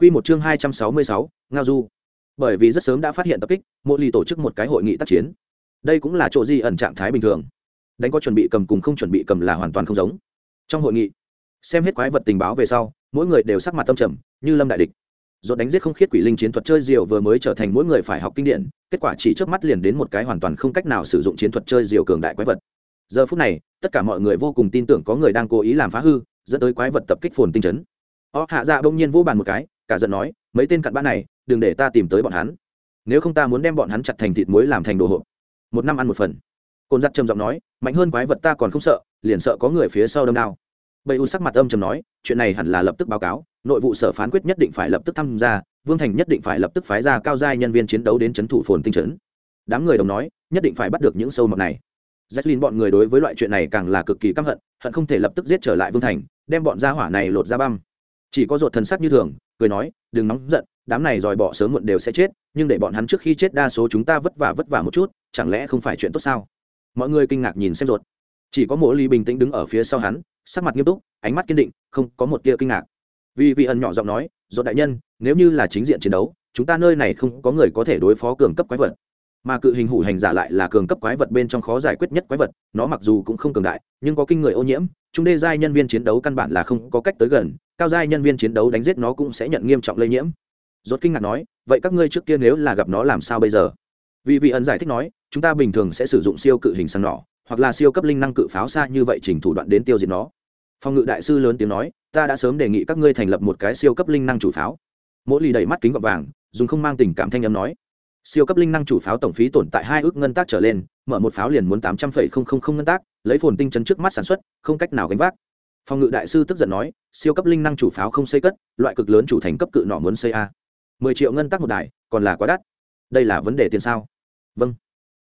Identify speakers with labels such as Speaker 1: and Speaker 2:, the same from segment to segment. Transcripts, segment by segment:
Speaker 1: Quy một chương hai trăm sáu mươi sáu, ngao du. Bởi vì rất sớm đã phát hiện tập kích, Mộ Ly tổ chức một cái hội nghị tác chiến. Đây cũng là chỗ gì ẩn trạng thái bình thường. Đánh có chuẩn bị cầm cùng không chuẩn bị cầm là hoàn toàn không giống. Trong hội nghị, xem hết quái vật tình báo về sau, mỗi người đều sắc mặt tâm trầm, như lâm đại địch. Rốt đánh giết không khiết quỷ linh chiến thuật chơi diều vừa mới trở thành mỗi người phải học kinh điển, kết quả chỉ chớp mắt liền đến một cái hoàn toàn không cách nào sử dụng chiến thuật chơi diều cường đại quái vật. Giờ phút này, tất cả mọi người vô cùng tin tưởng có người đang cố ý làm phá hư, dẫn tới quái vật tập kích phồn tinh chấn. Ó hạ dạ bỗng nhiên vỗ bàn một cái, cả giận nói mấy tên cặn bã này đừng để ta tìm tới bọn hắn. Nếu không ta muốn đem bọn hắn chặt thành thịt muối làm thành đồ hộp. Một năm ăn một phần. Côn giặt trầm giọng nói mạnh hơn quái vật ta còn không sợ liền sợ có người phía sau đâm đao. Bầy u sắc mặt âm trầm nói chuyện này hẳn là lập tức báo cáo nội vụ sở phán quyết nhất định phải lập tức tham gia vương thành nhất định phải lập tức phái ra cao giai nhân viên chiến đấu đến c h ấ n thủ phồn tinh trấn. Đám người đồng nói nhất định phải bắt được những sâu mọt này. Jacqueline bọn người đối với loại chuyện này càng là cực kỳ căm hận, hận không thể lập tức giết trở lại Vương Thành, đem bọn gia hỏa này lột ra băm. Chỉ có ruột thần sắc như thường, cười nói đừng nóng giận đám này dòi bỏ sớm muộn đều sẽ chết nhưng để bọn hắn trước khi chết đa số chúng ta vất vả vất vả một chút chẳng lẽ không phải chuyện tốt sao? Mọi người kinh ngạc nhìn xem ruột. Chỉ có mỗi ly bình tĩnh đứng ở phía sau hắn sắc mặt nghiêm túc ánh mắt kiên định không có một tia kinh ngạc. Vì vị ẩn nhỏ giọng nói ruột đại nhân nếu như là chính diện chiến đấu chúng ta nơi này không có người có thể đối phó cường cấp quái vật. Mà cự hình hủ hành giả lại là cường cấp quái vật bên trong khó giải quyết nhất quái vật nó mặc dù cũng không cường đại nhưng có kinh người ô nhiễm Trung đê giai nhân viên chiến đấu căn bản là không có cách tới gần, cao giai nhân viên chiến đấu đánh giết nó cũng sẽ nhận nghiêm trọng lây nhiễm. Rốt kinh ngạc nói, vậy các ngươi trước kia nếu là gặp nó làm sao bây giờ? Vì vị ẩn giải thích nói, chúng ta bình thường sẽ sử dụng siêu cự hình sang nỏ, hoặc là siêu cấp linh năng cự pháo xa như vậy trình thủ đoạn đến tiêu diệt nó. Phòng ngự đại sư lớn tiếng nói, ta đã sớm đề nghị các ngươi thành lập một cái siêu cấp linh năng chủ pháo. Mỗi lì đầy mắt kính gọt vàng, dùng không mang tình cảm thanh âm nói siêu cấp linh năng chủ pháo tổng phí tồn tại hai ước ngân tác trở lên, mở một pháo liền muốn tám trăm phẩy không không không ngân tác, lấy phồn tinh chân trước mắt sản xuất, không cách nào gánh vác. Phòng ngự đại sư tức giận nói, siêu cấp linh năng chủ pháo không xây cất, loại cực lớn chủ thành cấp cự nọ muốn xây a. Mười triệu ngân tác một đài, còn là quá đắt. Đây là vấn đề tiền sao? Vâng.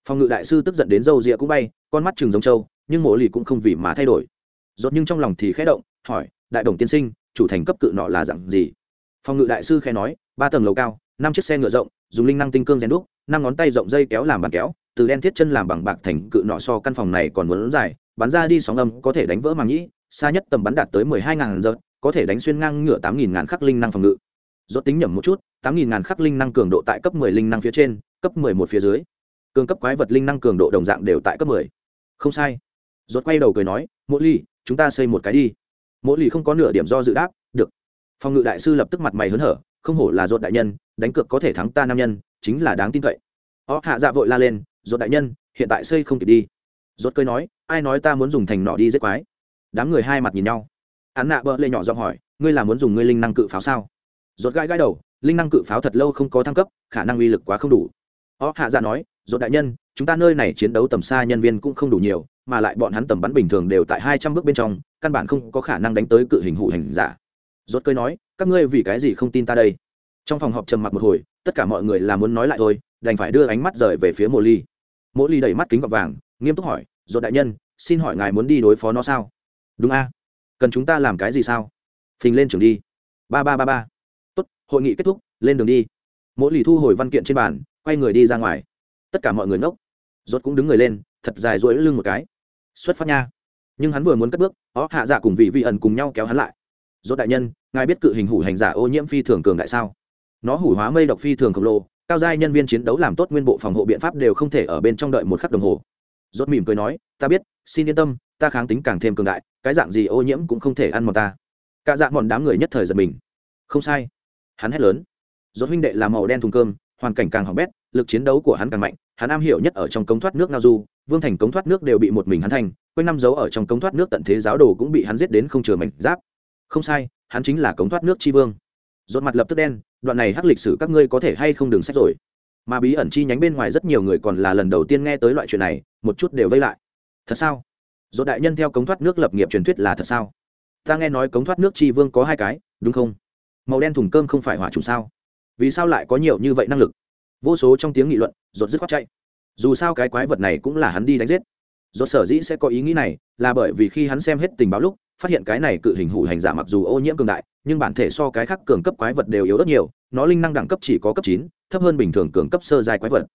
Speaker 1: Phòng ngự đại sư tức giận đến dâu rịa cũng bay, con mắt chừng giống trâu, nhưng mộ lì cũng không vì mà thay đổi. Dốt nhưng trong lòng thì khẽ động, hỏi, đại đồng tiên sinh, chủ thành cấp cự nọ là dạng gì? Phòng ngự đại sư khẽ nói, ba tầng lầu cao, năm chiếc xe ngựa rộng dùng linh năng tinh cương rèn đúc, năm ngón tay rộng dây kéo làm bàn kéo, từ đen thiết chân làm bằng bạc thành cự nọ so căn phòng này còn muốn dài, bắn ra đi sóng âm có thể đánh vỡ màng nhĩ, xa nhất tầm bắn đạt tới mười hai ngàn giật có thể đánh xuyên ngang ngựa tám nghìn ngàn khắc linh năng phòng ngự. Rốt tính nhẩm một chút, tám nghìn ngàn khắc linh năng cường độ tại cấp mười linh năng phía trên, cấp mười một phía dưới. Cường cấp quái vật linh năng cường độ đồng dạng đều tại cấp mười. Không sai. Dốt quay đầu cười nói mỗi ly chúng ta xây một cái đi. Mỗi ly không có nửa điểm do dự đáp, được. Phòng ngự đại sư lập tức mặt mày hớn hở không hổ là rốt đại nhân, đánh cược có thể thắng ta nam nhân, chính là đáng tin cậy. Ó, hạ dạ vội la lên rốt đại nhân, hiện tại xây không kịp đi. Rốt cười nói, ai nói ta muốn dùng thành nọ đi giết quái? Đám người hai mặt nhìn nhau. Án nạ bỡ lê nhỏ giọng hỏi, ngươi là muốn dùng ngươi linh năng cự pháo sao? Rốt gai gai đầu, linh năng cự pháo thật lâu không có thăng cấp, khả năng uy lực quá không đủ. Ó, hạ dạ nói rốt đại nhân, chúng ta nơi này chiến đấu tầm xa nhân viên cũng không đủ nhiều, mà lại bọn hắn tầm bắn bình thường đều tại hai trăm bước bên trong, căn bản không có khả năng đánh tới cự hình hụ hành giả. Rốt cười nói các ngươi vì cái gì không tin ta đây? Trong phòng họp trầm mặc một hồi, tất cả mọi người là muốn nói lại thôi, đành phải đưa ánh mắt rời về phía mộ ly. Mộ ly đẩy mắt kính gọt vàng, nghiêm túc hỏi rốt đại nhân, xin hỏi ngài muốn đi đối phó nó sao? Đúng a. Cần chúng ta làm cái gì sao? Phình lên trường đi. Ba ba ba ba. Tốt, hội nghị kết thúc, lên đường đi. Mỗi lì thu hồi văn kiện trên bàn, quay người đi ra ngoài. Tất cả mọi người ngốc. Rốt cũng đứng người lên, thật dài rỗi lưng một cái. Xuất phát nha. Nhưng hắn vừa muốn cất bước, ó, hạ dạ cùng vị vị ẩn cùng nhau kéo hắn lại. Rốt đại nhân ngài biết cự hình hủ hành giả ô nhiễm phi thường cường đại sao? Nó hủ hóa mây độc phi thường khổng lồ, cao giai nhân viên chiến đấu làm tốt nguyên bộ phòng hộ biện pháp đều không thể ở bên trong đợi một khắc đồng hồ. Rốt mỉm cười nói, ta biết, xin yên tâm, ta kháng tính càng thêm cường đại, cái dạng gì ô nhiễm cũng không thể ăn mòn ta. Cả dạng mòn đám người nhất thời giật mình. Không sai. Hắn hét lớn. Rốt huynh đệ là màu đen thùng cơm, hoàn cảnh càng hỏng bét, lực chiến đấu của hắn càng mạnh, hắn am hiểu nhất ở trong cống thoát nước ngao du, vương thành cống thoát nước đều bị một mình hắn thành, quanh năm giấu ở trong cống thoát nước tận thế giáo đồ cũng bị hắn giết đến không chừa mảnh giáp. Không sai hắn chính là cống thoát nước tri vương. Dột mặt lập tức đen, đoạn này hắc lịch sử các ngươi có thể hay không đừng xét rồi. Mà bí ẩn chi nhánh bên ngoài rất nhiều người còn là lần đầu tiên nghe tới loại chuyện này, một chút đều vây lại. Thật sao? Dột đại nhân theo cống thoát nước lập nghiệp truyền thuyết là thật sao? Ta nghe nói cống thoát nước tri vương có hai cái, đúng không? Màu đen thùng cơm không phải hỏa trùng sao? Vì sao lại có nhiều như vậy năng lực? Vô số trong tiếng nghị luận dột dứt khoát chạy. Dù sao cái quái vật này cũng là hắn đi đánh giết. Dột sở dĩ sẽ có ý nghĩ này là bởi vì khi hắn xem hết tình báo lúc phát hiện cái này cự hình hủ hành giả mặc dù ô nhiễm cường đại, nhưng bản thể so cái khác cường cấp quái vật đều yếu rất nhiều, nó linh năng đẳng cấp chỉ có cấp chín, thấp hơn bình thường cường cấp sơ dài quái vật.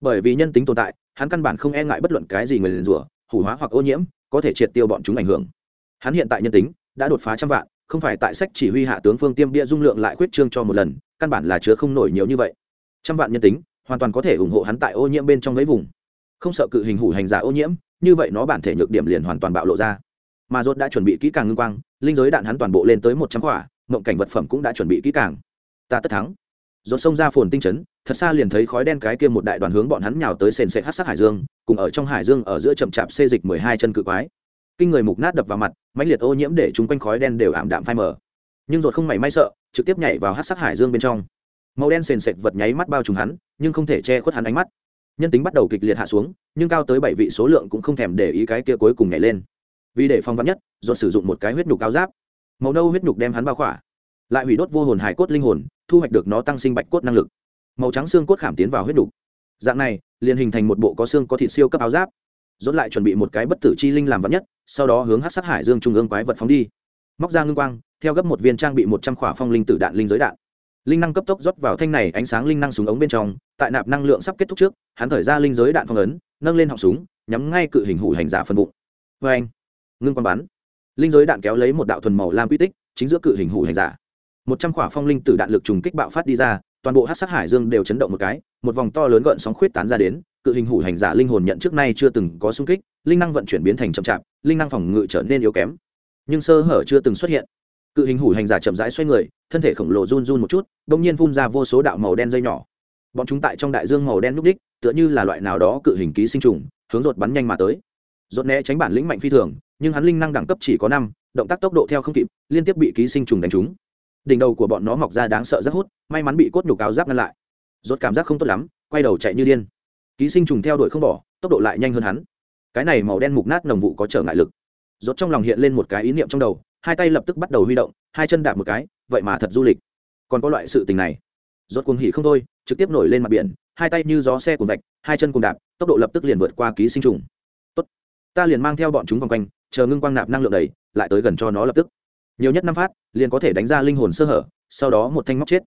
Speaker 1: Bởi vì nhân tính tồn tại, hắn căn bản không e ngại bất luận cái gì người liền rủa, hủ hóa hoặc ô nhiễm, có thể triệt tiêu bọn chúng ảnh hưởng. Hắn hiện tại nhân tính đã đột phá trăm vạn, không phải tại sách chỉ huy hạ tướng phương tiêm bia dung lượng lại khuyết trương cho một lần, căn bản là chứa không nổi nhiều như vậy. Trăm vạn nhân tính, hoàn toàn có thể ủng hộ hắn tại ô nhiễm bên trong mấy vùng. Không sợ cự hình hủ hành giả ô nhiễm, như vậy nó bản thể nhược điểm liền hoàn toàn bạo lộ ra mà rốt đã chuẩn bị kỹ càng ngưng quang, linh giới đạn hắn toàn bộ lên tới một trăm quả, mộng cảnh vật phẩm cũng đã chuẩn bị kỹ càng. Ta tất thắng. Rốt xông ra phồn tinh chấn, thật xa liền thấy khói đen cái kia một đại đoàn hướng bọn hắn nhào tới sền sệt hắc sắc hải dương, cùng ở trong hải dương ở giữa chậm chạp xê dịch mười hai chân cự quái. Kinh người mục nát đập vào mặt, mãnh liệt ô nhiễm để chúng quanh khói đen đều ảm đạm phai mờ. Nhưng rốt không mảy may sợ, trực tiếp nhảy vào hắc sắc hải dương bên trong. Màu đen sền sệt vật nháy mắt bao trùm hắn, nhưng không thể che khuất hắn ánh mắt. Nhân tính bắt đầu kịch liệt hạ xuống, nhưng cao tới bảy vị số lượng cũng không thèm để ý cái kia cuối cùng nhảy lên vì để phong vắn nhất do sử dụng một cái huyết nhục áo giáp. Màu nâu huyết nhục đem hắn bao khỏa. Lại hủy đốt vô hồn hải cốt linh hồn, thu hoạch được nó tăng sinh bạch cốt năng lực. Màu trắng xương cốt khảm tiến vào huyết nhục. Dạng này, liền hình thành một bộ có xương có thịt siêu cấp áo giáp. Dốt lại chuẩn bị một cái bất tử chi linh làm vắn nhất, sau đó hướng hát sát hải dương trung ương quái vật phóng đi. Móc ra ngưng quang, theo gấp một viên trang bị một trăm khỏa phong linh tử đạn linh giới đạn. Linh năng cấp tốc rót vào thanh này ánh sáng linh năng súng ống bên trong, tại nạp năng lượng sắp kết thúc trước, hắn thời ra linh giới đạn phong ấn, nâng lên họng súng, nhắm ngay cự hình hủ hành giả phân bụng. Vê anh ngưng quang bắn. Linh giới đạn kéo lấy một đạo thuần màu lam quy tích, chính giữa cự hình hủ hành giả. Một trăm quả phong linh tử đạn lực trùng kích bạo phát đi ra, toàn bộ hát sát hải dương đều chấn động một cái, một vòng to lớn gợn sóng khuyết tán ra đến, cự hình hủ hành giả linh hồn nhận trước nay chưa từng có sung kích, linh năng vận chuyển biến thành chậm chạp, linh năng phòng ngự trở nên yếu kém. Nhưng sơ hở chưa từng xuất hiện. Cự hình hủ hành giả chậm rãi xoay người, thân thể khổng lồ run run một chút đ ỗ n g nhiên phun ra vô số đạo màu đen dây nhỏ. Bọn chúng tại trong đại dương màu đen núp đích, tựa như là loại nào đó cự hình ký sinh trùng, hướng rột bắn nhanh mà tới. Rột né tránh bản lĩnh mạnh phi thường nhưng hắn linh năng đẳng cấp chỉ có năm, động tác tốc độ theo không kịp, liên tiếp bị ký sinh trùng đánh trúng. Đỉnh đầu của bọn nó mọc ra đáng sợ rất hút, may mắn bị cốt nhục áo giáp ngăn lại. Rốt cảm giác không tốt lắm, quay đầu chạy như điên. Ký sinh trùng theo đuổi không bỏ, tốc độ lại nhanh hơn hắn. Cái này màu đen mục nát nồng vụ có trở ngại lực. Rốt trong lòng hiện lên một cái ý niệm trong đầu, hai tay lập tức bắt đầu huy động, hai chân đạp một cái, vậy mà thật du lịch. Còn có loại sự tình này. Rốt cuồng hỉ không thôi, trực tiếp nổi lên mặt biển, hai tay như gió xe cuồng vạch, hai chân cuồng đạp, tốc độ lập tức liền vượt qua ký sinh trùng. Tốt, ta liền mang theo bọn chúng vòng quanh chờ ngưng quang nạp năng lượng đầy lại tới gần cho nó lập tức. Nhiều nhất năm phát liền có thể đánh ra linh hồn sơ hở sau đó một thanh móc chết.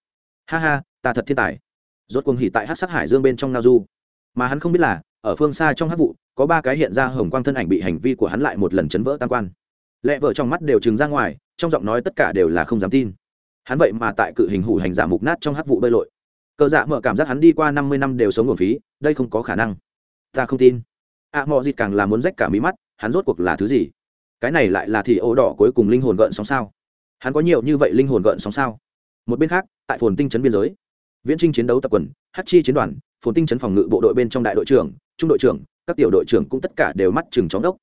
Speaker 1: Ha ha ta thật thiên tài. Rốt cuồng hỉ tại hát sát hải dương bên trong ngao du. Mà hắn không biết là ở phương xa trong hát vụ có ba cái hiện ra hồng quang thân ảnh bị hành vi của hắn lại một lần chấn vỡ tam quan. Lẹ vợ trong mắt đều trừng ra ngoài trong giọng nói tất cả đều là không dám tin. Hắn vậy mà tại cự hình hủ hành giả mục nát trong hắc vụ bơi lội. Cờ dạ mở cảm giác hắn đi qua năm mươi năm đều sống nguồn phí đây không có khả năng. Ta không tin. Ạ à, mọi dịt càng là muốn rách cả mí mắt hắn rốt cuộc là thứ gì cái này lại là thì ố đỏ cuối cùng linh hồn gợn sóng sao hắn có nhiều như vậy linh hồn gợn sóng sao một bên khác tại phồn tinh trấn biên giới viễn trinh chiến đấu tập quần hát chi chiến đoàn phồn tinh trấn phòng ngự bộ đội bên trong đại đội trưởng trung đội trưởng các tiểu đội trưởng cũng tất cả đều mắt chừng chóng đốc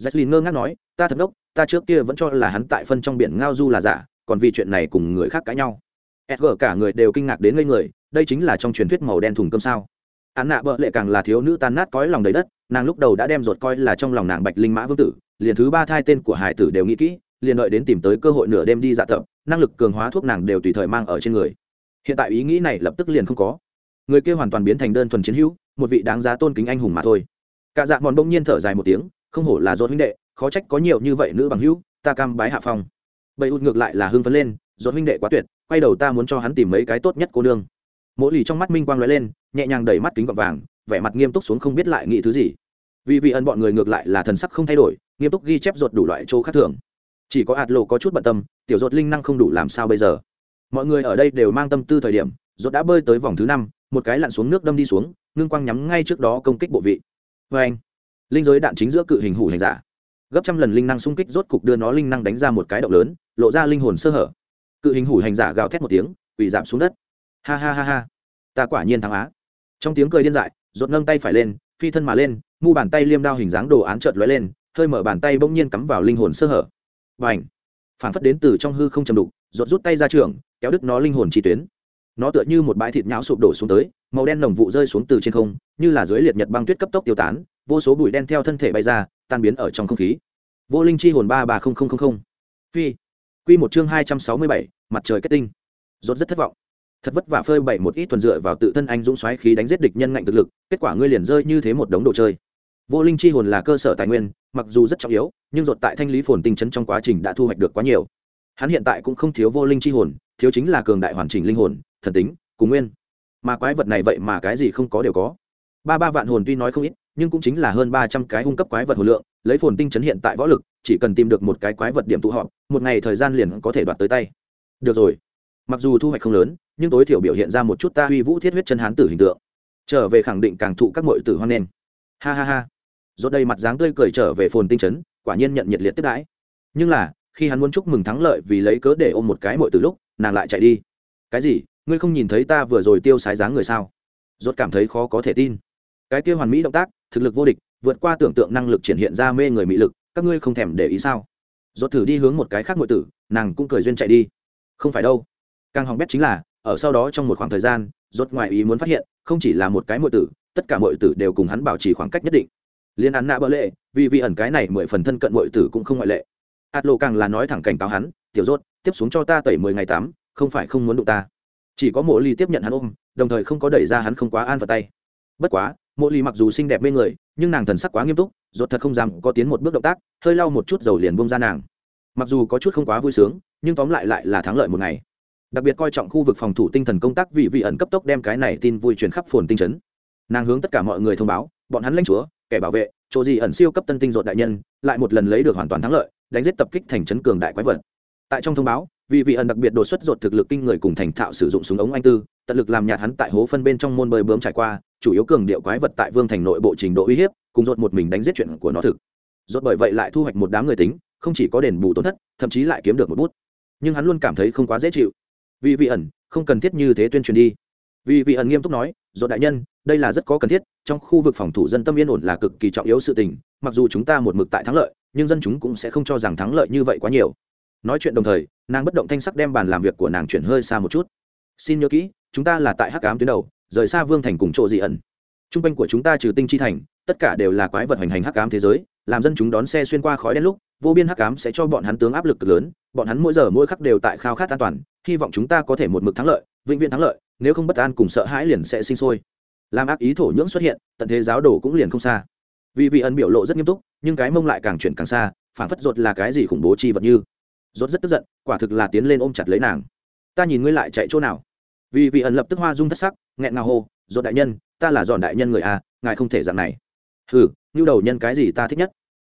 Speaker 1: Jacqueline ngơ ngác nói, ta thật đốc, ta trước kia vẫn cho là hắn tại phân trong biển ngao du là giả, còn vì chuyện này cùng người khác cãi nhau. Edgar cả người đều kinh ngạc đến ngây người, đây chính là trong truyền thuyết màu đen thùng cơm sao? Án nạ bợ lệ càng là thiếu nữ tan nát cõi lòng đầy đất, nàng lúc đầu đã đem ruột coi là trong lòng nàng Bạch Linh Mã Vương tử, liền thứ ba thai tên của hải tử đều nghĩ kỹ, liền đợi đến tìm tới cơ hội nửa đêm đi dạ tập, năng lực cường hóa thuốc nàng đều tùy thời mang ở trên người. Hiện tại ý nghĩ này lập tức liền không có. Người kia hoàn toàn biến thành đơn thuần chiến hữu, một vị đáng giá tôn kính anh hùng mà thôi. Cả dạ mòn bỗng nhiên thở dài một tiếng, không hổ là dốt huynh đệ khó trách có nhiều như vậy nữ bằng hữu ta cam bái hạ phong bậy ụt ngược lại là hưng phấn lên dốt huynh đệ quá tuyệt quay đầu ta muốn cho hắn tìm mấy cái tốt nhất cô nương mỗi lì trong mắt minh quang lóe lên, nhẹ nhàng đẩy mắt kính gọt vàng, vẻ mặt nghiêm túc xuống không biết lại nghĩ thứ gì. Vì vị ân bọn người ngược lại là thần sắc không thay đổi, nghiêm túc ghi chép ruột đủ loại chỗ khác thường. Chỉ có hạt lộ có chút bận tâm, tiểu ruột linh năng không đủ làm sao bây giờ? Mọi người ở đây đều mang tâm tư thời điểm, ruột đã bơi tới vòng thứ năm, một cái lặn xuống nước đâm đi xuống, ngưng quang nhắm ngay trước đó công kích bộ vị. Vê anh, linh giới đạn chính giữa cự hình hủ hành giả. Gấp trăm lần linh năng xung kích rốt cục đưa nó linh năng đánh ra một cái động lớn, lộ ra linh hồn sơ hở. Cự hình hủ hành giả gào thét một tiếng, quỳ giảm xuống đất ha ha ha ha. Ta quả nhiên thắng á. Trong tiếng cười điên dại rột nâng tay phải lên, phi thân mà lên, mu bàn tay liêm đao hình dáng đồ án trợt lóe lên, hơi mở bàn tay bỗng nhiên cắm vào linh hồn sơ hở. Và ảnh phản phất đến từ trong hư không chầm đục rột rút tay ra trường, kéo đứt nó linh hồn chi tuyến. Nó tựa như một bãi thịt nhão sụp đổ xuống tới, màu đen nồng vụ rơi xuống từ trên không, như là dưới liệt nhật băng tuyết cấp tốc tiêu tán, vô số bụi đen theo thân thể bay ra, tan biến ở trong không khí. Vô linh chi hồn ba ba không không không không. Phi! Q một chương hai trăm sáu mươi bảy, mặt trời kết tinh. Rốt rất thất vọng thật vất vả phơi bày một ít thuần dựa vào tự thân anh dũng xoáy khí đánh giết địch nhân ngạnh thực lực, kết quả ngươi liền rơi như thế một đống đồ chơi. Vô linh chi hồn là cơ sở tài nguyên, mặc dù rất trọng yếu, nhưng ruột tại thanh lý phồn tinh chấn trong quá trình đã thu hoạch được quá nhiều. Hắn hiện tại cũng không thiếu vô linh chi hồn, thiếu chính là cường đại hoàn chỉnh linh hồn, thần tính, cùng nguyên. Mà quái vật này vậy mà cái gì không có đều có. Ba ba vạn hồn tuy nói không ít, nhưng cũng chính là hơn ba trăm cái hung cấp quái vật hồn lượng, lấy phồn tinh chấn hiện tại võ lực, chỉ cần tìm được một cái quái vật điểm tụ họp, một ngày thời gian liền có thể đoạt tới tay. Được rồi mặc dù thu hoạch không lớn, nhưng tối thiểu biểu hiện ra một chút ta uy vũ thiết huyết chân hán tử hình tượng. Trở về khẳng định càng thụ các mọi tử hoan nghênh. Ha ha ha. Rốt đây mặt dáng tươi cười trở về phồn tinh chấn, quả nhiên nhận nhiệt liệt tiếp đãi. Nhưng là, khi hắn muốn chúc mừng thắng lợi vì lấy cớ để ôm một cái mọi từ lúc, nàng lại chạy đi. Cái gì? Ngươi không nhìn thấy ta vừa rồi tiêu sái dáng người sao? Rốt cảm thấy khó có thể tin. Cái tiêu hoàn mỹ động tác, thực lực vô địch, vượt qua tưởng tượng năng lực triển hiện ra mê người mỹ lực, các ngươi không thèm để ý sao? Rốt thử đi hướng một cái khác mọi tử, nàng cũng cười duyên chạy đi. Không phải đâu càng hỏng bét chính là, ở sau đó trong một khoảng thời gian, rốt ngoài ý muốn phát hiện, không chỉ là một cái mọi tử, tất cả mọi tử đều cùng hắn bảo trì khoảng cách nhất định. Liên án nạ bỡ lệ, vì vị ẩn cái này mười phần thân cận mọi tử cũng không ngoại lệ. Ạt lộ càng là nói thẳng cảnh cáo hắn, tiểu rốt, tiếp xuống cho ta tẩy mười ngày tám không phải không muốn đụng ta. Chỉ có mộ ly tiếp nhận hắn ôm, đồng thời không có đẩy ra hắn không quá an vào tay. Bất quá, mộ ly mặc dù xinh đẹp mê người, nhưng nàng thần sắc quá nghiêm túc, rốt thật không dám có tiến một bước động tác, hơi lau một chút dầu liền bông ra nàng. Mặc dù có chút không quá vui sướng, nhưng tóm lại lại là thắng lợi một ngày đặc biệt coi trọng khu vực phòng thủ tinh thần công tác vì vị ẩn cấp tốc đem cái này tin vui truyền khắp phồn tinh chấn. Nàng hướng tất cả mọi người thông báo, bọn hắn lãnh chúa, kẻ bảo vệ, chỗ gì ẩn siêu cấp tân tinh dột đại nhân, lại một lần lấy được hoàn toàn thắng lợi, đánh giết tập kích thành trấn cường đại quái vật. Tại trong thông báo, vì vị ẩn đặc biệt đột xuất dột thực lực kinh người cùng thành thạo sử dụng súng ống anh tư, tận lực làm nhạt hắn tại hố phân bên trong môn bơi bướm trải qua, chủ yếu cường điệu quái vật tại vương thành nội bộ trình độ uy hiếp, cùng dột một mình đánh giết chuyện của nó thực. Dột bởi vậy lại thu hoạch một đám người tính, không chỉ có đền bù tổn thất, thậm chí lại kiếm được một bút. Nhưng hắn luôn cảm thấy không quá dễ chịu vì vị ẩn, không cần thiết như thế tuyên truyền đi. Vì vị ẩn nghiêm túc nói, dột đại nhân, đây là rất có cần thiết, trong khu vực phòng thủ dân tâm yên ổn là cực kỳ trọng yếu sự tình, mặc dù chúng ta một mực tại thắng lợi, nhưng dân chúng cũng sẽ không cho rằng thắng lợi như vậy quá nhiều. Nói chuyện đồng thời, nàng bất động thanh sắc đem bàn làm việc của nàng chuyển hơi xa một chút. Xin nhớ kỹ, chúng ta là tại hắc ám tuyến đầu, rời xa vương thành cùng chỗ dị ẩn. T r u n g quanh của chúng ta trừ tinh chi thành, tất cả đều là quái vật hoành hành hắc ám thế giới, làm dân chúng đón xe xuyên qua khói đen lúc vô biên hắc ám sẽ cho bọn hắn tướng áp lực cực lớn, bọn hắn mỗi giờ mỗi khắc đều tại khao khát an toàn, hy vọng chúng ta có thể một mực thắng lợi, vĩnh viễn thắng lợi, nếu không bất an cùng sợ hãi liền sẽ sinh sôi. Làm ác ý thổ nhưỡng xuất hiện, tận thế giáo đồ cũng liền không xa. Vì vị ẩn biểu lộ rất nghiêm túc, nhưng cái mông lại càng chuyển càng xa phản phất rột là cái gì khủng bố chi vật như. Rốt rất tức giận, quả thực là tiến lên ôm chặt lấy nàng. Ta nhìn ngươi lại chạy chỗ nào? Vì vị ẩn lập tức hoa dung thất sắc, nghẹn ngào hô, rốt đại nhân, ta là giòn đại nhân người a, ngài không thể dạng này. Hừ như đầu nhân cái gì ta thích nhất?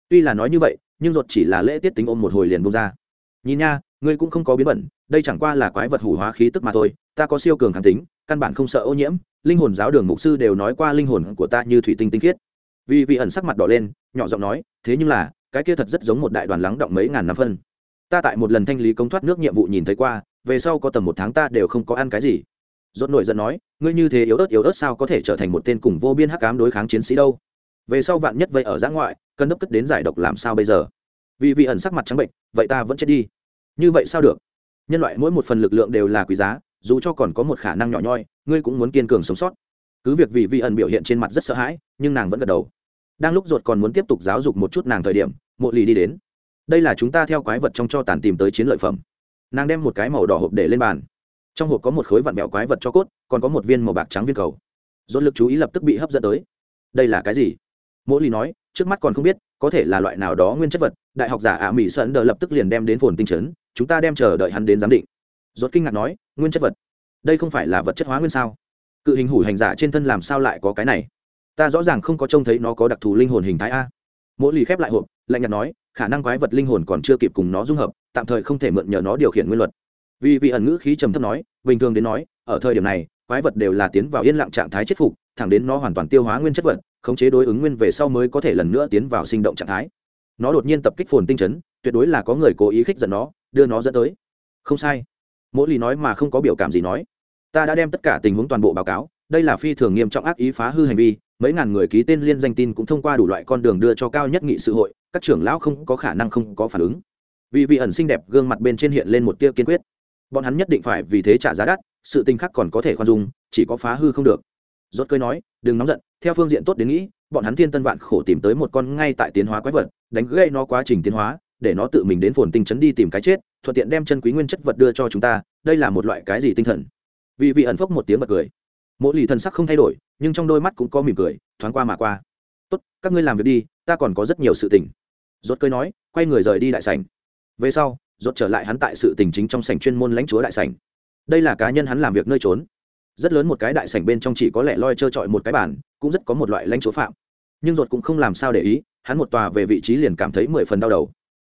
Speaker 1: Tuy là nói như vậy nhưng ruột chỉ là lễ tiết tính ôm một hồi liền buông ra. Nhìn nha, ngươi cũng không có biến bẩn, đây chẳng qua là quái vật hủ hóa khí tức mà thôi, ta có siêu cường kháng tính, căn bản không sợ ô nhiễm, linh hồn giáo đường mục sư đều nói qua linh hồn của ta như thủy tinh tinh khiết. Vì vị ẩn sắc mặt đỏ lên, nhỏ giọng nói, thế nhưng là, cái kia thật rất giống một đại đoàn lắng động mấy ngàn năm phân. Ta tại một lần thanh lý công thoát nước nhiệm vụ nhìn thấy qua, về sau có tầm một tháng ta đều không có ăn cái gì. Rốt nổi giận nói, ngươi như thế yếu ớt yếu ớt sao có thể trở thành một tên cùng vô biên hắc ám đối kháng chiến sĩ đâu? Về sau vạn nhất vậy ở giã ngoại Cần đốc cất đến giải độc làm sao bây giờ? Vì vị ẩn sắc mặt trắng bệnh, vậy ta vẫn chết đi. Như vậy sao được? Nhân loại mỗi một phần lực lượng đều là quý giá, dù cho còn có một khả năng nhỏ nhoi, ngươi cũng muốn kiên cường sống sót. Cứ việc vì vị ẩn biểu hiện trên mặt rất sợ hãi, nhưng nàng vẫn gật đầu. Đang lúc ruột còn muốn tiếp tục giáo dục một chút nàng thời điểm, mộ lì đi đến. Đây là chúng ta theo quái vật trong cho tàn tìm tới chiến lợi phẩm. Nàng đem một cái màu đỏ hộp để lên bàn. Trong hộp có một khối vặn vẹo quái vật cho cốt, còn có một viên màu bạc trắng viên cầu. Dồn lực chú ý lập tức bị hấp dẫn tới. Đây là cái gì? Mỗi lì nói, trước mắt còn không biết, có thể là loại nào đó nguyên chất vật. Đại học giả ả mỹ sơn đờ lập tức liền đem đến phồn tinh trấn chúng ta đem chờ đợi hắn đến giám định. Rốt kinh ngạc nói, nguyên chất vật? Đây không phải là vật chất hóa nguyên sao? Cự hình hủ hành giả trên thân làm sao lại có cái này? Ta rõ ràng không có trông thấy nó có đặc thù linh hồn hình thái a. Mỗi lì khép lại hộp, lạnh nhạt nói, khả năng quái vật linh hồn còn chưa kịp cùng nó dung hợp, tạm thời không thể mượn nhờ nó điều khiển nguyên luật. Vì vị ẩn ngữ khí trầm thấp nói, bình thường đến nói, ở thời điểm này, quái vật đều là tiến vào yên lặng trạng thái chết phục, thẳng đến nó hoàn toàn tiêu hóa nguyên chất vật khống chế đối ứng nguyên về sau mới có thể lần nữa tiến vào sinh động trạng thái. Nó đột nhiên tập kích phồn tinh chấn, tuyệt đối là có người cố ý khích giận nó, đưa nó dẫn tới. Không sai. Mỗi lì nói mà không có biểu cảm gì nói. Ta đã đem tất cả tình huống toàn bộ báo cáo, đây là phi thường nghiêm trọng ác ý phá hư hành vi, mấy ngàn người ký tên liên danh tin cũng thông qua đủ loại con đường đưa cho cao nhất nghị sự hội, các trưởng lão không có khả năng không có phản ứng. Vì vị ẩn xinh đẹp gương mặt bên trên hiện lên một tia kiên quyết. Bọn hắn nhất định phải vì thế trả giá đắt, sự tình khác còn có thể khoan dung, chỉ có phá hư không được rốt cơi nói, đừng nóng giận, theo phương diện tốt đến nghĩ, bọn hắn thiên tân vạn khổ tìm tới một con ngay tại tiến hóa quái vật, đánh gây nó quá trình tiến hóa, để nó tự mình đến phồn tinh chấn đi tìm cái chết, thuận tiện đem chân quý nguyên chất vật đưa cho chúng ta, đây là một loại cái gì tinh thần? Vì vị ẩn phốc một tiếng bật cười. Mỗi lì thần sắc không thay đổi, nhưng trong đôi mắt cũng có mỉm cười, thoáng qua mà qua. Tốt, các ngươi làm việc đi, ta còn có rất nhiều sự tình. Rốt cơi nói, quay người rời đi đại sảnh. Về sau, rốt trở lại hắn tại sự tình chính trong sảnh chuyên môn lãnh chúa đại sảnh. Đây là cá nhân hắn làm việc nơi trốn rất lớn một cái đại sảnh bên trong chỉ có lẽ loi trơ trọi một cái bàn, cũng rất có một loại lãnh chúa phạm. Nhưng ruột cũng không làm sao để ý, hắn một tòa về vị trí liền cảm thấy mười phần đau đầu.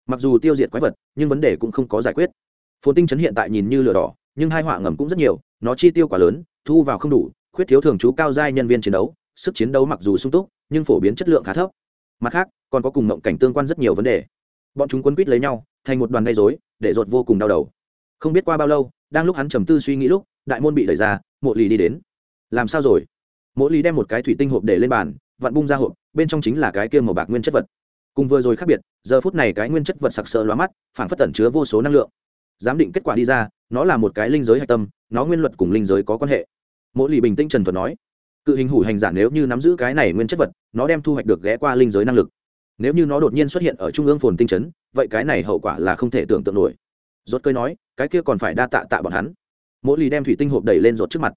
Speaker 1: Mặc dù tiêu diệt quái vật, nhưng vấn đề cũng không có giải quyết. Phồn tinh chấn hiện tại nhìn như lửa đỏ, nhưng hai họa ngầm cũng rất nhiều, nó chi tiêu quá lớn, thu vào không đủ, khuyết thiếu thường trú cao giai nhân viên chiến đấu, sức chiến đấu mặc dù sung túc, nhưng phổ biến chất lượng khá thấp. Mặt khác, còn có cùng ngộng cảnh tương quan rất nhiều vấn đề. Bọn chúng quấn quýt lấy nhau, thành một đoàn gây dối để rột vô cùng đau đầu. Không biết qua bao lâu, đang lúc hắn trầm tư suy nghĩ lúc đại môn bị đẩy ra, mộ lì đi đến. Làm sao rồi? Mộ lì đem một cái thủy tinh hộp để lên bàn, vặn bung ra hộp, bên trong chính là cái kia màu bạc nguyên chất vật. Cùng vừa rồi khác biệt, giờ phút này cái nguyên chất vật sặc sỡ lóa mắt phản phất tẩn chứa vô số năng lượng. Giám định kết quả đi ra, nó là một cái linh giới hạch tâm, nó nguyên luật cùng linh giới có quan hệ. Mộ lì bình tĩnh trần thuật nói, cự hình hủ hành giả nếu như nắm giữ cái này nguyên chất vật, nó đem thu hoạch được ghé qua linh giới năng lực. Nếu như nó đột nhiên xuất hiện ở trung ương phồn tinh chấn, vậy cái này hậu quả là không thể tưởng tượng nổi. Rốt cơi nói, cái kia còn phải đa tạ tạ bọn hắn mỗi lì đem thủy tinh hộp đẩy lên rột trước mặt.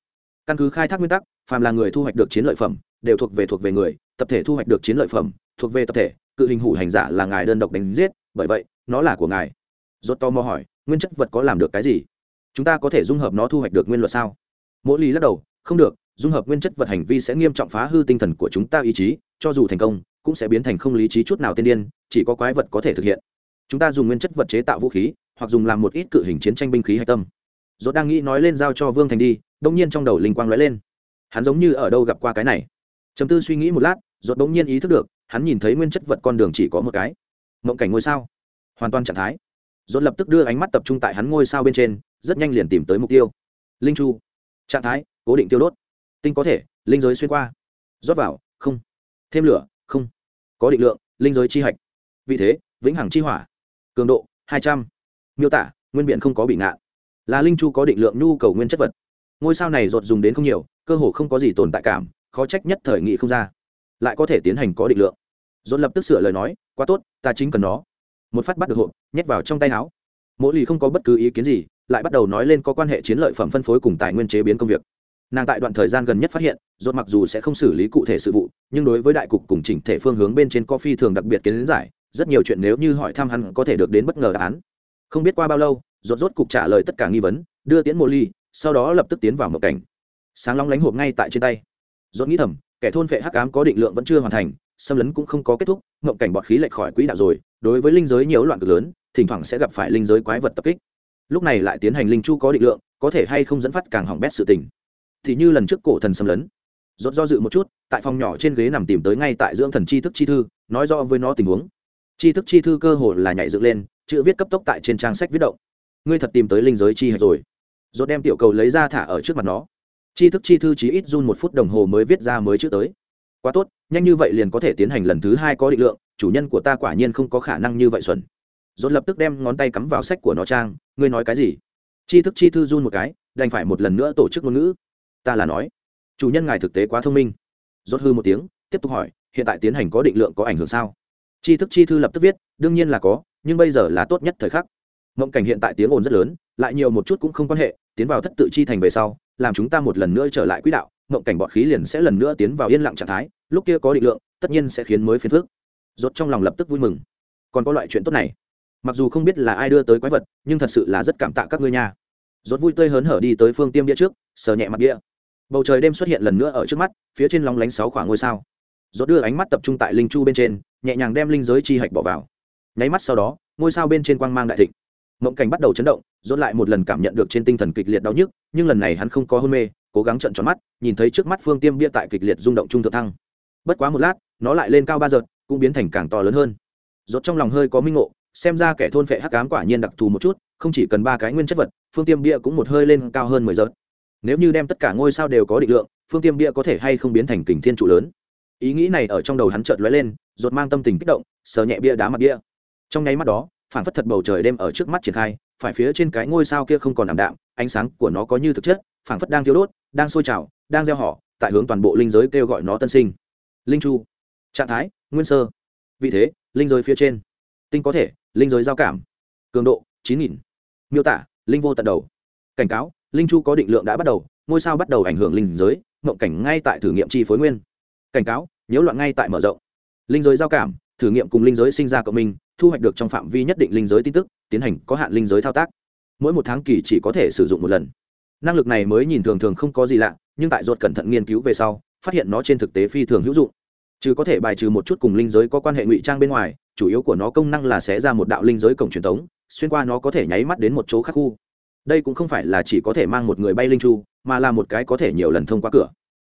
Speaker 1: Căn cứ khai thác nguyên tắc, phàm là người thu hoạch được chiến lợi phẩm, đều thuộc về thuộc về người, tập thể thu hoạch được chiến lợi phẩm, thuộc về tập thể, cự hình hủ hành giả là ngài đơn độc đánh giết, bởi vậy, nó là của ngài. Rốt to mò hỏi, nguyên chất vật có làm được cái gì? Chúng ta có thể dung hợp nó thu hoạch được nguyên luật sao? Mỗi lì lắc đầu, không được, dung hợp nguyên chất vật hành vi sẽ nghiêm trọng phá hư tinh thần của chúng ta ý chí, cho dù thành công, cũng sẽ biến thành không lý trí chút nào tiên điên, chỉ có quái vật có thể thực hiện. Chúng ta dùng nguyên chất vật chế tạo vũ khí, hoặc dùng làm một ít cự hình chiến tranh binh khí hạch tâm dốt đang nghĩ nói lên giao cho vương thành đi đông nhiên trong đầu linh quang lóe lên. Hắn giống như ở đâu gặp qua cái này. Chấm tư suy nghĩ một lát dốt đông nhiên ý thức được, hắn nhìn thấy nguyên chất vật con đường chỉ có một cái. Mộng cảnh ngôi sao. Hoàn toàn trạng thái. Dốt lập tức đưa ánh mắt tập trung tại hắn ngôi sao bên trên, rất nhanh liền tìm tới mục tiêu. Linh chu. Trạng thái, cố định tiêu đốt. Tinh có thể, linh giới xuyên qua. Rót vào, không. Thêm lửa, không. Có định lượng, linh giới chi hạch. Vì thế, vĩnh hằng chi hỏa. Cường độ, hai trăm. Miêu tả, nguyên biện không có bị ngạn là linh chu có định lượng nhu cầu nguyên chất vật. Ngôi sao này dột dùng đến không nhiều, cơ hồ không có gì tồn tại cảm, khó trách nhất thời nghị không ra. Lại có thể tiến hành có định lượng. Dột lập tức sửa lời nói, quá tốt, ta chính cần nó. Một phát bắt được hộp, nhét vào trong tay áo. Mỗi lì không có bất cứ ý kiến gì, lại bắt đầu nói lên có quan hệ chiến lợi phẩm phân phối cùng tài nguyên chế biến công việc. Nàng tại đoạn thời gian gần nhất phát hiện dột mặc dù sẽ không xử lý cụ thể sự vụ, nhưng đối với đại cục cùng chỉnh thể phương hướng bên trên coffee thường đặc biệt kiến giải, rất nhiều chuyện nếu như hỏi thăm hắn có thể được đến bất ngờ đáp án. Không biết qua bao lâu rốt rốt cục trả lời tất cả nghi vấn, đưa tiến mô ly sau đó lập tức tiến vào mộng cảnh. Sáng long lánh hộp ngay tại trên tay. Rốt nghĩ thầm, kẻ thôn vệ hắc ám có định lượng vẫn chưa hoàn thành, xâm lấn cũng không có kết thúc, mộng cảnh bọt khí lệch khỏi quỹ đạo rồi, đối với linh giới nhiều loạn cực lớn, thỉnh thoảng sẽ gặp phải linh giới quái vật tập kích. Lúc này lại tiến hành linh chu có định lượng, có thể hay không dẫn phát càng hỏng bét sự tình. Thì như lần trước cổ thần xâm lấn. Rốt do dự một chút, tại phòng nhỏ trên ghế nằm tìm tới ngay tại dưỡng thần chi thức chi thư, nói rõ với nó tình huống. Chi thức chi thư cơ hồ là nhảy dựng lên, chữ viết cấp tốc tại trên trang sách viết động ngươi thật tìm tới linh giới chi hạch rồi. Rồi đem tiểu cầu lấy ra thả ở trước mặt nó. Chi thức chi thư chí ít run một phút đồng hồ mới viết ra mới chữ tới. Quá tốt, nhanh như vậy liền có thể tiến hành lần thứ hai có định lượng, chủ nhân của ta quả nhiên không có khả năng như vậy xuẩn. Rốt lập tức đem ngón tay cắm vào sách của nó trang, ngươi nói cái gì? Chi thức chi thư run một cái, đành phải một lần nữa tổ chức ngôn ngữ. Ta là nói, chủ nhân ngài thực tế quá thông minh. Rốt hư một tiếng, tiếp tục hỏi, hiện tại tiến hành có định lượng có ảnh hưởng sao? Chi thức chi thư lập tức viết, đương nhiên là có, nhưng bây giờ là tốt nhất thời khắc mộng cảnh hiện tại tiếng ồn rất lớn, lại nhiều một chút cũng không quan hệ, tiến vào thất tự chi thành về sau, làm chúng ta một lần nữa trở lại quỹ đạo mộng cảnh bọt khí liền sẽ lần nữa tiến vào yên lặng trạng thái, lúc kia có định lượng, tất nhiên sẽ khiến mới phiền phước rốt trong lòng lập tức vui mừng. Còn có loại chuyện tốt này. Mặc dù không biết là ai đưa tới quái vật, nhưng thật sự là rất cảm tạ các ngươi nha. Rốt vui tươi hớn hở đi tới phương tiêm địa trước, sờ nhẹ mặt địa. Bầu trời đêm xuất hiện lần nữa ở trước mắt, phía trên lóng lánh sáu khoảng ngôi sao. Rốt đưa ánh mắt tập trung tại linh chu bên trên, nhẹ nhàng đem linh giới chi hạch bỏ vào. Nháy mắt sau đó, ngôi sao bên trên quang mang đại thịnh mộng cảnh bắt đầu chấn động dốt lại một lần cảm nhận được trên tinh thần kịch liệt đau nhức, nhưng lần này hắn không có hôn mê, cố gắng trợn tròn mắt, nhìn thấy trước mắt phương tiêm bia tại kịch liệt rung động trung thượng thăng. Bất quá một lát, nó lại lên cao ba giật, cũng biến thành càng to lớn hơn. Dốt trong lòng hơi có minh ngộ, xem ra kẻ thôn phệ hắc ám quả nhiên đặc thù một chút, không chỉ cần ba cái nguyên chất vật, phương tiêm bia cũng một hơi lên cao hơn mười giật. Nếu như đem tất cả ngôi sao đều có định lượng, phương tiêm bia có thể hay không biến thành kình thiên trụ lớn? Ý nghĩ này ở trong đầu hắn chợt lóe lên, rốt mang tâm tình kích động, sờ nhẹ bia đá mặt bia. Trong nháy mắt đó phản phất thật bầu trời đêm ở trước mắt triển khai, phải phía trên cái ngôi sao kia không còn ảm đạm, ánh sáng của nó có như thực chất phản phất đang thiêu đốt, đang sôi trào, đang gieo họ, tại hướng toàn bộ linh giới kêu gọi nó tân sinh. Linh chu. Trạng thái, nguyên sơ. Vị thế, linh giới phía trên. Tinh có thể, linh giới giao cảm. Cường độ, chín nghìn. Miêu tả, linh vô tận đầu. Cảnh cáo, linh chu có định lượng đã bắt đầu, ngôi sao bắt đầu ảnh hưởng linh giới, mộng cảnh ngay tại thử nghiệm chi phối nguyên. Cảnh cáo, nhiễu loạn ngay tại mở rộng. Linh giới giao cảm, thử nghiệm cùng linh giới sinh ra cộng minh thu hoạch được trong phạm vi nhất định linh giới tin tức, tiến hành có hạn linh giới thao tác. Mỗi một tháng kỳ chỉ có thể sử dụng một lần. Năng lực này mới nhìn thường thường không có gì lạ, nhưng tại ruột cẩn thận nghiên cứu về sau, phát hiện nó trên thực tế phi thường hữu dụng. Chứ có thể bài trừ một chút cùng linh giới có quan hệ ngụy trang bên ngoài, chủ yếu của nó công năng là sẽ ra một đạo linh giới cổng truyền thống, xuyên qua nó có thể nháy mắt đến một chỗ khác khu. Đây cũng không phải là chỉ có thể mang một người bay linh chu, mà là một cái có thể nhiều lần thông qua cửa.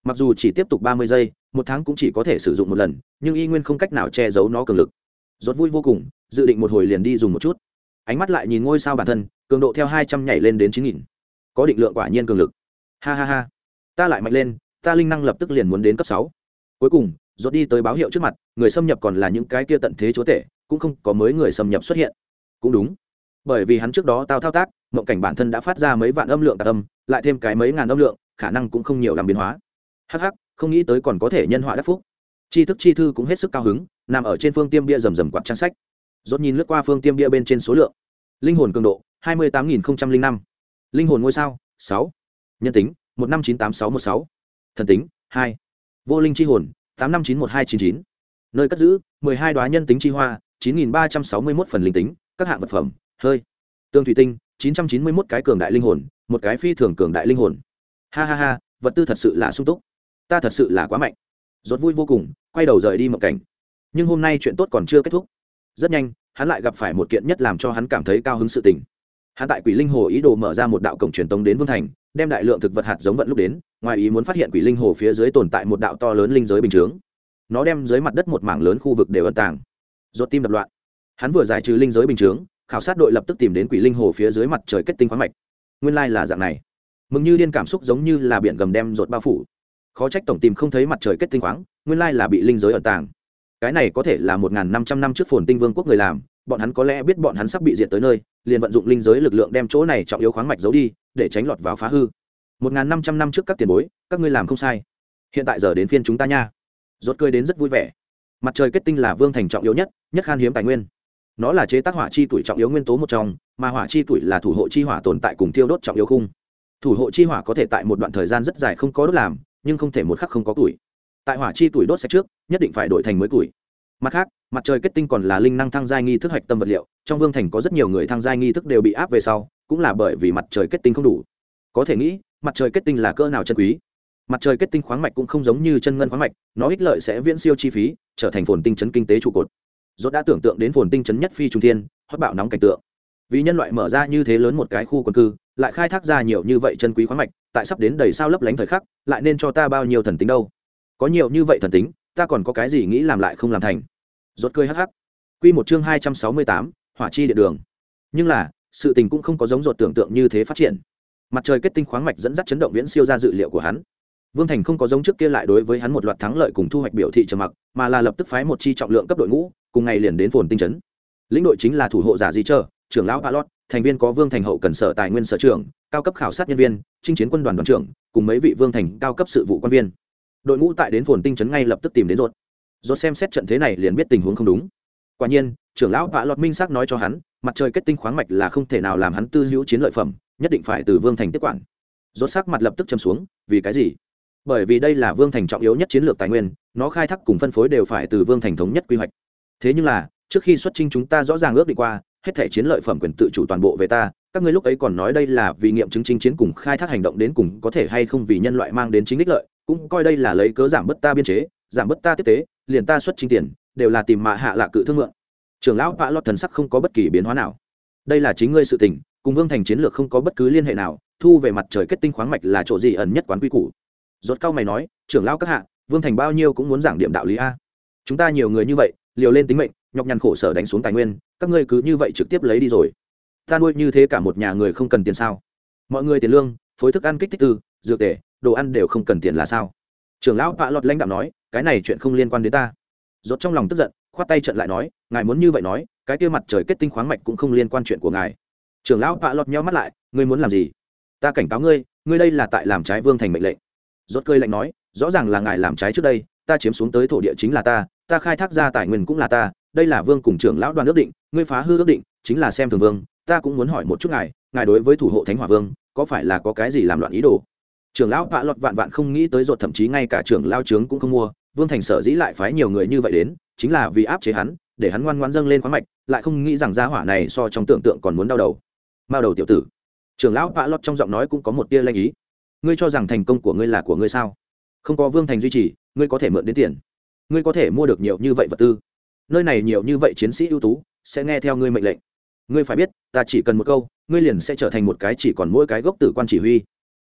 Speaker 1: Mặc dù chỉ tiếp tục ba mươi giây, một tháng cũng chỉ có thể sử dụng một lần, nhưng y nguyên không cách nào che giấu nó cường lực rốt vui vô cùng, dự định một hồi liền đi dùng một chút. Ánh mắt lại nhìn ngôi sao bản thân, cường độ theo hai trăm nhảy lên đến chín nghìn. Có định lượng quả nhiên cường lực. Ha ha ha. Ta lại mạnh lên, ta linh năng lập tức liền muốn đến cấp sáu. Cuối cùng, rốt đi tới báo hiệu trước mặt, người xâm nhập còn là những cái kia tận thế chúa tể, cũng không có mới người xâm nhập xuất hiện. Cũng đúng. Bởi vì hắn trước đó tao thao tác, mộng cảnh bản thân đã phát ra mấy vạn âm lượng tạc âm, lại thêm cái mấy ngàn âm lượng, khả năng cũng không nhiều làm biến hóa. Hắc hắc, không nghĩ tới còn có thể nhân họa đắc phúc tri thức chi thư cũng hết sức cao hứng, nằm ở trên phương tiêm bia rầm rầm quạt trang sách. Rốt nhìn lướt qua phương tiêm bia bên trên số lượng. Linh hồn cường độ, hai mươi tám nghìn năm. Linh hồn ngôi sao, sáu. Nhân tính, một năm chín tám sáu một sáu. Thần tính, hai. Vô linh chi hồn, tám năm chín một hai chín chín. Nơi cất giữ, mười hai đoá nhân tính chi hoa, chín nghìn ba trăm sáu mươi một phần linh tính, các hạng vật phẩm, hơi. Tương thủy tinh, chín trăm chín mươi một cái cường đại linh hồn, một cái phi thường cường đại linh hồn. Ha ha ha, vật tư thật sự là sung túc. Ta thật sự là quá mạnh rốt vui vô cùng, quay đầu rời đi một cảnh. Nhưng hôm nay chuyện tốt còn chưa kết thúc. Rất nhanh, hắn lại gặp phải một kiện nhất làm cho hắn cảm thấy cao hứng sự tình. Hắn tại quỷ linh hồ ý đồ mở ra một đạo cổng truyền tống đến vương thành, đem đại lượng thực vật hạt giống vận lúc đến, ngoài ý muốn phát hiện quỷ linh hồ phía dưới tồn tại một đạo to lớn linh giới bình chướng. Nó đem dưới mặt đất một mảng lớn khu vực đều ẩn tàng. Rốt tim đập loạn. Hắn vừa giải trừ linh giới bình chướng, khảo sát đội lập tức tìm đến quỷ linh hồ phía dưới mặt trời kết tinh khoáng mạch. Nguyên lai là dạng này. Mừng như điên cảm xúc giống như là biển gầm đem rột bao phủ khó trách tổng tìm không thấy mặt trời kết tinh khoáng, nguyên lai là bị linh giới ẩn tàng. Cái này có thể là một n g h n năm trăm năm trước phồn tinh vương quốc người làm, bọn hắn có lẽ biết bọn hắn sắp bị diệt tới nơi, liền vận dụng linh giới lực lượng đem chỗ này trọng yếu khoáng mạch giấu đi, để tránh lọt vào phá hư. Một n g h n năm trăm năm trước các tiền bối, các ngươi làm không sai. Hiện tại giờ đến phiên chúng ta nha. Rốt cười đến rất vui vẻ. Mặt trời kết tinh là vương thành trọng yếu nhất nhất khan hiếm tài nguyên. Nó là chế tác hỏa chi tuổi trọng yếu nguyên tố một trong, mà hỏa chi tuổi là thủ hộ chi hỏa tồn tại cùng tiêu đốt trọng yếu khung. Thủ hộ chi hỏa có thể tại một đoạn thời gian rất dài không có đốt làm nhưng không thể một khắc không có tuổi tại hỏa chi tuổi đốt sạch trước, nhất định phải đổi thành mới tuổi mặt khác, mặt trời kết tinh còn là linh năng thăng giai nghi thức hạch tâm vật liệu, trong vương thành có rất nhiều người thăng giai nghi thức đều bị áp về sau, cũng là bởi vì mặt trời kết tinh không đủ. Có thể nghĩ, mặt trời kết tinh là cỡ nào chân quý. Mặt trời kết tinh khoáng mạch cũng không giống như chân ngân khoáng mạch, nó ích lợi sẽ viễn siêu chi phí, trở thành phồn tinh chấn kinh tế trụ cột. Dốt đã tưởng tượng đến phồn tinh chấn nhất phi trung thiên hót bạo nóng cảnh tượng. Vì nhân loại mở ra như thế lớn một cái khu quần cư, lại khai thác ra nhiều như vậy chân quý khoáng mạch tại sắp đến đầy sao lấp lánh thời khắc, lại nên cho ta bao nhiêu thần tính đâu? Có nhiều như vậy thần tính, ta còn có cái gì nghĩ làm lại không làm thành? Rốt cười hắc hắc. Quy một chương hai trăm sáu mươi tám, hỏa chi địa đường. Nhưng là, sự tình cũng không có giống ruột tưởng tượng như thế phát triển. Mặt trời kết tinh khoáng mạch dẫn dắt chấn động viễn siêu ra dự liệu của hắn. Vương thành không có giống trước kia lại đối với hắn một loạt thắng lợi cùng thu hoạch biểu thị trầm mặc, mà là lập tức phái một chi trọng lượng cấp đội ngũ, cùng ngày liền đến phồn tinh trấn lĩnh đội chính là thủ hộ giả di trơ trưởng lão palot, thành viên có vương thành hậu cần sở tài nguyên sở trưởng cao cấp khảo sát nhân viên, chinh chiến quân đoàn đoàn trưởng, cùng mấy vị vương thành cao cấp sự vụ quan viên. Đội ngũ tại đến phồn tinh trấn ngay lập tức tìm đến rốt rốt xem xét trận thế này liền biết tình huống không đúng. Quả nhiên, trưởng lão vạ lọt minh xác nói cho hắn, mặt trời kết tinh khoáng mạch là không thể nào làm hắn tư hữu chiến lợi phẩm, nhất định phải từ vương thành tiếp quản. Rốt sắc mặt lập tức châm xuống, vì cái gì? Bởi vì đây là vương thành trọng yếu nhất chiến lược tài nguyên, nó khai thác cùng phân phối đều phải từ vương thành thống nhất quy hoạch. Thế nhưng là, trước khi xuất trình chúng ta rõ ràng ước định qua, hết thể chiến lợi phẩm quyền tự chủ toàn bộ về ta các ngươi lúc ấy còn nói đây là vì nghiệm chứng chính chiến cùng khai thác hành động đến cùng có thể hay không vì nhân loại mang đến chính ích lợi, cũng coi đây là lấy cớ giảm bớt ta biên chế, giảm bớt ta tiếp tế, liền ta xuất chính tiền, đều là tìm mạ hạ lạ cự thương mượn. Trưởng lão vạ lọt thần sắc không có bất kỳ biến hóa nào. Đây là chính ngươi sự tình, cùng vương thành chiến lược không có bất cứ liên hệ nào, thu về mặt trời kết tinh khoáng mạch là chỗ gì ẩn nhất quán quy củ. Rốt cao mày nói trưởng lão các hạ, vương thành bao nhiêu cũng muốn giảng điểm đạo lý a. Chúng ta nhiều người như vậy, liều lên tính mệnh, nhọc nhằn khổ sở đánh xuống tài nguyên, các ngươi cứ như vậy trực tiếp lấy đi rồi ta nuôi như thế cả một nhà người không cần tiền sao? Mọi người tiền lương, phối thức ăn kích thích tư dược tể, đồ ăn đều không cần tiền là sao? Trưởng lão vạ lọt lãnh đạo nói, cái này chuyện không liên quan đến ta. Rốt trong lòng tức giận, khoát tay trận lại nói, ngài muốn như vậy nói, cái kia mặt trời kết tinh khoáng mạch cũng không liên quan chuyện của ngài. Trưởng lão vạ lọt nheo mắt lại, ngươi muốn làm gì? Ta cảnh cáo ngươi ngươi đây là tại làm trái vương thành mệnh lệnh. Rốt cơi lạnh nói, rõ ràng là ngài làm trái trước đây, ta chiếm xuống tới thổ địa chính là ta ta khai thác ra tài nguyên cũng là ta, đây là vương cùng trưởng lão đoàn ước định, ngươi phá hư ước định, chính là xem thường vương ta cũng muốn hỏi một chút ngài ngài đối với thủ hộ thánh hỏa vương, có phải là có cái gì làm loạn ý đồ? Trưởng lão vạ lọt vạn vạn không nghĩ tới rột thậm chí ngay cả trưởng lao trướng cũng không mua, vương thành sở dĩ lại phái nhiều người như vậy đến, chính là vì áp chế hắn, để hắn ngoan ngoan dâng lên khoáng mạch, lại không nghĩ rằng gia hỏa này so trong tưởng tượng còn muốn đau đầu. Mao đầu tiểu tử. Trưởng lão vạ lọt trong giọng nói cũng có một tia lanh ý. Ngươi cho rằng thành công của ngươi là của ngươi sao? Không có vương thành duy trì, ngươi có thể mượn đến tiền. Ngươi có thể mua được nhiều như vậy vật tư. Nơi này nhiều như vậy chiến sĩ ưu tú, sẽ nghe theo ngươi mệnh lệnh ngươi phải biết, ta chỉ cần một câu, ngươi liền sẽ trở thành một cái chỉ còn mỗi cái gốc tử quan chỉ huy.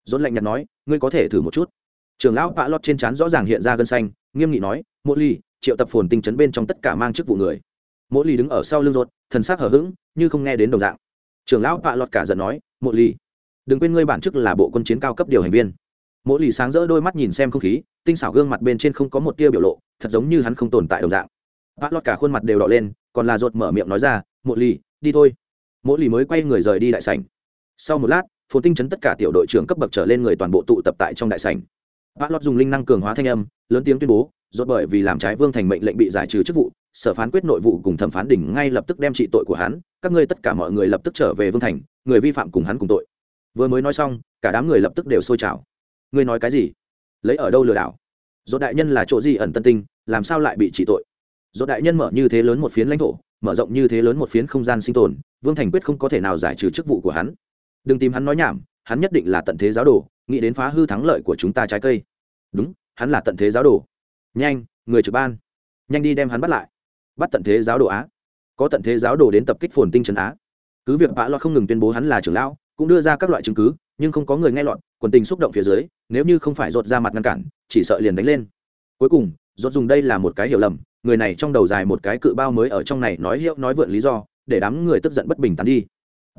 Speaker 1: Dốt lạnh nhạt nói, ngươi có thể thử một chút. Trưởng lão bạ lót trên trán rõ ràng hiện ra gân xanh, nghiêm nghị nói mỗi ly triệu tập phồn tinh chấn bên trong tất cả mang chức vụ người. Mỗi ly đứng ở sau lưng rốt, thần sắc hở h ữ g như không nghe đến đồng dạng. Trưởng lão bạ lọt cả giận nói mỗi ly đừng quên ngươi bản chức là bộ quân chiến cao cấp điều hành viên. Mỗi ly sáng rỡ đôi mắt nhìn xem không khí, tinh xảo gương mặt bên trên không có một tia biểu lộ, thật giống như hắn không tồn tại đồng dạng. Bạ lọt cả khuôn mặt đều đỏ lên, còn là rột mở miệng nói ra mỗi ly đi thôi. Mỗi lì mới quay người rời đi đại sảnh. Sau một lát, phồn tinh chấn tất cả tiểu đội trưởng cấp bậc trở lên người toàn bộ tụ tập tại trong đại sảnh. Vạn lọt dùng linh năng cường hóa thanh âm, lớn tiếng tuyên bố, rốt bởi vì làm trái vương thành mệnh lệnh bị giải trừ chức vụ, sở phán quyết nội vụ cùng thẩm phán đỉnh ngay lập tức đem trị tội của hắn, các ngươi tất cả mọi người lập tức trở về vương thành, người vi phạm cùng hắn cùng tội. Vừa mới nói xong, cả đám người lập tức đều sôi trào. Ngươi nói cái gì? Lấy ở đâu lừa đảo? Dốt đại nhân là chỗ gì ẩn tân tinh, làm sao lại bị trị tội? Do đại nhân mở như thế lớn một phiến lãnh thổ, mở rộng như thế lớn một phiến không gian sinh tồn, vương thành quyết không có thể nào giải trừ chức vụ của hắn. Đừng tìm hắn nói nhảm, hắn nhất định là tận thế giáo đồ, nghĩ đến phá hư thắng lợi của chúng ta trái cây. Đúng, hắn là tận thế giáo đồ. Nhanh, người trực ban. Nhanh đi đem hắn bắt lại. Bắt tận thế giáo đồ á. Có tận thế giáo đồ đến tập kích phồn tinh trấn á. Cứ việc bạ lo không ngừng tuyên bố hắn là trưởng lão, cũng đưa ra các loại chứng cứ, nhưng không có người nghe lọt, quần tình xúc động phía dưới, nếu như không phải rột ra mặt ngăn cản, chỉ sợ liền đánh lên. Cuối cùng rột dùng đây là một cái hiểu lầm người này trong đầu dài một cái cự bao mới ở trong này nói hiệu, nói vượn lý do, để đám người tức giận bất bình tán đi.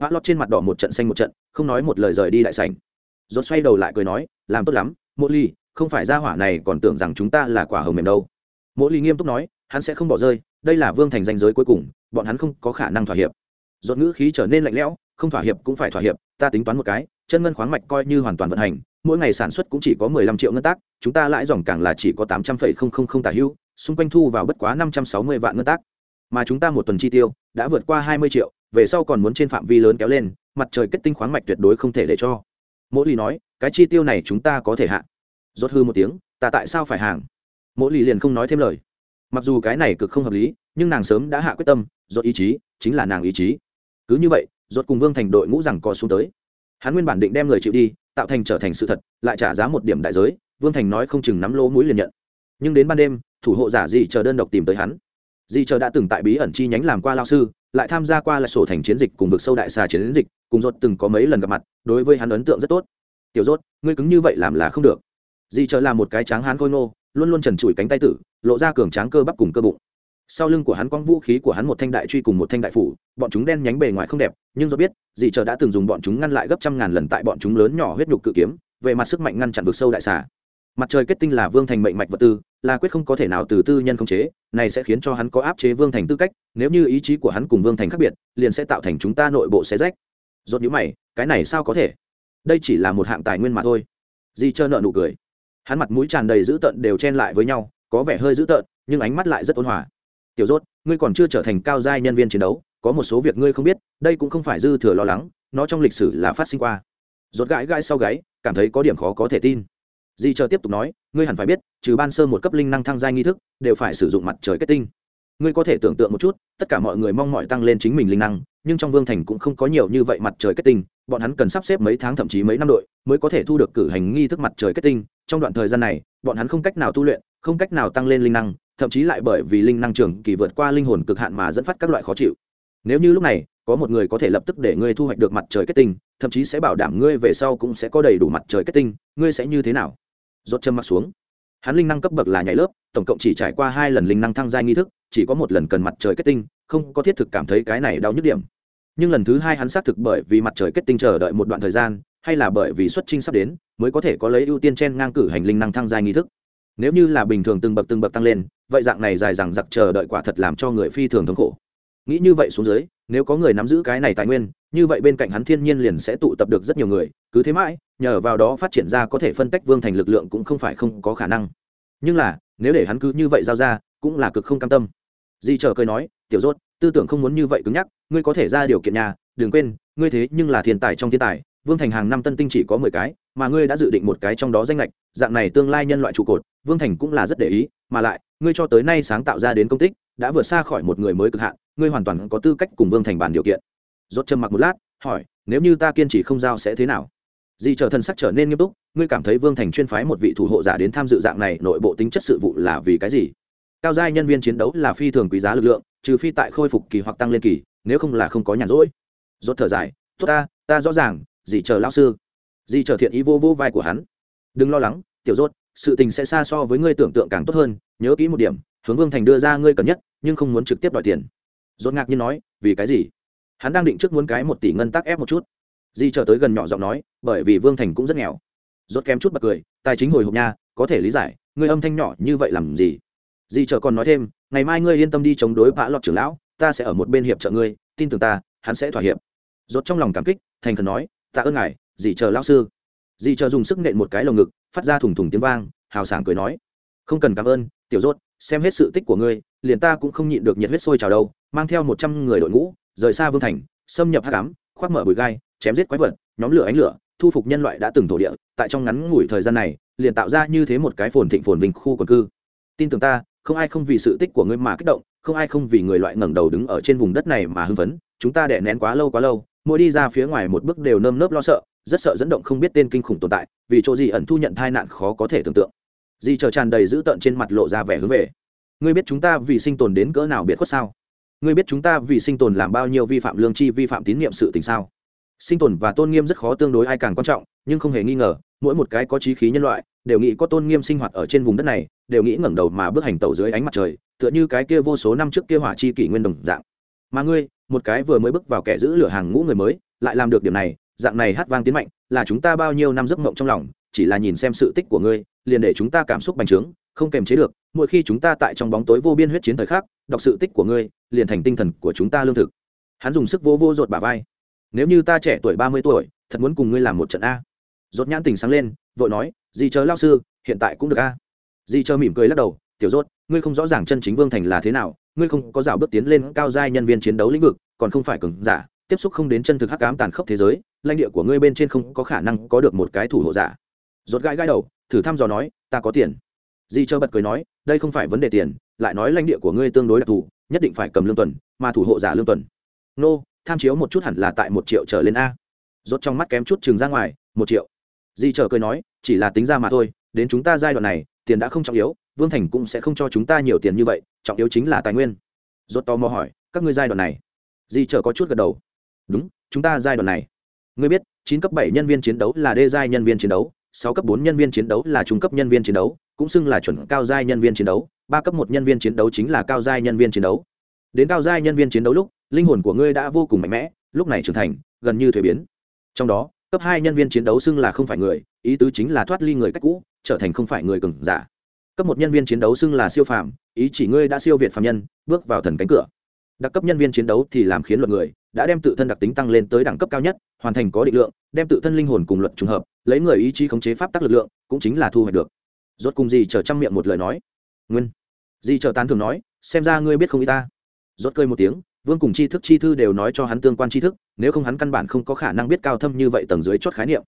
Speaker 1: Vã lót trên mặt đỏ một trận xanh một trận, không nói một lời rời đi đại sảnh. Dốt xoay đầu lại cười nói, làm tốt lắm Mỗ ly, không phải ra hỏa này còn tưởng rằng chúng ta là quả hồng mềm đâu. Mỗ ly nghiêm túc nói, hắn sẽ không bỏ rơi, đây là vương thành danh giới cuối cùng, bọn hắn không có khả năng thỏa hiệp. Dốt ngữ khí trở nên lạnh lẽo, không thỏa hiệp cũng phải thỏa hiệp, ta tính toán một cái, chân ngân khoáng mạch coi như hoàn toàn vận hành, mỗi ngày sản xuất cũng chỉ có mười lăm triệu ngân tác, chúng ta lãi dòng càng là chỉ có tám trăm phẩy không không không tả hữu xung quanh thu vào bất quá năm trăm sáu mươi vạn ngân tác. Mà chúng ta một tuần chi tiêu đã vượt qua hai mươi triệu, về sau còn muốn trên phạm vi lớn kéo lên, mặt trời kết tinh khoáng mạch tuyệt đối không thể để cho. Mỗi lì nói, cái chi tiêu này chúng ta có thể hạ. Rốt hư một tiếng, ta tại sao phải hàng? Mỗi lì liền không nói thêm lời. Mặc dù cái này cực không hợp lý, nhưng nàng sớm đã hạ quyết tâm, rốt ý chí, chính là nàng ý chí. Cứ như vậy, rốt cùng vương thành đội ngũ rằng co xuống tới. Hắn nguyên bản định đem người chịu đi, tạo thành trở thành sự thật, lại trả giá một điểm đại giới. Vương thành nói không chừng nắm lỗ mũi liền nhận nhưng đến ban đêm, thủ hộ giả gì chờ đơn độc tìm tới hắn. Di chờ đã từng tại bí ẩn chi nhánh làm qua lao sư, lại tham gia qua là sổ thành chiến dịch cùng vực sâu đại xà chiến dịch, cùng rốt từng có mấy lần gặp mặt, đối với hắn ấn tượng rất tốt. Tiểu rốt, ngươi cứng như vậy làm là không được. Di chờ là một cái tráng hán khôi nô luôn luôn trần trụi cánh tay tử, lộ ra cường tráng cơ bắp cùng cơ bụng. Sau lưng của hắn quăng vũ khí của hắn một thanh đại truy cùng một thanh đại phủ, bọn chúng đen nhánh bề ngoài không đẹp, nhưng do biết dì chờ đã từng dùng bọn chúng ngăn lại gấp trăm ngàn lần tại bọn chúng lớn nhỏ huyết nhục cự kiếm, về mặt sức mạnh ngăn chặn vực sâu đại xà. Mặt trời kết tinh là vương thành mệnh mạch vật tư là quyết không có thể nào từ tư nhân không chế, này sẽ khiến cho hắn có áp chế vương thành tư cách, nếu như ý chí của hắn cùng vương thành khác biệt, liền sẽ tạo thành chúng ta nội bộ xé rách. Rốt nhíu mày, cái này sao có thể? Đây chỉ là một hạng tài nguyên mà thôi. Di chơ nợ nụ cười. Hắn mặt mũi tràn đầy dữ tợn đều chen lại với nhau, có vẻ hơi dữ tợn, nhưng ánh mắt lại rất ôn hòa. Tiểu rốt, ngươi còn chưa trở thành cao giai nhân viên chiến đấu, có một số việc ngươi không biết, đây cũng không phải dư thừa lo lắng, nó trong lịch sử là phát sinh qua. Rốt gãi gãi sau gáy, cảm thấy có điểm khó có thể tin di chờ tiếp tục nói, ngươi hẳn phải biết, trừ ban sơ một cấp linh năng thăng giai nghi thức, đều phải sử dụng mặt trời kết tinh. Ngươi có thể tưởng tượng một chút, tất cả mọi người mong mọi tăng lên chính mình linh năng, nhưng trong vương thành cũng không có nhiều như vậy mặt trời kết tinh, bọn hắn cần sắp xếp mấy tháng thậm chí mấy năm đội mới có thể thu được cử hành nghi thức mặt trời kết tinh. Trong đoạn thời gian này, bọn hắn không cách nào tu luyện, không cách nào tăng lên linh năng, thậm chí lại bởi vì linh năng trường kỳ vượt qua linh hồn cực hạn mà dẫn phát các loại khó chịu. Nếu như lúc này, có một người có thể lập tức để ngươi thu hoạch được mặt trời kết tinh, thậm chí sẽ bảo đảm ngươi về sau cũng sẽ có đầy đủ mặt trời kết tinh, ngươi sẽ như thế nào? Rốt châm mắt xuống. Hắn linh năng cấp bậc là nhảy lớp, tổng cộng chỉ trải qua hai lần linh năng thăng giai nghi thức, chỉ có một lần cần mặt trời kết tinh, không có thiết thực cảm thấy cái này đau nhức điểm. Nhưng lần thứ hai hắn xác thực bởi vì mặt trời kết tinh chờ đợi một đoạn thời gian, hay là bởi vì xuất trinh sắp đến, mới có thể có lấy ưu tiên chen ngang cử hành linh năng thăng giai nghi thức. Nếu như là bình thường từng bậc từng bậc tăng lên, vậy dạng này dài dằng dặc chờ đợi quả thật làm cho người phi thường thống khổ. Nghĩ như vậy xuống dưới, nếu có người nắm giữ cái này tài nguyên, như vậy bên cạnh hắn thiên nhiên liền sẽ tụ tập được rất nhiều người, cứ thế mãi nhờ vào đó phát triển ra có thể phân tách vương thành lực lượng cũng không phải không có khả năng. Nhưng là, nếu để hắn cứ như vậy giao ra, cũng là cực không cam tâm. Di chờ cười nói, tiểu rốt, tư tưởng không muốn như vậy cứng nhắc, ngươi có thể ra điều kiện nhà, đừng quên, ngươi thế nhưng là thiên tài trong thiên tài, vương thành hàng năm tân tinh chỉ có mười cái, mà ngươi đã dự định một cái trong đó danh lệch, dạng này tương lai nhân loại trụ cột, vương thành cũng là rất để ý, mà lại, ngươi cho tới nay sáng tạo ra đến công tích, đã vượt xa khỏi một người mới cực hạn, ngươi hoàn toàn có tư cách cùng vương thành bàn điều kiện. Rốt trầm mặc một lát, hỏi, nếu như ta kiên trì không giao sẽ thế nào? Dì chờ thần sắc trở nên nghiêm túc, ngươi cảm thấy vương thành chuyên phái một vị thủ hộ giả đến tham dự dạng này, nội bộ tính chất sự vụ là vì cái gì? Cao giai nhân viên chiến đấu là phi thường quý giá lực lượng, trừ phi tại khôi phục kỳ hoặc tăng lên kỳ, nếu không là không có nhàn rỗi. Rốt thở dài, tốt ta ta rõ ràng dì chờ lão sư. Dì chờ thiện ý vô vô vai của hắn. Đừng lo lắng, tiểu rốt, sự tình sẽ xa so với ngươi tưởng tượng càng tốt hơn, nhớ kỹ một điểm, hướng vương thành đưa ra ngươi cần nhất, nhưng không muốn trực tiếp đòi tiền. Rốt ngạc nhiên nói, vì cái gì? Hắn đang định trước muốn cái một tỷ ngân tắc ép một chút di chờ tới gần nhỏ giọng nói, bởi vì vương thành cũng rất nghèo. Rốt kém chút bật cười, tài chính hồi hộp nha, có thể lý giải, ngươi âm thanh nhỏ như vậy làm gì? Di chờ còn nói thêm, ngày mai ngươi yên tâm đi chống đối vã lọt trưởng lão, ta sẽ ở một bên hiệp trợ ngươi, tin tưởng ta, hắn sẽ thỏa hiệp. Rốt trong lòng cảm kích, thành khẩn nói, tạ ơn ngài, Di chờ lão sư. Di chờ dùng sức nện một cái lồng ngực, phát ra thùng thùng tiếng vang, hào sảng cười nói, không cần cảm ơn, tiểu rốt, xem hết sự tích của ngươi, liền ta cũng không nhịn được nhiệt huyết sôi trào đâu, mang theo một trăm người đội ngũ, rời xa vương thành, xâm nhập hắc ám, khoác mở bụi gai chém giết quái vật, nhóm lửa ánh lửa, thu phục nhân loại đã từng thổ địa, tại trong ngắn ngủi thời gian này, liền tạo ra như thế một cái phồn thịnh phồn vinh khu quần cư. Tin tưởng ta, không ai không vì sự tích của ngươi mà kích động, không ai không vì người loại ngẩng đầu đứng ở trên vùng đất này mà hưng phấn, chúng ta đè nén quá lâu quá lâu, mỗi đi ra phía ngoài một bước đều nơm nớp lo sợ, rất sợ dẫn động không biết tên kinh khủng tồn tại, vì chỗ gì ẩn thu nhận tai nạn khó có thể tưởng tượng. Di chờ tràn đầy dữ tợn trên mặt lộ ra vẻ hướng về. Ngươi biết chúng ta vì sinh tồn đến cỡ nào biệt khuất sao? Ngươi biết chúng ta vì sinh tồn làm bao nhiêu vi phạm lương tri, vi phạm tín nhiệm sự tình sao? Sinh tồn và tôn nghiêm rất khó tương đối ai càng quan trọng, nhưng không hề nghi ngờ, mỗi một cái có trí khí nhân loại đều nghĩ có tôn nghiêm sinh hoạt ở trên vùng đất này, đều nghĩ ngẩng đầu mà bước hành tẩu dưới ánh mặt trời, tựa như cái kia vô số năm trước kia hỏa chi kỷ nguyên đồng dạng. Mà ngươi, một cái vừa mới bước vào kẻ giữ lửa hàng ngũ người mới, lại làm được điểm này, dạng này hát vang tiến mạnh, là chúng ta bao nhiêu năm giấc mộng trong lòng, chỉ là nhìn xem sự tích của ngươi, liền để chúng ta cảm xúc bành trướng, không kềm chế được, mỗi khi chúng ta tại trong bóng tối vô biên huyết chiến thời khắc, đọc sự tích của ngươi, liền thành tinh thần của chúng ta lương thực. Hắn dùng sức vô vô rột bả vai nếu như ta trẻ tuổi ba mươi tuổi, thật muốn cùng ngươi làm một trận a. Rốt nhãn tình sáng lên, vội nói gì chờ lao sư, hiện tại cũng được a. Di chờ mỉm cười lắc đầu, tiểu rốt, ngươi không rõ ràng chân chính vương thành là thế nào, ngươi không có dạo bước tiến lên cao giai nhân viên chiến đấu lĩnh vực, còn không phải cường giả, tiếp xúc không đến chân thực hắc ám tàn khốc thế giới, lãnh địa của ngươi bên trên không có khả năng có được một cái thủ hộ giả. Rốt gãi gãi đầu, thử thăm dò nói, ta có tiền. Di chờ bật cười nói, đây không phải vấn đề tiền, lại nói lãnh địa của ngươi tương đối đặc thù, nhất định phải cầm lương tuần, mà thủ hộ giả lương tuần. Nô tham chiếu một chút hẳn là tại một triệu trở lên a. Rốt trong mắt kém chút chừng ra ngoài, một triệu. Di trở cười nói, chỉ là tính ra mà thôi, đến chúng ta giai đoạn này, tiền đã không trọng yếu, vương thành cũng sẽ không cho chúng ta nhiều tiền như vậy, trọng yếu chính là tài nguyên. Rốt to mò hỏi, các ngươi giai đoạn này? Di trở có chút gật đầu. Đúng, chúng ta giai đoạn này. Ngươi biết, chín cấp bảy nhân viên chiến đấu là đê giai nhân viên chiến đấu, sáu cấp bốn nhân viên chiến đấu là trung cấp nhân viên chiến đấu, cũng xưng là chuẩn cao giai nhân viên chiến đấu, ba cấp một nhân viên chiến đấu chính là cao giai nhân viên chiến đấu. Đến cao giai nhân viên chiến đấu lúc linh hồn của ngươi đã vô cùng mạnh mẽ, lúc này trưởng thành, gần như thuế biến. Trong đó, cấp hai nhân viên chiến đấu xưng là không phải người, ý tứ chính là thoát ly người cách cũ, trở thành không phải người cường giả. Cấp một nhân viên chiến đấu xưng là siêu phàm, ý chỉ ngươi đã siêu việt phàm nhân, bước vào thần cánh cửa. Đặc cấp nhân viên chiến đấu thì làm khiến luật người, đã đem tự thân đặc tính tăng lên tới đẳng cấp cao nhất, hoàn thành có định lượng, đem tự thân linh hồn cùng luật trùng hợp, lấy người ý chí khống chế pháp tắc lực lượng, cũng chính là thu hoạch được. Rốt cùng gì chờ trăm miệng một lời nói. Nguyên. Gì chờ tán thường nói, xem ra ngươi biết không y ta. Rốt cười một tiếng vương cùng tri thức chi thư đều nói cho hắn tương quan tri thức, nếu không hắn căn bản không có khả năng biết cao thâm như vậy tầng dưới chót khái niệm.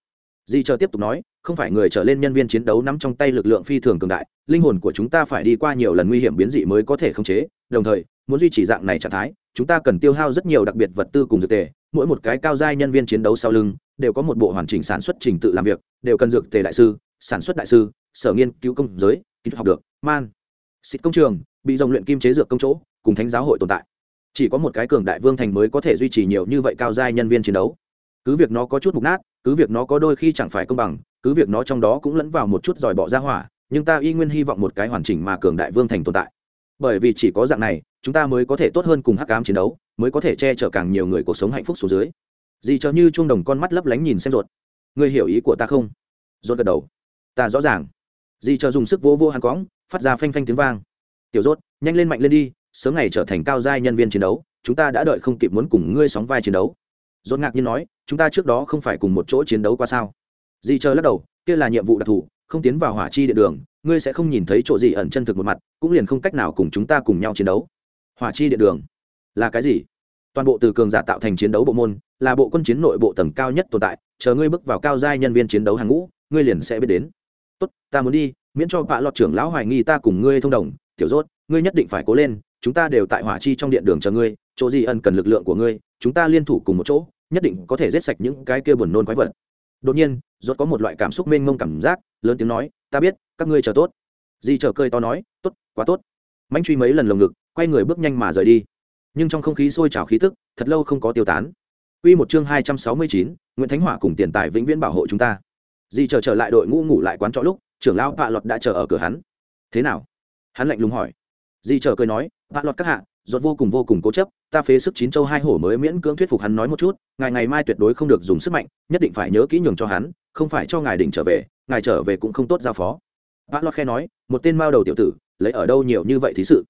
Speaker 1: Di chờ tiếp tục nói, không phải người trở lên nhân viên chiến đấu nắm trong tay lực lượng phi thường cường đại, linh hồn của chúng ta phải đi qua nhiều lần nguy hiểm biến dị mới có thể khống chế, đồng thời, muốn duy trì dạng này trạng thái, chúng ta cần tiêu hao rất nhiều đặc biệt vật tư cùng dược tề, mỗi một cái cao giai nhân viên chiến đấu sau lưng, đều có một bộ hoàn chỉnh sản xuất trình tự làm việc, đều cần dược tề đại sư, sản xuất đại sư, sở nghiên cứu công giới, kỹ thuật học được, man. Xịt công trường, bị dòng luyện kim chế dược công chỗ, cùng thánh giáo hội tồn tại chỉ có một cái cường đại vương thành mới có thể duy trì nhiều như vậy cao giai nhân viên chiến đấu. Cứ việc nó có chút mục nát, cứ việc nó có đôi khi chẳng phải công bằng, cứ việc nó trong đó cũng lẫn vào một chút giỏi bỏ ra hỏa, nhưng ta y nguyên hy vọng một cái hoàn chỉnh mà cường đại vương thành tồn tại. Bởi vì chỉ có dạng này, chúng ta mới có thể tốt hơn cùng hắc cám chiến đấu, mới có thể che chở càng nhiều người cuộc sống hạnh phúc xuống dưới. Gì cho như chuông đồng con mắt lấp lánh nhìn xem ruột. Ngươi hiểu ý của ta không? Ruột gật đầu. Ta rõ ràng. Gì cho dùng sức vô vô hàng cõng phát ra phanh phanh tiếng vang. Tiểu rốt nhanh lên mạnh lên đi sớm ngày trở thành cao giai nhân viên chiến đấu, chúng ta đã đợi không kịp muốn cùng ngươi sóng vai chiến đấu. Rốt ngạc nhiên nói, chúng ta trước đó không phải cùng một chỗ chiến đấu qua sao? Di chờ lắc đầu, kia là nhiệm vụ đặc thù, không tiến vào hỏa chi địa đường, ngươi sẽ không nhìn thấy chỗ gì ẩn chân thực một mặt, cũng liền không cách nào cùng chúng ta cùng nhau chiến đấu. Hỏa chi địa đường, là cái gì? Toàn bộ từ cường giả tạo thành chiến đấu bộ môn, là bộ quân chiến nội bộ tầng cao nhất tồn tại, chờ ngươi bước vào cao giai nhân viên chiến đấu hàng ngũ, ngươi liền sẽ biết đến. Tốt, ta muốn đi, miễn cho bạ lọt trưởng lão hoài nghi ta cùng ngươi thông đồng. Tiểu rốt, ngươi nhất định phải cố lên chúng ta đều tại hỏa chi trong điện đường chờ ngươi chỗ gì ẩn cần lực lượng của ngươi chúng ta liên thủ cùng một chỗ nhất định có thể giết sạch những cái kia buồn nôn quái vật đột nhiên rốt có một loại cảm xúc mênh mông cảm giác lớn tiếng nói ta biết các ngươi chờ tốt di chờ cười to nói tốt quá tốt manh truy mấy lần lồng ngực quay người bước nhanh mà rời đi nhưng trong không khí sôi trào khí tức thật lâu không có tiêu tán Quy một chương hai trăm sáu mươi chín, Nguyễn Thánh Hỏa cùng tiền tài vĩnh viễn bảo hộ chúng ta. Di chờ trở lại đội ngũ ngủ lại quán trọ lúc, trưởng lão tạ Lọt đã chờ ở cửa hắn. Thế nào? Hắn lạnh lùng hỏi. Di chờ cười nói, vạn Lọt các hạ, dột vô cùng vô cùng cố chấp, ta phế sức chín châu hai hổ mới miễn cưỡng thuyết phục hắn nói một chút, ngài ngày mai tuyệt đối không được dùng sức mạnh, nhất định phải nhớ kỹ nhường cho hắn, không phải cho ngài đỉnh trở về, ngài trở về cũng không tốt giao phó. vạn Lọt khe nói, một tên mao đầu tiểu tử, lấy ở đâu nhiều như vậy thí sự.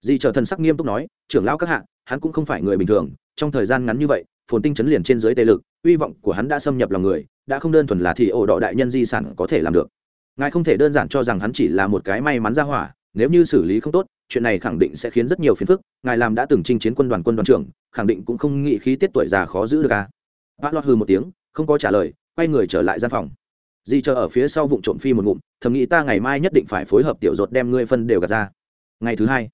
Speaker 1: Di chờ thần sắc nghiêm túc nói, trưởng lão các hạ, hắn cũng không phải người bình thường, trong thời gian ngắn như vậy, phồn tinh chấn liền trên dưới tê lực uy vọng của hắn đã xâm nhập lòng người đã không đơn thuần là thì ổ đỏ đại nhân di sản có thể làm được ngài không thể đơn giản cho rằng hắn chỉ là một cái may mắn ra hỏa nếu như xử lý không tốt, chuyện này khẳng định sẽ khiến rất nhiều phiền phức, ngài làm đã từng chinh chiến quân đoàn quân đoàn trưởng, khẳng định cũng không nghĩ khí tiết tuổi già khó giữ được à. bác lót hư một tiếng, không có trả lời, quay người trở lại gian phòng. Di chờ ở phía sau vụ trộm phi một ngụm, thầm nghĩ ta ngày mai nhất định phải phối hợp tiểu dột đem ngươi phân đều gạt ra. Ngày thứ hai,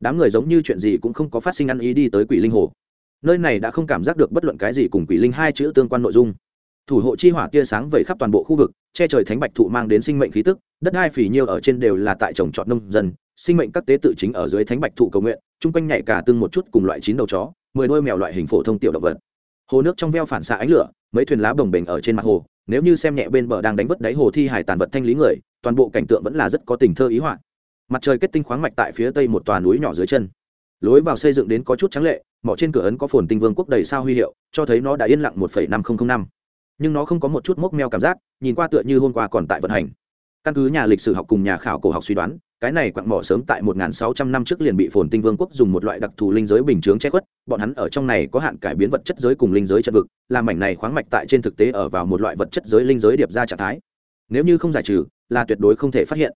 Speaker 1: đám người giống như chuyện gì cũng không có phát sinh ăn ý đi tới quỷ linh hồ. Nơi này đã không cảm giác được bất luận cái gì cùng quỷ linh hai chữ tương quan nội dung thủ hộ chi hỏa tia sáng vẩy khắp toàn bộ khu vực, che trời thánh bạch thụ mang đến sinh mệnh khí tức, đất hai phỉ nhiêu ở trên đều là tại trồng trọt nông dân, sinh mệnh các tế tự chính ở dưới thánh bạch thụ cầu nguyện, chung quanh nhảy cả tương một chút cùng loại chín đầu chó, mười đôi mèo loại hình phổ thông tiểu động vật. Hồ nước trong veo phản xạ ánh lửa, mấy thuyền lá bồng bềnh ở trên mặt hồ, nếu như xem nhẹ bên bờ đang đánh vất đáy hồ thi hải tàn vật thanh lý người, toàn bộ cảnh tượng vẫn là rất có tình thơ ý họa. Mặt trời kết tinh khoáng mạch tại phía tây một tòa núi nhỏ dưới chân. Lối vào xây dựng đến có chút trắng lệ, mỏ trên cửa ấn có phồn tinh vương quốc đầy sao huy hiệu, cho thấy nó đã yên lặng một năm nghìn năm nhưng nó không có một chút mốc meo cảm giác, nhìn qua tựa như hôm qua còn tại vận hành. Căn cứ nhà lịch sử học cùng nhà khảo cổ học suy đoán, cái này quặng mỏ sớm tại 1.600 năm trước liền bị phồn tinh vương quốc dùng một loại đặc thù linh giới bình chướng che khuất, bọn hắn ở trong này có hạn cải biến vật chất giới cùng linh giới trận vực, làm mảnh này khoáng mạch tại trên thực tế ở vào một loại vật chất giới linh giới điệp ra trạng thái. Nếu như không giải trừ, là tuyệt đối không thể phát hiện.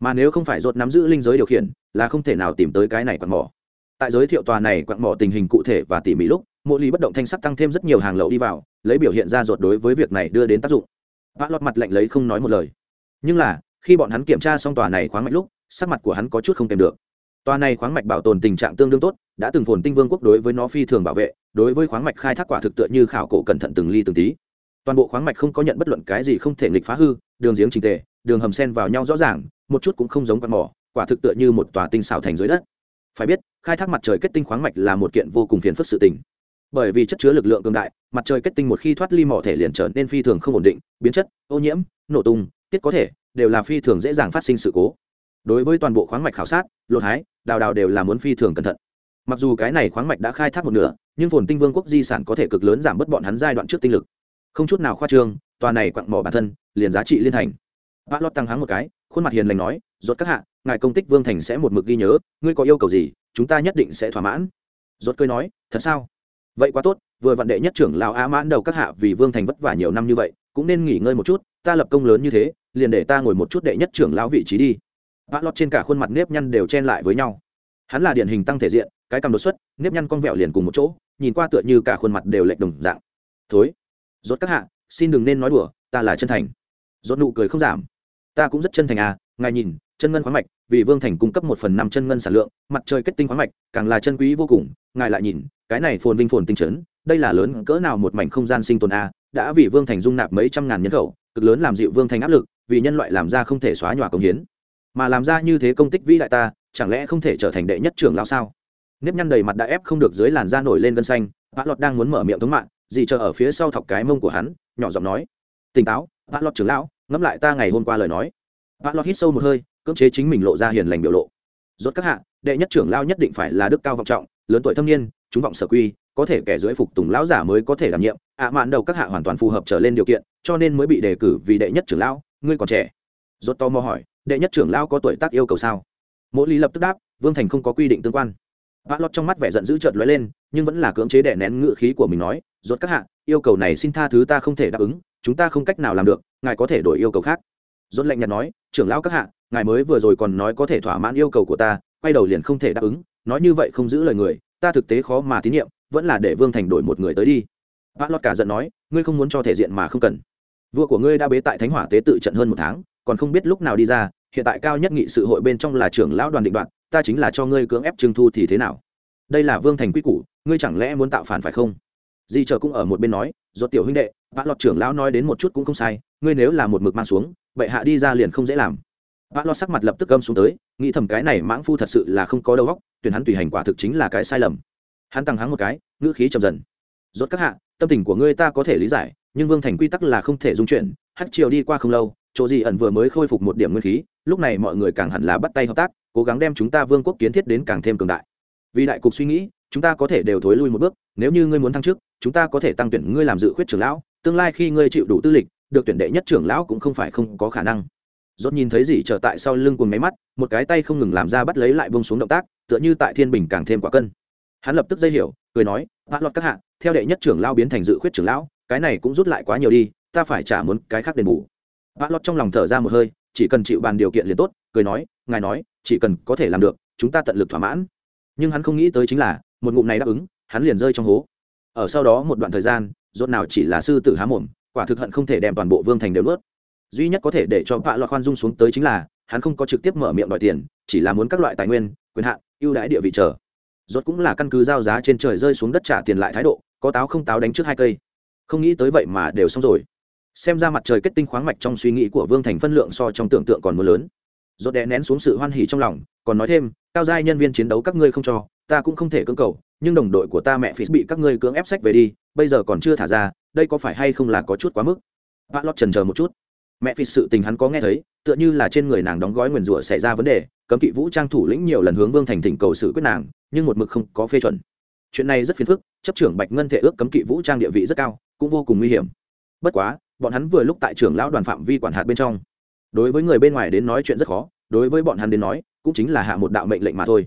Speaker 1: Mà nếu không phải rốt nắm giữ linh giới điều khiển, là không thể nào tìm tới cái này quặng mỏ. Tại giới thiệu tòa này quặng mỏ tình hình cụ thể và tỉ mỉ lúc mộ lý bất động thanh sắc tăng thêm rất nhiều hàng lậu đi vào, lấy biểu hiện ra ruột đối với việc này đưa đến tác dụng. Vã lọt mặt lạnh lấy không nói một lời. Nhưng là, khi bọn hắn kiểm tra xong tòa này khoáng mạch lúc, sắc mặt của hắn có chút không kèm được. Tòa này khoáng mạch bảo tồn tình trạng tương đương tốt, đã từng phồn tinh vương quốc đối với nó phi thường bảo vệ, đối với khoáng mạch khai thác quả thực tựa như khảo cổ cẩn thận từng ly từng tí. Toàn bộ khoáng mạch không có nhận bất luận cái gì không thể nghịch phá hư, đường giếng trình tề, đường hầm sen vào nhau rõ ràng, một chút cũng không giống quạt mỏ, quả thực tựa như một tòa tinh xảo thành dưới đất. Phải biết, khai thác mặt trời kết tinh khoáng mạch là một kiện vô cùng phiền phức sự tình bởi vì chất chứa lực lượng cường đại, mặt trời kết tinh một khi thoát ly mỏ thể liền trở nên phi thường không ổn định, biến chất, ô nhiễm, nổ tung, tiết có thể, đều là phi thường dễ dàng phát sinh sự cố. Đối với toàn bộ khoáng mạch khảo sát, lột hái, đào đào đều là muốn phi thường cẩn thận. Mặc dù cái này khoáng mạch đã khai thác một nửa, nhưng phồn tinh vương quốc di sản có thể cực lớn giảm bớt bọn hắn giai đoạn trước tinh lực. Không chút nào khoa trương, tòa này quặng mỏ bản thân, liền giá trị liên thành. Bác lót tăng hắng một cái, khuôn mặt hiền lành nói, rốt các hạ, ngài công tích vương thành sẽ một mực ghi nhớ, ngươi có yêu cầu gì, chúng ta nhất định sẽ thỏa mãn. Rốt cười nói, thật sao? Vậy quá tốt, vừa vạn đệ nhất trưởng lão á mãn đầu các hạ vì vương thành vất vả nhiều năm như vậy, cũng nên nghỉ ngơi một chút, ta lập công lớn như thế, liền để ta ngồi một chút đệ nhất trưởng lão vị trí đi. Vã lót trên cả khuôn mặt nếp nhăn đều chen lại với nhau. Hắn là điển hình tăng thể diện, cái cầm đột xuất, nếp nhăn con vẹo liền cùng một chỗ, nhìn qua tựa như cả khuôn mặt đều lệch đồng dạng. Thối, rốt các hạ, xin đừng nên nói đùa, ta là chân thành. Rốt nụ cười không giảm. Ta cũng rất chân thành à ngài nhìn, chân ngân khoáng mạch, vì vương thành cung cấp một phần năm chân ngân sản lượng, mặt trời kết tinh khoáng mạch, càng là chân quý vô cùng, ngài lại nhìn cái này phồn vinh phồn tinh trấn đây là lớn cỡ nào một mảnh không gian sinh tồn a à, đã vì vương thành dung nạp mấy trăm ngàn nhân khẩu cực lớn làm dịu vương thành áp lực vì nhân loại làm ra không thể xóa nhòa công hiến. Mà làm ra như thế công tích vĩ đại ta chẳng lẽ không thể trở thành đệ nhất trưởng lão sao? Nếp nhăn đầy mặt đã ép không được dưới làn da nổi lên gân xanh vã lọt đang muốn mở miệng thống mạng dì chờ ở phía sau thọc cái mông của hắn nhỏ giọng nói tỉnh táo vã lọt trưởng lão ngẫm lại ta ngày hôm qua lời nói. Vã lọt hít sâu một hơi cưỡng chế chính mình lộ ra hiền lành biểu lộ. Rốt các hạ đệ nhất trưởng lao nhất định phải là đức cao vọng trọng lớn tuổi thâm niên, chúng vọng sở quy, có thể kẻ dưới phục tùng lão giả mới có thể đảm nhiệm. Ạ à, mạn đầu các hạ hoàn toàn phù hợp trở lên điều kiện, cho nên mới bị đề cử vì đệ nhất trưởng lão, ngươi còn trẻ. Rốt to mò hỏi, đệ nhất trưởng lão có tuổi tác yêu cầu sao? Mỗi lý lập tức đáp, vương thành không có quy định tương quan. Vã lót trong mắt vẻ giận dữ chợt lóe lên, nhưng vẫn là cưỡng chế đè nén ngự khí của mình nói, rốt các hạ, yêu cầu này xin tha thứ ta không thể đáp ứng, chúng ta không cách nào làm được, ngài có thể đổi yêu cầu khác. Rốt lạnh nhạt nói, trưởng lão các hạ, ngài mới vừa rồi còn nói có thể thỏa mãn yêu cầu của ta, quay đầu liền không thể đáp ứng nói như vậy không giữ lời người, ta thực tế khó mà tín nhiệm, vẫn là để vương thành đổi một người tới đi. Vã lọt cả giận nói, ngươi không muốn cho thể diện mà không cần. Vua của ngươi đã bế tại thánh hỏa tế tự trận hơn một tháng, còn không biết lúc nào đi ra, hiện tại cao nhất nghị sự hội bên trong là trưởng lão đoàn định đoạn ta chính là cho ngươi cưỡng ép trưng thu thì thế nào? Đây là vương thành quy củ, ngươi chẳng lẽ muốn tạo phản phải không? Di chờ cũng ở một bên nói do tiểu huynh đệ vã lọt trưởng lão nói đến một chút cũng không sai, ngươi nếu là một mực mang xuống, bệ hạ đi ra liền không dễ làm. Vã lọt sắc mặt lập tức gâm xuống tới, nghĩ thầm cái này mãng phu thật sự là không có đầu óc tuyển hắn tùy hành quả thực chính là cái sai lầm. Hắn tăng hắn một cái, ngữ khí chậm dần. Rốt các hạ, tâm tình của ngươi ta có thể lý giải, nhưng vương thành quy tắc là không thể dung chuyển, hắc triều đi qua không lâu, chỗ gì ẩn vừa mới khôi phục một điểm nguyên khí, lúc này mọi người càng hẳn là bắt tay hợp tác, cố gắng đem chúng ta vương quốc kiến thiết đến càng thêm cường đại. Vì đại cục suy nghĩ, chúng ta có thể đều thối lui một bước, nếu như ngươi muốn thăng chức, chúng ta có thể tăng tuyển ngươi làm dự khuyết trưởng lão, tương lai khi ngươi chịu đủ tư lịch, được tuyển đệ nhất trưởng lão cũng không phải không có khả năng. Rốt nhìn thấy gì trở tại sau lưng cuồng máy mắt, một cái tay không ngừng làm ra bắt lấy lại vương xuống động tác tựa như tại thiên bình càng thêm quả cân. Hắn lập tức dây hiểu, cười nói, vạn lọt các hạ, theo đệ nhất trưởng lao biến thành dự khuyết trưởng lão, cái này cũng rút lại quá nhiều đi, ta phải trả muốn cái khác đền bù. Vạn lọt trong lòng thở ra một hơi, chỉ cần chịu bàn điều kiện liền tốt, cười nói, ngài nói, chỉ cần có thể làm được, chúng ta tận lực thỏa mãn. Nhưng hắn không nghĩ tới chính là, một ngụm này đáp ứng, hắn liền rơi trong hố. Ở sau đó một đoạn thời gian, rốt nào chỉ là sư tử há mồm, quả thực hận không thể đem toàn bộ vương thành đều nuốt. Duy nhất có thể để cho vạ lọt khoan dung xuống tới chính là, hắn không có trực tiếp mở miệng đòi tiền, chỉ là muốn các loại tài nguyên, quyền hạn ưu đãi địa vị chờ, rốt cũng là căn cứ giao giá trên trời rơi xuống đất trả tiền lại thái độ có táo không táo đánh trước hai cây. Không nghĩ tới vậy mà đều xong rồi. Xem ra mặt trời kết tinh khoáng mạch trong suy nghĩ của vương thành phân lượng so trong tưởng tượng còn mưa lớn. Rốt đè nén xuống sự hoan hỉ trong lòng còn nói thêm cao giai nhân viên chiến đấu các ngươi không cho ta cũng không thể cưỡng cầu nhưng đồng đội của ta mẹ phí bị các ngươi cưỡng ép sách về đi bây giờ còn chưa thả ra đây có phải hay không là có chút quá mức? Bác lót trần chờ một chút mẹ phi sự tình hắn có nghe thấy, tựa như là trên người nàng đóng gói nguyền rủa xảy ra vấn đề, cấm kỵ vũ trang thủ lĩnh nhiều lần hướng vương thành thỉnh cầu sự quyết nàng, nhưng một mực không có phê chuẩn. Chuyện này rất phiền phức, chấp trưởng bạch ngân thể ước cấm kỵ vũ trang địa vị rất cao, cũng vô cùng nguy hiểm. Bất quá, bọn hắn vừa lúc tại trưởng lão đoàn phạm vi quản hạt bên trong. Đối với người bên ngoài đến nói chuyện rất khó, đối với bọn hắn đến nói, cũng chính là hạ một đạo mệnh lệnh mà thôi.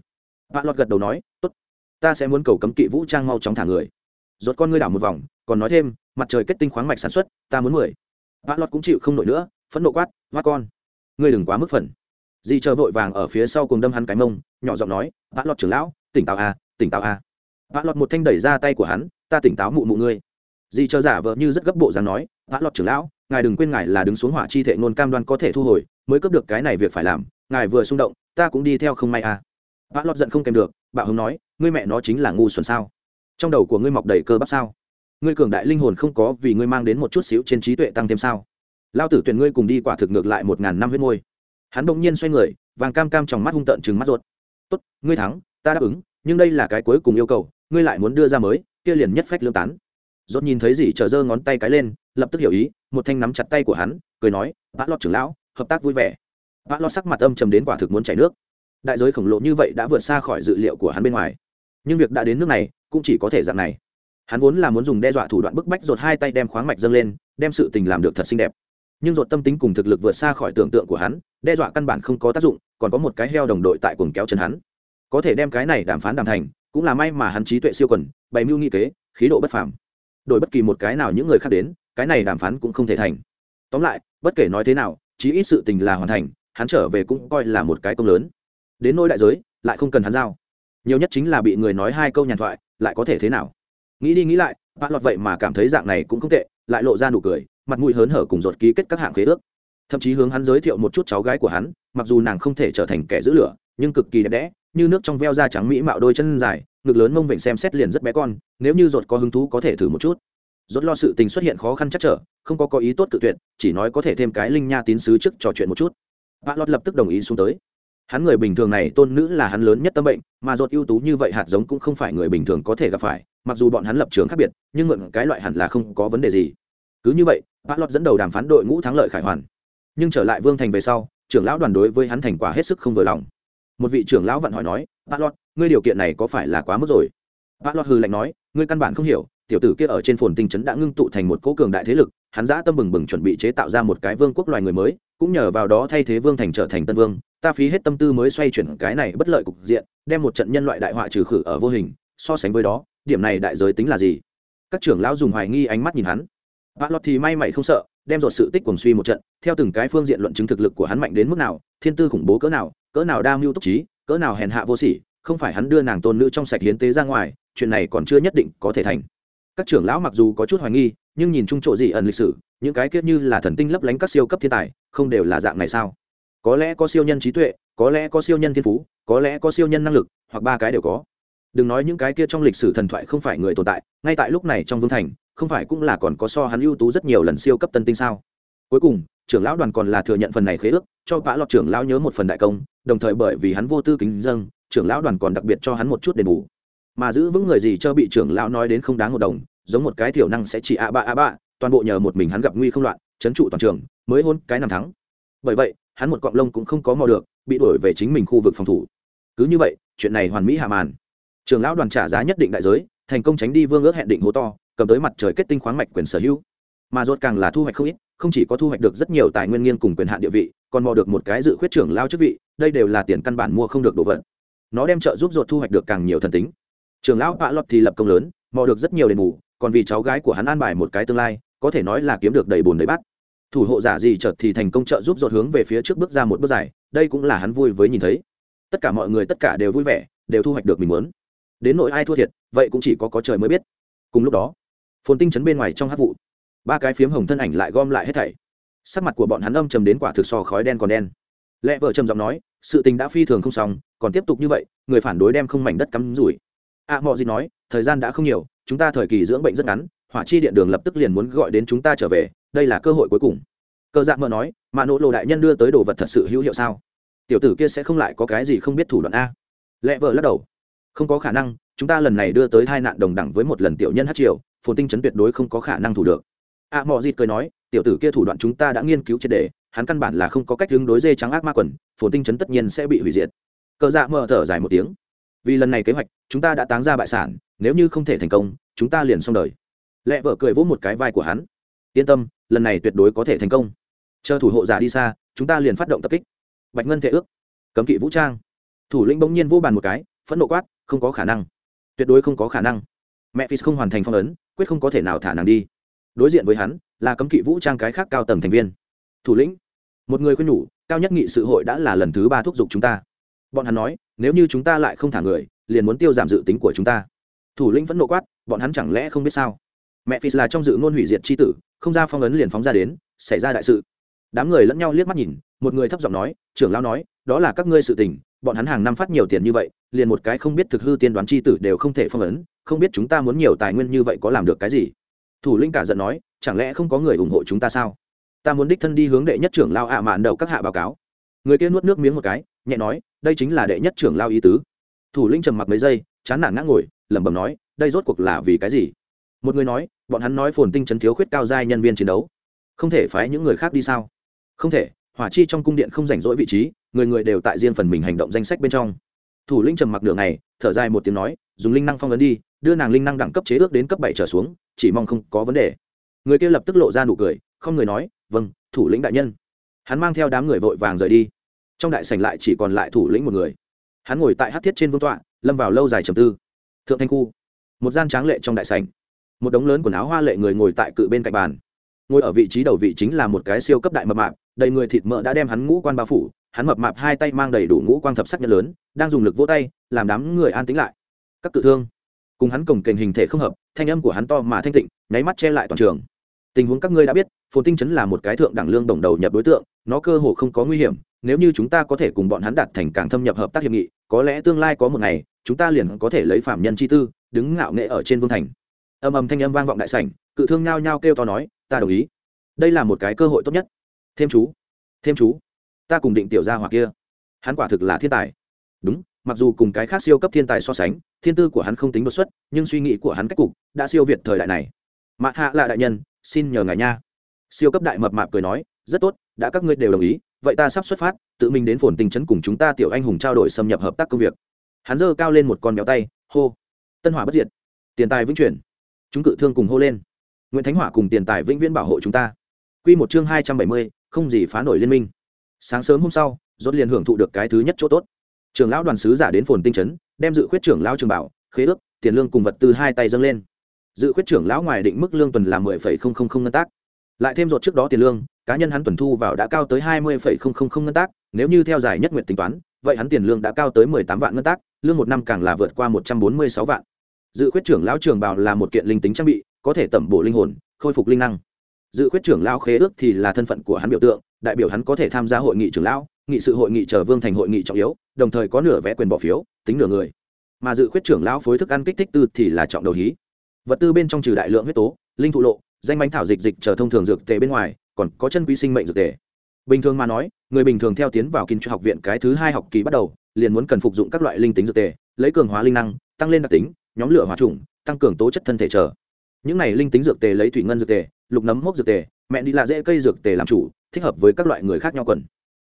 Speaker 1: Bạn lọt gật đầu nói, tốt, ta sẽ muốn cầu cấm kỵ vũ trang mau chóng thả người. Rốt con ngươi đảo một vòng, còn nói thêm, mặt trời kết tinh khoáng mạch sản xuất, ta muốn mười bạn lọt cũng chịu không nổi nữa, phẫn nộ quát hoa con, ngươi đừng quá mức phần di chờ vội vàng ở phía sau cùng đâm hắn cái mông, nhỏ giọng nói bạn lọt trưởng lão, tỉnh táo à tỉnh táo à bạn lọt một thanh đẩy ra tay của hắn, ta tỉnh táo mụ mụ ngươi. Di chờ giả vờ như rất gấp bộ dáng nói bạn lọt trưởng lão, ngài đừng quên ngài là đứng xuống hỏa chi thể ngôn cam đoan có thể thu hồi, mới cấp được cái này việc phải làm, ngài vừa xung động, ta cũng đi theo không may à bác lọt giận không kèm được, bạo hứng nói, ngươi mẹ nó chính là ngu xuẩn sao? Trong đầu của ngươi mọc đầy cơ bắp sao? Ngươi cường đại linh hồn không có vì ngươi mang đến một chút xíu trên trí tuệ tăng thêm sao? Lao tử tuyển ngươi cùng đi quả thực ngược lại một ngàn năm huyết môi. Hắn bỗng nhiên xoay người, vàng cam cam trong mắt hung tợn chừng mắt ruột. Tốt, ngươi thắng, ta đáp ứng, nhưng đây là cái cuối cùng yêu cầu, ngươi lại muốn đưa ra mới, kia liền nhất phách lương tán. Rốt nhìn thấy gì chờ giơ ngón tay cái lên, lập tức hiểu ý, một thanh nắm chặt tay của hắn, cười nói, vã lọt trưởng lão, hợp tác vui vẻ. Vã lọt sắc mặt âm trầm đến quả thực muốn chảy nước. Đại giới khổng lồ như vậy đã vượt xa khỏi dự liệu của hắn bên ngoài. Nhưng việc đã đến nước này cũng chỉ có thể dạng này hắn vốn là muốn dùng đe dọa thủ đoạn bức bách rột hai tay đem khoáng mạch dâng lên, đem sự tình làm được thật xinh đẹp. Nhưng rột tâm tính cùng thực lực vượt xa khỏi tưởng tượng của hắn, đe dọa căn bản không có tác dụng, còn có một cái heo đồng đội tại cuồng kéo chân hắn. Có thể đem cái này đàm phán đàm thành, cũng là may mà hắn trí tuệ siêu quần, bày mưu nghị kế, khí độ bất phàm. Đổi bất kỳ một cái nào những người khác đến, cái này đàm phán cũng không thể thành. Tóm lại, bất kể nói thế nào, chí ít sự tình là hoàn thành, hắn trở về cũng coi là một cái công lớn. Đến nỗi đại giới, lại không cần hắn giao. Nhiều nhất chính là bị người nói hai câu nhàn thoại, lại có thể thế nào? Nghĩ đi nghĩ lại bạn lọt vậy mà cảm thấy dạng này cũng không tệ, lại lộ ra nụ cười, mặt mũi hớn hở cùng dột ký kết các hạng khế ước. Thậm chí hướng hắn giới thiệu một chút cháu gái của hắn, mặc dù nàng không thể trở thành kẻ giữ lửa, nhưng cực kỳ đẹp đẽ, như nước trong veo da trắng mỹ mạo đôi chân dài, ngực lớn mông vịnh xem xét liền rất bé con, nếu như dột có hứng thú có thể thử một chút. Dốt lo sự tình xuất hiện khó khăn chắc trở, không có có ý tốt tự tuyệt, chỉ nói có thể thêm cái linh nha tín sứ trước trò chuyện một chút. Bạn lọt lập tức đồng ý xuống tới. Hắn người bình thường này, tôn nữ là hắn lớn nhất tâm bệnh, mà dột ưu tú như vậy hạt giống cũng không phải người bình thường có thể gặp phải mặc dù bọn hắn lập trường khác biệt, nhưng mượn cái loại hẳn là không có vấn đề gì. Cứ như vậy bác lọt dẫn đầu đàm phán đội ngũ thắng lợi khải hoàn. Nhưng trở lại vương thành về sau, trưởng lão đoàn đối với hắn thành quả hết sức không vừa lòng. Một vị trưởng lão vặn hỏi nói bác lọt ngươi điều kiện này có phải là quá mức rồi? Bác lọt hư lạnh nói, ngươi căn bản không hiểu, tiểu tử kia ở trên phồn tinh trấn đã ngưng tụ thành một cỗ cường đại thế lực, hắn giã tâm bừng bừng chuẩn bị chế tạo ra một cái vương quốc loài người mới, cũng nhờ vào đó thay thế vương thành trở thành tân vương, ta phí hết tâm tư mới xoay chuyển cái này bất lợi cục diện, đem một trận nhân loại đại họa trừ khử ở vô hình, so sánh với đó điểm này đại giới tính là gì? Các trưởng lão dùng hoài nghi ánh mắt nhìn hắn. Vạ lọt thì may mày không sợ, đem dọn sự tích cuồng suy một trận, theo từng cái phương diện luận chứng thực lực của hắn mạnh đến mức nào, thiên tư khủng bố cỡ nào cỡ nào đa mưu túc trí, cỡ nào hèn hạ vô sỉ, không phải hắn đưa nàng tôn nữ trong sạch hiến tế ra ngoài, chuyện này còn chưa nhất định có thể thành. Các trưởng lão mặc dù có chút hoài nghi, nhưng nhìn chung chỗ gì ẩn lịch sử, những cái kiết như là thần tinh lấp lánh các siêu cấp thiên tài, không đều là dạng này sao? Có lẽ có siêu nhân trí tuệ, có lẽ có siêu nhân thiên phú, có lẽ có siêu nhân năng lực, hoặc ba cái đều có đừng nói những cái kia trong lịch sử thần thoại không phải người tồn tại, ngay tại lúc này trong vương thành, không phải cũng là còn có so hắn ưu tú rất nhiều lần siêu cấp tân tinh sao? Cuối cùng, trưởng lão đoàn còn là thừa nhận phần này khế ước, cho vã lọt trưởng lão nhớ một phần đại công, đồng thời bởi vì hắn vô tư kính dâng, trưởng lão đoàn còn đặc biệt cho hắn một chút đền bù. Mà giữ vững người gì cho bị trưởng lão nói đến không đáng một đồng, giống một cái thiểu năng sẽ chỉ a ba a ba, toàn bộ nhờ một mình hắn gặp nguy không loạn, chấn trụ toàn trường, mới hôn cái năm thắng. Bởi vậy, hắn một cọng lông cũng không có mò được, bị đuổi về chính mình khu vực phòng thủ. Cứ như vậy, chuyện này hoàn mỹ hạ màn trưởng lão đoàn trả giá nhất định đại giới, thành công tránh đi vương ước hẹn định hố to, cầm tới mặt trời kết tinh khoáng mạch quyền sở hữu. Mà rốt càng là thu hoạch không ít, không chỉ có thu hoạch được rất nhiều tài nguyên nghiên cùng quyền hạn địa vị, còn mò được một cái dự khuyết trưởng lao chức vị, đây đều là tiền căn bản mua không được đồ vật. Nó đem trợ giúp rốt thu hoạch được càng nhiều thần tính. Trưởng lão bạ lọt thì lập công lớn, mò được rất nhiều đền bù, còn vì cháu gái của hắn an bài một cái tương lai, có thể nói là kiếm được đầy bùn đầy bát. Thủ hộ giả gì chợt thì thành công trợ giúp rốt hướng về phía trước bước ra một bước dài, đây cũng là hắn vui với nhìn thấy. Tất cả mọi người, tất cả đều vui vẻ, đều thu hoạch được mình muốn đến nỗi ai thua thiệt vậy cũng chỉ có có trời mới biết. Cùng lúc đó phồn tinh chấn bên ngoài trong hát vụ ba cái phiếm hồng thân ảnh lại gom lại hết thảy. Sắc mặt của bọn hắn âm trầm đến quả thực so khói đen còn đen. Lẽ vợ trầm giọng nói sự tình đã phi thường không xong còn tiếp tục như vậy người phản đối đem không mảnh đất cắm rủi. Ạ à, mọi gì nói thời gian đã không nhiều chúng ta thời kỳ dưỡng bệnh rất ngắn hỏa chi điện đường lập tức liền muốn gọi đến chúng ta trở về đây là cơ hội cuối cùng. Cơ dạ mơ nói mà nỗ lộ đại nhân đưa tới đồ vật thật sự hữu hiệu sao? Tiểu tử kia sẽ không lại có cái gì không biết thủ đoạn a. Lẽ vợ lắc đầu không có khả năng chúng ta lần này đưa tới hai nạn đồng đẳng với một lần tiểu nhân hát triều phồn tinh chấn tuyệt đối không có khả năng thủ được. A à, mò dịt cười nói tiểu tử kia thủ đoạn chúng ta đã nghiên cứu triệt đề hắn căn bản là không có cách hướng đối dê trắng ác ma quần phồn tinh chấn tất nhiên sẽ bị hủy diệt. Cờ dạ mở thở dài một tiếng. Vì lần này kế hoạch chúng ta đã táng ra bại sản nếu như không thể thành công chúng ta liền xong đời. Lẹ vợ cười vỗ một cái vai của hắn. Yên tâm lần này tuyệt đối có thể thành công. Chờ thủ hộ giả đi xa chúng ta liền phát động tập kích. Bạch ngân thể ước. Cấm kỵ vũ trang. Thủ lĩnh bỗng nhiên vô bàn một cái phẫn nộ quát không có khả năng. Tuyệt đối không có khả năng. Mẹ phi không hoàn thành phong ấn, quyết không có thể nào thả nàng đi. Đối diện với hắn, là cấm kỵ vũ trang cái khác cao tầng thành viên. Thủ lĩnh, một người khuyên nhủ, cao nhất nghị sự hội đã là lần thứ ba thúc giục chúng ta. Bọn hắn nói, nếu như chúng ta lại không thả người, liền muốn tiêu giảm dự tính của chúng ta. Thủ lĩnh vẫn nộ quát, bọn hắn chẳng lẽ không biết sao? Mẹ phi là trong dự ngôn hủy diệt c h i tử, không ra phong ấn liền phóng ra đến, xảy ra đại sự. Đám người lẫn nhau liếc mắt nhìn, một người thấp giọng nói, trưởng lao nói, đó là các ngươi sự tình bọn hắn hàng năm phát nhiều tiền như vậy, liền một cái không biết thực hư tiên đoán c h i tử đều không thể phong ấn, không biết chúng ta muốn nhiều tài nguyên như vậy có làm được cái gì. Thủ linh cả giận nói, chẳng lẽ không có người ủng hộ chúng ta sao? Ta muốn đích thân đi hướng đệ nhất trưởng lao ạ à mạn đầu các hạ báo cáo. Người kia nuốt nước miếng một cái, nhẹ nói, đây chính là đệ nhất trưởng lao ý tứ. Thủ linh trầm mặc mấy giây, chán nản ngã ngồi, lẩm bẩm nói, đây rốt cuộc là vì cái gì? Một người nói, bọn hắn nói phồn tinh chấn thiếu khuyết cao giai nhân viên chiến đấu. Không thể phái những người khác đi sao? Không thể, hỏa chi trong cung điện không rảnh rỗi vị trí người người đều tại riêng phần mình hành động danh sách bên trong. Thủ lĩnh trầm mặc đường này thở dài một tiếng nói, dùng linh năng phong ấn đi, đưa nàng linh năng đẳng cấp chế ước đến cấp bảy trở xuống, chỉ mong không có vấn đề. Người kia lập tức lộ ra nụ cười, không người nói vâng thủ lĩnh đại nhân. Hắn mang theo đám người vội vàng rời đi. Trong đại sảnh lại chỉ còn lại thủ lĩnh một người. Hắn ngồi tại hát thiết trên vương tọa, lâm vào lâu dài trầm tư. Thượng thanh khu, một gian tráng lệ trong đại sảnh. Một đống lớn quần áo hoa lệ người ngồi tại cự bên cạnh bàn. Ngồi ở vị trí đầu vị chính là một cái siêu cấp đại mập mạp, đầy người thịt mỡ đã đem hắn ngũ quan bao phủ hắn mập mạp hai tay mang đầy đủ ngũ quang thập sắc nhân lớn, đang dùng lực vỗ tay, làm đám người an tính lại. Các cự thương. Cùng hắn cổng kềnh hình thể không hợp, thanh âm của hắn to mà thanh tịnh, nháy mắt che lại toàn trường. Tình huống các ngươi đã biết, phồn tinh chấn là một cái thượng đẳng lương đồng đầu nhập đối tượng, nó cơ hồ không có nguy hiểm, nếu như chúng ta có thể cùng bọn hắn đạt thành càng thâm nhập hợp tác hiệp nghị, có lẽ tương lai có một ngày, chúng ta liền có thể lấy phạm nhân chi tư, đứng ngạo nghệ ở trên vương thành. Âm ầm thanh âm vang vọng đại sảnh, cự thương nhao nhao kêu to nói, ta đồng ý. Đây là một cái cơ hội tốt nhất. Thêm chú. Thêm chú ta cùng định tiểu gia hỏa kia. Hắn quả thực là thiên tài. Đúng, mặc dù cùng cái khác siêu cấp thiên tài so sánh, thiên tư của hắn không tính đột xuất, nhưng suy nghĩ của hắn cách cục đã siêu việt thời đại này. Mạ hạ là đại nhân, xin nhờ ngài nha. Siêu cấp đại mập mạp cười nói, rất tốt, đã các ngươi đều đồng ý, vậy ta sắp xuất phát, tự mình đến phồn tình trấn cùng chúng ta tiểu anh hùng trao đổi xâm nhập hợp tác công việc. Hắn giơ cao lên một con béo tay, hô. Tân hỏa bất diệt. Tiền tài vĩnh chuyển. Chúng cự thương cùng hô lên. Nguyễn thánh hỏa cùng tiền tài vĩnh viễn bảo hộ chúng ta. Q một chương hai trăm bảy mươi, không gì phá nổi liên minh sáng sớm hôm sau, rốt liền hưởng thụ được cái thứ nhất chỗ tốt. Trưởng lão đoàn sứ giả đến phồn tinh trấn, đem dự khuyết trưởng lão trường bảo, khế ước, tiền lương cùng vật tư hai tay dâng lên. Dự khuyết trưởng lão ngoài định mức lương tuần là mười phẩy không không không ngân tác. Lại thêm rốt trước đó tiền lương, cá nhân hắn tuần thu vào đã cao tới hai mươi phẩy không không không ngân tác, nếu như theo dài nhất nguyện tính toán, vậy hắn tiền lương đã cao tới mười tám vạn ngân tác, lương một năm càng là vượt qua một trăm bốn mươi sáu vạn. Dự khuyết trưởng lão trường bảo là một kiện linh tính trang bị, có thể tẩm bổ linh hồn, khôi phục linh năng. Dự khuyết trưởng lão khế ước thì là thân phận của hắn biểu tượng đại biểu hắn có thể tham gia hội nghị trưởng lão, nghị sự hội nghị chờ vương thành hội nghị trọng yếu, đồng thời có nửa vẽ quyền bỏ phiếu, tính nửa người. Mà dự khuyết trưởng lão phối thức ăn kích thích tư thì là trọng đầu hí. Vật tư bên trong trừ đại lượng huyết tố, linh thụ lộ, danh bánh thảo dịch dịch chờ thông thường dược tề bên ngoài, còn có chân quý sinh mệnh dược tề. Bình thường mà nói, người bình thường theo tiến vào kinh cho học viện cái thứ hai học kỳ bắt đầu, liền muốn cần phục dụng các loại linh tính dược tề, lấy cường hóa linh năng, tăng lên đặc tính, nhóm lửa hóa trùng, tăng cường tố chất thân thể trở những này linh tính dược tề lấy thủy ngân dược tề, lục nấm mốc dược tề, mẹ đi là dễ cây dược tề làm chủ thích hợp với các loại người khác nhau quần.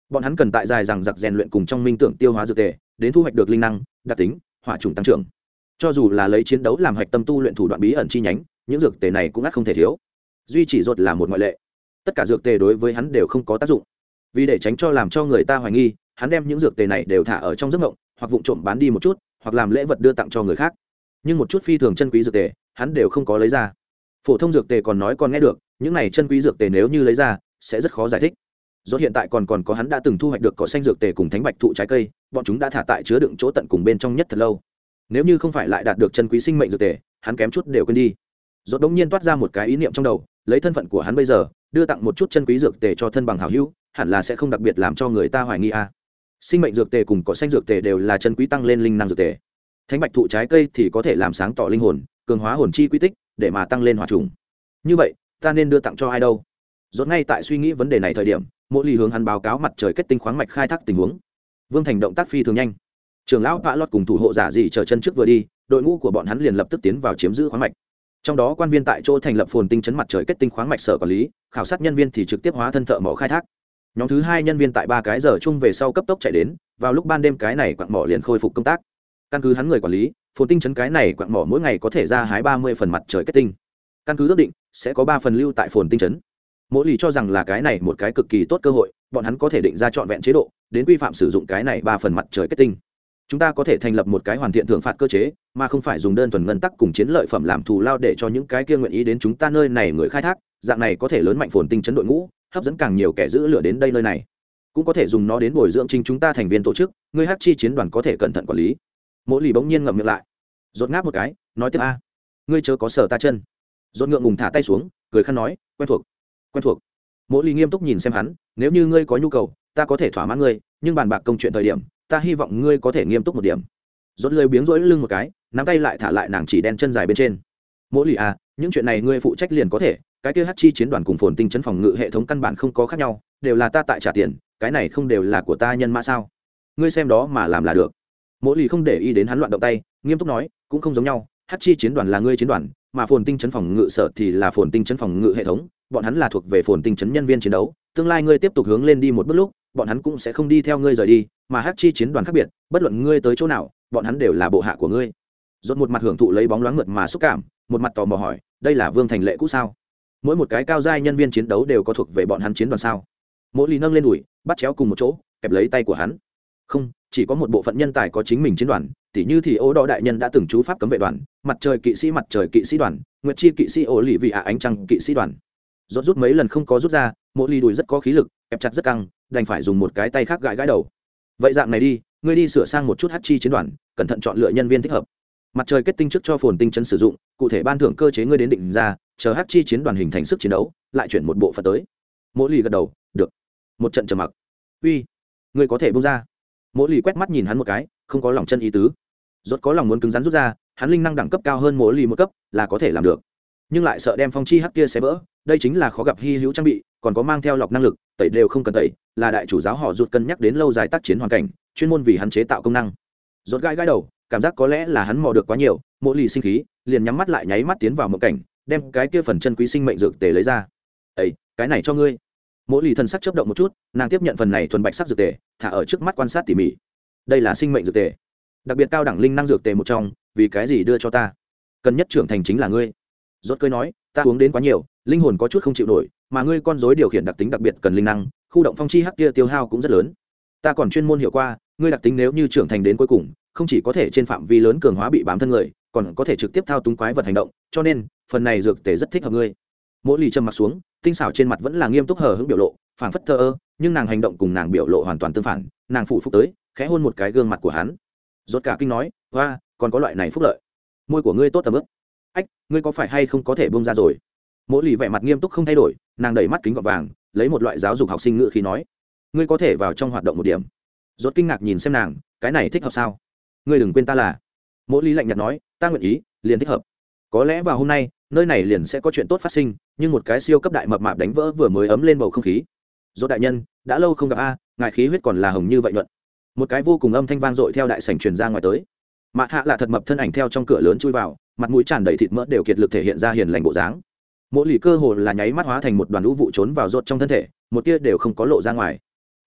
Speaker 1: Bọn hắn cần tại dài rằng giặc rèn luyện cùng trong minh tưởng tiêu hóa dược tề, đến thu hoạch được linh năng, đặc tính, hỏa trùng tăng trưởng. Cho dù là lấy chiến đấu làm hạch tâm tu luyện thủ đoạn bí ẩn chi nhánh, những dược tề này cũng ắt không thể thiếu. Duy chỉ rột là một ngoại lệ. Tất cả dược tề đối với hắn đều không có tác dụng. Vì để tránh cho làm cho người ta hoài nghi, hắn đem những dược tề này đều thả ở trong giấc mộng, hoặc vụ trộm bán đi một chút, hoặc làm lễ vật đưa tặng cho người khác. Nhưng một chút phi thường chân quý dược tề, hắn đều không có lấy ra. Phổ thông dược tề còn nói còn nghe được, những này chân quý dược tề nếu như lấy ra sẽ rất khó giải thích. Do hiện tại còn còn có hắn đã từng thu hoạch được cỏ xanh dược tề cùng thánh bạch thụ trái cây, bọn chúng đã thả tại chứa đựng chỗ tận cùng bên trong nhất thật lâu. Nếu như không phải lại đạt được chân quý sinh mệnh dược tề, hắn kém chút đều quên đi. Dốt đống nhiên toát ra một cái ý niệm trong đầu, lấy thân phận của hắn bây giờ, đưa tặng một chút chân quý dược tề cho thân bằng hảo hữu, hẳn là sẽ không đặc biệt làm cho người ta hoài nghi a. Sinh mệnh dược tề cùng cỏ xanh dược tề đều là chân quý tăng lên linh năng dược tề. Thánh bạch thụ trái cây thì có thể làm sáng tỏ linh hồn, cường hóa hồn chi quy tích, để mà tăng lên hòa trùng. Như vậy, ta nên đưa tặng cho ai đâu? Rốt ngay tại suy nghĩ vấn đề này thời điểm, mộ ly hướng hắn báo cáo mặt trời kết tinh khoáng mạch khai thác tình huống. Vương thành động tác phi thường nhanh. Trường lão vạ lọt cùng thủ hộ giả dị chờ chân trước vừa đi, đội ngũ của bọn hắn liền lập tức tiến vào chiếm giữ khoáng mạch. Trong đó quan viên tại chỗ thành lập phồn tinh chấn mặt trời kết tinh khoáng mạch sở quản lý, khảo sát nhân viên thì trực tiếp hóa thân thợ mỏ khai thác. Nhóm thứ hai nhân viên tại ba cái giờ chung về sau cấp tốc chạy đến, vào lúc ban đêm cái này quặng mỏ liền khôi phục công tác. Căn cứ hắn người quản lý, phồn tinh chấn cái này quặng mỏ mỗi ngày có thể ra hái ba mươi phần mặt trời kết tinh. Căn cứ ước định, sẽ có ba phần lưu tại phồn tinh chấn mỗi lì cho rằng là cái này một cái cực kỳ tốt cơ hội, bọn hắn có thể định ra trọn vẹn chế độ, đến quy phạm sử dụng cái này ba phần mặt trời kết tinh. Chúng ta có thể thành lập một cái hoàn thiện thưởng phạt cơ chế, mà không phải dùng đơn thuần ngân tắc cùng chiến lợi phẩm làm thù lao để cho những cái kia nguyện ý đến chúng ta nơi này người khai thác, dạng này có thể lớn mạnh phồn tinh chấn đội ngũ, hấp dẫn càng nhiều kẻ giữ lửa đến đây nơi này. Cũng có thể dùng nó đến bồi dưỡng chính chúng ta thành viên tổ chức, người hát chi chiến đoàn có thể cẩn thận quản lý. Mỗi lì bỗng nhiên ngậm miệng lại. Rột ngáp một cái, nói tiếp a. Ngươi chớ có sở ta chân. Rột ngượng ngùng thả tay xuống, cười khăn nói, quen thuộc quen thuộc. Mỗ lì nghiêm túc nhìn xem hắn, nếu như ngươi có nhu cầu, ta có thể thỏa mãn ngươi, nhưng bàn bạc công chuyện thời điểm, ta hy vọng ngươi có thể nghiêm túc một điểm. Rốt lười biếng rỗi lưng một cái, nắm tay lại thả lại nàng chỉ đen chân dài bên trên. Mỗ lì à những chuyện này ngươi phụ trách liền có thể, cái kia hát chi chiến đoàn cùng phồn tinh chấn phòng ngự hệ thống căn bản không có khác nhau, đều là ta tại trả tiền, cái này không đều là của ta nhân mã sao? Ngươi xem đó mà làm là được. Mỗ lì không để ý đến hắn loạn động tay, nghiêm túc nói, cũng không giống nhau, hát chi chiến đoàn là ngươi chiến đoàn, mà phồn tinh chấn phòng ngự sở thì là phồn tinh chấn phòng ngự hệ thống bọn hắn là thuộc về phồn tinh chấn nhân viên chiến đấu, tương lai ngươi tiếp tục hướng lên đi một bước lúc, bọn hắn cũng sẽ không đi theo ngươi rời đi, mà hát chi chiến đoàn khác biệt, bất luận ngươi tới chỗ nào, bọn hắn đều là bộ hạ của ngươi. Dốt một mặt hưởng thụ lấy bóng loáng mượt mà xúc cảm, một mặt tò mò hỏi, đây là vương thành lệ cũ sao? Mỗi một cái cao giai nhân viên chiến đấu đều có thuộc về bọn hắn chiến đoàn sao? Mỗi lì nâng lên đùi, bắt chéo cùng một chỗ, kẹp lấy tay của hắn. Không, chỉ có một bộ phận nhân tài có chính mình chiến đoàn, tỉ như thì ô đo đại nhân đã từng chú pháp cấm vệ đoàn, mặt trời kỵ sĩ mặt trời kỵ sĩ đoàn, nguyệt chi kỵ sĩ ô lì vị hạ ánh trăng kỵ sĩ đoàn rốt rút mấy lần không có rút ra, mỗi ly đùi rất có khí lực ép chặt rất căng, đành phải dùng một cái tay khác gãi gãi đầu. Vậy dạng này đi, ngươi đi sửa sang một chút hát chi chiến đoàn, cẩn thận chọn lựa nhân viên thích hợp. Mặt trời kết tinh trước cho phồn tinh chấn sử dụng, cụ thể ban thưởng cơ chế ngươi đến định ra, chờ hát chi chiến đoàn hình thành sức chiến đấu, lại chuyển một bộ phận tới. Mỗi lì gật đầu, được. Một trận trầm mặc. Uy, ngươi có thể bung ra. Mỗi lì quét mắt nhìn hắn một cái, không có lòng chân ý tứ. Rốt có lòng muốn cứng rắn rút ra, hắn linh năng đẳng cấp cao hơn mỗi lì một cấp, là có thể làm được. Nhưng lại sợ đem phong chi hắc kia sẽ vỡ đây chính là khó gặp hy hữu trang bị, còn có mang theo lọc năng lực, tẩy đều không cần tẩy, là đại chủ giáo họ rụt cân nhắc đến lâu dài tác chiến hoàn cảnh, chuyên môn vì hắn chế tạo công năng. Rốt gai gai đầu, cảm giác có lẽ là hắn mò được quá nhiều, mộ lì sinh khí, liền nhắm mắt lại nháy mắt tiến vào một cảnh, đem cái kia phần chân quý sinh mệnh dược tề lấy ra. Ấy cái này cho ngươi. Mộ lì thần sắc chớp động một chút, nàng tiếp nhận phần này thuần bạch sắc dược tề, thả ở trước mắt quan sát tỉ mỉ. Đây là sinh mệnh dược tề. Đặc biệt cao đẳng linh năng dược tề một trong, vì cái gì đưa cho ta? Cần nhất trưởng thành chính là ngươi. Rốt cơi nói, ta uống đến quá nhiều linh hồn có chút không chịu nổi, mà ngươi con rối điều khiển đặc tính đặc biệt cần linh năng, khu động phong chi hắc kia tiêu hao cũng rất lớn. Ta còn chuyên môn hiểu qua, ngươi đặc tính nếu như trưởng thành đến cuối cùng, không chỉ có thể trên phạm vi lớn cường hóa bị bám thân người, còn có thể trực tiếp thao túng quái vật hành động, cho nên, phần này dược tề rất thích hợp ngươi. Mỗi lì trầm mặt xuống, tinh xảo trên mặt vẫn là nghiêm túc hờ hững biểu lộ, phảng phất thơ ơ, nhưng nàng hành động cùng nàng biểu lộ hoàn toàn tương phản, nàng phụ phúc tới, khẽ hôn một cái gương mặt của hắn. Rốt cả kinh nói hoa còn có loại này phúc lợi. Môi của ngươi tốt tầm ướp. Ách, ngươi có phải hay không có thể bông ra rồi? Mỗi lì vẻ mặt nghiêm túc không thay đổi, nàng đẩy mắt kính gọt vàng, lấy một loại giáo dục học sinh ngự khi nói, ngươi có thể vào trong hoạt động một điểm. Rốt kinh ngạc nhìn xem nàng, cái này thích hợp sao? Ngươi đừng quên ta là. Mỗi lý lạnh nhạt nói, ta nguyện ý, liền thích hợp. Có lẽ vào hôm nay, nơi này liền sẽ có chuyện tốt phát sinh, nhưng một cái siêu cấp đại mập mạp đánh vỡ vừa mới ấm lên bầu không khí. Dốt đại nhân, đã lâu không gặp a, ngài khí huyết còn là hồng như vậy nhuận. Một cái vô cùng âm thanh vang dội theo đại sảnh truyền ra ngoài tới. Mạ hạ là thật mập thân ảnh theo trong cửa lớn chui vào, mặt mũi tràn đầy thịt mỡ đều kiệt lực thể hiện ra hiền lành bộ dáng mỗi lì cơ hồ là nháy mắt hóa thành một đoàn lũ vụ trốn vào rốt trong thân thể, một tia đều không có lộ ra ngoài.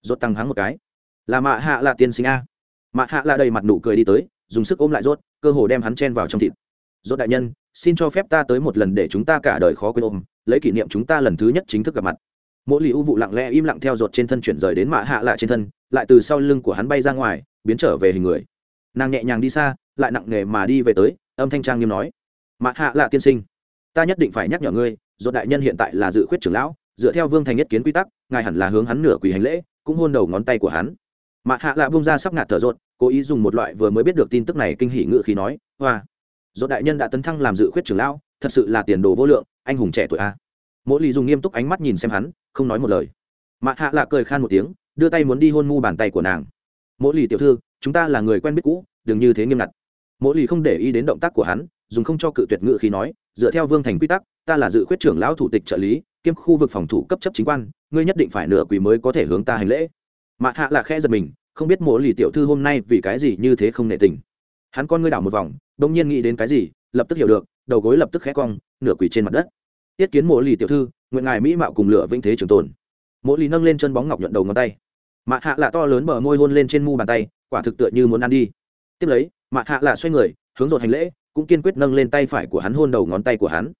Speaker 1: Rốt tăng hắng một cái. Là mạ hạ là tiên sinh a. Mạ hạ là đầy mặt nụ cười đi tới, dùng sức ôm lại rốt cơ hồ đem hắn chen vào trong thịt. Rốt đại nhân, xin cho phép ta tới một lần để chúng ta cả đời khó quên ôm, lấy kỷ niệm chúng ta lần thứ nhất chính thức gặp mặt. Mỗi lì u vụ lặng lẽ im lặng theo rột trên thân chuyển rời đến mạ hạ lạ trên thân, lại từ sau lưng của hắn bay ra ngoài, biến trở về hình người. Nàng nhẹ nhàng đi xa, lại nặng nề mà đi về tới, âm thanh trang nghiêm nói. Mạ hạ lạ tiên sinh ta nhất định phải nhắc nhở ngươi dột đại nhân hiện tại là dự khuyết trưởng lão, dựa theo vương thành nhất kiến quy tắc, ngài hẳn là hướng hắn nửa quỳ hành lễ, cũng hôn đầu ngón tay của hắn. Mạ hạ lạ bông ra sắp ngạt thở rột cố ý dùng một loại vừa mới biết được tin tức này kinh hỉ ngự khí nói, hoa dột đại nhân đã tấn thăng làm dự khuyết trưởng lão, thật sự là tiền đồ vô lượng, anh hùng trẻ tuổi a. Mỗi lì dùng nghiêm túc ánh mắt nhìn xem hắn, không nói một lời. Mạ hạ lạ cười khan một tiếng, đưa tay muốn đi hôn mu bàn tay của nàng. Mỗi lì tiểu thư, chúng ta là người quen biết cũ, đừng như thế nghiêm ngặt. Mỗi lì không để ý đến động tác của hắn dùng không cho cự tuyệt ngự khi nói, dựa theo vương thành quy tắc, ta là dự khuyết trưởng lão thủ tịch trợ lý, kiêm khu vực phòng thủ cấp chấp chính quan, ngươi nhất định phải nửa quỳ mới có thể hướng ta hành lễ. Mạ hạ là khe giật mình, không biết mộ lì tiểu thư hôm nay vì cái gì như thế không nệ tình. Hắn con ngươi đảo một vòng đông nhiên nghĩ đến cái gì, lập tức hiểu được, đầu gối lập tức khẽ cong, nửa quỳ trên mặt đất. Tiết kiến mộ lì tiểu thư, nguyện ngài mỹ mạo cùng lửa vĩnh thế trường tồn. Mộ lì nâng lên chân bóng ngọc nhuận đầu ngón tay. Mạ hạ là to lớn bờ môi hôn lên trên mu bàn tay, quả thực tựa như muốn ăn đi. Tiếp lấy mạ hạ là xoay người, hướng dột hành lễ cũng kiên quyết nâng lên tay phải của hắn hôn đầu ngón tay của hắn.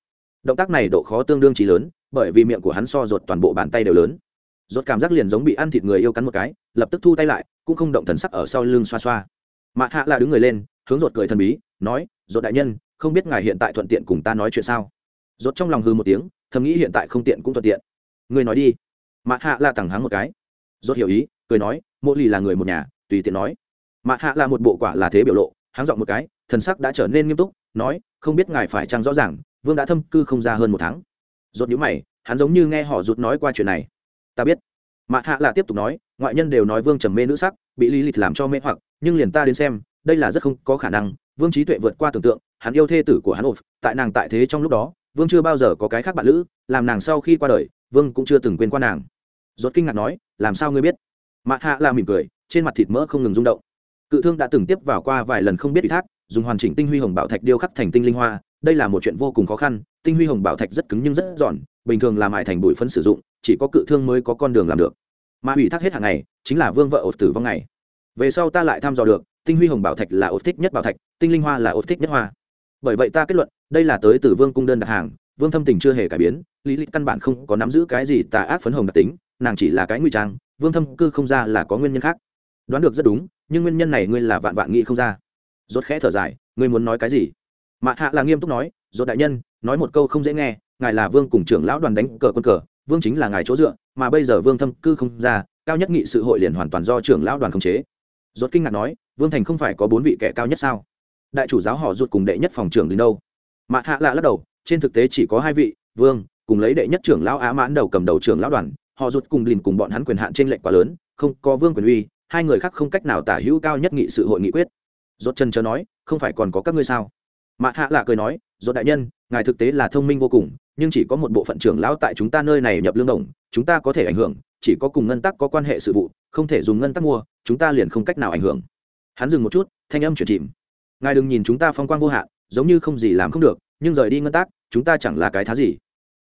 Speaker 1: Động tác này độ khó tương đương trí lớn, bởi vì miệng của hắn so ruột toàn bộ bàn tay đều lớn. Ruột cảm giác liền giống bị ăn thịt người yêu cắn một cái, lập tức thu tay lại, cũng không động thần sắc ở sau lưng xoa xoa. Mạ hạ là đứng người lên, hướng rột cười thần bí, nói rột đại nhân, không biết ngài hiện tại thuận tiện cùng ta nói chuyện sao? Ruột trong lòng hư một tiếng, thầm nghĩ hiện tại không tiện cũng thuận tiện. Người nói đi. Mạ hạ là thẳng hắng một cái. Ruột hiểu ý, cười nói, mộ lì là người một nhà, tùy tiện nói. Mạ hạ là một bộ quả là thế biểu lộ háng dọn một cái, thần sắc đã trở nên nghiêm túc, nói, không biết ngài phải chăng rõ ràng, vương đã thâm cư không ra hơn một tháng. Rốt nhíu mày, hắn giống như nghe họ rụt nói qua chuyện này. Ta biết. Mạ hạ là tiếp tục nói, ngoại nhân đều nói vương trầm mê nữ sắc, bị lý lịch làm cho mê hoặc, nhưng liền ta đến xem, đây là rất không có khả năng, vương trí tuệ vượt qua tưởng tượng, hắn yêu thê tử của hắn ột tại nàng tại thế trong lúc đó, vương chưa bao giờ có cái khác bạn lữ, làm nàng sau khi qua đời, vương cũng chưa từng quên qua nàng. Rốt kinh ngạc nói, làm sao ngươi biết? Mạ hạ là mỉm cười, trên mặt thịt mỡ không ngừng rung động cự thương đã từng tiếp vào qua vài lần không biết ủy thác, dùng hoàn chỉnh tinh huy hồng bảo thạch điêu khắc thành tinh linh hoa. Đây là một chuyện vô cùng khó khăn, tinh huy hồng bảo thạch rất cứng nhưng rất giòn, bình thường làm ải thành bụi phấn sử dụng, chỉ có cự thương mới có con đường làm được. Mà ủy thác hết hàng ngày, chính là vương vợ ột tử vong ngày. Về sau ta lại thăm dò được, tinh huy hồng bảo thạch là ột thích nhất bảo thạch, tinh linh hoa là ột thích nhất hoa. Bởi vậy ta kết luận, đây là tới từ vương cung đơn đặt hàng, vương thâm tình chưa hề cải biến, lý lịch căn bản không có nắm giữ cái gì tà ác phấn hồng đặc tính, nàng chỉ là cái nguy trang, vương thâm cư không ra là có nguyên nhân khác. Đoán được rất đúng nhưng nguyên nhân này ngươi là vạn vạn nghĩ không ra. Rốt khẽ thở dài, ngươi muốn nói cái gì? Mạ hạ là nghiêm túc nói, rốt đại nhân, nói một câu không dễ nghe, ngài là vương cùng trưởng lão đoàn đánh cờ quân cờ, vương chính là ngài chỗ dựa, mà bây giờ vương thâm cư không ra, cao nhất nghị sự hội liền hoàn toàn do trưởng lão đoàn khống chế. Rốt kinh ngạc nói, vương thành không phải có bốn vị kẻ cao nhất sao? Đại chủ giáo họ rụt cùng đệ nhất phòng trưởng đến đâu? Mạ hạ lạ lắc đầu, trên thực tế chỉ có hai vị, vương, cùng lấy đệ nhất trưởng lão á mãn đầu cầm đầu trưởng lão đoàn, họ rụt cùng lìn cùng bọn hắn quyền hạn trên lệnh quá lớn, không có vương quyền uy hai người khác không cách nào tả hữu cao nhất nghị sự hội nghị quyết. Rốt chân chớ nói, không phải còn có các ngươi sao? Mạ hạ lạ cười nói, rốt đại nhân, ngài thực tế là thông minh vô cùng, nhưng chỉ có một bộ phận trưởng lão tại chúng ta nơi này nhập lương đồng, chúng ta có thể ảnh hưởng, chỉ có cùng ngân tắc có quan hệ sự vụ, không thể dùng ngân tắc mua, chúng ta liền không cách nào ảnh hưởng. Hắn dừng một chút, thanh âm chuyển chìm. Ngài đừng nhìn chúng ta phong quang vô hạn, giống như không gì làm không được, nhưng rời đi ngân tắc, chúng ta chẳng là cái thá gì.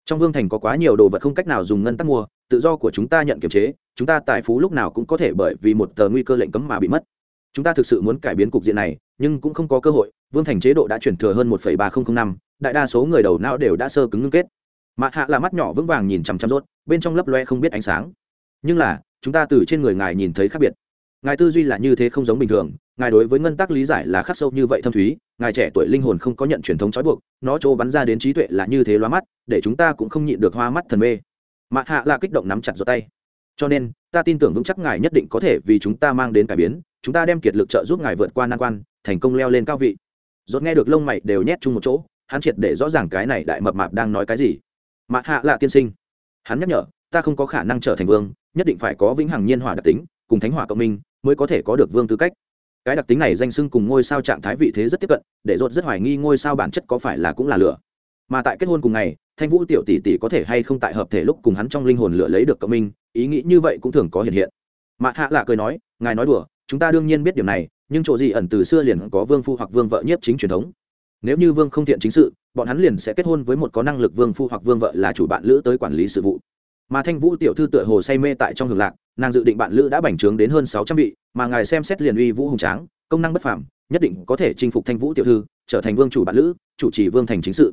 Speaker 1: Trong vương thành có quá nhiều đồ vật không cách nào dùng ngân tắc mua tự do của chúng ta nhận kiểm chế, chúng ta tài phú lúc nào cũng có thể bởi vì một tờ nguy cơ lệnh cấm mà bị mất. Chúng ta thực sự muốn cải biến cục diện này, nhưng cũng không có cơ hội, vương thành chế độ đã chuyển thừa hơn một ba nghìn năm, đại đa số người đầu não đều đã sơ cứng ngưng kết. Mạ hạ là mắt nhỏ vững vàng nhìn chằm chằm rốt, bên trong lấp loe không biết ánh sáng. Nhưng là, chúng ta từ trên người ngài nhìn thấy khác biệt. Ngài tư duy là như thế không giống bình thường, ngài đối với ngân tắc lý giải là khắc sâu như vậy thâm thúy, ngài trẻ tuổi linh hồn không có nhận truyền thống trói buộc, nó chỗ bắn ra đến trí tuệ là như thế loa mắt, để chúng ta cũng không nhịn được hoa mắt thần mê mạ hạ là kích động nắm chặt giọt tay. Cho nên, ta tin tưởng vững chắc ngài nhất định có thể vì chúng ta mang đến cải biến, chúng ta đem kiệt lực trợ giúp ngài vượt qua nan quan, thành công leo lên cao vị. Rốt nghe được lông mày đều nhét chung một chỗ, hắn triệt để rõ ràng cái này đại mập mạp đang nói cái gì. Mạ hạ là tiên sinh. Hắn nhắc nhở, ta không có khả năng trở thành vương, nhất định phải có vĩnh hằng nhiên hỏa đặc tính, cùng thánh hỏa cộng minh, mới có thể có được vương tư cách. Cái đặc tính này danh sưng cùng ngôi sao trạng thái vị thế rất tiếp cận, để rốt rất hoài nghi ngôi sao bản chất có phải là cũng là lửa. Mà tại kết hôn cùng ngày thanh vũ tiểu tỷ tỷ có thể hay không tại hợp thể lúc cùng hắn trong linh hồn lựa lấy được cộng minh, ý nghĩ như vậy cũng thường có hiện hiện. Mạ hạ lạ cười nói, ngài nói đùa, chúng ta đương nhiên biết điều này, nhưng chỗ gì ẩn từ xưa liền có vương phu hoặc vương vợ nhiếp chính truyền thống. Nếu như vương không thiện chính sự, bọn hắn liền sẽ kết hôn với một có năng lực vương phu hoặc vương vợ là chủ bạn lữ tới quản lý sự vụ. Mà thanh vũ tiểu thư tựa hồ say mê tại trong hưởng lạc, nàng dự định bạn lữ đã bành trướng đến hơn sáu trăm vị, mà ngài xem xét liền uy vũ hùng tráng, công năng bất phàm, nhất định có thể chinh phục thanh vũ tiểu thư, trở thành vương chủ bạn lữ, chủ trì vương thành chính sự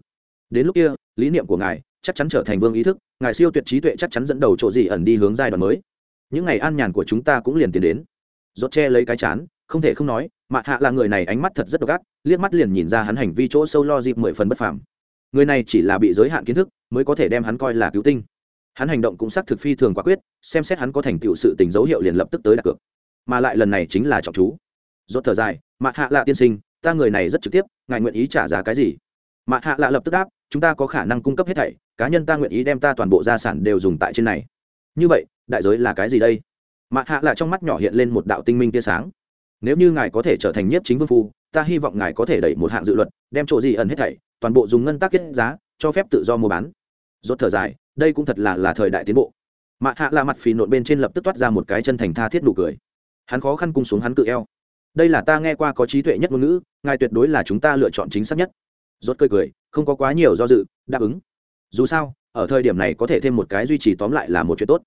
Speaker 1: đến lúc kia, lý niệm của ngài chắc chắn trở thành vương ý thức, ngài siêu tuyệt trí tuệ chắc chắn dẫn đầu chỗ gì ẩn đi hướng giai đoạn mới. Những ngày an nhàn của chúng ta cũng liền tiến đến. Rốt che lấy cái chán, không thể không nói, mạ hạ là người này ánh mắt thật rất độc ác, liếc mắt liền nhìn ra hắn hành vi chỗ sâu lo dịp mười phần bất phàm. Người này chỉ là bị giới hạn kiến thức, mới có thể đem hắn coi là cứu tinh. Hắn hành động cũng xác thực phi thường quả quyết, xem xét hắn có thành tựu sự tình dấu hiệu liền lập tức tới đặt cược. Mà lại lần này chính là trọng chú. Rốt thở dài, mạ hạ lạ tiên sinh, ta người này rất trực tiếp, ngài nguyện ý trả giá cái gì? Mạ hạ lạ lập tức đáp chúng ta có khả năng cung cấp hết thảy, cá nhân ta nguyện ý đem ta toàn bộ gia sản đều dùng tại trên này. Như vậy, đại giới là cái gì đây? Mạ hạ lạ trong mắt nhỏ hiện lên một đạo tinh minh tia sáng. Nếu như ngài có thể trở thành nhiếp chính vương phu, ta hy vọng ngài có thể đẩy một hạng dự luật, đem chỗ gì ẩn hết thảy, toàn bộ dùng ngân tác kết giá, cho phép tự do mua bán. Rốt thở dài, đây cũng thật là là thời đại tiến bộ. Mạ hạ là mặt phì nộn bên trên lập tức toát ra một cái chân thành tha thiết nụ cười. Hắn khó khăn cung xuống hắn cự eo. Đây là ta nghe qua có trí tuệ nhất ngôn ngữ, ngài tuyệt đối là chúng ta lựa chọn chính xác nhất rốt cười cười, không có quá nhiều do dự, đáp ứng. Dù sao, ở thời điểm này có thể thêm một cái duy trì tóm lại là một chuyện tốt.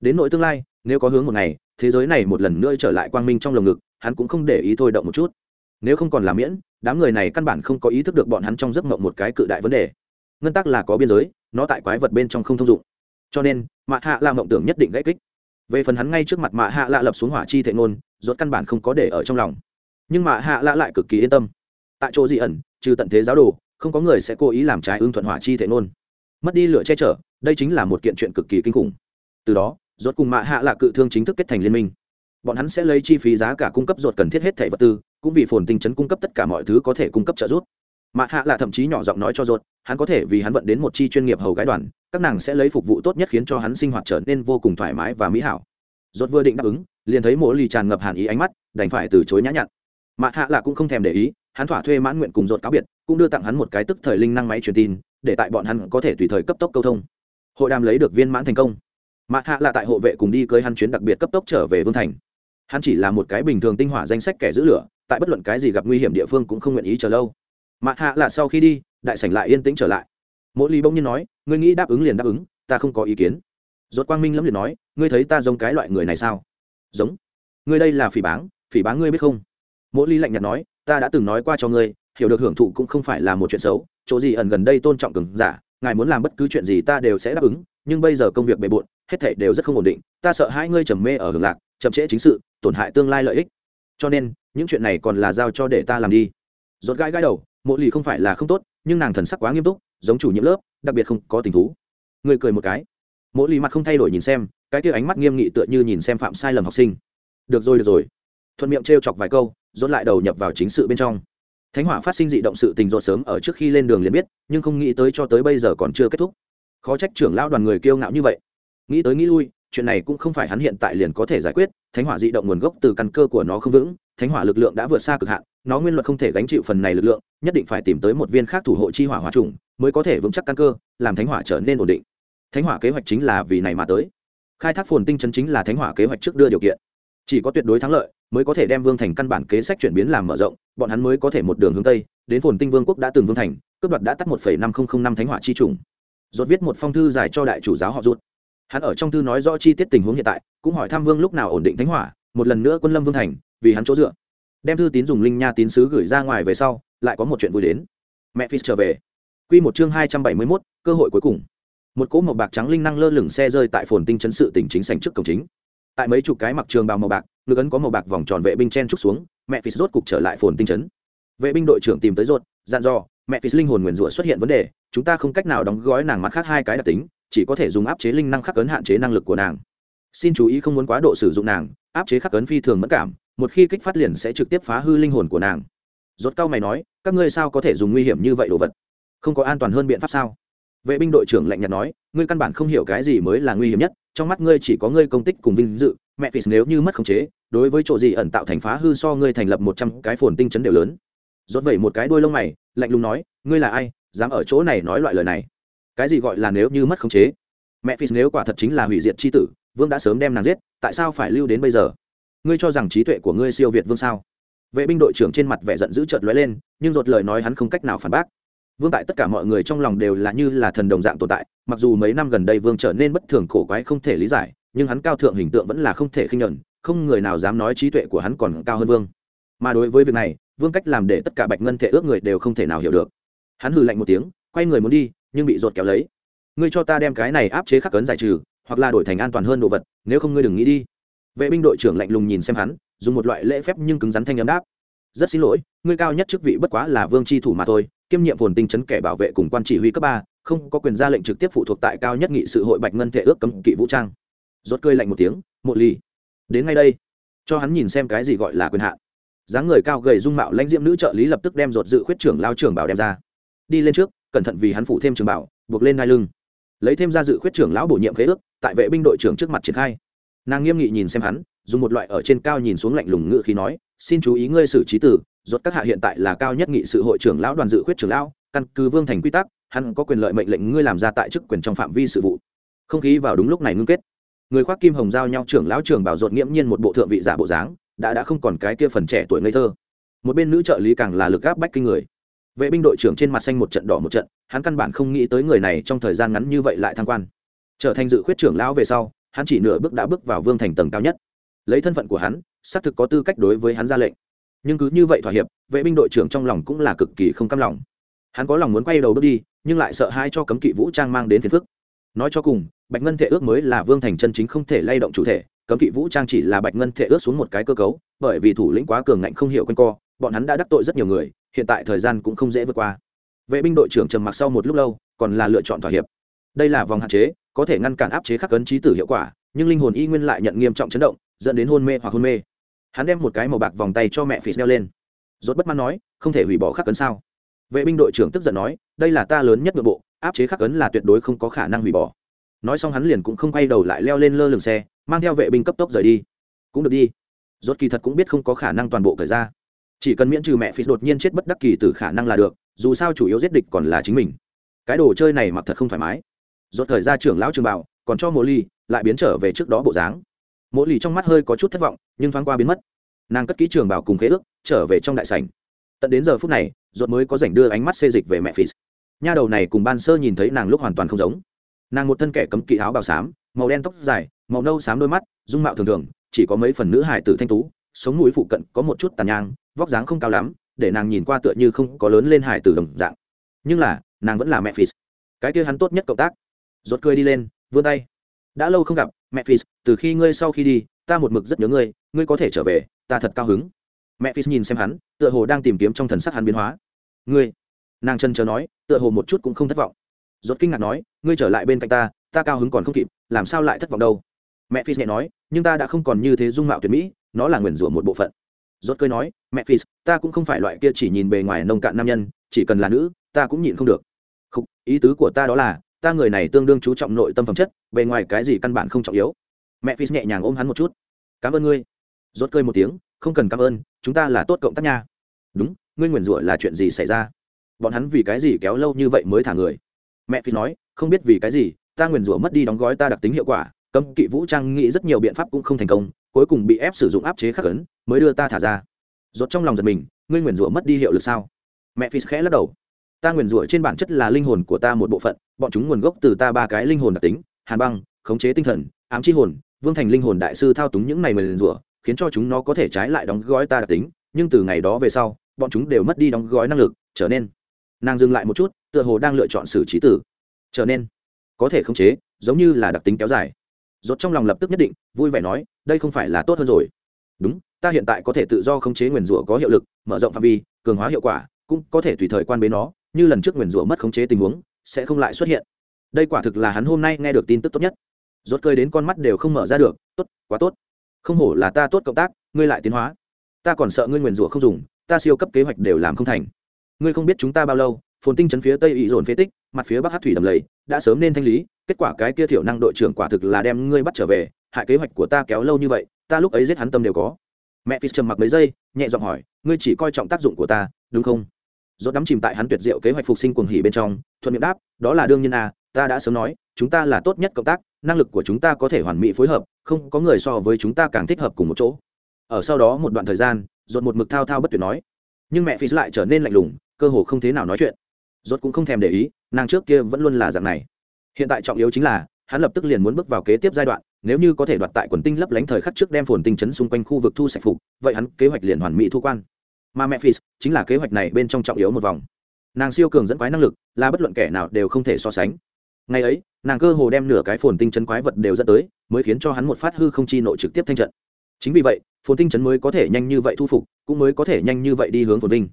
Speaker 1: Đến nội tương lai, nếu có hướng một ngày, thế giới này một lần nữa trở lại quang minh trong lồng ngực, hắn cũng không để ý thôi động một chút. Nếu không còn làm miễn, đám người này căn bản không có ý thức được bọn hắn trong giấc mộng một cái cự đại vấn đề. Ngân tắc là có biên giới, nó tại quái vật bên trong không thông dụng. Cho nên, mạ hạ là mộng tưởng nhất định gãy kích. Về phần hắn ngay trước mặt mạ hạ lạ lập xuống hỏa chi thệ ngôn, rốt căn bản không có để ở trong lòng. Nhưng mạ hạ lạ lại cực kỳ yên tâm. Tại chỗ dị ẩn trừ tận thế giáo đồ, không có người sẽ cố ý làm trái ưng thuận hỏa chi thể nôn. mất đi lửa che chở, đây chính là một kiện chuyện cực kỳ kinh khủng. Từ đó, rốt cùng mạ hạ là cự thương chính thức kết thành liên minh. Bọn hắn sẽ lấy chi phí giá cả cung cấp ruột cần thiết hết thẻ vật tư, cũng vì phồn tinh chấn cung cấp tất cả mọi thứ có thể cung cấp trợ giúp. Mạ hạ là thậm chí nhỏ giọng nói cho ruột hắn có thể vì hắn vận đến một chi chuyên nghiệp hầu gái đoàn, các nàng sẽ lấy phục vụ tốt nhất khiến cho hắn sinh hoạt trở nên vô cùng thoải mái và mỹ hảo. Ruột vừa định đáp ứng, liền thấy mỗi lì tràn ngập hàn ý ánh mắt, đành phải từ chối nhã nhặn. Mạ hạ là cũng không thèm để ý hắn thỏa thuê mãn nguyện cùng ruột cáo biệt, cũng đưa tặng hắn một cái tức thời linh năng máy truyền tin, để tại bọn hắn có thể tùy thời cấp tốc câu thông. Hội đàm lấy được viên mãn thành công. Mạ hạ là tại hộ vệ cùng đi cưới hắn chuyến đặc biệt cấp tốc trở về vương thành. Hắn chỉ là một cái bình thường tinh hỏa danh sách kẻ giữ lửa, tại bất luận cái gì gặp nguy hiểm địa phương cũng không nguyện ý chờ lâu. Mạ hạ là sau khi đi, đại sảnh lại yên tĩnh trở lại. Mỗi ly bỗng nhiên nói, ngươi nghĩ đáp ứng liền đáp ứng, ta không có ý kiến. Rốt quang minh lẫm liền nói, ngươi thấy ta giống cái loại người này sao? Giống. Ngươi đây là phỉ báng phỉ báng ngươi biết không? Mỗi ly lạnh nhạt nói ta đã từng nói qua cho ngươi, hiểu được hưởng thụ cũng không phải là một chuyện xấu, chỗ gì ẩn gần đây tôn trọng cường giả, ngài muốn làm bất cứ chuyện gì ta đều sẽ đáp ứng, nhưng bây giờ công việc bề bộn, hết thảy đều rất không ổn định, ta sợ hai ngươi trầm mê ở hưởng lạc, chậm trễ chính sự, tổn hại tương lai lợi ích. Cho nên, những chuyện này còn là giao cho để ta làm đi. Rốt gãi gãi đầu, mộ lì không phải là không tốt, nhưng nàng thần sắc quá nghiêm túc, giống chủ nhiệm lớp, đặc biệt không có tình thú. Người cười một cái. Mộ lì mặt không thay đổi nhìn xem, cái kia ánh mắt nghiêm nghị tựa như nhìn xem phạm sai lầm học sinh. Được rồi được rồi. Thuận miệng trêu chọc vài câu rốt lại đầu nhập vào chính sự bên trong. Thánh hỏa phát sinh dị động sự tình rốt sớm ở trước khi lên đường liền biết, nhưng không nghĩ tới cho tới bây giờ còn chưa kết thúc. Khó trách trưởng lão đoàn người kiêu ngạo như vậy. Nghĩ tới nghĩ lui, chuyện này cũng không phải hắn hiện tại liền có thể giải quyết, thánh hỏa dị động nguồn gốc từ căn cơ của nó không vững, thánh hỏa lực lượng đã vượt xa cực hạn, nó nguyên luật không thể gánh chịu phần này lực lượng, nhất định phải tìm tới một viên khác thủ hộ chi hỏa hỏa trùng, mới có thể vững chắc căn cơ, làm thánh hỏa trở nên ổn định. Thánh hỏa kế hoạch chính là vì này mà tới. Khai thác phồn tinh chấn chính là thánh hỏa kế hoạch trước đưa điều kiện. Chỉ có tuyệt đối thắng lợi mới có thể đem vương thành căn bản kế sách chuyển biến làm mở rộng, bọn hắn mới có thể một đường hướng tây, đến phồn tinh vương quốc đã từng vương thành, cướp đoạt đã tắt một năm nghìn năm thánh hỏa chi trùng. Rốt viết một phong thư dài cho đại chủ giáo họ rút. Hắn ở trong thư nói rõ chi tiết tình huống hiện tại, cũng hỏi tham vương lúc nào ổn định thánh hỏa, một lần nữa quân lâm vương thành, vì hắn chỗ dựa. Đem thư tín dùng linh nha tín sứ gửi ra ngoài về sau, lại có một chuyện vui đến. Mẹ phi trở về. Quy một chương hai trăm bảy mươi mốt, cơ hội cuối cùng. Một cỗ màu bạc trắng linh năng lơ lửng xe rơi tại phồn tinh chấn sự tỉnh chính sảnh trước cổng chính tại mấy chục cái mặc trường bào màu bạc, ngực ấn có màu bạc vòng tròn vệ binh chen trúc xuống, mẹ phí rốt cục trở lại phồn tinh chấn vệ binh đội trưởng tìm tới rốt dặn dò, mẹ phí linh hồn nguyền rủa xuất hiện vấn đề, chúng ta không cách nào đóng gói nàng mặt khác hai cái đặc tính, chỉ có thể dùng áp chế linh năng khắc ấn hạn chế năng lực của nàng. Xin chú ý không muốn quá độ sử dụng nàng, áp chế khắc ấn phi thường mất cảm, một khi kích phát liền sẽ trực tiếp phá hư linh hồn của nàng. Rốt cao mày nói, các ngươi sao có thể dùng nguy hiểm như vậy đồ vật? Không có an toàn hơn biện pháp sao? Vệ binh đội trưởng lạnh nhạt nói, ngươi căn bản không hiểu cái gì mới là nguy hiểm nhất, trong mắt ngươi chỉ có ngươi công tích cùng vinh dự, mẹ phì nếu như mất khống chế, đối với chỗ gì ẩn tạo thành phá hư so ngươi thành lập một trăm cái phồn tinh chấn đều lớn. Rốt vẩy một cái đuôi lông mày, lạnh lùng nói, ngươi là ai, dám ở chỗ này nói loại lời này? Cái gì gọi là nếu như mất khống chế? Mẹ phi nếu quả thật chính là hủy diệt c h i tử, vương đã sớm đem nàng giết, tại sao phải lưu đến bây giờ? Ngươi cho rằng trí tuệ của ngươi siêu việt vương sao? Vệ binh đội trưởng trên mặt vẻ giận dữ trợt lóe lên, nhưng dột lời nói hắn không cách nào phản bác vương tại tất cả mọi người trong lòng đều là như là thần đồng dạng tồn tại, mặc dù mấy năm gần đây vương trở nên bất thường cổ quái không thể lý giải, nhưng hắn cao thượng hình tượng vẫn là không thể khinh nhuận không người nào dám nói trí tuệ của hắn còn cao hơn vương. Mà đối với việc này, vương cách làm để tất cả bạch ngân thể ước người đều không thể nào hiểu được. Hắn hừ lạnh một tiếng, quay người muốn đi, nhưng bị rột kéo lấy. Ngươi cho ta đem cái này áp chế khắc cấn giải trừ, hoặc là đổi thành an toàn hơn đồ vật, nếu không ngươi đừng nghĩ đi. Vệ binh đội trưởng lạnh lùng nhìn xem hắn, dùng một loại lễ phép nhưng cứng rắn thanh âm đáp. Rất xin lỗi, ngươi cao nhất chức vị bất quá là vương tri thủ mà thôi kiêm nhiệm phồn tinh chấn kẻ bảo vệ cùng quan chỉ huy cấp ba, không có quyền ra lệnh trực tiếp phụ thuộc tại cao nhất nghị sự hội bạch ngân thể ước cấm kỵ vũ trang. Rốt cười lạnh một tiếng một ly đến ngay đây, cho hắn nhìn xem cái gì gọi là quyền hạn. Dáng người cao gầy dung mạo lãnh diễm nữ trợ lý lập tức đem rột dự khuyết trưởng lao trưởng bảo đem ra. Đi lên trước, cẩn thận vì hắn phụ thêm trường bảo, buộc lên hai lưng. Lấy thêm ra dự khuyết trưởng lão bổ nhiệm khế ước, tại vệ binh đội trưởng trước mặt triển khai. Nàng nghiêm nghị nhìn xem hắn, dùng một loại ở trên cao nhìn xuống lạnh lùng ngự khi nói, xin chú ý ngươi xử trí tử rốt các hạ hiện tại là cao nhất nghị sự hội trưởng lão đoàn dự khuyết trưởng lão, căn cứ vương thành quy tắc, hắn có quyền lợi mệnh lệnh ngươi làm ra tại chức quyền trong phạm vi sự vụ. Không khí vào đúng lúc này ngưng kết. Người khoác kim hồng giao nhau trưởng lão trưởng bảo rột nghiễm nhiên một bộ thượng vị giả bộ dáng, đã đã không còn cái kia phần trẻ tuổi ngây thơ. Một bên nữ trợ lý càng là lực gáp bách kinh người. Vệ binh đội trưởng trên mặt xanh một trận đỏ một trận, hắn căn bản không nghĩ tới người này trong thời gian ngắn như vậy lại thăng quan. Trở thành dự khuyết trưởng lão về sau, hắn chỉ nửa bước đã bước vào vương thành tầng cao nhất. Lấy thân phận của hắn, xác thực có tư cách đối với hắn ra lệnh nhưng cứ như vậy thỏa hiệp, vệ binh đội trưởng trong lòng cũng là cực kỳ không cam lòng. Hắn có lòng muốn quay đầu bước đi, nhưng lại sợ hai cho cấm kỵ vũ trang mang đến phiền phức. Nói cho cùng, bạch ngân thể ước mới là vương thành chân chính không thể lay động chủ thể, cấm kỵ vũ trang chỉ là bạch ngân thể ước xuống một cái cơ cấu, bởi vì thủ lĩnh quá cường ngạnh không hiểu quanh co, bọn hắn đã đắc tội rất nhiều người, hiện tại thời gian cũng không dễ vượt qua. Vệ binh đội trưởng trầm mặc sau một lúc lâu, còn là lựa chọn thỏa hiệp. Đây là vòng hạn chế, có thể ngăn cản áp chế khắc cấn trí tử hiệu quả, nhưng linh hồn y nguyên lại nhận nghiêm trọng chấn động, dẫn đến hôn mê hoặc hôn mê hắn đem một cái màu bạc vòng tay cho mẹ phì đeo lên. Rốt bất mãn nói, không thể hủy bỏ khắc cấn sao? Vệ binh đội trưởng tức giận nói, đây là ta lớn nhất nội bộ, áp chế khắc cấn là tuyệt đối không có khả năng hủy bỏ. Nói xong hắn liền cũng không quay đầu lại leo lên lơ lửng xe, mang theo vệ binh cấp tốc rời đi. Cũng được đi. Rốt kỳ thật cũng biết không có khả năng toàn bộ thời ra. Chỉ cần miễn trừ mẹ phi đột nhiên chết bất đắc kỳ từ khả năng là được, dù sao chủ yếu giết địch còn là chính mình. Cái đồ chơi này mặc thật không thoải mái. Rốt thời ra trưởng lão trường bảo còn cho mồ ly lại biến trở về trước đó bộ dáng mỗi lì trong mắt hơi có chút thất vọng, nhưng thoáng qua biến mất. Nàng cất kỹ trường bảo cùng khế ước, trở về trong đại sảnh. Tận đến giờ phút này, ruột mới có rảnh đưa ánh mắt xê dịch về mẹ phi nha đầu này cùng ban sơ nhìn thấy nàng lúc hoàn toàn không giống. Nàng một thân kẻ cấm kỵ áo bào xám, màu đen tóc dài, màu nâu xám đôi mắt, dung mạo thường thường, chỉ có mấy phần nữ hài tử thanh tú, sống mũi phụ cận có một chút tàn nhang, vóc dáng không cao lắm, để nàng nhìn qua tựa như không có lớn lên hài tử đồng dạng. Nhưng là, nàng vẫn là mẹ phì cái kia hắn tốt nhất cộng tác. Rốt cười đi lên, vươn tay. Đã lâu không gặp mẹ phì từ khi ngươi sau khi đi, ta một mực rất nhớ ngươi ngươi có thể trở về, ta thật cao hứng. Mẹ phì nhìn xem hắn, tựa hồ đang tìm kiếm trong thần sắc hắn biến hóa. Ngươi, nàng chân chờ nói, tựa hồ một chút cũng không thất vọng. Rốt kinh ngạc nói, ngươi trở lại bên cạnh ta ta cao hứng còn không kịp, làm sao lại thất vọng đâu? Mẹ phi nhẹ nói, nhưng ta đã không còn như thế dung mạo tuyệt mỹ, nó là nguyền rủa một bộ phận. Rốt cười nói mẹ phi ta cũng không phải loại kia chỉ nhìn bề ngoài nông cạn nam nhân, chỉ cần là nữ, ta cũng nhịn không được. Không ý tứ của ta đó là ta người này tương đương chú trọng nội tâm phẩm chất, bề ngoài cái gì căn bản không trọng yếu. Mẹ phi nhẹ nhàng ôm hắn một chút. Cảm ơn ngươi. Rốt cười một tiếng, không cần cảm ơn, chúng ta là tốt cộng tác nha. Đúng, ngươi nguyền rủa là chuyện gì xảy ra? Bọn hắn vì cái gì kéo lâu như vậy mới thả người? Mẹ phi nói, không biết vì cái gì, ta nguyền rủa mất đi đóng gói ta đặc tính hiệu quả, cấm kỵ vũ trang nghĩ rất nhiều biện pháp cũng không thành công, cuối cùng bị ép sử dụng áp chế khắc ấn, mới đưa ta thả ra. Rốt trong lòng giật mình, ngươi nguyền rủa mất đi hiệu lực sao? Mẹ phi khẽ lắc đầu ta nguyền rủa trên bản chất là linh hồn của ta một bộ phận, bọn chúng nguồn gốc từ ta ba cái linh hồn đặc tính, hàn băng, khống chế tinh thần, ám chi hồn, vương thành linh hồn đại sư thao túng những này nguyền rủa, khiến cho chúng nó có thể trái lại đóng gói ta đặc tính, nhưng từ ngày đó về sau, bọn chúng đều mất đi đóng gói năng lực, trở nên nàng dừng lại một chút, tựa hồ đang lựa chọn xử trí tử. Trở nên có thể khống chế, giống như là đặc tính kéo dài. Rốt trong lòng lập tức nhất định, vui vẻ nói, đây không phải là tốt hơn rồi. Đúng, ta hiện tại có thể tự do khống chế nguyền rủa có hiệu lực, mở rộng phạm vi, cường hóa hiệu quả, cũng có thể tùy thời quan bế nó như lần trước nguyền rủa mất khống chế tình huống, sẽ không lại xuất hiện. Đây quả thực là hắn hôm nay nghe được tin tức tốt nhất. Rốt cơi đến con mắt đều không mở ra được, tốt, quá tốt. Không hổ là ta tốt cộng tác, ngươi lại tiến hóa. Ta còn sợ ngươi nguyền rủa không dùng, ta siêu cấp kế hoạch đều làm không thành. Ngươi không biết chúng ta bao lâu, phồn tinh chấn phía tây ị dồn phế tích, mặt phía bắc hát thủy đầm lầy, đã sớm nên thanh lý, kết quả cái kia thiểu năng đội trưởng quả thực là đem ngươi bắt trở về, hại kế hoạch của ta kéo lâu như vậy, ta lúc ấy giết hắn tâm đều có. Mẹ phi trầm mặc mấy giây, nhẹ giọng hỏi, ngươi chỉ coi trọng tác dụng của ta, đúng không? Rốt đắm chìm tại hắn tuyệt diệu kế hoạch phục sinh cuồng hỉ bên trong, thuận miệng đáp, đó là đương nhiên à ta đã sớm nói, chúng ta là tốt nhất cộng tác, năng lực của chúng ta có thể hoàn mỹ phối hợp, không có người so với chúng ta càng thích hợp cùng một chỗ. Ở sau đó một đoạn thời gian, rốt một mực thao thao bất tuyệt nói, nhưng mẹ phi lại trở nên lạnh lùng, cơ hồ không thế nào nói chuyện. Rốt cũng không thèm để ý, nàng trước kia vẫn luôn là dạng này. Hiện tại trọng yếu chính là, hắn lập tức liền muốn bước vào kế tiếp giai đoạn, nếu như có thể đoạt tại quần tinh lấp lánh thời khắc trước đem phồn tinh chấn xung quanh khu vực thu sạch phục, vậy hắn kế hoạch liền hoàn mỹ thu quan mà mẹ chính là kế hoạch này bên trong trọng yếu một vòng. Nàng siêu cường dẫn quái năng lực, là bất luận kẻ nào đều không thể so sánh. Ngày ấy, nàng cơ hồ đem nửa cái phồn tinh chấn quái vật đều dẫn tới, mới khiến cho hắn một phát hư không chi nội trực tiếp thanh trận. Chính vì vậy, phồn tinh chấn mới có thể nhanh như vậy thu phục, cũng mới có thể nhanh như vậy đi hướng phồn vinh.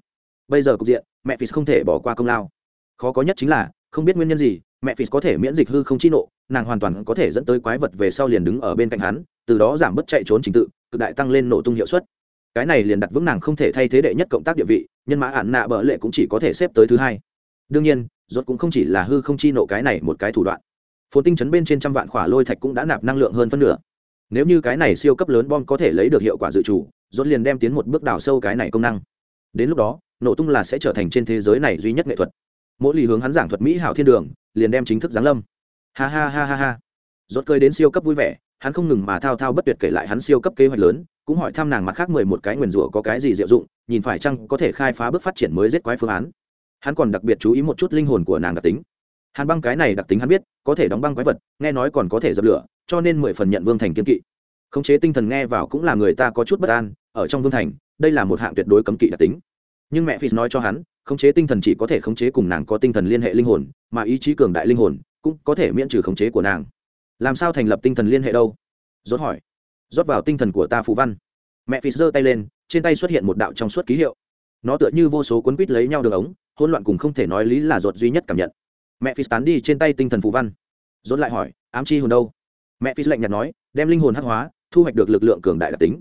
Speaker 1: Bây giờ cục diện, mẹ phi không thể bỏ qua công lao. Khó có nhất chính là, không biết nguyên nhân gì, mẹ phi có thể miễn dịch hư không chi nộ, nàng hoàn toàn có thể dẫn tới quái vật về sau liền đứng ở bên cạnh hắn, từ đó giảm bớt chạy trốn trình tự, cực đại tăng lên nổ tung hiệu suất cái này liền đặt vững nàng không thể thay thế đệ nhất cộng tác địa vị, nhân mã ạn nạ bợ lệ cũng chỉ có thể xếp tới thứ hai. Đương nhiên, rốt cũng không chỉ là hư không chi nộ cái này một cái thủ đoạn. Phồn tinh chấn bên trên trăm vạn khỏa lôi thạch cũng đã nạp năng lượng hơn phân nửa. Nếu như cái này siêu cấp lớn bom có thể lấy được hiệu quả dự trù, rốt liền đem tiến một bước đào sâu cái này công năng. Đến lúc đó, nổ tung là sẽ trở thành trên thế giới này duy nhất nghệ thuật. Mỗi lì hướng hắn giảng thuật mỹ hảo thiên đường, liền đem chính thức giáng lâm. Ha ha ha ha ha. Rốt cười đến siêu cấp vui vẻ hắn không ngừng mà thao thao bất tuyệt kể lại hắn siêu cấp kế hoạch lớn, cũng hỏi thăm nàng mặt khác mười một cái nguyền rủa có cái gì diệu dụng, nhìn phải chăng có thể khai phá bước phát triển mới giết quái phương án. Hắn còn đặc biệt chú ý một chút linh hồn của nàng đặc tính. Hàn băng cái này đặc tính hắn biết, có thể đóng băng quái vật, nghe nói còn có thể dập lửa, cho nên mười phần nhận vương thành kiên kỵ. Khống chế tinh thần nghe vào cũng là người ta có chút bất an, ở trong vương thành, đây là một hạng tuyệt đối cấm kỵ đặc tính. Nhưng mẹ phi nói cho hắn, khống chế tinh thần chỉ có thể khống chế cùng nàng có tinh thần liên hệ linh hồn, mà ý chí cường đại linh hồn cũng có thể miễn trừ khống chế của nàng làm sao thành lập tinh thần liên hệ đâu? Rốt hỏi. Rót vào tinh thần của ta phù văn. Mẹ phi giơ tay lên, trên tay xuất hiện một đạo trong suốt ký hiệu. Nó tựa như vô số cuốn quýt lấy nhau đường ống, hỗn loạn cùng không thể nói lý là rột duy nhất cảm nhận. Mẹ phi tán đi trên tay tinh thần phù văn. Rốt lại hỏi, ám chi hồn đâu? Mẹ phi lạnh nhạt nói, đem linh hồn hắc hóa, thu hoạch được lực lượng cường đại đặc tính.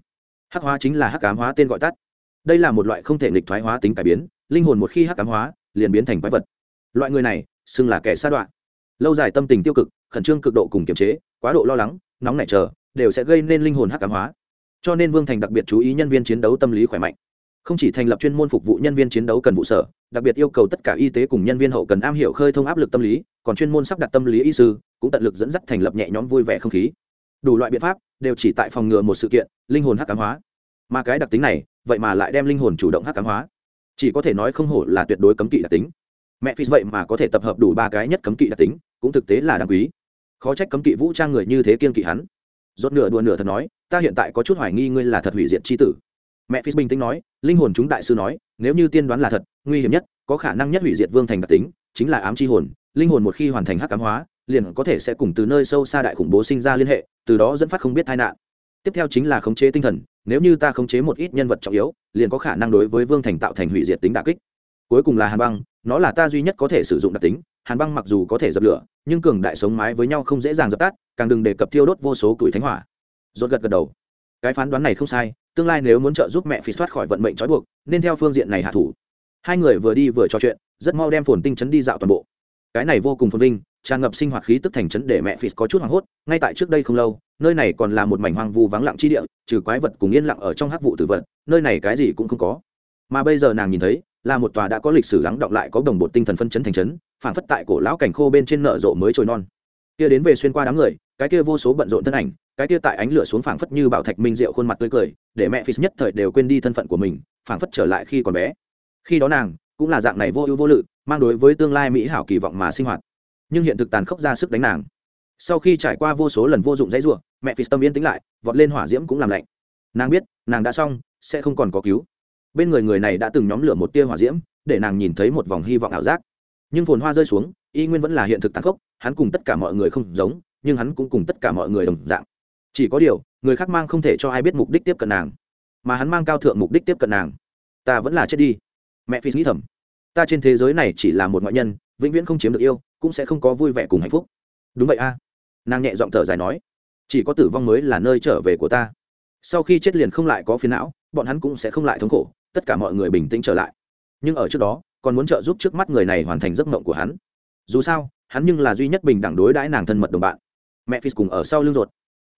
Speaker 1: Hắc hóa chính là hắc ám hóa tên gọi tắt. Đây là một loại không thể nghịch thoái hóa tính cải biến, linh hồn một khi hắc ám hóa, liền biến thành quái vật. Loại người này, xưng là kẻ sa đoạn lâu dài tâm tình tiêu cực, khẩn trương cực độ cùng kiềm chế, quá độ lo lắng, nóng nảy chờ, đều sẽ gây nên linh hồn hắc cảm hóa. Cho nên vương thành đặc biệt chú ý nhân viên chiến đấu tâm lý khỏe mạnh. Không chỉ thành lập chuyên môn phục vụ nhân viên chiến đấu cần vụ sở, đặc biệt yêu cầu tất cả y tế cùng nhân viên hậu cần am hiểu khơi thông áp lực tâm lý, còn chuyên môn sắp đặt tâm lý y sư, cũng tận lực dẫn dắt thành lập nhẹ nhõm vui vẻ không khí. Đủ loại biện pháp, đều chỉ tại phòng ngừa một sự kiện, linh hồn hắc cám hóa. Mà cái đặc tính này, vậy mà lại đem linh hồn chủ động hắc cám hóa. Chỉ có thể nói không hổ là tuyệt đối cấm kỵ đặc tính. Mẹ phi vậy mà có thể tập hợp đủ ba cái nhất cấm kỵ đặc tính cũng thực tế là đáng quý. Khó trách cấm kỵ vũ trang người như thế kiên kỵ hắn. Rốt nửa đùa nửa thật nói, ta hiện tại có chút hoài nghi ngươi là thật hủy diệt chi tử. Mẹ phi bình tĩnh nói, linh hồn chúng đại sư nói, nếu như tiên đoán là thật, nguy hiểm nhất, có khả năng nhất hủy diệt vương thành đặc tính, chính là ám chi hồn. Linh hồn một khi hoàn thành hắc ám hóa, liền có thể sẽ cùng từ nơi sâu xa đại khủng bố sinh ra liên hệ, từ đó dẫn phát không biết tai nạn. Tiếp theo chính là khống chế tinh thần, nếu như ta khống chế một ít nhân vật trọng yếu, liền có khả năng đối với vương thành tạo thành hủy diệt tính đả kích. Cuối cùng là hàn băng, nó là ta duy nhất có thể sử dụng đặc tính hàn băng mặc dù có thể dập lửa, nhưng cường đại sống mái với nhau không dễ dàng dập tắt, càng đừng đề cập thiêu đốt vô số tuổi thánh hỏa. Rốt gật gật đầu. Cái phán đoán này không sai, tương lai nếu muốn trợ giúp mẹ phi thoát khỏi vận mệnh trói buộc, nên theo phương diện này hạ thủ. Hai người vừa đi vừa trò chuyện, rất mau đem phồn tinh chấn đi dạo toàn bộ. Cái này vô cùng phồn vinh, tràn ngập sinh hoạt khí tức thành chấn để mẹ phi có chút hoảng hốt, ngay tại trước đây không lâu, nơi này còn là một mảnh hoang vu vắng lặng chi địa, trừ quái vật cùng yên lặng ở trong hắc vụ tử vật, nơi này cái gì cũng không có. Mà bây giờ nàng nhìn thấy, là một tòa đã có lịch sử lắng động lại có đồng bộ tinh thần phân chấn thành chấn phản phất tại cổ lão cảnh khô bên trên nợ rộ mới trồi non. Kia đến về xuyên qua đám người, cái kia vô số bận rộn thân ảnh, cái kia tại ánh lửa xuống phảng phất như bảo thạch minh diệu khuôn mặt tươi cười, để mẹ phi nhất thời đều quên đi thân phận của mình, phảng phất trở lại khi còn bé. Khi đó nàng, cũng là dạng này vô ưu vô lự, mang đối với tương lai mỹ hảo kỳ vọng mà sinh hoạt. Nhưng hiện thực tàn khốc ra sức đánh nàng. Sau khi trải qua vô số lần vô dụng dãy ruộng mẹ phi tâm yên tĩnh lại, vọt lên hỏa diễm cũng làm lạnh. Nàng biết, nàng đã xong, sẽ không còn có cứu. Bên người người này đã từng nhóm lửa một tia hỏa diễm, để nàng nhìn thấy một vòng hy vọng ảo giác nhưng phồn hoa rơi xuống, y nguyên vẫn là hiện thực tàn khốc, hắn cùng tất cả mọi người không giống, nhưng hắn cũng cùng tất cả mọi người đồng dạng. Chỉ có điều, người khác mang không thể cho ai biết mục đích tiếp cận nàng, mà hắn mang cao thượng mục đích tiếp cận nàng. Ta vẫn là chết đi. Mẹ phi nghĩ thầm. Ta trên thế giới này chỉ là một ngoại nhân, vĩnh viễn không chiếm được yêu, cũng sẽ không có vui vẻ cùng hạnh phúc. Đúng vậy a. Nàng nhẹ giọng thở dài nói. Chỉ có tử vong mới là nơi trở về của ta. Sau khi chết liền không lại có phiền não, bọn hắn cũng sẽ không lại thống khổ, tất cả mọi người bình tĩnh trở lại. Nhưng ở trước đó còn muốn trợ giúp trước mắt người này hoàn thành giấc mộng của hắn. Dù sao, hắn nhưng là duy nhất bình đẳng đối đãi nàng thân mật đồng bạn. Mẹ phi cùng ở sau lưng ruột.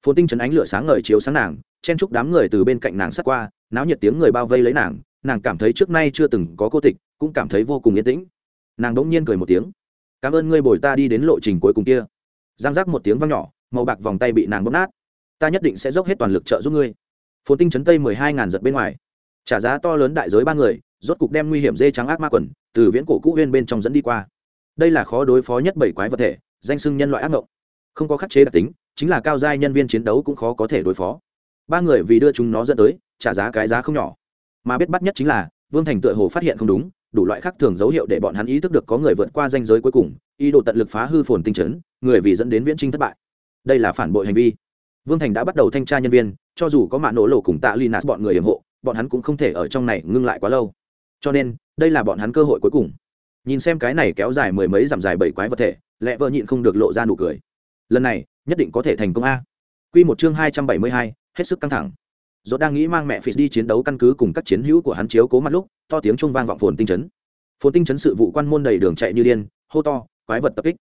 Speaker 1: Phồn tinh trấn ánh lửa sáng ngời chiếu sáng nàng, chen chúc đám người từ bên cạnh nàng sát qua, náo nhiệt tiếng người bao vây lấy nàng nàng cảm thấy trước nay chưa từng có cô tịch, cũng cảm thấy vô cùng yên tĩnh. Nàng đ ỗ n g nhiên cười một tiếng. Cảm ơn ngươi bồi ta đi đến lộ trình cuối cùng kia. Giang giác một tiếng văng nhỏ, màu bạc vòng tay bị nàng bóp nát. Ta nhất định sẽ dốc hết toàn lực trợ giúp ngươi. Phồn tinh chấn tây mười hai ngàn giật bên ngoài. Trả giá to lớn đại giới ba người rốt cục đem nguy hiểm dê trắng ác ma quần từ viễn cổ cũ huyên bên trong dẫn đi qua. Đây là khó đối phó nhất bảy quái vật thể, danh sưng nhân loại ác mộng không có khắc chế đặc tính, chính là cao giai nhân viên chiến đấu cũng khó có thể đối phó. Ba người vì đưa chúng nó dẫn tới, trả giá cái giá không nhỏ. Mà biết bắt nhất chính là, vương thành tựa hồ phát hiện không đúng, đủ loại khác thường dấu hiệu để bọn hắn ý thức được có người vượt qua danh giới cuối cùng, ý đồ tận lực phá hư phồn tinh chấn, người vì dẫn đến viễn trinh thất bại. Đây là phản bội hành vi. Vương thành đã bắt đầu thanh tra nhân viên, cho dù có mạng nổ lộ cùng tạ linas bọn người hiểm hộ, bọn hắn cũng không thể ở trong này ngưng lại quá lâu cho nên, đây là bọn hắn cơ hội cuối cùng. Nhìn xem cái này kéo dài mười mấy dặm dài bảy quái vật thể lẽ vợ nhịn không được lộ ra nụ cười. Lần này, nhất định có thể thành công a. Q một chương hai trăm bảy mươi hai, hết sức căng thẳng. Dốt đang nghĩ mang mẹ phì đi chiến đấu căn cứ cùng các chiến hữu của hắn chiếu cố mặt lúc, to tiếng trung vang vọng phồn tinh chấn. Phồn tinh chấn sự vụ quan môn đầy đường chạy như điên, hô to, quái vật tập kích.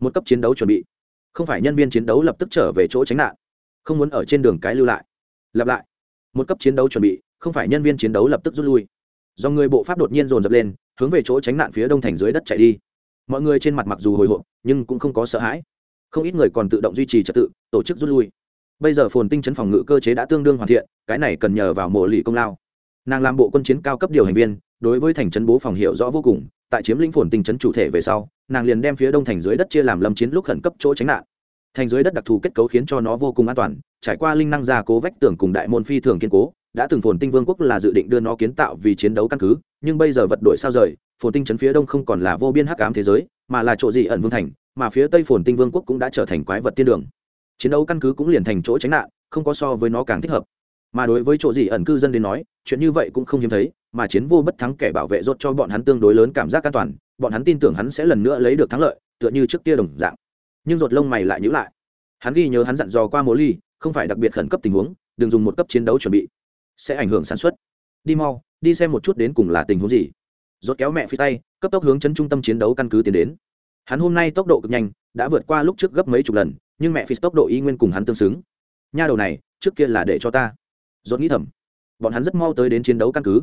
Speaker 1: Một cấp chiến đấu chuẩn bị. Không phải nhân viên chiến đấu lập tức trở về chỗ tránh nạn. Không muốn ở trên đường cái lưu lại. Lặp lại. Một cấp chiến đấu chuẩn bị, không phải nhân viên chiến đấu lập tức rút lui do người bộ pháp đột nhiên dồn dập lên, hướng về chỗ tránh nạn phía đông thành dưới đất chạy đi. Mọi người trên mặt mặc dù hồi hộp, nhưng cũng không có sợ hãi. Không ít người còn tự động duy trì trật tự, tổ chức rút lui. Bây giờ phồn tinh chấn phòng ngự cơ chế đã tương đương hoàn thiện, cái này cần nhờ vào mộ lì công lao. Nàng làm bộ quân chiến cao cấp điều hành viên, đối với thành trấn bố phòng hiệu rõ vô cùng, tại chiếm lĩnh phồn tinh chấn chủ thể về sau, nàng liền đem phía đông thành dưới đất chia làm lâm chiến lúc khẩn cấp chỗ tránh nạn. Thành dưới đất đặc thù kết cấu khiến cho nó vô cùng an toàn, trải qua linh năng gia cố vách tường cùng đại môn phi thường kiên cố đã từng phồn tinh vương quốc là dự định đưa nó kiến tạo vì chiến đấu căn cứ, nhưng bây giờ vật đổi sao rời, phồn tinh chấn phía đông không còn là vô biên hắc ám thế giới, mà là chỗ gì ẩn vương thành, mà phía tây phồn tinh vương quốc cũng đã trở thành quái vật tiên đường. Chiến đấu căn cứ cũng liền thành chỗ tránh nạn, không có so với nó càng thích hợp. Mà đối với chỗ gì ẩn cư dân đến nói, chuyện như vậy cũng không hiếm thấy, mà chiến vô bất thắng kẻ bảo vệ rốt cho bọn hắn tương đối lớn cảm giác an toàn, bọn hắn tin tưởng hắn sẽ lần nữa lấy được thắng lợi, tựa như trước kia đồng dạng. Nhưng rột lông mày lại nhữ lại. Hắn ghi nhớ hắn dặn dò qua mối ly, không phải đặc biệt khẩn cấp tình huống, đừng dùng một cấp chiến đấu chuẩn bị sẽ ảnh hưởng sản xuất. Đi mau, đi xem một chút đến cùng là tình huống gì. Rốt kéo mẹ phi tay, cấp tốc hướng chân trung tâm chiến đấu căn cứ tiến đến. Hắn hôm nay tốc độ cực nhanh, đã vượt qua lúc trước gấp mấy chục lần, nhưng mẹ phi tốc độ y nguyên cùng hắn tương xứng. Nha đầu này, trước kia là để cho ta. Rốt nghĩ thầm. Bọn hắn rất mau tới đến chiến đấu căn cứ.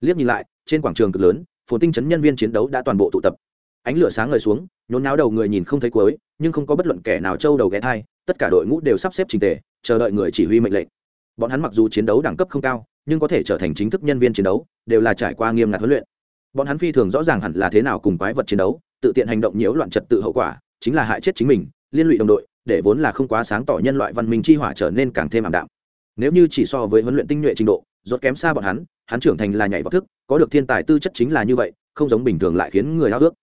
Speaker 1: Liếc nhìn lại, trên quảng trường cực lớn, phồn tinh chấn nhân viên chiến đấu đã toàn bộ tụ tập. Ánh lửa sáng ngời xuống, nhốn náo đầu người nhìn không thấy cuối, nhưng không có bất luận kẻ nào trâu đầu ghé thai, tất cả đội ngũ đều sắp xếp trình tề, chờ đợi người chỉ huy mệnh lệnh bọn hắn mặc dù chiến đấu đẳng cấp không cao, nhưng có thể trở thành chính thức nhân viên chiến đấu, đều là trải qua nghiêm ngặt huấn luyện. Bọn hắn phi thường rõ ràng hẳn là thế nào cùng quái vật chiến đấu, tự tiện hành động nhiễu loạn trật tự hậu quả, chính là hại chết chính mình, liên lụy đồng đội, để vốn là không quá sáng tỏ nhân loại văn minh chi hỏa trở nên càng thêm ảm đạm. Nếu như chỉ so với huấn luyện tinh nhuệ trình độ, rốt kém xa bọn hắn hắn trưởng thành là nhảy vào thức, có được thiên tài tư chất chính là như vậy, không giống bình thường lại khiến người háo ước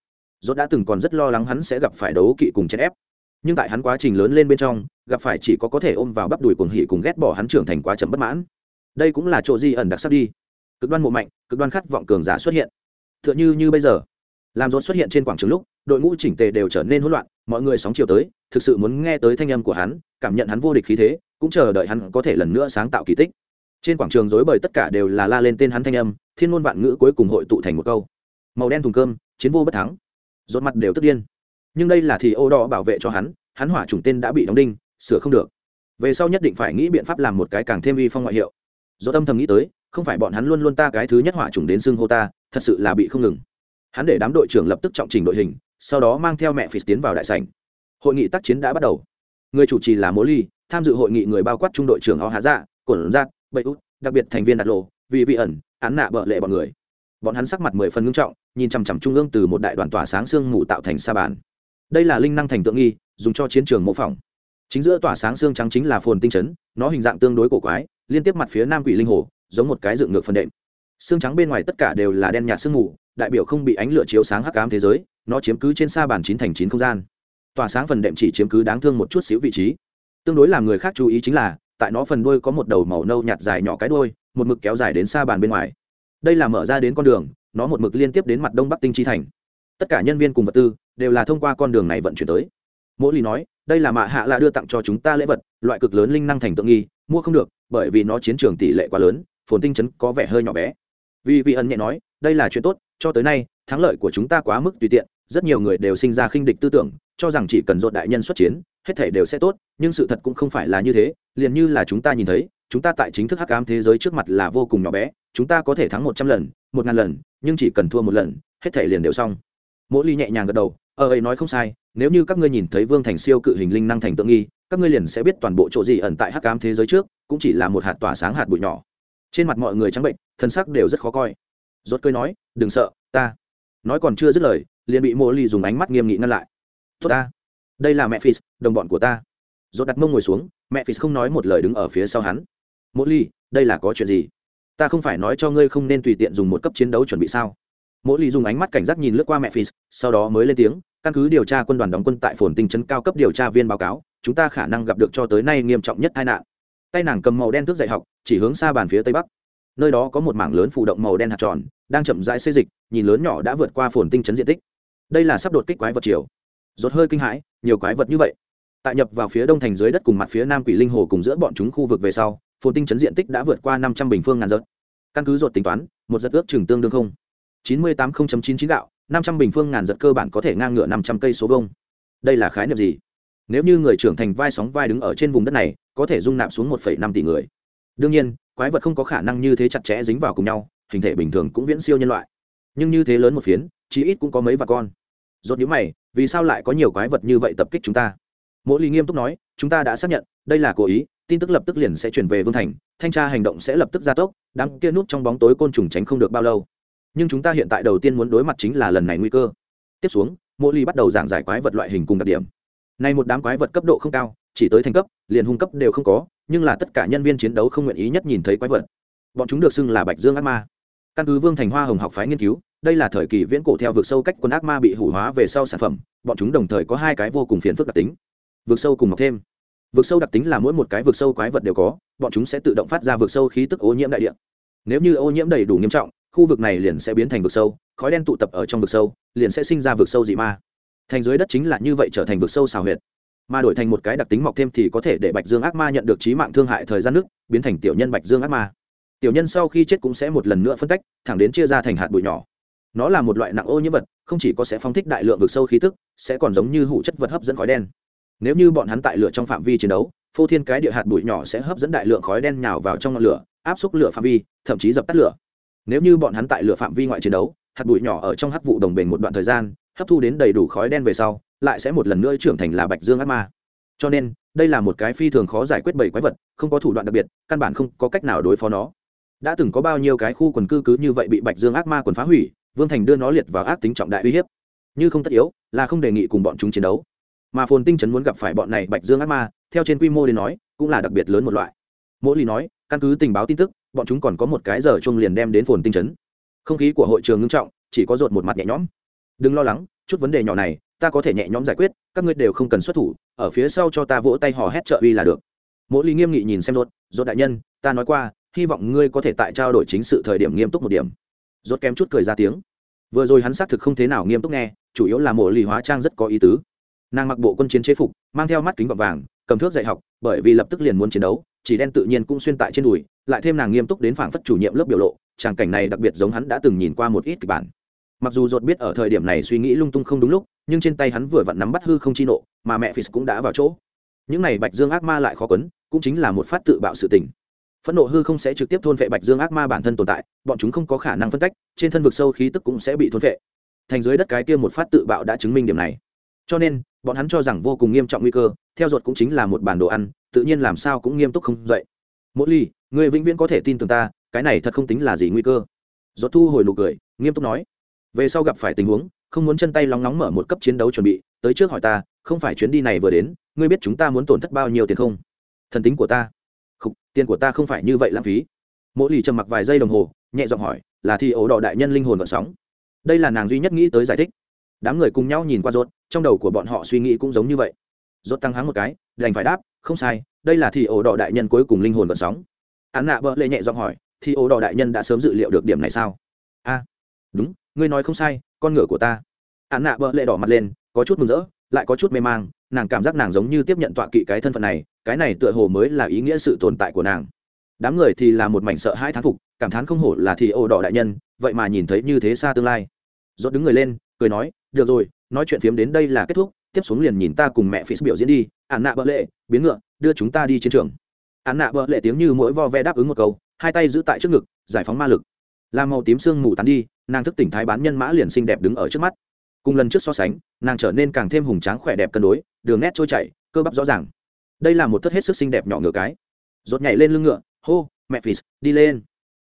Speaker 1: rốt đã từng còn rất lo lắng hắn sẽ gặp phải đấu kỵ cùng chèn ép nhưng tại hắn quá trình lớn lên bên trong, gặp phải chỉ có có thể ôm vào bắp đùi cuồng hỉ cùng ghét bỏ hắn trưởng thành quá chậm bất mãn. Đây cũng là chỗ di ẩn đặc sắc đi. Cực đoan mộ mạnh, cực đoan khát vọng cường giả xuất hiện. Tựa như như bây giờ, làm rốt xuất hiện trên quảng trường lúc, đội ngũ chỉnh tề đều trở nên hỗn loạn, mọi người sóng chiều tới, thực sự muốn nghe tới thanh âm của hắn, cảm nhận hắn vô địch khí thế, cũng chờ đợi hắn có thể lần nữa sáng tạo kỳ tích. Trên quảng trường dối bời tất cả đều là la lên tên hắn thanh âm, thiên ngôn vạn ngữ cuối cùng hội tụ thành một câu. Màu đen thùng cơm, chiến vô bất thắng. Rốt mặt đều tức điên nhưng đây là thì ô đỏ bảo vệ cho hắn hắn hỏa trùng tên đã bị đóng đinh, sửa không được. Về sau nhất định phải nghĩ biện pháp làm một cái càng thêm uy phong ngoại hiệu. Do tâm thầm nghĩ tới, không phải bọn hắn luôn luôn ta cái thứ nhất hỏa trùng đến xưng hô ta, thật sự là bị không ngừng. Hắn để đám đội trưởng lập tức trọng trình đội hình, sau đó mang theo mẹ phì tiến vào đại sảnh. Hội nghị tác chiến đã bắt đầu. Người chủ trì là mố ly, tham dự hội nghị người bao quát trung đội trưởng o hà dạ cổn giác bậy út, đặc biệt thành viên đạt lộ vì vị ẩn, án nạ bợ lệ bọn người. Bọn hắn sắc mặt mười phần ngưng trọng, nhìn chằm chằm trung ương từ một đại đoàn tỏa sáng sương mù tạo thành sa bàn đây là linh năng thành tượng nghi, dùng cho chiến trường mô phỏng. Chính giữa tỏa sáng xương trắng chính là phồn tinh chấn, nó hình dạng tương đối cổ quái, liên tiếp mặt phía nam quỷ linh hồ, giống một cái dựng ngược phần đệm. Xương trắng bên ngoài tất cả đều là đen nhạt sương mù, đại biểu không bị ánh lửa chiếu sáng hắc ám thế giới, nó chiếm cứ trên sa bàn chín thành chín không gian. Tỏa sáng phần đệm chỉ chiếm cứ đáng thương một chút xíu vị trí. Tương đối làm người khác chú ý chính là, tại nó phần đuôi có một đầu màu nâu nhạt dài nhỏ cái đuôi, một mực kéo dài đến sa bàn bên ngoài. Đây là mở ra đến con đường, nó một mực liên tiếp đến mặt đông bắc tinh chi thành. Tất cả nhân viên cùng vật tư đều là thông qua con đường này vận chuyển tới. Mỗi ly nói, đây là mạ hạ là đưa tặng cho chúng ta lễ vật, loại cực lớn linh năng thành tượng nghi, mua không được, bởi vì nó chiến trường tỷ lệ quá lớn, phồn tinh chấn có vẻ hơi nhỏ bé. Vì vị ẩn nhẹ nói, đây là chuyện tốt, cho tới nay, thắng lợi của chúng ta quá mức tùy tiện, rất nhiều người đều sinh ra khinh địch tư tưởng, cho rằng chỉ cần dột đại nhân xuất chiến, hết thể đều sẽ tốt, nhưng sự thật cũng không phải là như thế, liền như là chúng ta nhìn thấy, chúng ta tại chính thức hắc ám thế giới trước mặt là vô cùng nhỏ bé, chúng ta có thể thắng một trăm lần, một ngàn lần, nhưng chỉ cần thua một lần, hết thể liền đều xong. Mỗi ly nhẹ nhàng gật đầu ở ấy nói không sai, nếu như các ngươi nhìn thấy vương thành siêu cự hình linh năng thành tượng nghi, các ngươi liền sẽ biết toàn bộ chỗ gì ẩn tại hắc ám thế giới trước, cũng chỉ là một hạt tỏa sáng hạt bụi nhỏ. Trên mặt mọi người trắng bệnh, thân sắc đều rất khó coi. Rốt cười nói, đừng sợ, ta. Nói còn chưa dứt lời, liền bị Mộ ly dùng ánh mắt nghiêm nghị ngăn lại. Tốt ta, đây là mẹ phis, đồng bọn của ta. Rốt đặt mông ngồi xuống, mẹ phis không nói một lời đứng ở phía sau hắn. Mộ ly, đây là có chuyện gì? Ta không phải nói cho ngươi không nên tùy tiện dùng một cấp chiến đấu chuẩn bị sao? Mỗi lì dùng ánh mắt cảnh giác nhìn lướt qua mẹ phis sau đó mới lên tiếng, căn cứ điều tra quân đoàn đóng quân tại phồn tinh trấn cao cấp điều tra viên báo cáo, chúng ta khả năng gặp được cho tới nay nghiêm trọng nhất tai nạn. Tay nàng cầm màu đen thước dạy học, chỉ hướng xa bàn phía tây bắc. Nơi đó có một mảng lớn phụ động màu đen hạt tròn, đang chậm rãi xây dịch, nhìn lớn nhỏ đã vượt qua phồn tinh chấn diện tích. Đây là sắp đột kích quái vật chiều rốt hơi kinh hãi, nhiều quái vật như vậy. Tại nhập vào phía đông thành dưới đất cùng mặt phía nam quỷ linh hồ cùng giữa bọn chúng khu vực về sau, phồn tinh chấn diện tích đã vượt qua năm trăm bình phương ngàn giật căn cứ rột tính toán, một giật ước chừng tương đương không chín mươi tám chín chín gạo, năm trăm bình phương ngàn giật cơ bản có thể ngang ngửa năm trăm cây số vông đây là khái niệm gì? Nếu như người trưởng thành vai sóng vai đứng ở trên vùng đất này, có thể dung nạp xuống một năm tỷ người. Đương nhiên, quái vật không có khả năng như thế chặt chẽ dính vào cùng nhau, hình thể bình thường cũng viễn siêu nhân loại. Nhưng như thế lớn một phiến, chí ít cũng có mấy vạn con. Rốt nhíu mày, vì sao lại có nhiều quái vật như vậy tập kích chúng ta? Mỗi ly nghiêm túc nói, chúng ta đã xác nhận, đây là cố ý, tin tức lập tức liền sẽ chuyển về vương thành, thanh tra hành động sẽ lập tức gia tốc, đám kia núp trong bóng tối côn trùng tránh không được bao lâu nhưng chúng ta hiện tại đầu tiên muốn đối mặt chính là lần này nguy cơ. Tiếp xuống mỗi ly bắt đầu giảng giải quái vật loại hình cùng đặc điểm. Này một đám quái vật cấp độ không cao, chỉ tới thành cấp, liền hung cấp đều không có, nhưng là tất cả nhân viên chiến đấu không nguyện ý nhất nhìn thấy quái vật. Bọn chúng được xưng là bạch dương ác ma. Căn cứ vương thành hoa hồng học phái nghiên cứu, đây là thời kỳ viễn cổ theo vực sâu cách quân ác ma bị hủ hóa về sau sản phẩm, bọn chúng đồng thời có hai cái vô cùng phiền phức đặc tính. Vực sâu cùng mọc thêm. Vực sâu đặc tính là mỗi một cái vực sâu quái vật đều có, bọn chúng sẽ tự động phát ra vực sâu khí tức ô nhiễm đại địa. Nếu như ô nhiễm đầy đủ nghiêm trọng khu vực này liền sẽ biến thành vực sâu, khói đen tụ tập ở trong vực sâu, liền sẽ sinh ra vực sâu dị ma. Thành dưới đất chính là như vậy trở thành vực sâu xào huyệt. Mà đổi thành một cái đặc tính mọc thêm thì có thể để bạch dương ác ma nhận được trí mạng thương hại thời gian nước, biến thành tiểu nhân bạch dương ác ma. Tiểu nhân sau khi chết cũng sẽ một lần nữa phân tách, thẳng đến chia ra thành hạt bụi nhỏ. Nó là một loại nặng ô nhiễm vật, không chỉ có sẽ phóng thích đại lượng vực sâu khí tức, sẽ còn giống như hủ chất vật hấp dẫn khói đen. Nếu như bọn hắn tại lửa trong phạm vi chiến đấu, phô thiên cái địa hạt bụi nhỏ sẽ hấp dẫn đại lượng khói đen nhào vào trong ngọn lửa, áp xúc lửa phạm vi, thậm chí dập tắt lửa nếu như bọn hắn tại lửa phạm vi ngoại chiến đấu, hạt bụi nhỏ ở trong hắc vụ đồng bền một đoạn thời gian, hấp thu đến đầy đủ khói đen về sau, lại sẽ một lần nữa trưởng thành là bạch dương ác ma. Cho nên, đây là một cái phi thường khó giải quyết bảy quái vật, không có thủ đoạn đặc biệt, căn bản không có cách nào đối phó nó. Đã từng có bao nhiêu cái khu quần cư cứ như vậy bị bạch dương ác ma quần phá hủy, vương thành đưa nó liệt vào ác tính trọng đại uy hiếp. Như không tất yếu, là không đề nghị cùng bọn chúng chiến đấu. Mà phồn tinh trấn muốn gặp phải bọn này bạch dương ác ma, theo trên quy mô đến nói, cũng là đặc biệt lớn một loại. Mỗi lì nói, căn cứ tình báo tin tức bọn chúng còn có một cái giờ chung liền đem đến phồn tinh trấn không khí của hội trường ngưng trọng, chỉ có rột một mặt nhẹ nhõm. Đừng lo lắng, chút vấn đề nhỏ này, ta có thể nhẹ nhõm giải quyết, các ngươi đều không cần xuất thủ, ở phía sau cho ta vỗ tay hò hét trợ uy là được. Mỗi ly nghiêm nghị nhìn xem rốt rốt đại nhân, ta nói qua, hy vọng ngươi có thể tại trao đổi chính sự thời điểm nghiêm túc một điểm. Rốt kém chút cười ra tiếng. Vừa rồi hắn xác thực không thế nào nghiêm túc nghe, chủ yếu là mộ lì hóa trang rất có ý tứ. Nàng mặc bộ quân chiến chế phục, mang theo mắt kính gọt vàng, cầm thước dạy học, bởi vì lập tức liền muốn chiến đấu, chỉ đen tự nhiên cũng xuyên tại trên đùi lại thêm nàng nghiêm túc đến phảng phất chủ nhiệm lớp biểu lộ, tràng cảnh này đặc biệt giống hắn đã từng nhìn qua một ít kịch bản. Mặc dù dột biết ở thời điểm này suy nghĩ lung tung không đúng lúc, nhưng trên tay hắn vừa vặn nắm bắt hư không chi nộ, mà mẹ phis cũng đã vào chỗ. Những này bạch dương ác ma lại khó quấn, cũng chính là một phát tự bạo sự tình. Phẫn nộ hư không sẽ trực tiếp thôn vệ bạch dương ác ma bản thân tồn tại, bọn chúng không có khả năng phân cách trên thân vực sâu khí tức cũng sẽ bị thôn vệ. Thành dưới đất cái kia một phát tự bạo đã chứng minh điểm này. Cho nên, bọn hắn cho rằng vô cùng nghiêm trọng nguy cơ, theo ruột cũng chính là một bản đồ ăn, tự nhiên làm sao cũng nghiêm túc không dậy mỗi ly người vĩnh viễn có thể tin tưởng ta cái này thật không tính là gì nguy cơ. Giọt thu hồi nụ cười nghiêm túc nói. Về sau gặp phải tình huống không muốn chân tay lóng nóng mở một cấp chiến đấu chuẩn bị tới trước hỏi ta không phải chuyến đi này vừa đến ngươi biết chúng ta muốn tổn thất bao nhiêu tiền không? Thần tính của ta. Không, tiền của ta không phải như vậy lãng phí. Mỗi lì trầm mặc vài giây đồng hồ nhẹ giọng hỏi là thi ấu đỏ đại nhân linh hồn gợn sóng. Đây là nàng duy nhất nghĩ tới giải thích. Đám người cùng nhau nhìn qua rốt trong đầu của bọn họ suy nghĩ cũng giống như vậy. Rốt tăng háng một cái đành phải đáp không sai đây là thì ổ đỏ đại nhân cuối cùng linh hồn vận sóng. Án nạ bợ lệ nhẹ giọng hỏi, thì ổ đỏ đại nhân đã sớm dự liệu được điểm này sao? A, đúng, ngươi nói không sai, con ngựa của ta. Án nạ bợ lệ đỏ mặt lên, có chút mừng rỡ, lại có chút mê mang, nàng cảm giác nàng giống như tiếp nhận tọa kỵ cái thân phận này, cái này tựa hồ mới là ý nghĩa sự tồn tại của nàng. Đám người thì là một mảnh sợ hai thán phục, cảm thán không hổ là thì ô đỏ đại nhân, vậy mà nhìn thấy như thế xa tương lai. Dốt đứng người lên, cười nói, được rồi, nói chuyện phiếm đến đây là kết thúc tiếp xuống liền nhìn ta cùng mẹ phí biểu diễn đi. Ạn nạ bợ lệ, biến ngựa, đưa chúng ta đi chiến trường. Ạn nạ bợ lệ tiếng như mỗi vo ve đáp ứng một câu, hai tay giữ tại trước ngực, giải phóng ma lực. Làm màu tím sương mù tán đi, nàng thức tỉnh thái bán nhân mã liền xinh đẹp đứng ở trước mắt. Cùng lần trước so sánh, nàng trở nên càng thêm hùng tráng khỏe đẹp cân đối, đường nét trôi chảy, cơ bắp rõ ràng. Đây là một thất hết sức xinh đẹp nhỏ ngựa cái. Rột nhảy lên lưng ngựa, hô, mẹ phì đi lên.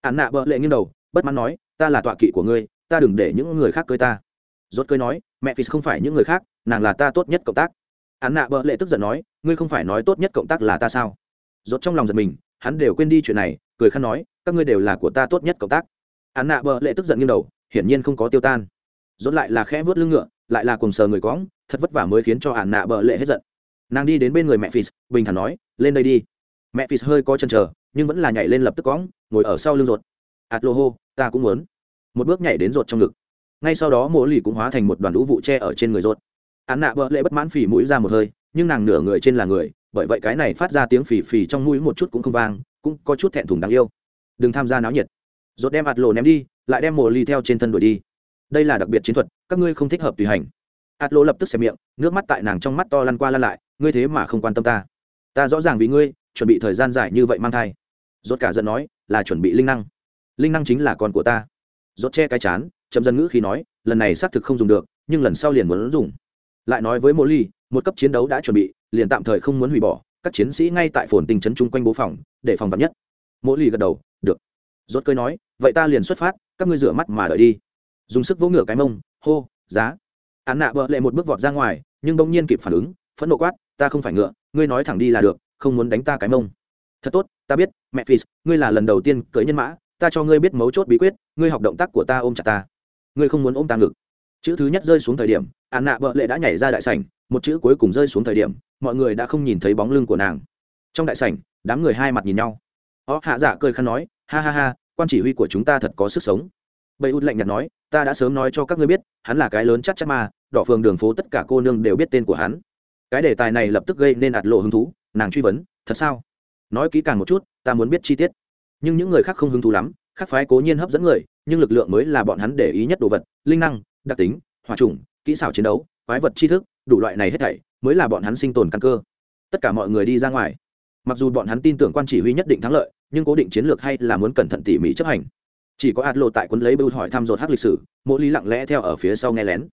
Speaker 1: Ạn nạ bợ lệ nghiêng đầu, bất mãn nói, ta là tọa kỵ của ngươi, ta đừng để những người khác cưới ta. Rốt cười nói, mẹ phì không phải những người khác nàng là ta tốt nhất cộng tác. Hắn nạ bợ lệ tức giận nói, ngươi không phải nói tốt nhất cộng tác là ta sao? Dốt trong lòng giật mình, hắn đều quên đi chuyện này, cười khăn nói, các ngươi đều là của ta tốt nhất cộng tác. Hắn nạ bợ lệ tức giận nghiêng đầu, hiển nhiên không có tiêu tan. Dốt lại là khẽ vớt lưng ngựa, lại là cùng sờ người cóng thật vất vả mới khiến cho hắn nạ bợ lệ hết giận. Nàng đi đến bên người mẹ phì bình thản nói, lên đây đi. Mẹ phì hơi có chân chờ, nhưng vẫn là nhảy lên lập tức cóng ngồi ở sau lưng rột ạt lô hô ta cũng muốn. Một bước nhảy đến rột trong ngực. Ngay sau đó mỗ lì cũng hóa thành một đoàn lũ vụ tre ở trên người rột án nạ bợ lệ bất mãn phì mũi ra một hơi, nhưng nàng nửa người trên là người, bởi vậy cái này phát ra tiếng phì phì trong mũi một chút cũng không vang, cũng có chút thẹn thùng đáng yêu. Đừng tham gia náo nhiệt. Rốt đem ạt lộ ném đi, lại đem mồ ly theo trên thân đuổi đi. Đây là đặc biệt chiến thuật, các ngươi không thích hợp tùy hành. Ạt lộ lập tức xẹp miệng, nước mắt tại nàng trong mắt to lăn qua lăn lại, ngươi thế mà không quan tâm ta. Ta rõ ràng vì ngươi, chuẩn bị thời gian dài như vậy mang thai. Rốt cả giận nói, là chuẩn bị linh năng. Linh năng chính là con của ta. Rốt che cái chán, chậm dần ngữ khi nói, lần này xác thực không dùng được, nhưng lần sau liền muốn dùng lại nói với mô ly, một cấp chiến đấu đã chuẩn bị, liền tạm thời không muốn hủy bỏ, các chiến sĩ ngay tại phồn tình trấn chung quanh bố phòng, để phòng vật nhất. Mô ly gật đầu, được. Rốt cơi nói, vậy ta liền xuất phát, các ngươi rửa mắt mà đợi đi. Dùng sức vỗ ngửa cái mông, hô, giá. Án nạ bợ lệ một bước vọt ra ngoài, nhưng bỗng nhiên kịp phản ứng, phẫn nộ quát, ta không phải ngựa, ngươi nói thẳng đi là được, không muốn đánh ta cái mông. Thật tốt, ta biết, mẹ phi ngươi là lần đầu tiên cưới nhân mã, ta cho ngươi biết mấu chốt bí quyết, ngươi học động tác của ta ôm chặt ta. Ngươi không muốn ôm ta ngực chữ thứ nhất rơi xuống thời điểm ạn nạ bợ lệ đã nhảy ra đại sảnh, một chữ cuối cùng rơi xuống thời điểm, mọi người đã không nhìn thấy bóng lưng của nàng. Trong đại sảnh, đám người hai mặt nhìn nhau. Ó, hạ dạ cười khăn nói, ha ha ha, quan chỉ huy của chúng ta thật có sức sống. Bầy út lạnh nhạt nói, ta đã sớm nói cho các ngươi biết, hắn là cái lớn chắc chắc mà đỏ phường đường phố tất cả cô nương đều biết tên của hắn. Cái đề tài này lập tức gây nên ạt lộ hứng thú, nàng truy vấn, thật sao? Nói kỹ càng một chút, ta muốn biết chi tiết. Nhưng những người khác không hứng thú lắm, khác phái cố nhiên hấp dẫn người, nhưng lực lượng mới là bọn hắn để ý nhất đồ vật, linh năng đặc tính, hòa trùng, kỹ xảo chiến đấu, quái vật tri thức, đủ loại này hết thảy mới là bọn hắn sinh tồn căn cơ. Tất cả mọi người đi ra ngoài. Mặc dù bọn hắn tin tưởng quan chỉ huy nhất định thắng lợi, nhưng cố định chiến lược hay là muốn cẩn thận tỉ mỉ chấp hành. Chỉ có ạt lộ tại quân lấy bưu hỏi thăm dột hát lịch sử, mỗi lý lặng lẽ theo ở phía sau nghe lén.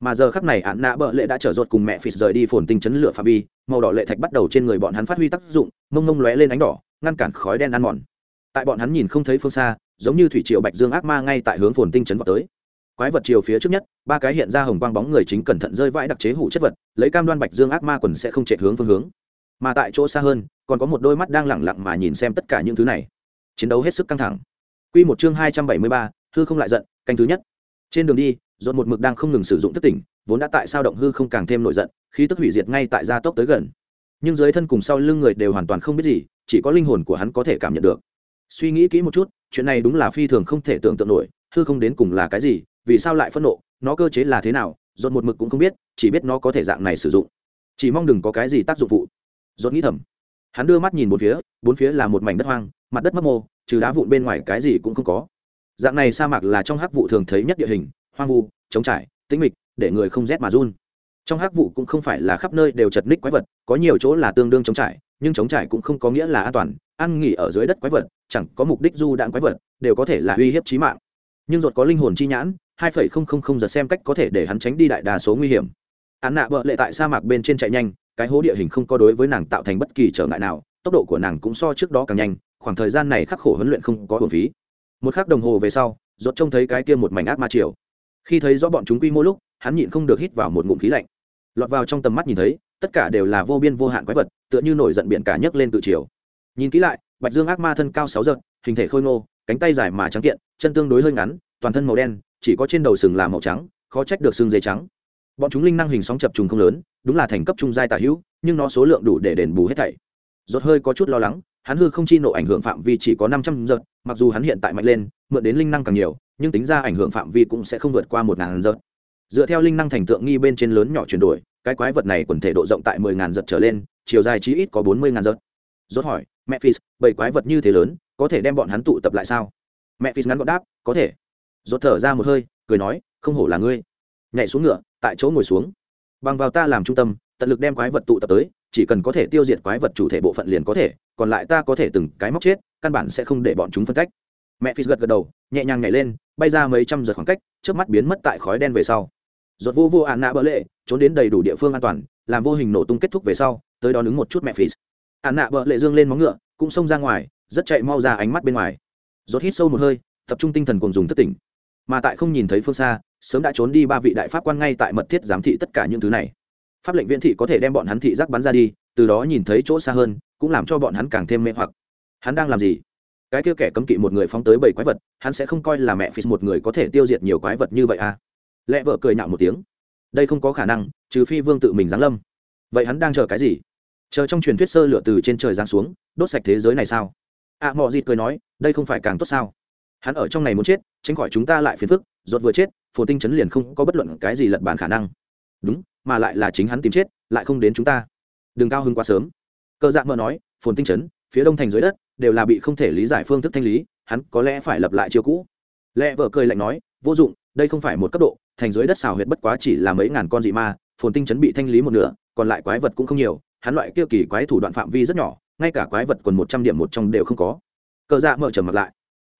Speaker 1: Mà giờ khắc này ạn nạ bợ lệ đã trở rột cùng mẹ phì rời đi phồn tinh chấn lửa pha vi, màu đỏ lệ thạch bắt đầu trên người bọn hắn phát huy tác dụng, mông mông lóe lên ánh đỏ, ngăn cản khói đen ăn mòn. Tại bọn hắn nhìn không thấy phương xa, giống như thủy triều bạch dương ác ma ngay tại hướng phồn tinh chấn vào tới quái vật chiều phía trước nhất ba cái hiện ra hồng quang bóng người chính cẩn thận rơi vãi đặc chế hủ chất vật lấy cam đoan bạch dương ác ma quần sẽ không chạy hướng phương hướng. Mà tại chỗ xa hơn còn có một đôi mắt đang lẳng lặng mà nhìn xem tất cả những thứ này. Chiến đấu hết sức căng thẳng. Quy một chương hai trăm bảy mươi ba, hư không lại giận, canh thứ nhất. Trên đường đi, dồn một mực đang không ngừng sử dụng thức tỉnh vốn đã tại sao động hư không càng thêm nổi giận khí tức hủy diệt ngay tại gia tốc tới gần. Nhưng dưới thân cùng sau lưng người đều hoàn toàn không biết gì chỉ có linh hồn của hắn có thể cảm nhận được. Suy nghĩ kỹ một chút chuyện này đúng là phi thường không thể tưởng tượng nổi hư không đến cùng là cái gì vì sao lại phẫn nộ, nó cơ chế là thế nào dồn một mực cũng không biết, chỉ biết nó có thể dạng này sử dụng. Chỉ mong đừng có cái gì tác dụng phụ. Dồn nghĩ thầm. Hắn đưa mắt nhìn bốn phía bốn phía là một mảnh đất hoang, mặt đất mấp mô, trừ đá vụn bên ngoài cái gì cũng không có. Dạng này sa mạc là trong hắc vụ thường thấy nhất địa hình, hoang vu chống trải, tĩnh mịch, để người không rét mà run. Trong hắc vụ cũng không phải là khắp nơi đều chật ních quái vật, có nhiều chỗ là tương đương chống trải, nhưng chống trải cũng không có nghĩa là an toàn. Ăn nghỉ ở dưới đất quái vật, chẳng có mục đích du đạn quái vật, đều có thể là uy hiếp chí mạng. Nhưng ruột có linh hồn chi nhãn hai phẩy không không không giờ xem cách có thể để hắn tránh đi đại đa số nguy hiểm. Án nạ bợ lệ tại sa mạc bên trên chạy nhanh, cái hố địa hình không có đối với nàng tạo thành bất kỳ trở ngại nào, tốc độ của nàng cũng so trước đó càng nhanh, khoảng thời gian này khắc khổ huấn luyện không có hồn phí. Một khắc đồng hồ về sau, rốt trông thấy cái kia một mảnh ác ma chiều khi thấy rõ bọn chúng quy mô lúc, hắn nhịn không được hít vào một ngụm khí lạnh. Lọt vào trong tầm mắt nhìn thấy, tất cả đều là vô biên vô hạn quái vật, tựa như nổi giận biển cả nhấc lên tự chiều nhìn kỹ lại, bạch dương ác ma thân cao sáu giật, hình thể khôi ngô, cánh tay dài mà trắng kiện, chân tương đối hơi ngắn, toàn thân màu đen chỉ có trên đầu sừng là màu trắng, khó trách được xương dây trắng. Bọn chúng linh năng hình sóng chập trùng không lớn, đúng là thành cấp trung giai tả hữu, nhưng nó số lượng đủ để đền bù hết thảy. Rốt hơi có chút lo lắng, hắn hư không chi nộ ảnh hưởng phạm vi chỉ có năm trăm giật, mặc dù hắn hiện tại mạnh lên, mượn đến linh năng càng nhiều, nhưng tính ra ảnh hưởng phạm vi cũng sẽ không vượt qua một ngàn giật. Dựa theo linh năng thành tượng nghi bên trên lớn nhỏ chuyển đổi, cái quái vật này quần thể độ rộng tại mười ngàn giật trở lên, chiều dài chí ít có bốn mươi ngàn giật. Rốt hỏi, mẹ phi bảy quái vật như thế lớn, có thể đem bọn hắn tụ tập lại sao? Mẹ phi ngắn gọn đáp, có thể rốt thở ra một hơi, cười nói, không hổ là ngươi. Nhảy xuống ngựa, tại chỗ ngồi xuống. Bằng vào ta làm trung tâm, tận lực đem quái vật tụ tập tới, chỉ cần có thể tiêu diệt quái vật chủ thể bộ phận liền có thể, còn lại ta có thể từng cái móc chết, căn bản sẽ không để bọn chúng phân cách. Mẹ phi gật gật đầu, nhẹ nhàng nhảy lên, bay ra mấy trăm giật khoảng cách trước mắt biến mất tại khói đen về sau. Giọt vô vô ạn nạ bỡ lệ, trốn đến đầy đủ địa phương an toàn, làm vô hình nổ tung kết thúc về sau, tới đó đứng một chút mẹ phi. Ạn nạ bỡ lệ dương lên móng ngựa, cũng xông ra ngoài, rất chạy mau ra ánh mắt bên ngoài. Giọt hít sâu một hơi, tập trung tinh thần cùng dùng thất tỉnh mà tại không nhìn thấy phương xa sớm đã trốn đi ba vị đại pháp quan ngay tại mật thiết giám thị tất cả những thứ này. Pháp lệnh viễn thị có thể đem bọn hắn thị giác bắn ra đi từ đó nhìn thấy chỗ xa hơn cũng làm cho bọn hắn càng thêm mê hoặc. Hắn đang làm gì? Cái kia kẻ cấm kỵ một người phóng tới bảy quái vật hắn sẽ không coi là mẹ phi một người có thể tiêu diệt nhiều quái vật như vậy à? Lẽ vợ cười nhạo một tiếng. Đây không có khả năng trừ phi vương tự mình giáng lâm. Vậy hắn đang chờ cái gì? Chờ trong truyền thuyết sơ lửa từ trên trời giáng xuống đốt sạch thế giới này sao? Ạ à, mọi dịt cười nói đây không phải càng tốt sao? Hắn ở trong này muốn chết, tránh khỏi chúng ta lại phiền phức, rốt vừa chết, phồn tinh chấn liền không có bất luận cái gì lật bàn khả năng. Đúng, mà lại là chính hắn tìm chết, lại không đến chúng ta. Đừng cao hứng quá sớm. Cơ dạ mơ nói, phồn tinh chấn, phía đông thành dưới đất, đều là bị không thể lý giải phương thức thanh lý, hắn có lẽ phải lập lại chiêu cũ. Lẽ vợ cười lạnh nói, vô dụng, đây không phải một cấp độ, thành dưới đất xào huyệt bất quá chỉ là mấy ngàn con dị ma, phồn tinh chấn bị thanh lý một nửa, còn lại quái vật cũng không nhiều, hắn loại kia kỳ quái thủ đoạn phạm vi rất nhỏ, ngay cả quái vật quần một trăm điểm một trong đều không có. Cờ dạ mở trầm mặt lại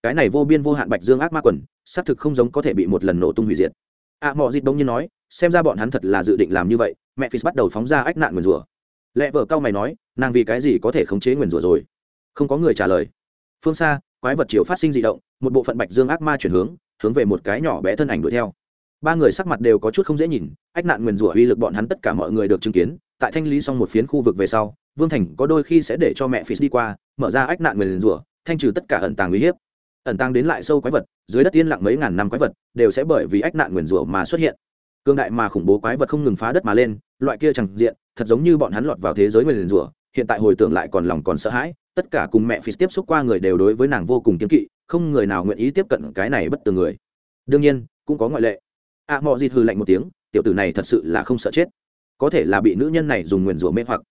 Speaker 1: cái này vô biên vô hạn bạch dương ác ma quần xác thực không giống có thể bị một lần nổ tung hủy diệt. Ạ à, mò dịt đông như nói xem ra bọn hắn thật là dự định làm như vậy mẹ phí bắt đầu phóng ra ách nạn nguyền rủa. Lẽ vợ cao mày nói nàng vì cái gì có thể khống chế nguyền rủa rồi? Không có người trả lời. Phương xa quái vật chiều phát sinh dị động một bộ phận bạch dương ác ma chuyển hướng hướng về một cái nhỏ bé thân ảnh đuổi theo. Ba người sắc mặt đều có chút không dễ nhìn ách nạn nguyền rủa uy lực bọn hắn tất cả mọi người được chứng kiến tại thanh lý xong một phiến khu vực về sau vương thành có đôi khi sẽ để cho mẹ phí đi qua mở ra ách nạn nguyền rủa thanh trừ tất cả ẩn tàng uy hiếp ẩn tăng đến lại sâu quái vật dưới đất tiên lặng mấy ngàn năm quái vật đều sẽ bởi vì ách nạn nguyền rủa mà xuất hiện. Cương đại mà khủng bố quái vật không ngừng phá đất mà lên loại kia chẳng diện thật giống như bọn hắn lọt vào thế giới nguyền rủa hiện tại hồi tưởng lại còn lòng còn sợ hãi tất cả cùng mẹ phi tiếp xúc qua người đều đối với nàng vô cùng kiên kỵ không người nào nguyện ý tiếp cận cái này bất từ người. Đương nhiên cũng có ngoại lệ. A à, mò dịt hư lạnh một tiếng tiểu tử này thật sự là không sợ chết. Có thể là bị nữ nhân này dùng nguyền rủa mê hoặc.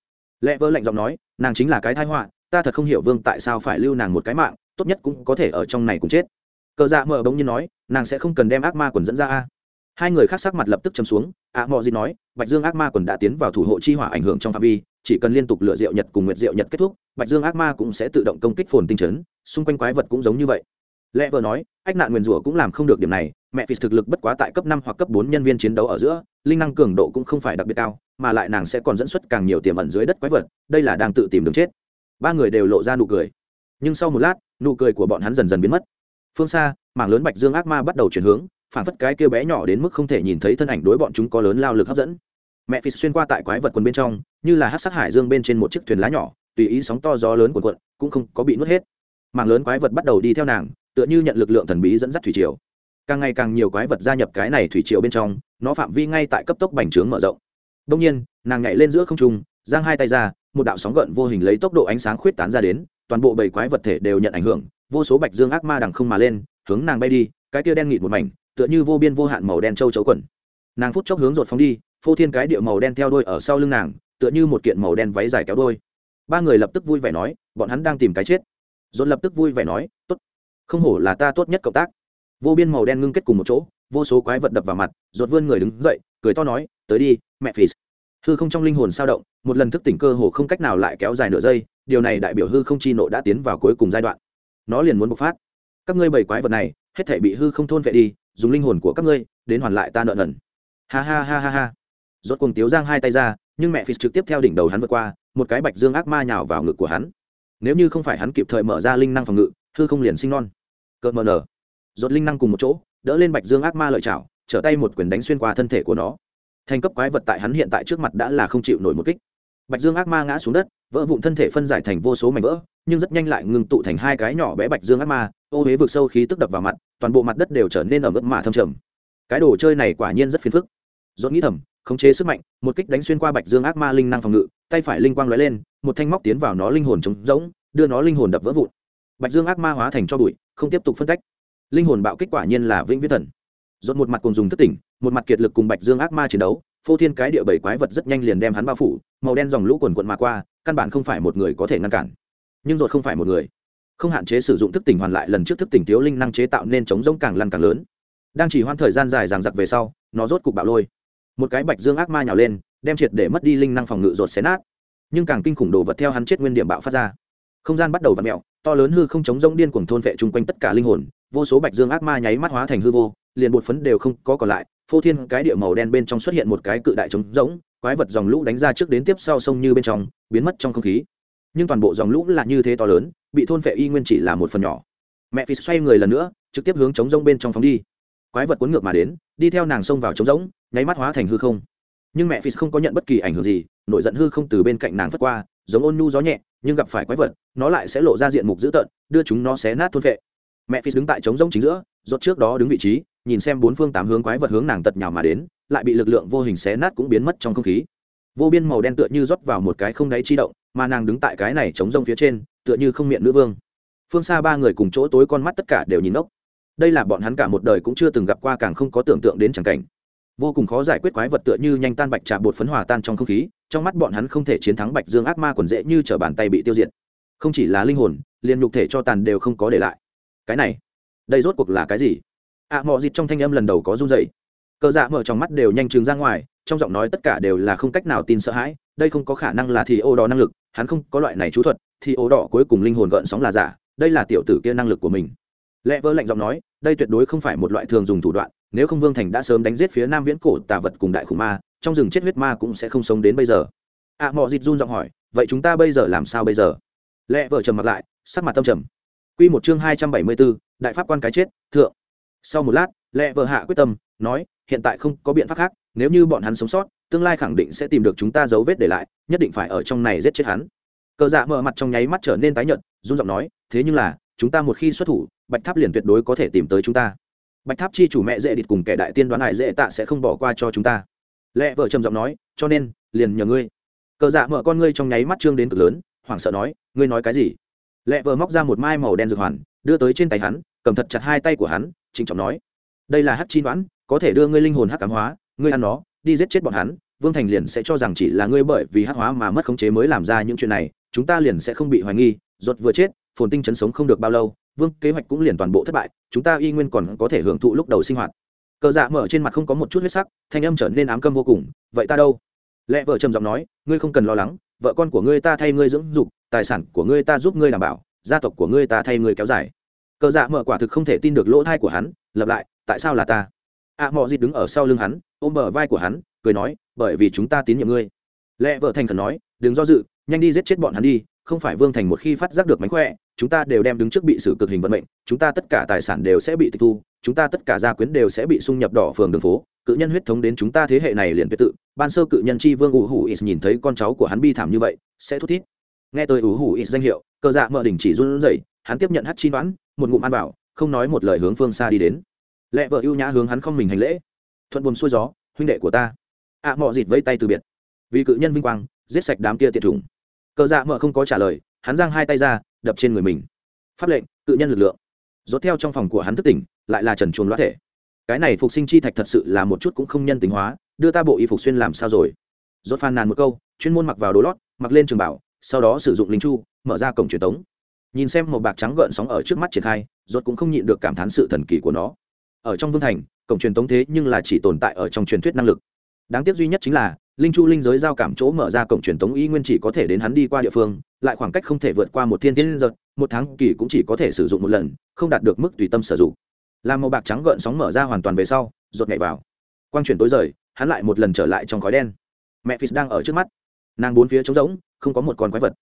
Speaker 1: Lẽ vỡ lạnh giọng nói nàng chính là cái thai họa ta thật không hiểu vương tại sao phải lưu nàng một cái mạng tốt nhất cũng có thể ở trong này cùng chết. Cờ dạ mở bỗng nhiên nói nàng sẽ không cần đem ác ma quần dẫn ra a. Hai người khác sắc mặt lập tức chấm xuống ạ à, mọi gì nói bạch dương ác ma quần đã tiến vào thủ hộ chi hỏa ảnh hưởng trong phạm vi chỉ cần liên tục lựa rượu nhật cùng nguyệt rượu nhật kết thúc bạch dương ác ma cũng sẽ tự động công kích phồn tinh chấn xung quanh quái vật cũng giống như vậy. Lẽ vợ nói ách nạn nguyền rủa cũng làm không được điểm này mẹ phi thực lực bất quá tại cấp năm hoặc cấp bốn nhân viên chiến đấu ở giữa linh năng cường độ cũng không phải đặc biệt cao mà lại nàng sẽ còn dẫn xuất càng nhiều tiềm ẩn dưới đất quái vật đây là đang tự tìm đường chết. Ba người đều lộ ra nụ cười. Nhưng sau một lát nụ cười của bọn hắn dần dần biến mất. Phương xa, mảng lớn bạch dương ác ma bắt đầu chuyển hướng, phản phất cái kia bé nhỏ đến mức không thể nhìn thấy thân ảnh đối bọn chúng có lớn lao lực hấp dẫn. Mẹ phi xuyên qua tại quái vật quần bên trong, như là hát sát hải dương bên trên một chiếc thuyền lá nhỏ, tùy ý sóng to gió lớn quần quận cũng không có bị nuốt hết. Mảng lớn quái vật bắt đầu đi theo nàng, tựa như nhận lực lượng thần bí dẫn dắt thủy triều. Càng ngày càng nhiều quái vật gia nhập cái này thủy triều bên trong, nó phạm vi ngay tại cấp tốc bành trướng mở rộng. Đông nhiên, nàng nhảy lên giữa không trung, giang hai tay ra, một đạo sóng gợn vô hình lấy tốc độ ánh sáng khuyết tán ra đến toàn bộ bảy quái vật thể đều nhận ảnh hưởng, vô số bạch dương ác ma đằng không mà lên, hướng nàng bay đi, cái kia đen nghịt một mảnh, tựa như vô biên vô hạn màu đen châu chấu quần. Nàng phút chốc hướng rột phóng đi, phô thiên cái điệu màu đen theo đôi ở sau lưng nàng, tựa như một kiện màu đen váy dài kéo đôi ba người lập tức vui vẻ nói, bọn hắn đang tìm cái chết. Dồn lập tức vui vẻ nói, tốt, không hổ là ta tốt nhất cộng tác. Vô biên màu đen ngưng kết cùng một chỗ, vô số quái vật đập vào mặt dột vươn người đứng dậy, cười to nói, tới đi, mẹ phì hư không trong linh hồn sao động, một lần thức tỉnh cơ hồ không cách nào lại kéo dài nửa giây, điều này đại biểu hư không chi nộ đã tiến vào cuối cùng giai đoạn. Nó liền muốn bộc phát. Các ngươi bảy quái vật này, hết thể bị hư không thôn vệ đi, dùng linh hồn của các ngươi, đến hoàn lại ta nợ nần. Ha ha ha ha ha. Rốt cuồng tiếu giang hai tay ra, nhưng mẹ phi trực tiếp theo đỉnh đầu hắn vượt qua, một cái bạch dương ác ma nhào vào ngực của hắn. Nếu như không phải hắn kịp thời mở ra linh năng phòng ngự, hư không liền sinh non. Cợt mờ nở. Rốt linh năng cùng một chỗ, đỡ lên bạch dương ác ma lợi chảo, trở tay một quyền đánh xuyên qua thân thể của nó thành cấp quái vật tại hắn hiện tại trước mặt đã là không chịu nổi một kích. Bạch dương ác ma ngã xuống đất, vỡ vụn thân thể phân giải thành vô số mảnh vỡ, nhưng rất nhanh lại ngừng tụ thành hai cái nhỏ bé bạch dương ác ma, ô huế vượt sâu khí tức đập vào mặt, toàn bộ mặt đất đều trở nên ở mức mà thâm trầm. Cái đồ chơi này quả nhiên rất phiền phức. Dốt nghĩ thầm, khống chế sức mạnh, một kích đánh xuyên qua bạch dương ác ma linh năng phòng ngự, tay phải linh quang lóe lên, một thanh móc tiến vào nó linh hồn trống rỗng, đưa nó linh hồn đập vỡ vụn. Bạch dương ác ma hóa thành cho bụi, không tiếp tục phân tách. Linh hồn bạo kích quả nhiên là vĩnh viễn thần. Rốt một mặt cùng dùng thất tỉnh, một mặt kiệt lực cùng bạch dương ác ma chiến đấu, phô thiên cái địa bảy quái vật rất nhanh liền đem hắn bao phủ, màu đen dòng lũ quần quận mà qua, căn bản không phải một người có thể ngăn cản. Nhưng rốt không phải một người. Không hạn chế sử dụng thức tỉnh hoàn lại lần trước thức tỉnh thiếu linh năng chế tạo nên chống rông càng lăn càng lớn. Đang chỉ hoãn thời gian dài ràng giặc về sau, nó rốt cục bạo lôi. Một cái bạch dương ác ma nhào lên, đem triệt để mất đi linh năng phòng ngự rột xé nát. Nhưng càng kinh khủng đồ vật theo hắn chết nguyên điểm bạo phát ra. Không gian bắt đầu v ặ mẹo to lớn hư không chống rỗng điên cuồng thôn vệ chung quanh tất cả linh hồn, vô số bạch dương ác ma nháy mắt hóa thành hư vô liền bột phấn đều không có còn lại, phô thiên cái địa màu đen bên trong xuất hiện một cái cự đại trống rỗng, quái vật dòng lũ đánh ra trước đến tiếp sau sông như bên trong, biến mất trong không khí. Nhưng toàn bộ dòng lũ là như thế to lớn, bị thôn phệ y nguyên chỉ là một phần nhỏ. Mẹ phi xoay người lần nữa, trực tiếp hướng chống rông bên trong phóng đi. Quái vật cuốn ngược mà đến, đi theo nàng xông vào trống rỗng, nháy mắt hóa thành hư không. Nhưng mẹ phi không có nhận bất kỳ ảnh hưởng gì, nổi giận hư không từ bên cạnh nàng phất qua, giống ôn nhu gió nhẹ, nhưng gặp phải quái vật, nó lại sẽ lộ ra diện mục dữ tợn, đưa chúng nó xé nát thôn phệ. Mẹ phi đứng tại trống rỗng chính giữa, rốt trước đó đứng vị trí nhìn xem bốn phương tám hướng quái vật hướng nàng tật nhào mà đến, lại bị lực lượng vô hình xé nát cũng biến mất trong không khí. Vô biên màu đen tựa như rót vào một cái không đáy chi động, mà nàng đứng tại cái này chống rông phía trên, tựa như không miệng nữ vương. Phương xa ba người cùng chỗ tối con mắt tất cả đều nhìn ốc đây là bọn hắn cả một đời cũng chưa từng gặp qua càng không có tưởng tượng đến chẳng cảnh. Vô cùng khó giải quyết quái vật tựa như nhanh tan bạch trà bột phấn hòa tan trong không khí, trong mắt bọn hắn không thể chiến thắng bạch dương ác ma quần dễ như t bàn tay bị tiêu diệt. Không chỉ là linh hồn, liền nhục thể cho tàn đều không có để lại. Cái này, đây rốt cuộc là cái gì? Ạ à, mò dịt trong thanh âm lần đầu có run dậy cờ dạ mở trong mắt đều nhanh chừng ra ngoài trong giọng nói tất cả đều là không cách nào tin sợ hãi đây không có khả năng là thì ô đỏ năng lực hắn không có loại này chú thuật thì ô đỏ cuối cùng linh hồn gợn sóng là giả đây là tiểu tử kia năng lực của mình. Lẽ vỡ lạnh giọng nói đây tuyệt đối không phải một loại thường dùng thủ đoạn nếu không vương thành đã sớm đánh giết phía nam viễn cổ tà vật cùng đại khủng ma trong rừng chết huyết ma cũng sẽ không sống đến bây giờ. Ạ à, mò dịt run giọng hỏi vậy chúng ta bây giờ làm sao bây giờ? Lẽ vợ trầm mặt lại sắc mặt tâm trầm. Quy một chương hai trăm bảy mươi bốn đại pháp quan cái chết thượng sau một lát, lẹ vợ hạ quyết tâm, nói, hiện tại không có biện pháp khác, nếu như bọn hắn sống sót, tương lai khẳng định sẽ tìm được chúng ta dấu vết để lại, nhất định phải ở trong này giết chết hắn. Cờ dạ mở mặt trong nháy mắt trở nên tái nhợt, run giọng nói, thế nhưng là, chúng ta một khi xuất thủ, bạch tháp liền tuyệt đối có thể tìm tới chúng ta. Bạch tháp chi chủ mẹ dễ địt cùng kẻ đại tiên đoán hải dễ tạ sẽ không bỏ qua cho chúng ta. Lẹ vợ trầm giọng nói, cho nên, liền nhờ ngươi. Cờ dạ mở con ngươi trong nháy mắt trương đến cực lớn, hoảng sợ nói, ngươi nói cái gì? Lẹ vợ móc ra một mai màu đen dược hoàn, đưa tới trên tay hắn, cầm thật chặt hai tay của hắn trịnh trọng nói, đây là hát chi đoán, có thể đưa ngươi linh hồn hắc cám hóa, ngươi ăn nó, đi giết chết bọn hắn, vương thành liền sẽ cho rằng chỉ là ngươi bởi vì hắc hóa mà mất khống chế mới làm ra những chuyện này, chúng ta liền sẽ không bị hoài nghi ruột vừa chết, phồn tinh chấn sống không được bao lâu, vương kế hoạch cũng liền toàn bộ thất bại, chúng ta y nguyên còn có thể hưởng thụ lúc đầu sinh hoạt. Cờ dạ mở trên mặt không có một chút huyết sắc, thanh âm trở nên ám câm vô cùng, vậy ta đâu? Lẽ vợ trầm giọng nói, ngươi không cần lo lắng, vợ con của ngươi ta thay ngươi dưỡng dục, tài sản của ngươi ta giúp ngươi đảm bảo, gia tộc của ngươi ta thay ngươi kéo dài cờ dạ mở quả thực không thể tin được lỗ thai của hắn lập lại tại sao là ta? Ạ à, mò dịt đứng ở sau lưng hắn ôm bờ vai của hắn cười nói bởi vì chúng ta tín nhiệm ngươi. Lẽ vợ thành khẩn nói đừng do dự nhanh đi giết chết bọn hắn đi không phải vương thành một khi phát giác được mánh khỏe chúng ta đều đem đứng trước bị xử cực hình vận mệnh chúng ta tất cả tài sản đều sẽ bị tịch thu chúng ta tất cả gia quyến đều sẽ bị xung nhập đỏ phường đường phố cự nhân huyết thống đến chúng ta thế hệ này liền tuyệt tự. Ban sơ cự nhân chi vương ủ hủ ít nhìn thấy con cháu của hắn bi thảm như vậy sẽ thút thít. Nghe tôi ủ hủ ít danh hiệu cờ dạ mở đỉnh chỉ run rẩy hắn tiếp nhận hát chi đoán một ngụm ăn bảo không nói một lời hướng phương xa đi đến. Lẹ vợ ưu nhã hướng hắn không mình hành lễ. Thuận buồn xuôi gió huynh đệ của ta. Ạ à, mọ dịt vây tay từ biệt. Vì cự nhân vinh quang giết sạch đám kia tiệt chủng. Cờ dạ mợ không có trả lời hắn giang hai tay ra đập trên người mình. Pháp lệnh cự nhân lực lượng. Rốt theo trong phòng của hắn thức tỉnh lại là trần chuồn loát thể. Cái này phục sinh chi thạch thật sự là một chút cũng không nhân tính hóa đưa ta bộ y phục xuyên làm sao rồi? Rốt phàn nàn một câu chuyên môn mặc vào đồ lót mặc lên trường bảo sau đó sử dụng linh chu mở ra cổng truyền tống nhìn xem một bạc trắng gợn sóng ở trước mắt triển khai, rốt cũng không nhịn được cảm thán sự thần kỳ của nó. Ở trong vương thành, cổng truyền tống thế nhưng là chỉ tồn tại ở trong truyền thuyết năng lực. Đáng tiếc duy nhất chính là, linh chu linh giới giao cảm chỗ mở ra cổng truyền tống y nguyên chỉ có thể đến hắn đi qua địa phương, lại khoảng cách không thể vượt qua một thiên thiên giật, một tháng kỳ cũng chỉ có thể sử dụng một lần, không đạt được mức tùy tâm sử dụng. Làm màu bạc trắng gợn sóng mở ra hoàn toàn về sau rột nhảy vào. Quang chuyển tối rời, hắn lại một lần trở lại trong khói đen. Mẹ phis đang ở trước mắt. Nàng bốn phía trống rỗng, không có một con quái vật.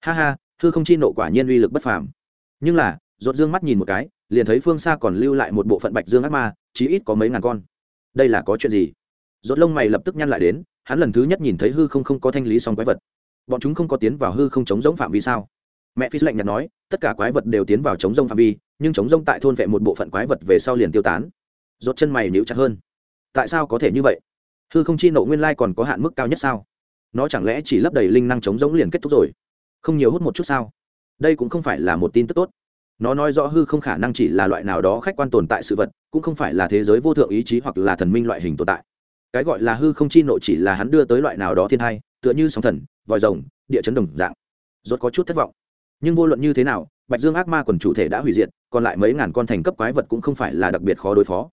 Speaker 1: Ha ha thư không chi nộ quả nhiên uy lực bất phàm. Nhưng là rột dương mắt nhìn một cái, liền thấy phương xa còn lưu lại một bộ phận bạch dương ác ma, chí ít có mấy ngàn con. Đây là có chuyện gì? Rột lông mày lập tức nhăn lại đến, hắn lần thứ nhất nhìn thấy hư không không có thanh lý xong quái vật. Bọn chúng không có tiến vào hư không chống giống phạm vi sao? Mẹ phi lạnh nhạt nói, tất cả quái vật đều tiến vào chống rông phạm vi, nhưng chống rông tại thôn vệ một bộ phận quái vật về sau liền tiêu tán. Rốt chân mày níu chặt hơn. Tại sao có thể như vậy? Hư không chi nộ nguyên lai còn có hạn mức cao nhất sao? Nó chẳng lẽ chỉ lấp đầy linh năng chống rỗng liền kết thúc rồi? Không nhiều hút một chút sao? Đây cũng không phải là một tin tức tốt. Nó nói rõ hư không khả năng chỉ là loại nào đó khách quan tồn tại sự vật, cũng không phải là thế giới vô thượng ý chí hoặc là thần minh loại hình tồn tại. Cái gọi là hư không chi nộ chỉ là hắn đưa tới loại nào đó thiên thai, tựa như sóng thần, vòi rồng, địa chấn đồng dạng. Rốt có chút thất vọng. Nhưng vô luận như thế nào, bạch dương ác ma quần chủ thể đã hủy diệt, còn lại mấy ngàn con thành cấp quái vật cũng không phải là đặc biệt khó đối phó.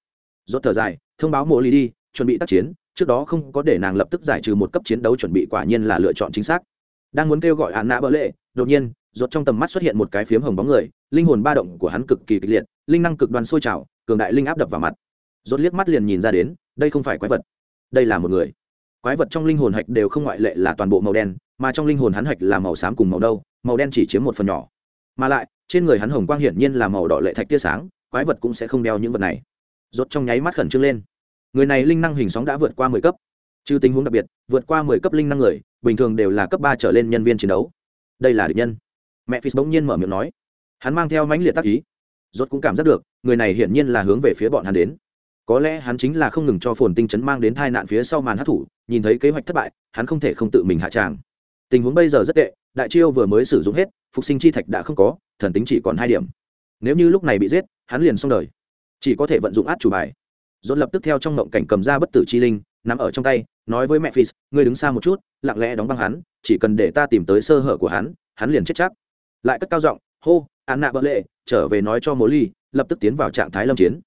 Speaker 1: Rốt thở dài, thông báo mộ ly đi, chuẩn bị tác chiến, trước đó không có để nàng lập tức giải trừ một cấp chiến đấu chuẩn bị quả nhiên là lựa chọn chính xác đang muốn kêu gọi hạn nạ bỡ lệ, đột nhiên, rốt trong tầm mắt xuất hiện một cái phiếm hồng bóng người, linh hồn ba động của hắn cực kỳ kịch liệt, linh năng cực đoan sôi trào, cường đại linh áp đập vào mặt. Rốt liếc mắt liền nhìn ra đến, đây không phải quái vật. Đây là một người. Quái vật trong linh hồn hạch đều không ngoại lệ là toàn bộ màu đen, mà trong linh hồn hắn hạch là màu xám cùng màu đâu màu đen chỉ chiếm một phần nhỏ. Mà lại, trên người hắn hồng quang hiển nhiên là màu đỏ lệ thạch tia sáng, quái vật cũng sẽ không đeo những vật này. Rốt trong nháy mắt khẩn trương lên. Người này linh năng hình sóng đã vượt qua mười cấp. Trừ tình huống đặc biệt, vượt qua mười cấp linh năng người bình thường đều là cấp ba trở lên nhân viên chiến đấu. Đây là địch nhân. Mẹ phi bỗng nhiên mở miệng nói. Hắn mang theo mãnh liệt tác ý. Rốt cũng cảm giác được, người này hiển nhiên là hướng về phía bọn hắn đến. Có lẽ hắn chính là không ngừng cho phồn tinh chấn mang đến tai nạn phía sau màn hát thủ nhìn thấy kế hoạch thất bại, hắn không thể không tự mình hạ tràng. Tình huống bây giờ rất tệ, đại chiêu vừa mới sử dụng hết, phục sinh chi thạch đã không có, thần tính chỉ còn hai điểm. Nếu như lúc này bị giết, hắn liền xong đời. Chỉ có thể vận dụng át chủ bài. Rốt lập tức theo trong ngộng cảnh cầm ra bất tử chi linh, nắm ở trong tay nói với mẹ phi ngươi đứng xa một chút, lặng lẽ đóng băng hắn, chỉ cần để ta tìm tới sơ hở của hắn hắn liền chết chắc. Lại cất cao giọng, hô an nạ bỡ lệ, trở về nói cho mố ly, lập tức tiến vào trạng thái lâm chiến.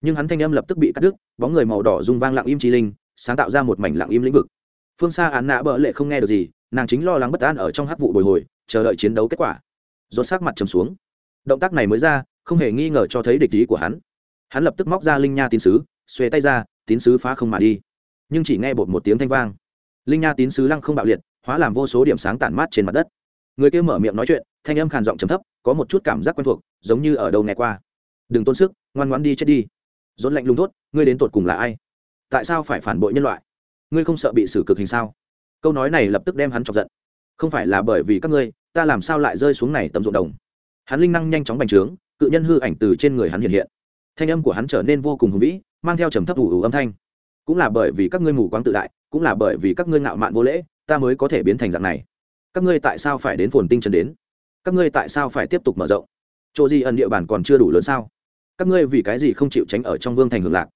Speaker 1: Nhưng hắn thanh âm lập tức bị cắt đứt, bóng người màu đỏ rung vang lặng im chi linh, sáng tạo ra một mảnh lặng im lĩnh vực. Phương xa án nạ bỡ lệ không nghe được gì, nàng chính lo lắng bất an ở trong hắc vụ bồi hồi, chờ đợi chiến đấu kết quả. Rốt sắc mặt trầm xuống. Động tác này mới ra, không hề nghi ngờ cho thấy địch ý của hắn. Hắn lập tức móc ra linh nha tín sứ, xuề tay ra, tín sứ phá không mà đi nhưng chỉ nghe bột một tiếng thanh vang. Linh nha tín sứ lăng không bạo liệt, hóa làm vô số điểm sáng tản mát trên mặt đất. Người kia mở miệng nói chuyện, thanh âm khàn giọng trầm thấp, có một chút cảm giác quen thuộc, giống như ở đâu nghe qua. Đừng tôn sức, ngoan ngoãn đi chết đi. Dốt lạnh lùng thốt, ngươi đến tột cùng là ai? Tại sao phải phản bội nhân loại? Ngươi không sợ bị xử cực hình sao? Câu nói này lập tức đem hắn chọc giận. Không phải là bởi vì các ngươi, ta làm sao lại rơi xuống này tầm ruộng đồng? Hắn linh năng nhanh chóng bành trướng, cự nhân hư ảnh từ trên người hắn hiện hiện. Thanh âm của hắn trở nên vô cùng hùng vĩ, mang theo trầm thấp ủ ủ âm thanh cũng là bởi vì các ngươi mù quáng tự đại, cũng là bởi vì các ngươi ngạo mạn vô lễ, ta mới có thể biến thành dạng này. Các ngươi tại sao phải đến phồn tinh trần đến? Các ngươi tại sao phải tiếp tục mở rộng? Chỗ gì ẩn địa bàn còn chưa đủ lớn sao? Các ngươi vì cái gì không chịu tránh ở trong vương thành hưởng lạc?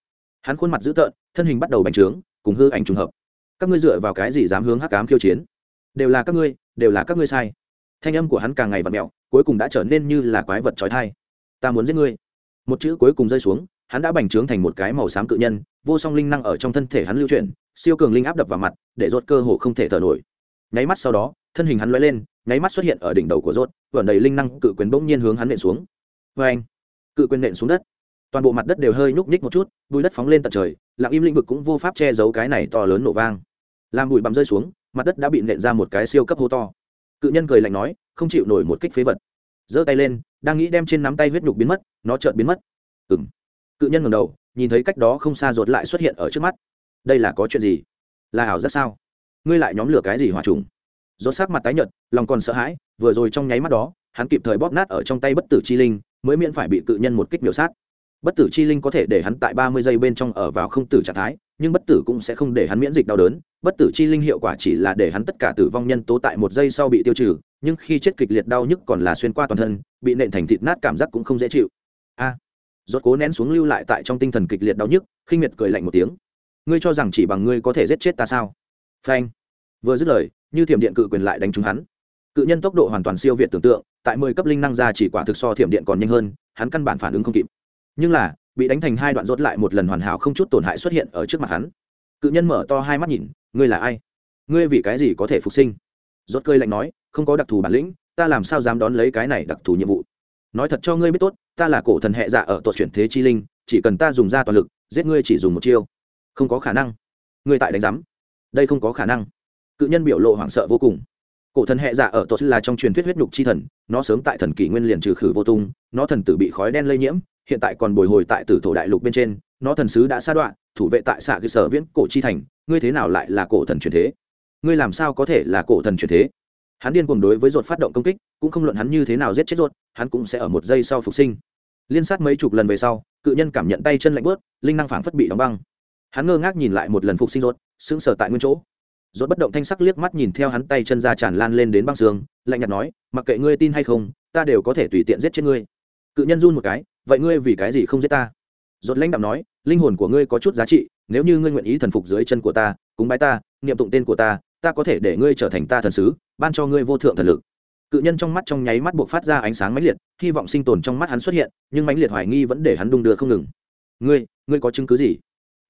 Speaker 1: Hắn khuôn mặt dữ tợn, thân hình bắt đầu bành trướng, cùng hư ảnh trùng hợp. Các ngươi dựa vào cái gì dám hướng hắc cám khiêu chiến? Đều là các ngươi, đều là các ngươi sai. Thanh âm của hắn càng ngày vặt mẹo, cuối cùng đã trở nên như là quái vật trói thai. Ta muốn giết ngươi. Một chữ cuối cùng rơi xuống hắn đã bành trướng thành một cái màu xám cự nhân, vô song linh năng ở trong thân thể hắn lưu chuyển, siêu cường linh áp đập vào mặt, để rốt cơ hồ không thể thở nổi. Nháy mắt sau đó, thân hình hắn lóe lên, nháy mắt xuất hiện ở đỉnh đầu của rốt, vẩn đầy linh năng cự quyền bỗng nhiên hướng hắn nện xuống. Vê anh cự quyền nện xuống đất. Toàn bộ mặt đất đều hơi nhúc nhích một chút, bụi đất phóng lên tận trời, lặng im lĩnh vực cũng vô pháp che giấu cái này to lớn nổ vang. Làm bụi bặm rơi xuống, mặt đất đã bị nện ra một cái siêu cấp hô to. Cự nhân cười lạnh nói, không chịu nổi một kích phế vật. Giơ tay lên, đang nghĩ đem trên nắm tay huyết nhục biến mất, nó chợt biến mất. Ừng cự nhân ngầm đầu, nhìn thấy cách đó không xa rột lại xuất hiện ở trước mắt. Đây là có chuyện gì? Là ảo Giác sao? Ngươi lại nhóm lửa cái gì hỏa trùng? Rột sắc mặt tái nhợt, lòng còn sợ hãi, vừa rồi trong nháy mắt đó, hắn kịp thời bóp nát ở trong tay bất tử chi linh, mới miễn phải bị cự nhân một kích biểu sát. Bất tử chi linh có thể để hắn tại ba mươi giây bên trong ở vào không tử trạng thái, nhưng bất tử cũng sẽ không để hắn miễn dịch đau đớn. Bất tử chi linh hiệu quả chỉ là để hắn tất cả tử vong nhân tố tại một giây sau bị tiêu trừ, nhưng khi chết kịch liệt đau nhức còn là xuyên qua toàn thân, bị nện thành thịt nát cảm giác cũng không dễ chịu. A! Rốt cố nén xuống lưu lại tại trong tinh thần kịch liệt đau nhức, khinh miệt cười lạnh một tiếng. Ngươi cho rằng chỉ bằng ngươi có thể giết chết ta sao? Phanh. Vừa dứt lời, như thiểm điện cự quyền lại đánh trúng hắn. Cự nhân tốc độ hoàn toàn siêu việt tưởng tượng, tại mười cấp linh năng ra chỉ quả thực so thiểm điện còn nhanh hơn, hắn căn bản phản ứng không kịp. Nhưng là, bị đánh thành hai đoạn rốt lại một lần hoàn hảo không chút tổn hại xuất hiện ở trước mặt hắn. Cự nhân mở to hai mắt nhìn, ngươi là ai? Ngươi vì cái gì có thể phục sinh? Rốt cơi lạnh nói, không có đặc thù bản lĩnh, ta làm sao dám đón lấy cái này đặc thù nhiệm vụ? Nói thật cho ngươi biết tốt ta là cổ thần hệ dạ ở tuột chuyển thế chi linh, chỉ cần ta dùng ra toàn lực, giết ngươi chỉ dùng một chiêu. Không có khả năng. Ngươi tại đánh giám. Đây không có khả năng. Cự nhân biểu lộ hoảng sợ vô cùng. Cổ thần hệ dạ ở tuột là trong truyền thuyết huyết nhục chi thần, nó sớm tại thần kỷ nguyên liền trừ khử vô tung, nó thần tử bị khói đen lây nhiễm, hiện tại còn bồi hồi tại tử thổ đại lục bên trên, nó thần sứ đã sa đoạn thủ vệ tại xạ cơ sở viễn cổ chi thành, ngươi thế nào lại là cổ thần truyền thế? Ngươi làm sao có thể là cổ thần truyền thế? Hắn điên cuồng đối với ruột phát động công kích, cũng không luận hắn như thế nào giết chết ruột, hắn cũng sẽ ở một giây sau phục sinh liên sát mấy chục lần về sau cự nhân cảm nhận tay chân lạnh bớt linh năng phảng phất bị đóng băng. Hắn ngơ ngác nhìn lại một lần phục sinh rốt, sững sờ tại nguyên chỗ. Rốt bất động thanh sắc liếc mắt nhìn theo hắn tay chân ra tràn lan lên đến băng xương lạnh nhạt nói mặc kệ ngươi tin hay không ta đều có thể tùy tiện giết chết ngươi. Cự nhân run một cái vậy ngươi vì cái gì không giết ta? Rốt lãnh đạo nói linh hồn của ngươi có chút giá trị nếu như ngươi nguyện ý thần phục dưới chân của ta cúng bái ta niệm tụng tên của ta ta có thể để ngươi trở thành ta thần sứ ban cho ngươi vô thượng thần lực cự nhân trong mắt trong nháy mắt buộc phát ra ánh sáng mãnh liệt, hy vọng sinh tồn trong mắt hắn xuất hiện, nhưng mãnh liệt hoài nghi vẫn để hắn đung đưa không ngừng. Ngươi ngươi có chứng cứ gì?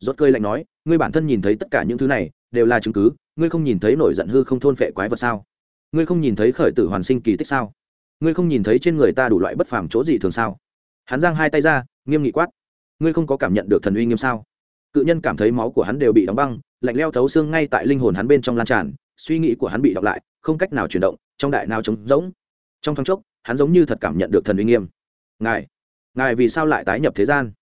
Speaker 1: Rốt cơi lạnh nói, ngươi bản thân nhìn thấy tất cả những thứ này, đều là chứng cứ, ngươi không nhìn thấy nổi giận hư không thôn phệ quái vật sao? Ngươi không nhìn thấy khởi tử hoàn sinh kỳ tích sao? Ngươi không nhìn thấy trên người ta đủ loại bất phàm chỗ gì thường sao? Hắn giang hai tay ra, nghiêm nghị quát, ngươi không có cảm nhận được thần uy nghiêm sao? Cự nhân cảm thấy máu của hắn đều bị đóng băng, lạnh leo thấu xương ngay tại linh hồn hắn bên trong lan tràn, suy nghĩ của hắn bị đọc lại, không cách nào chuyển động trong đại nào trống rỗng. Trong thoáng chốc, hắn giống như thật cảm nhận được thần uy nghiêm. Ngài ngài vì sao lại tái nhập thế gian?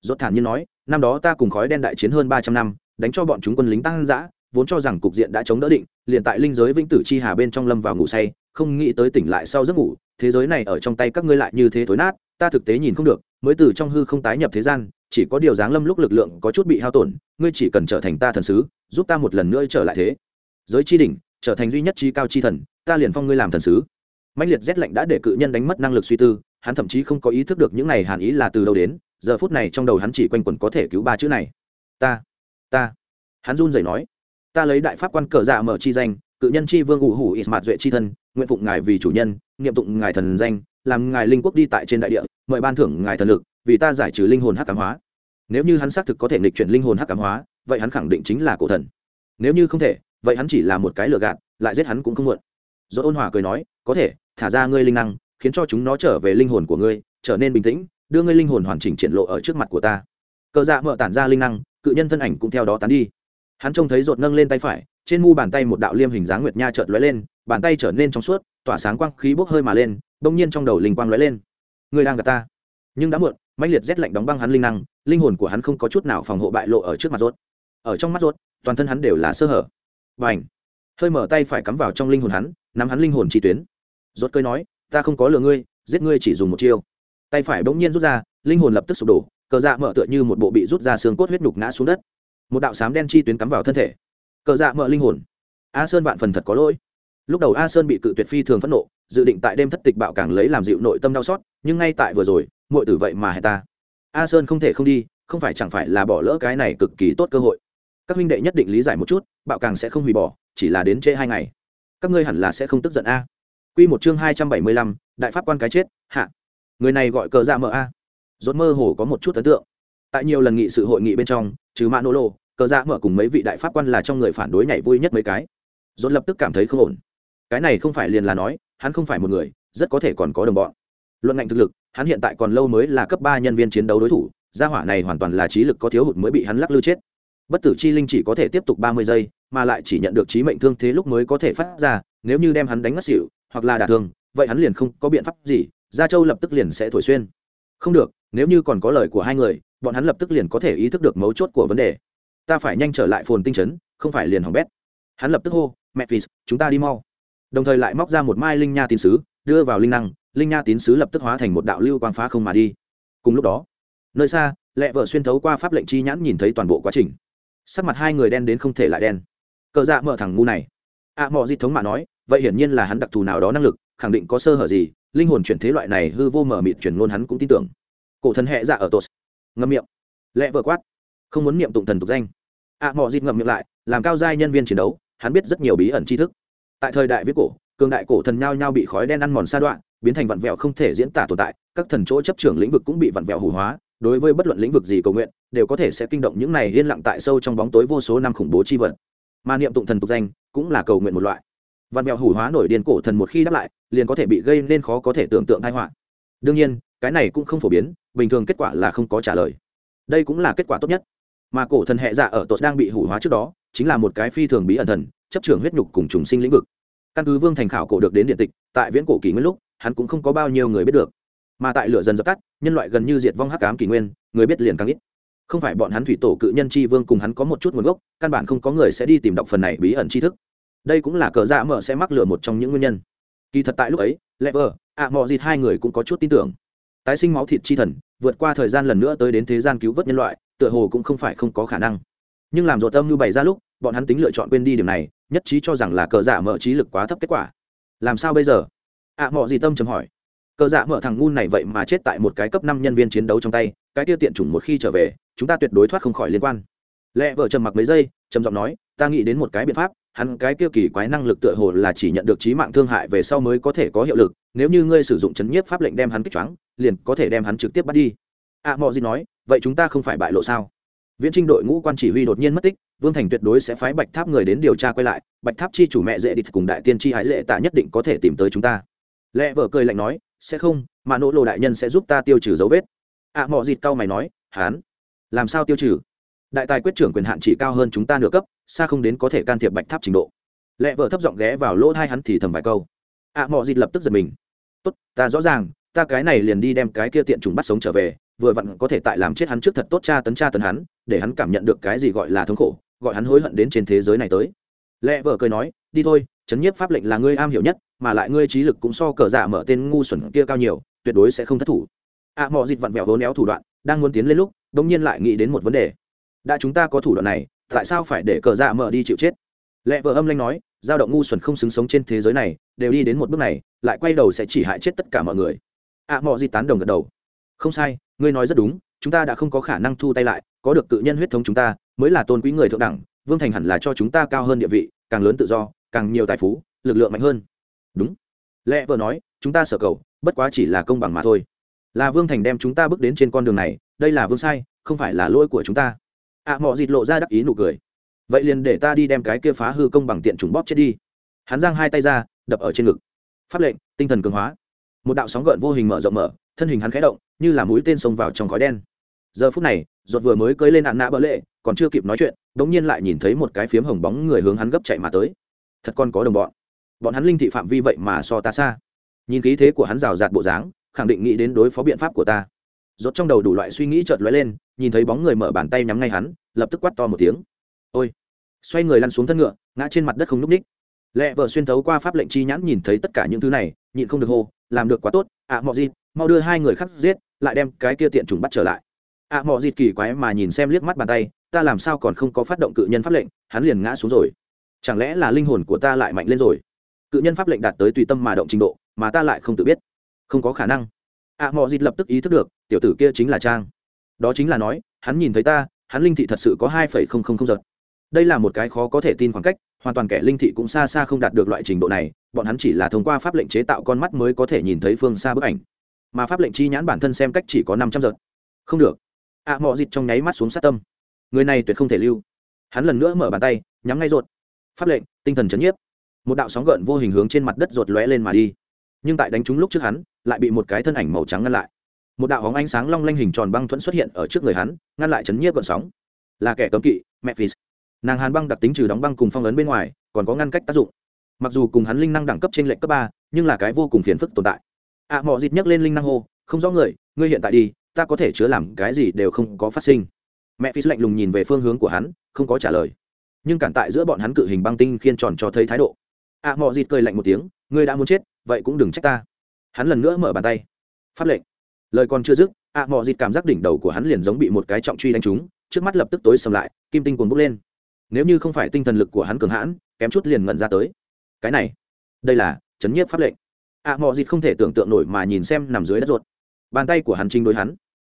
Speaker 1: Dốt thản nhiên nói, năm đó ta cùng khói đen đại chiến hơn ba trăm năm, đánh cho bọn chúng quân lính tăng dã, vốn cho rằng cục diện đã chống đỡ định, liền tại linh giới vĩnh tử chi hà bên trong lâm vào ngủ say, không nghĩ tới tỉnh lại sau giấc ngủ, thế giới này ở trong tay các ngươi lại như thế thối nát, ta thực tế nhìn không được, mới từ trong hư không tái nhập thế gian, chỉ có điều dáng lâm lúc lực lượng có chút bị hao tổn, ngươi chỉ cần trở thành ta thần sứ, giúp ta một lần nữa trở lại thế. Giới chi đỉnh, trở thành duy nhất chi cao chi thần ta liền phong ngươi làm thần sứ. Mạnh liệt rét lạnh đã để cự nhân đánh mất năng lực suy tư, hắn thậm chí không có ý thức được những này hàn ý là từ đâu đến, giờ phút này trong đầu hắn chỉ quanh quẩn có thể cứu ba chữ này. Ta ta. Hắn run rẩy nói, ta lấy đại pháp quan cờ dạ mở chi danh, cự nhân chi vương ủ hủ ít mạt duệ chi thân, nguyện phụng ngài vì chủ nhân nghiệm tụng ngài thần danh, làm ngài linh quốc đi tại trên đại địa, mời ban thưởng ngài thần lực, vì ta giải trừ linh hồn hắc cảm hóa. Nếu như hắn xác thực có thể nghịch chuyển linh hồn hắc cảm hóa, vậy hắn khẳng định chính là cổ thần. Nếu như không thể, vậy hắn chỉ là một cái lừa gạt, lại giết hắn cũng không muộn do ôn hòa cười nói, có thể, thả ra ngươi linh năng, khiến cho chúng nó trở về linh hồn của ngươi, trở nên bình tĩnh, đưa ngươi linh hồn hoàn chỉnh triển lộ ở trước mặt của ta. Cờ dạ mở tản ra linh năng, cự nhân thân ảnh cũng theo đó tán đi. Hắn trông thấy rột nâng lên tay phải, trên mu bàn tay một đạo liêm hình dáng nguyệt nha trợn lóe lên, bàn tay trở nên trong suốt, tỏa sáng quang khí bốc hơi mà lên, bỗng nhiên trong đầu linh quang lóe lên. Ngươi đang gặp ta. Nhưng đã muộn, mãnh liệt rét lạnh đóng băng hắn linh năng, linh hồn của hắn không có chút nào phòng hộ bại lộ ở trước mặt rốt ở trong mắt rốt toàn thân hắn đều là sơ hở. Và ảnh hơi mở tay phải cắm vào trong linh hồn hắn, nắm hắn linh hồn chi tuyến. Rốt cơi nói, ta không có lừa ngươi, giết ngươi chỉ dùng một chiêu. Tay phải bỗng nhiên rút ra, linh hồn lập tức sụp đổ, cờ dạ mở tựa như một bộ bị rút ra xương cốt huyết nhục ngã xuống đất. Một đạo sám đen chi tuyến cắm vào thân thể. Cờ dạ mở linh hồn. A sơn vạn phần thật có lỗi. Lúc đầu a sơn bị cự tuyệt phi thường phẫn nộ, dự định tại đêm thất tịch bạo càng lấy làm dịu nội tâm đau xót, nhưng ngay tại vừa rồi, muội tử vậy mà hại ta. A sơn không thể không đi, không phải chẳng phải là bỏ lỡ cái này cực kỳ tốt cơ hội các huynh đệ nhất định lý giải một chút, bạo càng sẽ không hủy bỏ, chỉ là đến trễ hai ngày. Các ngươi hẳn là sẽ không tức giận a. Quy một chương hai trăm bảy mươi lăm, đại pháp quan cái chết, hạ. Người này gọi cờ dạ mờ a. Rốt mơ hồ có một chút ấn tượng. Tại nhiều lần nghị sự hội nghị bên trong, trừ mã nô lô, cờ dạ mở cùng mấy vị đại pháp quan là trong người phản đối nhảy vui nhất mấy cái. Rốt lập tức cảm thấy không ổn. Cái này không phải liền là nói, hắn không phải một người, rất có thể còn có đồng bọn. Luận ngạnh thực lực, hắn hiện tại còn lâu mới là cấp ba nhân viên chiến đấu đối thủ, gia hỏa này hoàn toàn là trí lực có thiếu hụt mới bị hắn lắc lư chết bất tử chi linh chỉ có thể tiếp tục ba mươi giây, mà lại chỉ nhận được trí mệnh thương thế lúc mới có thể phát ra, nếu như đem hắn đánh ngất xỉu, hoặc là đả thương, vậy hắn liền không có biện pháp gì, gia châu lập tức liền sẽ thổi xuyên. Không được, nếu như còn có lời của hai người, bọn hắn lập tức liền có thể ý thức được mấu chốt của vấn đề. Ta phải nhanh trở lại phồn tinh chấn không phải liền hỏng bét. Hắn lập tức hô, mẹ phì, chúng ta đi mau. Đồng thời lại móc ra một mai linh nha tín sứ, đưa vào linh năng, linh nha tín sứ lập tức hóa thành một đạo lưu quang phá không mà đi. Cùng lúc đó, nơi xa lẹ vợ xuyên thấu qua pháp lệnh chi nhãn nhìn thấy toàn bộ quá trình sắc mặt hai người đen đến không thể lại đen. Cờ dạ mở thằng ngu này. Ạ à, mọi di thống mà nói vậy hiển nhiên là hắn đặc thù nào đó năng lực khẳng định có sơ hở gì linh hồn chuyển thế loại này hư vô mở mịt chuyển ngôn hắn cũng tin tưởng. Cổ thần hệ dạ ở tột ngâm miệng. Lẹ vợ quát. Không muốn niệm tụng thần tục danh. Ạ à, mọi di ngậm miệng lại làm cao giai nhân viên chiến đấu hắn biết rất nhiều bí ẩn tri thức. Tại thời đại viết cổ cường đại cổ thần nhao nhao bị khói đen ăn mòn sa đoạn biến thành vặn vẹo không thể diễn tả tồn tại các thần chỗ chấp trưởng lĩnh vực cũng bị vặn vẹo hủ hóa đối với bất luận lĩnh vực gì cầu nguyện, đều có thể sẽ kinh động những này yên lặng tại sâu trong bóng tối vô số năm khủng bố chi vật. Mà niệm tụng thần tục danh, cũng là cầu nguyện một loại. Văn mèo hủ hóa nổi điên cổ thần một khi đáp lại, liền có thể bị gây nên khó có thể tưởng tượng tai họa. Đương nhiên, cái này cũng không phổ biến, bình thường kết quả là không có trả lời. Đây cũng là kết quả tốt nhất. Mà cổ thần hệ dạ ở tột đang bị hủ hóa trước đó, chính là một cái phi thường bí ẩn thần, chấp trưởng huyết nhục cùng trùng sinh lĩnh vực. Căn cứ vương thành khảo cổ được đến điện tịch, tại viễn cổ kỷ nguyên lúc, hắn cũng không có bao nhiêu người biết được mà tại lửa dần dập tắt nhân loại gần như diệt vong hắc ám kỷ nguyên người biết liền càng ít. Không phải bọn hắn thủy tổ cự nhân tri vương cùng hắn có một chút nguồn gốc căn bản không có người sẽ đi tìm đọc phần này bí ẩn tri thức. Đây cũng là cờ dạ mở sẽ mắc lửa một trong những nguyên nhân. Kỳ thật tại lúc ấy lever ạ mò dịt hai người cũng có chút tin tưởng. Tái sinh máu thịt chi thần vượt qua thời gian lần nữa tới đến thế gian cứu vớt nhân loại tựa hồ cũng không phải không có khả năng. Nhưng làm rộ tâm như bày ra lúc bọn hắn tính lựa chọn quên đi điểm này nhất trí cho rằng là cờ dạ giả mở trí lực quá thấp kết quả. Làm sao bây giờ? ạ à, mọi gì tâm chấm hỏi cờ dạ mở thằng ngu này vậy mà chết tại một cái cấp năm nhân viên chiến đấu trong tay cái tiêu tiện chủng một khi trở về chúng ta tuyệt đối thoát không khỏi liên quan. Lẽ vợ trầm mặc mấy giây trầm giọng nói ta nghĩ đến một cái biện pháp hắn cái kia kỳ quái năng lực tựa hồ là chỉ nhận được trí mạng thương hại về sau mới có thể có hiệu lực nếu như ngươi sử dụng chấn nhiếp pháp lệnh đem hắn kích choáng liền có thể đem hắn trực tiếp bắt đi. A à, mọi gì nói vậy chúng ta không phải bại lộ sao? Viễn trinh đội ngũ quan chỉ huy đột nhiên mất tích vương thành tuyệt đối sẽ phái bạch tháp người đến điều tra quay lại bạch tháp chi chủ mẹ dễ địch cùng đại tiên chi hái dễ tạ nhất định có thể tìm tới chúng ta. Lẽ vợ cười lạnh nói sẽ không mà nỗ lộ đại nhân sẽ giúp ta tiêu trừ dấu vết. Ạ à, mọ dịt cau mày nói hán làm sao tiêu trừ? Đại tài quyết trưởng quyền hạn chỉ cao hơn chúng ta nửa cấp xa không đến có thể can thiệp bạch tháp trình độ. Lẽ vợ thấp giọng ghé vào lỗ hai hắn thì thầm vài câu. Ạ à, mọ dịt lập tức giật mình. Tốt ta rõ ràng ta cái này liền đi đem cái kia tiện trùng bắt sống trở về vừa vặn có thể tại làm chết hắn trước thật tốt cha tấn cha tấn hắn để hắn cảm nhận được cái gì gọi là thống khổ gọi hắn hối hận đến trên thế giới này tới. Lẽ vợ cười nói đi thôi chấn nhiếp pháp lệnh là ngươi am hiểu nhất mà lại ngươi trí lực cũng so cờ giả mở tên ngu xuẩn kia cao nhiều tuyệt đối sẽ không thất thủ. Ạ à, mò dịt vặn vẹo vốn éo thủ đoạn đang muốn tiến lên lúc đ ỗ n g nhiên lại nghĩ đến một vấn đề. Đã chúng ta có thủ đoạn này tại sao phải để cờ dạ mở đi chịu chết? Lẽ vợ âm lanh nói dao động ngu xuẩn không xứng sống trên thế giới này đều đi đến một bước này lại quay đầu sẽ chỉ hại chết tất cả mọi người. Ạ à, mò dịt tán đồng gật đầu. Không sai ngươi nói rất đúng chúng ta đã không có khả năng thu tay lại có được tự nhân huyết thống chúng ta mới là tôn quý người thượng đẳng vương thành hẳn là cho chúng ta cao hơn địa vị càng lớn tự do càng nhiều tài phú lực lượng mạnh hơn. Đúng. Lẽ vợ nói chúng ta sở cầu bất quá chỉ là công bằng mà thôi. Là vương thành đem chúng ta bước đến trên con đường này đây là vương sai không phải là lỗi của chúng ta. Ạ à, mọi dịt lộ ra đắc ý nụ cười. Vậy liền để ta đi đem cái kia phá hư công bằng tiện trùng bóp chết đi. Hắn giang hai tay ra đập ở trên ngực. Pháp lệnh tinh thần cường hóa. Một đạo sóng gợn vô hình mở rộng mở thân hình hắn khẽ động như là mũi tên xông vào trong khói đen. Giờ phút này ruột vừa mới cưới lên ạn nạ bỡ lệ còn chưa kịp nói chuyện đ ỗ n g nhiên lại nhìn thấy một cái phiếm hồng bóng người hướng hắn gấp chạy mà tới thật còn có đồng bọn. Bọn hắn linh thị phạm vi vậy mà so ta xa. Nhìn khí thế của hắn rào rạt bộ dáng khẳng định nghĩ đến đối phó biện pháp của ta. Rốt trong đầu đủ loại suy nghĩ chợt lóe lên nhìn thấy bóng người mở bàn tay nhắm ngay hắn lập tức quát to một tiếng. Ôi! Xoay người lăn xuống thân ngựa ngã trên mặt đất không n ú c ních lẹ vợ xuyên thấu qua pháp lệnh chi nhãn nhìn thấy tất cả những thứ này nhịn không được hô làm được quá tốt ạ à, mọi gì mau đưa hai người khác giết lại đem cái kia tiện trùng bắt trở lại. ạ à, mọi gì kỳ quái mà nhìn xem liếc mắt bàn tay ta làm sao còn không có phát động cự nhân pháp lệnh hắn liền ngã xuống rồi chẳng lẽ là linh hồn của ta lại mạnh lên rồi? Cự nhân pháp lệnh đạt tới tùy tâm mà động trình độ mà ta lại không tự biết. Không có khả năng. Ạ à, mọi dịt lập tức ý thức được tiểu tử kia chính là trang. Đó chính là nói hắn nhìn thấy ta hắn linh thị thật sự có hai phẩy không không không giật. Đây là một cái khó có thể tin khoảng cách hoàn toàn kẻ linh thị cũng xa xa không đạt được loại trình độ này bọn hắn chỉ là thông qua pháp lệnh chế tạo con mắt mới có thể nhìn thấy phương xa bức ảnh. Mà pháp lệnh chi nhãn bản thân xem cách chỉ có năm trăm giật. Không được. Ạ à, mọi dịt trong nháy mắt xuống sát tâm. Người này tuyệt không thể lưu. Hắn lần nữa mở bàn tay nhắm ngay rột pháp lệnh tinh thần chấn nhiếp. Một đạo sóng gợn vô hình hướng trên mặt đất rột lóe lên mà đi. Nhưng tại đánh trúng lúc trước hắn lại bị một cái thân ảnh màu trắng ngăn lại. Một đạo hóng ánh sáng long lanh hình tròn băng thuẫn xuất hiện ở trước người hắn ngăn lại chấn nhiếp gợn sóng. Là kẻ cấm kỵ Memphis. nàng hàn băng đặc tính trừ đóng băng cùng phong ấn bên ngoài còn có ngăn cách tác dụng. Mặc dù cùng hắn linh năng đẳng cấp trên lệnh cấp ba nhưng là cái vô cùng phiền phức tồn tại. Ạ à, mọi dịt nhấc lên linh năng hô không rõ người ngươi hiện tại đi ta có thể chứa làm cái gì đều không có phát sinh. Mẹ phi lạnh lùng nhìn về phương hướng của hắn không có trả lời nhưng cản tại giữa bọn hắn cự hình băng tinh khiên tròn cho thấy thái độ. Ạ à, mò dịt cười lạnh một tiếng ngươi đã muốn chết vậy cũng đừng trách ta. Hắn lần nữa mở bàn tay. Phát lệnh. Lời còn chưa dứt ạ à, mò dịt cảm giác đỉnh đầu của hắn liền giống bị một cái trọng truy đánh trúng trước mắt lập tức tối sầm lại kim tinh cuồng bốc lên. Nếu như không phải tinh thần lực của hắn cường hãn kém chút liền ngẩn ra tới. Cái này đây là chấn nhiếp pháp lệnh. Ạ à, mò dịt không thể tưởng tượng nổi mà nhìn xem nằm dưới đất ruột. Bàn tay của hắn chính đối hắn.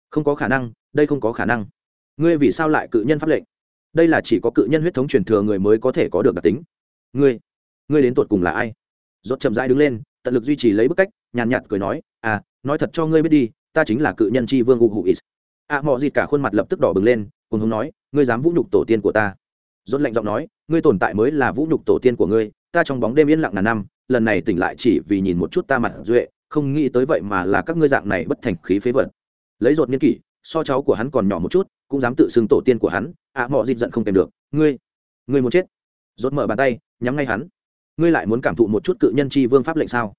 Speaker 1: Không có khả năng đây không có khả năng. Ngươi vì sao lại cự nhân pháp lệnh? Đây là chỉ có cự nhân huyết thống truyền thừa người mới có thể có được đặc tính. Ngươi ngươi đến tột cùng là ai? Rốt chậm rãi đứng lên tận lực duy trì lấy bức cách nhàn nhạt, nhạt cười nói à nói thật cho ngươi biết đi ta chính là cự nhân chi vương ngụ hụ is à mọi gì cả khuôn mặt lập tức đỏ bừng lên cùng hùng nói ngươi dám vũ nhục tổ tiên của ta? Rốt lạnh giọng nói ngươi tồn tại mới là vũ nhục tổ tiên của ngươi ta trong bóng đêm yên lặng ngàn năm lần này tỉnh lại chỉ vì nhìn một chút ta mặt duệ không nghĩ tới vậy mà là các ngươi dạng này bất thành khí phế vật. Lấy rột niên kỷ so cháu của hắn còn nhỏ một chút cũng dám tự xưng tổ tiên của hắn ạ à, mọi dịp giận không kèm được. Ngươi ngươi muốn chết. Rốt mở bàn tay nhắm ngay hắn. Ngươi lại muốn cảm thụ một chút cự nhân chi vương pháp lệnh sao?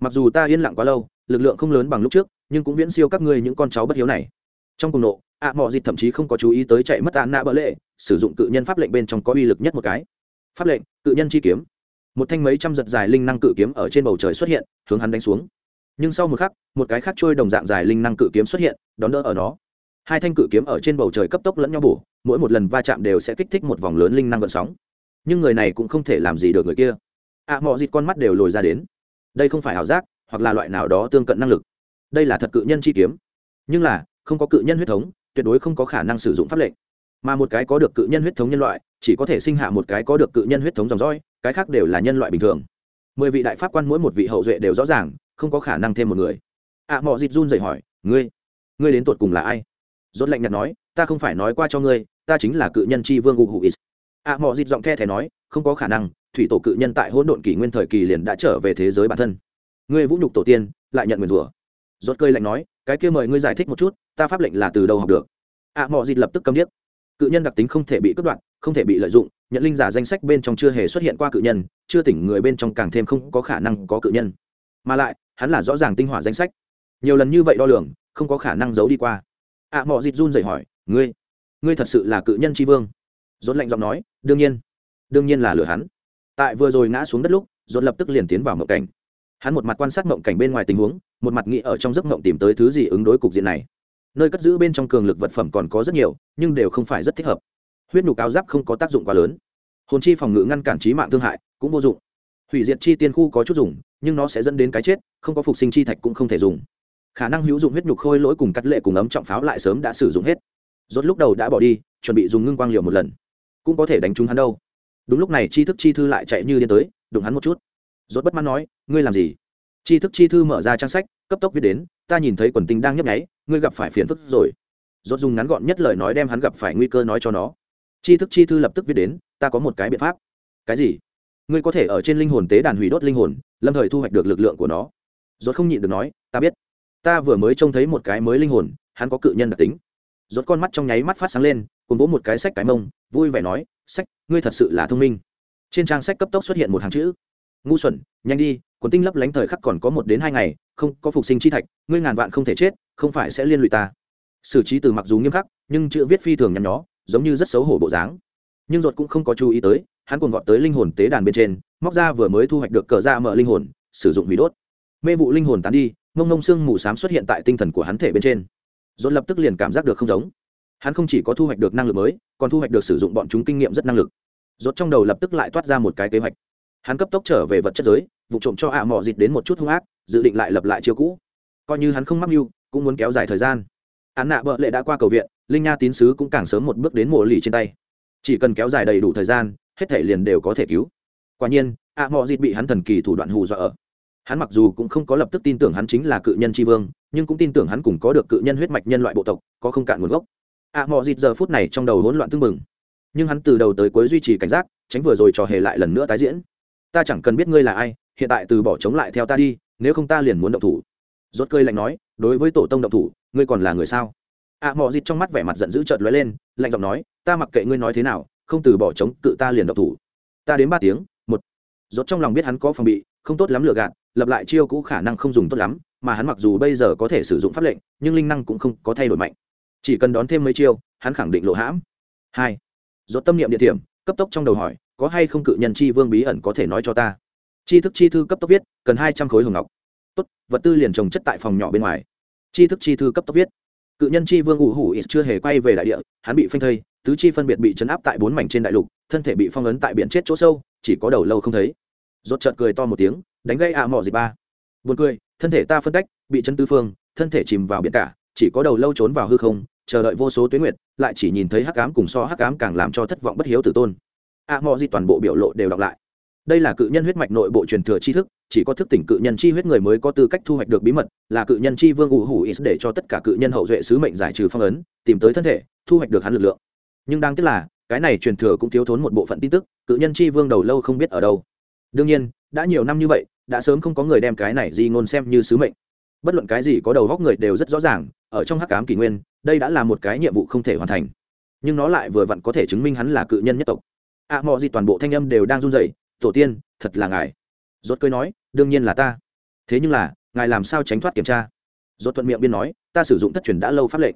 Speaker 1: Mặc dù ta yên lặng quá lâu lực lượng không lớn bằng lúc trước nhưng cũng viễn siêu các ngươi những con cháu bất hiếu này. Trong cùng nộ ạ à, mọi dịp thậm chí không có chú ý tới chạy mất án nạ bỡ lệ sử dụng cự nhân pháp lệnh bên trong có uy lực nhất một cái. Pháp lệnh cự nhân chi kiếm. Một thanh mấy trăm giật dài linh năng cự kiếm ở trên bầu trời xuất hiện hướng hắn đánh xuống. Nhưng sau một khắc một cái khác trôi đồng dạng dài linh năng cự kiếm xuất hiện đón đỡ ở nó hai thanh cự kiếm ở trên bầu trời cấp tốc lẫn nhau bổ mỗi một lần va chạm đều sẽ kích thích một vòng lớn linh năng gợn sóng. Nhưng người này cũng không thể làm gì được người kia. Ạ à, mọi dịt con mắt đều lồi ra đến. Đây không phải ảo giác hoặc là loại nào đó tương cận năng lực. Đây là thật cự nhân chi kiếm. Nhưng là không có cự nhân huyết thống tuyệt đối không có khả năng sử dụng pháp lệnh. Mà một cái có được cự nhân huyết thống nhân loại chỉ có thể sinh hạ một cái có được cự nhân huyết thống dòng dõi cái khác đều là nhân loại bình thường. Mười vị đại pháp quan mỗi một vị hậu duệ đều rõ ràng không có khả năng thêm một người. Ạ à, mọi dịt run dậy hỏi ngươi ngươi đến tột cùng là ai? Rốt lạnh nhạt nói ta không phải nói qua cho ngươi ta chính là cự nhân Tri vương u hụ ít ạ à, dịt giọng the thẻ nói không có khả năng thủy tổ cự nhân tại hỗn độn kỷ nguyên thời kỳ liền đã trở về thế giới bản thân. Ngươi vũ nhục tổ tiên lại nhận nguyền rủa. Rốt cơi lạnh nói cái kia mời ngươi giải thích một chút ta pháp lệnh là từ đâu học được. Ạ à, dịt lập tức câm điếc. Cự nhân đặc tính không thể bị cướp đoạt không thể bị lợi dụng nhận linh giả danh sách bên trong chưa hề xuất hiện qua cự nhân chưa tỉnh người bên trong càng thêm không có khả năng có cự nhân. Mà lại hắn là rõ ràng tinh hỏa danh sách. Nhiều lần như vậy đo lường không có khả năng giấu đi qua ạ à, mọi dịt run rẩy hỏi ngươi ngươi thật sự là cự nhân tri vương? Dốt lạnh giọng nói đương nhiên đương nhiên là lừa hắn. Tại vừa rồi ngã xuống đất lúc dốt lập tức liền tiến vào mộng cảnh. Hắn một mặt quan sát mộng cảnh bên ngoài tình huống một mặt nghĩ ở trong giấc mộng tìm tới thứ gì ứng đối cục diện này. Nơi cất giữ bên trong cường lực vật phẩm còn có rất nhiều nhưng đều không phải rất thích hợp. Huyết nhục áo giáp không có tác dụng quá lớn. Hồn chi phòng ngự ngăn cản trí mạng thương hại cũng vô dụng. Hủy diệt chi tiên khu có chút dùng nhưng nó sẽ dẫn đến cái chết không có phục sinh chi thạch cũng không thể dùng khả năng hữu dụng huyết nhục khôi lỗi cùng cắt lệ cùng ấm trọng pháo lại sớm đã sử dụng hết. Rốt lúc đầu đã bỏ đi, chuẩn bị dùng ngưng quang liều một lần. Cũng có thể đánh trúng hắn đâu. Đúng lúc này, chi thức chi thư lại chạy như điên tới, đụng hắn một chút. Rốt bất mãn nói, ngươi làm gì? Chi thức chi thư mở ra trang sách, cấp tốc viết đến, ta nhìn thấy quần tinh đang nhấp nháy, ngươi gặp phải phiền phức rồi. Rốt dùng ngắn gọn nhất lời nói đem hắn gặp phải nguy cơ nói cho nó. Chi thức chi thư lập tức viết đến, ta có một cái biện pháp. Cái gì? Ngươi có thể ở trên linh hồn tế đàn hủy đốt linh hồn, lâm thời thu hoạch được lực lượng của nó. Rốt không nhịn được nói, ta biết ta vừa mới trông thấy một cái mới linh hồn, hắn có cự nhân đặc tính. Rốt con mắt trong nháy mắt phát sáng lên, cùng vỗ một cái sách cái mông, vui vẻ nói, sách, ngươi thật sự là thông minh. Trên trang sách cấp tốc xuất hiện một hàng chữ. Ngu xuẩn, nhanh đi quần tinh lấp lánh thời khắc còn có một đến hai ngày, không, có phục sinh chi thạch, ngươi ngàn vạn không thể chết, không phải sẽ liên lụy ta. Xử trí từ mặc dù nghiêm khắc, nhưng chữ viết phi thường nhăn nhó, giống như rất xấu hổ bộ dáng. Nhưng ruột cũng không có chú ý tới, hắn còn vọt tới linh hồn tế đàn bên trên, móc ra vừa mới thu hoạch được cờ ra mở linh hồn, sử dụng hủy đốt. Mê vụ linh hồn tán đi mông mông xương mù xám xuất hiện tại tinh thần của hắn thể bên trên. Dồn lập tức liền cảm giác được không giống. Hắn không chỉ có thu hoạch được năng lực mới, còn thu hoạch được sử dụng bọn chúng kinh nghiệm rất năng lực. Rốt trong đầu lập tức lại toát ra một cái kế hoạch. Hắn cấp tốc trở về vật chất giới, vụ trộm cho ạ à mò dịt đến một chút hung ác, dự định lại lập lại chiêu cũ. Coi như hắn không mắc mưu, cũng muốn kéo dài thời gian. Án nạ bợ lệ đã qua cầu viện, linh nha tín sứ cũng càng sớm một bước đến mùa lì trên tay. Chỉ cần kéo dài đầy đủ thời gian, hết thể liền đều có thể cứu. Quả nhiên, ạ à mò dịt bị hắn thần kỳ thủ đoạn hù dọa ở hắn mặc dù cũng không có lập tức tin tưởng hắn chính là cự nhân tri vương nhưng cũng tin tưởng hắn cùng có được cự nhân huyết mạch nhân loại bộ tộc có không cạn nguồn gốc. Ạ à mò dịp giờ phút này trong đầu hỗn loạn tưng bừng. Nhưng hắn từ đầu tới cuối duy trì cảnh giác tránh vừa rồi trò hề lại lần nữa tái diễn. Ta chẳng cần biết ngươi là ai hiện tại từ bỏ chống lại theo ta đi nếu không ta liền muốn động thủ. Rốt cơi lạnh nói đối với tổ tông động thủ ngươi còn là người sao? Ạ à, mò dịp trong mắt vẻ mặt giận dữ chợt lóe lên lạnh giọng nói ta mặc kệ ngươi nói thế nào không từ bỏ chống cự ta liền động thủ. Ta đến ba tiếng một. Rốt trong lòng biết hắn có phòng bị không tốt lắm lựa gạt lập lại chiêu cũ khả năng không dùng tốt lắm, mà hắn mặc dù bây giờ có thể sử dụng pháp lệnh, nhưng linh năng cũng không có thay đổi mạnh. Chỉ cần đón thêm mấy chiêu, hắn khẳng định lộ hãm. Hai dốt tâm niệm địa điểm, cấp tốc trong đầu hỏi, có hay không cự nhân chi vương bí ẩn có thể nói cho ta? Chi thức chi thư cấp tốc viết, cần hai trăm khối hồng ngọc. Tốt, vật tư liền trồng chất tại phòng nhỏ bên ngoài. Chi thức chi thư cấp tốc viết. Cự nhân chi vương ủ hủ ít chưa hề quay về đại địa, hắn bị phanh thây, tứ chi phân biệt bị chấn áp tại bốn mảnh trên đại lục, thân thể bị phong ấn tại biển chết chỗ sâu, chỉ có đầu lâu không thấy rốt chợt cười to một tiếng, đánh gây ạ à mỏ gì ba. Buồn cười, thân thể ta phân cách bị chân tư phương, thân thể chìm vào biển cả, chỉ có đầu lâu trốn vào hư không, chờ đợi vô số tuyến nguyệt, lại chỉ nhìn thấy hắc ám cùng so hắc ám càng làm cho thất vọng bất hiếu tử tôn. Ạ à mỏ gì toàn bộ biểu lộ đều đọc lại. Đây là cự nhân huyết mạch nội bộ truyền thừa tri thức, chỉ có thức tỉnh cự nhân chi huyết người mới có tư cách thu hoạch được bí mật, là cự nhân chi vương ủ hủ ít để cho tất cả cự nhân hậu duệ sứ mệnh giải trừ phong ấn, tìm tới thân thể, thu hoạch được hắn lực lượng. Nhưng đáng tiếc là, cái này truyền thừa cũng thiếu thốn một bộ phận tin tức, cự nhân chi vương đầu lâu không biết ở đâu đương nhiên đã nhiều năm như vậy đã sớm không có người đem cái này di ngôn xem như sứ mệnh. Bất luận cái gì có đầu góc người đều rất rõ ràng ở trong hắc cám kỷ nguyên đây đã là một cái nhiệm vụ không thể hoàn thành. Nhưng nó lại vừa vặn có thể chứng minh hắn là cự nhân nhất tộc. Ạ à, mọi gì toàn bộ thanh âm đều đang run rẩy tổ tiên thật là ngài. Rốt cười nói đương nhiên là ta. Thế nhưng là ngài làm sao tránh thoát kiểm tra? Rốt thuận miệng biên nói ta sử dụng thất truyền đã lâu pháp lệnh.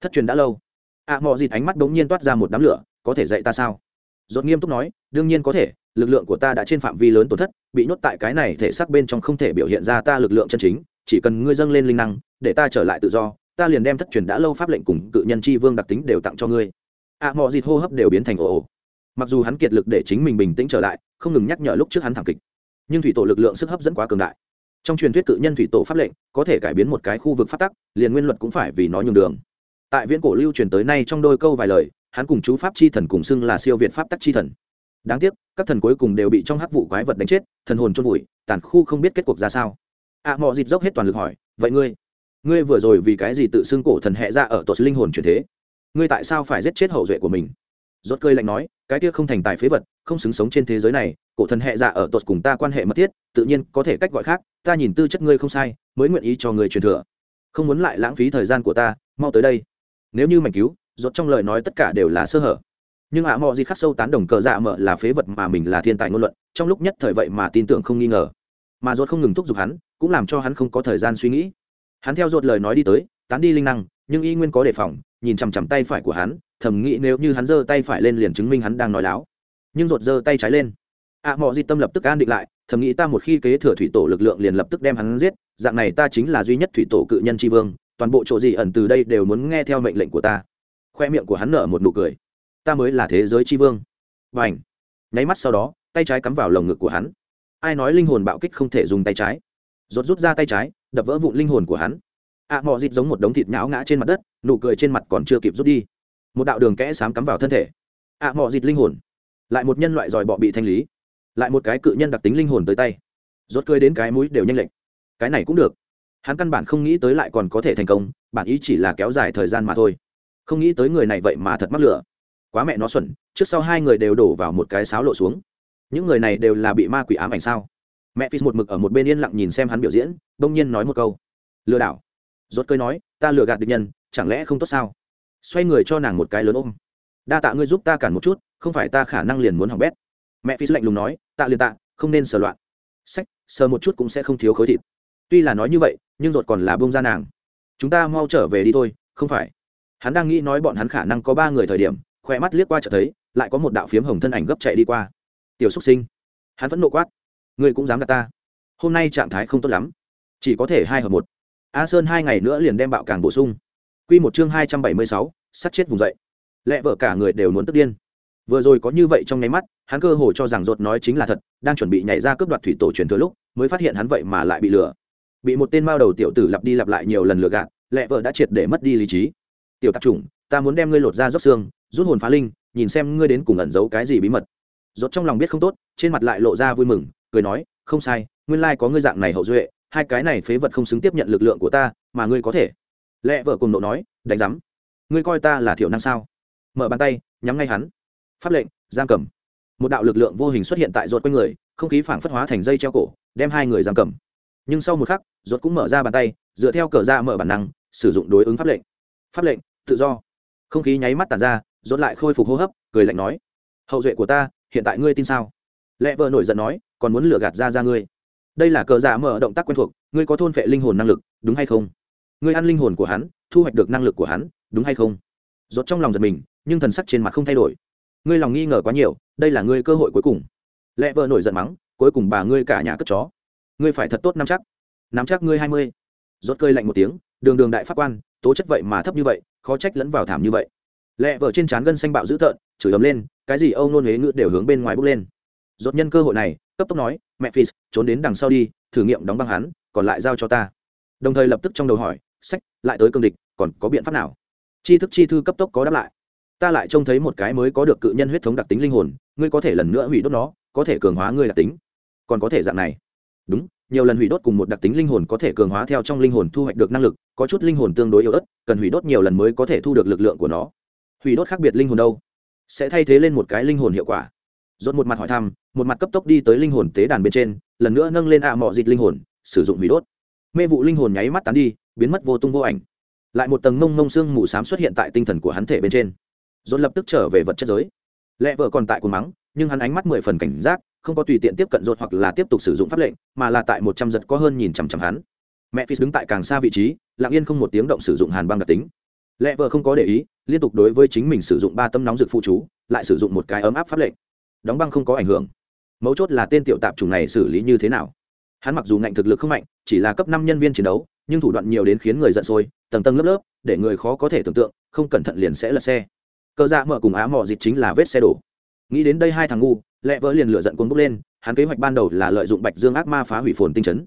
Speaker 1: Thất truyền đã lâu? Ạ à, mọi gì ánh mắt đống nhiên toát ra một đám lửa có thể dạy ta sao? Rốt nghiêm túc nói đương nhiên có thể lực lượng của ta đã trên phạm vi lớn tổn thất bị nhốt tại cái này thể xác bên trong không thể biểu hiện ra ta lực lượng chân chính chỉ cần ngươi dâng lên linh năng để ta trở lại tự do ta liền đem thất truyền đã lâu pháp lệnh cùng cự nhân chi vương đặc tính đều tặng cho ngươi. Ạ à, mọi dịt hô hấp đều biến thành ồ ồ. Mặc dù hắn kiệt lực để chính mình bình tĩnh trở lại không ngừng nhắc nhở lúc trước hắn thảm kịch nhưng thủy tổ lực lượng sức hấp dẫn quá cường đại. Trong truyền thuyết cự nhân thủy tổ pháp lệnh có thể cải biến một cái khu vực phát tắc liền nguyên luật cũng phải vì nó nhường đường. Tại viễn cổ lưu truyền tới nay trong đôi câu vài lời hắn cùng chú pháp chi thần cùng xưng là siêu việt pháp tắc chi thần đáng tiếc các thần cuối cùng đều bị trong hắc vụ quái vật đánh chết thần hồn chôn vùi tàn khu không biết kết cuộc ra sao. Ạ à, mò dịt dốc hết toàn lực hỏi vậy ngươi ngươi vừa rồi vì cái gì tự xưng cổ thần hệ ra ở tột linh hồn chuyển thế? Ngươi tại sao phải giết chết hậu duệ của mình? Rốt cơi lạnh nói cái kia không thành tài phế vật không xứng sống trên thế giới này cổ thần hệ dạ ở tột cùng ta quan hệ mật thiết tự nhiên có thể cách gọi khác ta nhìn tư chất ngươi không sai mới nguyện ý cho người truyền thừa. Không muốn lại lãng phí thời gian của ta mau tới đây. Nếu như mảnh cứu rốt trong lời nói tất cả đều là sơ hở nhưng ạ à, mọi gì khắc sâu tán đồng cờ dạ mợ là phế vật mà mình là thiên tài ngôn luận trong lúc nhất thời vậy mà tin tưởng không nghi ngờ. Mà ruột không ngừng thúc giục hắn cũng làm cho hắn không có thời gian suy nghĩ. Hắn theo ruột lời nói đi tới tán đi linh năng nhưng y nguyên có đề phòng nhìn chằm chằm tay phải của hắn thầm nghĩ nếu như hắn giơ tay phải lên liền chứng minh hắn đang nói láo. Nhưng ruột giơ tay trái lên. Ạ à, mọi gì tâm lập tức an định lại thầm nghĩ ta một khi kế thừa thủy tổ lực lượng liền lập tức đem hắn giết dạng này ta chính là duy nhất thủy tổ cự nhân tri vương toàn bộ chỗ gì ẩn từ đây đều muốn nghe theo mệnh lệnh của ta. Khoe miệng của hắn nở một nụ cười ta mới là thế giới tri vương. Và ảnh nháy mắt sau đó tay trái cắm vào lồng ngực của hắn. Ai nói linh hồn bạo kích không thể dùng tay trái? Rốt rút ra tay trái đập vỡ vụn linh hồn của hắn. Ạ à, mò dịt giống một đống thịt nhão ngã trên mặt đất nụ cười trên mặt còn chưa kịp rút đi. Một đạo đường kẽ xám cắm vào thân thể. Ạ à, mò dịt linh hồn. Lại một nhân loại giỏi bọ bị thanh lý. Lại một cái cự nhân đặc tính linh hồn tới tay. Rốt cười đến cái mũi đều nhanh lệch. Cái này cũng được. Hắn căn bản không nghĩ tới lại còn có thể thành công bản ý chỉ là kéo dài thời gian mà thôi. Không nghĩ tới người này vậy mà thật mắc lửa quá mẹ nó xuẩn, trước sau hai người đều đổ vào một cái sáo lộ xuống. Những người này đều là bị ma quỷ ám ảnh sao? Mẹ phi một mực ở một bên yên lặng nhìn xem hắn biểu diễn, đông nhiên nói một câu. Lừa đảo. Rốt cơi nói, ta lừa gạt địch nhân, chẳng lẽ không tốt sao? Xoay người cho nàng một cái lớn ôm. Đa tạ ngươi giúp ta cản một chút, không phải ta khả năng liền muốn hỏng bét. Mẹ phi lạnh lùng nói, tạ liền tạ, không nên sờ loạn. Sách, sờ một chút cũng sẽ không thiếu khối thịt. Tuy là nói như vậy, nhưng rột còn là bông ra nàng. Chúng ta mau trở về đi thôi, không phải. Hắn đang nghĩ nói bọn hắn khả năng có ba người thời điểm khoe mắt liếc qua chợt thấy, lại có một đạo phiếm hồng thân ảnh gấp chạy đi qua. Tiểu xúc sinh. Hắn vẫn nộ quát. Ngươi cũng dám gạt ta. Hôm nay trạng thái không tốt lắm. Chỉ có thể hai hợp một. A sơn hai ngày nữa liền đem bạo càng bổ sung. Q một chương hai trăm bảy mươi sáu sắt chết vùng dậy. Lẽ vợ cả người đều muốn tức điên. Vừa rồi có như vậy trong nháy mắt, hắn cơ hồ cho rằng rột nói chính là thật, đang chuẩn bị nhảy ra cướp đoạt thủy tổ truyền thừa lúc, mới phát hiện hắn vậy mà lại bị lừa. Bị một tên mao đầu tiểu tử lặp đi lặp lại nhiều lần lừa gạt lẹ vợ đã triệt để mất đi lý trí. Tiểu tạp chủng, ta muốn đem ngươi lột ra róc xương rút hồn phá linh, nhìn xem ngươi đến cùng ẩn giấu cái gì bí mật. Rốt trong lòng biết không tốt, trên mặt lại lộ ra vui mừng, cười nói, không sai, nguyên lai có ngươi dạng này hậu duệ, hai cái này phế vật không xứng tiếp nhận lực lượng của ta, mà ngươi có thể. Lẽ vợ cùng nộ nói, đánh giám. Ngươi coi ta là thiểu năng sao? Mở bàn tay, nhắm ngay hắn. Pháp lệnh, giam cầm. Một đạo lực lượng vô hình xuất hiện tại ruột quanh người, không khí phảng phất hóa thành dây treo cổ, đem hai người giam cầm. Nhưng sau một khắc ruột cũng mở ra bàn tay, dựa theo cờ ra mở bản năng, sử dụng đối ứng pháp lệnh. Pháp lệnh, tự do. Không khí nháy mắt tàn ra rốt lại khôi phục hô hấp, cười lạnh nói, hậu duệ của ta, hiện tại ngươi tin sao? Lẽ vợ nổi giận nói, còn muốn lừa gạt ra ra ngươi. Đây là cờ giả mở động tác quen thuộc, ngươi có thôn phệ linh hồn năng lực, đúng hay không? Ngươi ăn linh hồn của hắn, thu hoạch được năng lực của hắn, đúng hay không? Rốt trong lòng giật mình, nhưng thần sắc trên mặt không thay đổi. Ngươi lòng nghi ngờ quá nhiều, đây là ngươi cơ hội cuối cùng. Lẽ vợ nổi giận mắng, cuối cùng bà ngươi cả nhà cất chó. Ngươi phải thật tốt nắm chắc. Nắm chắc ngươi hai mươi. Rốt cơi lạnh một tiếng, đường đường đại pháp quan, tố chất vậy mà thấp như vậy, khó trách lẫn vào thảm như vậy lẹ vợ trên trán gân xanh bạo dữ tợn, chửi ấm lên, cái gì âu nôn huế ngữ đều hướng bên ngoài bước lên. Rốt nhân cơ hội này, cấp tốc nói, mẹ phi trốn đến đằng sau đi, thử nghiệm đóng băng hắn, còn lại giao cho ta. Đồng thời lập tức trong đầu hỏi, sách, lại tới cương địch, còn có biện pháp nào? Chi thức chi thư cấp tốc có đáp lại. Ta lại trông thấy một cái mới có được cự nhân huyết thống đặc tính linh hồn, ngươi có thể lần nữa hủy đốt nó, có thể cường hóa ngươi đặc tính. Còn có thể dạng này. Đúng, nhiều lần hủy đốt cùng một đặc tính linh hồn có thể cường hóa theo trong linh hồn thu hoạch được năng lực, có chút linh hồn tương đối yếu ớt, cần hủy đốt nhiều lần mới có thể thu được lực lượng của nó hủy đốt khác biệt linh hồn đâu? Sẽ thay thế lên một cái linh hồn hiệu quả. Dốt một mặt hỏi thăm, một mặt cấp tốc đi tới linh hồn tế đàn bên trên, lần nữa nâng lên ạ à mọ dịch linh hồn, sử dụng hủy đốt. Mê vụ linh hồn nháy mắt tán đi, biến mất vô tung vô ảnh. Lại một tầng mông mông xương mù xám xuất hiện tại tinh thần của hắn thể bên trên. Dốt lập tức trở về vật chất giới. Lẽ vợ còn tại cuồng mắng, nhưng hắn ánh mắt mười phần cảnh giác, không có tùy tiện tiếp cận dốt hoặc là tiếp tục sử dụng pháp lệnh, mà là tại một trăm giật có hơn nhìn chằm chằm hắn. Mẹ phi đứng tại càng xa vị trí, lặng yên không một tiếng động sử dụng hàn băng đặc tính lẽ vợ không có để ý, liên tục đối với chính mình sử dụng ba tâm nóng dược phụ chú, lại sử dụng một cái ấm áp pháp lệnh. Đóng băng không có ảnh hưởng. Mấu chốt là tên tiểu tạp chủng này xử lý như thế nào. Hắn mặc dù ngạnh thực lực không mạnh, chỉ là cấp năm nhân viên chiến đấu, nhưng thủ đoạn nhiều đến khiến người giận sôi, tầng tầng lớp lớp, để người khó có thể tưởng tượng, không cẩn thận liền sẽ lật xe. Cơ dạ mở cùng á mò dịt chính là vết xe đổ. Nghĩ đến đây hai thằng ngu lẹ vỡ liền lựa giận cuốn bốc lên, hắn kế hoạch ban đầu là lợi dụng bạch dương ác ma phá hủy phồn tinh chấn.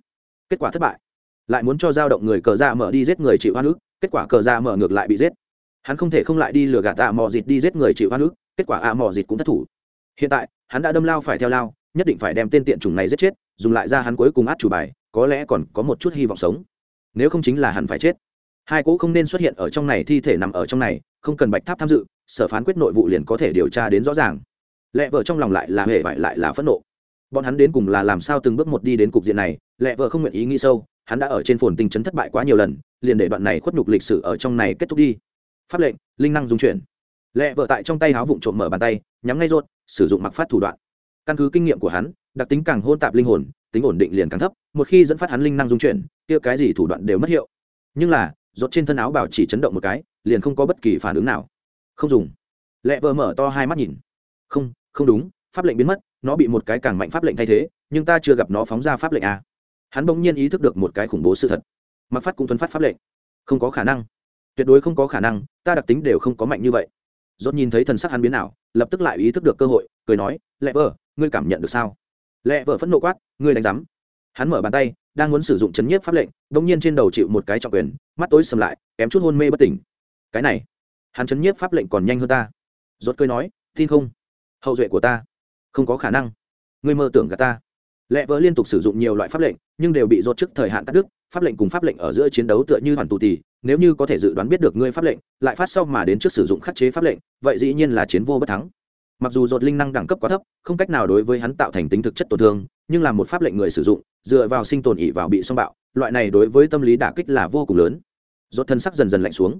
Speaker 1: Kết quả thất bại. Lại muốn cho dao động người cờ dạ mở đi giết người chịu hoa ức kết quả cờ ra mở ngược lại bị giết. Hắn không thể không lại đi lừa gạt tạ mò dịt đi giết người chịu hoa nước kết quả ạ mò dịt cũng thất thủ. Hiện tại, hắn đã đâm lao phải theo lao, nhất định phải đem tên tiện chủng này giết chết, dùng lại ra hắn cuối cùng át chủ bài, có lẽ còn có một chút hy vọng sống. Nếu không chính là hắn phải chết. Hai cỗ không nên xuất hiện ở trong này, thi thể nằm ở trong này, không cần bạch tháp tham dự, sở phán quyết nội vụ liền có thể điều tra đến rõ ràng. Lẹ vợ trong lòng lại là hề vải, lại là phẫn nộ. Bọn hắn đến cùng là làm sao từng bước một đi đến cục diện này lẹ vợ không nguyện ý nghĩ sâu hắn đã ở trên phồn tinh chấn thất bại quá nhiều lần, liền để đoạn này khuất nhục lịch sử ở trong này kết thúc đi. Pháp lệnh, linh năng dung chuyển. Lẹ vợ tại trong tay háo vụn trộm mở bàn tay, nhắm ngay rốt sử dụng mặc phát thủ đoạn. Căn cứ kinh nghiệm của hắn, đặc tính càng hôn tạp linh hồn, tính ổn định liền càng thấp, một khi dẫn phát hắn linh năng dung chuyển, kia cái gì thủ đoạn đều mất hiệu. Nhưng là rốt trên thân áo bảo chỉ chấn động một cái, liền không có bất kỳ phản ứng nào. Không dùng. Lẹ vợ mở to hai mắt nhìn. Không không đúng, pháp lệnh biến mất, nó bị một cái càng mạnh pháp lệnh thay thế, nhưng ta chưa gặp nó phóng ra pháp lệnh à hắn bỗng nhiên ý thức được một cái khủng bố sự thật. Mặc phát cũng thuấn phát pháp lệnh. Không có khả năng. Tuyệt đối không có khả năng, ta đặc tính đều không có mạnh như vậy. Dốt nhìn thấy thần sắc hắn biến nào lập tức lại ý thức được cơ hội, cười nói lẹ vợ, ngươi cảm nhận được sao? Lẹ vợ phẫn nộ quát, ngươi đánh giám. Hắn mở bàn tay, đang muốn sử dụng chấn nhiếp pháp lệnh đ ỗ n g nhiên trên đầu chịu một cái trọng quyền, mắt tối sầm lại, kém chút hôn mê bất tỉnh. Cái này, hắn chấn nhiếp pháp lệnh còn nhanh hơn ta. Rốt cười nói, tin không? Hậu duệ của ta, không có khả năng. Ngươi mơ tưởng cả ta lẽ vỡ liên tục sử dụng nhiều loại pháp lệnh, nhưng đều bị rốt trước thời hạn cắt đứt. Pháp lệnh cùng pháp lệnh ở giữa chiến đấu tựa như hoàn tù tì, nếu như có thể dự đoán biết được ngươi pháp lệnh, lại phát sau mà đến trước sử dụng khắc chế pháp lệnh, vậy dĩ nhiên là chiến vô bất thắng. Mặc dù rốt linh năng đẳng cấp quá thấp, không cách nào đối với hắn tạo thành tính thực chất tổn thương, nhưng là một pháp lệnh người sử dụng, dựa vào sinh tồn ỉ vào bị xông bạo, loại này đối với tâm lý đả kích là vô cùng lớn. Rốt thân sắc dần dần lạnh xuống.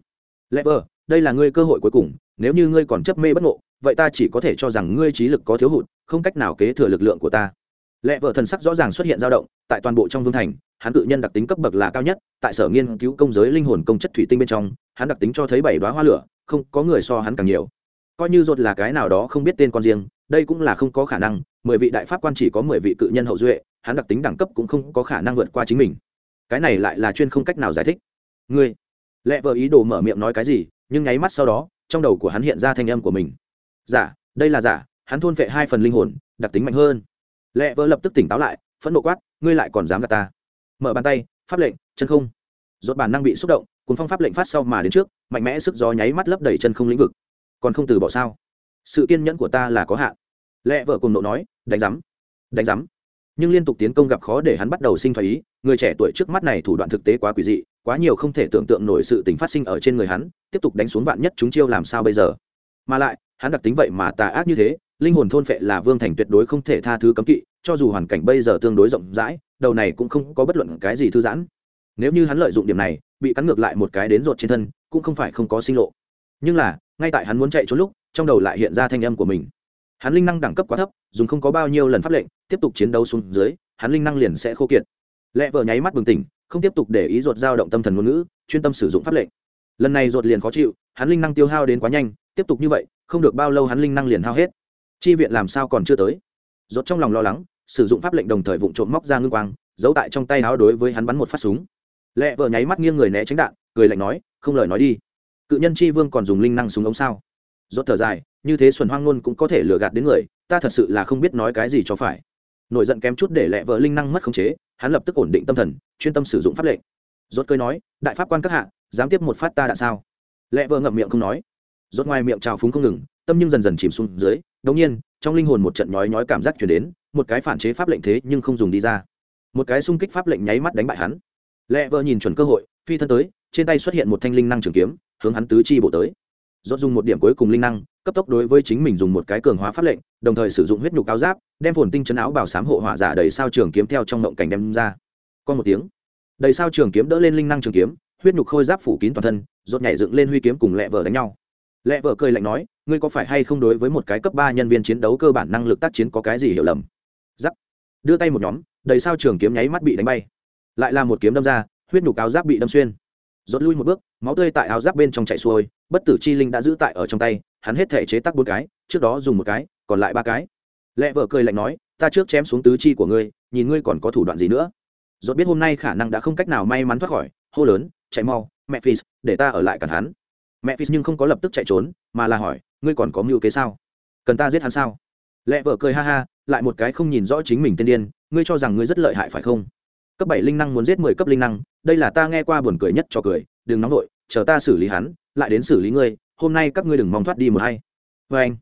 Speaker 1: Lẹ vợ, đây là ngươi cơ hội cuối cùng, nếu như ngươi còn chấp mê bất ngộ, vậy ta chỉ có thể cho rằng ngươi trí lực có thiếu hụt, không cách nào kế thừa lực lượng của ta lẽ vợ thần sắc rõ ràng xuất hiện dao động, tại toàn bộ trong vương thành, hắn tự nhân đặc tính cấp bậc là cao nhất, tại sở nghiên cứu công giới linh hồn công chất thủy tinh bên trong, hắn đặc tính cho thấy bảy đoá hoa lửa, không có người so hắn càng nhiều. Coi như rột là cái nào đó không biết tên con riêng, đây cũng là không có khả năng, mười vị đại pháp quan chỉ có mười vị cự nhân hậu duệ, hắn đặc tính đẳng cấp cũng không có khả năng vượt qua chính mình. Cái này lại là chuyên không cách nào giải thích. Ngươi lẽ vợ ý đồ mở miệng nói cái gì, nhưng nháy mắt sau đó, trong đầu của hắn hiện ra thanh âm của mình. Giả, đây là giả, hắn thôn vệ hai phần linh hồn, đặc tính mạnh hơn lẹ vợ lập tức tỉnh táo lại, phẫn nộ quát, ngươi lại còn dám gạt ta? Mở bàn tay, pháp lệnh, chân không. Dốt bản năng bị xúc động cùng phong pháp lệnh phát sau mà đến trước, mạnh mẽ sức gió nháy mắt lấp đầy chân không lĩnh vực. Còn không từ bỏ sao? Sự kiên nhẫn của ta là có hạn. Lẹ vợ cùng nộ nói, đánh rắm đánh rắm nhưng liên tục tiến công gặp khó để hắn bắt đầu sinh thái ý, người trẻ tuổi trước mắt này thủ đoạn thực tế quá quỷ dị, quá nhiều không thể tưởng tượng nổi sự tình phát sinh ở trên người hắn, tiếp tục đánh xuống vạn nhất chúng chiêu làm sao bây giờ? Mà lại, hắn đặc tính vậy mà tà ác như thế linh hồn thôn phệ là vương thành tuyệt đối không thể tha thứ cấm kỵ, cho dù hoàn cảnh bây giờ tương đối rộng rãi, đầu này cũng không có bất luận cái gì thư giãn. Nếu như hắn lợi dụng điểm này, bị cắn ngược lại một cái đến ruột trên thân, cũng không phải không có sinh lộ. Nhưng là, ngay tại hắn muốn chạy trốn lúc, trong đầu lại hiện ra thanh âm của mình. Hắn linh năng đẳng cấp quá thấp, dùng không có bao nhiêu lần pháp lệnh, tiếp tục chiến đấu xuống dưới, hắn linh năng liền sẽ khô kiệt. Lẹ vợ nháy mắt bừng tỉnh, không tiếp tục để ý ruột dao động tâm thần ngôn ngữ, chuyên tâm sử dụng pháp lệnh. Lần này ruột liền khó chịu, hắn linh năng tiêu hao đến quá nhanh, tiếp tục như vậy, không được bao lâu hắn linh năng liền hao hết chi viện làm sao còn chưa tới? Rốt trong lòng lo lắng, sử dụng pháp lệnh đồng thời vụng trộm móc ra ngưng quang, giấu tại trong tay áo đối với hắn bắn một phát súng. Lẹ vợ nháy mắt nghiêng người né tránh đạn, cười lạnh nói, không lời nói đi. Cự nhân chi vương còn dùng linh năng súng ống sao? Rốt thở dài, như thế xuân hoang ngôn cũng có thể lừa gạt đến người, ta thật sự là không biết nói cái gì cho phải. Nổi giận kém chút để lẹ vợ linh năng mất khống chế, hắn lập tức ổn định tâm thần, chuyên tâm sử dụng pháp lệnh. Rốt cười nói, đại pháp quan các hạ, dám tiếp một phát ta đạn sao? Lẹ vợ ngậm miệng không nói. Rốt ngoài miệng trào phúng không ngừng tâm nhưng dần dần chìm xuống dưới đống nhiên, trong linh hồn một trận nhói nhói cảm giác chuyển đến, một cái phản chế pháp lệnh thế nhưng không dùng đi ra. Một cái xung kích pháp lệnh nháy mắt đánh bại hắn. Lẹ vợ nhìn chuẩn cơ hội, phi thân tới, trên tay xuất hiện một thanh linh năng trường kiếm, hướng hắn tứ chi bộ tới. Dốt dùng một điểm cuối cùng linh năng, cấp tốc đối với chính mình dùng một cái cường hóa pháp lệnh, đồng thời sử dụng huyết nhục áo giáp, đem phồn tinh chấn áo bảo sám hộ hỏa giả đầy sao trường kiếm theo trong ngộng cảnh đem ra. Còn một tiếng, đầy sao trường kiếm đỡ lên linh năng trường kiếm, huyết nhục khôi giáp phủ kín toàn thân, rốt nhảy dựng lên huy kiếm cùng lẹ vợ đánh nhau. Lẹ vợ cười lạnh nói ngươi có phải hay không đối với một cái cấp ba nhân viên chiến đấu cơ bản năng lực tác chiến có cái gì hiểu lầm? Giắc đưa tay một nhóm đầy sao trường kiếm nháy mắt bị đánh bay. Lại là một kiếm đâm ra huyết nhục áo giáp bị đâm xuyên. Rốt lui một bước máu tươi tại áo giáp bên trong chảy xuôi bất tử chi linh đã giữ tại ở trong tay hắn hết thể chế tác bốn cái trước đó dùng một cái còn lại ba cái. Lẹ vợ cười lạnh nói ta trước chém xuống tứ chi của ngươi nhìn ngươi còn có thủ đoạn gì nữa. Rốt biết hôm nay khả năng đã không cách nào may mắn thoát khỏi hô lớn chạy mau mẹ phis, để ta ở lại cản hắn. Mẹ phis nhưng không có lập tức chạy trốn mà là hỏi ngươi còn có mưu kế sao? Cần ta giết hắn sao? Lẹ vợ cười ha ha, lại một cái không nhìn rõ chính mình tên điên, ngươi cho rằng ngươi rất lợi hại phải không? Cấp bảy linh năng muốn giết mười cấp linh năng, đây là ta nghe qua buồn cười nhất cho cười, đừng nóng vội, chờ ta xử lý hắn, lại đến xử lý ngươi, hôm nay các ngươi đừng mong thoát đi một hay. Vê anh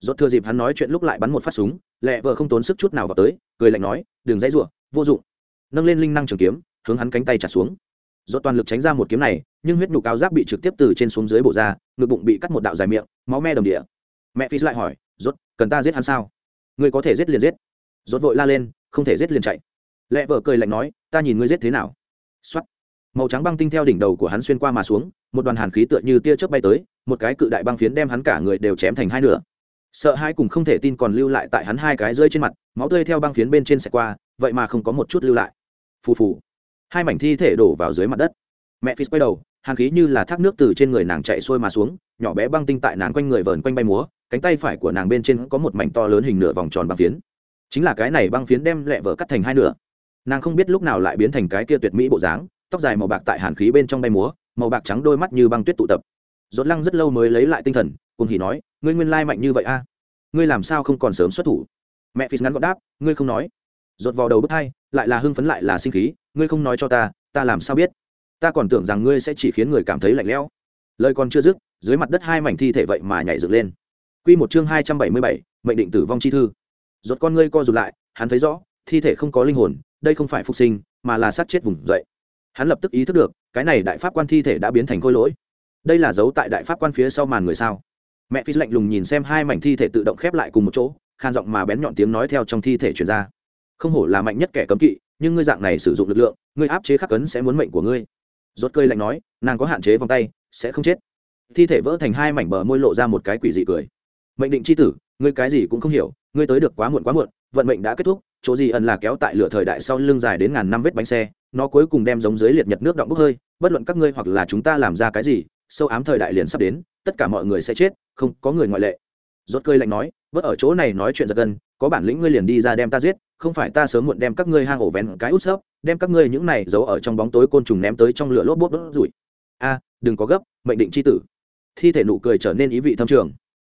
Speaker 1: dốt thừa dịp hắn nói chuyện lúc lại bắn một phát súng lẹ vợ không tốn sức chút nào vào tới, cười lạnh nói, đừng dãy ruộng vô dụng. Nâng lên linh năng trường kiếm, hướng hắn cánh tay trả xuống dốt toàn lực tránh ra một kiếm này, nhưng huyết nhục áo giáp bị trực tiếp từ trên xuống dưới bổ ra, ngực bụng bị cắt một đạo dài miệng, máu me đồng địa. Mẹ phi lại hỏi, rốt, cần ta giết hắn sao? Ngươi có thể giết liền giết. Rốt vội la lên, không thể giết liền chạy. Lẹ vợ cười lạnh nói, ta nhìn ngươi giết thế nào? Xuất màu trắng băng tinh theo đỉnh đầu của hắn xuyên qua mà xuống, một đoàn hàn khí tựa như tia chớp bay tới, một cái cự đại băng phiến đem hắn cả người đều chém thành hai nửa. Sợ hai cùng không thể tin còn lưu lại tại hắn hai cái rơi trên mặt, máu tươi theo băng phiến bên trên xẹt qua, vậy mà không có một chút lưu lại. Phù phù hai mảnh thi thể đổ vào dưới mặt đất. Mẹ phi quay đầu hàn khí như là thác nước từ trên người nàng chạy xuôi mà xuống, nhỏ bé băng tinh tại nàng quanh người vờn quanh bay múa, cánh tay phải của nàng bên trên có một mảnh to lớn hình nửa vòng tròn băng phiến. Chính là cái này băng phiến đem lẹ vợ cắt thành hai nửa. Nàng không biết lúc nào lại biến thành cái kia tuyệt mỹ bộ dáng, tóc dài màu bạc tại hàn khí bên trong bay múa, màu bạc trắng đôi mắt như băng tuyết tụ tập. Dốt lăng rất lâu mới lấy lại tinh thần cùng hỉ nói, ngươi nguyên lai mạnh như vậy a? Ngươi làm sao không còn sớm xuất thủ? Mẹ phi ngắn gọn đáp, ngươi không nói. Rốt vào đầu bước hai lại là hưng phấn lại là sinh khí ngươi không nói cho ta ta làm sao biết ta còn tưởng rằng ngươi sẽ chỉ khiến người cảm thấy lạnh lẽo lời còn chưa dứt dưới mặt đất hai mảnh thi thể vậy mà nhảy dựng lên Quy một chương hai trăm bảy mươi bảy, mệnh định tử vong chi thư. Rốt con ngươi co rụt lại, hắn thấy rõ, thi thể không có linh hồn, đây không phải phục sinh, mà là sát chết vùng dậy. Hắn lập tức ý thức được, cái này đại pháp quan thi thể đã biến thành khôi lỗi. Đây là dấu tại đại pháp quan phía sau màn người sao? Mẹ Phi lạnh lùng nhìn xem hai mảnh thi thể tự động khép lại cùng một chỗ, khan giọng mà bén nhọn tiếng nói theo trong thi thể truyền ra. Không hổ là mạnh nhất kẻ cấm kỵ, nhưng ngươi dạng này sử dụng lực lượng, ngươi áp chế khắc cấn sẽ muốn mệnh của ngươi. Rốt cơi lạnh nói, nàng có hạn chế vòng tay, sẽ không chết. Thi thể vỡ thành hai mảnh bờ môi lộ ra một cái quỷ dị cười mệnh định c h i tử ngươi cái gì cũng không hiểu ngươi tới được quá muộn quá muộn vận mệnh đã kết thúc chỗ gì ẩn là kéo tại lửa thời đại sau lưng dài đến ngàn năm vết bánh xe nó cuối cùng đem giống dưới liệt nhật nước động bốc hơi bất luận các ngươi hoặc là chúng ta làm ra cái gì sâu ám thời đại liền sắp đến tất cả mọi người sẽ chết không có người ngoại lệ rốt cơi lạnh nói vớt ở chỗ này nói chuyện giật gân có bản lĩnh ngươi liền đi ra đem ta giết không phải ta sớm muộn đem các ngươi hang ổ vén cái út sấp đem các ngươi những này giấu ở trong bóng tối côn trùng ném tới trong lửa lốp bốt đốt rủi. A, đừng có gấp, mệnh định c h i tử. Thi thể nụ cười trở nên ý vị thâm trường.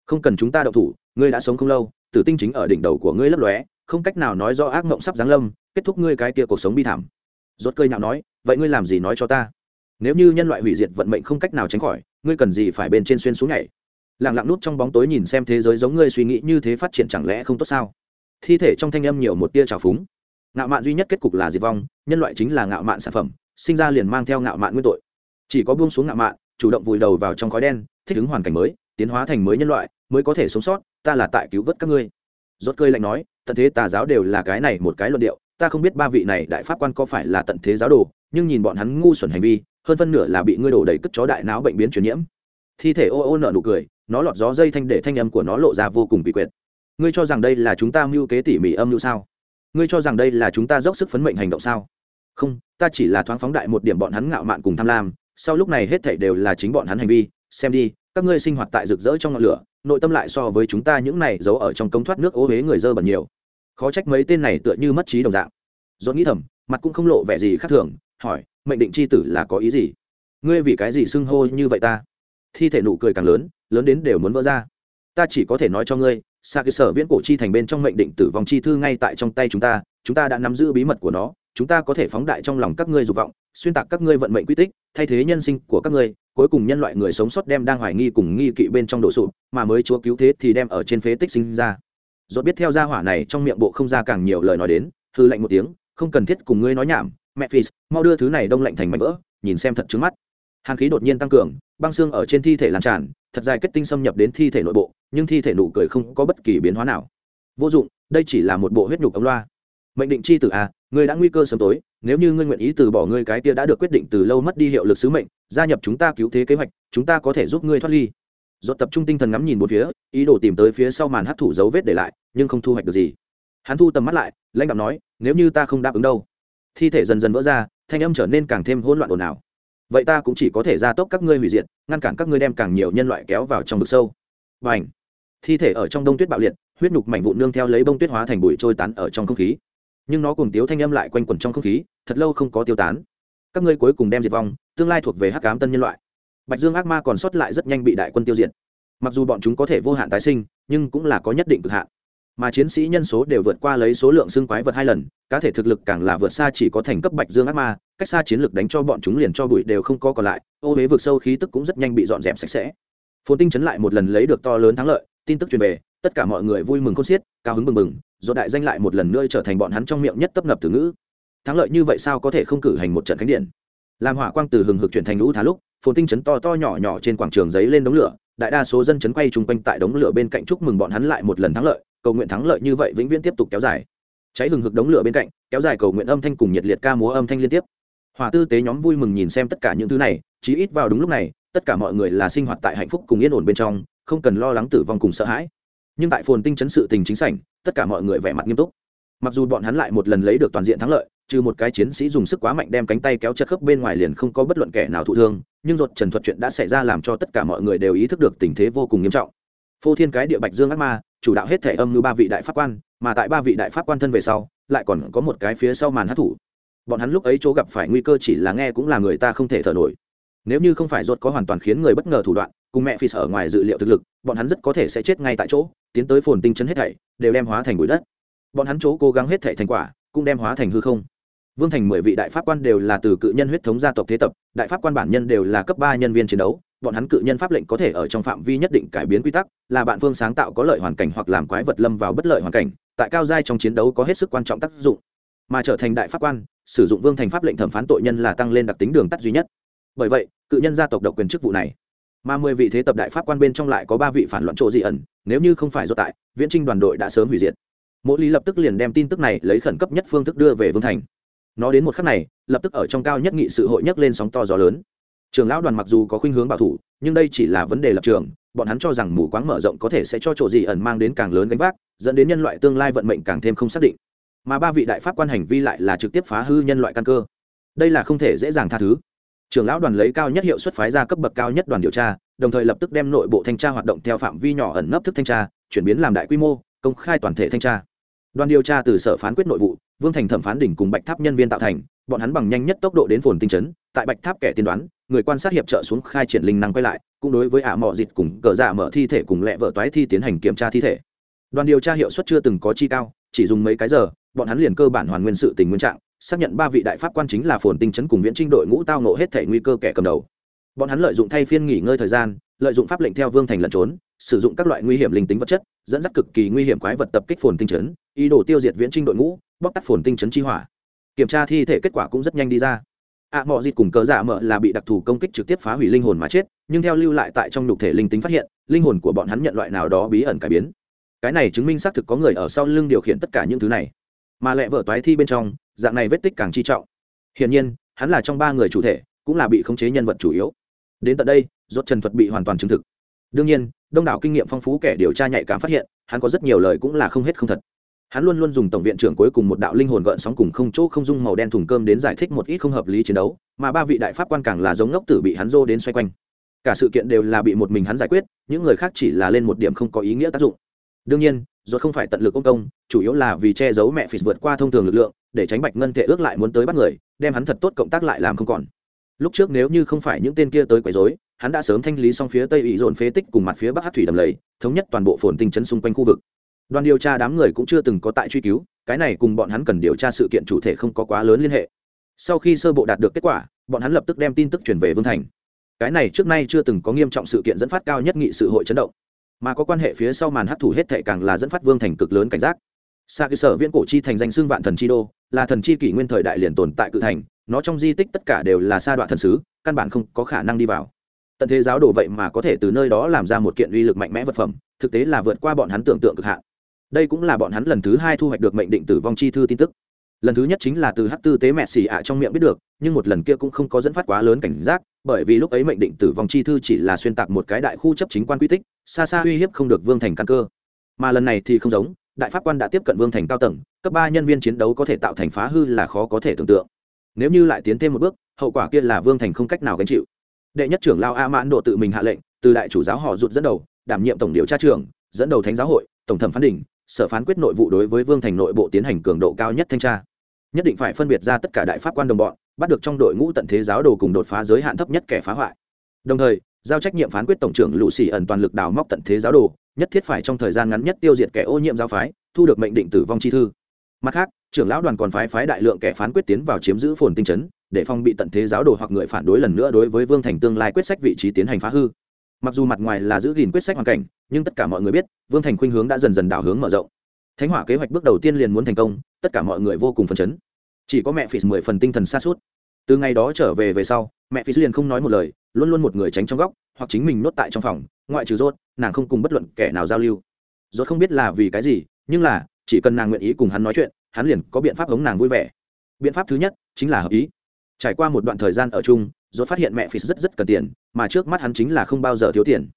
Speaker 1: Không cần chúng ta động thủ, ngươi đã sống không lâu, tử tinh chính ở đỉnh đầu của ngươi lấp lóe, không cách nào nói do ác mộng sắp giáng lâm, kết thúc ngươi cái kia cuộc sống bi thảm. Rốt cơi nhạo nói, vậy ngươi làm gì nói cho ta? Nếu như nhân loại hủy diệt vận mệnh không cách nào tránh khỏi, ngươi cần gì phải bên trên xuyên xuống nhảy? Lặng lặng nút trong bóng tối nhìn xem thế giới giống ngươi suy nghĩ như thế phát triển chẳng lẽ không tốt sao? Thi thể trong thanh âm nhiều một tia trào phúng. Ngạo mạn duy nhất kết cục là diệt vong, nhân loại chính là ngạo mạn sản phẩm, sinh ra liền mang theo ngạo mạn nguyên tội. Chỉ có buông xuống ngạo mạn, chủ động vùi đầu vào trong khói đen, thích ứng hoàn cảnh mới, tiến hóa thành mới nhân loại, mới có thể sống sót, ta là tại cứu vớt các ngươi. Rốt cơi lạnh nói, tận thế tà giáo đều là cái này một cái luận điệu, ta không biết ba vị này đại pháp quan có phải là tận thế giáo đồ, nhưng nhìn bọn hắn ngu xuẩn hành vi, hơn phân nửa là bị ngươi đổ đầy cất chó đại não bệnh biến truyền nhiễm. Thi thể ô ô nở nụ cười, nó lọt gió dây thanh để thanh âm của nó lộ ra vô cùng bị quyệt ngươi cho rằng đây là chúng ta mưu kế tỉ mỉ âm mưu sao? Ngươi cho rằng đây là chúng ta dốc sức phấn mệnh hành động sao? Không, ta chỉ là thoáng phóng đại một điểm bọn hắn ngạo mạn cùng tham lam, sau lúc này hết thảy đều là chính bọn hắn hành vi. Xem đi, các ngươi sinh hoạt tại rực rỡ trong ngọn lửa, nội tâm lại so với chúng ta những này giấu ở trong công thoát nước ô huế người dơ bẩn nhiều. Khó trách mấy tên này tựa như mất trí đồng dạng. Dốt nghĩ thầm, mặt cũng không lộ vẻ gì khác thường, hỏi, mệnh định c h i tử là có ý gì? Ngươi vì cái gì xưng hô như vậy ta? Thi thể nụ cười càng lớn lớn đến đều muốn vỡ ra. Ta chỉ có thể nói cho ngươi xa cơ sở viễn cổ chi thành bên trong mệnh định tử vong chi thư ngay tại trong tay chúng ta chúng ta đã nắm giữ bí mật của nó chúng ta có thể phóng đại trong lòng các ngươi dục vọng xuyên tạc các ngươi vận mệnh quy tích thay thế nhân sinh của các ngươi cuối cùng nhân loại người sống sót đem đang hoài nghi cùng nghi kỵ bên trong đổ sụp mà mới chúa cứu thế thì đem ở trên phế tích sinh ra. Dốt biết theo gia hỏa này trong miệng bộ không ra càng nhiều lời nói đến hư lạnh một tiếng không cần thiết cùng ngươi nói nhảm mẹ phi, mau đưa thứ này đông lạnh thành mảnh vỡ nhìn xem thật trứng mắt. Hàn khí đột nhiên tăng cường băng xương ở trên thi thể lan tràn thật dài kết tinh xâm nhập đến thi thể nội bộ nhưng thi thể nụ cười không có bất kỳ biến hóa nào. Vô dụng đây chỉ là một bộ huyết nhục ống loa. Mệnh định chi tử a à, ngươi đã nguy cơ sớm tối nếu như ngươi nguyện ý từ bỏ ngươi cái kia đã được quyết định từ lâu mất đi hiệu lực sứ mệnh gia nhập chúng ta cứu thế kế hoạch chúng ta có thể giúp ngươi thoát ly. Dốt tập trung tinh thần ngắm nhìn một phía ý đồ tìm tới phía sau màn hấp thủ dấu vết để lại nhưng không thu hoạch được gì. Hắn thu tầm mắt lại lãnh đạo nói nếu như ta không đáp ứng đâu. Thi thể dần dần vỡ ra thanh âm trở nên càng thêm hỗn loạn ồn ào. Vậy ta cũng chỉ có thể gia tốc các ngươi hủy diệt ngăn cản các ngươi đem càng nhiều nhân loại kéo vào trong vực sâu. Và ảnh thi thể ở trong đông tuyết bạo liệt, huyết nhục mảnh vụn nương theo lấy bông tuyết hóa thành bụi trôi tán ở trong không khí. Nhưng nó cùng tiếu thanh âm lại quanh quẩn trong không khí, thật lâu không có tiêu tán. Các ngươi cuối cùng đem diệt vong, tương lai thuộc về hắc cám tân nhân loại. Bạch dương ác ma còn sót lại rất nhanh bị đại quân tiêu diệt. Mặc dù bọn chúng có thể vô hạn tái sinh, nhưng cũng là có nhất định cực hạn. Mà chiến sĩ nhân số đều vượt qua lấy số lượng xương quái vật hai lần, cá thể thực lực càng là vượt xa chỉ có thành cấp bạch dương ác ma, cách xa chiến lược đánh cho bọn chúng liền cho bụi đều không có còn lại, ô huế vượt sâu khí tức cũng rất nhanh bị dọn dẹp sạch sẽ. Phồn tinh chấn lại một lần lấy được to lớn thắng lợi tin tức truyền về, tất cả mọi người vui mừng khôn xiết, cao hứng bừng bừng. do đại danh lại một lần nữa trở thành bọn hắn trong miệng nhất tấp nập từ ngữ. Thắng lợi như vậy sao có thể không cử hành một trận khánh điện? Làm hỏa quang từ hừng hực chuyển thành lũ thá lúc, phồn tinh chấn to to nhỏ nhỏ trên quảng trường giấy lên đống lửa, đại đa số dân chấn quay chung quanh tại đống lửa bên cạnh chúc mừng bọn hắn lại một lần thắng lợi, cầu nguyện thắng lợi như vậy vĩnh viễn tiếp tục kéo dài. Cháy hừng hực đống lửa bên cạnh, kéo dài cầu nguyện âm thanh cùng nhiệt liệt ca múa âm thanh liên tiếp. Hòa tư tế nhóm vui mừng nhìn xem tất cả những thứ này, chí ít vào đúng lúc này, tất cả mọi người là sinh hoạt tại hạnh phúc cùng yên ổn bên trong không cần lo lắng tử vong cùng sợ hãi. Nhưng tại phồn tinh chấn sự tình chính sảnh, tất cả mọi người vẻ mặt nghiêm túc. Mặc dù bọn hắn lại một lần lấy được toàn diện thắng lợi, trừ một cái chiến sĩ dùng sức quá mạnh đem cánh tay kéo chật khớp bên ngoài liền không có bất luận kẻ nào thụ thương, nhưng ruột trần thuật chuyện đã xảy ra làm cho tất cả mọi người đều ý thức được tình thế vô cùng nghiêm trọng. Phô thiên cái địa bạch dương ác ma, chủ đạo hết thể âm như ba vị đại pháp quan, mà tại ba vị đại pháp quan thân về sau, lại còn có một cái phía sau màn hát thủ bọn hắn lúc ấy chỗ gặp phải nguy cơ chỉ là nghe cũng là người ta không thể thở nổi nếu như không phải ruột có hoàn toàn khiến người bất ngờ thủ đoạn, cùng mẹ phi sở ngoài dự liệu thực lực, bọn hắn rất có thể sẽ chết ngay tại chỗ, tiến tới phồn tinh chấn hết thảy, đều đem hóa thành bụi đất. Bọn hắn chỗ cố gắng hết thảy thành quả, cũng đem hóa thành hư không. Vương thành mười vị đại pháp quan đều là từ cự nhân huyết thống gia tộc thế tập, đại pháp quan bản nhân đều là cấp ba nhân viên chiến đấu, bọn hắn cự nhân pháp lệnh có thể ở trong phạm vi nhất định cải biến quy tắc, là bạn phương sáng tạo có lợi hoàn cảnh hoặc làm quái vật lâm vào bất lợi hoàn cảnh, tại cao giai trong chiến đấu có hết sức quan trọng tác dụng. Mà trở thành đại pháp quan, sử dụng vương thành pháp lệnh thẩm phán tội nhân là tăng lên đặc tính đường tắt duy nhất bởi vậy, cự nhân gia tộc độc quyền chức vụ này, mà mười vị thế tập đại pháp quan bên trong lại có ba vị phản loạn chỗ dị ẩn, nếu như không phải do tại, viễn trinh đoàn đội đã sớm hủy diệt. Mỗi lý lập tức liền đem tin tức này lấy khẩn cấp nhất phương thức đưa về vương thành. Nó đến một khắc này, lập tức ở trong cao nhất nghị sự hội nhấc lên sóng to gió lớn. Trường lão đoàn mặc dù có khuynh hướng bảo thủ, nhưng đây chỉ là vấn đề lập trường, bọn hắn cho rằng mù quáng mở rộng có thể sẽ cho chỗ dị ẩn mang đến càng lớn gánh vác, dẫn đến nhân loại tương lai vận mệnh càng thêm không xác định. Mà ba vị đại pháp quan hành vi lại là trực tiếp phá hư nhân loại căn cơ. Đây là không thể dễ dàng tha thứ trưởng lão đoàn lấy cao nhất hiệu suất phái ra cấp bậc cao nhất đoàn điều tra, đồng thời lập tức đem nội bộ thanh tra hoạt động theo phạm vi nhỏ ẩn nấp thức thanh tra, chuyển biến làm đại quy mô, công khai toàn thể thanh tra. Đoàn điều tra từ sở phán quyết nội vụ, vương thành thẩm phán đỉnh cùng bạch tháp nhân viên tạo thành, bọn hắn bằng nhanh nhất tốc độ đến phồn tinh chấn, tại bạch tháp kẻ tiên đoán, người quan sát hiệp trợ xuống khai triển linh năng quay lại, cũng đối với ả mọ dịt cùng cờ dạ mở thi thể cùng lẹ vợ toái thi tiến hành kiểm tra thi thể. Đoàn điều tra hiệu suất chưa từng có chi cao, chỉ dùng mấy cái giờ, bọn hắn liền cơ bản hoàn nguyên sự tình nguyên trạng xác nhận ba vị đại pháp quan chính là phồn tinh chấn cùng viễn trinh đội ngũ tao nộ hết thể nguy cơ kẻ cầm đầu. Bọn hắn lợi dụng thay phiên nghỉ ngơi thời gian lợi dụng pháp lệnh theo vương thành lẩn trốn sử dụng các loại nguy hiểm linh tính vật chất dẫn dắt cực kỳ nguy hiểm quái vật tập kích phồn tinh chấn ý đồ tiêu diệt viễn trinh đội ngũ bóc tắt phồn tinh chấn chi hỏa. Kiểm tra thi thể kết quả cũng rất nhanh đi ra. Ạ à, mọi dịt cùng cờ dạ mợ là bị đặc thù công kích trực tiếp phá hủy linh hồn mà chết nhưng theo lưu lại tại trong nhục thể linh tính phát hiện linh hồn của bọn hắn nhận loại nào đó bí ẩn cải biến. Cái này chứng minh xác thực có người ở sau lưng điều khiển tất cả những thứ này. Mà lẹ vợ toái thi bên trong dạng này vết tích càng chi trọng. Hiển nhiên, hắn là trong ba người chủ thể, cũng là bị khống chế nhân vật chủ yếu. Đến tận đây, rốt trần thuật bị hoàn toàn chứng thực. Đương nhiên, đông đảo kinh nghiệm phong phú kẻ điều tra nhạy cảm phát hiện, hắn có rất nhiều lời cũng là không hết không thật. Hắn luôn luôn dùng tổng viện trưởng cuối cùng một đạo linh hồn gợn sóng cùng không chỗ không dung màu đen thùng cơm đến giải thích một ít không hợp lý chiến đấu, mà ba vị đại pháp quan càng là giống ngốc tử bị hắn dô đến xoay quanh. Cả sự kiện đều là bị một mình hắn giải quyết, những người khác chỉ là lên một điểm không có ý nghĩa tác dụng. Đương nhiên, rốt không phải tận lực công công, chủ yếu là vì che giấu mẹ phì vượt qua thông thường lực lượng để tránh bạch ngân thể ước lại muốn tới bắt người, đem hắn thật tốt cộng tác lại làm không còn. Lúc trước nếu như không phải những tên kia tới quấy rối, hắn đã sớm thanh lý xong phía tây ủy dồn phế tích cùng mặt phía bắc hát thủy đầm lầy, thống nhất toàn bộ phồn tinh chấn xung quanh khu vực. Đoàn điều tra đám người cũng chưa từng có tại truy cứu, cái này cùng bọn hắn cần điều tra sự kiện chủ thể không có quá lớn liên hệ. Sau khi sơ bộ đạt được kết quả, bọn hắn lập tức đem tin tức chuyển về vương thành. Cái này trước nay chưa từng có nghiêm trọng sự kiện dẫn phát cao nhất nghị sự hội chấn động. Mà có quan hệ phía sau màn hát thủ hết thệ càng là dẫn phát vương thành cực lớn cảnh giác xa cơ sở viễn cổ chi thành danh xưng vạn thần chi đô, là thần chi kỷ nguyên thời đại liền tồn tại cự thành, nó trong di tích tất cả đều là sa đoạn thần sứ, căn bản không có khả năng đi vào. Tận thế giáo đồ vậy mà có thể từ nơi đó làm ra một kiện uy lực mạnh mẽ vật phẩm, thực tế là vượt qua bọn hắn tưởng tượng cực hạn. Đây cũng là bọn hắn lần thứ hai thu hoạch được mệnh định tử vong chi thư tin tức. Lần thứ nhất chính là từ hát tư tế mẹ xì ạ trong miệng biết được, nhưng một lần kia cũng không có dẫn phát quá lớn cảnh giác, bởi vì lúc ấy mệnh định tử vong chi thư chỉ là xuyên tạc một cái đại khu chấp chính quan quy tích, xa xa uy hiếp không được vương thành căn cơ. Mà lần này thì không giống đại pháp quan đã tiếp cận vương thành cao tầng, cấp ba nhân viên chiến đấu có thể tạo thành phá hư là khó có thể tưởng tượng. Nếu như lại tiến thêm một bước, hậu quả kia là vương thành không cách nào gánh chịu. Đệ nhất trưởng lao a mãn độ tự mình hạ lệnh, từ đại chủ giáo họ rụt dẫn đầu, đảm nhiệm tổng điều tra trưởng, dẫn đầu thánh giáo hội, tổng thẩm phán đỉnh, sở phán quyết nội vụ đối với vương thành nội bộ tiến hành cường độ cao nhất thanh tra. Nhất định phải phân biệt ra tất cả đại pháp quan đồng bọn, bắt được trong đội ngũ tận thế giáo đồ cùng đột phá giới hạn thấp nhất kẻ phá hoại. Đồng thời, giao trách nhiệm phán quyết tổng trưởng lũ xì ẩn toàn lực đào móc tận thế giáo đồ nhất thiết phải trong thời gian ngắn nhất tiêu diệt kẻ ô nhiễm giáo phái, thu được mệnh định tử vong chi thư. Mặt khác, trưởng lão đoàn còn phái phái đại lượng kẻ phán quyết tiến vào chiếm giữ phồn tinh chấn, để phong bị tận thế giáo đồ hoặc người phản đối lần nữa đối với vương thành tương lai quyết sách vị trí tiến hành phá hư. Mặc dù mặt ngoài là giữ gìn quyết sách hoàn cảnh, nhưng tất cả mọi người biết, vương thành khuynh hướng đã dần dần đảo hướng mở rộng. Thánh hỏa kế hoạch bước đầu tiên liền muốn thành công, tất cả mọi người vô cùng phấn chấn. Chỉ có mẹ phì mười phần tinh thần xa suốt từ ngày đó trở về về sau, mẹ phì liền không nói một lời, luôn luôn một người tránh trong góc, hoặc chính mình nốt tại trong phòng, ngoại trừ rốt nàng không cùng bất luận kẻ nào giao lưu. Rốt không biết là vì cái gì, nhưng là, chỉ cần nàng nguyện ý cùng hắn nói chuyện, hắn liền có biện pháp hống nàng vui vẻ. Biện pháp thứ nhất chính là hợp ý. Trải qua một đoạn thời gian ở chung, rốt phát hiện mẹ phi rất rất cần tiền, mà trước mắt hắn chính là không bao giờ thiếu tiền.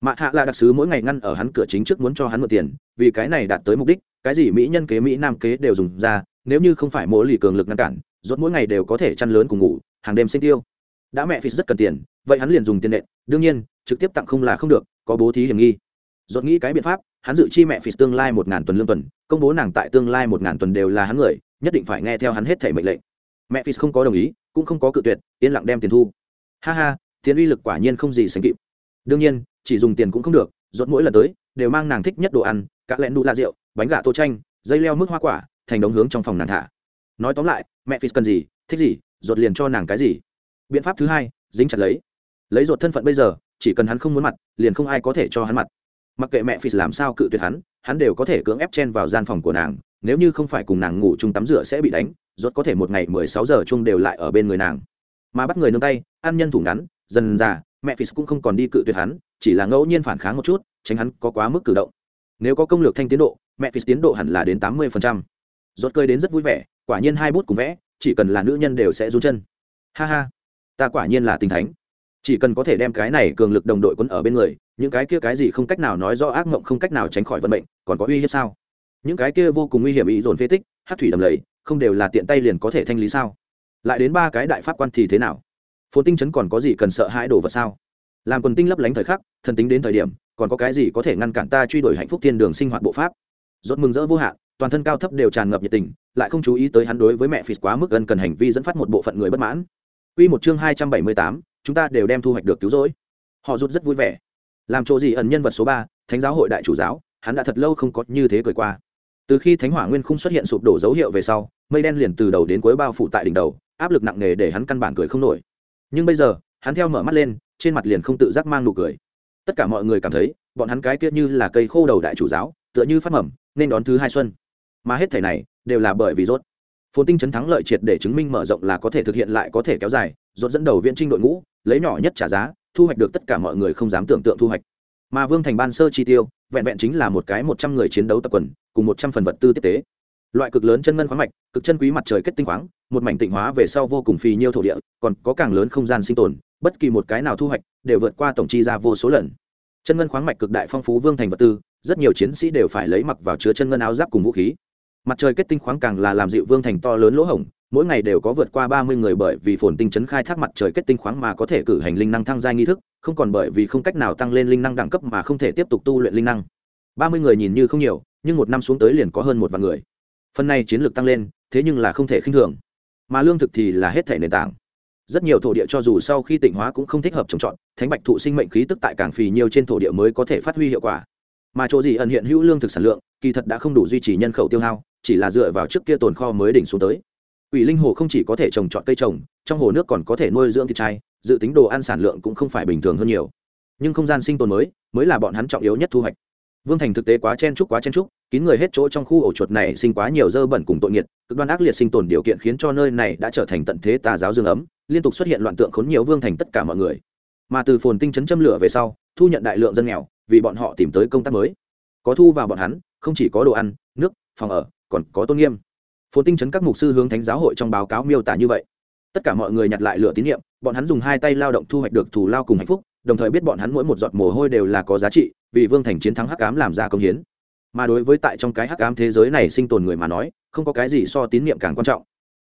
Speaker 1: Mạ hạ là đặc sứ mỗi ngày ngăn ở hắn cửa chính trước muốn cho hắn mượn tiền, vì cái này đạt tới mục đích, cái gì mỹ nhân kế mỹ nam kế đều dùng ra, nếu như không phải mỗi lì cường lực ngăn cản, rốt mỗi ngày đều có thể chăn lớn cùng ngủ, hàng đêm sinh tiêu. Đã mẹ phi rất cần tiền, vậy hắn liền dùng tiền nện đương nhiên, trực tiếp tặng không là không được có bố thí hiểm nghi. Dột nghĩ cái biện pháp, hắn dự chi mẹ phì tương lai một ngàn tuần lương tuần, công bố nàng tại tương lai một ngàn tuần đều là hắn người, nhất định phải nghe theo hắn hết thể mệnh lệnh. Mẹ phì không có đồng ý, cũng không có cự tuyệt, yên lặng đem tiền thu. Ha ha, tiền uy lực quả nhiên không gì sánh kịp. Đương nhiên, chỉ dùng tiền cũng không được dột mỗi lần tới, đều mang nàng thích nhất đồ ăn các lẹn đu la rượu, bánh gà tô chanh, dây leo mức hoa quả, thành đống hướng trong phòng nàng thả. Nói tóm lại, mẹ phì cần gì, thích gì dột liền cho nàng cái gì. Biện pháp thứ hai, dính chặt lấy. Lấy dột thân phận bây giờ chỉ cần hắn không muốn mặt, liền không ai có thể cho hắn mặt. Mặc kệ mẹ phi làm sao cự tuyệt hắn hắn đều có thể cưỡng ép chen vào gian phòng của nàng, nếu như không phải cùng nàng ngủ chung tắm rửa sẽ bị đánh, rốt có thể một ngày mười sáu giờ chung đều lại ở bên người nàng. Mà bắt người nương tay, ăn nhân thủ ngắn, dần già mẹ phi cũng không còn đi cự tuyệt hắn, chỉ là ngẫu nhiên phản kháng một chút, tránh hắn có quá mức cử động. Nếu có công lược thanh tiến độ, mẹ phi tiến độ hẳn là đến tám mươi rốt cười đến rất vui vẻ, quả nhiên hai bút cùng vẽ, chỉ cần là nữ nhân đều sẽ run chân. Ha ha, ta quả nhiên là tình thánh chỉ cần có thể đem cái này cường lực đồng đội quân ở bên người những cái kia cái gì không cách nào nói do ác mộng không cách nào tránh khỏi vận mệnh còn có uy hiếp sao? Những cái kia vô cùng nguy hiểm ý dồn phế tích hát thủy đầm lầy không đều là tiện tay liền có thể thanh lý sao? Lại đến ba cái đại pháp quan thì thế nào? Phồn tinh chấn còn có gì cần sợ hãi đồ vật sao? Làm quần tinh lấp lánh thời khắc thần tính đến thời điểm còn có cái gì có thể ngăn cản ta truy đuổi hạnh phúc thiên đường sinh hoạt bộ pháp? Rốt mừng rỡ vô hạn toàn thân cao thấp đều tràn ngập nhiệt tình lại không chú ý tới hắn đối với mẹ phì quá mức gần cần hành vi dẫn phát một bộ phận người bất mãn. Quy một chương 278, chúng ta đều đem thu hoạch được cứu rỗi. Họ rút rất vui vẻ. Làm chỗ gì ẩn nhân vật số ba, thánh giáo hội đại chủ giáo, hắn đã thật lâu không có như thế cười qua. Từ khi thánh hỏa nguyên không xuất hiện sụp đổ dấu hiệu về sau, mây đen liền từ đầu đến cuối bao phủ tại đỉnh đầu, áp lực nặng nề để hắn căn bản cười không nổi. Nhưng bây giờ, hắn theo mở mắt lên, trên mặt liền không tự giác mang nụ cười. Tất cả mọi người cảm thấy, bọn hắn cái kia như là cây khô đầu đại chủ giáo, tựa như phát mầm, nên đón thứ hai xuân. Mà hết thể này, đều là bởi vì rốt. Phồn tinh chấn thắng lợi triệt để chứng minh mở rộng là có thể thực hiện lại có thể kéo dài rốt dẫn đầu viện trinh đội ngũ, lấy nhỏ nhất trả giá, thu hoạch được tất cả mọi người không dám tưởng tượng thu hoạch. Mà vương thành ban sơ chi tiêu, vẹn vẹn chính là một cái một trăm người chiến đấu tập quần, cùng một trăm phần vật tư tiếp tế. Loại cực lớn chân ngân khoáng mạch, cực chân quý mặt trời kết tinh khoáng, một mảnh tịnh hóa về sau vô cùng phì nhiêu thổ địa, còn có càng lớn không gian sinh tồn, bất kỳ một cái nào thu hoạch đều vượt qua tổng chi ra vô số lần. Chân ngân khoáng mạch cực đại phong phú vương thành vật tư, rất nhiều chiến sĩ đều phải lấy mặc vào chứa chân ngân áo giáp cùng vũ khí. Mặt trời kết tinh khoáng càng là làm dịu vương thành to lớn lỗ hổng mỗi ngày đều có vượt qua ba mươi người bởi vì phồn tinh chấn khai thác mặt trời kết tinh khoáng mà có thể cử hành linh năng thăng gia nghi thức, không còn bởi vì không cách nào tăng lên linh năng đẳng cấp mà không thể tiếp tục tu luyện linh năng. Ba mươi người nhìn như không nhiều, nhưng một năm xuống tới liền có hơn một vạn người. Phần này chiến lược tăng lên, thế nhưng là không thể khinh thường. Mà lương thực thì là hết thể nền tảng. Rất nhiều thổ địa cho dù sau khi tỉnh hóa cũng không thích hợp trồng trọt, thánh bạch thụ sinh mệnh khí tức tại càng phì nhiều trên thổ địa mới có thể phát huy hiệu quả. Mà chỗ gì ẩn hiện hữu lương thực sản lượng, kỳ thật đã không đủ duy trì nhân khẩu tiêu hao, chỉ là dựa vào trước kia tồn kho mới đỉnh xuống tới. Quỷ linh hồ không chỉ có thể trồng trọt cây trồng, trong hồ nước còn có thể nuôi dưỡng thịt trai, dự tính đồ ăn sản lượng cũng không phải bình thường hơn nhiều. Nhưng không gian sinh tồn mới, mới là bọn hắn trọng yếu nhất thu hoạch. Vương Thành thực tế quá chen chúc quá chen chúc, kín người hết chỗ trong khu ổ chuột này sinh quá nhiều dơ bẩn cùng tội nghiệt, cực đoan ác liệt sinh tồn điều kiện khiến cho nơi này đã trở thành tận thế tà giáo dương ấm, liên tục xuất hiện loạn tượng khốn nhiều Vương Thành tất cả mọi người. Mà từ phồn tinh chấn châm lửa về sau, thu nhận đại lượng dân nghèo, vì bọn họ tìm tới công tác mới. Có thu vào bọn hắn, không chỉ có đồ ăn, nước, phòng ở, còn có tôn nghiêm phồn tinh chấn các mục sư hướng thánh giáo hội trong báo cáo miêu tả như vậy. Tất cả mọi người nhặt lại lửa tín nhiệm bọn hắn dùng hai tay lao động thu hoạch được thù lao cùng hạnh phúc, đồng thời biết bọn hắn mỗi một giọt mồ hôi đều là có giá trị, vì vương thành chiến thắng hắc ám làm ra công hiến. Mà đối với tại trong cái hắc ám thế giới này sinh tồn người mà nói, không có cái gì so tín nhiệm càng quan trọng.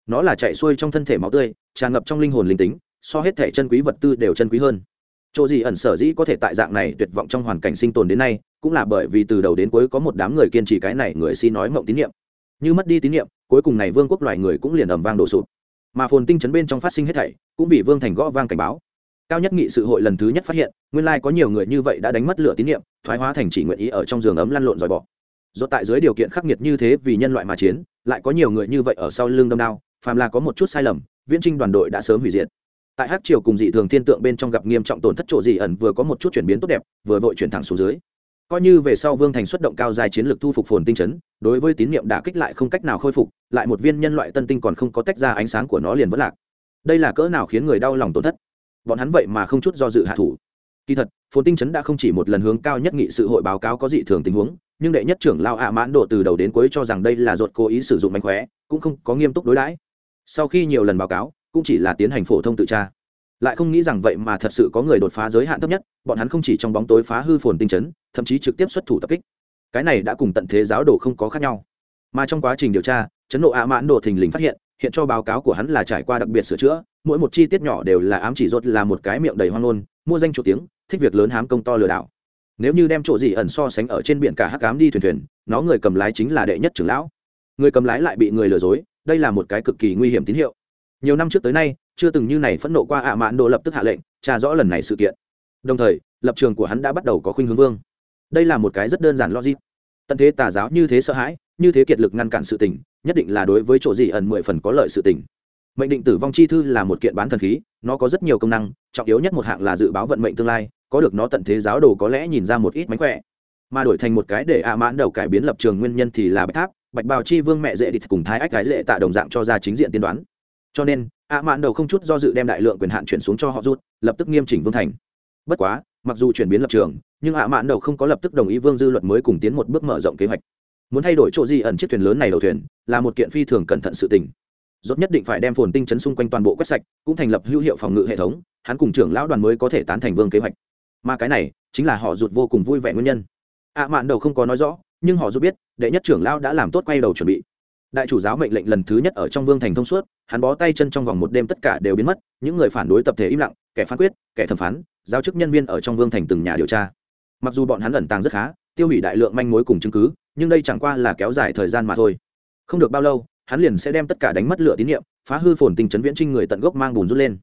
Speaker 1: Nó là chạy xuôi trong thân thể máu tươi, tràn ngập trong linh hồn linh tính, so hết thể chân quý vật tư đều chân quý hơn. Chỗ gì ẩn sở dĩ có thể tại dạng này tuyệt vọng trong hoàn cảnh sinh tồn đến nay, cũng là bởi vì từ đầu đến cuối có một đám người kiên trì cái này người xin nói mộng tín nhiệm như mất đi tín nhiệm cuối cùng này vương quốc loài người cũng liền ầm vang đổ sụp. Mà phồn tinh chấn bên trong phát sinh hết thảy, cũng vì vương thành gõ vang cảnh báo. Cao nhất nghị sự hội lần thứ nhất phát hiện, nguyên lai có nhiều người như vậy đã đánh mất lửa tín nhiệm thoái hóa thành chỉ nguyện ý ở trong giường ấm lăn lộn dòi bỏ do tại dưới điều kiện khắc nghiệt như thế vì nhân loại mà chiến, lại có nhiều người như vậy ở sau lưng đâm đao, phàm là có một chút sai lầm, viễn trinh đoàn đội đã sớm hủy diệt. Tại hát triều cùng dị thường thiên tượng bên trong gặp nghiêm trọng tổn thất chỗ dị ẩn vừa có một chút chuyển biến tốt đẹp, vừa vội chuyển thẳng xuống dưới. Coi như về sau vương thành xuất động cao dài chiến lược thu phục phồn tinh chấn đối với tín niệm đã kích lại không cách nào khôi phục, lại một viên nhân loại tân tinh còn không có tách ra ánh sáng của nó liền vẫn lạc. Đây là cỡ nào khiến người đau lòng tổn thất? Bọn hắn vậy mà không chút do dự hạ thủ. Kỳ thật, phồn tinh chấn đã không chỉ một lần hướng cao nhất nghị sự hội báo cáo có dị thường tình huống, nhưng đệ nhất trưởng lao ạ mãn độ từ đầu đến cuối cho rằng đây là ruột cố ý sử dụng mánh khóe, cũng không có nghiêm túc đối đãi. Sau khi nhiều lần báo cáo, cũng chỉ là tiến hành phổ thông tự tra. Lại không nghĩ rằng vậy mà thật sự có người đột phá giới hạn thấp nhất, bọn hắn không chỉ trong bóng tối phá hư phồn tinh chấn, thậm chí trực tiếp xuất thủ tập kích cái này đã cùng tận thế giáo đồ không có khác nhau. Mà trong quá trình điều tra chấn độ ạ mãn đồ thình lình phát hiện hiện cho báo cáo của hắn là trải qua đặc biệt sửa chữa, mỗi một chi tiết nhỏ đều là ám chỉ rốt là một cái miệng đầy hoang ngôn, mua danh chủ tiếng, thích việc lớn hám công to lừa đảo. Nếu như đem chỗ gì ẩn so sánh ở trên biển cả hắc ám đi thuyền thuyền, nó người cầm lái chính là đệ nhất trưởng lão. Người cầm lái lại bị người lừa dối, đây là một cái cực kỳ nguy hiểm tín hiệu. Nhiều năm trước tới nay, chưa từng như này phẫn nộ qua ạ mãn đồ lập tức hạ lệnh trả rõ lần này sự kiện. Đồng thời, lập trường của hắn đã bắt đầu có khuynh hướng vương đây là một cái rất đơn giản logic. Tận thế tà giáo như thế sợ hãi, như thế kiệt lực ngăn cản sự tình, nhất định là đối với chỗ gì ẩn mười phần có lợi sự tình. Mệnh định tử vong chi thư là một kiện bán thần khí, nó có rất nhiều công năng, trọng yếu nhất một hạng là dự báo vận mệnh tương lai, có được nó tận thế giáo đồ có lẽ nhìn ra một ít mánh khỏe. Mà đổi thành một cái để ạ mãn đầu cải biến lập trường nguyên nhân thì là bạch tháp, bạch bào chi vương mẹ dễ địch cùng thái ách gái dễ tạ đồng dạng cho ra chính diện tiên đoán. Cho nên, ạ mãn đầu không chút do dự đem đại lượng quyền hạn chuyển xuống cho họ rút, lập tức nghiêm chỉnh vương thành. Bất quá mặc dù chuyển biến lập trường, nhưng ạ mãn đầu không có lập tức đồng ý vương dư luật mới cùng tiến một bước mở rộng kế hoạch. Muốn thay đổi chỗ gì ẩn chiếc thuyền lớn này đầu thuyền, là một kiện phi thường cẩn thận sự tình. Dốt nhất định phải đem phồn tinh chấn xung quanh toàn bộ quét sạch, cũng thành lập hữu hiệu phòng ngự hệ thống, hắn cùng trưởng lão đoàn mới có thể tán thành vương kế hoạch. Mà cái này, chính là họ rụt vô cùng vui vẻ nguyên nhân. Ạ mạn đầu không có nói rõ, nhưng họ rụt biết, đệ nhất trưởng lão đã làm tốt quay đầu chuẩn bị. Đại chủ giáo mệnh lệnh lần thứ nhất ở trong vương thành thông suốt hắn bó tay chân trong vòng một đêm tất cả đều biến mất, những người phản đối tập thể im lặng, kẻ phán quyết, kẻ thẩm phán, giao chức nhân viên ở trong vương thành từng nhà điều tra. Mặc dù bọn hắn ẩn tàng rất khá, tiêu hủy đại lượng manh mối cùng chứng cứ, nhưng đây chẳng qua là kéo dài thời gian mà thôi. Không được bao lâu, hắn liền sẽ đem tất cả đánh mất lửa tín nhiệm phá hư phồn tình chấn viễn trinh người tận gốc mang bùn rút lên.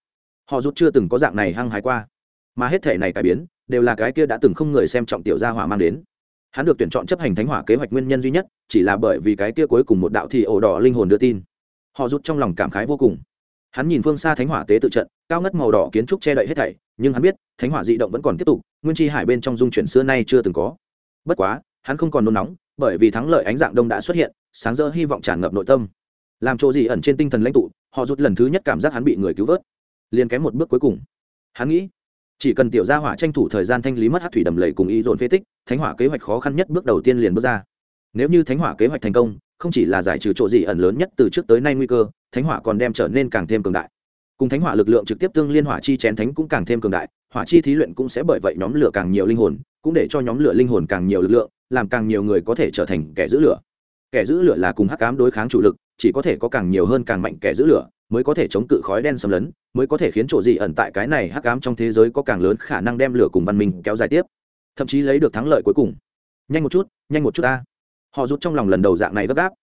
Speaker 1: Họ rút chưa từng có dạng này hăng hái qua. Mà hết thể này cải biến, đều là cái kia đã từng không người xem trọng tiểu gia hỏa mang đến. Hắn được tuyển chọn chấp hành thánh hỏa kế hoạch nguyên nhân duy nhất, chỉ là bởi vì cái kia cuối cùng một đạo thị ổ đỏ linh hồn đưa tin họ rút trong lòng cảm khái vô cùng. Hắn nhìn phương xa thánh hỏa tế tự trận, cao ngất màu đỏ kiến trúc che đậy hết thảy, nhưng hắn biết, thánh hỏa dị động vẫn còn tiếp tục, nguyên chi hải bên trong dung chuyển xưa nay chưa từng có. Bất quá, hắn không còn nôn nóng, bởi vì thắng lợi ánh dạng đông đã xuất hiện, sáng rỡ hy vọng tràn ngập nội tâm. Làm chỗ gì ẩn trên tinh thần lãnh tụ, họ rút lần thứ nhất cảm giác hắn bị người cứu vớt. Liền kém một bước cuối cùng. Hắn nghĩ, chỉ cần tiểu gia hỏa tranh thủ thời gian thanh lý mất hát thủy đầm lầy cùng y dồn phế tích, thánh hỏa kế hoạch khó khăn nhất bước đầu tiên liền bước ra. Nếu như thánh hỏa kế hoạch thành công không chỉ là giải trừ chỗ gì ẩn lớn nhất từ trước tới nay nguy cơ, thánh hỏa còn đem trở nên càng thêm cường đại. Cùng thánh hỏa lực lượng trực tiếp tương liên hỏa chi chén thánh cũng càng thêm cường đại, hỏa chi thí luyện cũng sẽ bởi vậy nhóm lửa càng nhiều linh hồn, cũng để cho nhóm lửa linh hồn càng nhiều lực lượng, làm càng nhiều người có thể trở thành kẻ giữ lửa. Kẻ giữ lửa là cùng hắc cám đối kháng chủ lực, chỉ có thể có càng nhiều hơn càng mạnh kẻ giữ lửa, mới có thể chống cự khói đen xâm lấn, mới có thể khiến chỗ gì ẩn tại cái này hắc ám trong thế giới có càng lớn khả năng đem lửa cùng văn minh kéo dài tiếp. Thậm chí lấy được thắng lợi cuối cùng. Nhanh một chút, nhanh một chút ta họ rút trong lòng lần đầu dạng này gấp gáp.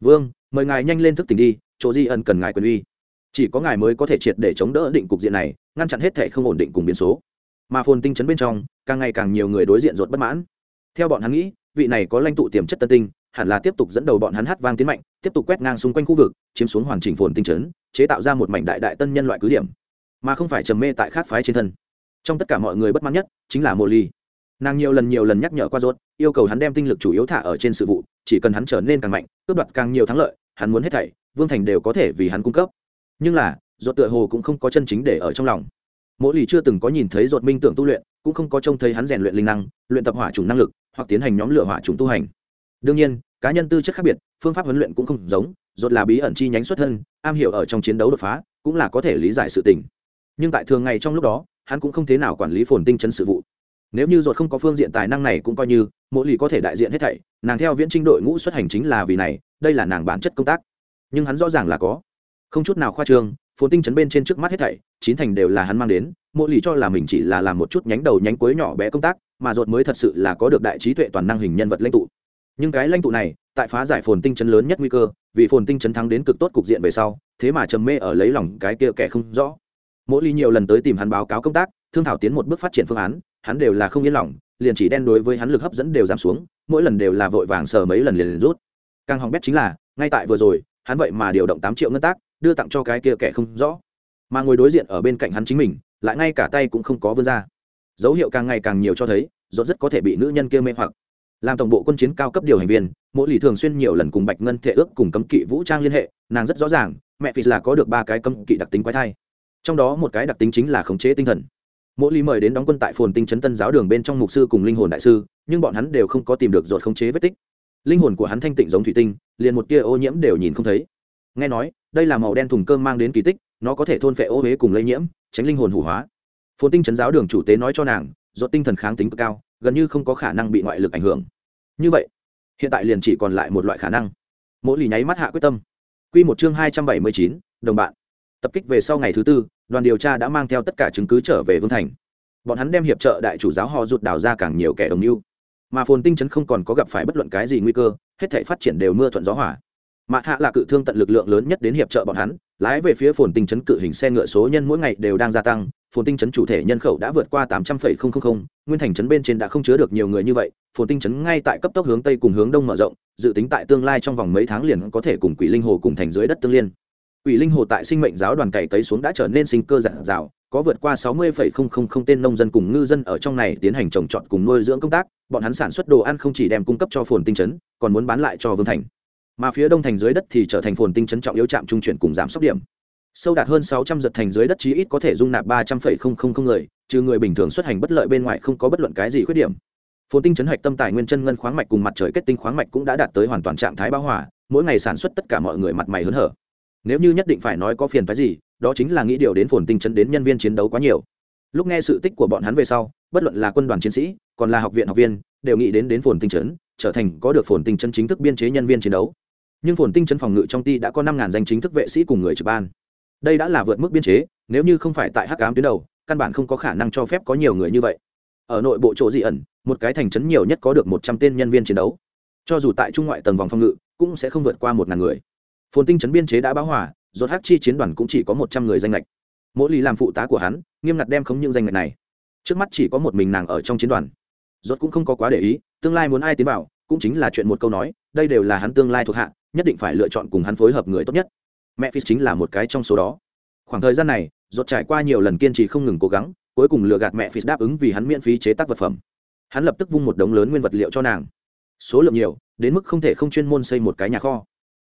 Speaker 1: Vương, mời ngài nhanh lên thức tỉnh đi, chỗ di ân cần ngài quyền uy. Chỉ có ngài mới có thể triệt để chống đỡ định cục diện này, ngăn chặn hết thể không ổn định cùng biến số. Mà phồn tinh chấn bên trong, càng ngày càng nhiều người đối diện ruột bất mãn. Theo bọn hắn nghĩ, vị này có lãnh tụ tiềm chất tân tinh, hẳn là tiếp tục dẫn đầu bọn hắn hát vang tiến mạnh, tiếp tục quét ngang xung quanh khu vực, chiếm xuống hoàn chỉnh phồn tinh chấn, chế tạo ra một mảnh đại đại tân nhân loại cứ điểm. Mà không phải trầm mê tại khác phái trên thân. Trong tất cả mọi người bất mãn nhất chính là mô ly nàng nhiều lần nhiều lần nhắc nhở qua rốt, yêu cầu hắn đem tinh lực chủ yếu thả ở trên sự vụ, chỉ cần hắn trở nên càng mạnh, cướp đoạt càng nhiều thắng lợi, hắn muốn hết thảy, vương thành đều có thể vì hắn cung cấp. Nhưng là, rốt tựa hồ cũng không có chân chính để ở trong lòng. Mỗi lì chưa từng có nhìn thấy rốt minh tưởng tu luyện, cũng không có trông thấy hắn rèn luyện linh năng, luyện tập hỏa trùng năng lực, hoặc tiến hành nhóm lửa hỏa trùng tu hành. Đương nhiên, cá nhân tư chất khác biệt, phương pháp huấn luyện cũng không giống, rốt là bí ẩn chi nhánh xuất thân, am hiểu ở trong chiến đấu đột phá, cũng là có thể lý giải sự tình. Nhưng tại thường ngày trong lúc đó, hắn cũng không thế nào quản lý phồn tinh chân sự vụ nếu như ruột không có phương diện tài năng này cũng coi như, mỗi lì có thể đại diện hết thảy, nàng theo viễn trinh đội ngũ xuất hành chính là vì này, đây là nàng bản chất công tác. Nhưng hắn rõ ràng là có. Không chút nào khoa trương, phồn tinh chấn bên trên trước mắt hết thảy, chín thành đều là hắn mang đến, mỗi lì cho là mình chỉ là làm một chút nhánh đầu nhánh cuối nhỏ bé công tác, mà ruột mới thật sự là có được đại trí tuệ toàn năng hình nhân vật lãnh tụ. Nhưng cái lãnh tụ này, tại phá giải phồn tinh chấn lớn nhất nguy cơ, vì phồn tinh chấn thắng đến cực tốt cục diện về sau, thế mà trầm mê ở lấy lòng cái kia kẻ không rõ. Mỗi ly nhiều lần tới tìm hắn báo cáo công tác thương thảo tiến một bước phát triển phương án hắn đều là không yên lòng liền chỉ đen đối với hắn lực hấp dẫn đều giảm xuống mỗi lần đều là vội vàng sờ mấy lần liền, liền rút. Càng hỏng bét chính là ngay tại vừa rồi hắn vậy mà điều động tám triệu ngân tác đưa tặng cho cái kia kẻ không rõ. Mà ngồi đối diện ở bên cạnh hắn chính mình lại ngay cả tay cũng không có vươn ra. Dấu hiệu càng ngày càng nhiều cho thấy rốt rất có thể bị nữ nhân kia mê hoặc. Làm tổng bộ quân chiến cao cấp điều hành viên mỗi lì thường xuyên nhiều lần cùng bạch ngân thể ước cùng cấm kỵ vũ trang liên hệ nàng rất rõ ràng mẹ phi là có được ba cái cấm kỵ đặc tính quái thai. Trong đó một cái đặc tính chính là khống chế tinh thần mỗi ly mời đến đóng quân tại phồn tinh chấn tân giáo đường bên trong mục sư cùng linh hồn đại sư, nhưng bọn hắn đều không có tìm được ruột khống chế vết tích. Linh hồn của hắn thanh tịnh giống thủy tinh, liền một tia ô nhiễm đều nhìn không thấy. Nghe nói, đây là màu đen thùng cơm mang đến kỳ tích, nó có thể thôn phệ ô huế cùng lây nhiễm, tránh linh hồn hủ hóa. Phồn tinh chấn giáo đường chủ tế nói cho nàng do tinh thần kháng tính cực cao, gần như không có khả năng bị ngoại lực ảnh hưởng. Như vậy, hiện tại liền chỉ còn lại một loại khả năng. Mỗi lì nháy mắt hạ quyết tâm. Q một chương hai trăm bảy mươi chín, đồng bạn. Tập kích về sau ngày thứ tư đoàn điều tra đã mang theo tất cả chứng cứ trở về vương thành. Bọn hắn đem hiệp trợ đại chủ giáo họ rụt đào ra càng nhiều kẻ đồng mưu. Mà phồn tinh chấn không còn có gặp phải bất luận cái gì nguy cơ, hết thể phát triển đều mưa thuận gió hỏa mạ hạ là cự thương tận lực lượng lớn nhất đến hiệp trợ bọn hắn, lái về phía phồn tinh chấn cự hình xe ngựa số nhân mỗi ngày đều đang gia tăng, phồn tinh chấn chủ thể nhân khẩu đã vượt qua tám trăm linh nguyên thành chấn bên trên đã không chứa được nhiều người như vậy, phồn tinh chấn ngay tại cấp tốc hướng tây cùng hướng đông mở rộng, dự tính tại tương lai trong vòng mấy tháng liền có thể cùng quỷ linh hồ cùng thành dưới đất tương liên quỷ linh hồ tại sinh mệnh giáo đoàn cày cấy xuống đã trở nên sinh cơ giản dào, có vượt qua sáu mươi tên nông dân cùng ngư dân ở trong này tiến hành trồng trọt cùng nuôi dưỡng công tác. Bọn hắn sản xuất đồ ăn không chỉ đem cung cấp cho phồn tinh chấn còn muốn bán lại cho vương thành. Mà phía đông thành dưới đất thì trở thành phồn tinh chấn trọng yếu trạm trung chuyển cùng giảm sốc điểm. Sâu đạt hơn sáu trăm giật thành dưới đất chí ít có thể dung nạp ba trăm người trừ người bình thường xuất hành bất lợi bên ngoài không có bất luận cái gì khuyết điểm. Phồn tinh chấn hạch tâm tài nguyên chân ngân khoáng mạch cùng mặt trời kết tinh khoáng mạch cũng đã đạt tới hoàn toàn trạng thái bão hòa mỗi ngày sản xuất tất cả mọi người mặt mày hớn hở nếu như nhất định phải nói có phiền phái gì, đó chính là nghĩ điều đến phồn tinh chấn đến nhân viên chiến đấu quá nhiều. Lúc nghe sự tích của bọn hắn về sau, bất luận là quân đoàn chiến sĩ, còn là học viện học viên, đều nghĩ đến đến phồn tinh chấn, trở thành có được phồn tinh chấn chính thức biên chế nhân viên chiến đấu. Nhưng phồn tinh chấn phòng ngự trong ty đã có năm ngàn danh chính thức vệ sĩ cùng người trực ban. Đây đã là vượt mức biên chế, nếu như không phải tại hắc cám tuyến đầu, căn bản không có khả năng cho phép có nhiều người như vậy. Ở nội bộ chỗ dị ẩn, một cái thành trấn nhiều nhất có được một trăm tên nhân viên chiến đấu. Cho dù tại trung ngoại tầng vòng phòng ngự, cũng sẽ không vượt qua một ngàn người phồn tinh chấn biên chế đã báo hỏa dốt hắc chi chiến đoàn cũng chỉ có một trăm người danh lệch mỗi lì làm phụ tá của hắn, nghiêm ngặt đem không những danh lệch này, trước mắt chỉ có một mình nàng ở trong chiến đoàn. Dốt cũng không có quá để ý, tương lai muốn ai tiến vào, cũng chính là chuyện một câu nói, đây đều là hắn tương lai thuộc hạ, nhất định phải lựa chọn cùng hắn phối hợp người tốt nhất. Mẹ phi chính là một cái trong số đó. Khoảng thời gian này dốt trải qua nhiều lần kiên trì không ngừng cố gắng, cuối cùng lừa gạt mẹ phi đáp ứng vì hắn miễn phí chế tác vật phẩm. Hắn lập tức vung một đống lớn nguyên vật liệu cho nàng. Số lượng nhiều, đến mức không thể không chuyên môn xây một cái nhà kho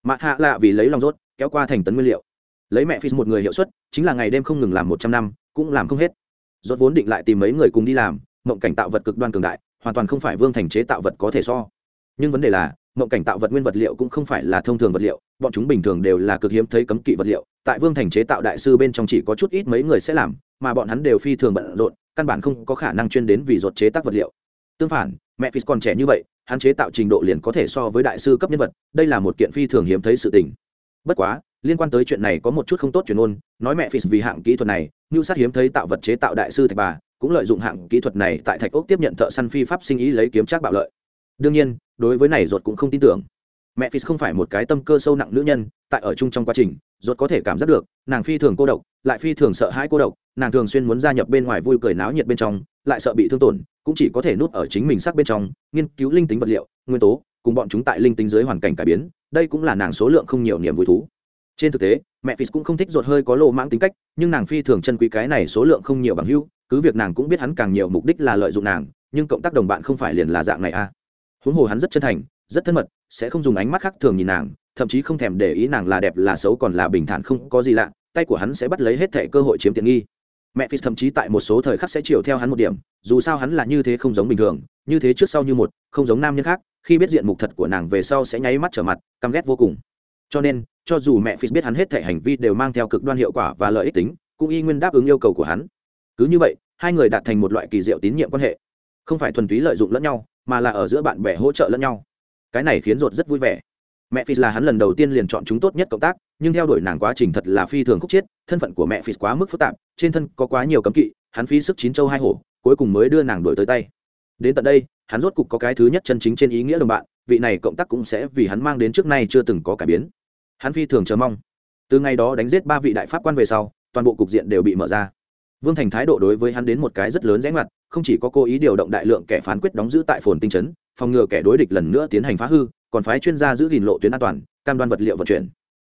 Speaker 1: mạ hạ lạ vì lấy lòng rốt, kéo qua thành tấn nguyên liệu. Lấy mẹ phi một người hiệu suất, chính là ngày đêm không ngừng làm một trăm năm, cũng làm không hết. Rốt vốn định lại tìm mấy người cùng đi làm, mộng cảnh tạo vật cực đoan cường đại, hoàn toàn không phải vương thành chế tạo vật có thể so. Nhưng vấn đề là, mộng cảnh tạo vật nguyên vật liệu cũng không phải là thông thường vật liệu, bọn chúng bình thường đều là cực hiếm thấy cấm kỵ vật liệu, tại vương thành chế tạo đại sư bên trong chỉ có chút ít mấy người sẽ làm, mà bọn hắn đều phi thường bận rộn, căn bản không có khả năng chuyên đến vì ruột chế tác vật liệu. Tương phản, mẹ phi còn trẻ như vậy hắn chế tạo trình độ liền có thể so với đại sư cấp nhân vật, đây là một kiện phi thường hiếm thấy sự tình. Bất quá, liên quan tới chuyện này có một chút không tốt truyền ôn nói mẹ phi vì hạng kỹ thuật này, như sát hiếm thấy tạo vật chế tạo đại sư thạch bà, cũng lợi dụng hạng kỹ thuật này tại thạch ốc tiếp nhận thợ săn phi pháp sinh ý lấy kiếm trác bạo lợi. Đương nhiên, đối với này ruột cũng không tin tưởng. Mẹ phi không phải một cái tâm cơ sâu nặng nữ nhân, tại ở chung trong quá trình, ruột có thể cảm giác được, nàng phi thường cô độc, lại phi thường sợ hãi cô độc, nàng thường xuyên muốn gia nhập bên ngoài vui cười náo nhiệt bên trong, lại sợ bị thương tổn cũng chỉ có thể nút ở chính mình sắc bên trong, nghiên cứu linh tính vật liệu, nguyên tố, cùng bọn chúng tại linh tính dưới hoàn cảnh cải biến, đây cũng là nàng số lượng không nhiều niềm vui thú trên thực tế, mẹ phi cũng không thích ruột hơi có lộ mãng tính cách, nhưng nàng phi thường chân quý cái này số lượng không nhiều bằng hữu, cứ việc nàng cũng biết hắn càng nhiều mục đích là lợi dụng nàng, nhưng cộng tác đồng bạn không phải liền là dạng này a à. huống hồ hắn rất chân thành, rất thân mật, sẽ không dùng ánh mắt khác thường nhìn nàng, thậm chí không thèm để ý nàng là đẹp là xấu còn là bình thản không có gì lạ, tay của hắn sẽ bắt lấy hết thẻ cơ hội chiếm tiện nghi mẹ phi thậm chí tại một số thời khắc sẽ chiều theo hắn một điểm, dù sao hắn là như thế không giống bình thường, như thế trước sau như một, không giống nam nhân khác, khi biết diện mục thật của nàng về sau sẽ nháy mắt trở mặt, căm ghét vô cùng. Cho nên, cho dù mẹ phi biết hắn hết thể hành vi đều mang theo cực đoan hiệu quả và lợi ích tính, cũng y nguyên đáp ứng yêu cầu của hắn. Cứ như vậy, hai người đạt thành một loại kỳ diệu tín nhiệm quan hệ. Không phải thuần túy lợi dụng lẫn nhau, mà là ở giữa bạn bè hỗ trợ lẫn nhau. Cái này khiến ruột rất vui vẻ mẹ phi là hắn lần đầu tiên liền chọn chúng tốt nhất cộng tác, nhưng theo đuổi nàng quá trình thật là phi thường khúc chiết thân phận của mẹ phi quá mức phức tạp, trên thân có quá nhiều cấm kỵ, hắn phí sức chín châu hai hổ, cuối cùng mới đưa nàng đuổi tới tay. Đến tận đây, hắn rốt cục có cái thứ nhất chân chính trên ý nghĩa đồng bạn, vị này cộng tác cũng sẽ vì hắn mang đến trước nay chưa từng có cải biến. Hắn phi thường chờ mong. Từ ngày đó đánh giết ba vị đại pháp quan về sau, toàn bộ cục diện đều bị mở ra. Vương thành thái độ đối với hắn đến một cái rất lớn rẽ ngoặt, không chỉ có cố ý điều động đại lượng kẻ phán quyết đóng giữ tại phồn tinh trấn phòng ngừa kẻ đối địch lần nữa tiến hành phá hư, còn phái chuyên gia giữ gìn lộ tuyến an toàn, cam đoan vật liệu vận chuyển.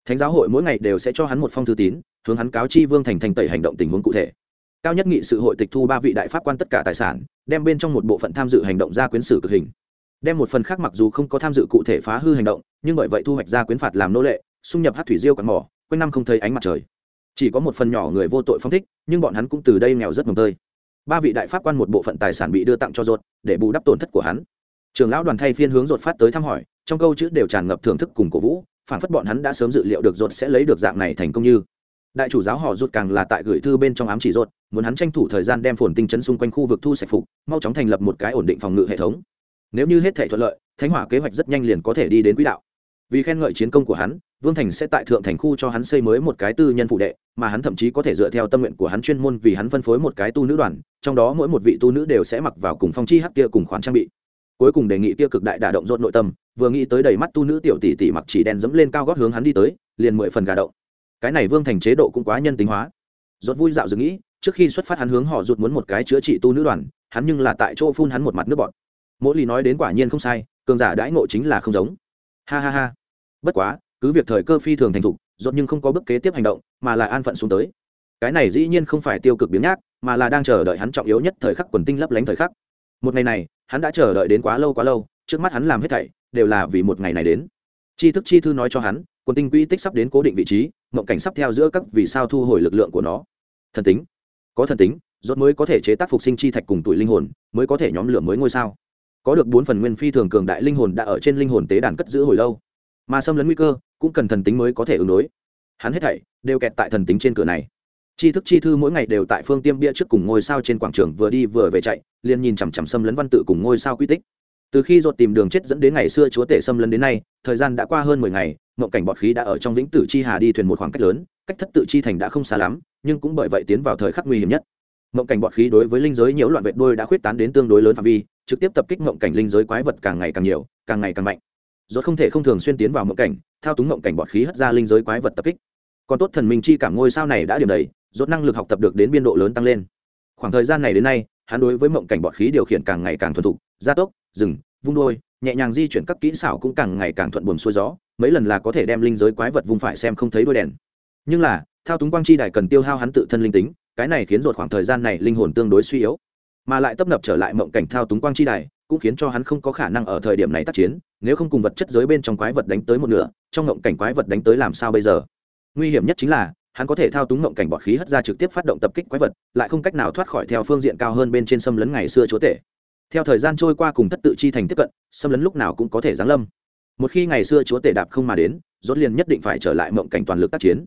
Speaker 1: Thánh giáo hội mỗi ngày đều sẽ cho hắn một phong thư tín, hướng hắn cáo chi vương thành thành tẩy hành động tình huống cụ thể. Cao nhất nghị sự hội tịch thu ba vị đại pháp quan tất cả tài sản, đem bên trong một bộ phận tham dự hành động ra quyến xử cực hình. Đem một phần khác mặc dù không có tham dự cụ thể phá hư hành động, nhưng bởi vậy thu hoạch ra quyến phạt làm nô lệ, xung nhập hát thủy diêu quạt mỏ, quanh năm không thấy ánh mặt trời. Chỉ có một phần nhỏ người vô tội phong thích, nhưng bọn hắn cũng từ đây nghèo rất mồng tơi. Ba vị đại pháp quan một bộ phận tài sản bị đưa tặng cho ruột, để bù đắp tổn thất của hắn trường lão đoàn thay phiên hướng ruột phát tới thăm hỏi, trong câu chữ đều tràn ngập thưởng thức cùng cổ vũ phản phất bọn hắn đã sớm dự liệu được ruột sẽ lấy được dạng này thành công như. Đại chủ giáo họ rút càng là tại gửi thư bên trong ám chỉ rột muốn hắn tranh thủ thời gian đem phồn tinh chấn xung quanh khu vực thu sạch phục, mau chóng thành lập một cái ổn định phòng ngự hệ thống. Nếu như hết thể thuận lợi, thánh hỏa kế hoạch rất nhanh liền có thể đi đến quỹ đạo. Vì khen ngợi chiến công của hắn, vương thành sẽ tại thượng thành khu cho hắn xây mới một cái tư nhân phụ đệ, mà hắn thậm chí có thể dựa theo tâm nguyện của hắn chuyên môn vì hắn phân phối một cái tu nữ đoàn, trong đó mỗi một vị tu nữ đều sẽ mặc vào cùng phong chi hắc kia cùng khoán trang bị cuối cùng đề nghị kia cực đại đả động rộn nội tâm, vừa nghĩ tới đầy mắt tu nữ tiểu tỷ tỷ mặc chỉ đen dẫm lên cao gót hướng hắn đi tới, liền mười phần gà động. Cái này vương thành chế độ cũng quá nhân tính hóa. Rốt vui dạo dừng nghĩ, trước khi xuất phát hắn hướng họ rụt muốn một cái chữa trị tu nữ đoàn, hắn nhưng là tại chỗ phun hắn một mặt nước bọt. Mỗi lì nói đến quả nhiên không sai, cường giả đãi ngộ chính là không giống. Ha ha ha. Bất quá, cứ việc thời cơ phi thường thành thục, rốt nhưng không có bước kế tiếp hành động, mà là an phận xuống tới. Cái này dĩ nhiên không phải tiêu cực biến nhác, mà là đang chờ đợi hắn trọng yếu nhất thời khắc quần tinh lấp lánh thời khắc. Một ngày này hắn đã chờ đợi đến quá lâu quá lâu, trước mắt hắn làm hết thảy đều là vì một ngày này đến. Chi thức chi thư nói cho hắn, quần tinh quỹ tích sắp đến cố định vị trí, mộng cảnh sắp theo giữa các vì sao thu hồi lực lượng của nó. Thần tính. Có thần tính, rốt mới có thể chế tác phục sinh chi thạch cùng tuổi linh hồn, mới có thể nhóm lửa mới ngôi sao. Có được bốn phần nguyên phi thường cường đại linh hồn đã ở trên linh hồn tế đàn cất giữ hồi lâu. Mà xâm lấn nguy cơ, cũng cần thần tính mới có thể ứng đối. Hắn hết thảy đều kẹt tại thần tính trên cửa này chi thức chi thư mỗi ngày đều tại phương tiêm bia trước cùng ngôi sao trên quảng trường vừa đi vừa về chạy, liền nhìn chằm chằm xâm lấn văn tự cùng ngôi sao quy tích. Từ khi dột tìm đường chết dẫn đến ngày xưa chúa tể xâm lấn đến nay, thời gian đã qua hơn mười ngày, mộng cảnh bọt khí đã ở trong vĩnh tử chi hà đi thuyền một khoảng cách lớn, cách thất tự chi thành đã không xa lắm, nhưng cũng bởi vậy tiến vào thời khắc nguy hiểm nhất. Mộng cảnh bọt khí đối với linh giới nhiễu loạn vệt đôi đã khuyết tán đến tương đối lớn phạm vi, trực tiếp tập kích mộng cảnh linh giới quái vật càng ngày càng nhiều, càng ngày càng mạnh. Rốt không thể không thường xuyên tiến vào mộng cảnh, thao túng mộng cảnh bọt khí hất ra linh giới quái vật tập kích. Còn tốt thần minh chi cảm ngôi sao này đã điểm đầy rốt năng lực học tập được đến biên độ lớn tăng lên. Khoảng thời gian này đến nay, hắn đối với mộng cảnh bọt khí điều khiển càng ngày càng thuần thục, gia tốc, dừng, vung đôi nhẹ nhàng di chuyển các kỹ xảo cũng càng ngày càng thuận buồm xuôi gió, mấy lần là có thể đem linh giới quái vật vung phải xem không thấy đôi đèn. Nhưng là, thao túng quang chi đài cần tiêu hao hắn tự thân linh tính, cái này khiến rột khoảng thời gian này linh hồn tương đối suy yếu. Mà lại tấp nập trở lại mộng cảnh thao túng quang chi đài, cũng khiến cho hắn không có khả năng ở thời điểm này tác chiến, nếu không cùng vật chất giới bên trong quái vật đánh tới một nửa, trong mộng cảnh quái vật đánh tới làm sao bây giờ? Nguy hiểm nhất chính là hắn có thể thao túng mộng cảnh bọt khí hất ra trực tiếp phát động tập kích quái vật lại không cách nào thoát khỏi theo phương diện cao hơn bên trên xâm lấn ngày xưa chúa tể. Theo thời gian trôi qua cùng thất tự chi thành tiếp cận xâm lấn lúc nào cũng có thể giáng lâm. Một khi ngày xưa chúa tể đạp không mà đến rốt liền nhất định phải trở lại mộng cảnh toàn lực tác chiến.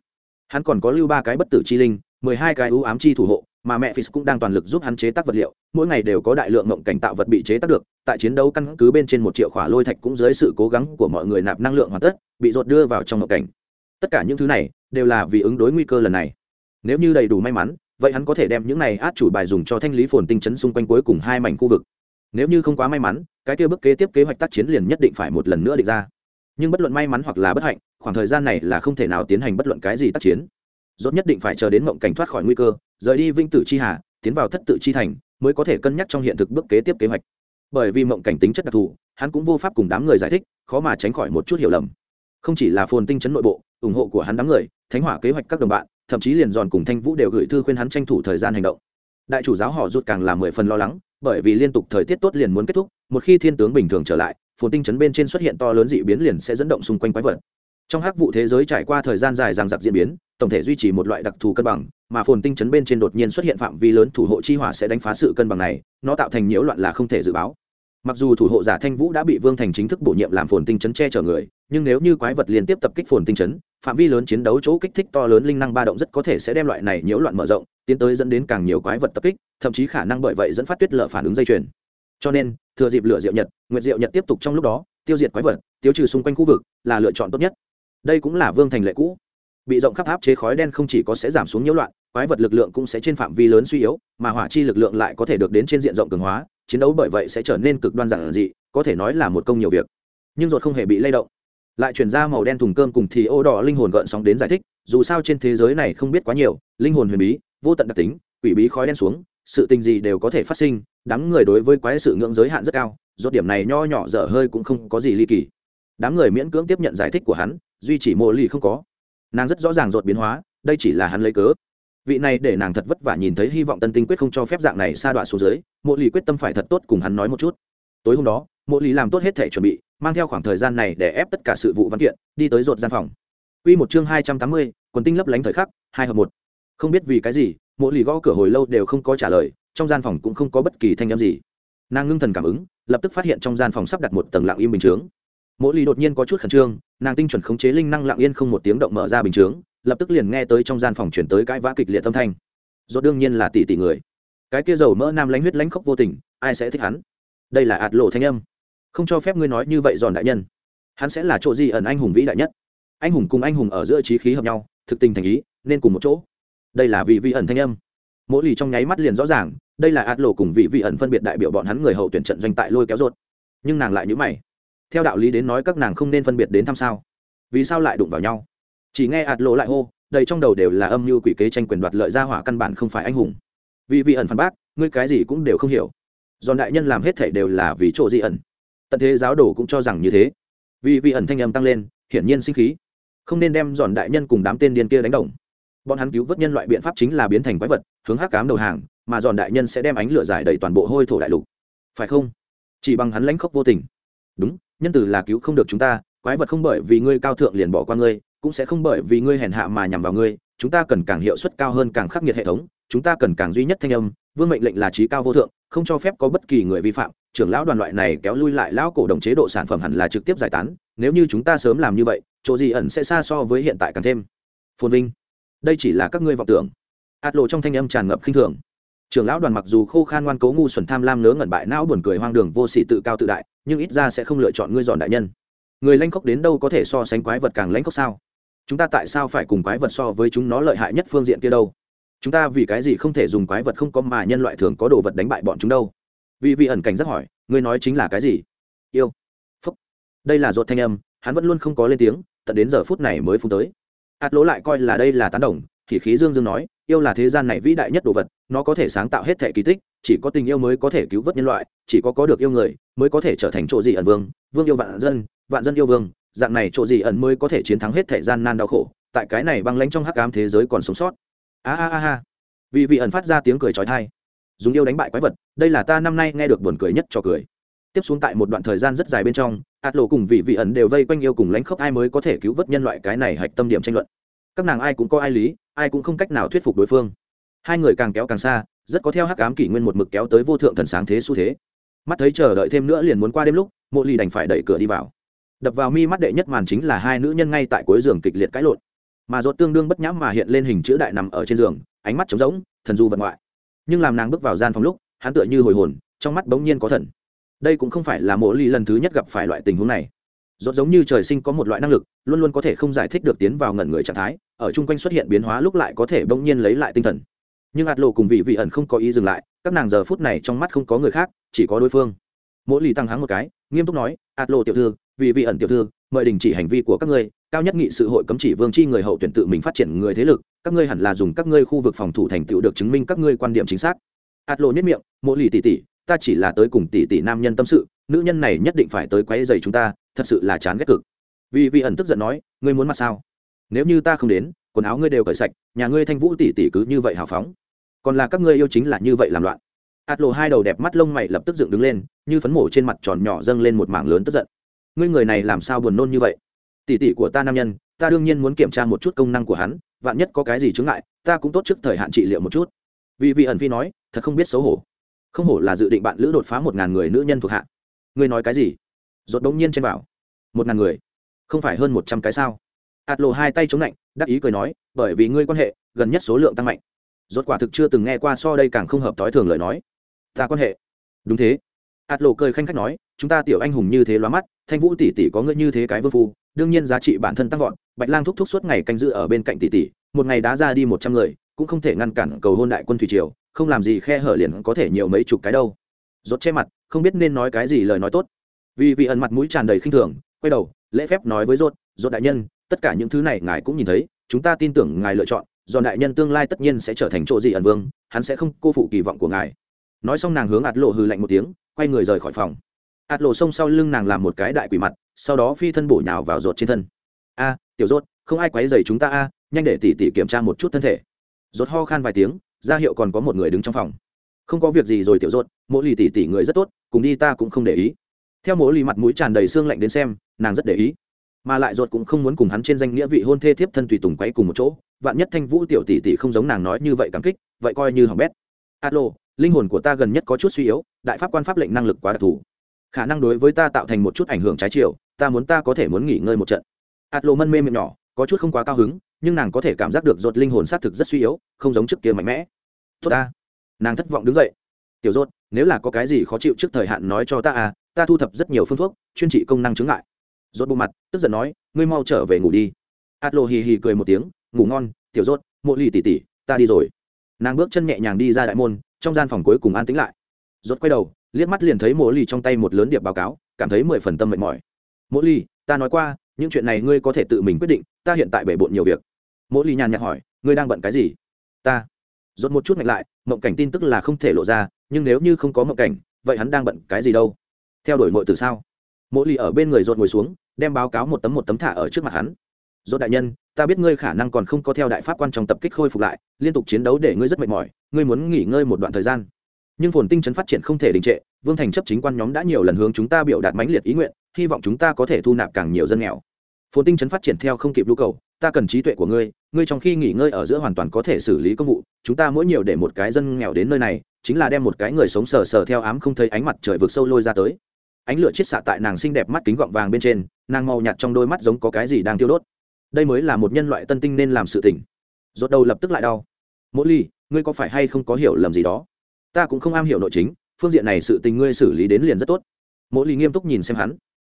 Speaker 1: Hắn còn có lưu ba cái bất tử chi linh mười hai cái ưu ám chi thủ hộ mà mẹ Phis cũng đang toàn lực giúp hắn chế tác vật liệu, mỗi ngày đều có đại lượng mộng cảnh tạo vật bị chế tác được, tại chiến đấu căn cứ bên trên một triệu khỏa lôi thạch cũng dưới sự cố gắng của mọi người nạp năng lượng hoàn tất, bị rột đưa vào trong mộng cảnh. Tất cả những thứ này đều là vì ứng đối nguy cơ lần này. Nếu như đầy đủ may mắn, vậy hắn có thể đem những này át chủ bài dùng cho thanh lý phồn tinh chấn xung quanh cuối cùng hai mảnh khu vực. Nếu như không quá may mắn, cái kia bước kế tiếp kế hoạch tác chiến liền nhất định phải một lần nữa định ra. Nhưng bất luận may mắn hoặc là bất hạnh, khoảng thời gian này là không thể nào tiến hành bất luận cái gì tác chiến dốt nhất định phải chờ đến mộng cảnh thoát khỏi nguy cơ rời đi vinh tử chi hà tiến vào thất tự chi thành mới có thể cân nhắc trong hiện thực bước kế tiếp kế hoạch bởi vì mộng cảnh tính chất đặc thù hắn cũng vô pháp cùng đám người giải thích khó mà tránh khỏi một chút hiểu lầm không chỉ là phồn tinh chấn nội bộ ủng hộ của hắn đám người thánh hỏa kế hoạch các đồng bạn, thậm chí liền giòn cùng thanh vũ đều gửi thư khuyên hắn tranh thủ thời gian hành động. Đại chủ giáo họ rút càng là mười phần lo lắng, bởi vì liên tục thời tiết tốt liền muốn kết thúc, một khi thiên tướng bình thường trở lại, phồn tinh chấn bên trên xuất hiện to lớn dị biến liền sẽ dẫn động xung quanh quái vật. Trong hắc vụ thế giới trải qua thời gian dài ràng giặc diễn biến, tổng thể duy trì một loại đặc thù cân bằng, mà phồn tinh chấn bên trên đột nhiên xuất hiện phạm vi lớn thủ hộ chi hỏa sẽ đánh phá sự cân bằng này, nó tạo thành nhiễu loạn là không thể dự báo mặc dù thủ hộ giả thanh vũ đã bị vương thành chính thức bổ nhiệm làm phồn tinh chấn che chở người, nhưng nếu như quái vật liên tiếp tập kích phồn tinh chấn, phạm vi lớn chiến đấu chỗ kích thích to lớn linh năng ba động rất có thể sẽ đem loại này nhiễu loạn mở rộng, tiến tới dẫn đến càng nhiều quái vật tập kích, thậm chí khả năng bởi vậy dẫn phát tuyết lợ phản ứng dây chuyền. Cho nên, thừa dịp lửa diệu nhật, nguyệt diệu nhật tiếp tục trong lúc đó, tiêu diệt quái vật, tiêu trừ xung quanh khu vực, là lựa chọn tốt nhất. Đây cũng là vương thành lệ cũ. Bị rộng khắp áp chế khói đen không chỉ có sẽ giảm xuống nhiễu loạn, quái vật lực lượng cũng sẽ trên phạm vi lớn suy yếu, mà hỏa chi lực lượng lại có thể được đến trên diện rộng cường hóa chiến đấu bởi vậy sẽ trở nên cực đoan giản dị, có thể nói là một công nhiều việc. Nhưng ruột không hề bị lay động. Lại chuyển ra màu đen thùng cơm cùng thì ô đỏ linh hồn gợn sóng đến giải thích, dù sao trên thế giới này không biết quá nhiều, linh hồn huyền bí, vô tận đặc tính, quỷ bí khói đen xuống, sự tình gì đều có thể phát sinh, đám người đối với quái sự ngưỡng giới hạn rất cao do điểm này nho nhỏ dở hơi cũng không có gì ly kỳ. Đám người miễn cưỡng tiếp nhận giải thích của hắn, duy chỉ mộ ly không có. Nàng rất rõ ràng rột biến hóa, đây chỉ là hắn lấy cớ vị này để nàng thật vất vả nhìn thấy hy vọng tân tinh quyết không cho phép dạng này sa đọa xuống dưới mộ lì quyết tâm phải thật tốt cùng hắn nói một chút. Tối hôm đó mộ lì làm tốt hết thể chuẩn bị mang theo khoảng thời gian này để ép tất cả sự vụ văn kiện đi tới rột gian phòng. Quy một chương hai trăm tám mươi, quần tinh lấp lánh thời khắc, hai hợp một. Không biết vì cái gì, mộ lì gõ cửa hồi lâu đều không có trả lời, trong gian phòng cũng không có bất kỳ thanh âm gì. Nàng ngưng thần cảm ứng lập tức phát hiện trong gian phòng sắp đặt một tầng lặng im bình chướng. Mỗi lì đột nhiên có chút khẩn trương nàng tinh chuẩn khống chế linh năng lặng yên không một tiếng động mở ra bình chướng lập tức liền nghe tới trong gian phòng chuyển tới cãi vã kịch liệt âm thanh. Do đương nhiên là tỷ tỷ người. Cái kia dầu mỡ nam lãnh huyết lãnh khốc vô tình, ai sẽ thích hắn? Đây là ạt lộ thanh âm. Không cho phép ngươi nói như vậy giòn đại nhân. Hắn sẽ là chỗ gì ẩn anh hùng vĩ đại nhất? Anh hùng cùng anh hùng ở giữa trí khí hợp nhau, thực tình thành ý, nên cùng một chỗ. Đây là vị vị ẩn thanh âm. Mỗi lì trong nháy mắt liền rõ ràng, đây là ạt lộ cùng vị vị ẩn phân biệt đại biểu bọn hắn người hậu tuyển trận doanh tại lôi kéo rột nhưng nàng lại nhữ mày. Theo đạo lý đến nói các nàng không nên phân biệt đến thăm sao? Vì sao lại đụng vào nhau? Chỉ nghe ạt lộ lại hô, đầy trong đầu đều là âm mưu quỷ kế tranh quyền đoạt lợi gia hỏa căn bản không phải anh hùng. Vì vị ẩn phản bác, ngươi cái gì cũng đều không hiểu. Giòn đại nhân làm hết thể đều là vì chỗ di ẩn. Tận thế giáo đồ cũng cho rằng như thế. Vì vị ẩn thanh âm tăng lên, hiển nhiên sinh khí. Không nên đem giòn đại nhân cùng đám tên điên kia đánh đồng. Bọn hắn cứu vớt nhân loại biện pháp chính là biến thành quái vật, hướng hắc cám đầu hàng, mà giòn đại nhân sẽ đem ánh lửa giải đầy toàn bộ hôi thổ đại lục. Phải không? Chỉ bằng hắn lãnh khốc vô tình. Đúng, nhân từ là cứu không được chúng ta, quái vật không bởi vì ngươi cao thượng liền bỏ qua ngươi cũng sẽ không bởi vì ngươi hèn hạ mà nhằm vào ngươi, chúng ta cần càng hiệu suất cao hơn càng khắc nghiệt hệ thống, chúng ta cần càng duy nhất thanh âm, vương mệnh lệnh là trí cao vô thượng, không cho phép có bất kỳ người vi phạm, trưởng lão đoàn loại này kéo lui lại lão cổ đồng chế độ sản phẩm hẳn là trực tiếp giải tán, nếu như chúng ta sớm làm như vậy, chỗ gì ẩn sẽ xa so với hiện tại càng thêm. Phồn vinh, đây chỉ là các ngươi vọng tưởng. Ạt lộ trong thanh âm tràn ngập khinh thường. Trưởng lão đoàn mặc dù khô khan ngoan cố ngu xuẩn tham lam nớ ngẩn bại não buồn cười hoang đường vô sỉ tự cao tự đại, nhưng ít ra sẽ không lựa chọn ngươi dọn đại nhân. Người lanh khốc đến đâu có thể so sánh quái vật càng lãnh khốc sao? Chúng ta tại sao phải cùng quái vật so với chúng nó lợi hại nhất phương diện kia đâu? Chúng ta vì cái gì không thể dùng quái vật không có mà nhân loại thường có đồ vật đánh bại bọn chúng đâu? Vì vị ẩn cảnh rất hỏi, ngươi nói chính là cái gì? Yêu. Phúc. Đây là ruột thanh âm, hắn vẫn luôn không có lên tiếng, tận đến giờ phút này mới phun tới. Ạt lỗ lại coi là đây là tán đồng, thì khí dương dương nói, yêu là thế gian này vĩ đại nhất đồ vật, nó có thể sáng tạo hết thẻ kỳ tích, chỉ có tình yêu mới có thể cứu vớt nhân loại, chỉ có có được yêu người, mới có thể trở thành chỗ gì ẩn vương vương yêu vạn dân vạn dân yêu vương dạng này chỗ gì ẩn mới có thể chiến thắng hết thể gian nan đau khổ, tại cái này băng lánh trong hắc ám thế giới còn sống sót. A a a a vì vị ẩn phát ra tiếng cười trói thai dùng yêu đánh bại quái vật, đây là ta năm nay nghe được buồn cười nhất cho cười. Tiếp xuống tại một đoạn thời gian rất dài bên trong ạt lộ cùng vị vị ẩn đều vây quanh yêu cùng lãnh khốc ai mới có thể cứu vớt nhân loại cái này hạch tâm điểm tranh luận. Các nàng ai cũng có ai lý, ai cũng không cách nào thuyết phục đối phương. Hai người càng kéo càng xa, rất có theo hắc ám kỷ nguyên một mực kéo tới vô thượng thần sáng thế xu thế. Mắt thấy chờ đợi thêm nữa liền muốn qua đêm lúc, mộ ly đành phải đẩy cửa đi vào đập vào mi mắt đệ nhất màn chính là hai nữ nhân ngay tại cuối giường kịch liệt cãi lộn. Mà rốt tương đương bất nhãm mà hiện lên hình chữ đại nằm ở trên giường, ánh mắt trống rỗng, thần du vật ngoại. Nhưng làm nàng bước vào gian phòng lúc, hắn tựa như hồi hồn, trong mắt bỗng nhiên có thần. Đây cũng không phải là mỗi ly lần thứ nhất gặp phải loại tình huống này. Rốt giống như trời sinh có một loại năng lực, luôn luôn có thể không giải thích được tiến vào ngẩn người trạng thái, ở chung quanh xuất hiện biến hóa lúc lại có thể bỗng nhiên lấy lại tinh thần. Nhưng ạt lộ cùng vị vị ẩn không có ý dừng lại, các nàng giờ phút này trong mắt không có người khác, chỉ có đối phương. Mỗi lì tăng hắng một cái, nghiêm túc nói ạt lộ tiểu thư vì vị ẩn tiểu thư, mời đình chỉ hành vi của các ngươi, cao nhất nghị sự hội cấm chỉ vương chi người hậu tuyển tự mình phát triển người thế lực, các ngươi hẳn là dùng các ngươi khu vực phòng thủ thành tựu được chứng minh các ngươi quan điểm chính xác. Ạt lộ nhất miệng mỗi lì tỷ tỷ, ta chỉ là tới cùng tỷ tỷ nam nhân tâm sự, nữ nhân này nhất định phải tới quấy dày chúng ta, thật sự là chán ghét cực. Vì vị ẩn tức giận nói, ngươi muốn mặt sao? Nếu như ta không đến, quần áo ngươi đều cởi sạch, nhà ngươi thanh vũ tỷ tỷ cứ như vậy hào phóng. Còn là các ngươi yêu chính là như vậy làm loạn. Ạt lộ hai đầu đẹp mắt lông mày lập tức dựng đứng lên, như phấn mổ trên mặt tròn nhỏ dâng lên một mảng lớn tức giận ngươi người này làm sao buồn nôn như vậy? Tỷ tỷ của ta nam nhân, ta đương nhiên muốn kiểm tra một chút công năng của hắn, vạn nhất có cái gì chứng ngại, ta cũng tốt trước thời hạn trị liệu một chút. Vì vị ẩn phi nói, thật không biết xấu hổ. Không hổ là dự định bạn lữ đột phá một ngàn người nữ nhân thuộc hạ. Ngươi nói cái gì? Rốt đống nhiên trên bảo một ngàn người? Không phải hơn một trăm cái sao? Ạt lộ hai tay chống lạnh đắc ý cười nói, bởi vì ngươi quan hệ, gần nhất số lượng tăng mạnh. Rốt quả thực chưa từng nghe qua so đây càng không hợp thói thường lời nói. Ta quan hệ. Đúng thế. Ạt lộ cười khanh khách nói, chúng ta tiểu anh hùng như thế loa mắt thanh vũ tỷ tỷ có ngươi như thế cái vương phu, đương nhiên giá trị bản thân tăng vọt, bạch lang thúc thúc suốt ngày canh giữ ở bên cạnh tỷ tỷ, một ngày đá ra đi một trăm người, cũng không thể ngăn cản cầu hôn đại quân thủy triều, không làm gì khe hở liền có thể nhiều mấy chục cái đâu. Rốt che mặt, không biết nên nói cái gì lời nói tốt. Vì vị ẩn mặt mũi tràn đầy khinh thường, quay đầu, lễ phép nói với rốt rốt đại nhân, tất cả những thứ này ngài cũng nhìn thấy, chúng ta tin tưởng ngài lựa chọn, do đại nhân tương lai tất nhiên sẽ trở thành chỗ gì ẩn vương, hắn sẽ không cô phụ kỳ vọng của ngài. Nói xong nàng hướng ạt lộ hừ lạnh một tiếng, quay người rời khỏi phòng ạt lộ xông sau lưng nàng làm một cái đại quỷ mặt, sau đó phi thân bổ nhào vào rột trên thân. A, tiểu rốt không ai quấy dày chúng ta a, nhanh để tỉ tỉ kiểm tra một chút thân thể. Rột ho khan vài tiếng, ra hiệu còn có một người đứng trong phòng. Không có việc gì rồi, tiểu rốt mỗi lì tỉ tỉ người rất tốt, cùng đi ta cũng không để ý. Theo mỗi lì mặt mũi tràn đầy xương lạnh đến xem, nàng rất để ý. Mà lại rột cũng không muốn cùng hắn trên danh nghĩa vị hôn thê thiếp thân tùy tùng quấy cùng một chỗ, vạn nhất thanh vũ tiểu tỷ tỷ không giống nàng nói như vậy cảm kích, vậy coi như hỏng bét. Alo, linh hồn của ta gần nhất có chút suy yếu, đại pháp quan pháp lệnh năng lực quá đặc thù khả năng đối với ta tạo thành một chút ảnh hưởng trái chiều ta muốn ta có thể muốn nghỉ ngơi một trận. Ạt lộ mân mê miệng nhỏ có chút không quá cao hứng nhưng nàng có thể cảm giác được rột linh hồn xác thực rất suy yếu không giống trước kia mạnh mẽ. Tốt ta. Nàng thất vọng đứng dậy. Tiểu ruột, nếu là có cái gì khó chịu trước thời hạn nói cho ta à ta thu thập rất nhiều phương thuốc chuyên trị công năng chứng lại rốt bộ mặt tức giận nói ngươi mau trở về ngủ đi. Ạt lộ hì hì cười một tiếng ngủ ngon tiểu rốt mộ lì tỉ tỉ ta đi rồi. Nàng bước chân nhẹ nhàng đi ra đại môn trong gian phòng cuối cùng an tĩnh lại. Rốt quay đầu liếc mắt liền thấy Mỗ lì trong tay một lớn điệp báo cáo, cảm thấy mười phần tâm mệt mỏi. Mỗ lì ta nói qua, những chuyện này ngươi có thể tự mình quyết định, ta hiện tại bể bộn nhiều việc. Mỗ lì nhàn nhạt hỏi, ngươi đang bận cái gì? Ta. Rốt một chút ngạch lại, mộng cảnh tin tức là không thể lộ ra, nhưng nếu như không có mộng cảnh, vậy hắn đang bận cái gì đâu? Theo đuổi mội từ sao? Mỗ lì ở bên người rột ngồi xuống, đem báo cáo một tấm một tấm thả ở trước mặt hắn. Rốt đại nhân, ta biết ngươi khả năng còn không có theo đại pháp quan trong tập kích khôi phục lại, liên tục chiến đấu để ngươi rất mệt mỏi, ngươi muốn nghỉ ngơi một đoạn thời gian nhưng phồn tinh chấn phát triển không thể đình trệ, vương thành chấp chính quan nhóm đã nhiều lần hướng chúng ta biểu đạt mãnh liệt ý nguyện, hy vọng chúng ta có thể thu nạp càng nhiều dân nghèo. Phồn tinh chấn phát triển theo không kịp nhu cầu, ta cần trí tuệ của ngươi ngươi trong khi nghỉ ngơi ở giữa hoàn toàn có thể xử lý công vụ, chúng ta mỗi nhiều để một cái dân nghèo đến nơi này, chính là đem một cái người sống sờ sờ theo ám không thấy ánh mặt trời vực sâu lôi ra tới. Ánh lửa chiết xạ tại nàng xinh đẹp mắt kính gọng vàng bên trên, nàng màu nhạt trong đôi mắt giống có cái gì đang tiêu đốt. Đây mới là một nhân loại tân tinh nên làm sự tỉnh rốt đầu lập tức lại đau. Mỗi ly, ngươi có phải hay không có hiểu lầm gì đó? Ta cũng không am hiểu nội chính, phương diện này sự tình ngươi xử lý đến liền rất tốt. Mỗ ly nghiêm túc nhìn xem hắn.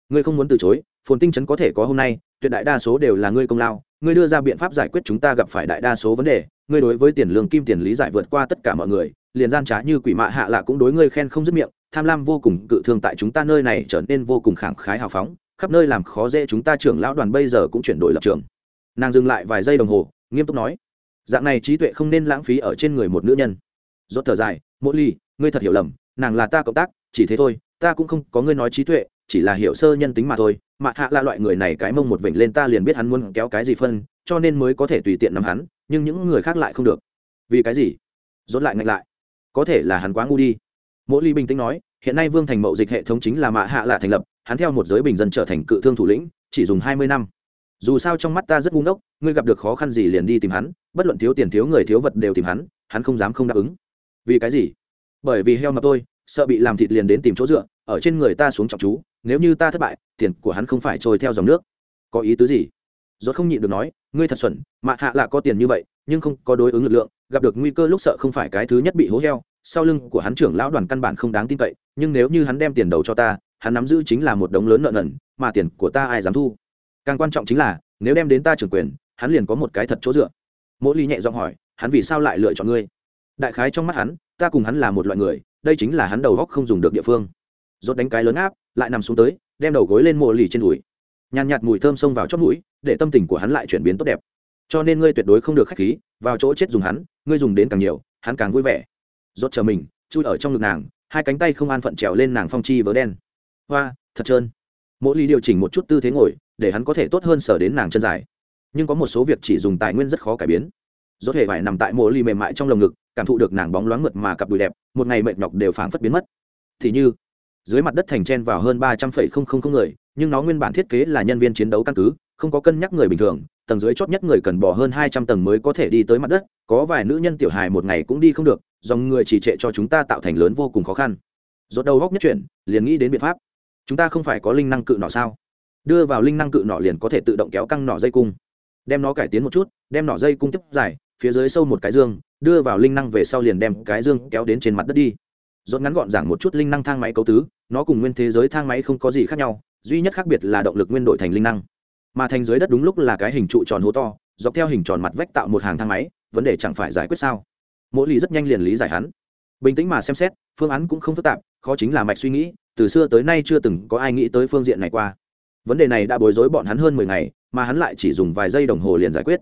Speaker 1: Ngươi không muốn từ chối, phồn tinh chấn có thể có hôm nay, tuyệt đại đa số đều là ngươi công lao, ngươi đưa ra biện pháp giải quyết chúng ta gặp phải đại đa số vấn đề, ngươi đối với tiền lương kim tiền lý giải vượt qua tất cả mọi người, liền gian trá như quỷ mạ hạ lạ cũng đối ngươi khen không dứt miệng, tham lam vô cùng, cự thương tại chúng ta nơi này trở nên vô cùng khẳng khái hào phóng, khắp nơi làm khó dễ chúng ta trưởng lão đoàn bây giờ cũng chuyển đổi lập trường. Nàng dừng lại vài giây đồng hồ, nghiêm túc nói, dạng này trí tuệ không nên lãng phí ở trên người một nữ nhân. Dốt thở dài mỗi ly, ngươi thật hiểu lầm, nàng là ta cộng tác, chỉ thế thôi, ta cũng không có ngươi nói trí tuệ, chỉ là hiểu sơ nhân tính mà thôi. Mà hạ là loại người này cái mông một vểnh lên ta liền biết hắn muốn kéo cái gì phân, cho nên mới có thể tùy tiện nắm hắn, nhưng những người khác lại không được. Vì cái gì? Rốt lại ngạch lại. Có thể là hắn quá ngu đi. Mỗi ly bình tĩnh nói, hiện nay vương thành mậu dịch hệ thống chính là mạ hạ lạ thành lập, hắn theo một giới bình dân trở thành cự thương thủ lĩnh, chỉ dùng hai mươi năm. Dù sao trong mắt ta rất ngu ngốc, ngươi gặp được khó khăn gì liền đi tìm hắn, bất luận thiếu tiền thiếu người thiếu vật đều tìm hắn hắn không dám không đáp ứng vì cái gì? Bởi vì heo mập tôi, sợ bị làm thịt liền đến tìm chỗ dựa, ở trên người ta xuống trọng chú, nếu như ta thất bại, tiền của hắn không phải trôi theo dòng nước. Có ý tứ gì? Rốt không nhịn được nói, ngươi thật xuẩn, mạ hạ là có tiền như vậy, nhưng không có đối ứng lực lượng, gặp được nguy cơ lúc sợ không phải cái thứ nhất bị hố heo, sau lưng của hắn trưởng lão đoàn căn bản không đáng tin cậy, nhưng nếu như hắn đem tiền đầu cho ta, hắn nắm giữ chính là một đống lớn nợ nần, mà tiền của ta ai dám thu? Càng quan trọng chính là, nếu đem đến ta trưởng quyền, hắn liền có một cái thật chỗ dựa. Mỗi ly nhẹ giọng hỏi, hắn vì sao lại lựa chọn ngươi? Đại khái trong mắt hắn, ta cùng hắn là một loại người, đây chính là hắn đầu góc không dùng được địa phương. Rốt đánh cái lớn áp, lại nằm xuống tới, đem đầu gối lên mồ lì trên đùi. Nhàn nhạt mùi thơm xông vào chót mũi, để tâm tình của hắn lại chuyển biến tốt đẹp. Cho nên ngươi tuyệt đối không được khách khí, vào chỗ chết dùng hắn, ngươi dùng đến càng nhiều, hắn càng vui vẻ. Rốt chờ mình, chui ở trong ngực nàng, hai cánh tay không an phận trèo lên nàng phong chi vớ đen. Hoa, thật trơn. Mỗi ly điều chỉnh một chút tư thế ngồi, để hắn có thể tốt hơn sở đến nàng chân dài. Nhưng có một số việc chỉ dùng tài nguyên rất khó cải biến rốt hề vải nằm tại mồ ly mềm mại trong lồng ngực, cảm thụ được nàng bóng loáng mượt mà cặp đùi đẹp, một ngày mệt nhọc đều phảng phất biến mất. Thì như, dưới mặt đất thành chen vào hơn ba trăm phẩy không không không người, nhưng nó nguyên bản thiết kế là nhân viên chiến đấu căn cứ, không có cân nhắc người bình thường, tầng dưới chót nhất người cần bỏ hơn hai trăm tầng mới có thể đi tới mặt đất, có vài nữ nhân tiểu hài một ngày cũng đi không được, dòng người chỉ trệ cho chúng ta tạo thành lớn vô cùng khó khăn. Rốt đầu góc nhất chuyển, liền nghĩ đến biện pháp. Chúng ta không phải có linh năng cự nọ sao? Đưa vào linh năng cự nọ liền có thể tự động kéo căng nọ dây cung. Đem nó cải tiến một chút, đem nọ dây cung tiếp dài phía dưới sâu một cái dương, đưa vào linh năng về sau liền đem cái dương kéo đến trên mặt đất đi. Rốt ngắn gọn giảng một chút linh năng thang máy cấu tứ, nó cùng nguyên thế giới thang máy không có gì khác nhau, duy nhất khác biệt là động lực nguyên đổi thành linh năng. Mà thành dưới đất đúng lúc là cái hình trụ tròn hố to, dọc theo hình tròn mặt vách tạo một hàng thang máy, vấn đề chẳng phải giải quyết sao? Mỗi lý rất nhanh liền lý giải hắn. Bình tĩnh mà xem xét, phương án cũng không phức tạp, khó chính là mạch suy nghĩ, từ xưa tới nay chưa từng có ai nghĩ tới phương diện này qua. Vấn đề này đã bối rối bọn hắn hơn mười ngày, mà hắn lại chỉ dùng vài giây đồng hồ liền giải quyết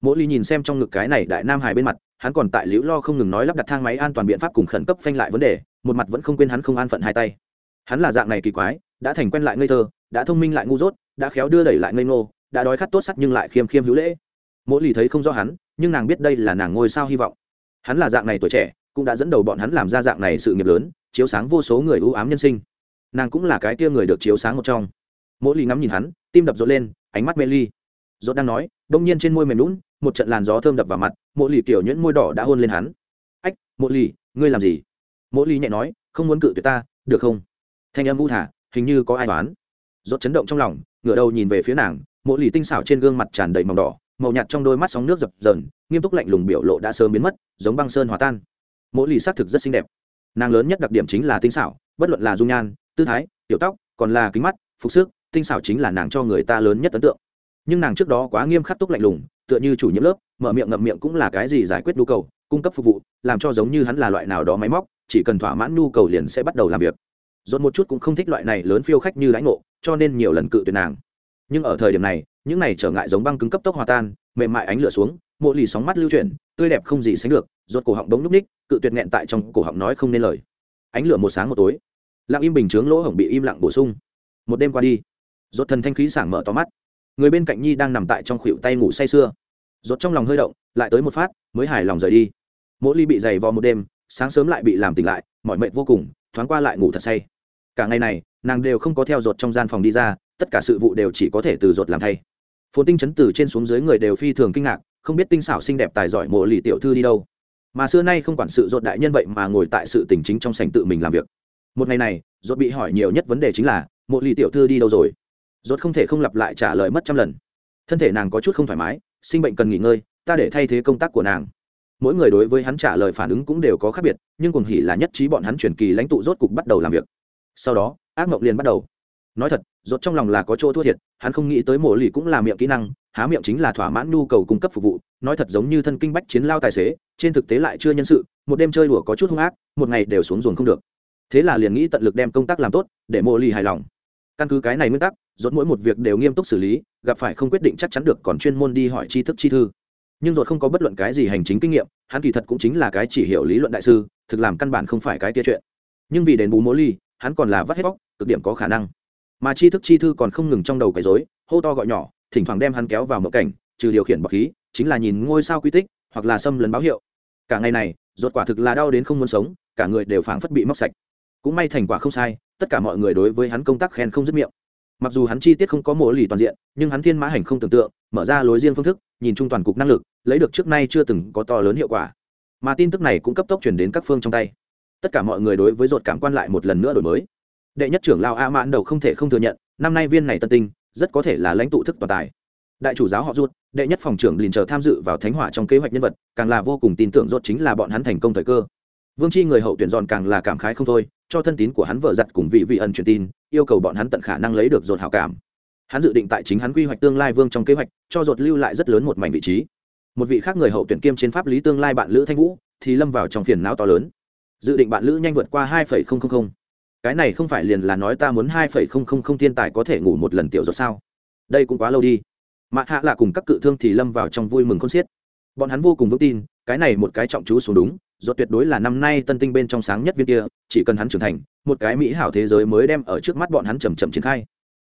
Speaker 1: mỗi ly nhìn xem trong ngực cái này đại nam hải bên mặt, hắn còn tại liễu lo không ngừng nói lắp đặt thang máy an toàn biện pháp cùng khẩn cấp phanh lại vấn đề, một mặt vẫn không quên hắn không an phận hai tay. Hắn là dạng này kỳ quái, đã thành quen lại ngây thơ, đã thông minh lại ngu dốt, đã khéo đưa đẩy lại ngây ngô, đã đói khát tốt sắc nhưng lại khiêm khiêm hữu lễ. Mỗi lì thấy không rõ hắn, nhưng nàng biết đây là nàng ngôi sao hy vọng. Hắn là dạng này tuổi trẻ, cũng đã dẫn đầu bọn hắn làm ra dạng này sự nghiệp lớn, chiếu sáng vô số người ưu ám nhân sinh. Nàng cũng là cái tia người được chiếu sáng một trong. Mỗi lì ngắm nhìn hắn, tim đập rộn lên, ánh mắt mê ly. Rốt đang nói, đông nhiên trên môi mềm lún một trận làn gió thơm đập vào mặt, mộ lì kiểu nhuyễn môi đỏ đã hôn lên hắn. Ách, mộ lì, ngươi làm gì? Mộ lì nhẹ nói, không muốn cự tuyệt ta, được không? Thanh âm u thả, hình như có ai đoán. Rốt chấn động trong lòng, ngửa đầu nhìn về phía nàng, mộ lì tinh xảo trên gương mặt tràn đầy màu đỏ, màu nhạt trong đôi mắt sóng nước dập dờn, nghiêm túc lạnh lùng biểu lộ đã sớm biến mất, giống băng sơn hòa tan. Mộ lì xác thực rất xinh đẹp. Nàng lớn nhất đặc điểm chính là tinh xảo, bất luận là dung nhan, tư thái, tiểu tóc, còn là kính mắt, phục sức, tinh xảo chính là nàng cho người ta lớn nhất ấn tượng nhưng nàng trước đó quá nghiêm khắc túc lạnh lùng, tựa như chủ nhiệm lớp, mở miệng ngậm miệng cũng là cái gì giải quyết nhu cầu, cung cấp phục vụ, làm cho giống như hắn là loại nào đó máy móc, chỉ cần thỏa mãn nhu cầu liền sẽ bắt đầu làm việc. Dồn một chút cũng không thích loại này lớn phiêu khách như lãnh ngộ, cho nên nhiều lần cự tuyệt nàng. Nhưng ở thời điểm này, những này trở ngại giống băng cứng cấp tốc hòa tan, mềm mại ánh lửa xuống, mộ lì sóng mắt lưu chuyển, tươi đẹp không gì sánh được, rốt cổ họng bỗng núp ních, cự tuyệt nghẹn tại trong cổ họng nói không nên lời. Ánh lửa một sáng một tối. Lặng im bình chướng lỗ hổng bị im lặng bổ sung. Một đêm qua đi, rốt thần thanh khí sảng mở to mắt người bên cạnh nhi đang nằm tại trong khuỷu tay ngủ say sưa. Rột trong lòng hơi động, lại tới một phát, mới hài lòng rời đi. Mỗi ly bị dày vò một đêm, sáng sớm lại bị làm tỉnh lại mọi mệt vô cùng, thoáng qua lại ngủ thật say. Cả ngày này, nàng đều không có theo rột trong gian phòng đi ra, tất cả sự vụ đều chỉ có thể từ rột làm thay. Phồn tinh chấn từ trên xuống dưới người đều phi thường kinh ngạc, không biết tinh xảo xinh đẹp tài giỏi mộ lì tiểu thư đi đâu. Mà xưa nay không quản sự rột đại nhân vậy mà ngồi tại sự tình chính trong sành tự mình làm việc. Một ngày này rột bị hỏi nhiều nhất vấn đề chính là mộ lì tiểu thư đi đâu rồi? Rốt không thể không lặp lại trả lời mất trăm lần. Thân thể nàng có chút không thoải mái, sinh bệnh cần nghỉ ngơi, ta để thay thế công tác của nàng. Mỗi người đối với hắn trả lời phản ứng cũng đều có khác biệt, nhưng cùng hỉ là nhất trí bọn hắn chuyển kỳ lãnh tụ rốt cục bắt đầu làm việc. Sau đó, ác mộng liền bắt đầu. Nói thật, rốt trong lòng là có chỗ thua thiệt, hắn không nghĩ tới mổ lì cũng là miệng kỹ năng, há miệng chính là thỏa mãn nhu cầu cung cấp phục vụ. Nói thật giống như thân kinh bách chiến lao tài xế, trên thực tế lại chưa nhân sự, một đêm chơi đùa có chút hung ác, một ngày đều xuống ruồng không được. Thế là liền nghĩ tận lực đem công tác làm tốt, để mổ lì hài lòng. Căn cứ cái này nguyên tắc rốt mỗi một việc đều nghiêm túc xử lý, gặp phải không quyết định chắc chắn được còn chuyên môn đi hỏi tri thức chi thư. Nhưng rốt không có bất luận cái gì hành chính kinh nghiệm, hắn kỳ thật cũng chính là cái chỉ hiểu lý luận đại sư, thực làm căn bản không phải cái kia chuyện. Nhưng vì đền bù mỗ ly, hắn còn là vắt hết vóc cực điểm có khả năng. Mà tri thức chi thư còn không ngừng trong đầu cái rối, hô to gọi nhỏ, thỉnh thoảng đem hắn kéo vào một cảnh, trừ điều khiển bọc khí, chính là nhìn ngôi sao quy tích, hoặc là xâm lấn báo hiệu. Cả ngày này, rốt quả thực là đau đến không muốn sống, cả người đều phảng phất bị móc sạch. Cũng may thành quả không sai, tất cả mọi người đối với hắn công tác khen không dứt miệng mặc dù hắn chi tiết không có mổ lì toàn diện, nhưng hắn thiên mã hành không tưởng tượng, mở ra lối riêng phương thức, nhìn chung toàn cục năng lực, lấy được trước nay chưa từng có to lớn hiệu quả. Mà tin tức này cũng cấp tốc chuyển đến các phương trong tay. Tất cả mọi người đối với ruột cảm quan lại một lần nữa đổi mới. Đệ nhất trưởng lao a mãn đầu không thể không thừa nhận, năm nay viên này tân tinh, rất có thể là lãnh tụ thức toàn tài. Đại chủ giáo họ ruột, đệ nhất phòng trưởng liền chờ tham dự vào thánh hỏa trong kế hoạch nhân vật, càng là vô cùng tin tưởng ruột chính là bọn hắn thành công thời cơ vương chi người hậu tuyển dọn càng là cảm khái không thôi, cho thân tín của hắn vợ giặt cùng vị vị ẩn truyền tin, yêu cầu bọn hắn tận khả năng lấy được dồn hảo cảm. Hắn dự định tại chính hắn quy hoạch tương lai vương trong kế hoạch, cho dột lưu lại rất lớn một mảnh vị trí. Một vị khác người hậu tuyển kiêm trên pháp lý tương lai bạn lữ thanh vũ, thì lâm vào trong phiền não to lớn. Dự định bạn lữ nhanh vượt qua hai phẩy không không không. Cái này không phải liền là nói ta muốn hai phẩy không không không thiên tài có thể ngủ một lần tiểu rồi sao? Đây cũng quá lâu đi. Mạ hạ là cùng các cự thương thì lâm vào trong vui mừng con xiết. Bọn hắn vô cùng vững tin, cái này một cái trọng chú xuống đúng Rốt tuyệt đối là năm nay tân tinh bên trong sáng nhất viên kia, chỉ cần hắn trưởng thành, một cái mỹ hảo thế giới mới đem ở trước mắt bọn hắn chầm chậm triển khai.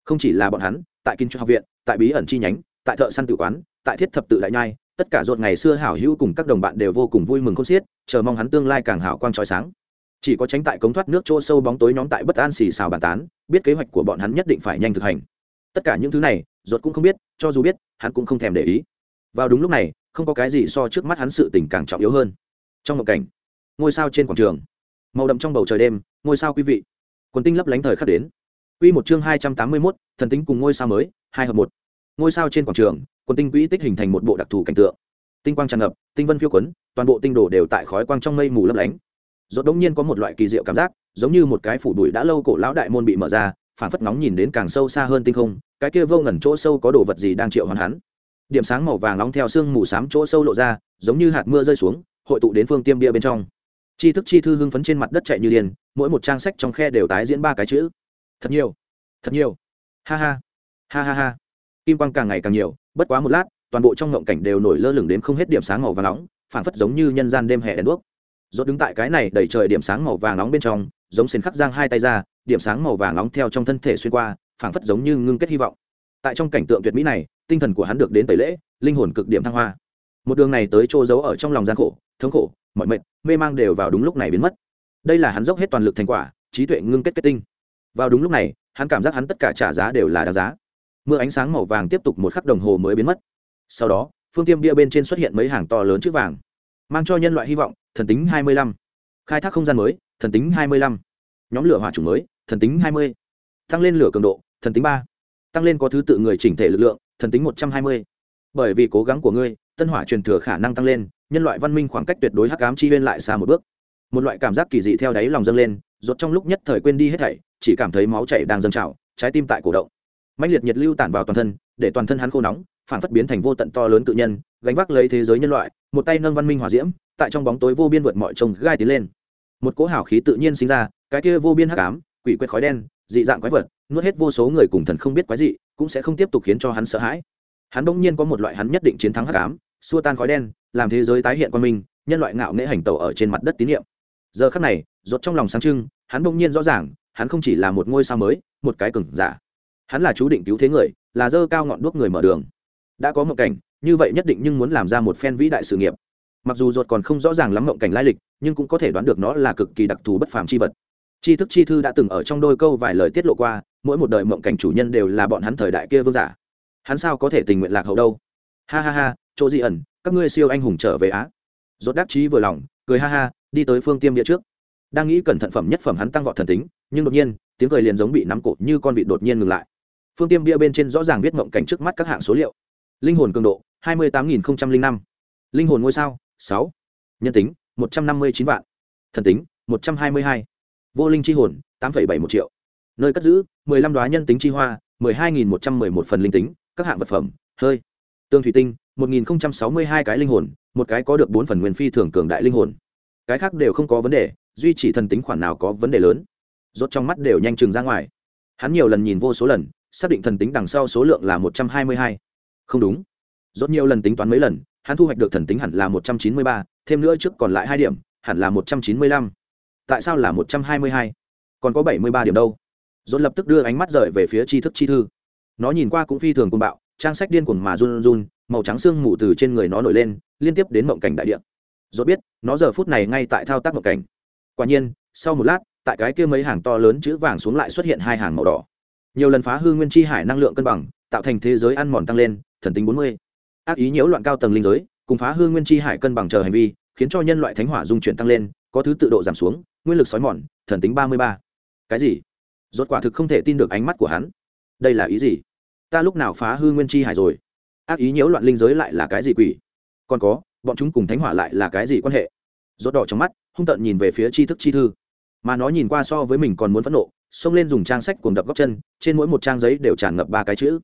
Speaker 1: Không chỉ là bọn hắn, tại kinh học viện, tại bí ẩn chi nhánh, tại thợ săn tự quán, tại thiết thập tự đại nhai, tất cả ruột ngày xưa hảo hữu cùng các đồng bạn đều vô cùng vui mừng khôn xiết, chờ mong hắn tương lai càng hảo quang trói sáng. Chỉ có tránh tại cống thoát nước chỗ sâu bóng tối nhóm tại bất an xì xào bàn tán, biết kế hoạch của bọn hắn nhất định phải nhanh thực hành. Tất cả những thứ này ruột cũng không biết, cho dù biết, hắn cũng không thèm để ý. Vào đúng lúc này, không có cái gì so trước mắt hắn sự tình càng trọng yếu hơn trong một cảnh ngôi sao trên quảng trường màu đậm trong bầu trời đêm ngôi sao quý vị quần tinh lấp lánh thời khắc đến Quy một chương hai trăm tám mươi 281, thần tính cùng ngôi sao mới, hai hợp một. Ngôi sao trên quảng trường, quần tinh quỹ tích hình thành một bộ đặc thù cảnh tượng. Tinh quang tràn ngập, tinh vân phiêu quấn, toàn bộ tinh đồ đều tại khói quang trong mây mù lấp lánh. Rốt đống nhiên có một loại kỳ diệu cảm giác, giống như một cái phủ đuổi đã lâu cổ lão đại môn bị mở ra, phản phất nóng nhìn đến càng sâu xa hơn tinh không, cái kia vô ngần chỗ sâu có đồ vật gì đang triệu hoán hắn. Điểm sáng màu vàng nóng theo sương mù xám chỗ sâu lộ ra, giống như hạt mưa rơi xuống, hội tụ đến phương tiêm bia bên trong. Tri thức chi thư hưng phấn trên mặt đất chạy như điên, mỗi một trang sách trong khe đều tái diễn ba cái chữ. Thật nhiều thật nhiều. Ha ha ha ha ha. Kim quang càng ngày càng nhiều, bất quá một lát, toàn bộ trong ngộng cảnh đều nổi lơ lửng đến không hết điểm sáng màu vàng nóng, phảng phất giống như nhân gian đêm hè đèn đuốc. Rốt đứng tại cái này đầy trời điểm sáng màu vàng nóng bên trong, giống xiên khắc giang hai tay ra, điểm sáng màu vàng nóng theo trong thân thể xuyên qua, phảng phất giống như ngưng kết hy vọng. Tại trong cảnh tượng tuyệt mỹ này, tinh thần của hắn được đến tẩy lễ, linh hồn cực điểm thăng hoa một đường này tới chỗ giấu ở trong lòng gian khổ, thống khổ mọi mệt, mê mang đều vào đúng lúc này biến mất. Đây là hắn dốc hết toàn lực thành quả, trí tuệ ngưng kết kết tinh. Vào đúng lúc này, hắn cảm giác hắn tất cả trả giá đều là đáng giá. Mưa ánh sáng màu vàng tiếp tục một khắc đồng hồ mới biến mất. Sau đó, phương tiêm bia bên trên xuất hiện mấy hàng to lớn chữ vàng. Mang cho nhân loại hy vọng, thần tính hai mươi lăm. Khai thác không gian mới, thần tính hai mươi lăm. Nhóm lửa hỏa chủng mới, thần tính hai mươi. Tăng lên lửa cường độ, thần tính ba. Tăng lên có thứ tự người chỉnh thể lực lượng, thần tính một trăm hai mươi. Bởi vì cố gắng của ngươi tân hỏa truyền thừa khả năng tăng lên, nhân loại văn minh khoảng cách tuyệt đối hắc ám chi huyên lại xa một bước. Một loại cảm giác kỳ dị theo đáy lòng dâng lên, rốt trong lúc nhất thời quên đi hết thảy, chỉ cảm thấy máu chảy đang dâng trào, trái tim tại cổ động. Mãnh liệt nhiệt lưu tản vào toàn thân, để toàn thân hắn khô nóng, phản phất biến thành vô tận to lớn cự nhân, gánh vác lấy thế giới nhân loại, một tay nâng văn minh hỏa diễm, tại trong bóng tối vô biên vượt mọi trông gai tiến lên. Một cỗ hào khí tự nhiên sinh ra, cái kia vô biên hắc ám, quỷ quyệt khói đen, dị dạng quái vật, nuốt hết vô số người cùng thần không biết quái dị, cũng sẽ không tiếp tục khiến cho hắn sợ hãi. Hắn bỗng nhiên có một loại hắn nhất định chiến thắng hắc ám xua tan khói đen, làm thế giới tái hiện qua mình nhân loại ngạo nghễ hành tẩu ở trên mặt đất tín nhiệm. Giờ khắc này rốt trong lòng sáng trưng, hắn bỗng nhiên rõ ràng, hắn không chỉ là một ngôi sao mới, một cái cừng giả. Hắn là chú định cứu thế người, là dơ cao ngọn đuốc người mở đường. Đã có một cảnh, như vậy nhất định nhưng muốn làm ra một phen vĩ đại sự nghiệp. Mặc dù ruột còn không rõ ràng lắm mộng cảnh lai lịch, nhưng cũng có thể đoán được nó là cực kỳ đặc thù bất phàm c h i vật. Tri thức chi thư đã từng ở trong đôi câu vài lời tiết lộ qua, mỗi một đời mộng cảnh chủ nhân đều là bọn hắn thời đại kia vương giả. Hắn sao có thể tình nguyện lạc hậu đâu? Ha ha ha chỗ di ẩn, các ngươi siêu anh hùng trở về á. Rốt đắc chí vừa lòng, cười ha ha, đi tới phương tiêm địa trước. Đang nghĩ cẩn thận phẩm nhất phẩm hắn tăng vọt thần tính, nhưng đột nhiên, tiếng cười liền giống bị nắm cổ như con vịt đột nhiên ngừng lại. Phương tiêm bia bên trên rõ ràng viết mộng cảnh trước mắt các hạng số liệu. Linh hồn cường độ, hai mươi tám nghìn năm. Linh hồn ngôi sao, sáu. Nhân tính, một trăm năm mươi chín vạn. Thần tính, một trăm hai mươi hai. Vô linh chi hồn, tám bảy một triệu. Nơi cất giữ, mười lăm đoá nhân tính chi hoa, mười hai nghìn một trăm mười một phần linh tính, các hạng vật phẩm, hơi. Tương thủy tinh một nghìn sáu mươi hai cái linh hồn, một cái có được 4 phần nguyên phi thường cường đại linh hồn. Cái khác đều không có vấn đề, duy chỉ thần tính khoản nào có vấn đề lớn. Rốt trong mắt đều nhanh trừng ra ngoài. Hắn nhiều lần nhìn vô số lần, xác định thần tính đằng sau số lượng là một trăm hai mươi hai. Không đúng. Rốt nhiều lần tính toán mấy lần, hắn thu hoạch được thần tính hẳn là một trăm chín mươi ba, thêm nữa trước còn lại hai điểm, hẳn là một trăm chín mươi lăm. Tại sao là một trăm hai mươi hai? Còn có bảy mươi ba điểm đâu? Rốt lập tức đưa ánh mắt rời về phía tri thức chi thư. Nó nhìn qua cũng phi thường cuồng bạo, trang sách điên cuồng mà run run màu trắng xương mù từ trên người nó nổi lên, liên tiếp đến mộng cảnh đại địa. Dốt biết, nó giờ phút này ngay tại thao tác mộng cảnh. Quả nhiên, sau một lát, tại cái kia mấy hàng to lớn chữ vàng xuống lại xuất hiện hai hàng màu đỏ. Nhiều lần phá hư nguyên chi hải năng lượng cân bằng, tạo thành thế giới ăn mòn tăng lên, thần tính bốn mươi. Ác ý nhiễu loạn cao tầng linh giới, cùng phá hư nguyên chi hải cân bằng chờ hành vi, khiến cho nhân loại thánh hỏa dung chuyển tăng lên, có thứ tự độ giảm xuống, nguyên lực sói mòn, thần tính ba mươi ba. Cái gì? Rốt quả thực không thể tin được ánh mắt của hắn. Đây là ý gì? Ta lúc nào phá hư nguyên chi hải rồi? Ác ý nhiễu loạn linh giới lại là cái gì quỷ? Còn có, bọn chúng cùng thánh hỏa lại là cái gì quan hệ? Rốt đỏ trong mắt, hung tợn nhìn về phía tri thức chi thư. Mà nó nhìn qua so với mình còn muốn phẫn nộ, xông lên dùng trang sách cuồng đập góc chân, trên mỗi một trang giấy đều tràn ngập ba cái chữ.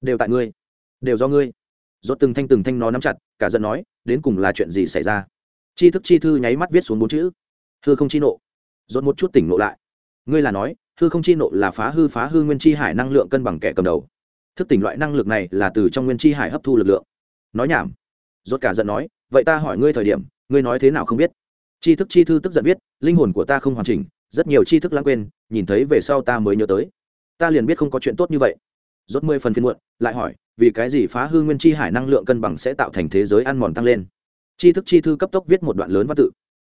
Speaker 1: Đều tại ngươi. Đều do ngươi. Rốt từng thanh từng thanh nó nắm chặt, cả giận nói, đến cùng là chuyện gì xảy ra? Chi thức chi thư nháy mắt viết xuống bốn chữ. Hư không chi nộ. Rốt một chút tỉnh nộ lại. Ngươi là nói, hư không chi nộ là phá hư phá hư nguyên chi hải năng lượng cân bằng kẻ cầm đầu thức tỉnh loại năng lực này là từ trong nguyên chi hải hấp thu lực lượng. Nói nhảm. Rốt cả giận nói, vậy ta hỏi ngươi thời điểm, ngươi nói thế nào không biết? Chi thức chi thư tức giận viết, linh hồn của ta không hoàn chỉnh, rất nhiều chi thức lãng quên, nhìn thấy về sau ta mới nhớ tới. Ta liền biết không có chuyện tốt như vậy. Rốt mười phần phiên muộn, lại hỏi, vì cái gì phá hư nguyên chi hải năng lượng cân bằng sẽ tạo thành thế giới ăn mòn tăng lên? Chi thức chi thư cấp tốc viết một đoạn lớn văn tự.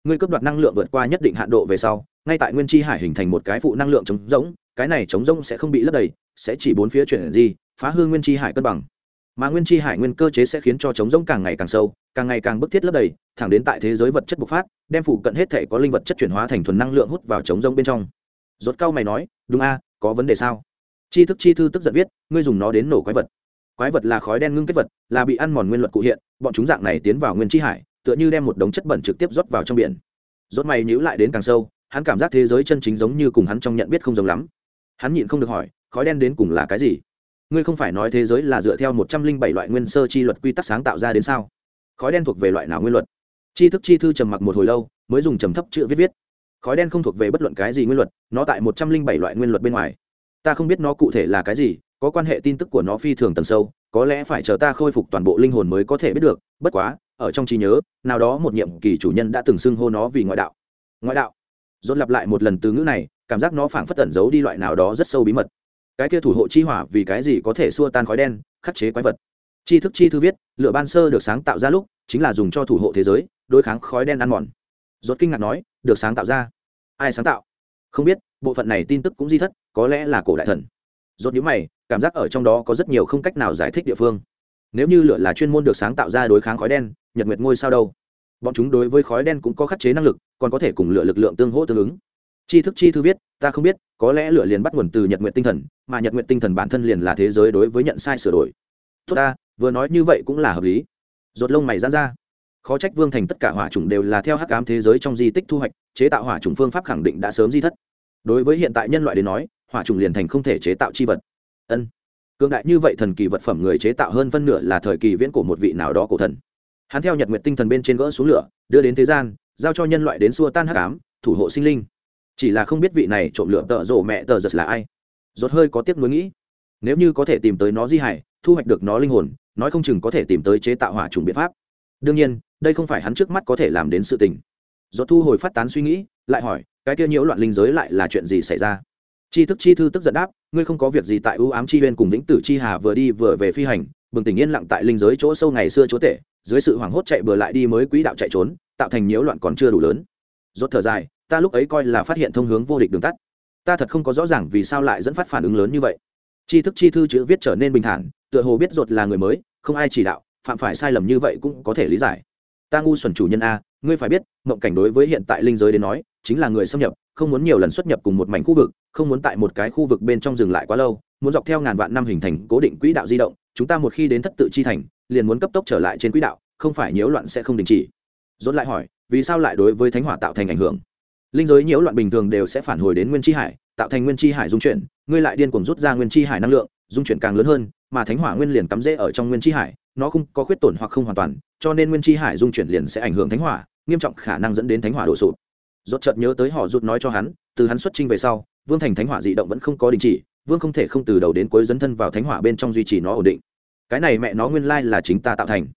Speaker 1: Ngươi cấp đoạt năng lượng vượt qua nhất định hạn độ về sau, ngay tại nguyên chi hải hình thành một cái phụ năng lượng chống rỗng, cái này chống rỗng sẽ không bị lấp đầy, sẽ chỉ bốn phía chuyển gì phá hư nguyên chi hải cân bằng. Mà nguyên chi hải nguyên cơ chế sẽ khiến cho chống rỗng càng ngày càng sâu, càng ngày càng bức thiết lấp đầy, thẳng đến tại thế giới vật chất bộc phát, đem phụ cận hết thể có linh vật chất chuyển hóa thành thuần năng lượng hút vào chống rỗng bên trong. Rốt cao mày nói, đúng a, có vấn đề sao? Chi thức chi thư tức giận viết, ngươi dùng nó đến nổ quái vật. Quái vật là khói đen ngưng kết vật, là bị ăn mòn nguyên luật cụ hiện, bọn chúng dạng này tiến vào nguyên chi hải, tựa như đem một đống chất bẩn trực tiếp rót vào trong biển. Rốt mày nhíu lại đến càng sâu, hắn cảm giác thế giới chân chính giống như cùng hắn trong nhận biết không giống lắm. Hắn nhịn không được hỏi, khói đen đến cùng là cái gì? Ngươi không phải nói thế giới là dựa theo một trăm linh bảy loại nguyên sơ chi luật quy tắc sáng tạo ra đến sao? Khói đen thuộc về loại nào nguyên luật? Chi thức chi thư trầm mặc một hồi lâu, mới dùng trầm thấp chữ viết viết. Khói đen không thuộc về bất luận cái gì nguyên luật, nó tại một trăm linh bảy loại nguyên luật bên ngoài. Ta không biết nó cụ thể là cái gì, có quan hệ tin tức của nó phi thường tầng sâu, có lẽ phải chờ ta khôi phục toàn bộ linh hồn mới có thể biết được, bất quá, ở trong trí nhớ, nào đó một nhiệm kỳ chủ nhân đã từng xưng hô nó vì ngoại đạo. Ngoại đạo. Rốt lặp lại một lần từ ngữ này, cảm giác nó phảng phất tẩn giấu đi loại nào đó rất sâu bí mật cái kia thủ hộ chi hỏa vì cái gì có thể xua tan khói đen, khắc chế quái vật. Chi thức chi thư viết lựa ban sơ được sáng tạo ra lúc, chính là dùng cho thủ hộ thế giới, đối kháng khói đen ăn mòn. Rốt kinh ngạc nói, được sáng tạo ra. Ai sáng tạo? Không biết, bộ phận này tin tức cũng di thất, có lẽ là cổ đại thần. Rốt nhíu mày, cảm giác ở trong đó có rất nhiều không cách nào giải thích địa phương. Nếu như lửa là chuyên môn được sáng tạo ra đối kháng khói đen, nhật nguyệt ngôi sao đâu? Bọn chúng đối với khói đen cũng có khắc chế năng lực, còn có thể cùng lửa lực lượng tương hỗ tương ứng chi thức chi thư viết, ta không biết, có lẽ lửa liền bắt nguồn từ nhật nguyện tinh thần, mà nhật nguyện tinh thần bản thân liền là thế giới đối với nhận sai sửa đổi. Tốt ta, vừa nói như vậy cũng là hợp lý. Rột lông mày dán ra. Khó trách vương thành tất cả hỏa chủng đều là theo hắc ám thế giới trong di tích thu hoạch, chế tạo hỏa chủng phương pháp khẳng định đã sớm di thất. Đối với hiện tại nhân loại đến nói, hỏa chủng liền thành không thể chế tạo chi vật. Ân. Cương đại như vậy thần kỳ vật phẩm người chế tạo hơn phân nửa là thời kỳ viễn của một vị nào đó cổ thần. Hắn theo nhật nguyện tinh thần bên trên gỡ xuống lửa, đưa đến thế gian, giao cho nhân loại đến xua tan hắc ám, thủ hộ sinh linh chỉ là không biết vị này trộm lượm tợ rộ mẹ tờ giật là ai. Rốt hơi có tiếc nuối nghĩ. Nếu như có thể tìm tới nó di hải, thu hoạch được nó linh hồn, nói không chừng có thể tìm tới chế tạo hỏa trùng biện pháp. Đương nhiên, đây không phải hắn trước mắt có thể làm đến sự tình. Rốt thu hồi phát tán suy nghĩ, lại hỏi, cái kia nhiễu loạn linh giới lại là chuyện gì xảy ra? Chi thức chi thư tức giận đáp, ngươi không có việc gì tại ưu ám chi huyên cùng vĩnh tử chi hà vừa đi vừa về phi hành, bừng tỉnh yên lặng tại linh giới chỗ sâu ngày xưa chúa tể, dưới sự hoảng hốt chạy bừa lại đi mới quỹ đạo chạy trốn, tạo thành nhiễu loạn còn chưa đủ lớn. Rốt thở dài ta lúc ấy coi là phát hiện thông hướng vô địch đường tắt. Ta thật không có rõ ràng vì sao lại dẫn phát phản ứng lớn như vậy. Chi thức chi thư chữ viết trở nên bình thản, tựa hồ biết ruột là người mới, không ai chỉ đạo, phạm phải sai lầm như vậy cũng có thể lý giải. Ta ngu xuẩn chủ nhân a, ngươi phải biết, mộng cảnh đối với hiện tại linh giới đến nói, chính là người xâm nhập, không muốn nhiều lần xuất nhập cùng một mảnh khu vực, không muốn tại một cái khu vực bên trong dừng lại quá lâu, muốn dọc theo ngàn vạn năm hình thành cố định quỹ đạo di động, chúng ta một khi đến thất tự chi thành, liền muốn cấp tốc trở lại trên quỹ đạo, không phải nhiễu loạn sẽ không đình chỉ. Dốt lại hỏi, vì sao lại đối với thánh hỏa tạo thành ảnh hưởng? Linh giới nhiễu loạn bình thường đều sẽ phản hồi đến nguyên chi hải, tạo thành nguyên chi hải dung chuyển, ngươi lại điên cuồng rút ra nguyên chi hải năng lượng, dung chuyển càng lớn hơn, mà thánh hỏa nguyên liền cắm rễ ở trong nguyên chi hải, nó không có khuyết tổn hoặc không hoàn toàn, cho nên nguyên chi hải dung chuyển liền sẽ ảnh hưởng thánh hỏa, nghiêm trọng khả năng dẫn đến thánh hỏa đổ sụp. Rốt chợt nhớ tới họ rút nói cho hắn, từ hắn xuất trình về sau, vương thành thánh hỏa dị động vẫn không có đình chỉ, vương không thể không từ đầu đến cuối dấn thân vào thánh hỏa bên trong duy trì nó ổn định. Cái này mẹ nó nguyên lai là chính ta tạo thành.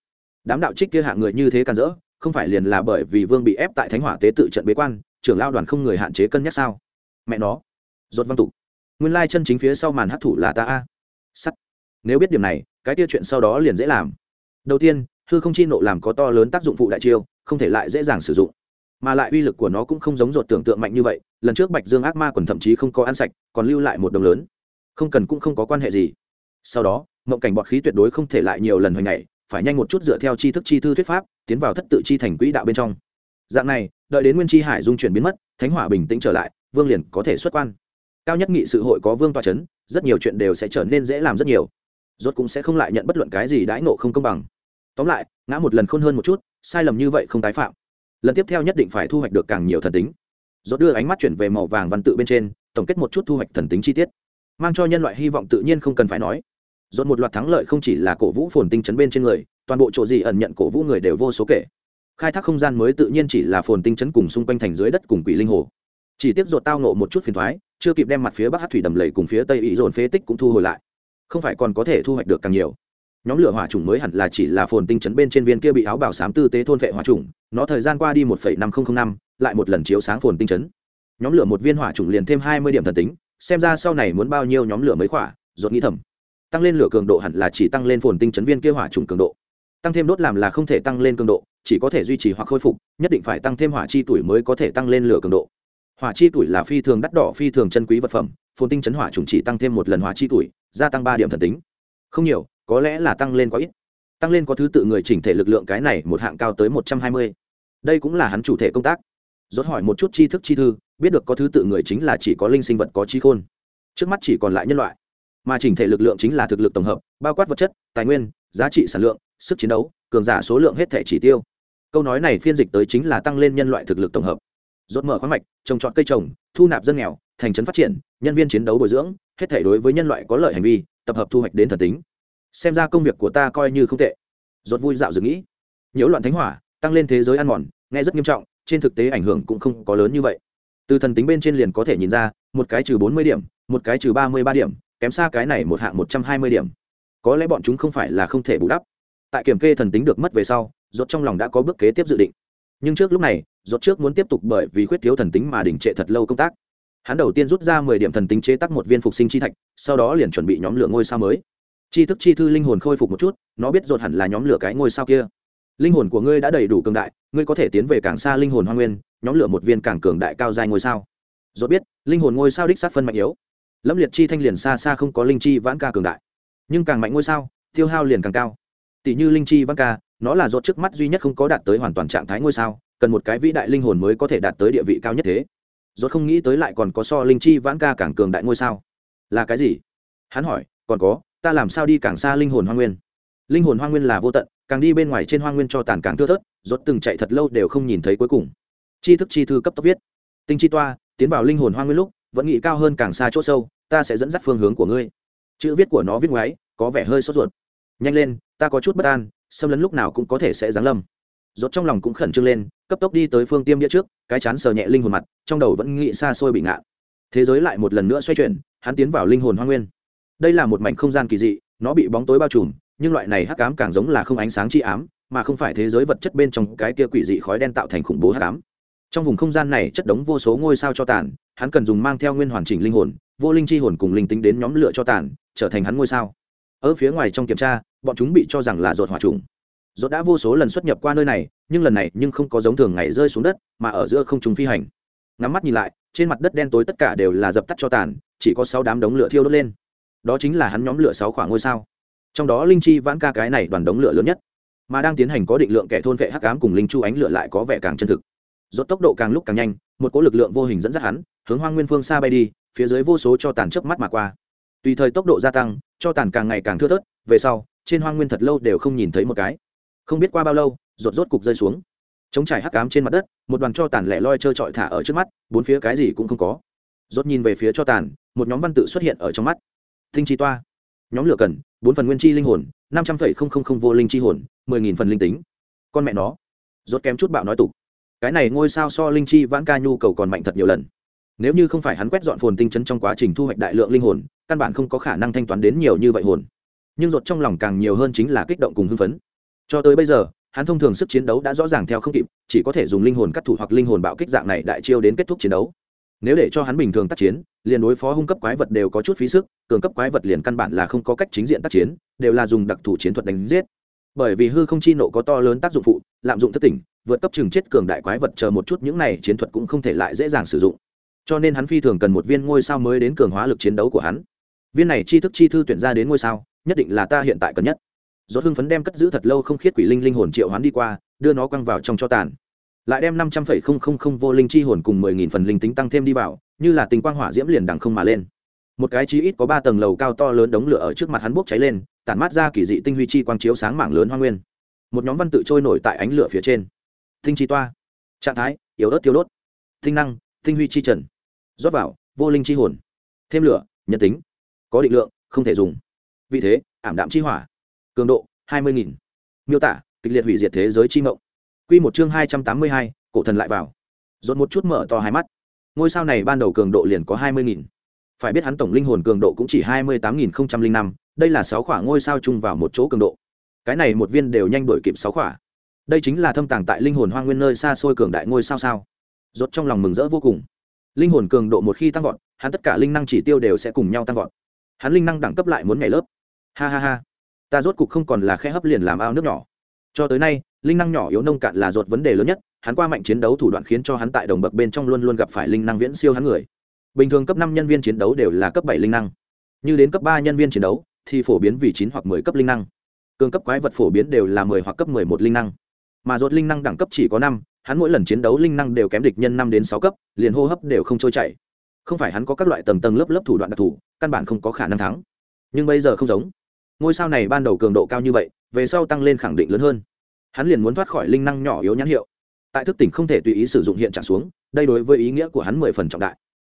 Speaker 1: Đám đạo trích kia hạng người như thế can dỡ không phải liền là bởi vì vương bị ép tại thánh hỏa tế tự trận bế quan trưởng lao đoàn không người hạn chế cân nhắc sao? Mẹ nó, rốt văn tục. Nguyên lai chân chính phía sau màn hấp thụ là ta a. Sắt. Nếu biết điểm này, cái tiêu chuyện sau đó liền dễ làm. Đầu tiên, hư không chi nộ làm có to lớn tác dụng phụ đại chiêu, không thể lại dễ dàng sử dụng. Mà lại uy lực của nó cũng không giống ruột tưởng tượng mạnh như vậy, lần trước bạch dương ác ma còn thậm chí không có ăn sạch, còn lưu lại một đồng lớn. Không cần cũng không có quan hệ gì. Sau đó, mộng cảnh bọt khí tuyệt đối không thể lại nhiều lần hồi ngày phải nhanh một chút dựa theo tri thức chi thư thuyết pháp, tiến vào thất tự chi thành quỹ đạo bên trong. Dạng này đợi đến nguyên chi hải dung chuyển biến mất, thánh hỏa bình tĩnh trở lại, vương liền có thể xuất quan. Cao nhất nghị sự hội có vương toa c h ấ n rất nhiều chuyện đều sẽ trở nên dễ làm rất nhiều. Rốt cũng sẽ không lại nhận bất luận cái gì đãi nộ không công bằng. Tóm lại, ngã một lần khôn hơn một chút, sai lầm như vậy không tái phạm. Lần tiếp theo nhất định phải thu hoạch được càng nhiều thần tính. Rốt đưa ánh mắt chuyển về màu vàng văn tự bên trên, tổng kết một chút thu hoạch thần tính chi tiết. Mang cho nhân loại hy vọng tự nhiên không cần phải nói. Rốt một loạt thắng lợi không chỉ là cổ vũ phồn tinh chấn bên trên người, toàn bộ chỗ gì ẩn nhận cổ vũ người đều vô số kể khai thác không gian mới tự nhiên chỉ là phồn tinh chấn cùng xung quanh thành dưới đất cùng quỷ linh hồ. Chỉ tiếc ruột tao nộ một chút phiền thoái, chưa kịp đem mặt phía bắc hát thủy đầm lầy cùng phía tây ý dồn phế tích cũng thu hồi lại. Không phải còn có thể thu hoạch được càng nhiều. Nhóm lửa hỏa trùng mới hẳn là chỉ là phồn tinh chấn bên trên viên kia bị áo bảo sám tư tế thôn vệ hỏa trùng nó thời gian qua đi một năm nghìn năm, lại một lần chiếu sáng phồn tinh chấn. Nhóm lửa một viên hỏa trùng liền thêm hai mươi điểm thần tính, xem ra sau này muốn bao nhiêu nhóm lửa mới khỏa, ruột nghĩ thầm. Tăng lên lửa cường độ hẳn là chỉ tăng lên phồn tinh chấn viên kia hỏa trùng cường độ. Tăng thêm đốt làm là không thể tăng lên cường độ chỉ có thể duy trì hoặc khôi phục, nhất định phải tăng thêm hỏa chi tuổi mới có thể tăng lên lửa cường độ. Hỏa chi tuổi là phi thường đắt đỏ, phi thường chân quý vật phẩm, phồn tinh chấn hỏa trùng chỉ tăng thêm một lần hỏa chi tuổi, gia tăng ba điểm thần tính. Không nhiều, có lẽ là tăng lên quá ít. Tăng lên có thứ tự người chỉnh thể lực lượng cái này một hạng cao tới một trăm hai mươi. Đây cũng là hắn chủ thể công tác. Rốt hỏi một chút tri thức chi thư, biết được có thứ tự người chính là chỉ có linh sinh vật có trí khôn. Trước mắt chỉ còn lại nhân loại. Mà chỉnh thể lực lượng chính là thực lực tổng hợp, bao quát vật chất, tài nguyên, giá trị sản lượng, sức chiến đấu, cường giả số lượng hết thể chỉ tiêu câu nói này phiên dịch tới chính là tăng lên nhân loại thực lực tổng hợp. Rốt mở khoáng mạch, trồng trọt cây trồng, thu nạp dân nghèo, thành trấn phát triển, nhân viên chiến đấu bồi dưỡng, hết thể đối với nhân loại có lợi hành vi, tập hợp thu hoạch đến thần tính. Xem ra công việc của ta coi như không tệ. Rốt vui dạo dự nghĩ. Nhiễu loạn thánh hỏa, tăng lên thế giới ăn mòn, nghe rất nghiêm trọng, trên thực tế ảnh hưởng cũng không có lớn như vậy. Từ thần tính bên trên liền có thể nhìn ra, một cái trừ bốn mươi điểm, một cái trừ ba mươi ba điểm, kém xa cái này một hạng một trăm hai mươi điểm. Có lẽ bọn chúng không phải là không thể bù đắp. Tại kiểm kê thần tính được mất về sau rốt trong lòng đã có bước kế tiếp dự định. Nhưng trước lúc này, rốt trước muốn tiếp tục bởi vì khuyết thiếu thần tính mà đình trệ thật lâu công tác. Hắn đầu tiên rút ra mười điểm thần tính chế tác một viên phục sinh chi thạch, sau đó liền chuẩn bị nhóm lửa ngôi sao mới. Chi thức chi thư linh hồn khôi phục một chút, nó biết rốt hẳn là nhóm lửa cái ngôi sao kia. Linh hồn của ngươi đã đầy đủ cường đại, ngươi có thể tiến về càng xa linh hồn hoa nguyên, nhóm lửa một viên càng cường đại cao dài ngôi sao. Rốt biết, linh hồn ngôi sao đích sát phân mạnh yếu. Lâm liệt chi thanh liền xa xa không có linh chi vãn ca cường đại. Nhưng càng mạnh ngôi sao, tiêu hao liền càng cao tỷ như linh chi vãn ca, nó là rốt trước mắt duy nhất không có đạt tới hoàn toàn trạng thái ngôi sao, cần một cái vĩ đại linh hồn mới có thể đạt tới địa vị cao nhất thế. Rốt không nghĩ tới lại còn có so linh chi vãn ca càng cường đại ngôi sao. Là cái gì? Hắn hỏi, còn có, ta làm sao đi càng xa linh hồn hoa nguyên? Linh hồn hoa nguyên là vô tận, càng đi bên ngoài trên hoa nguyên cho tàn càng thưa thớt rốt từng chạy thật lâu đều không nhìn thấy cuối cùng. Chi thức chi thư cấp tốc viết. Tinh chi toa, tiến vào linh hồn hoa nguyên lúc, vẫn nghĩ cao hơn càng xa chỗ sâu, ta sẽ dẫn dắt phương hướng của ngươi. Chữ viết của nó viết ngoáy có vẻ hơi sốt ruột. Nhanh lên ta có chút bất an, xâm lấn lúc nào cũng có thể sẽ giáng lâm. Rốt trong lòng cũng khẩn trương lên, cấp tốc đi tới phương tiêm đĩa trước, cái chán sờ nhẹ linh hồn mặt, trong đầu vẫn nghĩ xa xôi bị ngạn thế giới lại một lần nữa xoay chuyển, hắn tiến vào linh hồn hoa nguyên. Đây là một mảnh không gian kỳ dị, nó bị bóng tối bao trùm, nhưng loại này hắc ám càng giống là không ánh sáng chi ám, mà không phải thế giới vật chất bên trong cái kia quỷ dị khói đen tạo thành khủng bố hắc ám. Trong vùng không gian này chất đống vô số ngôi sao cho tàn, hắn cần dùng mang theo nguyên hoàn chỉnh linh hồn, vô linh chi hồn cùng linh tính đến nhóm lửa cho tàn, trở thành hắn ngôi sao. Ở phía ngoài trong kiểm tra bọn chúng bị cho rằng là rột hỏa trùng. Rột đã vô số lần xuất nhập qua nơi này, nhưng lần này nhưng không có giống thường ngày rơi xuống đất, mà ở giữa không trùng phi hành. Ngắm mắt nhìn lại, trên mặt đất đen tối tất cả đều là dập tắt cho tàn, chỉ có sáu đám đống lửa thiêu đốt lên. Đó chính là hắn nhóm lửa sáu khoảng ngôi sao. Trong đó linh chi, vãn ca cái này đoàn đống lửa lớn nhất, mà đang tiến hành có định lượng kẻ thôn vệ hắc ám cùng linh chu ánh lửa lại có vẻ càng chân thực. Rốt tốc độ càng lúc càng nhanh, một cỗ lực lượng vô hình dẫn dắt hắn, hướng hoang nguyên phương xa bay đi, phía dưới vô số cho tàn chớp mắt mà qua. Tùy thời tốc độ gia tăng, cho tàn càng ngày càng thưa thớt, về sau trên hoang nguyên thật lâu đều không nhìn thấy một cái. Không biết qua bao lâu, rột rốt cục rơi xuống. Chống trải hắc ám trên mặt đất, một đoàn cho tàn lẻ loi trơ trọi thả ở trước mắt, bốn phía cái gì cũng không có. Rốt nhìn về phía cho tàn, một nhóm văn tự xuất hiện ở trong mắt. Tinh chi toa. Nhóm lửa cần, bốn phần nguyên chi linh hồn, năm trăm phẩy không không không vô linh chi hồn, mười nghìn phần linh tính. Con mẹ nó. Rốt kém chút bạo nói tục. Cái này ngôi sao so linh chi vãn ca nhu cầu còn mạnh thật nhiều lần. Nếu như không phải hắn quét dọn phồn tinh chấn trong quá trình thu hoạch đại lượng linh hồn, căn bản không có khả năng thanh toán đến nhiều như vậy hồn nhưng rột trong lòng càng nhiều hơn chính là kích động cùng hưng phấn. Cho tới bây giờ, hắn thông thường sức chiến đấu đã rõ ràng theo không kịp, chỉ có thể dùng linh hồn cắt thủ hoặc linh hồn bạo kích dạng này đại chiêu đến kết thúc chiến đấu. Nếu để cho hắn bình thường tác chiến, liền đối phó hung cấp quái vật đều có chút phí sức, cường cấp quái vật liền căn bản là không có cách chính diện tác chiến, đều là dùng đặc thù chiến thuật đánh giết. Bởi vì hư không chi nộ có to lớn tác dụng phụ, lạm dụng thất tỉnh, vượt cấp chừng chết cường đại quái vật chờ một chút những này chiến thuật cũng không thể lại dễ dàng sử dụng. Cho nên hắn phi thường cần một viên ngôi sao mới đến cường hóa lực chiến đấu của hắn. Viên này chi thức chi thư tuyển ra đến ngôi sao nhất định là ta hiện tại cần nhất. Do hưng phấn đem cất giữ thật lâu không khiết quỷ linh linh hồn triệu hoán đi qua, đưa nó quăng vào trong cho tàn. Lại đem năm trăm phẩy không không không vô linh chi hồn cùng mười nghìn phần linh tính tăng thêm đi vào, như là tình quang hỏa diễm liền đằng không mà lên. Một cái chí ít có ba tầng lầu cao to lớn đống lửa ở trước mặt hắn bốc cháy lên, tản mát ra kỳ dị tinh huy chi quang chiếu sáng mảng lớn hoa nguyên. Một nhóm văn tự trôi nổi tại ánh lửa phía trên. Tinh chi toa. Trạng thái, yếu ớt tiêu đốt. Tinh năng, tinh huy chi trần. Rót vào, vô linh chi hồn. Thêm lửa, nhân tính. Có định lượng, không thể dùng vì thế, ảm đạm chi hỏa. Cường độ, hai mươi nghìn. Miêu tả, kịch liệt hủy diệt thế giới chi mộng. Q một chương hai trăm tám mươi hai, cổ thần lại vào. Dồn một chút mở to hai mắt. Ngôi sao này ban đầu cường độ liền có hai mươi nghìn. Phải biết hắn tổng linh hồn cường độ cũng chỉ hai mươi tám nghìn năm, đây là sáu khỏa ngôi sao chung vào một chỗ cường độ. Cái này một viên đều nhanh đổi kịp sáu khỏa. Đây chính là thâm tàng tại linh hồn hoa nguyên nơi xa xôi cường đại ngôi sao sao. Rốt trong lòng mừng rỡ vô cùng. Linh hồn cường độ một khi tăng vọt, hắn tất cả linh năng chỉ tiêu đều sẽ cùng nhau tăng vọt. Hắn linh năng đẳng cấp lại muốn nhảy lớp ha ha ha. Ta rốt cục không còn là khe hấp liền làm ao nước nhỏ. Cho tới nay, linh năng nhỏ yếu nông cạn là ruột vấn đề lớn nhất, hắn qua mạnh chiến đấu thủ đoạn khiến cho hắn tại đồng bậc bên trong luôn luôn gặp phải linh năng viễn siêu hắn người. Bình thường cấp năm nhân viên chiến đấu đều là cấp bảy linh năng. Như đến cấp ba nhân viên chiến đấu, thì phổ biến vì chín hoặc mười cấp linh năng. Cường cấp quái vật phổ biến đều là mười hoặc cấp mười một linh năng. Mà ruột linh năng đẳng cấp chỉ có năm, hắn mỗi lần chiến đấu linh năng đều kém địch nhân năm đến sáu cấp, liền hô hấp đều không trôi chảy. Không phải hắn có các loại tầng tầng lớp lớp thủ đoạn đặc thù, căn bản không có khả năng thắng. Nhưng bây giờ không giống ngôi sao này ban đầu cường độ cao như vậy, về sau tăng lên khẳng định lớn hơn. Hắn liền muốn thoát khỏi linh năng nhỏ yếu nhãn hiệu. Tại thức tỉnh không thể tùy ý sử dụng hiện trạng xuống, đây đối với ý nghĩa của hắn mười phần trọng đại.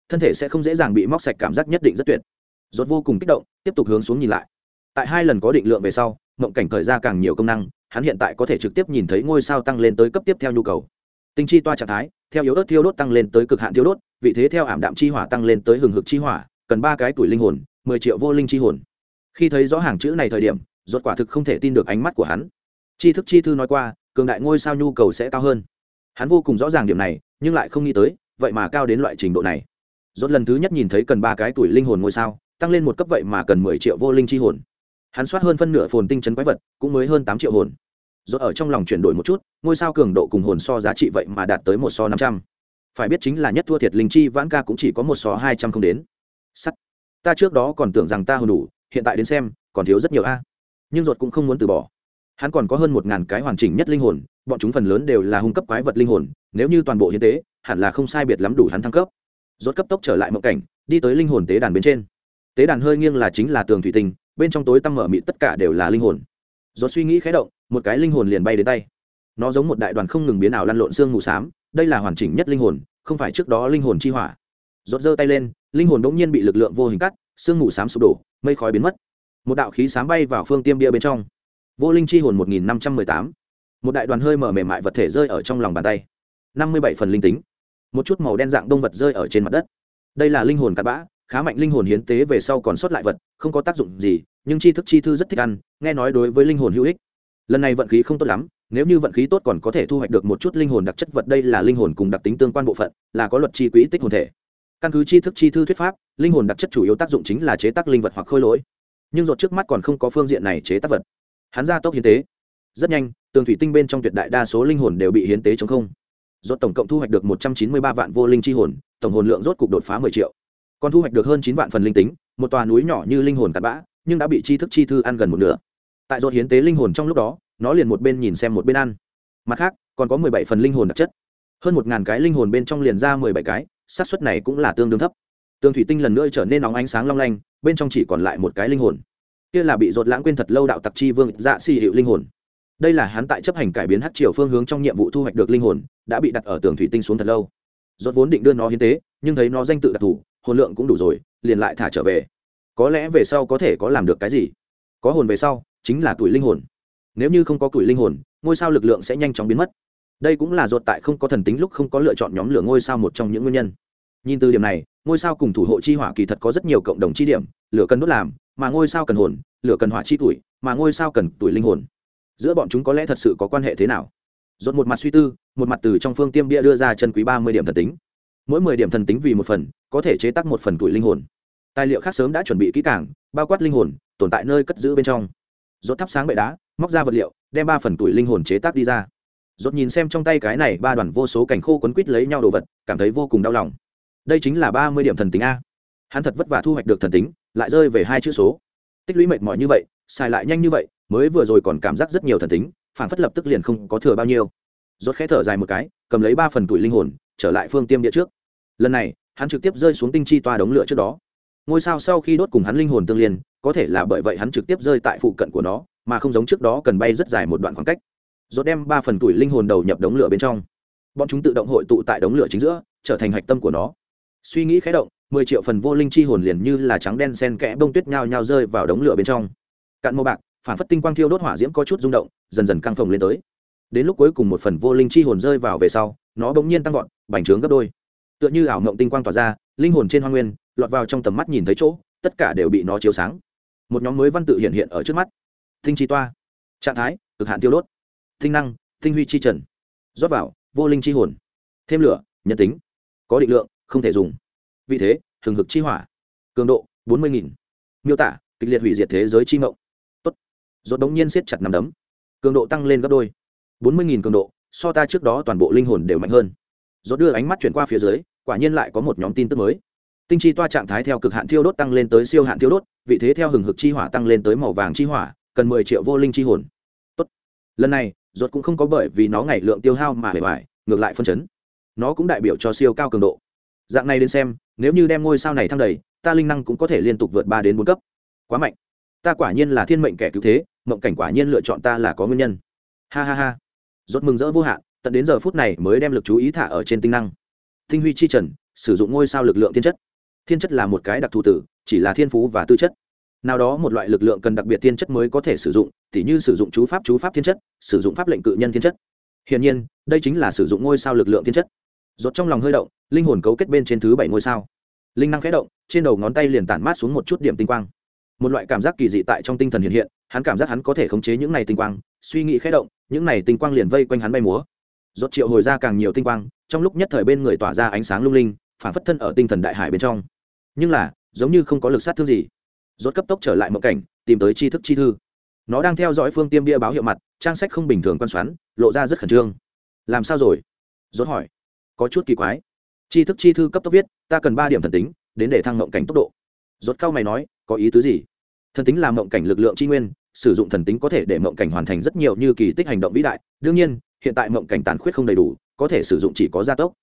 Speaker 1: Thân thể sẽ không dễ dàng bị móc sạch cảm giác nhất định rất tuyệt. Rốt vô cùng kích động, tiếp tục hướng xuống nhìn lại. Tại hai lần có định lượng về sau, mộng cảnh thời ra càng nhiều công năng, hắn hiện tại có thể trực tiếp nhìn thấy ngôi sao tăng lên tới cấp tiếp theo nhu cầu. Tinh chi toa trạng thái, theo yếu ớt thiêu đốt tăng lên tới cực hạn thiêu đốt, vị thế theo ảm đạm chi hỏa tăng lên tới hừng hực chi hỏa, cần ba cái tuổi linh hồn, mười triệu vô linh chi hồn khi thấy rõ hàng chữ này thời điểm, rốt quả thực không thể tin được ánh mắt của hắn. Chi thức chi thư nói qua, cường đại ngôi sao nhu cầu sẽ cao hơn. Hắn vô cùng rõ ràng điểm này, nhưng lại không nghĩ tới, vậy mà cao đến loại trình độ này. Rốt lần thứ nhất nhìn thấy cần ba cái tuổi linh hồn ngôi sao, tăng lên một cấp vậy mà cần mười triệu vô linh chi hồn. Hắn soát hơn phân nửa phồn tinh chấn quái vật, cũng mới hơn tám triệu hồn. Rốt ở trong lòng chuyển đổi một chút, ngôi sao cường độ cùng hồn so giá trị vậy mà đạt tới một so năm trăm. Phải biết chính là nhất thua thiệt linh chi vãn ca cũng chỉ có một so hai trăm không đến. Sắt. Ta trước đó còn tưởng rằng ta hồn đủ hiện tại đến xem, còn thiếu rất nhiều a. Nhưng ruột cũng không muốn từ bỏ. Hắn còn có hơn một ngàn cái hoàn chỉnh nhất linh hồn, bọn chúng phần lớn đều là hung cấp quái vật linh hồn, nếu như toàn bộ hiến tế, hẳn là không sai biệt lắm đủ hắn thăng cấp. Rốt cấp tốc trở lại mộng cảnh, đi tới linh hồn tế đàn bên trên. Tế đàn hơi nghiêng là chính là tường thủy tinh, bên trong tối tăm mở mịt tất cả đều là linh hồn. Rốt suy nghĩ khẽ động, một cái linh hồn liền bay đến tay. Nó giống một đại đoàn không ngừng biến ảo lăn lộn xương mù xám, đây là hoàn chỉnh nhất linh hồn, không phải trước đó linh hồn chi hỏa. Rốt giơ tay lên, linh hồn đống nhiên bị lực lượng vô hình cắt Sương mù xám sụp đổ, mây khói biến mất. Một đạo khí xám bay vào phương tiêm bia bên trong. Vô linh chi hồn một nghìn năm trăm mười tám. Một đại đoàn hơi mở mềm mại vật thể rơi ở trong lòng bàn tay. năm mươi bảy phần linh tính. Một chút màu đen dạng đông vật rơi ở trên mặt đất. Đây là linh hồn cặn bã, khá mạnh linh hồn hiến tế về sau còn sót lại vật, không có tác dụng gì, nhưng tri thức chi thư rất thích ăn, nghe nói đối với linh hồn hữu ích. Lần này vận khí không tốt lắm, nếu như vận khí tốt còn có thể thu hoạch được một chút linh hồn đặc chất vật, đây là linh hồn cùng đặc tính tương quan bộ phận, là có luật chi quỹ tích hồn thể căn cứ tri thức chi thư thuyết pháp, linh hồn đặc chất chủ yếu tác dụng chính là chế tác linh vật hoặc khôi lỗi. Nhưng ruột trước mắt còn không có phương diện này chế tác vật. Hắn ra tốc hiến tế. Rất nhanh, tường thủy tinh bên trong tuyệt đại đa số linh hồn đều bị hiến tế chống không. Rốt tổng cộng thu hoạch được một trăm chín mươi ba vạn vô linh chi hồn, tổng hồn lượng rốt cục đột phá mười triệu. Còn thu hoạch được hơn chín vạn phần linh tính, một tòa núi nhỏ như linh hồn cặn bã, nhưng đã bị chi thức chi thư ăn gần một nửa. Tại rốt hiến tế linh hồn trong lúc đó, nó liền một bên nhìn xem một bên ăn. Mặt khác, còn có mười bảy phần linh hồn đặc chất. Hơn một ngàn cái linh hồn bên trong liền ra mười bảy cái xác suất này cũng là tương đương thấp. Tường thủy tinh lần nữa trở nên nóng ánh sáng long lanh, bên trong chỉ còn lại một cái linh hồn. Kia là bị rột lãng quên thật lâu đạo tặc chi vương dạ si hiệu linh hồn. Đây là hắn tại chấp hành cải biến hát chiều phương hướng trong nhiệm vụ thu hoạch được linh hồn, đã bị đặt ở tường thủy tinh xuống thật lâu. Rốt vốn định đưa nó hiến tế, nhưng thấy nó danh tự đặc thù, hồn lượng cũng đủ rồi, liền lại thả trở về. Có lẽ về sau có thể có làm được cái gì? Có hồn về sau, chính là tuổi linh hồn. Nếu như không có tuổi linh hồn, ngôi sao lực lượng sẽ nhanh chóng biến mất đây cũng là ruột tại không có thần tính lúc không có lựa chọn nhóm lửa ngôi sao một trong những nguyên nhân. Nhìn từ điểm này, ngôi sao cùng thủ hộ chi hỏa kỳ thật có rất nhiều cộng đồng chi điểm, lửa cần đốt làm, mà ngôi sao cần hồn, lửa cần hỏa chi tuổi, mà ngôi sao cần tuổi linh hồn. Giữa bọn chúng có lẽ thật sự có quan hệ thế nào? Dồn một mặt suy tư, một mặt từ trong phương tiêm bia đưa ra chân quý ba mươi điểm thần tính. Mỗi mười điểm thần tính vì một phần, có thể chế tác một phần tuổi linh hồn. Tài liệu khác sớm đã chuẩn bị kỹ càng, bao quát linh hồn, tồn tại nơi cất giữ bên trong. Dốt thắp sáng bệ đá, móc ra vật liệu, đem ba phần tuổi linh hồn chế tác đi ra. Rốt nhìn xem trong tay cái này ba đoàn vô số cảnh khô quấn quít lấy nhau đồ vật, cảm thấy vô cùng đau lòng. Đây chính là ba mươi điểm thần tính a. Hắn thật vất vả thu hoạch được thần tính, lại rơi về hai chữ số. Tích lũy mệt mỏi như vậy, xài lại nhanh như vậy, mới vừa rồi còn cảm giác rất nhiều thần tính phản phất lập tức liền không có thừa bao nhiêu. Rốt khẽ thở dài một cái, cầm lấy ba phần tuổi linh hồn, trở lại phương tiêm địa trước. Lần này, hắn trực tiếp rơi xuống tinh chi toa đống lửa trước đó. Ngôi sao sau khi đốt cùng hắn linh hồn tương liên, có thể là bởi vậy hắn trực tiếp rơi tại phụ cận của nó, mà không giống trước đó cần bay rất dài một đoạn khoảng cách rốt đem ba phần tuổi linh hồn đầu nhập đống lửa bên trong. Bọn chúng tự động hội tụ tại đống lửa chính giữa, trở thành hạch tâm của nó. Suy nghĩ khẽ động, mười triệu phần vô linh chi hồn liền như là trắng đen sen kẽ bông tuyết nhao nhao rơi vào đống lửa bên trong. Cạn màu bạc, phản phất tinh quang thiêu đốt hỏa diễm có chút rung động, dần dần căng phồng lên tới. Đến lúc cuối cùng một phần vô linh chi hồn rơi vào về sau, nó bỗng nhiên tăng vọt, bành trướng gấp đôi. Tựa như ảo mộng tinh quang tỏa ra, linh hồn trên hoa nguyên, lọt vào trong tầm mắt nhìn thấy chỗ, tất cả đều bị nó chiếu sáng. Một nhóm mới văn tự hiện hiện ở trước mắt. Tinh chi toa. Trạng thái, cực hạn tiêu đốt tinh năng, tinh huy chi trần. Rót vào, vô linh chi hồn. Thêm lửa, nhân tính. Có định lượng, không thể dùng. Vì thế, hừng hực chi hỏa. Cường độ, bốn mươi nghìn. Miêu tả, kịch liệt hủy diệt thế giới chi mộng. Tốt. Rốt đống nhiên siết chặt nằm đấm. Cường độ tăng lên gấp đôi. bốn mươi nghìn cường độ, so ta trước đó toàn bộ linh hồn đều mạnh hơn. Rốt đưa ánh mắt chuyển qua phía dưới, quả nhiên lại có một nhóm tin tức mới. Tinh chi toa trạng thái theo cực hạn thiêu đốt tăng lên tới siêu hạn thiêu đốt, vị thế theo hừng hực chi hỏa tăng lên tới màu vàng chi hỏa, cần mười triệu vô linh chi hồn. Tốt. Lần này rốt cũng không có bởi vì nó ngày lượng tiêu hao mà hề hoài, ngược lại phân chấn. Nó cũng đại biểu cho siêu cao cường độ. Dạng này đến xem, nếu như đem ngôi sao này thăng đầy, ta linh năng cũng có thể liên tục vượt ba đến bốn cấp. Quá mạnh. Ta quả nhiên là thiên mệnh kẻ cứu thế, mộng cảnh quả nhiên lựa chọn ta là có nguyên nhân. Ha ha ha. Rốt mừng rỡ vô hạn, tận đến giờ phút này mới đem lực chú ý thả ở trên tinh năng. Tinh huy chi trần, sử dụng ngôi sao lực lượng thiên chất. Thiên chất là một cái đặc thù tử, chỉ là thiên phú và tư chất nào đó một loại lực lượng cần đặc biệt thiên chất mới có thể sử dụng, tỉ như sử dụng chú pháp chú pháp thiên chất, sử dụng pháp lệnh cự nhân thiên chất. Hiển nhiên, đây chính là sử dụng ngôi sao lực lượng thiên chất. Rốt trong lòng hơi động, linh hồn cấu kết bên trên thứ bảy ngôi sao. Linh năng khẽ động, trên đầu ngón tay liền tản mát xuống một chút điểm tinh quang. Một loại cảm giác kỳ dị tại trong tinh thần hiện hiện, hắn cảm giác hắn có thể khống chế những này tinh quang, suy nghĩ khẽ động, những này tinh quang liền vây quanh hắn bay múa. Rốt triệu hồi ra càng nhiều tinh quang, trong lúc nhất thời bên người tỏa ra ánh sáng lung linh, phản phất thân ở tinh thần đại hải bên trong. Nhưng là, giống như không có lực sát thương gì rốt cấp tốc trở lại mộng cảnh, tìm tới tri thức chi thư. Nó đang theo dõi phương tiêm bia báo hiệu mặt, trang sách không bình thường quan xoắn, lộ ra rất khẩn trương. Làm sao rồi? Rốt hỏi. Có chút kỳ quái. Tri thức chi thư cấp tốc viết, ta cần ba điểm thần tính, đến để thăng mộng cảnh tốc độ. Rốt cao mày nói, có ý tứ gì? Thần tính là mộng cảnh lực lượng tri nguyên, sử dụng thần tính có thể để mộng cảnh hoàn thành rất nhiều như kỳ tích hành động vĩ đại. Đương nhiên, hiện tại mộng cảnh tàn khuyết không đầy đủ, có thể sử dụng chỉ có gia tốc.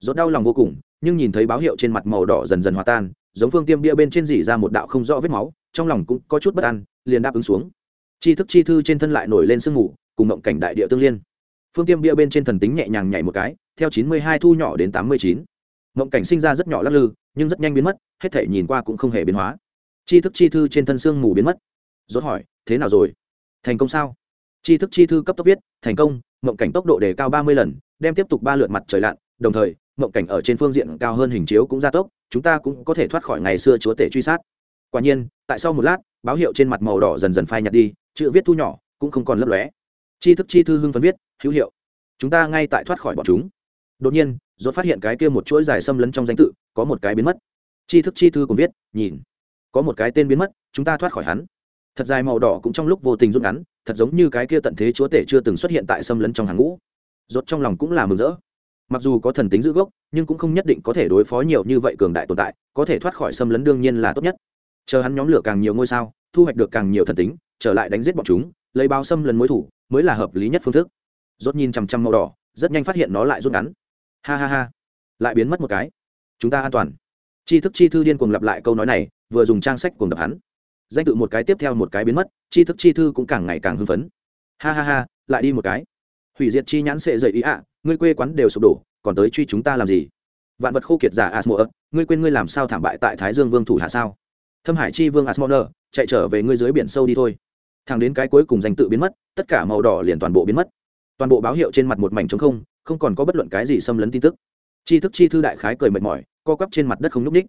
Speaker 1: Rốt đau lòng vô cùng, nhưng nhìn thấy báo hiệu trên mặt màu đỏ dần dần hòa tan giống phương tiêm bia bên trên dỉ ra một đạo không rõ vết máu, trong lòng cũng có chút bất an, liền đáp ứng xuống. Chi thức chi thư trên thân lại nổi lên sương mù, cùng mộng cảnh đại địa tương liên. Phương tiêm bia bên trên thần tính nhẹ nhàng nhảy một cái, theo chín mươi hai thu nhỏ đến tám mươi chín. Mộng cảnh sinh ra rất nhỏ lắc lư, nhưng rất nhanh biến mất, hết thể nhìn qua cũng không hề biến hóa. Chi thức chi thư trên thân sương mù biến mất. Dốt hỏi, thế nào rồi? Thành công sao? Chi thức chi thư cấp tốc viết, thành công mộng cảnh tốc độ đề cao ba mươi lần, đem tiếp tục ba lượt mặt trời lặn, đồng thời mộng cảnh ở trên phương diện cao hơn hình chiếu cũng gia tốc chúng ta cũng có thể thoát khỏi ngày xưa chúa tể truy sát. Quả nhiên, tại sau một lát, báo hiệu trên mặt màu đỏ dần dần phai nhạt đi, chữ viết thu nhỏ cũng không còn lấp lóe. Chi thức chi thư hưng phấn viết, hữu hiệu, chúng ta ngay tại thoát khỏi bọn chúng. Đột nhiên dốt phát hiện cái kia một chuỗi dài xâm lấn trong danh tự, có một cái biến mất. Chi thức chi thư cũng viết, nhìn, có một cái tên biến mất, chúng ta thoát khỏi hắn. Thật dài màu đỏ cũng trong lúc vô tình rút ngắn, thật giống như cái kia tận thế chúa tể chưa từng xuất hiện tại xâm lấn trong hàng ngũ. Dốt trong lòng cũng là mừng rỡ mặc dù có thần tính giữ gốc, nhưng cũng không nhất định có thể đối phó nhiều như vậy cường đại tồn tại, có thể thoát khỏi xâm lấn đương nhiên là tốt nhất. Chờ hắn nhóm lửa càng nhiều ngôi sao, thu hoạch được càng nhiều thần tính, trở lại đánh giết bọn chúng, lấy bao xâm lấn mối thủ, mới là hợp lý nhất phương thức. Rốt nhìn chằm chằm màu đỏ, rất nhanh phát hiện nó lại rút ngắn. Ha ha ha. Lại biến mất một cái. Chúng ta an toàn. Chi thức chi thư điên cuồng lặp lại câu nói này, vừa dùng trang sách cuồng đập hắn. Danh tự một cái tiếp theo một cái biến mất, chi thức chi thư cũng càng ngày càng hưng phấn. Ha ha ha, lại đi một cái hủy diệt chi nhãn sệ dậy ý ạ ngươi quê quán đều sụp đổ còn tới truy chúng ta làm gì? Vạn vật khô kiệt giả asmor, ngươi quên ngươi làm sao thảm bại tại thái dương vương thủ hạ sao? Thâm hải chi vương asmor chạy trở về ngươi dưới biển sâu đi thôi. Thằng đến cái cuối cùng danh tự biến mất tất cả màu đỏ liền toàn bộ biến mất. Toàn bộ báo hiệu trên mặt một mảnh trống không không còn có bất luận cái gì xâm lấn tin tức. Chi thức chi thư đại khái cười mệt mỏi co quắp trên mặt đất không n ú c ních.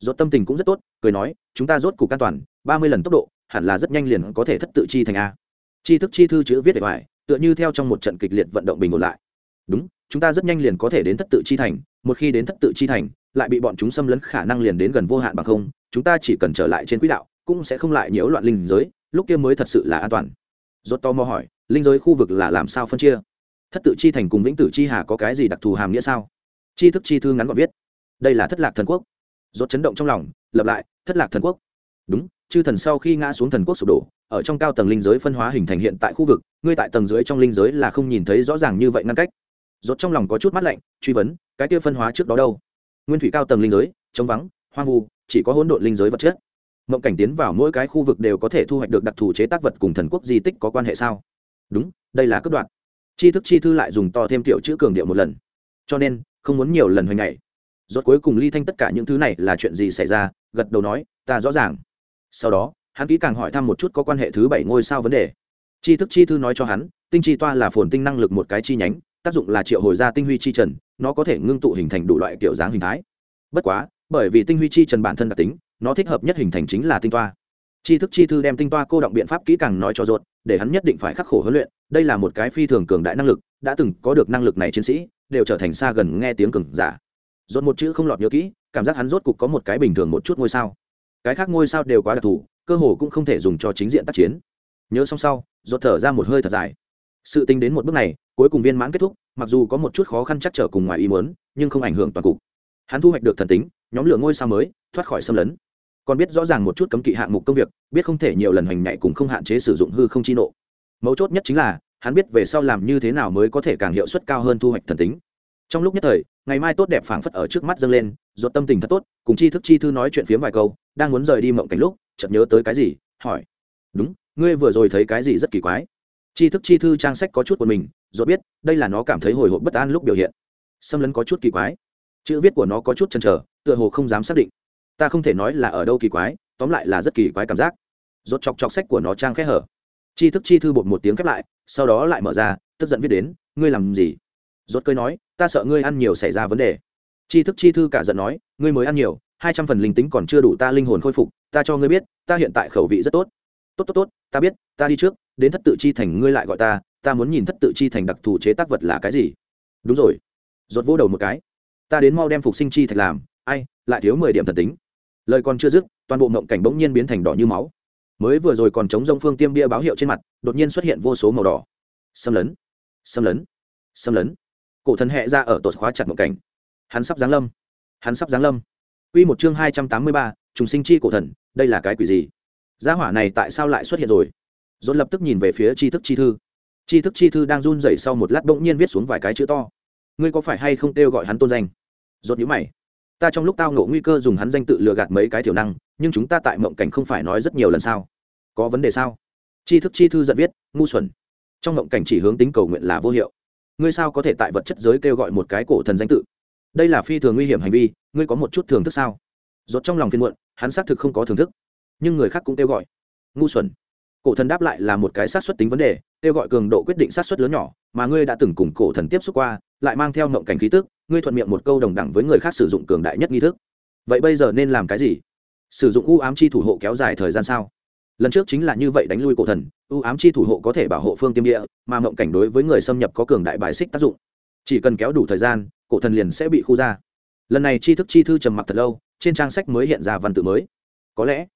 Speaker 1: Rốt tâm tình cũng rất tốt cười nói chúng ta rốt cục an toàn ba mươi lần tốc độ hẳn là rất nhanh liền có thể thất tự chi thành a. Chi thức chi thư chữ viết để hoài tựa như theo trong một trận kịch liệt vận động bình ổn lại. Đúng, chúng ta rất nhanh liền có thể đến thất tự chi thành, một khi đến thất tự chi thành, lại bị bọn chúng xâm lấn khả năng liền đến gần vô hạn bằng không, chúng ta chỉ cần trở lại trên quỹ đạo, cũng sẽ không lại nhiễu loạn linh giới, lúc kia mới thật sự là an toàn. Rốt to mò hỏi, linh giới khu vực là làm sao phân chia? Thất tự chi thành cùng vĩnh tử chi hà có cái gì đặc thù hàm nghĩa sao? Chi thức chi thư ngắn gọn viết. Đây là thất lạc thần quốc. Rốt chấn động trong lòng, lập lại, thất lạc thần quốc. Đúng chư thần sau khi ngã xuống thần quốc sụp đổ, ở trong cao tầng linh giới phân hóa hình thành hiện tại khu vực, ngươi tại tầng dưới trong linh giới là không nhìn thấy rõ ràng như vậy ngăn cách. Rốt trong lòng có chút mắt lạnh, truy vấn, cái kia phân hóa trước đó đâu? Nguyên thủy cao tầng linh giới, trống vắng, hoang vu, chỉ có hỗn độn linh giới vật chất. Mộng cảnh tiến vào mỗi cái khu vực đều có thể thu hoạch được đặc thù chế tác vật cùng thần quốc di tích có quan hệ sao? Đúng, đây là cấp đoạn. Chi thức chi thư lại dùng to thêm tiểu chữ cường điệu một lần. Cho nên, không muốn nhiều lần hoành ngày rốt cuối cùng ly thanh tất cả những thứ này là chuyện gì xảy ra? Gật đầu nói, ta rõ ràng sau đó, hắn kỹ càng hỏi thăm một chút có quan hệ thứ bảy ngôi sao vấn đề. Chi thức chi thư nói cho hắn, tinh chi toa là phồn tinh năng lực một cái chi nhánh, tác dụng là triệu hồi ra tinh huy chi trần, nó có thể ngưng tụ hình thành đủ loại kiểu dáng hình thái. Bất quá, bởi vì tinh huy chi trần bản thân đặc tính, nó thích hợp nhất hình thành chính là tinh toa. Chi thức chi thư đem tinh toa cô động biện pháp kỹ càng nói cho ruột, để hắn nhất định phải khắc khổ huấn luyện, đây là một cái phi thường cường đại năng lực, đã từng có được năng lực này chiến sĩ, đều trở thành xa gần nghe tiếng cường giả. Rốt một chữ không lọt nhớ kỹ, cảm giác hắn rốt cục có một cái bình thường một chút ngôi sao cái khác ngôi sao đều quá đặc thù, cơ hồ cũng không thể dùng cho chính diện tác chiến. Nhớ xong sau rốt thở ra một hơi thật dài. Sự tính đến một bước này, cuối cùng viên mãn kết thúc, mặc dù có một chút khó khăn chắc trở cùng ngoài ý muốn, nhưng không ảnh hưởng toàn cục. Hắn thu hoạch được thần tính, nhóm lửa ngôi sao mới, thoát khỏi xâm lấn. Còn biết rõ ràng một chút cấm kỵ hạng mục công việc, biết không thể nhiều lần hoành nhạy cùng không hạn chế sử dụng hư không chi nộ. Mấu chốt nhất chính là, hắn biết về sau làm như thế nào mới có thể càng hiệu suất cao hơn thu hoạch thần tính trong lúc nhất thời, ngày mai tốt đẹp phảng phất ở trước mắt dâng lên ruột tâm tình thật tốt, cùng chi thức chi thư nói chuyện phiếm vài câu, đang muốn rời đi mộng cảnh lúc, chợt nhớ tới cái gì, hỏi. Đúng, ngươi vừa rồi thấy cái gì rất kỳ quái? Chi thức chi thư trang sách có chút của mình ruột biết, đây là nó cảm thấy hồi hộp bất an lúc biểu hiện. Xâm lấn có chút kỳ quái. Chữ viết của nó có chút chăn trở tựa hồ không dám xác định. Ta không thể nói là ở đâu kỳ quái, tóm lại là rất kỳ quái cảm giác. Rốt chọc chọc sách của nó trang khẽ hở. Chi thức chi thư bột một tiếng khép lại, sau đó lại mở ra, tức giận viết đến, ngươi làm gì? Rốt cơi nói ta sợ ngươi ăn nhiều xảy ra vấn đề. Chi thức chi thư cả giận nói, ngươi mới ăn nhiều, hai trăm phần linh tính còn chưa đủ ta linh hồn khôi phục, ta cho ngươi biết, ta hiện tại khẩu vị rất tốt. Tốt tốt tốt, ta biết, ta đi trước, đến thất tự chi thành ngươi lại gọi ta ta muốn nhìn thất tự chi thành đặc thù chế tác vật là cái gì. Đúng rồi. Rốt vỗ đầu một cái. Ta đến mau đem phục sinh chi thạch làm, ai, lại thiếu mười điểm thần tính. Lời còn chưa dứt, toàn bộ mộng cảnh bỗng nhiên biến thành đỏ như máu. Mới vừa rồi còn chống rông phương tiêm bia báo hiệu trên mặt, đột nhiên xuất hiện vô số màu đỏ. Xâm lấn. Xâm lấn. Xâm lấn cổ thần hệ ra ở tột khóa chặt mộng cảnh. Hắn sắp giáng lâm. Hắn sắp giáng lâm. Quy một chương hai trăm tám mươi ba, trùng sinh chi cổ thần, đây là cái quỷ gì? Gia hỏa này tại sao lại xuất hiện rồi? dốt lập tức nhìn về phía tri thức chi thư. Tri thức chi thư đang run rẩy sau một lát bỗng nhiên viết xuống vài cái chữ to. Ngươi có phải hay không kêu gọi hắn tôn danh? Rốt nhữ mày. Ta trong lúc tao ngộ nguy cơ dùng hắn danh tự lừa gạt mấy cái thiểu năng nhưng chúng ta tại mộng cảnh không phải nói rất nhiều lần sao? Có vấn đề sao? Tri thức chi thư giận viết ngu xuẩn. Trong mộng cảnh chỉ hướng tính cầu nguyện là vô hiệu ngươi sao có thể tại vật chất giới kêu gọi một cái cổ thần danh tự? Đây là phi thường nguy hiểm hành vi, ngươi có một chút thưởng thức sao? Rốt trong lòng phiền muộn, hắn xác thực không có thưởng thức. Nhưng người khác cũng kêu gọi. Ngu xuẩn. Cổ thần đáp lại là một cái xác suất tính vấn đề, kêu gọi cường độ quyết định xác suất lớn nhỏ, mà ngươi đã từng cùng cổ thần tiếp xúc qua, lại mang theo mộng cảnh khí tức, ngươi thuận miệng một câu đồng đẳng với người khác sử dụng cường đại nhất nghi thức. Vậy bây giờ nên làm cái gì? Sử dụng u ám chi thủ hộ kéo dài thời gian sao? Lần trước chính là như vậy đánh lui cổ thần, ưu ám chi thủ hộ có thể bảo hộ phương tiêm địa, mà mộng cảnh đối với người xâm nhập có cường đại bài xích tác dụng. Chỉ cần kéo đủ thời gian, cổ thần liền sẽ bị khu ra. Lần này chi thức chi thư trầm mặc thật lâu, trên trang sách mới hiện ra văn tự mới. Có lẽ,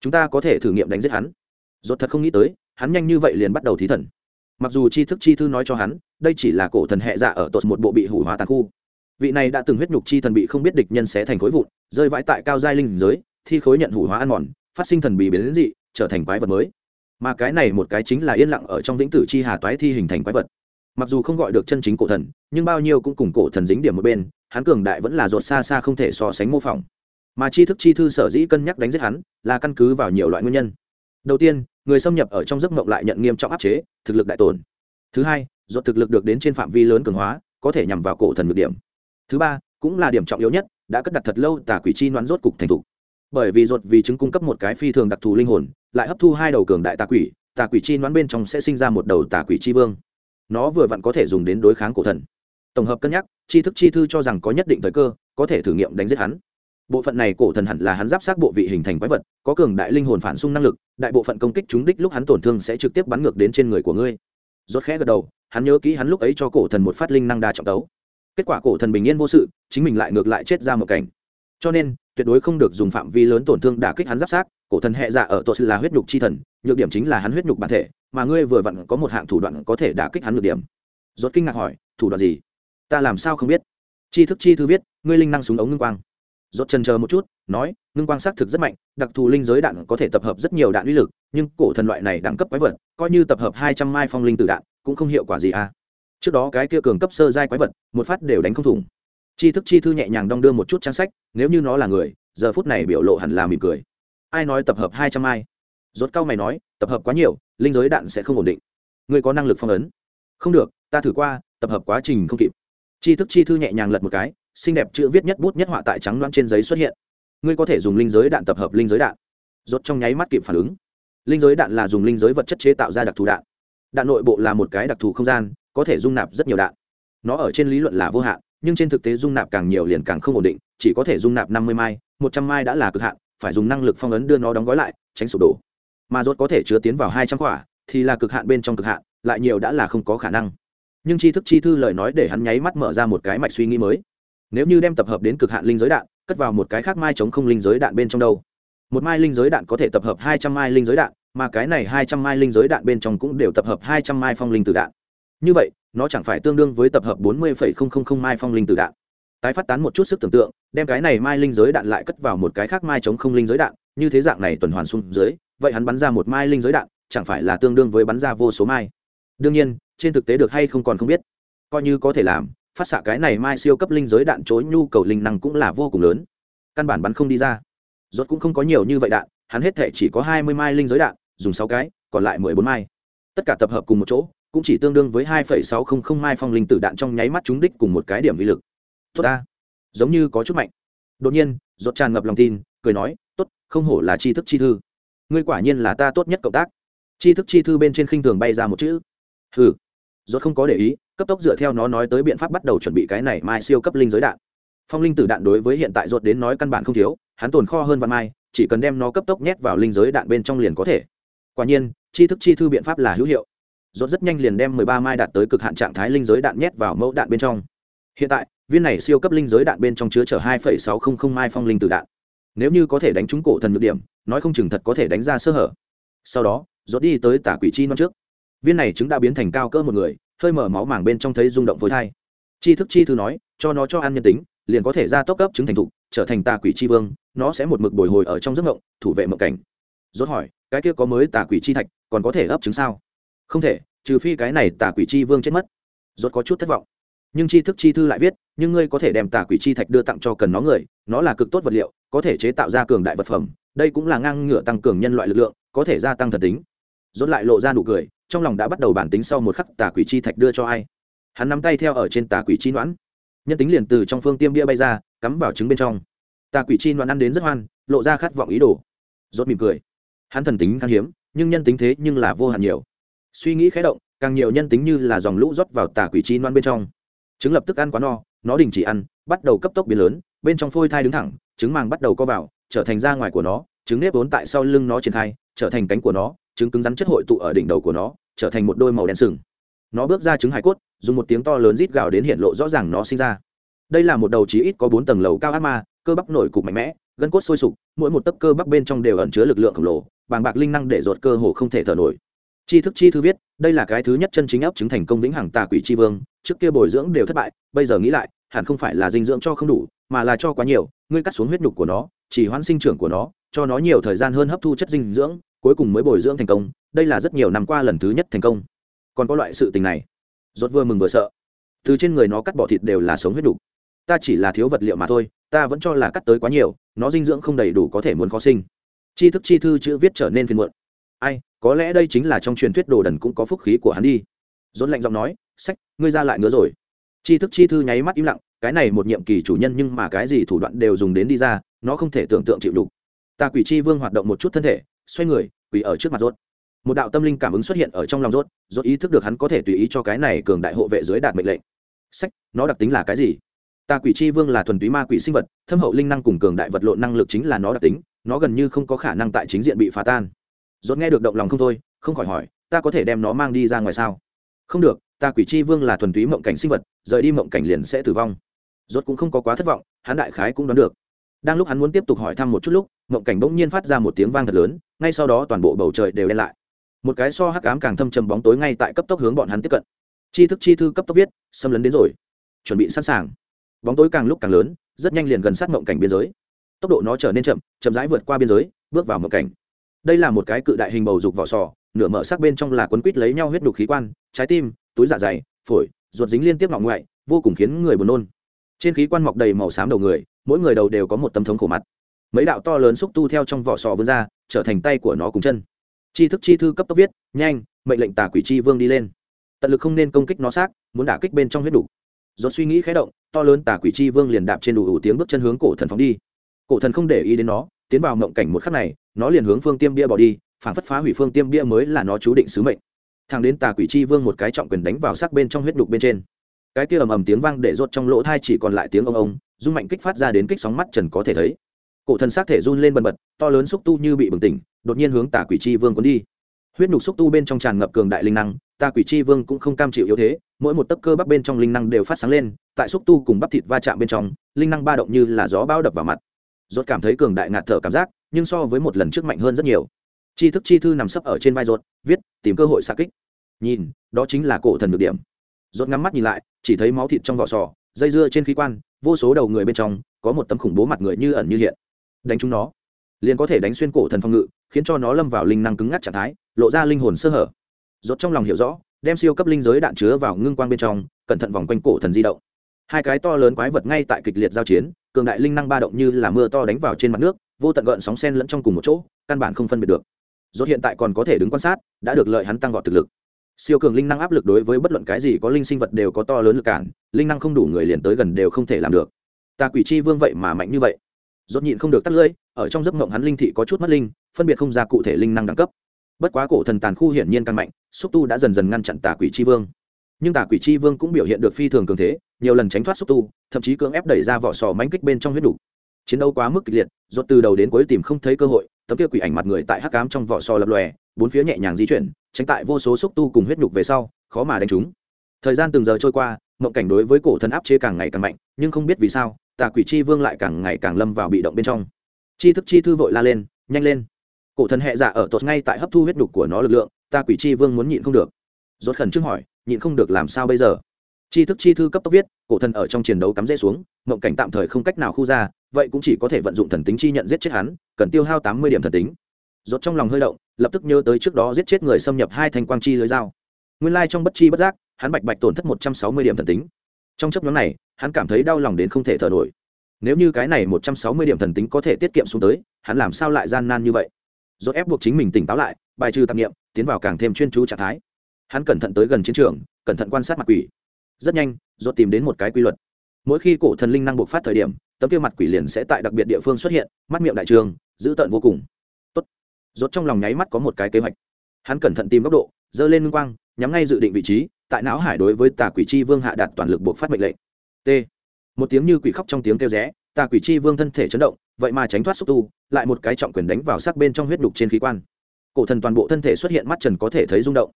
Speaker 1: chúng ta có thể thử nghiệm đánh giết hắn. Dốt thật không nghĩ tới, hắn nhanh như vậy liền bắt đầu thí thần. Mặc dù chi thức chi thư nói cho hắn, đây chỉ là cổ thần hệ dạ ở tột một bộ bị hủ hóa tàn khu. Vị này đã từng huyết nhục chi thần bị không biết địch nhân xé thành khối vụn, rơi vãi tại cao giai linh giới, thi khối nhận hủ hóa ăn mòn, phát sinh thần bị biến dị trở thành quái vật mới. Mà cái này một cái chính là yên lặng ở trong vĩnh tử chi hà toái thi hình thành quái vật. Mặc dù không gọi được chân chính cổ thần, nhưng bao nhiêu cũng cùng cổ thần dính điểm một bên, hắn cường đại vẫn là ruột xa xa không thể so sánh mô phỏng. Mà chi thức chi thư sở dĩ cân nhắc đánh giết hắn, là căn cứ vào nhiều loại nguyên nhân. Đầu tiên, người xâm nhập ở trong giấc mộng lại nhận nghiêm trọng áp chế, thực lực đại tổn. Thứ hai ruột thực lực được đến trên phạm vi lớn cường hóa, có thể nhằm vào cổ thần được điểm. Thứ ba, cũng là điểm trọng yếu nhất, đã cất đặt thật lâu tà quỷ chi đoán rốt cục thành thục bởi vì ruột vì chứng cung cấp một cái phi thường đặc thù linh hồn, lại hấp thu hai đầu cường đại tà quỷ tà quỷ chi đoán bên trong sẽ sinh ra một đầu tà quỷ chi vương. Nó vừa vặn có thể dùng đến đối kháng cổ thần. Tổng hợp cân nhắc chi thức chi thư cho rằng có nhất định thời cơ, có thể thử nghiệm đánh giết hắn. Bộ phận này cổ thần hẳn là hắn giáp sát bộ vị hình thành quái vật, có cường đại linh hồn phản xung năng lực, đại bộ phận công kích trúng đích lúc hắn tổn thương sẽ trực tiếp bắn ngược đến trên người của ngươi. Rốt khẽ gật đầu, hắn nhớ kỹ hắn lúc ấy cho cổ thần một phát linh năng đa trọng tấu. Kết quả cổ thần bình yên vô sự, chính mình lại ngược lại chết ra một cảnh. Cho nên tuyệt đối không được dùng phạm vi lớn tổn thương đả kích hắn giáp sát, cổ thần hệ dạ ở tội là huyết nhục chi thần, nhược điểm chính là hắn huyết nhục bản thể, mà ngươi vừa vặn có một hạng thủ đoạn có thể đả kích hắn nhược điểm. Rốt kinh ngạc hỏi, thủ đoạn gì? Ta làm sao không biết? Chi thức chi thư viết, ngươi linh năng súng ống ngưng quang. Rốt chần chờ một chút, nói, ngưng quang xác thực rất mạnh, đặc thù linh giới đạn có thể tập hợp rất nhiều đạn uy lực, nhưng cổ thần loại này đẳng cấp quái vật, coi như tập hợp hai trăm mai phong linh tử đạn, cũng không hiệu quả gì à. Trước đó cái kia cường cấp sơ giai quái vật, một phát đều đánh không thủng. Tri thức chi thư nhẹ nhàng đong đưa một chút trang sách, nếu như nó là người, giờ phút này biểu lộ hẳn là mỉm cười. Ai nói tập hợp hai trăm mai rốt cao mày nói, tập hợp quá nhiều, linh giới đạn sẽ không ổn định. Ngươi có năng lực phong ấn? Không được, ta thử qua, tập hợp quá trình không kịp. Tri thức chi thư nhẹ nhàng lật một cái, xinh đẹp chữ viết nhất bút nhất họa tại trắng loãng trên giấy xuất hiện. Ngươi có thể dùng linh giới đạn tập hợp linh giới đạn. Rốt trong nháy mắt kịp phản ứng. Linh giới đạn là dùng linh giới vật chất chế tạo ra đặc thù đạn. Đạn nội bộ là một cái đặc thù không gian, có thể dung nạp rất nhiều đạn. Nó ở trên lý luận là vô hạn nhưng trên thực tế dung nạp càng nhiều liền càng không ổn định, chỉ có thể dung nạp năm mươi mai, một trăm mai đã là cực hạn, phải dùng năng lực phong ấn đưa nó đóng gói lại, tránh sụp đổ. Mà rốt có thể chứa tiến vào hai trăm quả, thì là cực hạn bên trong cực hạn, lại nhiều đã là không có khả năng. Nhưng tri thức chi thư lời nói để hắn nháy mắt mở ra một cái mạch suy nghĩ mới. Nếu như đem tập hợp đến cực hạn linh giới đạn, cất vào một cái khác mai chống không linh giới đạn bên trong đâu? Một mai linh giới đạn có thể tập hợp hai trăm mai linh giới đạn, mà cái này hai trăm mai linh giới đạn bên trong cũng đều tập hợp hai trăm mai phong linh tử đạn. Như vậy nó chẳng phải tương đương với tập hợp bốn mươi mai phong linh tử đạn. Tái phát tán một chút sức tưởng tượng, đem cái này mai linh giới đạn lại cất vào một cái khác mai chống không linh giới đạn, như thế dạng này tuần hoàn xung dưới, vậy hắn bắn ra một mai linh giới đạn, chẳng phải là tương đương với bắn ra vô số mai. Đương nhiên, trên thực tế được hay không còn không biết. Coi như có thể làm, phát xạ cái này mai siêu cấp linh giới đạn chối nhu cầu linh năng cũng là vô cùng lớn. Căn bản bắn không đi ra. Rốt cũng không có nhiều như vậy đạn, hắn hết thể chỉ có hai mươi mai linh giới đạn, dùng sáu cái, còn lại mười bốn mai. Tất cả tập hợp cùng một chỗ cũng chỉ tương đương với hai phẩy sáu không không mai phong linh tử đạn trong nháy mắt trúng đích cùng một cái điểm vi lực. Tốt ta. Giống như có chút mạnh. Đột nhiên rốt tràn ngập lòng tin, cười nói, tốt, không hổ là tri thức chi thư. Ngươi quả nhiên là ta tốt nhất cộng tác. Tri thức chi thư bên trên khinh thường bay ra một chữ. Hừ. Rốt không có để ý, cấp tốc dựa theo nó nói tới biện pháp bắt đầu chuẩn bị cái này mai siêu cấp linh giới đạn. Phong linh tử đạn đối với hiện tại rốt đến nói căn bản không thiếu, hắn tồn kho hơn vạn mai, chỉ cần đem nó cấp tốc nhét vào linh giới đạn bên trong liền có thể. Quả nhiên tri thức chi thư biện pháp là hữu hiệu rốt rất nhanh liền đem mười ba mai đạt tới cực hạn trạng thái linh giới đạn nhét vào mẫu đạn bên trong. Hiện tại, viên này siêu cấp linh giới đạn bên trong chứa chở hai phẩy sáu không không mai phong linh tử đạn. Nếu như có thể đánh trúng cổ thần nhược điểm, nói không chừng thật có thể đánh ra sơ hở. Sau đó, rốt đi tới tả quỷ chi non trước. Viên này trứng đã biến thành cao cỡ một người, hơi mở máu màng bên trong thấy rung động phối thai. Chi thức chi thư nói, cho nó cho ăn nhân tính, liền có thể ra tốc cấp trứng thành thục, trở thành tà quỷ chi vương, nó sẽ một mực bồi hồi ở trong giấc mộng, thủ vệ mộng cảnh. Rốt hỏi, cái kia có mới tà quỷ chi thạch, còn có thể ấp trứng sao? Không thể, trừ phi cái này tà quỷ chi vương chết mất. Rốt có chút thất vọng. Nhưng chi thức chi thư lại viết, nhưng ngươi có thể đem tà quỷ chi thạch đưa tặng cho cần nó người, nó là cực tốt vật liệu, có thể chế tạo ra cường đại vật phẩm, đây cũng là ngang ngửa tăng cường nhân loại lực lượng, có thể gia tăng thần tính. Rốt lại lộ ra nụ cười, trong lòng đã bắt đầu bản tính sau một khắc, tà quỷ chi thạch đưa cho ai? Hắn nắm tay theo ở trên tà quỷ chi noãn. Nhân tính liền từ trong phương tiêm bia bay ra, cắm vào trứng bên trong. Tà quỷ chi noãn ăn đến rất hoan, lộ ra khát vọng ý đồ. Rốt mỉm cười. Hắn thần tính khan hiếm, nhưng nhân tính thế nhưng là vô hạn nhiều suy nghĩ khé động, càng nhiều nhân tính như là dòng lũ rót vào tà quỷ chi noan bên trong. Trứng lập tức ăn quá no, nó đình chỉ ăn, bắt đầu cấp tốc biến lớn, bên trong phôi thai đứng thẳng, trứng màng bắt đầu co vào, trở thành da ngoài của nó, trứng nếp vốn tại sau lưng nó triển khai, trở thành cánh của nó, trứng cứng rắn chất hội tụ ở đỉnh đầu của nó, trở thành một đôi màu đen sừng. Nó bước ra trứng hải cốt, dùng một tiếng to lớn rít gào đến hiện lộ rõ ràng nó sinh ra. Đây là một đầu chí ít có bốn tầng lầu cao ác ma, cơ bắp nổi cục mạnh mẽ, gân cốt sôi sục, mỗi một tấc cơ bắp bên trong đều ẩn chứa lực lượng khổng lồ, bàng bạc linh năng để dột cơ hồ không thể thở nổi chi thức chi thư viết, đây là cái thứ nhất chân chính ấp chứng thành công vĩnh hằng tà quỷ chi vương, trước kia bồi dưỡng đều thất bại, bây giờ nghĩ lại, hẳn không phải là dinh dưỡng cho không đủ, mà là cho quá nhiều, ngươi cắt xuống huyết nhục của nó, chỉ hoãn sinh trưởng của nó, cho nó nhiều thời gian hơn hấp thu chất dinh dưỡng, cuối cùng mới bồi dưỡng thành công, đây là rất nhiều năm qua lần thứ nhất thành công. Còn có loại sự tình này, rốt vừa mừng vừa sợ. Từ trên người nó cắt bỏ thịt đều là sống huyết nhục. Ta chỉ là thiếu vật liệu mà thôi, ta vẫn cho là cắt tới quá nhiều, nó dinh dưỡng không đầy đủ có thể muốn khó sinh. Chi thức chi thư chữ viết trở nên phiền muộn. Ai có lẽ đây chính là trong truyền thuyết đồ đần cũng có phúc khí của hắn đi. Dốt lạnh giọng nói, sách, ngươi ra lại ngứa rồi. Chi thức chi thư nháy mắt im lặng, cái này một nhiệm kỳ chủ nhân nhưng mà cái gì thủ đoạn đều dùng đến đi ra, nó không thể tưởng tượng chịu đục. Ta quỷ chi vương hoạt động một chút thân thể, xoay người quỷ ở trước mặt rốt. Một đạo tâm linh cảm ứng xuất hiện ở trong lòng rốt rốt ý thức được hắn có thể tùy ý cho cái này cường đại hộ vệ dưới đạt mệnh lệnh. Sách, nó đặc tính là cái gì? Ta quỷ chi vương là thuần túy ma quỷ sinh vật, thâm hậu linh năng cùng cường đại vật lộn năng lực chính là nó đặc tính, nó gần như không có khả năng tại chính diện bị phá tan dốt nghe được động lòng không thôi, không khỏi hỏi, ta có thể đem nó mang đi ra ngoài sao? Không được, ta quỷ chi vương là thuần túy mộng cảnh sinh vật, rời đi mộng cảnh liền sẽ tử vong. Dốt cũng không có quá thất vọng, hắn đại khái cũng đoán được. Đang lúc hắn muốn tiếp tục hỏi thăm một chút lúc, mộng cảnh bỗng nhiên phát ra một tiếng vang thật lớn, ngay sau đó toàn bộ bầu trời đều đen lại. Một cái so hắc ám càng thâm trầm bóng tối ngay tại cấp tốc hướng bọn hắn tiếp cận. Chi thức chi thư cấp tốc viết, xâm lấn đến rồi. Chuẩn bị sẵn sàng. Bóng tối càng lúc càng lớn, rất nhanh liền gần sát mộng cảnh biên giới. Tốc độ nó trở nên chậm chậm rãi vượt qua biên giới, bước vào mộng cảnh đây là một cái cự đại hình bầu dục vỏ sò, nửa mở sắc bên trong là quấn quít lấy nhau huyết đục khí quan, trái tim, túi dạ dày, phổi, ruột dính liên tiếp ngọng ngoại, vô cùng khiến người buồn nôn. Trên khí quan mọc đầy màu xám đầu người, mỗi người đầu đều có một tấm thống khổ mặt. Mấy đạo to lớn xúc tu theo trong vỏ sò vươn ra, trở thành tay của nó cùng chân. Chi thức chi thư cấp tốc viết, nhanh, mệnh lệnh tà quỷ chi vương đi lên. Tận lực không nên công kích nó xác, muốn đả kích bên trong huyết đủ. Do suy nghĩ khé động, to lớn tà quỷ chi vương liền đạp trên đủ ủ tiếng bước chân hướng cổ thần phóng đi. Cổ thần không để ý đến nó tiến vào mộng cảnh một khắc này, nó liền hướng phương tiêm bia bỏ đi, phản phất phá hủy phương tiêm bia mới là nó chú định sứ mệnh. Thằng đến tà quỷ chi vương một cái trọng quyền đánh vào sắc bên trong huyết đục bên trên. Cái kia ầm ầm tiếng vang để rốt trong lỗ thai chỉ còn lại tiếng ông ông, rung mạnh kích phát ra đến kích sóng mắt trần có thể thấy. Cổ thần xác thể run lên bần bật, to lớn xúc tu như bị bừng tỉnh, đột nhiên hướng tà quỷ chi vương cuốn đi. Huyết nhục xúc tu bên trong tràn ngập cường đại linh năng, tà quỷ chi vương cũng không cam chịu yếu thế, mỗi một tấc cơ bắp bên trong linh năng đều phát sáng lên, tại xúc tu cùng bắp thịt va chạm bên trong, linh năng ba động như là gió bao đập vào mặt rốt cảm thấy cường đại ngạt thở cảm giác, nhưng so với một lần trước mạnh hơn rất nhiều. Chi thức chi thư nằm sấp ở trên vai rốt, viết, tìm cơ hội xạ kích. Nhìn, đó chính là cổ thần nhược điểm. Rốt ngắm mắt nhìn lại, chỉ thấy máu thịt trong vỏ sò, dây dưa trên khí quan, vô số đầu người bên trong, có một tấm khủng bố mặt người như ẩn như hiện. Đánh chúng nó. Liền có thể đánh xuyên cổ thần phong ngự, khiến cho nó lâm vào linh năng cứng ngắc trạng thái, lộ ra linh hồn sơ hở. Rốt trong lòng hiểu rõ, đem siêu cấp linh giới đạn chứa vào ngưng quang bên trong, cẩn thận vòng quanh cổ thần di động hai cái to lớn quái vật ngay tại kịch liệt giao chiến, cường đại linh năng ba động như là mưa to đánh vào trên mặt nước, vô tận gợn sóng sen lẫn trong cùng một chỗ, căn bản không phân biệt được. Rốt hiện tại còn có thể đứng quan sát, đã được lợi hắn tăng vọt thực lực. Siêu cường linh năng áp lực đối với bất luận cái gì có linh sinh vật đều có to lớn lực cản, linh năng không đủ người liền tới gần đều không thể làm được. Ta quỷ chi vương vậy mà mạnh như vậy. Rốt nhịn không được tắt lưỡi, ở trong giấc mộng hắn linh thị có chút mất linh, phân biệt không ra cụ thể linh năng đẳng cấp. Bất quá cổ thần tàn khu hiển nhiên càng mạnh, xúc tu đã dần dần ngăn chặn tà quỷ chi vương. Nhưng tà quỷ chi vương cũng biểu hiện được phi thường cường thế nhiều lần tránh thoát xúc tu, thậm chí cưỡng ép đẩy ra vỏ sò mánh kích bên trong huyết đủ. Chiến đấu quá mức kịch liệt, rốt từ đầu đến cuối tìm không thấy cơ hội, tấm kia quỷ ảnh mặt người tại hắc cám trong vỏ sò lập lòe, bốn phía nhẹ nhàng di chuyển, tránh tại vô số xúc tu cùng huyết nhục về sau, khó mà đánh chúng thời gian từng giờ trôi qua, mộng cảnh đối với cổ thần áp chế càng ngày càng mạnh, nhưng không biết vì sao, tà quỷ chi vương lại càng ngày càng lâm vào bị động bên trong. Chi thức chi thư vội la lên, nhanh lên. Cổ thần hệ dạ ở tột ngay tại hấp thu huyết nhục của nó lực lượng, tà quỷ chi vương muốn nhịn không được. Rốt khẩn trương hỏi, nhịn không được làm sao bây giờ? Chi thức chi thư cấp tốc viết, cổ thần ở trong chiến đấu cắm rễ xuống, mộng cảnh tạm thời không cách nào khu ra, vậy cũng chỉ có thể vận dụng thần tính chi nhận giết chết hắn, cần tiêu hao tám mươi điểm thần tính. Rốt trong lòng hơi động, lập tức nhớ tới trước đó giết chết người xâm nhập hai thanh quang chi lưới dao. Nguyên lai trong bất chi bất giác, hắn bạch bạch tổn thất một trăm sáu mươi điểm thần tính. Trong chấp nhóm này, hắn cảm thấy đau lòng đến không thể thở nổi. Nếu như cái này một trăm sáu mươi điểm thần tính có thể tiết kiệm xuống tới, hắn làm sao lại gian nan như vậy? Rốt ép buộc chính mình tỉnh táo lại, bài trừ tạp nghiệm tiến vào càng thêm chuyên chú trạng thái. Hắn cẩn thận tới gần chiến trường, cẩn thận quan sát mặt quỷ rất nhanh dốt tìm đến một cái quy luật. Mỗi khi cổ thần linh năng buộc phát thời điểm, tấm kia mặt quỷ liền sẽ tại đặc biệt địa phương xuất hiện, mắt miệng đại trường dữ tợn vô cùng. Tốt. Dốt trong lòng nháy mắt có một cái kế hoạch. Hắn cẩn thận tìm góc độ dơ lên ngưng quang, nhắm ngay dự định vị trí, tại não hải đối với tà quỷ chi vương hạ đạt toàn lực buộc phát mệnh lệnh. T. Một tiếng như quỷ khóc trong tiếng kêu rẽ, tà quỷ chi vương thân thể chấn động, vậy mà tránh thoát xúc tu, lại một cái trọng quyền đánh vào sắc bên trong huyết đục trên khí quan. Cổ thần toàn bộ thân thể xuất hiện mắt trần có thể thấy rung động.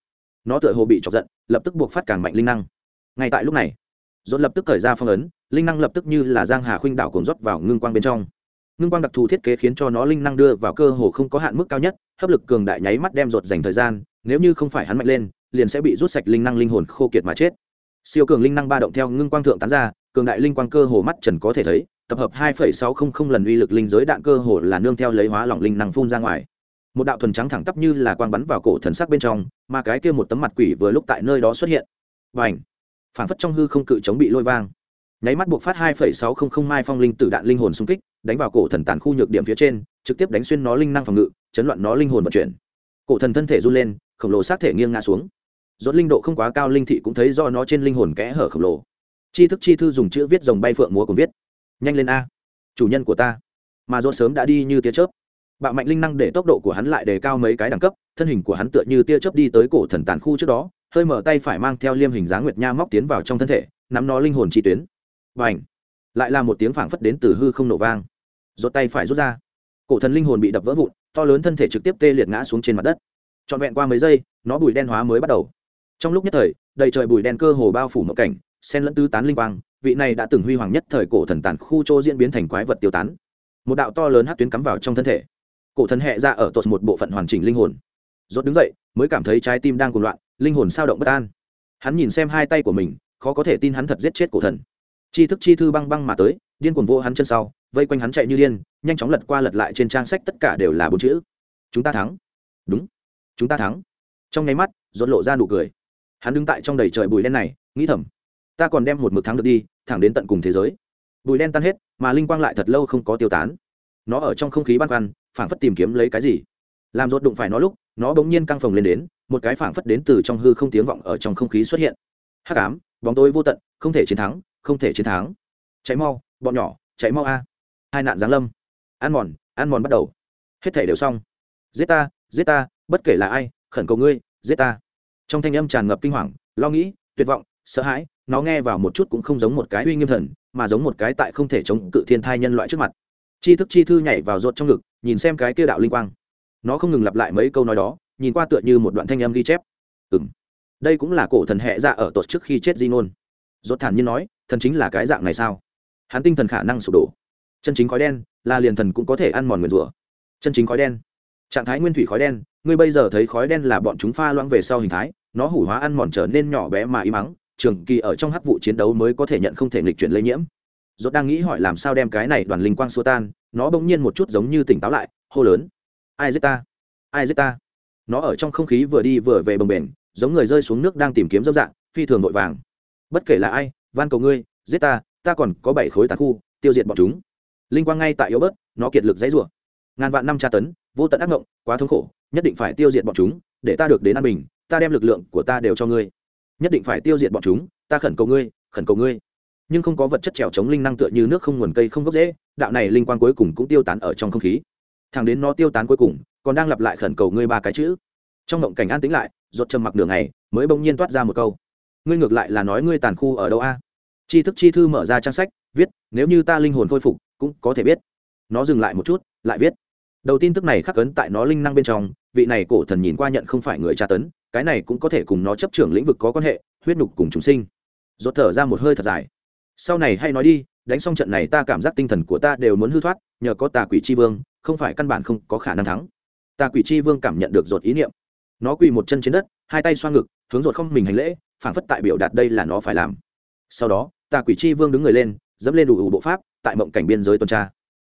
Speaker 1: Nó tựa hồ bị chọc giận, lập tức buộc phát càng mạnh linh năng ngay tại lúc này dồn lập tức khởi ra phong ấn, linh năng lập tức như là giang hà khuynh đảo cồn rót vào ngưng quang bên trong. Ngưng quang đặc thù thiết kế khiến cho nó linh năng đưa vào cơ hồ không có hạn mức cao nhất, hấp lực cường đại nháy mắt đem rột dành thời gian, nếu như không phải hắn mạnh lên, liền sẽ bị rút sạch linh năng linh hồn khô kiệt mà chết. Siêu cường linh năng ba động theo ngưng quang thượng tán ra, cường đại linh quang cơ hồ mắt trần có thể thấy, tập hợp 2.600 lần uy lực linh giới đạn cơ hồ là nương theo lấy hóa lỏng linh năng phun ra ngoài. Một đạo thuần trắng thẳng tắp như là quang bắn vào cổ thần sắc bên trong, mà cái kia một tấm mặt quỷ vừa lúc tại nơi đó xuất hiện. Bành! Phản phất trong hư không cự chống bị lôi vang. Nháy mắt buộc phát 2.600 mai phong linh tử đạn linh hồn xung kích, đánh vào cổ thần tàn khu nhược điểm phía trên, trực tiếp đánh xuyên nó linh năng phòng ngự, chấn loạn nó linh hồn vận chuyển. Cổ thần thân thể run lên, khổng lồ sát thể nghiêng ngã xuống. Rốt linh độ không quá cao, linh thị cũng thấy do nó trên linh hồn kẽ hở khổng lồ. Chi thức chi thư dùng chữ viết dòng bay phượng múa cùng viết. Nhanh lên a. Chủ nhân của ta. Mà rốt sớm đã đi như tia chớp. Bạo mạnh linh năng để tốc độ của hắn lại đề cao mấy cái đẳng cấp, thân hình của hắn tựa như tia chớp đi tới cổ thần tàn khu trước đó hơi mở tay phải mang theo liêm hình dáng nguyệt nha móc tiến vào trong thân thể, nắm nó linh hồn chi tuyến. Và ảnh lại là một tiếng phảng phất đến từ hư không nổ vang. Rốt tay phải rút ra. Cổ thần linh hồn bị đập vỡ vụn, to lớn thân thể trực tiếp tê liệt ngã xuống trên mặt đất. Trọn vẹn qua mấy giây, nó bùi đen hóa mới bắt đầu. Trong lúc nhất thời, đầy trời bùi đen cơ hồ bao phủ một cảnh sen lẫn tứ tán linh quang, vị này đã từng huy hoàng nhất thời cổ thần tàn khu chỗ diễn biến thành quái vật tiêu tán. Một đạo to lớn hát tuyến cắm vào trong thân thể. Cổ thần hệ ra ở tột một bộ phận hoàn chỉnh linh hồn. Rốt đứng dậy, mới cảm thấy trái tim đang cuồng loạn linh hồn sao động bất an. Hắn nhìn xem hai tay của mình, khó có thể tin hắn thật giết chết cổ thần. Chi thức chi thư băng băng mà tới, điên cuồng vô hắn chân sau, vây quanh hắn chạy như điên, nhanh chóng lật qua lật lại trên trang sách tất cả đều là bốn chữ. Chúng ta thắng. Đúng. Chúng ta thắng. Trong nháy mắt dồn lộ ra nụ cười. Hắn đứng tại trong đầy trời bụi đen này, nghĩ thầm, ta còn đem một mực thắng được đi, thẳng đến tận cùng thế giới. Bụi đen tan hết, mà linh quang lại thật lâu không có tiêu tán. Nó ở trong không khí băn khoăn, phảng phất tìm kiếm lấy cái gì làm rốt đụng phải nó lúc, nó bỗng nhiên căng phồng lên đến, một cái phảng phất đến từ trong hư không tiếng vọng ở trong không khí xuất hiện. Hắc ám, bóng tối vô tận, không thể chiến thắng, không thể chiến thắng. Cháy mau, bọn nhỏ, cháy mau a. Hai nạn giáng lâm. Ăn mòn ăn mòn bắt đầu. Hết thể đều xong. Giết ta giết ta, bất kể là ai, khẩn cầu ngươi, giết ta. Trong thanh âm tràn ngập kinh hoàng, lo nghĩ, tuyệt vọng, sợ hãi, nó nghe vào một chút cũng không giống một cái uy nghiêm thần, mà giống một cái tại không thể chống cự thiên thai nhân loại trước mặt. Chi thức chi thư nhảy vào ruột trong ngực, nhìn xem cái kia đạo linh quang nó không ngừng lặp lại mấy câu nói đó, nhìn qua tựa như một đoạn thanh âm ghi chép. Ừ m đây cũng là cổ thần hệ dạ ở tột trước khi chết di ngôn. Dốt thản nhiên nói, thần chính là cái dạng này sao? Hắn tinh thần khả năng sụp đổ. Chân chính khói đen, là liền thần cũng có thể ăn mòn nguyền rủa. Chân chính khói đen. Trạng thái nguyên thủy khói đen, ngươi bây giờ thấy khói đen là bọn chúng pha loãng về sau hình thái, nó hủ hóa ăn mòn trở nên nhỏ bé mà im mắng trường kỳ ở trong hắc vụ chiến đấu mới có thể nhận không thể nghịch chuyển lây nhiễm. Dốt đang nghĩ hỏi làm sao đem cái này đoàn linh quang xua tan, nó bỗng nhiên một chút giống như tỉnh táo lại, hô lớn ai giết ta? Ai giết ta? Nó ở trong không khí vừa đi vừa về bồng bềnh, giống người rơi xuống nước đang tìm kiếm dâm dạng, phi thường vội vàng. Bất kể là ai, van cầu ngươi, giết ta ta còn có bảy khối tàn khu, tiêu diệt bọn chúng. Linh quang ngay tại yếu bớt, nó kiệt lực dãy rủa. Ngàn vạn năm tra tấn, vô tận ác mộng, quá thống khổ, nhất định phải tiêu diệt bọn chúng, để ta được đến an bình, ta đem lực lượng của ta đều cho ngươi. Nhất định phải tiêu diệt bọn chúng, ta khẩn cầu ngươi, khẩn cầu ngươi. Nhưng không có vật chất trèo chống linh năng tựa như nước không nguồn cây không gốc dễ đạo này linh quang cuối cùng cũng tiêu tán ở trong không khí thằng đến nó tiêu tán cuối cùng, còn đang lặp lại khẩn cầu ngươi ba cái chữ. Trong động cảnh an tĩnh lại, ruột trầm mặc đường này mới bỗng nhiên toát ra một câu. Ngươi ngược lại là nói ngươi tàn khu ở đâu a? Chi thức chi thư mở ra trang sách, viết, nếu như ta linh hồn khôi phục, cũng có thể biết. Nó dừng lại một chút, lại viết. Đầu tin tức này khắc ấn tại nó linh năng bên trong, vị này cổ thần nhìn qua nhận không phải người tra tấn, cái này cũng có thể cùng nó chấp trưởng lĩnh vực có quan hệ, huyết nục cùng chúng sinh. Rốt thở ra một hơi thật dài. Sau này hay nói đi, đánh xong trận này ta cảm giác tinh thần của ta đều muốn hư thoát nhờ có tà quỷ chi vương, không phải căn bản không có khả năng thắng. Tà quỷ chi vương cảm nhận được ruột ý niệm. Nó quỳ một chân trên đất, hai tay xoa ngực, hướng ruột không mình hành lễ, phảng phất tại biểu đạt đây là nó phải làm. Sau đó, tà quỷ chi vương đứng người lên, dẫm lên đủ ủ bộ pháp, tại mộng cảnh biên giới tuần tra.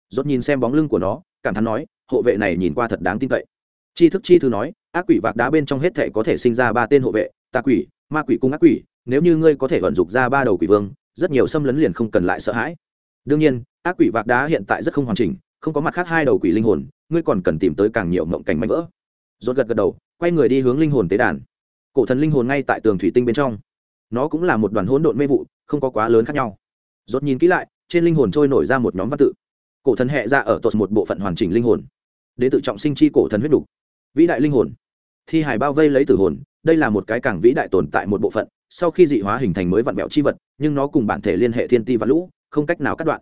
Speaker 1: Ruột nhìn xem bóng lưng của nó, cảm thán nói, hộ vệ này nhìn qua thật đáng tin cậy. Chi thức chi thư nói, ác quỷ vạc đá bên trong hết thể có thể sinh ra ba tên hộ vệ, tà quỷ, ma quỷ cung ác quỷ, nếu như ngươi có thể vận dụng ra ba đầu quỷ vương, rất nhiều xâm lấn liền không cần lại sợ hãi. Đương nhiên ác quỷ vạc đá hiện tại rất không hoàn chỉnh, không có mặt khác hai đầu quỷ linh hồn, ngươi còn cần tìm tới càng nhiều mộng cảnh mạnh vỡ. Rốt gật gật đầu, quay người đi hướng linh hồn tế đàn. Cổ thần linh hồn ngay tại tường thủy tinh bên trong. Nó cũng là một đoàn hỗn độn mê vụ, không có quá lớn khác nhau. Rốt nhìn kỹ lại, trên linh hồn trôi nổi ra một nhóm văn tự. Cổ thần hệ ra dạ ở tột một bộ phận hoàn chỉnh linh hồn. Đến tự trọng sinh chi cổ thần huyết đủ. Vĩ đại linh hồn. Thi hải bao vây lấy tử hồn, đây là một cái càng vĩ đại tồn tại một bộ phận, sau khi dị hóa hình thành mới vạn bẹo chi vật, nhưng nó cùng bản thể liên hệ thiên ti và lũ, không cách nào cắt đoạn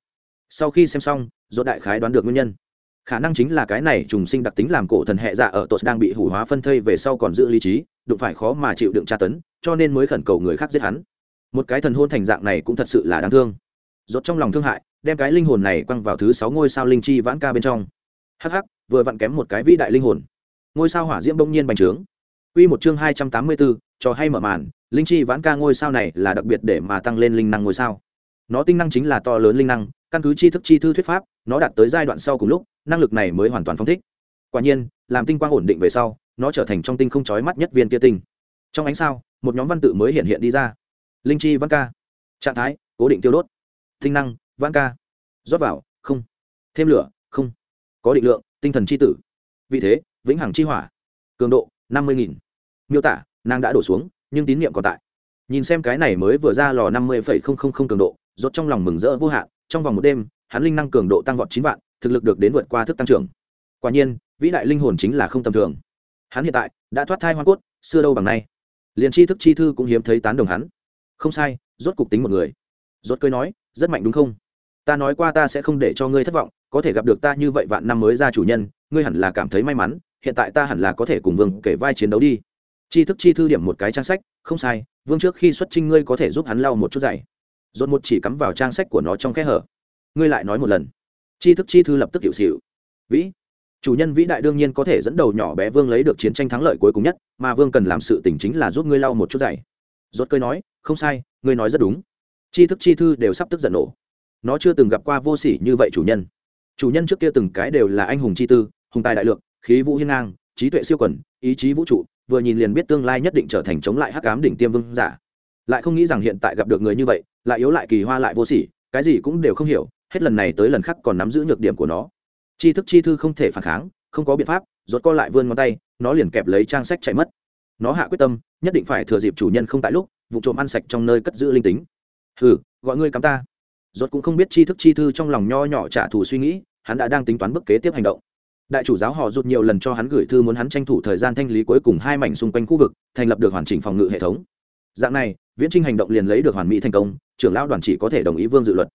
Speaker 1: sau khi xem xong do đại khái đoán được nguyên nhân. Khả năng chính là cái này trùng sinh đặc tính làm cổ thần hệ dạ ở tột đang bị hủ hóa phân thây về sau còn giữ lý trí đụng phải khó mà chịu đựng tra tấn cho nên mới khẩn cầu người khác giết hắn. Một cái thần hôn thành dạng này cũng thật sự là đáng thương. Rốt trong lòng thương hại đem cái linh hồn này quăng vào thứ sáu ngôi sao linh chi vãn ca bên trong. Hắc hắc vừa vặn kém một cái vĩ đại linh hồn. Ngôi sao hỏa diễm bỗng nhiên bành trướng. Quy một chương hai trăm tám mươi 284, cho hay mở màn, linh chi vãn ca ngôi sao này là đặc biệt để mà tăng lên linh năng ngôi sao. Nó tinh năng chính là to lớn linh năng, căn cứ tri thức chi thư thuyết pháp, nó đạt tới giai đoạn sau cùng lúc, năng lực này mới hoàn toàn phong thích. Quả nhiên, làm tinh quang ổn định về sau, nó trở thành trong tinh không chói mắt nhất viên kia tinh. Trong ánh sao, một nhóm văn tự mới hiện hiện đi ra. Linh chi văn ca. Trạng thái, cố định tiêu đốt. Tinh năng, văn ca. Rót vào, không. Thêm lửa, không. Có định lượng, tinh thần chi tử. Vị thế, vĩnh hằng chi hỏa. Cường độ, năm mươi nghìn miêu tả nàng đã đổ xuống nhưng tín nhiệm còn tại nhìn xem cái này mới vừa ra lò năm mươi phẩy không không không cường độ rốt trong lòng mừng rỡ vô hạn trong vòng một đêm, hắn linh năng cường độ tăng vọt chín vạn, thực lực được đến vượt qua thức tăng trưởng. Quả nhiên, vĩ đại linh hồn chính là không tầm thường. Hắn hiện tại đã thoát thai hoa cốt, xưa đâu bằng nay. Liền tri thức chi thư cũng hiếm thấy tán đồng hắn. Không sai, rốt cục tính một người. Rốt cười nói, rất mạnh đúng không? Ta nói qua ta sẽ không để cho ngươi thất vọng, có thể gặp được ta như vậy vạn năm mới ra chủ nhân, ngươi hẳn là cảm thấy may mắn, hiện tại ta hẳn là có thể cùng vương kể vai chiến đấu đi. Chi thức chi thư điểm một cái trang sách, không sai, vương trước khi xuất trinh ngươi có thể giúp hắn lau một chút giày dồn một chỉ cắm vào trang sách của nó trong kẽ hở. Ngươi lại nói một lần. Chi thức chi thư lập tức hiệu xịu vĩ. Chủ nhân vĩ đại đương nhiên có thể dẫn đầu nhỏ bé vương lấy được chiến tranh thắng lợi cuối cùng nhất, mà vương cần làm sự tỉnh chính là giúp ngươi lau một chút dày rốt cơi nói, không sai, ngươi nói rất đúng. Chi thức chi thư đều sắp tức giận nổ. Nó chưa từng gặp qua vô sỉ như vậy chủ nhân. Chủ nhân trước kia từng cái đều là anh hùng chi tư, hùng tài đại lượng, khí vũ hiên ngang, trí tuệ siêu quần, ý chí vũ trụ, vừa nhìn liền biết tương lai nhất định trở thành chống lại hắc ám đỉnh tiêm vương giả lại không nghĩ rằng hiện tại gặp được người như vậy, lại yếu lại kỳ hoa lại vô sỉ, cái gì cũng đều không hiểu, hết lần này tới lần khác còn nắm giữ nhược điểm của nó. Chi thức chi thư không thể phản kháng, không có biện pháp, rốt co lại vươn ngón tay, nó liền kẹp lấy trang sách chạy mất. Nó hạ quyết tâm, nhất định phải thừa dịp chủ nhân không tại lúc, vụ trộm ăn sạch trong nơi cất giữ linh tính. Hừ, gọi ngươi cắm ta. Rốt cũng không biết chi thức chi thư trong lòng nho nhỏ trả thù suy nghĩ, hắn đã đang tính toán bước kế tiếp hành động. Đại chủ giáo họ rụt nhiều lần cho hắn gửi thư muốn hắn tranh thủ thời gian thanh lý cuối cùng hai mảnh xung quanh khu vực, thành lập được hoàn chỉnh phòng ngự hệ thống. Dạng này viễn trinh hành động liền lấy được hoàn mỹ thành công, trưởng lão đoàn chỉ có thể đồng ý vương dự luật.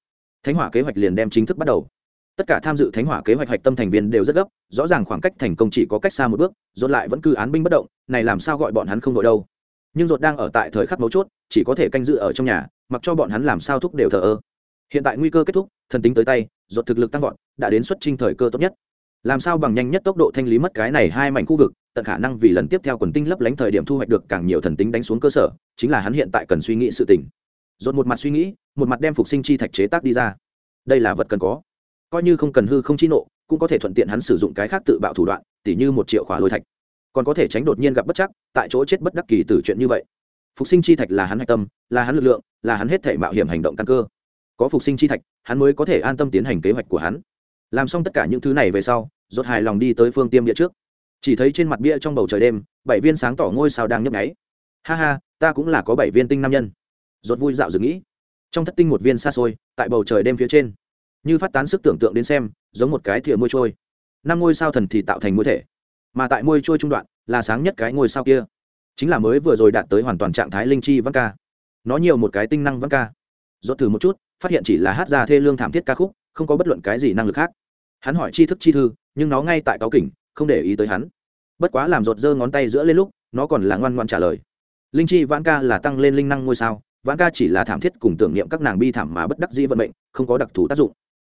Speaker 1: Thánh hỏa kế hoạch liền đem chính thức bắt đầu. Tất cả tham dự thánh hỏa kế hoạch hạch tâm thành viên đều rất gấp, rõ ràng khoảng cách thành công chỉ có cách xa một bước dồn lại vẫn cứ án binh bất động, này làm sao gọi bọn hắn không đội đâu. Nhưng dột đang ở tại thời khắc mấu chốt, chỉ có thể canh dự ở trong nhà, mặc cho bọn hắn làm sao thúc đều thờ ơ. Hiện tại nguy cơ kết thúc, thần tính tới tay dột thực lực tăng vọt, đã đến xuất trình thời cơ tốt nhất. Làm sao bằng nhanh nhất tốc độ thanh lý mất cái này hai mảnh khu vực tận khả năng vì lần tiếp theo quần tinh lấp lánh thời điểm thu hoạch được càng nhiều thần tính đánh xuống cơ sở, chính là hắn hiện tại cần suy nghĩ sự tình. Dồn một mặt suy nghĩ, một mặt đem phục sinh chi thạch chế tác đi ra. Đây là vật cần có. Coi như không cần hư không chi nộ, cũng có thể thuận tiện hắn sử dụng cái khác tự bạo thủ đoạn, tỉ như một triệu khỏa lôi thạch. Còn có thể tránh đột nhiên gặp bất chắc, tại chỗ chết bất đắc kỳ từ chuyện như vậy. Phục sinh chi thạch là hắn hạch tâm, là hắn lực lượng, là hắn hết thể mạo hiểm hành động căn cơ. Có phục sinh chi thạch, hắn mới có thể an tâm tiến hành kế hoạch của hắn. Làm xong tất cả những thứ này về sau, rốt hài lòng đi tới phương tiêm địa trước chỉ thấy trên mặt bia trong bầu trời đêm, bảy viên sáng tỏ ngôi sao đang nhấp nháy. Ha ha, ta cũng là có bảy viên tinh nam nhân. Rốt vui dạo dừng nghĩ. Trong thất tinh một viên xa xôi, tại bầu trời đêm phía trên. Như phát tán sức tưởng tượng đến xem, giống một cái thìa môi trôi. Năm ngôi sao thần thì tạo thành môi thể. Mà tại môi trôi trung đoạn, là sáng nhất cái ngôi sao kia. Chính là mới vừa rồi đạt tới hoàn toàn trạng thái linh chi văn ca. Nó nhiều một cái tinh năng văn ca. Rốt thử một chút, phát hiện chỉ là hát ra thê lương thảm thiết ca khúc, không có bất luận cái gì năng lực khác. Hắn hỏi chi thức chi thư, nhưng nó ngay tại cáo kỉnh không để ý tới hắn. Bất quá làm rột giơ ngón tay giữa lên lúc, nó còn là ngoan ngoan trả lời. Linh chi, vãn ca là tăng lên linh năng ngôi sao, vãn ca chỉ là thảm thiết cùng tưởng niệm các nàng bi thảm mà bất đắc dĩ vận mệnh, không có đặc thù tác dụng.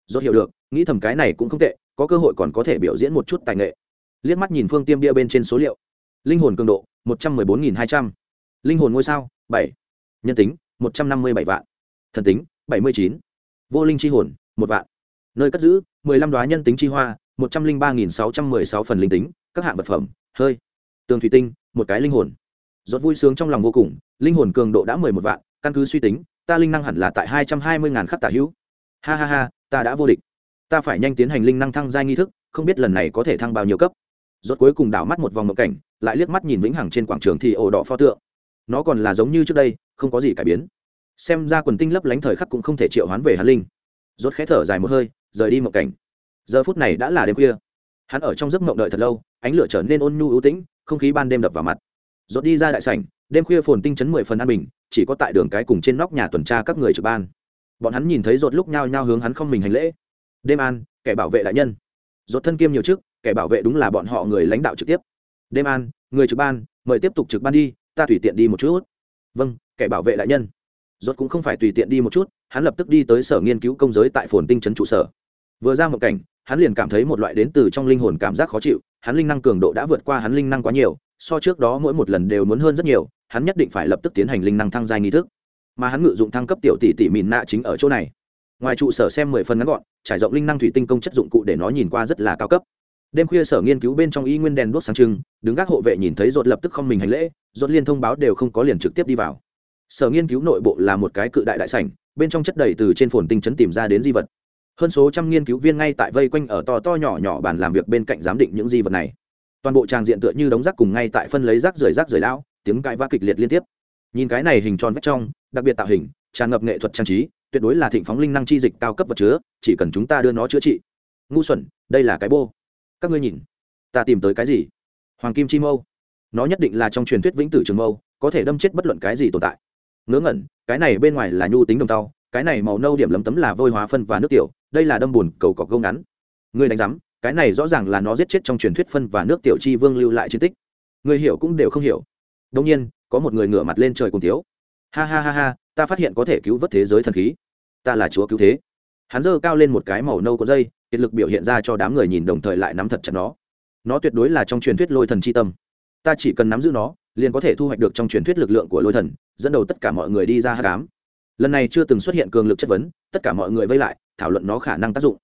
Speaker 1: Do hiểu được, nghĩ thầm cái này cũng không tệ, có cơ hội còn có thể biểu diễn một chút tài nghệ. Liếc mắt nhìn phương tiêm bia bên trên số liệu. Linh hồn cường độ, một trăm mười bốn nghìn hai trăm. Linh hồn ngôi sao, bảy. Nhân tính, một trăm năm mươi bảy vạn. Thần tính, bảy mươi chín. Vô linh chi hồn, một vạn. Nơi cất giữ, mười lăm đoá nhân tính chi hoa một trăm linh ba nghìn sáu trăm mười sáu phần linh tính, các hạng vật phẩm, hơi, tường thủy tinh, một cái linh hồn. Rốt vui sướng trong lòng vô cùng, linh hồn cường độ đã mười một vạn, căn cứ suy tính, ta linh năng hẳn là tại hai trăm hai mươi ngàn khắc tả hữu. Ha ha ha, ta đã vô địch. Ta phải nhanh tiến hành linh năng thăng giai nghi thức, không biết lần này có thể thăng bao nhiêu cấp. Rốt cuối cùng đảo mắt một vòng mộng cảnh, lại liếc mắt nhìn vĩnh hằng trên quảng trường thì ổ đỏ pho tượng. Nó còn là giống như trước đây, không có gì cải biến. Xem ra quần tinh lấp lánh thời khắc cũng không thể triệu hoán về hắn linh. Rốt khẽ thở dài một hơi, rời đi mộng cảnh giờ phút này đã là đêm khuya. Hắn ở trong giấc mộng đợi thật lâu, ánh lửa trở nên ôn nhu ưu tĩnh, không khí ban đêm đập vào mặt. Rốt đi ra đại sảnh, đêm khuya phồn tinh chấn mười phần an bình, chỉ có tại đường cái cùng trên nóc nhà tuần tra các người trực ban. Bọn hắn nhìn thấy rốt lúc nhao nhao hướng hắn không mình hành lễ. Đêm an, kẻ bảo vệ đại nhân. Rốt thân kiêm nhiều chức, kẻ bảo vệ đúng là bọn họ người lãnh đạo trực tiếp. Đêm an, người trực ban, mời tiếp tục trực ban đi, ta tùy tiện đi một chút. Vâng kẻ bảo vệ đại nhân. Rốt cũng không phải tùy tiện đi một chút, hắn lập tức đi tới sở nghiên cứu công giới tại phồn tinh trấn trụ sở. Vừa ra một cảnh hắn liền cảm thấy một loại đến từ trong linh hồn cảm giác khó chịu, hắn linh năng cường độ đã vượt qua hắn linh năng quá nhiều, so trước đó mỗi một lần đều muốn hơn rất nhiều, hắn nhất định phải lập tức tiến hành linh năng thăng giai nghi thức. Mà hắn ngự dụng thăng cấp tiểu tỷ tỷ mìn nạ chính ở chỗ này. Ngoài trụ sở xem mười phần ngắn gọn, trải rộng linh năng thủy tinh công chất dụng cụ để nó nhìn qua rất là cao cấp. Đêm khuya sở nghiên cứu bên trong y nguyên đèn đốt sáng trưng, đứng gác hộ vệ nhìn thấy rột lập tức không mình hành lễ rột liên thông báo đều không có liền trực tiếp đi vào. Sở nghiên cứu nội bộ là một cái cự đại đại sảnh, bên trong chất đầy từ trên phồn tinh chấn tìm ra đến di vật hơn số trăm nghiên cứu viên ngay tại vây quanh ở to to nhỏ nhỏ bàn làm việc bên cạnh giám định những di vật này. Toàn bộ tràng diện tựa như đống rác cùng ngay tại phân lấy rác rời rác rời lão, tiếng cãi vã kịch liệt liên tiếp. Nhìn cái này hình tròn vách trong, đặc biệt tạo hình, tràn ngập nghệ thuật trang trí, tuyệt đối là thịnh phóng linh năng chi dịch cao cấp vật chứa, chỉ cần chúng ta đưa nó chữa trị. Ngu xuẩn, đây là cái bô. Các ngươi nhìn, ta tìm tới cái gì? Hoàng kim chi mâu. Nó nhất định là trong truyền thuyết vĩnh tử trường mâu, có thể đâm chết bất luận cái gì tồn tại. Ngớ ngẩn, cái này bên ngoài là nhu tính đồng tàu cái này màu nâu điểm lấm tấm là vôi hóa phân và nước tiểu, đây là đâm bùn cầu cọc gông ngắn. Ngươi đánh giám, cái này rõ ràng là nó giết chết trong truyền thuyết phân và nước tiểu chi vương lưu lại chiến tích. Người hiểu cũng đều không hiểu. Đông nhiên, có một người ngửa mặt lên trời cùng tiếu ha ha ha ha, ta phát hiện có thể cứu vớt thế giới thần khí. Ta là chúa cứu thế. Hắn giơ cao lên một cái màu nâu có dây, kiệt lực biểu hiện ra cho đám người nhìn đồng thời lại nắm thật chặt nó. Nó tuyệt đối là trong truyền thuyết lôi thần c h i tâm. Ta chỉ cần nắm giữ nó, liền có thể thu hoạch được trong truyền thuyết lực lượng của lôi thần, dẫn đầu tất cả mọi người đi ra hát cám lần này chưa từng xuất hiện cường lực chất vấn, tất cả mọi người vây lại, thảo luận nó khả năng tác dụng.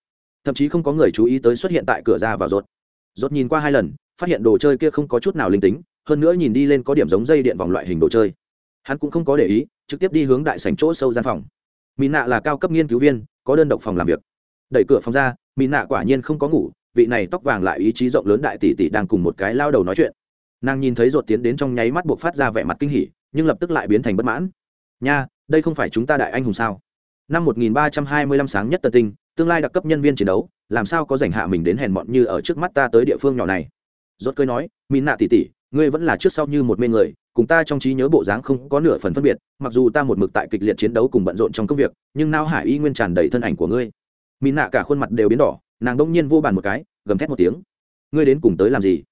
Speaker 1: Thậm chí không có người chú ý tới xuất hiện tại cửa ra vào rột rột nhìn qua hai lần, phát hiện đồ chơi kia không có chút nào linh tính, hơn nữa nhìn đi lên có điểm giống dây điện vòng loại hình đồ chơi. Hắn cũng không có để ý, trực tiếp đi hướng đại sảnh chỗ sâu gian phòng. Mỹ nạ là cao cấp nghiên cứu viên, có đơn độc phòng làm việc. Đẩy cửa phòng ra mỹ nạ quả nhiên không có ngủ, vị này tóc vàng lại ý chí rộng lớn đại tỷ tỷ đang cùng một cái lao đầu nói chuyện. Nàng nhìn thấy rột tiến đến trong nháy mắt buộc phát ra vẻ mặt kinh hỉ, nhưng lập tức lại biến thành bất mãn. Nha đây không phải chúng ta đại anh hùng sao? Năm 1325 sáng nhất tân tinh, tương lai đặc cấp nhân viên chiến đấu, làm sao có rảnh hạ mình đến hèn mọn như ở trước mắt ta tới địa phương nhỏ này? Rốt cười nói mỹ nạ tỷ tỷ, ngươi vẫn là trước sau như một mê người, cùng ta trong trí nhớ bộ dáng không có nửa phần phân biệt, mặc dù ta một mực tại kịch liệt chiến đấu cùng bận rộn trong công việc, nhưng nao hải y nguyên tràn đầy thân ảnh của ngươi. Mỹ nạ cả khuôn mặt đều biến đỏ, nàng đông nhiên vô bàn một cái, gầm thét một tiếng. Ngươi đến cùng tới làm gì?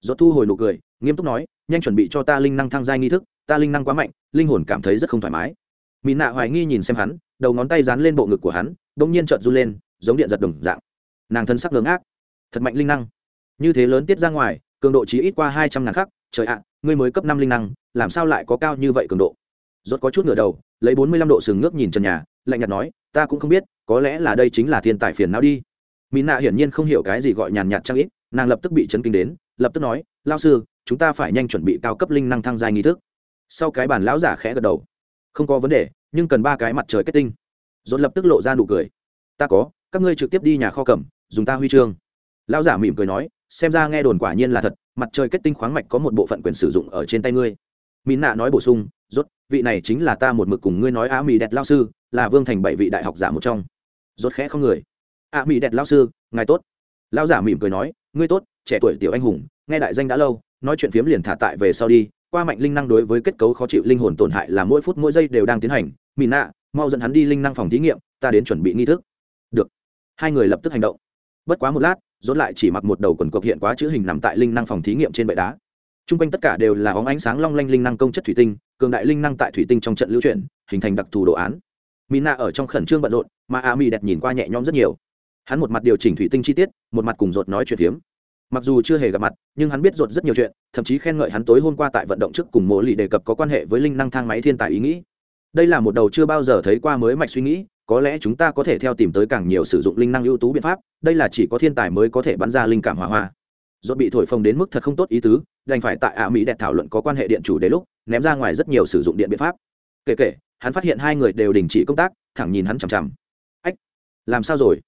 Speaker 1: Rốt thu hồi nụ cười, nghiêm túc nói, nhanh chuẩn bị cho ta linh năng thăng giai nghi thức, ta linh năng quá mạnh, linh hồn cảm thấy rất không thoải mái mỹ nạ hoài nghi nhìn xem hắn, đầu ngón tay dán lên bộ ngực của hắn đông nhiên trợn run lên, giống điện giật đồng dạng. Nàng thân sắc ngưỡng ác thật mạnh linh năng. Như thế lớn tiết ra ngoài, cường độ chỉ ít qua hai trăm ngàn khắc. Trời ạ, ngươi mới cấp năm linh năng, làm sao lại có cao như vậy cường độ? Rốt có chút ngửa đầu, lấy bốn mươi lăm độ sừng ngước nhìn trần nhà, lạnh nhạt nói, ta cũng không biết, có lẽ là đây chính là thiên tài phiền não đi. Mỹ nạ hiển nhiên không hiểu cái gì gọi nhàn nhạt trang ít, nàng lập tức bị chấn kinh đến, lập tức nói lao sư, chúng ta phải nhanh chuẩn bị cao cấp linh năng thăng giai nghi thức. Sau cái bản lão giả khẽ gật đầu không có vấn đề, nhưng cần ba cái mặt trời kết tinh. Dồn lập tức lộ ra nụ cười. Ta có, các ngươi trực tiếp đi nhà kho cẩm dùng ta huy chương. Lão giả mỉm cười nói, xem ra nghe đồn quả nhiên là thật, mặt trời kết tinh khoáng mạch có một bộ phận quyền sử dụng ở trên tay ngươi. Mỹ nạ nói bổ sung, rốt, vị này chính là ta một mực cùng ngươi nói á mỹ đẹp lao sư, là vương thành bảy vị đại học giả một trong. Rốt khẽ không người. Á mỹ đẹp lao sư, ngài tốt. Lão giả mỉm cười nói, ngươi tốt, trẻ tuổi tiểu anh hùng, nghe đại danh đã lâu, nói chuyện phiếm liền thả tại về sau đi qua mạnh linh năng đối với kết cấu khó chịu linh hồn tổn hại là mỗi phút mỗi giây đều đang tiến hành. Mỹ nạ, mau dẫn hắn đi linh năng phòng thí nghiệm, ta đến chuẩn bị nghi thức. Được. Hai người lập tức hành động. Bất quá một lát dốt lại chỉ mặc một đầu quần cộc hiện quá chữ hình nằm tại linh năng phòng thí nghiệm trên bệ đá. T r u n g quanh tất cả đều là óng ánh sáng long lanh linh năng công chất thủy tinh, cường đại linh năng tại thủy tinh trong trận lưu chuyển, hình thành đặc thù đồ án. Mỹ nạ ở trong khẩn trương bận rộn, mà a mỹ đẹp nhìn qua nhẹ nhõm rất nhiều. Hắn một mặt điều chỉnh thủy tinh chi tiết, một mặt cùng rột nói chuyện phiếm mặc dù chưa hề gặp mặt, nhưng hắn biết rột rất nhiều chuyện, thậm chí khen ngợi hắn tối hôm qua tại vận động trước cùng mộ lì đề cập có quan hệ với linh năng thang máy thiên tài ý nghĩ. Đây là một đầu chưa bao giờ thấy qua mới mạch suy nghĩ, có lẽ chúng ta có thể theo tìm tới càng nhiều sử dụng linh năng ưu tú biện pháp, đây là chỉ có thiên tài mới có thể bắn ra linh cảm hỏa hoa. Do bị thổi phồng đến mức thật không tốt ý tứ, đành phải tại ạ mỹ đẹp thảo luận có quan hệ điện chủ đến lúc, ném ra ngoài rất nhiều sử dụng điện biện pháp. Kể kể, hắn phát hiện hai người đều đình chỉ công tác, thẳng nhìn hắn chằm chằm. Ách, làm sao rồi?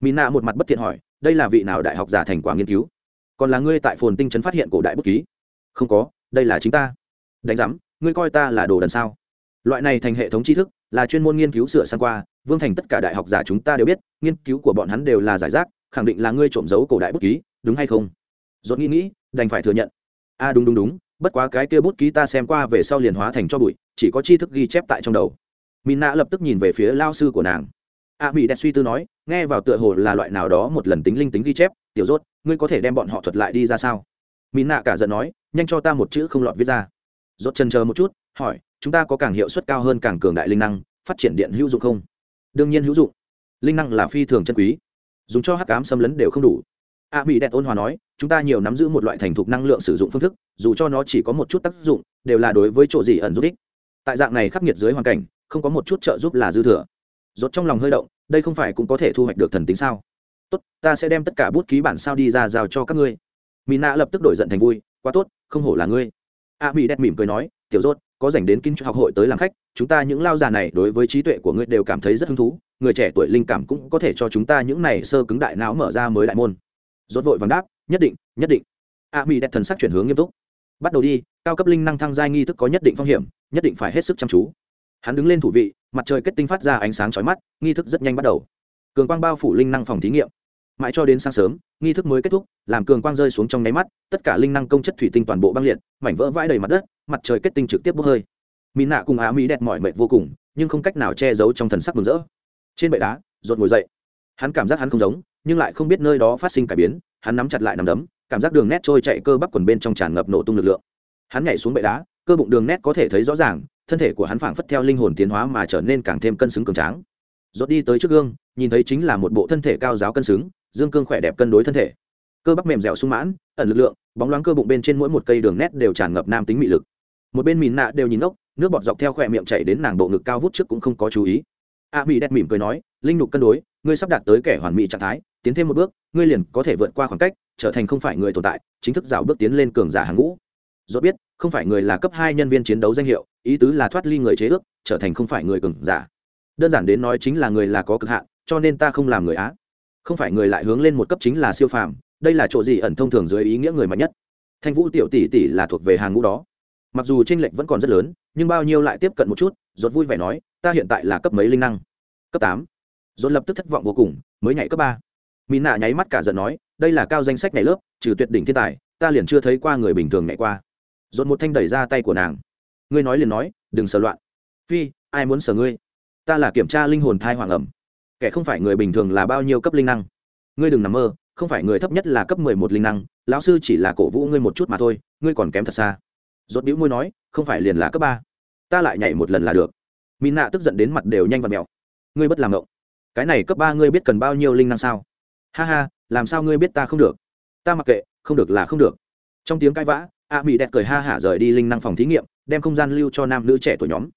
Speaker 1: Mỹ nạ một mặt bất thiện hỏi, đây là vị nào đại học giả thành quả nghiên cứu? Còn là ngươi tại phồn tinh trấn phát hiện cổ đại bút ký. Không có đây là chính ta. Đánh giám ngươi coi ta là đồ đần sao? Loại này thành hệ thống tri thức là chuyên môn nghiên cứu sửa sang qua vương thành tất cả đại học giả chúng ta đều biết nghiên cứu của bọn hắn đều là giải rác khẳng định là ngươi trộm giấu cổ đại bút ký đúng hay không? Dốt nghĩ nghĩ đành phải thừa nhận. A à, đúng đúng đúng bất quá cái kia bút ký ta xem qua về sau liền hóa thành cho bụi chỉ có tri thức ghi chép tại trong đầu. Mỹ nạ lập tức nhìn về phía lao sư của nàng a mỹ đẹp suy tư nói, nghe vào tựa hồ là loại nào đó một lần tính linh tính ghi chép, tiểu rốt, ngươi có thể đem bọn họ thuật lại đi ra sao? Mỹ nạ cả giận nói, nhanh cho ta một chữ không lọt viết ra. Rốt chân chờ một chút, hỏi, chúng ta có càng hiệu suất cao hơn càng cường đại linh năng, phát triển điện hữu dụng không? Đương nhiên hữu dụng. Linh năng là phi thường chân quý. Dùng cho hắc ám xâm lấn đều không đủ. A mỹ đẹp ôn hòa nói, chúng ta nhiều nắm giữ một loại thành thục năng lượng sử dụng phương thức, dù cho nó chỉ có một chút tác dụng, đều là đối với chỗ gì ẩn giúp ích. Tại dạng này khắc nghiệt dưới hoàn cảnh, không có một chút trợ giúp là dư thừa rốt trong lòng hơi động, đây không phải cũng có thể thu hoạch được thần tính sao? Tốt, ta sẽ đem tất cả bút ký bản sao đi ra giao cho các ngươi. Mỹ nạ lập tức đổi giận thành vui, quá tốt, không hổ là ngươi. A mỹ đẹp mỉm cười nói, tiểu rốt, có dành đến kinh học hội tới làm khách, chúng ta những lao già này đối với trí tuệ của ngươi đều cảm thấy rất hứng thú, người trẻ tuổi linh cảm cũng có thể cho chúng ta những này sơ cứng đại não mở ra mới đại môn. Rốt vội vàng đáp, nhất định nhất định. A mỹ đẹp thần sắc chuyển hướng nghiêm túc. Bắt đầu đi, cao cấp linh năng thăng giai nghi thức có nhất định phong hiểm, nhất định phải hết sức chăm chú. Hắn đứng lên thủ vị mặt trời kết tinh phát ra ánh sáng chói mắt, nghi thức rất nhanh bắt đầu. Cường quang bao phủ linh năng phòng thí nghiệm. Mãi cho đến sáng sớm, nghi thức mới kết thúc, làm cường quang rơi xuống trong nháy mắt, tất cả linh năng công chất thủy tinh toàn bộ băng liệt, mảnh vỡ vãi đầy mặt đất, mặt trời kết tinh trực tiếp bốc hơi. Mỹ nạ cùng á mỹ đẹp mỏi mệt vô cùng, nhưng không cách nào che giấu trong thần sắc mừng rỡ. Trên bệ đá rột ngồi dậy. Hắn cảm giác hắn không giống, nhưng lại không biết nơi đó phát sinh cải biến, hắn nắm chặt lại nằm đấm, cảm giác đường nét trôi chạy cơ bắp quần bên trong tràn ngập nổ tung lực lượng. Hắn nhảy xuống bệ đá, cơ bụng đường nét có thể thấy rõ ràng thân thể của hắn phảng phất theo linh hồn tiến hóa mà trở nên càng thêm cân xứng cường tráng. Rốt đi tới trước gương, nhìn thấy chính là một bộ thân thể cao giáo cân xứng, dương cương khỏe đẹp cân đối thân thể. Cơ bắp mềm dẻo sung mãn, ẩn lực lượng, bóng loáng cơ bụng bên trên mỗi một cây đường nét đều tràn ngập nam tính mị lực. Một bên mìn nạ đều nhìn ốc, nước bọt dọc theo khỏe miệng chảy đến nàng bộ ngực cao vút trước cũng không có chú ý. A mỹ đẹp mỉm cười nói, linh nhục cân đối, ngươi sắp đạt tới kẻ hoàn mỹ trạng thái, tiến thêm một bước, ngươi liền có thể vượt qua khoảng cách, trở thành không phải người tồn tại, chính thức dạo bước tiến lên cường giả hàng ngũ rốt biết, không phải người là cấp hai nhân viên chiến đấu danh hiệu, ý tứ là thoát ly người chế ước, trở thành không phải người cường giả. Đơn giản đến nói chính là người là có cực hạn, cho nên ta không làm người á. Không phải người lại hướng lên một cấp chính là siêu phàm, đây là chỗ gì ẩn thông thường dưới ý nghĩa người mạnh nhất. Thanh vũ tiểu tỷ tỷ là thuộc về hàng ngũ đó. Mặc dù tranh lệch vẫn còn rất lớn, nhưng bao nhiêu lại tiếp cận một chút, rốt vui vẻ nói, ta hiện tại là cấp mấy linh năng? Cấp tám. Rốt lập tức thất vọng vô cùng, mới nhảy cấp ba. Mỹ nạ nháy mắt cả giận nói, đây là cao danh sách nhảy lớp, trừ tuyệt đỉnh thiên tài, ta liền chưa thấy qua người bình thường nhảy qua rốt một thanh đẩy ra tay của nàng. Ngươi nói liền nói, đừng sờ loạn. Phi, ai muốn sờ ngươi? Ta là kiểm tra linh hồn thai hoàng ẩm. Kẻ không phải người bình thường là bao nhiêu cấp linh năng? Ngươi đừng nằm mơ, không phải người thấp nhất là cấp mười một linh năng, lão sư chỉ là cổ vũ ngươi một chút mà thôi, ngươi còn kém thật xa. Rốt bĩu môi nói, không phải liền là cấp ba. Ta lại nhảy một lần là được. Mỹ nạ tức giận đến mặt đều nhanh và mẹo. ngươi bất làm ngộng. Cái này cấp ba ngươi biết cần bao nhiêu linh năng sao? Ha ha, làm sao ngươi biết ta không được? Ta mặc kệ, không được là không được. Trong tiếng cãi vã a mỹ đẹp cười ha hả rời đi linh năng phòng thí nghiệm, đem không gian lưu cho nam nữ trẻ tuổi nhóm.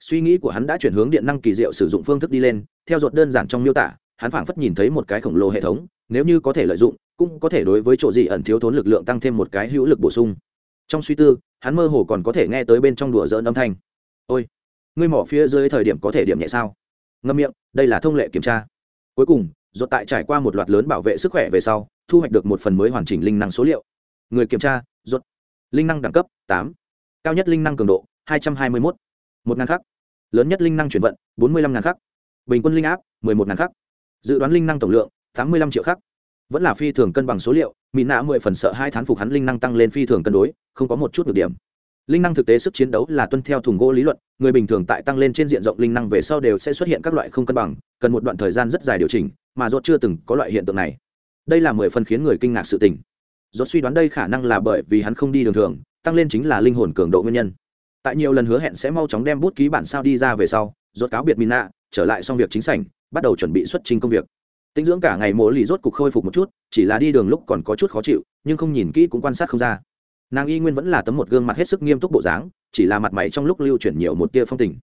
Speaker 1: Suy nghĩ của hắn đã chuyển hướng điện năng kỳ diệu sử dụng phương thức đi lên, theo ruột đơn giản trong miêu tả, hắn phảng phất nhìn thấy một cái khổng lồ hệ thống, nếu như có thể lợi dụng, cũng có thể đối với chỗ gì ẩn thiếu thốn lực lượng tăng thêm một cái hữu lực bổ sung. Trong suy tư, hắn mơ hồ còn có thể nghe tới bên trong đùa dỡn âm thanh. Ôi, ngươi mỏ phía dưới thời điểm có thể điểm nhẹ sao? Ngâm miệng, đây là thông lệ kiểm tra. Cuối cùng, ruột tại trải qua một loạt lớn bảo vệ sức khỏe về sau, thu hoạch được một phần mới hoàn chỉnh linh năng số liệu. Người kiểm tra, ruột linh năng đẳng cấp, tám. Cao nhất linh năng cường độ, hai trăm hai mươi một một ngàn khắc. Lớn nhất linh năng chuyển vận, bốn mươi lăm ngàn khắc. Bình quân linh áp, mười một ngàn khắc. Dự đoán linh năng tổng lượng, tám mươi lăm triệu khắc. Vẫn là phi thường cân bằng số liệu mỹ nạ mười phần sợ hai thán phục hắn linh năng tăng lên phi thường cân đối, không có một chút được điểm. Linh năng thực tế sức chiến đấu là tuân theo thùng gỗ lý luận, người bình thường tại tăng lên trên diện rộng linh năng về sau đều sẽ xuất hiện các loại không cân bằng, cần một đoạn thời gian rất dài điều chỉnh, mà dốt chưa từng có loại hiện tượng này. Đây là mười phần khiến người kinh ngạc sự tình do suy đoán đây khả năng là bởi vì hắn không đi đường thường, tăng lên chính là linh hồn cường độ nguyên nhân. Tại nhiều lần hứa hẹn sẽ mau chóng đem bút ký bản sao đi ra về sau, rốt cáo biệt mina, trở lại xong việc chính sảnh, bắt đầu chuẩn bị xuất trình công việc. Tinh dưỡng cả ngày mỗi lì rốt cục khôi phục một chút, chỉ là đi đường lúc còn có chút khó chịu, nhưng không nhìn kỹ cũng quan sát không ra. Nàng y nguyên vẫn là tấm một gương mặt hết sức nghiêm túc bộ dáng, chỉ là mặt mày trong lúc lưu chuyển nhiều một tia phong tình.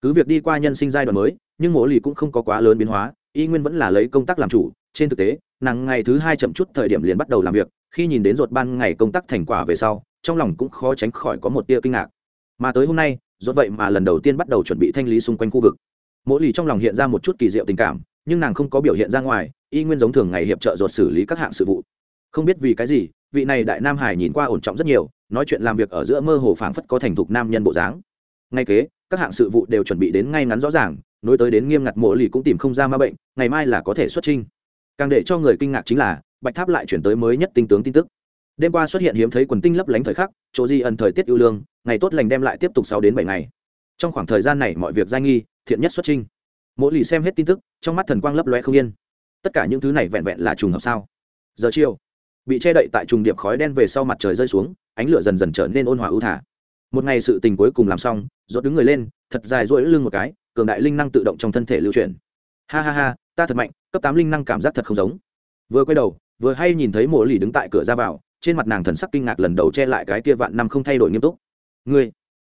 Speaker 1: Cứ việc đi qua nhân sinh giai đoạn mới, nhưng mỗi lì cũng không có quá lớn biến hóa, y nguyên vẫn là lấy công tác làm chủ, trên thực tế, nàng ngày thứ hai chậm chút thời điểm liền bắt đầu làm việc khi nhìn đến ruột ban ngày công tác thành quả về sau, trong lòng cũng khó tránh khỏi có một tia kinh ngạc. Mà tới hôm nay, ruột vậy mà lần đầu tiên bắt đầu chuẩn bị thanh lý xung quanh khu vực. Mỗi lì trong lòng hiện ra một chút kỳ diệu tình cảm, nhưng nàng không có biểu hiện ra ngoài, y nguyên giống thường ngày hiệp trợ ruột xử lý các hạng sự vụ. Không biết vì cái gì, vị này đại nam hải nhìn qua ổn trọng rất nhiều, nói chuyện làm việc ở giữa mơ hồ phảng phất có thành thục nam nhân bộ dáng. Ngay kế, các hạng sự vụ đều chuẩn bị đến ngay ngắn rõ ràng, nối tới đến nghiêm ngặt mỗi lì cũng tìm không ra ma bệnh, ngày mai là có thể xuất trinh càng để cho người kinh ngạc chính là bạch tháp lại chuyển tới mới nhất tinh tướng tin tức. Đêm qua xuất hiện hiếm thấy quần tinh lấp lánh thời khắc, chỗ di ẩn thời tiết ưu lương, ngày tốt lành đem lại tiếp tục sáu đến bảy ngày. Trong khoảng thời gian này mọi việc giai nghi, thiện nhất xuất trinh mỗi lì xem hết tin tức, trong mắt thần quang lấp loe không yên. Tất cả những thứ này vẹn vẹn là trùng hợp sao? Giờ chiều, bị che đậy tại trùng điệp khói đen về sau mặt trời rơi xuống, ánh lửa dần dần trở nên ôn hòa ưu thả. Một ngày sự tình cuối cùng làm xong, rốt đứng người lên, thật dài ruỗi lưng một cái, cường đại linh năng tự động trong thân thể lưu chuyển. Ha ha ha, ta thật mạnh, cấp tám linh năng cảm giác thật không giống. Vừa quay đầu vừa hay nhìn thấy mộ lì đứng tại cửa ra vào, trên mặt nàng thần sắc kinh ngạc lần đầu che lại cái kia vạn năm không thay đổi nghiêm túc. Ngươi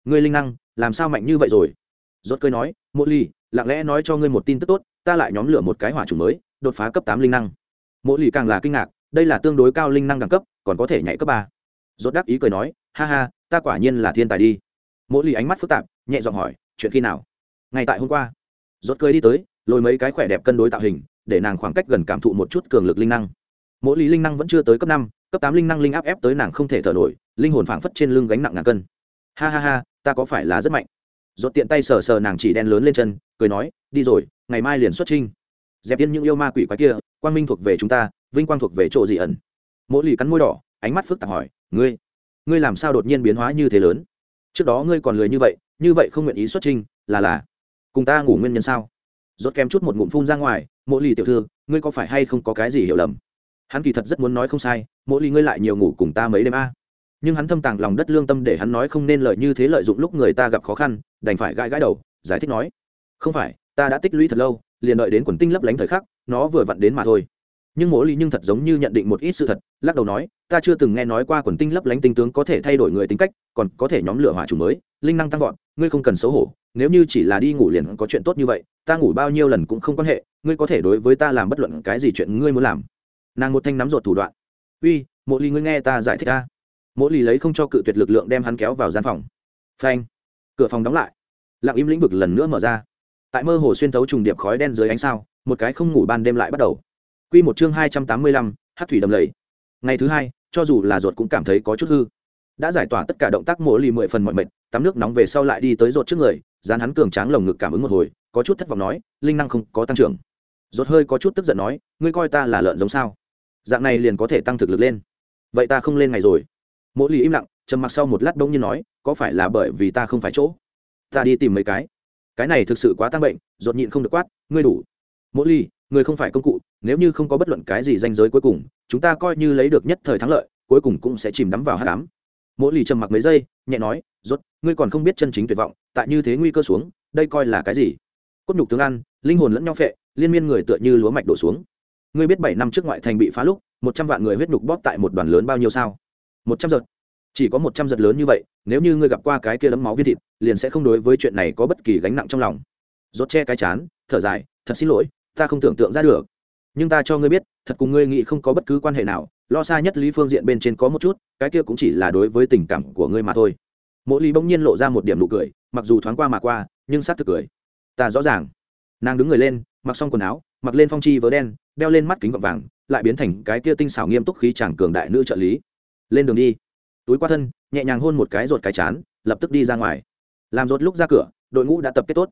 Speaker 1: ngươi linh năng, làm sao mạnh như vậy rồi? Rốt cười nói, mộ lì, lặng lẽ nói cho ngươi một tin tức tốt, ta lại nhóm lửa một cái hỏa trùng mới, đột phá cấp tám linh năng. Mộ lì càng là kinh ngạc, đây là tương đối cao linh năng đẳng cấp, còn có thể nhảy cấp ba. Rốt đáp ý cười nói, ha ha, ta quả nhiên là thiên tài đi. Mộ lì ánh mắt phức tạp, nhẹ giọng hỏi, chuyện khi nào? Ngay tại hôm qua. Rốt cười đi tới, lôi mấy cái khỏe đẹp cân đối tạo hình, để nàng khoảng cách gần cảm thụ một chút cường lực linh năng mỗi lý linh năng vẫn chưa tới cấp năm, cấp tám linh năng linh áp ép tới nàng không thể thở nổi, linh hồn phảng phất trên lưng gánh nặng ngàn cân. Ha ha ha, ta có phải là rất mạnh? Rốt tiện tay sờ sờ nàng chỉ đen lớn lên chân, cười nói, đi rồi, ngày mai liền xuất trinh dẹp yên những yêu ma quỷ quái kia, quang minh thuộc về chúng ta, vinh quang thuộc về chỗ dị ẩn. Mỗi lì cắn môi đỏ, ánh mắt phức tạp hỏi, ngươi ngươi làm sao đột nhiên biến hóa như thế lớn? Trước đó ngươi còn lười như vậy như vậy không nguyện ý xuất trình là là, cùng ta ngủ nguyên nhân sao? Rốt kém chút một ngụm phun ra ngoài, mỗi lì tiểu thư, ngươi có phải hay không có cái gì hiểu lầm? Hắn kỳ thật rất muốn nói không sai, mỗi Ly ngươi lại nhiều ngủ cùng ta mấy đêm a. Nhưng hắn thâm tàng lòng đất lương tâm để hắn nói không nên lợi như thế lợi dụng lúc người ta gặp khó khăn, đành phải gãi gãi đầu, giải thích nói, không phải, ta đã tích lũy thật lâu, liền đợi đến quần tinh lấp lánh thời khắc, nó vừa vặn đến mà thôi. Nhưng mỗi Ly nhưng thật giống như nhận định một ít sự thật, lắc đầu nói, ta chưa từng nghe nói qua quần tinh lấp lánh tinh tướng có thể thay đổi người tính cách, còn có thể nhóm lửa hỏa chủ mới, linh năng tăng vọt, ngươi không cần xấu hổ, nếu như chỉ là đi ngủ liền có chuyện tốt như vậy, ta ngủ bao nhiêu lần cũng không quan hệ, ngươi có thể đối với ta làm bất luận cái gì chuyện ngươi muốn làm nàng một thanh nắm ruột thủ đoạn. Uy mộ ly ngươi nghe ta giải thích ta. Mỗi ly lấy không cho cự tuyệt lực lượng đem hắn kéo vào gian phòng. Phanh. Cửa phòng đóng lại. Lặng im lĩnh vực lần nữa mở ra. Tại mơ hồ xuyên thấu trùng điệp khói đen dưới ánh sao một cái không ngủ ban đêm lại bắt đầu. Quy một chương hai trăm tám mươi lăm, hát thủy đầm lầy. Ngày thứ hai cho dù là ruột cũng cảm thấy có chút hư. Đã giải tỏa tất cả động tác mộ lì mười phần mọi mệt tắm nước nóng về sau lại đi tới ruột trước người dán hắn cường tráng lồng ngực cảm ứng một hồi có chút thất vọng nói linh năng không có tăng trưởng. Ruột hơi có chút tức giận nói ngươi coi ta là lợn giống sao? Dạng này liền có thể tăng thực lực lên. Vậy ta không lên ngày rồi. Mỗi lì im lặng, trầm mặc sau một lát đông như nói, có phải là bởi vì ta không phải chỗ? Ta đi tìm mấy cái. Cái này thực sự quá tăng bệnh dột nhịn không được quát, ngươi đủ. Mỗi lì người không phải công cụ, nếu như không có bất luận cái gì danh giới cuối cùng, chúng ta coi như lấy được nhất thời thắng lợi, cuối cùng cũng sẽ chìm đắm vào hát đám mỗi lì trầm mặc mấy giây, nhẹ nói, rốt, ngươi còn không biết chân chính tuyệt vọng, tại như thế nguy cơ xuống, đây coi là cái gì? Cốt nhục tướng ăn, linh hồn lẫn nhau phệ, liên miên người tựa như lúa mạch đổ xuống ngươi biết bảy năm trước ngoại thành bị phá lúc, một trăm vạn người huyết nhục bóp tại một đoàn lớn bao nhiêu sao? Một trăm giật. Chỉ có một trăm giật lớn như vậy, nếu như ngươi gặp qua cái kia đấm máu viên thịt, liền sẽ không đối với chuyện này có bất kỳ gánh nặng trong lòng. Rốt che cái chán, thở dài, thật xin lỗi, ta không tưởng tượng ra được. Nhưng ta cho ngươi biết, thật cùng ngươi nghĩ không có bất cứ quan hệ nào, lo xa nhất lý phương diện bên trên có một chút, cái kia cũng chỉ là đối với tình cảm của ngươi mà thôi. Mỗi lý bỗng nhiên lộ ra một điểm nụ cười, mặc dù thoáng qua mà qua, nhưng sát thực cười. Ta rõ ràng. Nàng đứng người lên, mặc xong quần áo, mặc lên phong chi vớ đen đeo lên mắt kính gọng vàng, lại biến thành cái kia tinh xảo nghiêm túc khí chàng cường đại nữ trợ lý. Lên đường đi. Túi qua thân, nhẹ nhàng hôn một cái rột cái chán, lập tức đi ra ngoài. Làm rột lúc ra cửa, đội ngũ đã tập kết tốt.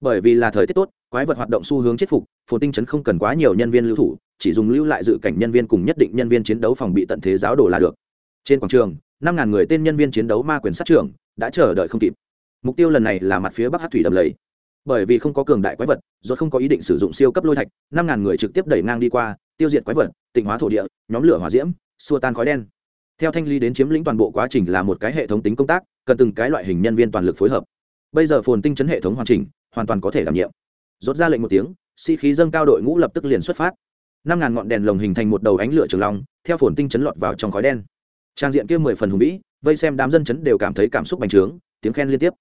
Speaker 1: Bởi vì là thời tiết tốt, quái vật hoạt động xu hướng chết phục, phồn tinh chấn không cần quá nhiều nhân viên lưu thủ, chỉ dùng lưu lại dự cảnh nhân viên cùng nhất định nhân viên chiến đấu phòng bị tận thế giáo đồ là được. Trên quảng trường, năm ngàn người tên nhân viên chiến đấu ma quyền sát trưởng, đã chờ đợi không kịp. Mục tiêu lần này là mặt phía bắc hát thủy đầm lầy bởi vì không có cường đại quái vật do không có ý định sử dụng siêu cấp lôi thạch, năm ngàn người trực tiếp đẩy ngang đi qua, tiêu diệt quái vật, tịnh hóa thổ địa, nhóm lửa hỏa diễm, xua tan khói đen. Theo thanh ly đến chiếm lĩnh toàn bộ quá trình là một cái hệ thống tính công tác, cần từng cái loại hình nhân viên toàn lực phối hợp. Bây giờ phồn tinh chấn hệ thống hoàn chỉnh, hoàn toàn có thể đảm nhiệm. Rốt ra lệnh một tiếng, sĩ、si、khí dâng cao đội ngũ lập tức liền xuất phát. Năm ngàn ngọn đèn lồng hình thành một đầu ánh lửa trường long, theo phồn tinh chấn lọt vào trong khói đen. Trang diện kia mười phần hùng vĩ, vây xem đám dân chấn đều cảm thấy cảm xúc bành trướng, tiếng khen liên tiếp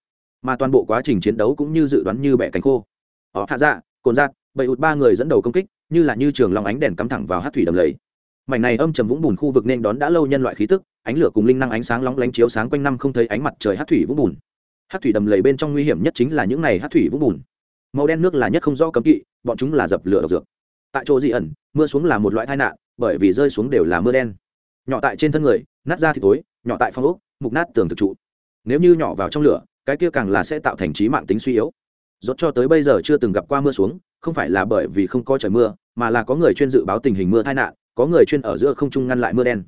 Speaker 1: mà toàn bộ quá trình chiến đấu cũng như dự đoán như bẻ cánh khô. Họ hạ dạ cồn giạt bậy ụt ba người dẫn đầu công kích, như là như trường long ánh đèn cắm thẳng vào hát thủy đầm lầy. Mảnh này âm trầm vũng bùn khu vực nên đón đã lâu nhân loại khí tức, ánh lửa cùng linh năng ánh sáng lóng lánh chiếu sáng quanh năm không thấy ánh mặt trời hát thủy vũng bùn. Hát thủy đầm lầy bên trong nguy hiểm nhất chính là những này hát thủy vũng bùn. Màu đen nước là nhất không rõ cấm kỵ, bọn chúng là dập lửa độc dược. Tại chỗ dị ẩn, mưa xuống là một loại tai nạn, bởi vì rơi xuống đều là mưa đen. Nhỏ tại trên thân người, nát ra thì tối, nhỏ tại phong ốc, mục nát tường thực trụ. Nếu như nhỏ vào trong lửa cái kia càng là sẽ tạo thành trí mạng tính suy yếu. Rốt cho tới bây giờ chưa từng gặp qua mưa xuống, không phải là bởi vì không có trời mưa, mà là có người chuyên dự báo tình hình mưa tai nạn, có người chuyên ở giữa không trung ngăn lại mưa đen.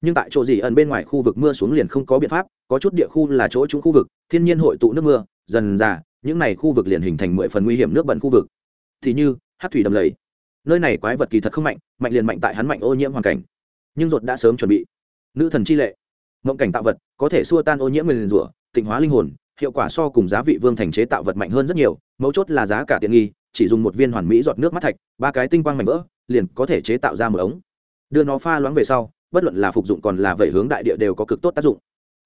Speaker 1: Nhưng tại chỗ gì ẩn bên ngoài khu vực mưa xuống liền không có biện pháp, có chút địa khu là chỗ trúng khu vực, thiên nhiên hội tụ nước mưa, dần dà, những này khu vực liền hình thành mười phần nguy hiểm nước bẩn khu vực. Thì như, hát thủy đầm lầy. Nơi này quái vật kỳ thật không mạnh mạnh liền mạnh tại hắn mạnh ô nhiễm hoàn cảnh. Nhưng ruột đã sớm chuẩn bị. Nữ thần chi lệ. Mộng cảnh tạo vật, có thể xua tan ô nhiễm nguyền rủa, tịnh hóa linh hồn hiệu quả so cùng giá vị vương thành chế tạo vật mạnh hơn rất nhiều, mấu chốt là giá cả tiện nghi, chỉ dùng một viên hoàn mỹ giọt nước mắt thạch, ba cái tinh quang mảnh vỡ, liền có thể chế tạo ra một ống. Đưa nó pha loãng về sau, bất luận là phục dụng còn là vẩy hướng đại địa đều có cực tốt tác dụng.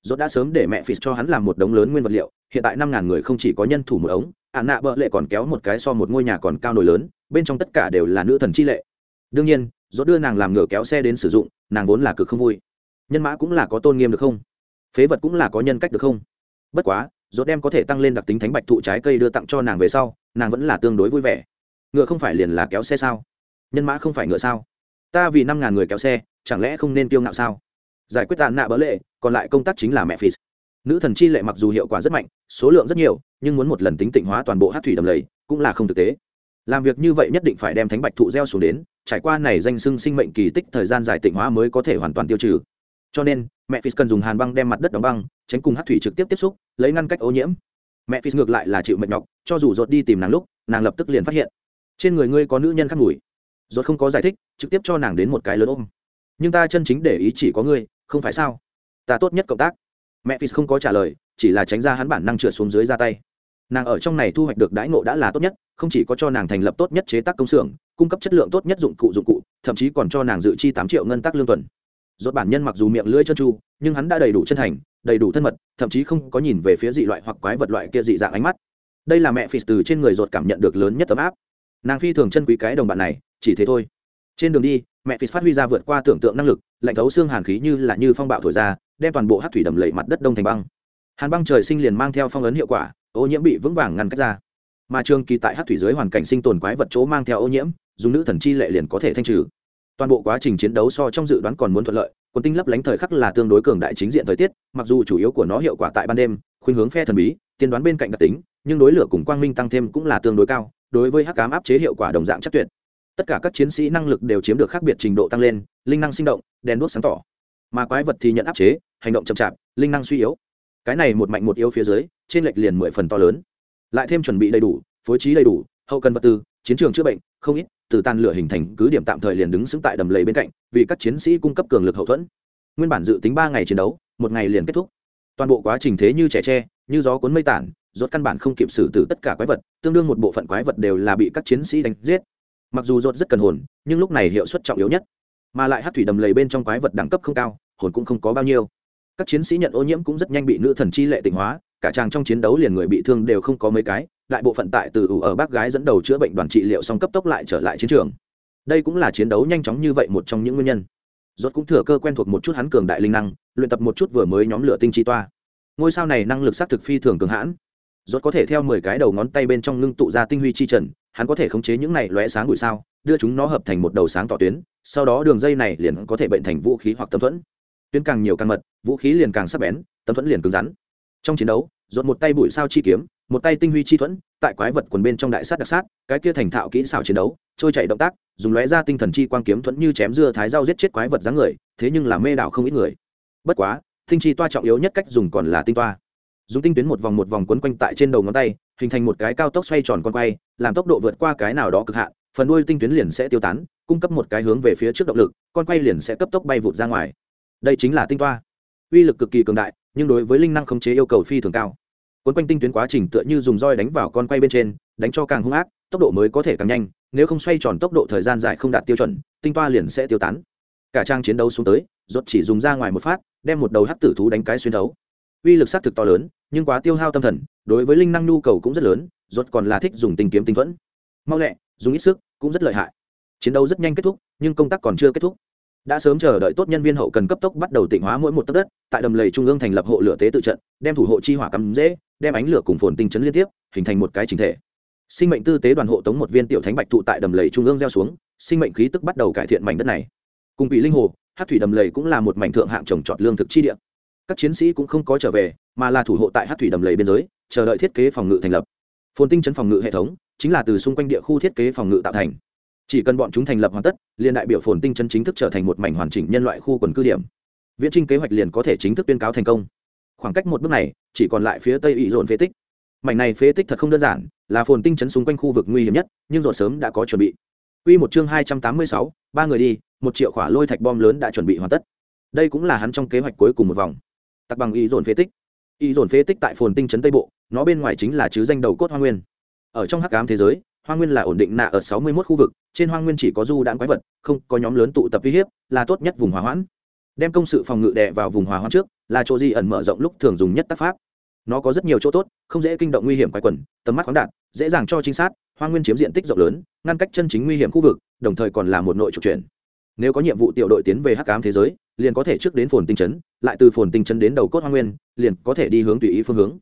Speaker 1: Dốt đã sớm để mẹ phì cho hắn làm một đống lớn nguyên vật liệu, hiện tại năm ngàn người không chỉ có nhân thủ một ống, ả nạ bợ lệ còn kéo một cái so một ngôi nhà còn cao nổi lớn, bên trong tất cả đều là nữ thần chi lệ. Đương nhiên dốt đưa nàng làm ngựa kéo xe đến sử dụng, nàng vốn là cực không vui. Nhân mã cũng là có tôn nghiêm được không? Phế vật cũng là có nhân cách được không? Bất quá Rốt đem có thể tăng lên đặc tính thánh bạch thụ trái cây đưa tặng cho nàng về sau, nàng vẫn là tương đối vui vẻ. Ngựa không phải liền là kéo xe sao? Nhân mã không phải ngựa sao? Ta vì năm ngàn người kéo xe, chẳng lẽ không nên tiêu ngạo sao? Giải quyết tàn nạ bỡ lệ, còn lại công tác chính là mẹ phì. Nữ thần chi lệ mặc dù hiệu quả rất mạnh, số lượng rất nhiều, nhưng muốn một lần tính tịnh hóa toàn bộ hát thủy đầm lầy, cũng là không thực tế. Làm việc như vậy nhất định phải đem thánh bạch thụ gieo xuống đến, trải qua này danh xưng sinh mệnh kỳ tích thời gian dài tịnh hóa mới có thể hoàn toàn tiêu trừ cho nên, mẹ phì cần dùng hàn băng đem mặt đất đóng băng, tránh cùng hát thủy trực tiếp tiếp xúc, lấy ngăn cách ô nhiễm. Mẹ phì ngược lại là chịu mệt nhọc, cho dù dột đi tìm nàng lúc, nàng lập tức liền phát hiện. Trên người ngươi có nữ nhân khắc mùi. Dột không có giải thích, trực tiếp cho nàng đến một cái lớn ôm. Nhưng ta chân chính để ý chỉ có ngươi, không phải sao? Ta tốt nhất cộng tác. Mẹ phi không có trả lời, chỉ là tránh ra hắn bản năng trượt xuống dưới ra tay. Nàng ở trong này thu hoạch được đãi ngộ đã là tốt nhất, không chỉ có cho nàng thành lập tốt nhất chế tác công xưởng, cung cấp chất lượng tốt nhất dụng cụ dụng cụ, thậm chí còn cho nàng dự chi tám triệu ngân tác lương tuần rốt bản nhân mặc dù miệng lưỡi chân tru, nhưng hắn đã đầy đủ chân thành, đầy đủ thân mật, thậm chí không có nhìn về phía dị loại hoặc quái vật loại kia dị dạng ánh mắt. Đây là mẹ phi từ trên người rột cảm nhận được lớn nhất tấm áp. Nàng phi thường chân quý cái đồng bạn này, chỉ thế thôi. Trên đường đi, mẹ phi phát huy ra vượt qua tưởng tượng năng lực, lạnh thấu xương hàn khí như là như phong bạo thổi ra, đem toàn bộ hát thủy đầm lầy mặt đất đông thành băng. Hàn băng trời sinh liền mang theo phong ấn hiệu quả, ô nhiễm bị vững vàng ngăn cách ra. Mà trường kỳ tại hát thủy dưới hoàn cảnh sinh tồn quái vật chỗ mang theo ô nhiễm, dùng nữ thần chi lệ liền có thể thanh trừ toàn bộ quá trình chiến đấu so trong dự đoán còn muốn thuận lợi quân tinh lấp lánh thời khắc là tương đối cường đại chính diện thời tiết, mặc dù chủ yếu của nó hiệu quả tại ban đêm, khuynh hướng phe thần bí, tiên đoán bên cạnh đặc tính, nhưng đối lửa cùng quang minh tăng thêm cũng là tương đối cao, đối với hắc cám áp chế hiệu quả đồng dạng chắc tuyệt. Tất cả các chiến sĩ năng lực đều chiếm được khác biệt trình độ tăng lên, linh năng sinh động, đèn đuốc sáng tỏ. Mà quái vật thì nhận áp chế, hành động chậm chạp, linh năng suy yếu. Cái này một mạnh một yếu phía dưới, trên lệch liền mười phần to lớn. Lại thêm chuẩn bị đầy đủ, phối trí đầy đủ, hậu cần vật tư, chiến trường chữa bệnh, không ít từ tàn lửa hình thành, cứ điểm tạm thời liền đứng xứng tại đầm lầy bên cạnh, vì các chiến sĩ cung cấp cường lực hậu thuẫn. Nguyên bản dự tính ba ngày chiến đấu, một ngày liền kết thúc. Toàn bộ quá trình thế như trẻ tre, như gió cuốn mây tản, rốt căn bản không kịp xử tử tất cả quái vật, tương đương một bộ phận quái vật đều là bị các chiến sĩ đánh giết. Mặc dù rốt rất cần hồn, nhưng lúc này hiệu suất trọng yếu nhất. Mà lại hát thủy đầm lầy bên trong quái vật đẳng cấp không cao, hồn cũng không có bao nhiêu. Các chiến sĩ nhận ô nhiễm cũng rất nhanh bị nữ thần chi lệ tịnh hóa, cả chàng trong chiến đấu liền người bị thương đều không có mấy cái đại bộ phận tại từ ủ ở bác gái dẫn đầu chữa bệnh đoàn trị liệu xong cấp tốc lại trở lại chiến trường. Đây cũng là chiến đấu nhanh chóng như vậy một trong những nguyên nhân. Rốt cũng thừa cơ quen thuộc một chút hắn cường đại linh năng, luyện tập một chút vừa mới nhóm lửa tinh chi toa. Ngôi sao này năng lực xác thực phi thường cường hãn. Rốt có thể theo mười cái đầu ngón tay bên trong ngưng tụ ra tinh huy chi trần, hắn có thể khống chế những này lóe sáng bụi sao, đưa chúng nó hợp thành một đầu sáng tỏ tuyến, sau đó đường dây này liền có thể bệnh thành vũ khí hoặc tâm thuẫn. Tuyến càng nhiều càng mật, vũ khí liền càng sắc bén tâm thuẫn liền cứng rắn. Trong chiến đấu dồn một tay bụi sao chi kiếm một tay tinh huy chi thuẫn, tại quái vật quần bên trong đại sát đặc sát, cái kia thành thạo kỹ xảo chiến đấu, trôi chạy động tác, dùng lóe ra tinh thần chi quang kiếm thuẫn như chém dưa thái dao giết chết quái vật dáng người, thế nhưng là mê đảo không ít người. Bất quá, tinh chi toa trọng yếu nhất cách dùng còn là tinh toa. Dùng tinh tuyến một vòng một vòng quấn quanh tại trên đầu ngón tay, hình thành một cái cao tốc xoay tròn con quay, làm tốc độ vượt qua cái nào đó cực hạn, phần đuôi tinh tuyến liền sẽ tiêu tán, cung cấp một cái hướng về phía trước động lực, con quay liền sẽ cấp tốc bay vụt ra ngoài. Đây chính là tinh toa. Uy lực cực kỳ cường đại, nhưng đối với linh năng khống chế yêu cầu phi thường cao quấn quanh tinh tuyến quá trình tựa như dùng roi đánh vào con quay bên trên, đánh cho càng hung ác, tốc độ mới có thể càng nhanh, nếu không xoay tròn tốc độ thời gian dài không đạt tiêu chuẩn, tinh toa liền sẽ tiêu tán. Cả trang chiến đấu xuống tới, rốt chỉ dùng ra ngoài một phát, đem một đầu hắc tử thú đánh cái xuyên thấu. Uy lực sát thực to lớn, nhưng quá tiêu hao tâm thần, đối với linh năng nhu cầu cũng rất lớn, rốt còn là thích dùng tinh kiếm tinh thuẫn. Mau lẹ, dùng ít sức, cũng rất lợi hại. Chiến đấu rất nhanh kết thúc, nhưng công tác còn chưa kết thúc. Đã sớm chờ đợi tốt nhân viên hậu cần cấp tốc bắt đầu tịnh hóa mỗi một tấc đất, tại đầm lầy trung ương thành lập hộ lửa tế tự trận, đem thủ hộ chi hỏa cắm dễ đem ánh lửa cùng phồn tinh chấn liên tiếp, hình thành một cái chính thể. Sinh mệnh tư tế đoàn hộ tống một viên tiểu thánh bạch thụ tại đầm lầy trung ương gieo xuống, sinh mệnh khí tức bắt đầu cải thiện mảnh đất này. Cùng bị linh hồ, hát thủy đầm lầy cũng là một mảnh thượng hạng trồng trọt lương thực chi địa. Các chiến sĩ cũng không có trở về, mà là thủ hộ tại hát thủy đầm lầy biên giới, chờ đợi thiết kế phòng ngự thành lập. Phồn tinh chấn phòng ngự hệ thống chính là từ xung quanh địa khu thiết kế phòng ngự tạo thành. Chỉ cần bọn chúng thành lập hoàn tất liên đại biểu phồn tinh chân chính thức trở thành một mảnh hoàn chỉnh nhân loại khu quần cư điểm. Viễn trinh kế hoạch liền có thể chính thức tuyên cáo thành công khoảng cách một bước này chỉ còn lại phía tây ỵ dồn phế tích mảnh này phế tích thật không đơn giản là phồn tinh chấn xung quanh khu vực nguy hiểm nhất nhưng rồi sớm đã có chuẩn bị Quy một chương hai trăm tám mươi sáu, ba người đi, một triệu khỏa lôi thạch bom lớn đã chuẩn bị hoàn tất. Đây cũng là hắn trong kế hoạch cuối cùng một vòng. Tặc bằng ý dồn phế tích. Ý dồn phế tích tại phồn tinh trấn Tây Bộ, nó bên ngoài chính là chứ danh đầu cốt hoa nguyên. Ở trong hắc ám thế giới, hoa nguyên là ổn định nạ ở sáu mươi 61 khu vực, trên hoa nguyên chỉ có du đãng quái vật, không có nhóm lớn tụ tập uy hiếp, là tốt nhất vùng hòa hoãn. Đem công sự phòng ngự đè vào vùng hòa hoãn trước, là chỗ gì ẩn mở rộng lúc thường dùng nhất tác pháp. Nó có rất nhiều chỗ tốt, không dễ kinh động nguy hiểm quái quần, tầm mắt khoáng đạt, dễ dàng cho trinh sát, hoa nguyên chiếm diện tích rộng lớn, ngăn cách chân chính nguy hiểm khu vực, đồng thời còn là một nội trục chuyển. Nếu có nhiệm vụ tiểu đội tiến về hắc ám thế giới, liền có thể trước đến phồn tinh chấn lại từ phồn tinh chấn đến đầu cốt hoa nguyên, liền có thể đi hướng tùy ý phương hướng.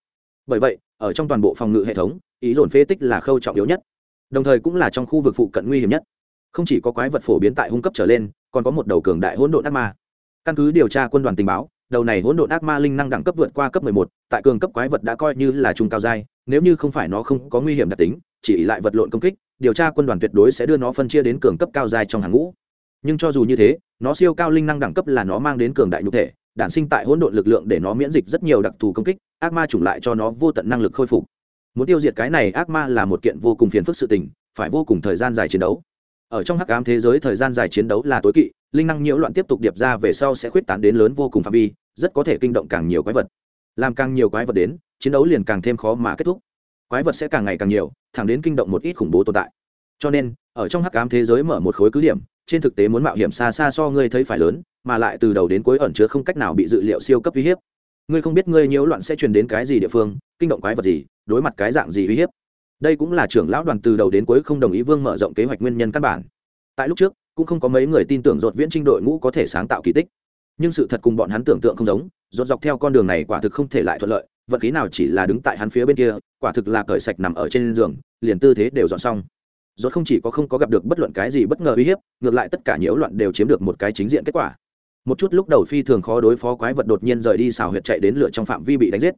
Speaker 1: Bởi vậy, ở trong toàn bộ phòng ngự hệ thống, ý dồn phế tích là khâu trọng yếu nhất đồng thời cũng là trong khu vực phụ cận nguy hiểm nhất không chỉ có quái vật phổ biến tại hung cấp trở lên còn có một đầu cường đại hỗn độn ác ma căn cứ điều tra quân đoàn tình báo đầu này hỗn độn ác ma linh năng đẳng cấp vượt qua cấp 11, tại cường cấp quái vật đã coi như là trung cao giai nếu như không phải nó không có nguy hiểm đặc tính chỉ lại vật lộn công kích điều tra quân đoàn tuyệt đối sẽ đưa nó phân chia đến cường cấp cao giai trong hàng ngũ. Nhưng cho dù như thế nó siêu cao linh năng đẳng cấp là nó mang đến cường đại nhục thể đản sinh tại hỗn độn lực lượng để nó miễn dịch rất nhiều đặc thù công kích ác ma chủng lại cho nó vô tận năng lực khôi phục. Muốn tiêu diệt cái này ác ma là một kiện vô cùng phiền phức sự tình phải vô cùng thời gian dài chiến đấu. Ở trong hắc ám thế giới thời gian dài chiến đấu là tối kỵ linh năng nhiễu loạn tiếp tục điệp ra về sau sẽ khuyết tán đến lớn vô cùng phạm vi, rất có thể kinh động càng nhiều quái vật. Làm càng nhiều quái vật đến, chiến đấu liền càng thêm khó mà kết thúc. Quái vật sẽ càng ngày càng nhiều, thẳng đến kinh động một ít khủng bố tồn tại. Cho nên, ở trong hắc ám thế giới mở một khối cứ điểm, trên thực tế muốn mạo hiểm xa xa so ngươi thấy phải lớn, mà lại từ đầu đến cuối ẩn chứa không cách nào bị dự liệu siêu cấp uy hiếp. Ngươi không biết ngươi nhiễu loạn sẽ truyền đến cái gì địa phương, kinh động quái vật gì, đối mặt cái dạng gì uy hiếp. Đây cũng là trưởng lão đoàn từ đầu đến cuối không đồng ý vương mở rộng kế hoạch nguyên nhân căn bản. Tại lúc trước cũng không có mấy người tin tưởng dột viễn trinh đội ngũ có thể sáng tạo kỳ tích. Nhưng sự thật cùng bọn hắn tưởng tượng không giống dột dọc theo con đường này quả thực không thể lại thuận lợi vật khí nào chỉ là đứng tại hắn phía bên kia, quả thực là cởi sạch nằm ở trên giường, liền tư thế đều dọn xong. Dột không chỉ có không có gặp được bất luận cái gì bất ngờ uy hiếp, ngược lại tất cả nhiễu loạn đều chiếm được một cái chính diện kết quả. Một chút lúc đầu phi thường khó đối phó quái vật đột nhiên rời đi xào huyệt chạy đến lửa trong phạm vi bị đánh giết.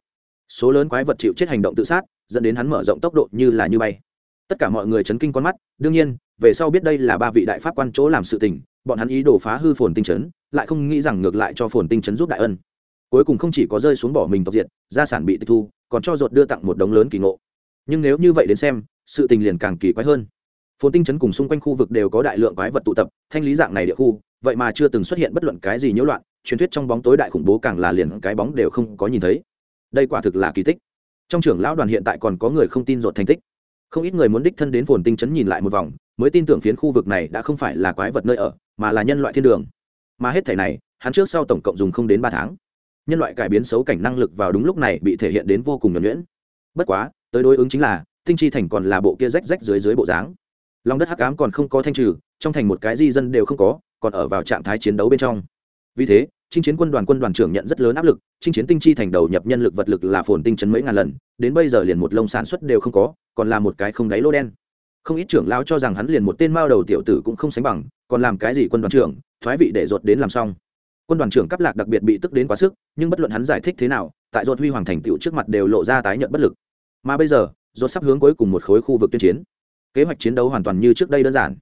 Speaker 1: Số lớn quái vật chịu chết hành động tự sát, dẫn đến hắn mở rộng tốc độ như là như bay. Tất cả mọi người chấn kinh con mắt, đương nhiên về sau biết đây là ba vị đại pháp quan chỗ làm sự tình, bọn hắn ý đồ phá hư phồn tinh chấn, lại không nghĩ rằng ngược lại cho phồn tinh chấn giúp đại ân. Cuối cùng không chỉ có rơi xuống bỏ mình tộc diện gia sản bị tịch thu, còn cho ruột đưa tặng một đống lớn kỳ ngộ. Nhưng nếu như vậy đến xem, sự tình liền càng kỳ quái hơn. Phồn tinh chấn cùng xung quanh khu vực đều có đại lượng quái vật tụ tập, thanh lý dạng này địa khu, vậy mà chưa từng xuất hiện bất luận cái gì nhiễu loạn, truyền thuyết trong bóng tối đại khủng bố càng là liền cái bóng đều không có nhìn thấy. Đây quả thực là kỳ tích. Trong trưởng lão đoàn hiện tại còn có người không tin rụt thành tích. Không ít người muốn đích thân đến phồn tinh chấn nhìn lại một vòng mới tin tưởng phiến khu vực này đã không phải là quái vật nơi ở, mà là nhân loại thiên đường. Mà hết thể này, hắn trước sau tổng cộng dùng không đến ba tháng. Nhân loại cải biến xấu cảnh năng lực vào đúng lúc này bị thể hiện đến vô cùng nhuẩn nhuyễn. Bất quá, tới đối ứng chính là, tinh chi thành còn là bộ kia rách rách dưới dưới bộ dáng. Lòng đất hắc ám còn không có thanh trừ, trong thành một cái di dân đều không có, còn ở vào trạng thái chiến đấu bên trong. Vì thế, chinh chiến quân đoàn quân đoàn trưởng nhận rất lớn áp lực, chinh chiến tinh chi thành đầu nhập nhân lực vật lực là phồn tinh chấn mấy ngàn lần, đến bây giờ liền một lông sản xuất đều không có, còn là một cái không đáy lô đen không ít trưởng lao cho rằng hắn liền một tên mao đầu tiểu tử cũng không sánh bằng, còn làm cái gì quân đoàn trưởng, thoái vị để ruột đến làm xong. Quân đoàn trưởng cấp lạc đặc biệt bị tức đến quá sức, nhưng bất luận hắn giải thích thế nào, tại ruột huy hoàng thành tựu trước mặt đều lộ ra tái nhận bất lực. Mà bây giờ, ruột sắp hướng cuối cùng một khối khu vực tuyên chiến. Kế hoạch chiến đấu hoàn toàn như trước đây đơn giản.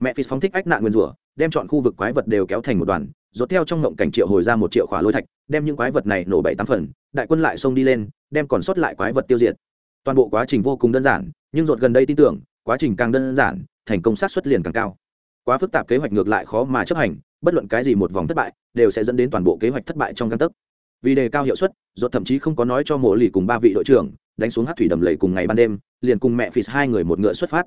Speaker 1: Mẹ phi phóng thích ách nạn nguyên rủa, đem chọn khu vực quái vật đều kéo thành một đoàn, ruột theo trong ngộng cảnh triệu hồi ra một triệu khỏa lôi thạch, đem những quái vật này nổ bảy tám phần, đại quân lại xông đi lên, đem còn sót lại quái vật tiêu diệt. Toàn bộ quá trình vô cùng đơn giản, nhưng ruột gần đây tin tưởng quá trình càng đơn giản, thành công sát xuất liền càng cao. Quá phức tạp kế hoạch ngược lại khó mà chấp hành, bất luận cái gì một vòng thất bại, đều sẽ dẫn đến toàn bộ kế hoạch thất bại trong căn tấc. Vì đề cao hiệu suất dột thậm chí không có nói cho mộ lì cùng ba vị đội trưởng, đánh xuống hát thủy đầm lầy cùng ngày ban đêm, liền cùng mẹ phì hai người một ngựa xuất phát.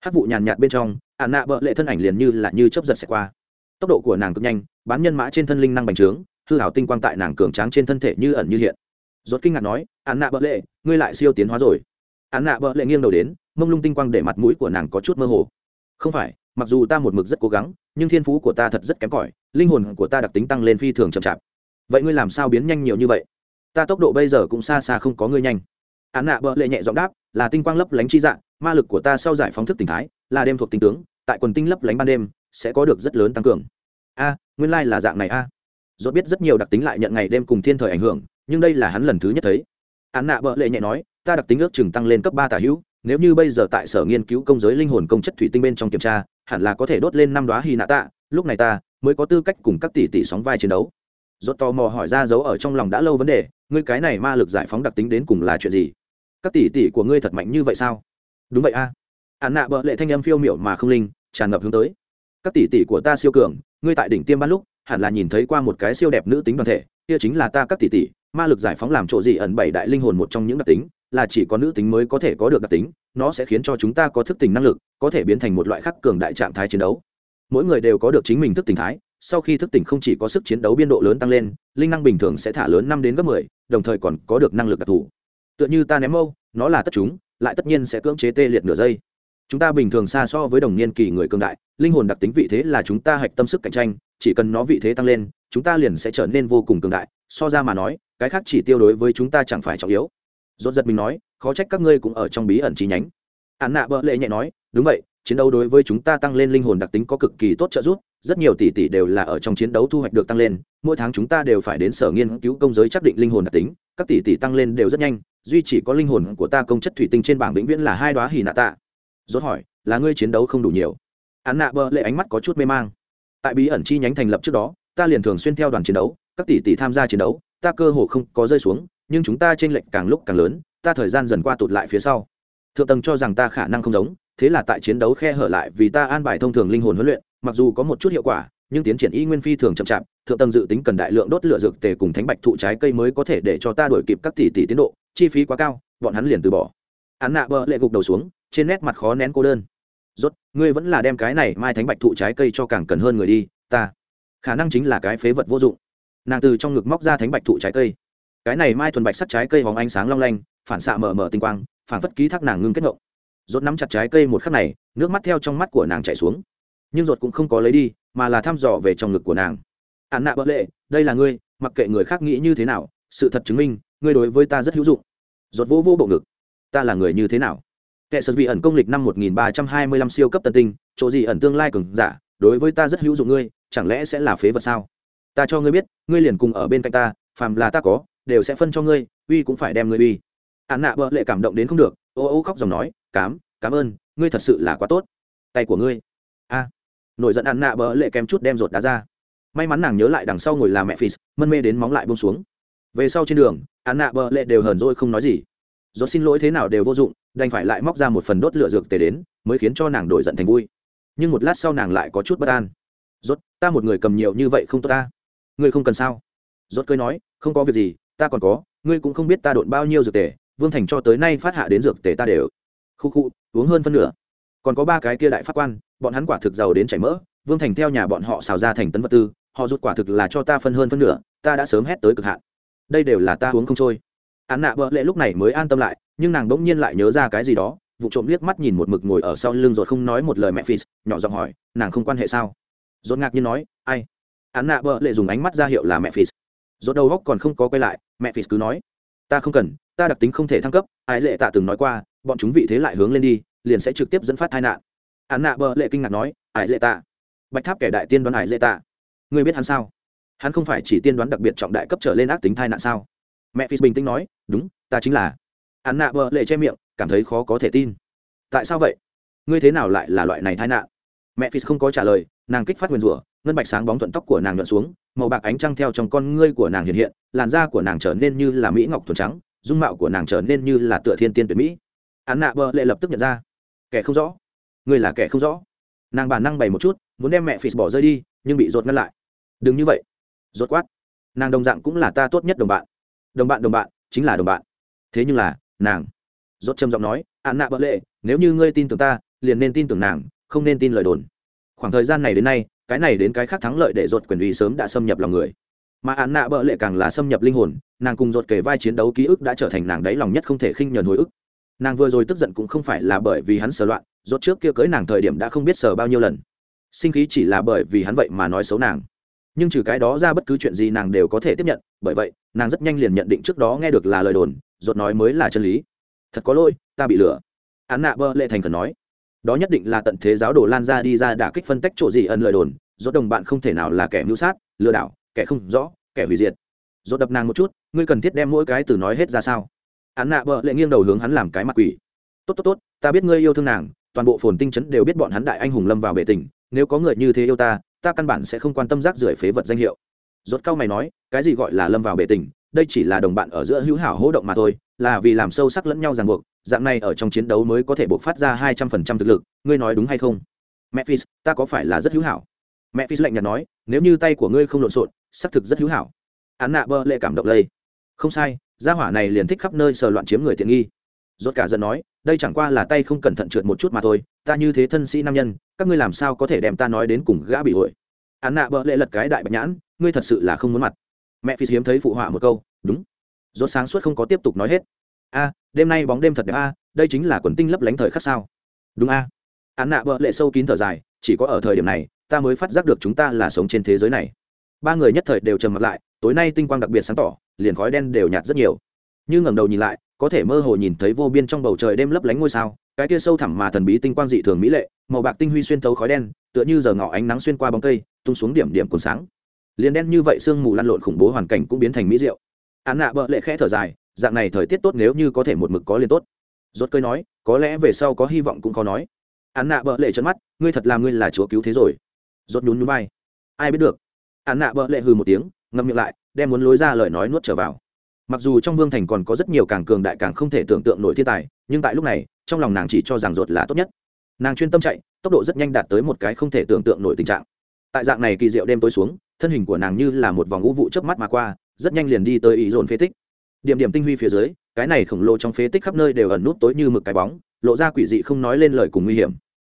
Speaker 1: Hát vụ nhàn nhạt bên trong ả nạ bợ lệ thân ảnh liền như là như chấp giật xẹt qua. Tốc độ của nàng cực nhanh, bán nhân mã trên thân linh năng bành trướng, hư hảo tinh quang tại nàng cường tráng trên thân thể như ẩn như hiện. Dột kinh ngạc nói ả nạ bợ lệ, ngươi lại siêu tiến hóa rồi. Án nạ bợ lệ nghiêng đầu đến, mông lung tinh quang để mặt mũi của nàng có chút mơ hồ. Không phải, mặc dù ta một mực rất cố gắng, nhưng thiên phú của ta thật rất kém cỏi, linh hồn của ta đặc tính tăng lên phi thường chậm chạp. Vậy ngươi làm sao biến nhanh nhiều như vậy? Ta tốc độ bây giờ cũng xa xa không có ngươi nhanh. Án nạ bợ lệ nhẹ giọng đáp, là tinh quang lấp lánh chi dạng, ma lực của ta sau giải phóng thức tình thái, là đêm thuộc tinh tướng, tại quần tinh lấp lánh ban đêm, sẽ có được rất lớn tăng cường. A, nguyên lai、like、là dạng này a. À. dốt biết rất nhiều đặc tính lại nhận ngày đêm cùng thiên thời ảnh hưởng, nhưng đây là hắn lần thứ nhất thấy án nạ bợ lệ nhẹ nói, ta đặc tính ước chừng tăng lên cấp ba tả hữu, nếu như bây giờ tại sở nghiên cứu công giới linh hồn công chất thủy tinh bên trong kiểm tra, hẳn là có thể đốt lên năm đoá hy nạ tạ, lúc này ta mới có tư cách cùng các tỷ tỷ sóng vai chiến đấu. Rốt tò mò hỏi ra dấu ở trong lòng đã lâu vấn đề, ngươi cái này ma lực giải phóng đặc tính đến cùng là chuyện gì? Các tỷ tỷ của ngươi thật mạnh như vậy sao? Đúng vậy a. Án nạ bợ lệ thanh âm phiêu miểu mà không linh, tràn ngập hướng tới. Các tỷ tỷ của ta siêu cường, ngươi tại đỉnh tiêm ban lúc, hẳn là nhìn thấy qua một cái siêu đẹp nữ tính đoàn thể, kia chính là ta các tỷ tỷ ma lực giải phóng làm chỗ gì ẩn bảy đại linh hồn một trong những đặc tính, là chỉ có nữ tính mới có thể có được đặc tính, nó sẽ khiến cho chúng ta có thức tỉnh năng lực, có thể biến thành một loại khắc cường đại trạng thái chiến đấu. Mỗi người đều có được chính mình thức tỉnh thái, sau khi thức tỉnh không chỉ có sức chiến đấu biên độ lớn tăng lên, linh năng bình thường sẽ thả lớn năm đến gấp mười, đồng thời còn có được năng lực đặc thù. Tựa như ta ném mâu, nó là tất chúng, lại tất nhiên sẽ cưỡng chế tê liệt nửa giây. Chúng ta bình thường xa so với đồng niên kỳ người cường đại, linh hồn đặc tính vị thế là chúng ta hạch tâm sức cạnh tranh, chỉ cần nó vị thế tăng lên, chúng ta liền sẽ trở nên vô cùng cường đại. So ra mà nói cái khác chỉ tiêu đối với chúng ta chẳng phải trọng yếu. Dốt giật mình nói, khó trách các ngươi cũng ở trong bí ẩn chi nhánh. Hạn nạ bợ lệ nhẹ nói, đúng vậy, chiến đấu đối với chúng ta tăng lên linh hồn đặc tính có cực kỳ tốt trợ giúp, rất nhiều tỷ tỷ đều là ở trong chiến đấu thu hoạch được tăng lên, mỗi tháng chúng ta đều phải đến sở nghiên cứu công giới xác định linh hồn đặc tính, các tỷ tỷ tăng lên đều rất nhanh, duy chỉ có linh hồn của ta công chất thủy tinh trên bảng vĩnh viễn là hai đoá hỉ nạ tạ. Rốt hỏi, là ngươi chiến đấu không đủ nhiều? Án nạ bợ lệ ánh mắt có chút mê mang. Tại bí ẩn chi nhánh thành lập trước đó, ta liền thường xuyên theo đoàn chiến đấu, các tỷ tỷ tham gia chiến đấu ta cơ hồ không có rơi xuống, nhưng chúng ta trên lệnh càng lúc càng lớn, ta thời gian dần qua tụt lại phía sau. Thượng tầng cho rằng ta khả năng không giống, thế là tại chiến đấu khe hở lại vì ta an bài thông thường linh hồn huấn luyện, mặc dù có một chút hiệu quả, nhưng tiến triển y nguyên phi thường chậm chạp, thượng tầng dự tính cần đại lượng đốt lửa dược tề cùng thánh bạch thụ trái cây mới có thể để cho ta đổi kịp các tỷ tỷ tiến độ, chi phí quá cao, bọn hắn liền từ bỏ. Hắn nạ bờ lệ gục đầu xuống, trên nét mặt khó nén cô đơn. Rốt, ngươi vẫn là đem cái này mai thánh bạch thụ trái cây cho càng cần hơn người đi, ta. Khả năng chính là cái phế vật vô dụng nàng từ trong ngực móc ra thánh bạch thụ trái cây. Cái này mai thuần bạch sắt trái cây hóng ánh sáng long lanh, phản xạ mở mở tinh quang, phản phất ký thác nàng ngưng kết ngộng. Rốt nắm chặt trái cây một khắc này, nước mắt theo trong mắt của nàng chảy xuống. Nhưng rốt cũng không có lấy đi, mà là thăm dò về trong ngực của nàng. Ạn nạ bợ lệ, đây là ngươi, mặc kệ người khác nghĩ như thế nào, sự thật chứng minh, ngươi đối với ta rất hữu dụng. Rốt vô vô bộ ngực. Ta là người như thế nào? Kệ sật vị ẩn công lịch năm 1325 siêu cấp tân tinh, chỗ gì ẩn tương lai cường giả, đối với ta rất hữu dụng ngươi, chẳng lẽ sẽ là phế vật sao? Ta cho ngươi biết, ngươi liền cùng ở bên cạnh ta, phàm là ta có, đều sẽ phân cho ngươi, uy cũng phải đem ngươi uy. Hạn nạ bợ lệ cảm động đến không được, ô ô khóc dòng nói, cám cảm ơn, ngươi thật sự là quá tốt. Tay của ngươi. A. À, nổi giận hạn nạ bợ lệ kém chút đem rột đá ra. May mắn nàng nhớ lại đằng sau ngồi là mẹ phì, mân mê đến móng lại bông xuống. Về sau trên đường hạn nạ bợ lệ đều hờn rồi không nói gì. Do xin lỗi thế nào đều vô dụng, đành phải lại móc ra một phần đốt lửa dược tề đến, mới khiến cho nàng đổi giận thành vui. Nhưng một lát sau nàng lại có chút bất an. Rốt, ta một người cầm nhiều như vậy không tốt ta ngươi không cần sao? Rốt cười nói, không có việc gì, ta còn có, ngươi cũng không biết ta độn bao nhiêu dược tề, vương thành cho tới nay phát hạ đến dược tề ta đều. Khu khu, uống hơn phân nửa. Còn có ba cái kia đại pháp quan, bọn hắn quả thực giàu đến chảy mỡ, vương thành theo nhà bọn họ xào ra thành tấn vật tư, họ rút quả thực là cho ta phân hơn phân nửa, ta đã sớm hét tới cực hạn. Đây đều là ta uống không trôi. Án nạ bợ lệ lúc này mới an tâm lại, nhưng nàng bỗng nhiên lại nhớ ra cái gì đó, vụ trộm liếc mắt nhìn một mực ngồi ở sau lưng rồi không nói một lời mẹ phì, nhỏ giọng hỏi, nàng không quan hệ sao? Dốt ngạc nhiên nói, ai? Án nạ bợ lệ dùng ánh mắt ra hiệu là mẹ phì dốt đầu góc còn không có quay lại, mẹ phì cứ nói, ta không cần, ta đặc tính không thể thăng cấp. Ái lệ tạ từng nói qua, bọn chúng vị thế lại hướng lên đi, liền sẽ trực tiếp dẫn phát tai nạn. Án nạ bợ lệ kinh ngạc nói ái lệ tạ, bạch tháp kẻ đại tiên đoán ái lệ tạ. Ngươi biết hắn sao? Hắn không phải chỉ tiên đoán đặc biệt trọng đại cấp trở lên ác tính tai nạn sao? Mẹ phi bình tĩnh nói, đúng, ta chính là. Án nạ bợ lệ che miệng, cảm thấy khó có thể tin. Tại sao vậy? Ngươi thế nào lại là loại này tai nạn? Mẹ phi không có trả lời, nàng kích phát nguyền rủa, ngân bạch sáng bóng thuận tóc của nàng nhuận xuống, màu bạc ánh trăng theo trong con ngươi của nàng hiện hiện, làn da của nàng trở nên như là mỹ ngọc thuần trắng, dung mạo của nàng trở nên như là tựa thiên tiên tuyệt mỹ. Án nạ Bờ lệ lập tức nhận ra. Kẻ không rõ. Ngươi là kẻ không rõ. Nàng bản năng bày một chút, muốn đem mẹ phi bỏ rơi đi, nhưng bị rột ngăn lại. Đừng như vậy. Rột quát. Nàng đồng dạng cũng là ta tốt nhất đồng bạn. Đồng bạn đồng bạn, chính là đồng bạn. Thế nhưng là, nàng. Rốt trầm giọng nói, án nạ bợ lệ, nếu như ngươi tin tưởng ta, liền nên tin tưởng nàng không nên tin lời đồn. Khoảng thời gian này đến nay, cái này đến cái khác thắng lợi để ruột quyền uy sớm đã xâm nhập lòng người. Mà án nạ bợ lệ càng là xâm nhập linh hồn, nàng cùng ruột kể vai chiến đấu ký ức đã trở thành nàng đáy lòng nhất không thể khinh nhờn hồi ức. Nàng vừa rồi tức giận cũng không phải là bởi vì hắn sờ loạn, ruột trước kia cưới nàng thời điểm đã không biết sờ bao nhiêu lần. Sinh khí chỉ là bởi vì hắn vậy mà nói xấu nàng. Nhưng trừ cái đó ra bất cứ chuyện gì nàng đều có thể tiếp nhận, bởi vậy, nàng rất nhanh liền nhận định trước đó nghe được là lời đồn, ruột nói mới là chân lý. Thật có lỗi, ta bị lừa. Án nạ bơ lệ thành khẩn nói đó nhất định là tận thế giáo đồ lan ra đi ra đả kích phân tách chỗ gì ân lời đồn dốt đồng bạn không thể nào là kẻ mưu sát, lừa đảo, kẻ không rõ, kẻ hủy diệt. Dốt đập nàng một chút, ngươi cần thiết đem mỗi cái từ nói hết ra sao? Án nạ bợ lệ nghiêng đầu hướng hắn làm cái mặt quỷ. Tốt tốt tốt, ta biết ngươi yêu thương nàng, toàn bộ phồn tinh chấn đều biết bọn hắn đại anh hùng lâm vào bể tình, nếu có người như thế yêu ta ta căn bản sẽ không quan tâm rác rưởi phế vật danh hiệu. Rốt cao mày nói, cái gì gọi là lâm vào bể tình, đây chỉ là đồng bạn ở giữa hữu hảo hỗ động mà thôi, là vì làm sâu sắc lẫn nhau ràng buộc dạng này ở trong chiến đấu mới có thể bộc phát ra hai trăm phần trăm thực lực, ngươi nói đúng hay không? Memphis, ta có phải là rất hữu hảo? Memphis lạnh nhạt nói, nếu như tay của ngươi không lộn xộn, xác thực rất hữu hảo. Án nạ bơ lệ cảm động lây. Không sai, gia hỏa này liền thích khắp nơi sờ loạn chiếm người tiện nghi. Rốt cả giận nói, đây chẳng qua là tay không cẩn thận trượt một chút mà thôi, ta như thế thân sĩ nam nhân, các ngươi làm sao có thể đem ta nói đến cùng gã bị ổi án nạ bợ lệ lật cái đại bạch nhãn, ngươi thật sự là không muốn mặt. Mẹ phi hiếm thấy phụ họa một câu, đúng. Rốt sáng suốt không có tiếp tục nói hết. A đêm nay bóng đêm thật đẹp a, đây chính là quần tinh lấp lánh thời khắc sao? Đúng a. Án nạ vợ lệ sâu kín thở dài, chỉ có ở thời điểm này, ta mới phát giác được chúng ta là sống trên thế giới này. Ba người nhất thời đều trầm mặt lại, tối nay tinh quang đặc biệt sáng tỏ, liền khói đen đều nhạt rất nhiều. Như ngẩng đầu nhìn lại, có thể mơ hồ nhìn thấy vô biên trong bầu trời đêm lấp lánh ngôi sao, cái kia sâu thẳm mà thần bí tinh quang dị thường mỹ lệ, màu bạc tinh huy xuyên thấu khói đen, tựa như giờ ngỏ ánh nắng xuyên qua bóng cây, tung xuống điểm điểm cuốn sáng. Liền đen như vậy sương mù lăn lộn khủng bố hoàn cảnh cũng biến thành mỹ diệu. Án nạ bợ lệ khẽ thở dài dạng này thời tiết tốt nếu như có thể một mực có liền tốt. Rốt cơi nói, có lẽ về sau có hy vọng cũng khó nói. Án nạ bợ lệ trấn mắt, ngươi thật làm ngươi là chúa cứu thế rồi. Rốt nhún nhún vai. Ai biết được. Án nạ bợ lệ hừ một tiếng, ngậm miệng lại, đem muốn lối ra lời nói nuốt trở vào. Mặc dù trong vương thành còn có rất nhiều càng cường đại càng không thể tưởng tượng nổi thiên tài, nhưng tại lúc này, trong lòng nàng chỉ cho rằng rốt là tốt nhất. Nàng chuyên tâm chạy, tốc độ rất nhanh đạt tới một cái không thể tưởng tượng nổi tình trạng. Tại dạng này kỳ diệu đêm tối xuống, thân hình của nàng như là một vòng ngũ vụ chớp mắt mà qua, rất nhanh liền đi tới ý dồn phế tích điểm điểm tinh huy phía dưới, cái này khổng lồ trong phế tích khắp nơi đều ẩn nút tối như mực cái bóng, lộ ra quỷ dị không nói lên lời cùng nguy hiểm.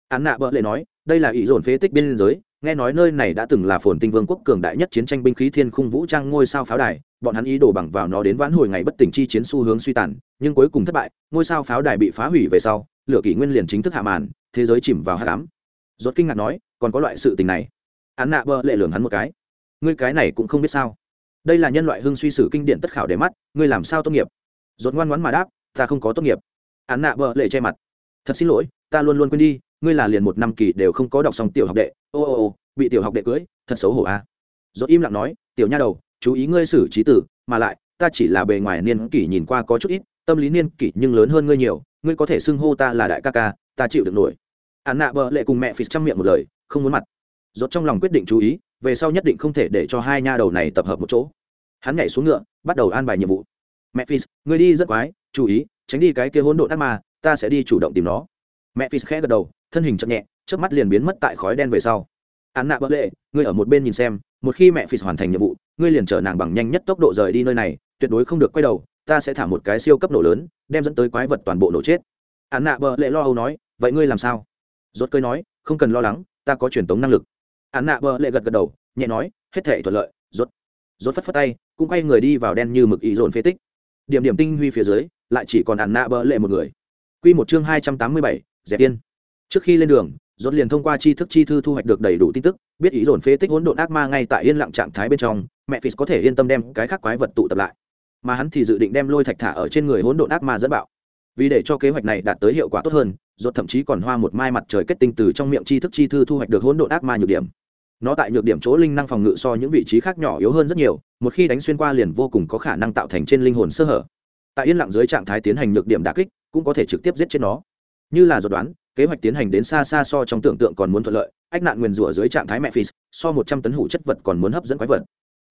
Speaker 1: Án nạ bợ lệ nói, đây là ý dồn phế tích biên giới, nghe nói nơi này đã từng là phồn tinh vương quốc cường đại nhất chiến tranh binh khí thiên khung vũ trang ngôi sao pháo đài, bọn hắn ý đồ bằng vào nó đến vãn hồi ngày bất tỉnh chi chiến xu hướng suy tàn, nhưng cuối cùng thất bại, ngôi sao pháo đài bị phá hủy về sau, lửa kỷ nguyên liền chính thức hạ màn, thế giới chìm vào hạ cám rốt kinh ngạc nói, còn có loại sự tình này. Án nạ bợ lệ lường hắn một cái. Ngươi cái này cũng không biết sao đây là nhân loại hưng suy sử kinh điển tất khảo để mắt, ngươi làm sao tốt nghiệp? Rốt ngoan ngoãn mà đáp, ta không có tốt nghiệp. Án nạ bợ lệ che mặt. Thật xin lỗi, ta luôn luôn quên đi, ngươi là liền một năm kỳ đều không có đọc xong tiểu học đệ. Ô ô ô, bị tiểu học đệ cưới, thật xấu hổ a à. rốt im lặng nói, tiểu nha đầu, chú ý ngươi xử trí tử, mà lại, ta chỉ là bề ngoài niên kỷ nhìn qua có chút ít, tâm lý niên kỷ nhưng lớn hơn ngươi nhiều, ngươi có thể xưng hô ta là đại ca ca, ta chịu được nổi. Án nạ bợ lệ cùng mẹ phì chăm miệng một lời, không muốn mặt. Rốt trong lòng quyết định chú ý về sau nhất định không thể để cho hai nha đầu này tập hợp một chỗ. Hắn nhảy xuống ngựa, bắt đầu an bài nhiệm vụ. Mẹ phì ngươi đi rất quái, chú ý, tránh đi cái kia hỗn độn ác ma, ta sẽ đi chủ động tìm nó. Mẹ phì khẽ gật đầu, thân hình chậm nhẹ trước mắt liền biến mất tại khói đen về sau. Án nạ bỡ lệ, ngươi ở một bên nhìn xem, một khi mẹ phì hoàn thành nhiệm vụ, ngươi liền chở nàng bằng nhanh nhất tốc độ rời đi nơi này, tuyệt đối không được quay đầu, ta sẽ thả một cái siêu cấp nổ lớn, đem dẫn tới quái vật toàn bộ nổ chết. Án nạ bỡ lệ lo âu nói, vậy ngươi làm sao? Rốt cơi nói, không cần lo lắng, ta có truyền tống năng lực án nạ bờ lệ gật gật đầu, nhẹ nói, hết thể thuận lợi, rốt rốt phất phất tay, cũng quay người đi vào đen như mực ý dồn phế tích. Điểm điểm tinh huy phía dưới, lại chỉ còn án nạ bờ lệ một người. Quy một chương hai trăm tám mươi bảy, dẹp tiên trước khi lên đường, rốt liền thông qua tri thức chi thư thu hoạch được đầy đủ tin tức, biết ý dồn phế tích hỗn độn ác ma ngay tại yên lặng trạng thái bên trong, mẹ phis có thể yên tâm đem cái khác quái vật tụ tập lại. Mà hắn thì dự định đem lôi thạch thả ở trên người hỗn độn ác ma dẫn bạo. Vì để cho kế hoạch này đạt tới hiệu quả tốt hơn, rốt thậm chí còn hoa một mai mặt trời kết tinh từ trong miệng chi thức chi thư thu hoạch được hỗn độn ác ma nhược điểm nó tại nhược điểm chỗ linh năng phòng ngự so những vị trí khác nhỏ yếu hơn rất nhiều, một khi đánh xuyên qua liền vô cùng có khả năng tạo thành trên linh hồn sơ hở. Tại yên lặng dưới trạng thái tiến hành nhược điểm đà kích, cũng có thể trực tiếp giết chết nó. Như là dự đoán, kế hoạch tiến hành đến xa xa so trong tưởng tượng còn muốn thuận lợi, ách nạn nguyền rủa dưới trạng thái mẹ phi so một trăm tấn hủ chất vật còn muốn hấp dẫn quái vật.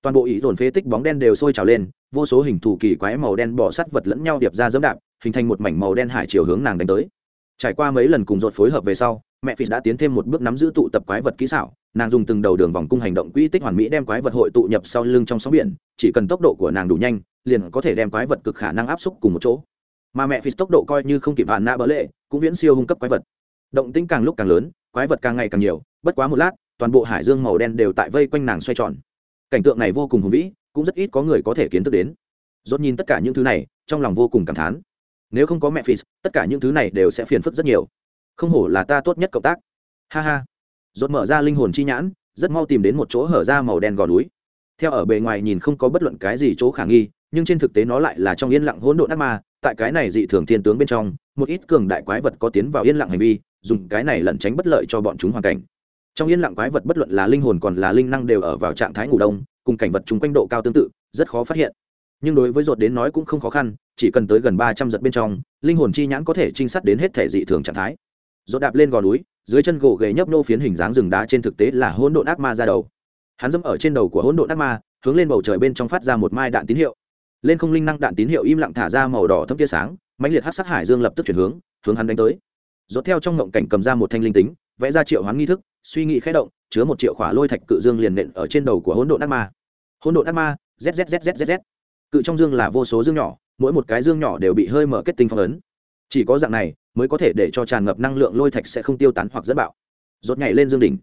Speaker 1: Toàn bộ ý dồn phế tích bóng đen đều sôi trào lên, vô số hình thù kỳ quái màu đen bỏ sắt vật lẫn nhau điệp ra dẫm đạp, hình thành một mảnh màu đen hải chiều hướng nàng đánh tới. Trải qua mấy lần cùng dột phối hợp về sau mẹ phi đã tiến thêm một bước nắm giữ tụ tập quái vật kỹ xảo, nàng dùng từng đầu đường vòng cung hành động quỹ tích hoàn mỹ đem quái vật hội tụ nhập sau lưng trong sóng biển, chỉ cần tốc độ của nàng đủ nhanh, liền có thể đem quái vật cực khả năng áp xúc cùng một chỗ. Mà mẹ phi tốc độ coi như không kịp hạn nạ bỡ lệ, cũng viễn siêu hung cấp quái vật. Động tĩnh càng lúc càng lớn, quái vật càng ngày càng nhiều, bất quá một lát, toàn bộ hải dương màu đen đều tại vây quanh nàng xoay tròn. Cảnh tượng này vô cùng hùng vĩ, cũng rất ít có người có thể kiến thức đến. Dốt nhìn tất cả những thứ này, trong lòng vô cùng cảm thán. Nếu không có mẹ phi tất cả những thứ này đều sẽ phiền phức rất nhiều không hổ là ta tốt nhất cộng tác. Ha ha. Dốt mở ra linh hồn chi nhãn, rất mau tìm đến một chỗ hở ra màu đen gò núi. Theo ở bề ngoài nhìn không có bất luận cái gì chỗ khả nghi, nhưng trên thực tế nó lại là trong yên lặng hỗn độn ác ma. Tại cái này dị thường thiên tướng bên trong, một ít cường đại quái vật có tiến vào yên lặng hành vi, dùng cái này lẩn tránh bất lợi cho bọn chúng hoàn cảnh. Trong yên lặng quái vật bất luận là linh hồn còn là linh năng đều ở vào trạng thái ngủ đông, cùng cảnh vật chúng quanh độ cao tương tự, rất khó phát hiện. Nhưng đối với ruột đến nói cũng không khó khăn, chỉ cần tới gần ba trăm giật bên trong, linh hồn chi nhãn có thể trinh sát đến hết thể dị thường trạng thái rốt đạp lên gò núi, dưới chân gỗ ghề nhấp nô phiến hình dáng rừng đá trên thực tế là hỗn độn ác ma ra đầu. Hắn dẫm ở trên đầu của hỗn độn ác ma, hướng lên bầu trời bên trong phát ra một mai đạn tín hiệu. Lên không linh năng đạn tín hiệu im lặng thả ra màu đỏ thâm tia sáng, mãnh liệt hát sát hải dương lập tức chuyển hướng hướng hắn đánh tới. Rốt theo trong ngộng cảnh cầm ra một thanh linh tính, vẽ ra triệu hoán nghi thức, suy nghĩ khẽ động, chứa một triệu khỏa lôi thạch cự dương liền nện ở trên đầu của hỗn độn ác ma. Hỗn độn ác ma zzzzzzz cự trong dương là vô số dương nhỏ, mỗi một cái dương nhỏ đều bị hơi mở kết tinh phong ấn. Chỉ có dạng này mới có thể để cho tràn ngập năng lượng lôi thạch sẽ không tiêu tán hoặc dẫn bạo. Rốt nhảy lên dương đỉnh.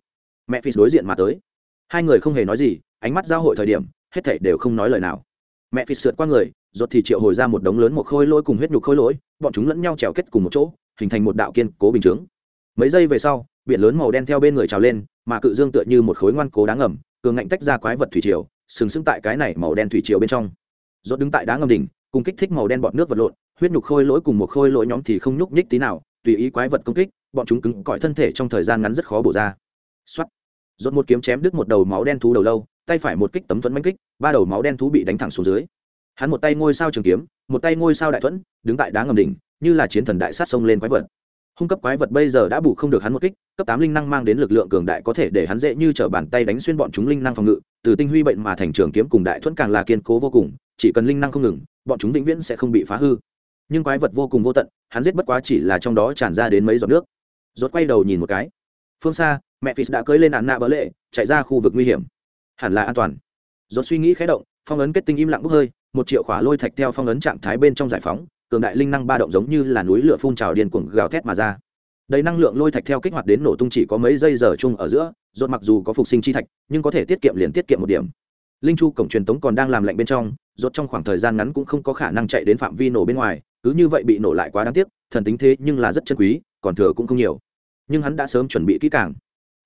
Speaker 1: Mẹ phi đối diện mà tới. Hai người không hề nói gì, ánh mắt giao hội thời điểm, hết thảy đều không nói lời nào. Mẹ phi sượt qua người, rốt thì triệu hồi ra một đống lớn một khôi lôi cùng huyết nhục khôi lỗi, bọn chúng lẫn nhau trèo kết cùng một chỗ, hình thành một đạo kiên cố bình chướng. Mấy giây về sau, biển lớn màu đen theo bên người trào lên, mà cự dương tựa như một khối ngoan cố đáng ngầm, cường ngạnh tách ra quái vật thủy triều, sừng sững tại cái này màu đen thủy triều bên trong. Rốt đứng tại đá ngầm đỉnh, cùng kích thích màu đen bọt nước vật lộn huyết nhục khôi lỗi cùng một khôi lỗi nhóm thì không nhúc nhích tí nào, tùy ý quái vật công kích, bọn chúng cứng cỏi thân thể trong thời gian ngắn rất khó bổ ra. Xuất dột một kiếm chém đứt một đầu máu đen thú đầu lâu, tay phải một kích tấm thuẫn manh kích, ba đầu máu đen thú bị đánh thẳng xuống dưới. Hắn một tay ngôi sao trường kiếm, một tay ngôi sao đại thuẫn, đứng tại đá ngầm đỉnh, như là chiến thần đại sát sông lên quái vật. Hung cấp quái vật bây giờ đã bù không được hắn một kích, cấp tám linh năng mang đến lực lượng cường đại có thể để hắn dễ như t bàn tay đánh xuyên bọn chúng linh năng phòng ngự, từ tinh huy bệnh mà thành trường kiếm cùng đại thuẫn càng là kiên cố vô cùng, chỉ cần linh năng không ngừng, bọn chúng vĩnh viễn sẽ không bị phá hư nhưng quái vật vô cùng vô tận, hắn giết bất quá chỉ là trong đó tràn ra đến mấy giọt nước. Rốt quay đầu nhìn một cái. Phương xa, mẹ phì đã cưỡi lên ạn nạ bỡ lệ, chạy ra khu vực nguy hiểm. Hẳn là an toàn. Rốt suy nghĩ khé động, phong ấn kết tinh im lặng bốc hơi, một triệu khỏa lôi thạch theo phong ấn trạng thái bên trong giải phóng, cường đại linh năng ba động giống như là núi lửa phun trào điên cuồng gào thét mà ra. Đầy năng lượng lôi thạch theo kích hoạt đến nổ tung chỉ có mấy giây giờ chung ở giữa, rốt mặc dù có phục sinh chi thạch, nhưng có thể tiết kiệm liền tiết kiệm một điểm. Linh chu cổng truyền tống còn đang làm lạnh bên trong, rốt trong khoảng thời gian ngắn cũng không có khả năng chạy đến phạm vi nổ bên ngoài cứ như vậy bị nổ lại quá đáng tiếc, thần tính thế nhưng là rất chân quý, còn thừa cũng không nhiều. Nhưng hắn đã sớm chuẩn bị kỹ càng.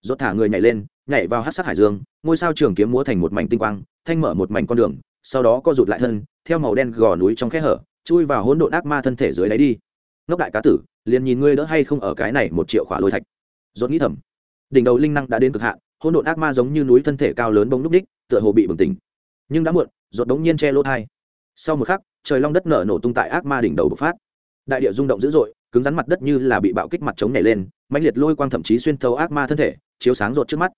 Speaker 1: Dốt thả người nhảy lên, nhảy vào hát sát hải dương, ngôi sao trường kiếm múa thành một mảnh tinh quang, thanh mở một mảnh con đường, sau đó co rụt lại thân, theo màu đen gò núi trong khe hở, chui vào hỗn độn ác ma thân thể dưới đáy đi. Ngốc đại cá tử, liền nhìn ngươi đỡ hay không ở cái này một triệu khỏa lôi thạch. Dốt nghĩ thầm, đỉnh đầu linh năng đã đến cực hạn, hỗn độn ác ma giống như núi thân thể cao lớn bỗng núp đích, tựa hồ bị bừng tỉnh. Nhưng đã muộn dốt đống nhiên che lỗ thai. Sau một khắc trời long đất nở nổ tung tại ác ma đỉnh đầu bộc phát. Đại địa rung động dữ dội, cứng rắn mặt đất như là bị bạo kích mặt chống nhảy lên, mãnh liệt lôi quang thậm chí xuyên thấu ác ma thân thể, chiếu sáng rột trước mắt.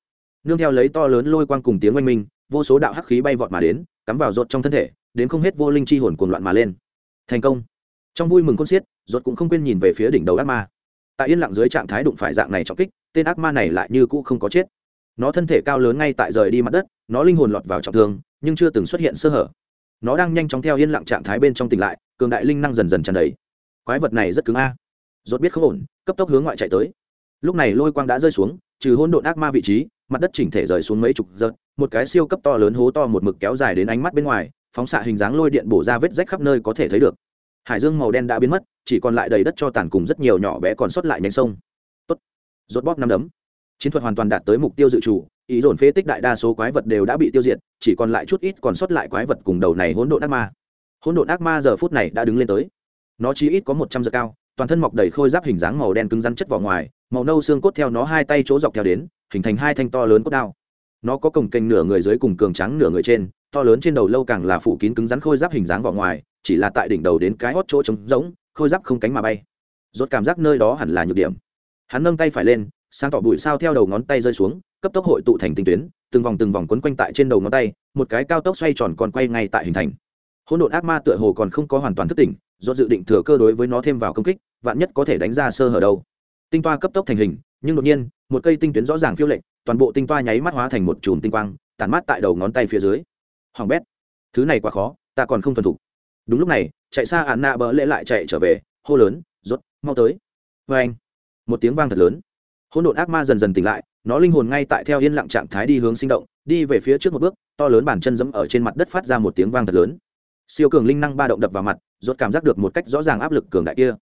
Speaker 1: Nương theo lấy to lớn lôi quang cùng tiếng oanh minh, vô số đạo hắc khí bay vọt mà đến, cắm vào rột trong thân thể, đến không hết vô linh chi hồn cuồng loạn mà lên. Thành công. Trong vui mừng con xiết rột cũng không quên nhìn về phía đỉnh đầu ác ma. Tại yên lặng dưới trạng thái đụng phải dạng này trọng kích, tên ác ma này lại như cũ không có chết. Nó thân thể cao lớn ngay tại rời đi mặt đất, nó linh hồn lọt vào trọng thương, nhưng chưa từng xuất hiện sơ hở nó đang nhanh chóng theo yên lặng trạng thái bên trong tỉnh lại, cường đại linh năng dần dần tràn đầy. Quái vật này rất cứng a. Rốt biết không ổn, cấp tốc hướng ngoại chạy tới. Lúc này lôi quang đã rơi xuống, trừ hôn độn ác ma vị trí, mặt đất chỉnh thể rời xuống mấy chục giật, một cái siêu cấp to lớn hố to một mực kéo dài đến ánh mắt bên ngoài, phóng xạ hình dáng lôi điện bổ ra vết rách khắp nơi có thể thấy được. Hải dương màu đen đã biến mất, chỉ còn lại đầy đất cho tàn cùng rất nhiều nhỏ bé còn sót lại nhánh sông. Tốt. Rốt bóp năm đấm. Chiến thuật hoàn toàn đạt tới mục tiêu dự trù ý dồn phế tích đại đa số quái vật đều đã bị tiêu diệt, chỉ còn lại chút ít còn sót lại quái vật cùng đầu này hỗn độn ác ma. Hỗn độn ác ma giờ phút này đã đứng lên tới. Nó chỉ ít có một trăm giờ cao, toàn thân mọc đầy khôi giáp hình dáng màu đen cứng rắn chất vỏ ngoài, màu nâu xương cốt theo nó hai tay chỗ dọc theo đến, hình thành hai thanh to lớn cốt đao. Nó có cổng kênh nửa người dưới cùng cường trắng nửa người trên, to lớn trên đầu lâu càng là phủ kín cứng rắn khôi giáp hình dáng vỏ ngoài, chỉ là tại đỉnh đầu đến cái hót chỗ trống rỗng, khôi giáp không cánh mà bay. Rốt cảm giác nơi đó hẳn là nhược điểm. Hắn nâng tay phải lên, sáng tỏ bụi sao theo đầu ngón tay rơi xuống cấp tốc hội tụ thành tinh tuyến, từng vòng từng vòng quấn quanh tại trên đầu ngón tay, một cái cao tốc xoay tròn còn quay ngay tại hình thành. Hỗn độn ác ma tựa hồ còn không có hoàn toàn thức tỉnh, do dự định thừa cơ đối với nó thêm vào công kích, vạn nhất có thể đánh ra sơ hở đâu. Tinh toa cấp tốc thành hình, nhưng đột nhiên, một cây tinh tuyến rõ ràng phiêu lệnh toàn bộ tinh toa nháy mắt hóa thành một chùm tinh quang tàn mát tại đầu ngón tay phía dưới. Hoàng bét. Thứ này quá khó, ta còn không thuần thục. Đúng lúc này, chạy xa ạn nạ bỡ lễ lại chạy trở về, hô lớn, rốt, mau tới. Vê anh một tiếng vang thật lớn hỗn độn ác ma dần dần tỉnh lại, nó linh hồn ngay tại theo yên lặng trạng thái đi hướng sinh động, đi về phía trước một bước, to lớn bàn chân dẫm ở trên mặt đất phát ra một tiếng vang thật lớn. Siêu cường linh năng ba động đập vào mặt, rốt cảm giác được một cách rõ ràng áp lực cường đại kia.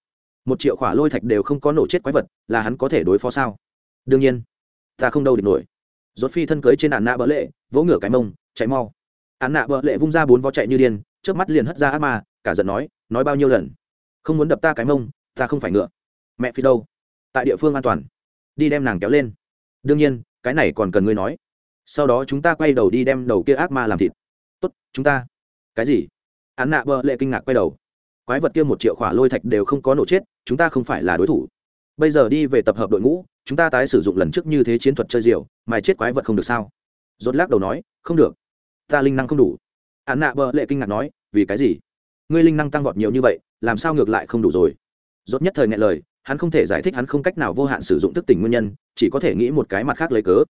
Speaker 1: Một triệu khỏa lôi thạch đều không có nổ chết quái vật, là hắn có thể đối phó sao? Đương nhiên, ta không đâu địch nổi. Rốt phi thân cưới trên ạn nạ bỡ lệ, vỗ ngửa cái mông, chạy mau. Ạn nạ bỡ lệ vung ra bốn vó chạy như điên trước mắt liền hất ra ác ma, cả giận nói nói bao nhiêu lần? Không muốn đập ta cái mông, ta không phải ngựa. Mẹ phi đâu? Tại địa phương an toàn đi đem nàng kéo lên. Đương nhiên, cái này còn cần ngươi nói. Sau đó chúng ta quay đầu đi đem đầu kia ác ma làm thịt. Tốt, chúng ta. Cái gì? Án nạ bợ lệ kinh ngạc quay đầu. Quái vật kia một triệu khỏa lôi thạch đều không có nổ chết, chúng ta không phải là đối thủ. Bây giờ đi về tập hợp đội ngũ, chúng ta tái sử dụng lần trước như thế chiến thuật chơi diều mài chết quái vật không được sao? Rốt lắc đầu nói, không được. Ta linh năng không đủ. Án nạ bợ lệ kinh ngạc nói, vì cái gì? Ngươi linh năng tăng vọt nhiều như vậy, làm sao ngược lại không đủ rồi? Rốt nhất thời nghe lời hắn không thể giải thích hắn không cách nào vô hạn sử dụng thức tỉnh nguyên nhân chỉ có thể nghĩ một cái mặt khác lấy cớ.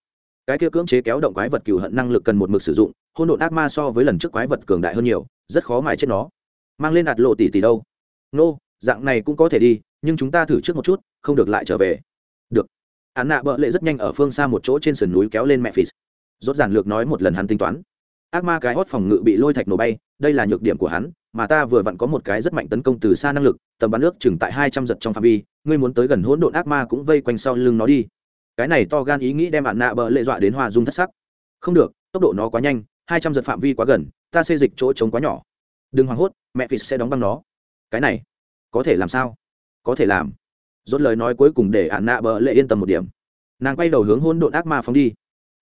Speaker 1: Cái kia cưỡng chế kéo động quái vật cừu hận năng lực cần một mực sử dụng hôn độn ác ma so với lần trước quái vật cường đại hơn nhiều rất khó mài chết nó. Mang lên đạt lộ tỷ tỷ đâu? Nô、no, dạng này cũng có thể đi nhưng chúng ta thử trước một chút không được lại trở về. Được. Hắn nạ bợ lệ rất nhanh ở phương xa một chỗ trên sườn núi kéo lên mẹ phì. Rốt giản lược nói một lần hắn tính toán. Ác ma cái hót phòng ngự bị lôi thạch nổ bay đây là nhược điểm của hắn mà ta vừa vặn có một cái rất mạnh tấn công từ xa năng lực, tầm bắn nước chừng tại hai trăm giật trong phạm vi, ngươi muốn tới gần hỗn độn ác ma cũng vây quanh sau lưng nó đi. Cái này to gan ý nghĩ đem bạn nạ bờ lệ dọa đến hoa dung thất sắc. Không được, tốc độ nó quá nhanh, hai trăm giật phạm vi quá gần, ta xê dịch chỗ trống quá nhỏ. Đừng hoảng hốt, mẹ phì sẽ đóng băng nó. Cái này, có thể làm sao? Có thể làm. Dốt lời nói cuối cùng để ạn nạ bờ lệ yên tâm một điểm. Nàng quay đầu hướng hỗn độn ác ma phóng đi.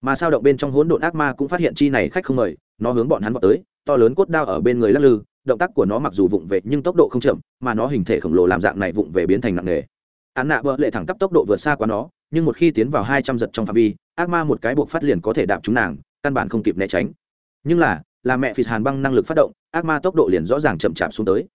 Speaker 1: Mà sao động bên trong hỗn độn ác ma cũng phát hiện chi này khách không mời, nó hướng bọn hắn vào tới, to lớn cốt đao ở bên người lắc lư động tác của nó mặc dù vụng về nhưng tốc độ không chậm, mà nó hình thể khổng lồ làm dạng này vụng về biến thành nặng nề. Án nạ bợ lệ thẳng tắp tốc độ vượt xa quá nó, nhưng một khi tiến vào hai trăm giật trong phạm vi, ác ma một cái buộc phát liền có thể đạp chúng nàng, căn bản không kịp né tránh. Nhưng là là mẹ phì hàn băng năng lực phát động, ác ma tốc độ liền rõ ràng chậm chạp xuống tới.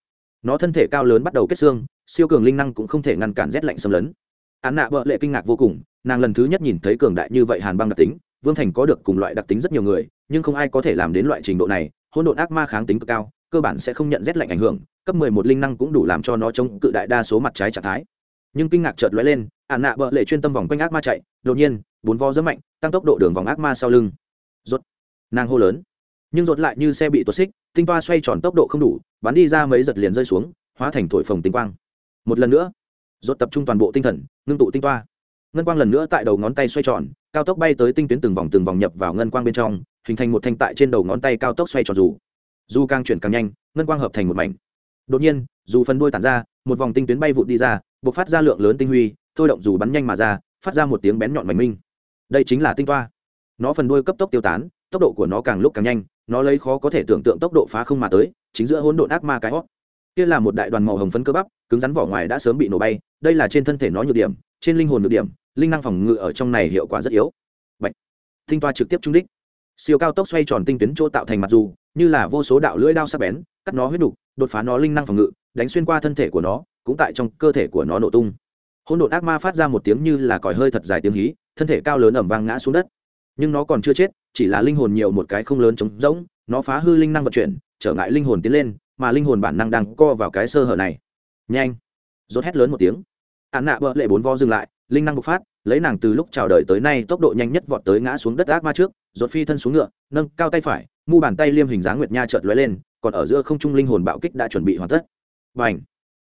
Speaker 1: Nó thân thể cao lớn bắt đầu kết xương, siêu cường linh năng cũng không thể ngăn cản rét lạnh xâm lấn. Án nạ bợ lệ kinh ngạc vô cùng, nàng lần thứ nhất nhìn thấy cường đại như vậy hàn băng đặc tính, vương thành có được cùng loại đặc tính rất nhiều người, nhưng không ai có thể làm đến loại trình độ này, hỗn độn ác ma kháng tính cực cao cơ bản sẽ không nhận rét lạnh ảnh hưởng, cấp mười một linh năng cũng đủ làm cho nó chống cự đại đa số mặt trái trạng thái. Nhưng kinh ngạc chợt lóe lên, ả nạ bợ lệ chuyên tâm vòng quanh ác ma chạy, đột nhiên, bốn vo rất mạnh, tăng tốc độ đường vòng ác ma sau lưng. Rốt, nàng hô lớn. Nhưng rốt lại như xe bị tuột xích, tinh toa xoay tròn tốc độ không đủ, bắn đi ra mấy giật liền rơi xuống, hóa thành thổi phồng tinh quang. Một lần nữa, rốt tập trung toàn bộ tinh thần, ngưng tụ tinh toa. Ngân quang lần nữa tại đầu ngón tay xoay tròn, cao tốc bay tới tinh tuyến từng vòng từng vòng nhập vào ngân quang bên trong, hình thành một thanh tại trên đầu ngón tay cao tốc xoay tròn dù dù càng chuyển càng nhanh, ngân quang hợp thành một mảnh. Đột nhiên, dù phần đuôi tản ra, một vòng tinh tuyến bay vụt đi ra b ộ c phát ra lượng lớn tinh huy, thôi động dù bắn nhanh mà ra, phát ra một tiếng bén nhọn mảnh minh. Đây chính là tinh toa. Nó phần đuôi cấp tốc tiêu tán, tốc độ của nó càng lúc càng nhanh, nó lấy khó có thể tưởng tượng tốc độ phá không mà tới, chính giữa hỗn độn ác ma cái hót. Kia là một đại đoàn màu hồng phấn cơ bắp, cứng rắn vỏ ngoài đã sớm bị nổ bay, đây là trên thân thể nó nhược điểm, trên linh hồn nhược điểm, linh năng phòng ngự ở trong này hiệu quả rất yếu. Bạch. tinh toa trực tiếp trung đích. Siêu cao tốc xoay tròn tinh tuyến chỗ tạo thành mặt dù như là vô số đạo lưỡi đao sắc bén, cắt nó huyết đục đột phá nó linh năng phòng ngự, đánh xuyên qua thân thể của nó, cũng tại trong cơ thể của nó nổ tung. Hôn đột ác ma phát ra một tiếng như là còi hơi thật dài tiếng hí, thân thể cao lớn ẩm vang ngã xuống đất. Nhưng nó còn chưa chết, chỉ là linh hồn nhiều một cái không lớn trống rỗng, nó phá hư linh năng vận chuyển, trở ngại linh hồn tiến lên, mà linh hồn bản năng đang co vào cái sơ hở này. Nhanh! Rốt hét lớn một tiếng. Án nạ bợ lệ bốn vo dừng lại, linh năng bộc phát, lấy nàng từ lúc chào đời tới nay tốc độ nhanh nhất vọt tới ngã xuống đất ác ma trước, rốt phi thân xuống ngựa, nâng cao tay phải mu bàn tay liêm hình dáng nguyệt nha chợt lóe lên, còn ở giữa không trung linh hồn bạo kích đã chuẩn bị hoàn tất. Và ảnh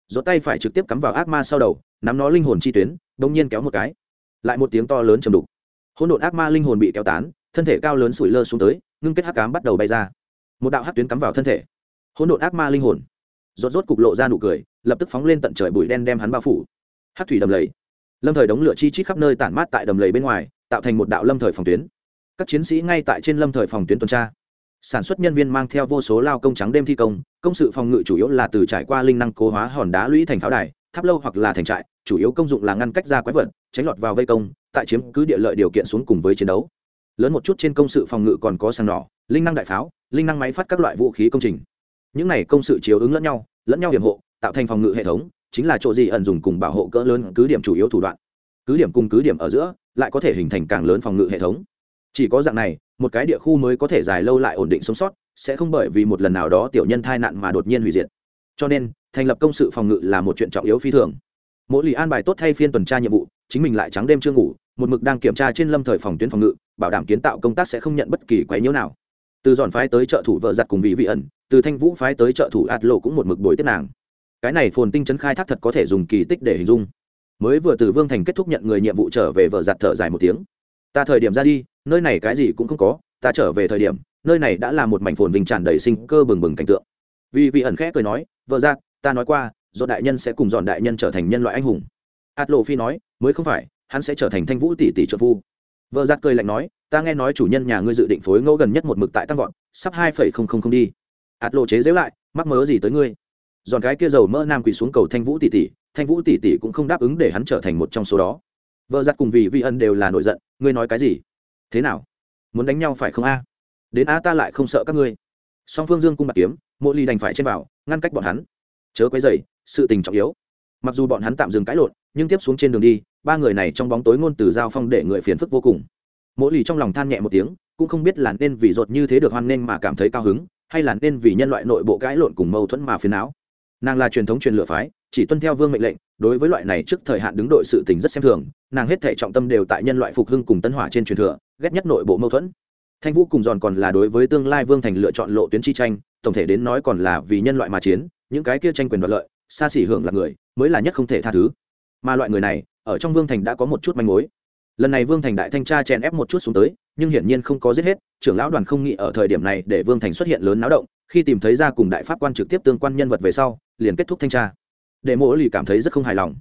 Speaker 1: rốt tay phải trực tiếp cắm vào ác ma sau đầu, nắm nó linh hồn chi tuyến đông nhiên kéo một cái. Lại một tiếng to lớn trầm đục. Hỗn độn ác ma linh hồn bị kéo tán, thân thể cao lớn sủi lơ xuống tới, ngưng kết hắc cám bắt đầu bay ra. Một đạo hắc tuyến cắm vào thân thể. Hỗn độn ác ma linh hồn. Rốt rốt cục lộ ra nụ cười, lập tức phóng lên tận trời bụi đen đem hắn bao phủ. Hắc thủy đầm lầy. Lâm thời đống lửa chi chít khắp nơi tản mát tại đầm lầy bên ngoài, tạo thành một đạo lâm thời phòng tuyến. Các chiến sĩ ngay tại trên lâm thời phòng tuyến tuần tra sản xuất nhân viên mang theo vô số lao công trắng đêm thi công công sự phòng ngự chủ yếu là từ trải qua linh năng cố hóa hòn đá lũy thành pháo đài, tháp lâu hoặc là thành trại, chủ yếu công dụng là ngăn cách ra quái vật, tránh lọt vào vây công, tại chiếm cứ địa lợi điều kiện xuống cùng với chiến đấu. Lớn một chút trên công sự phòng ngự còn có sàng nỏ, linh năng đại pháo, linh năng máy phát các loại vũ khí công trình. Những này công sự chiếu ứng lẫn nhau lẫn nhau hiểm hộ, tạo thành phòng ngự hệ thống, chính là chỗ gì ẩn dùng cùng bảo hộ cỡ lớn cứ điểm chủ yếu thủ đoạn. Cứ điểm cùng cứ điểm ở giữa, lại có thể hình thành càng lớn phòng ngự hệ thống. Chỉ có dạng này một cái địa khu mới có thể dài lâu lại ổn định sống sót, sẽ không bởi vì một lần nào đó tiểu nhân tai nạn mà đột nhiên hủy diệt. Cho nên, thành lập công sự phòng ngự là một chuyện trọng yếu phi thường. Mỗi lì an bài tốt thay phiên tuần tra nhiệm vụ, chính mình lại trắng đêm chưa ngủ, một mực đang kiểm tra trên lâm thời phòng tuyến phòng ngự, bảo đảm kiến tạo công tác sẽ không nhận bất kỳ quấy nhiễu nào. Từ giòn phái tới trợ thủ vợ giặt cùng vị vị ẩn, từ thanh vũ phái tới trợ thủ ạt lộ cũng một mực bồi tiếp nàng. Cái này phồn tinh chấn khai thác thật có thể dùng kỳ tích để hình dung. Mới vừa từ vương thành kết thúc nhận người nhiệm vụ trở về vợ giặt thở dài một tiếng. Ta thời điểm ra đi nơi này cái gì cũng không có, ta trở về thời điểm, nơi này đã là một mảnh phồn vinh tràn đầy sinh cơ bừng bừng cảnh tượng. Vì vị ẩn khẽ cười nói, vợ ra ta nói qua do đại nhân sẽ cùng dọn đại nhân trở thành nhân loại anh hùng. Ạt lộ phi nói, mới không phải, hắn sẽ trở thành thanh vũ tỷ tỷ trợ phu. Vợ giặt cười lạnh nói, ta nghe nói chủ nhân nhà ngươi dự định phối ngẫu gần nhất một mực tại tăng vọt, sắp hai phẩy không không không đi. Ạt lộ chế dễu lại, mắc mớ gì tới ngươi? Giòn cái kia dầu mỡ nam quỳ xuống cầu thanh vũ tỷ tỷ, thanh vũ tỷ tỷ cũng không đáp ứng để hắn trở thành một trong số đó. Vợ giặt cùng vì vi ân đều là nổi giận, ngươi nói cái gì? Thế nào? Muốn đánh nhau phải không a? Đến a ta lại không sợ các ngươi. Song phương dương cung bạc kiếm mỗi ly đành phải trên vào, ngăn cách bọn hắn. Chớ quấy dày sự tình trọng yếu. Mặc dù bọn hắn tạm dừng cãi lộn, nhưng tiếp xuống trên đường đi, ba người này trong bóng tối ngôn từ giao phong để người phiền phức vô cùng. Mỗi lì trong lòng than nhẹ một tiếng, cũng không biết là nên vì rột như thế được hoan nghênh mà cảm thấy cao hứng, hay là nên vì nhân loại nội bộ cãi lộn cùng mâu thuẫn mà phiền não. Nàng là truyền thống truyền lựa phái, chỉ tuân theo vương mệnh lệnh, đối với loại này trước thời hạn đứng đội sự tình rất xem thường, nàng hết thể trọng tâm đều tại nhân loại phục hưng cùng tân hỏa trên truyền thừa ghét nhất nội bộ mâu thuẫn. Thanh vũ cùng giòn còn là đối với tương lai vương thành lựa chọn lộ tuyến chi tranh, tổng thể đến nói còn là vì nhân loại mà chiến, những cái kia tranh quyền đoạt lợi, xa xỉ hưởng là người, mới là nhất không thể tha thứ. Mà loại người này, ở trong vương thành đã có một chút manh mối. Lần này vương thành đại thanh tra chèn ép một chút xuống tới, nhưng hiển nhiên không có giết hết, trưởng lão đoàn không nghĩ ở thời điểm này để vương thành xuất hiện lớn náo động, khi tìm thấy ra cùng đại pháp quan trực tiếp tương quan nhân vật về sau, liền kết thúc thanh tra. Để mỗi lì cảm thấy rất không hài lòng.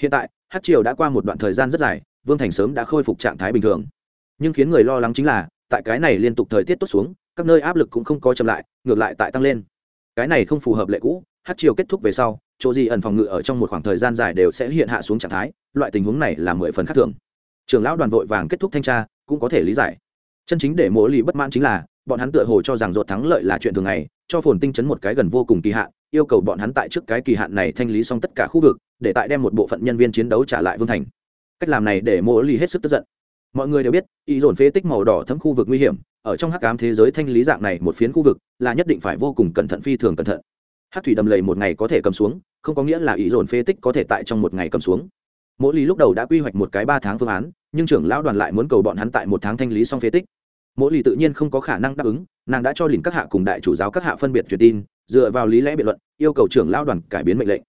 Speaker 1: Hiện tại, hát triều đã qua một đoạn thời gian rất dài, vương thành sớm đã khôi phục trạng thái bình thường nhưng khiến người lo lắng chính là, tại cái này liên tục thời tiết tốt xuống, các nơi áp lực cũng không có chậm lại, ngược lại tại tăng lên. Cái này không phù hợp lệ cũ, hát chiều kết thúc về sau, chỗ gì ẩn phòng ngự ở trong một khoảng thời gian dài đều sẽ hiện hạ xuống trạng thái, loại tình huống này là mười phần khác thường. Trường lão đoàn vội vàng kết thúc thanh tra, cũng có thể lý giải. Chân chính để mỗi lì bất mãn chính là, bọn hắn tựa hồ cho rằng ruột thắng lợi là chuyện thường ngày, cho phồn tinh chấn một cái gần vô cùng kỳ hạn, yêu cầu bọn hắn tại trước cái kỳ hạn này thanh lý xong tất cả khu vực, để tại đem một bộ phận nhân viên chiến đấu trả lại vương thành. Cách làm này để mỗi lì hết sức tức giận mọi người đều biết ý dồn phế tích màu đỏ thấm khu vực nguy hiểm, ở trong hắc cám thế giới thanh lý dạng này một phiến khu vực, là nhất định phải vô cùng cẩn thận phi thường cẩn thận. Hát thủy đầm lầy một ngày có thể cầm xuống, không có nghĩa là ý dồn phế tích có thể tại trong một ngày cầm xuống. Mỗi lý lúc đầu đã quy hoạch một cái ba tháng phương án, nhưng trưởng lão đoàn lại muốn cầu bọn hắn tại một tháng thanh lý xong phế tích. Mỗi lý tự nhiên không có khả năng đáp ứng, nàng đã cho lìn các hạ cùng đại chủ giáo các hạ phân biệt truyền tin, dựa vào lý lẽ biện luận, yêu cầu trưởng lão đoàn cải biến mệnh lệnh.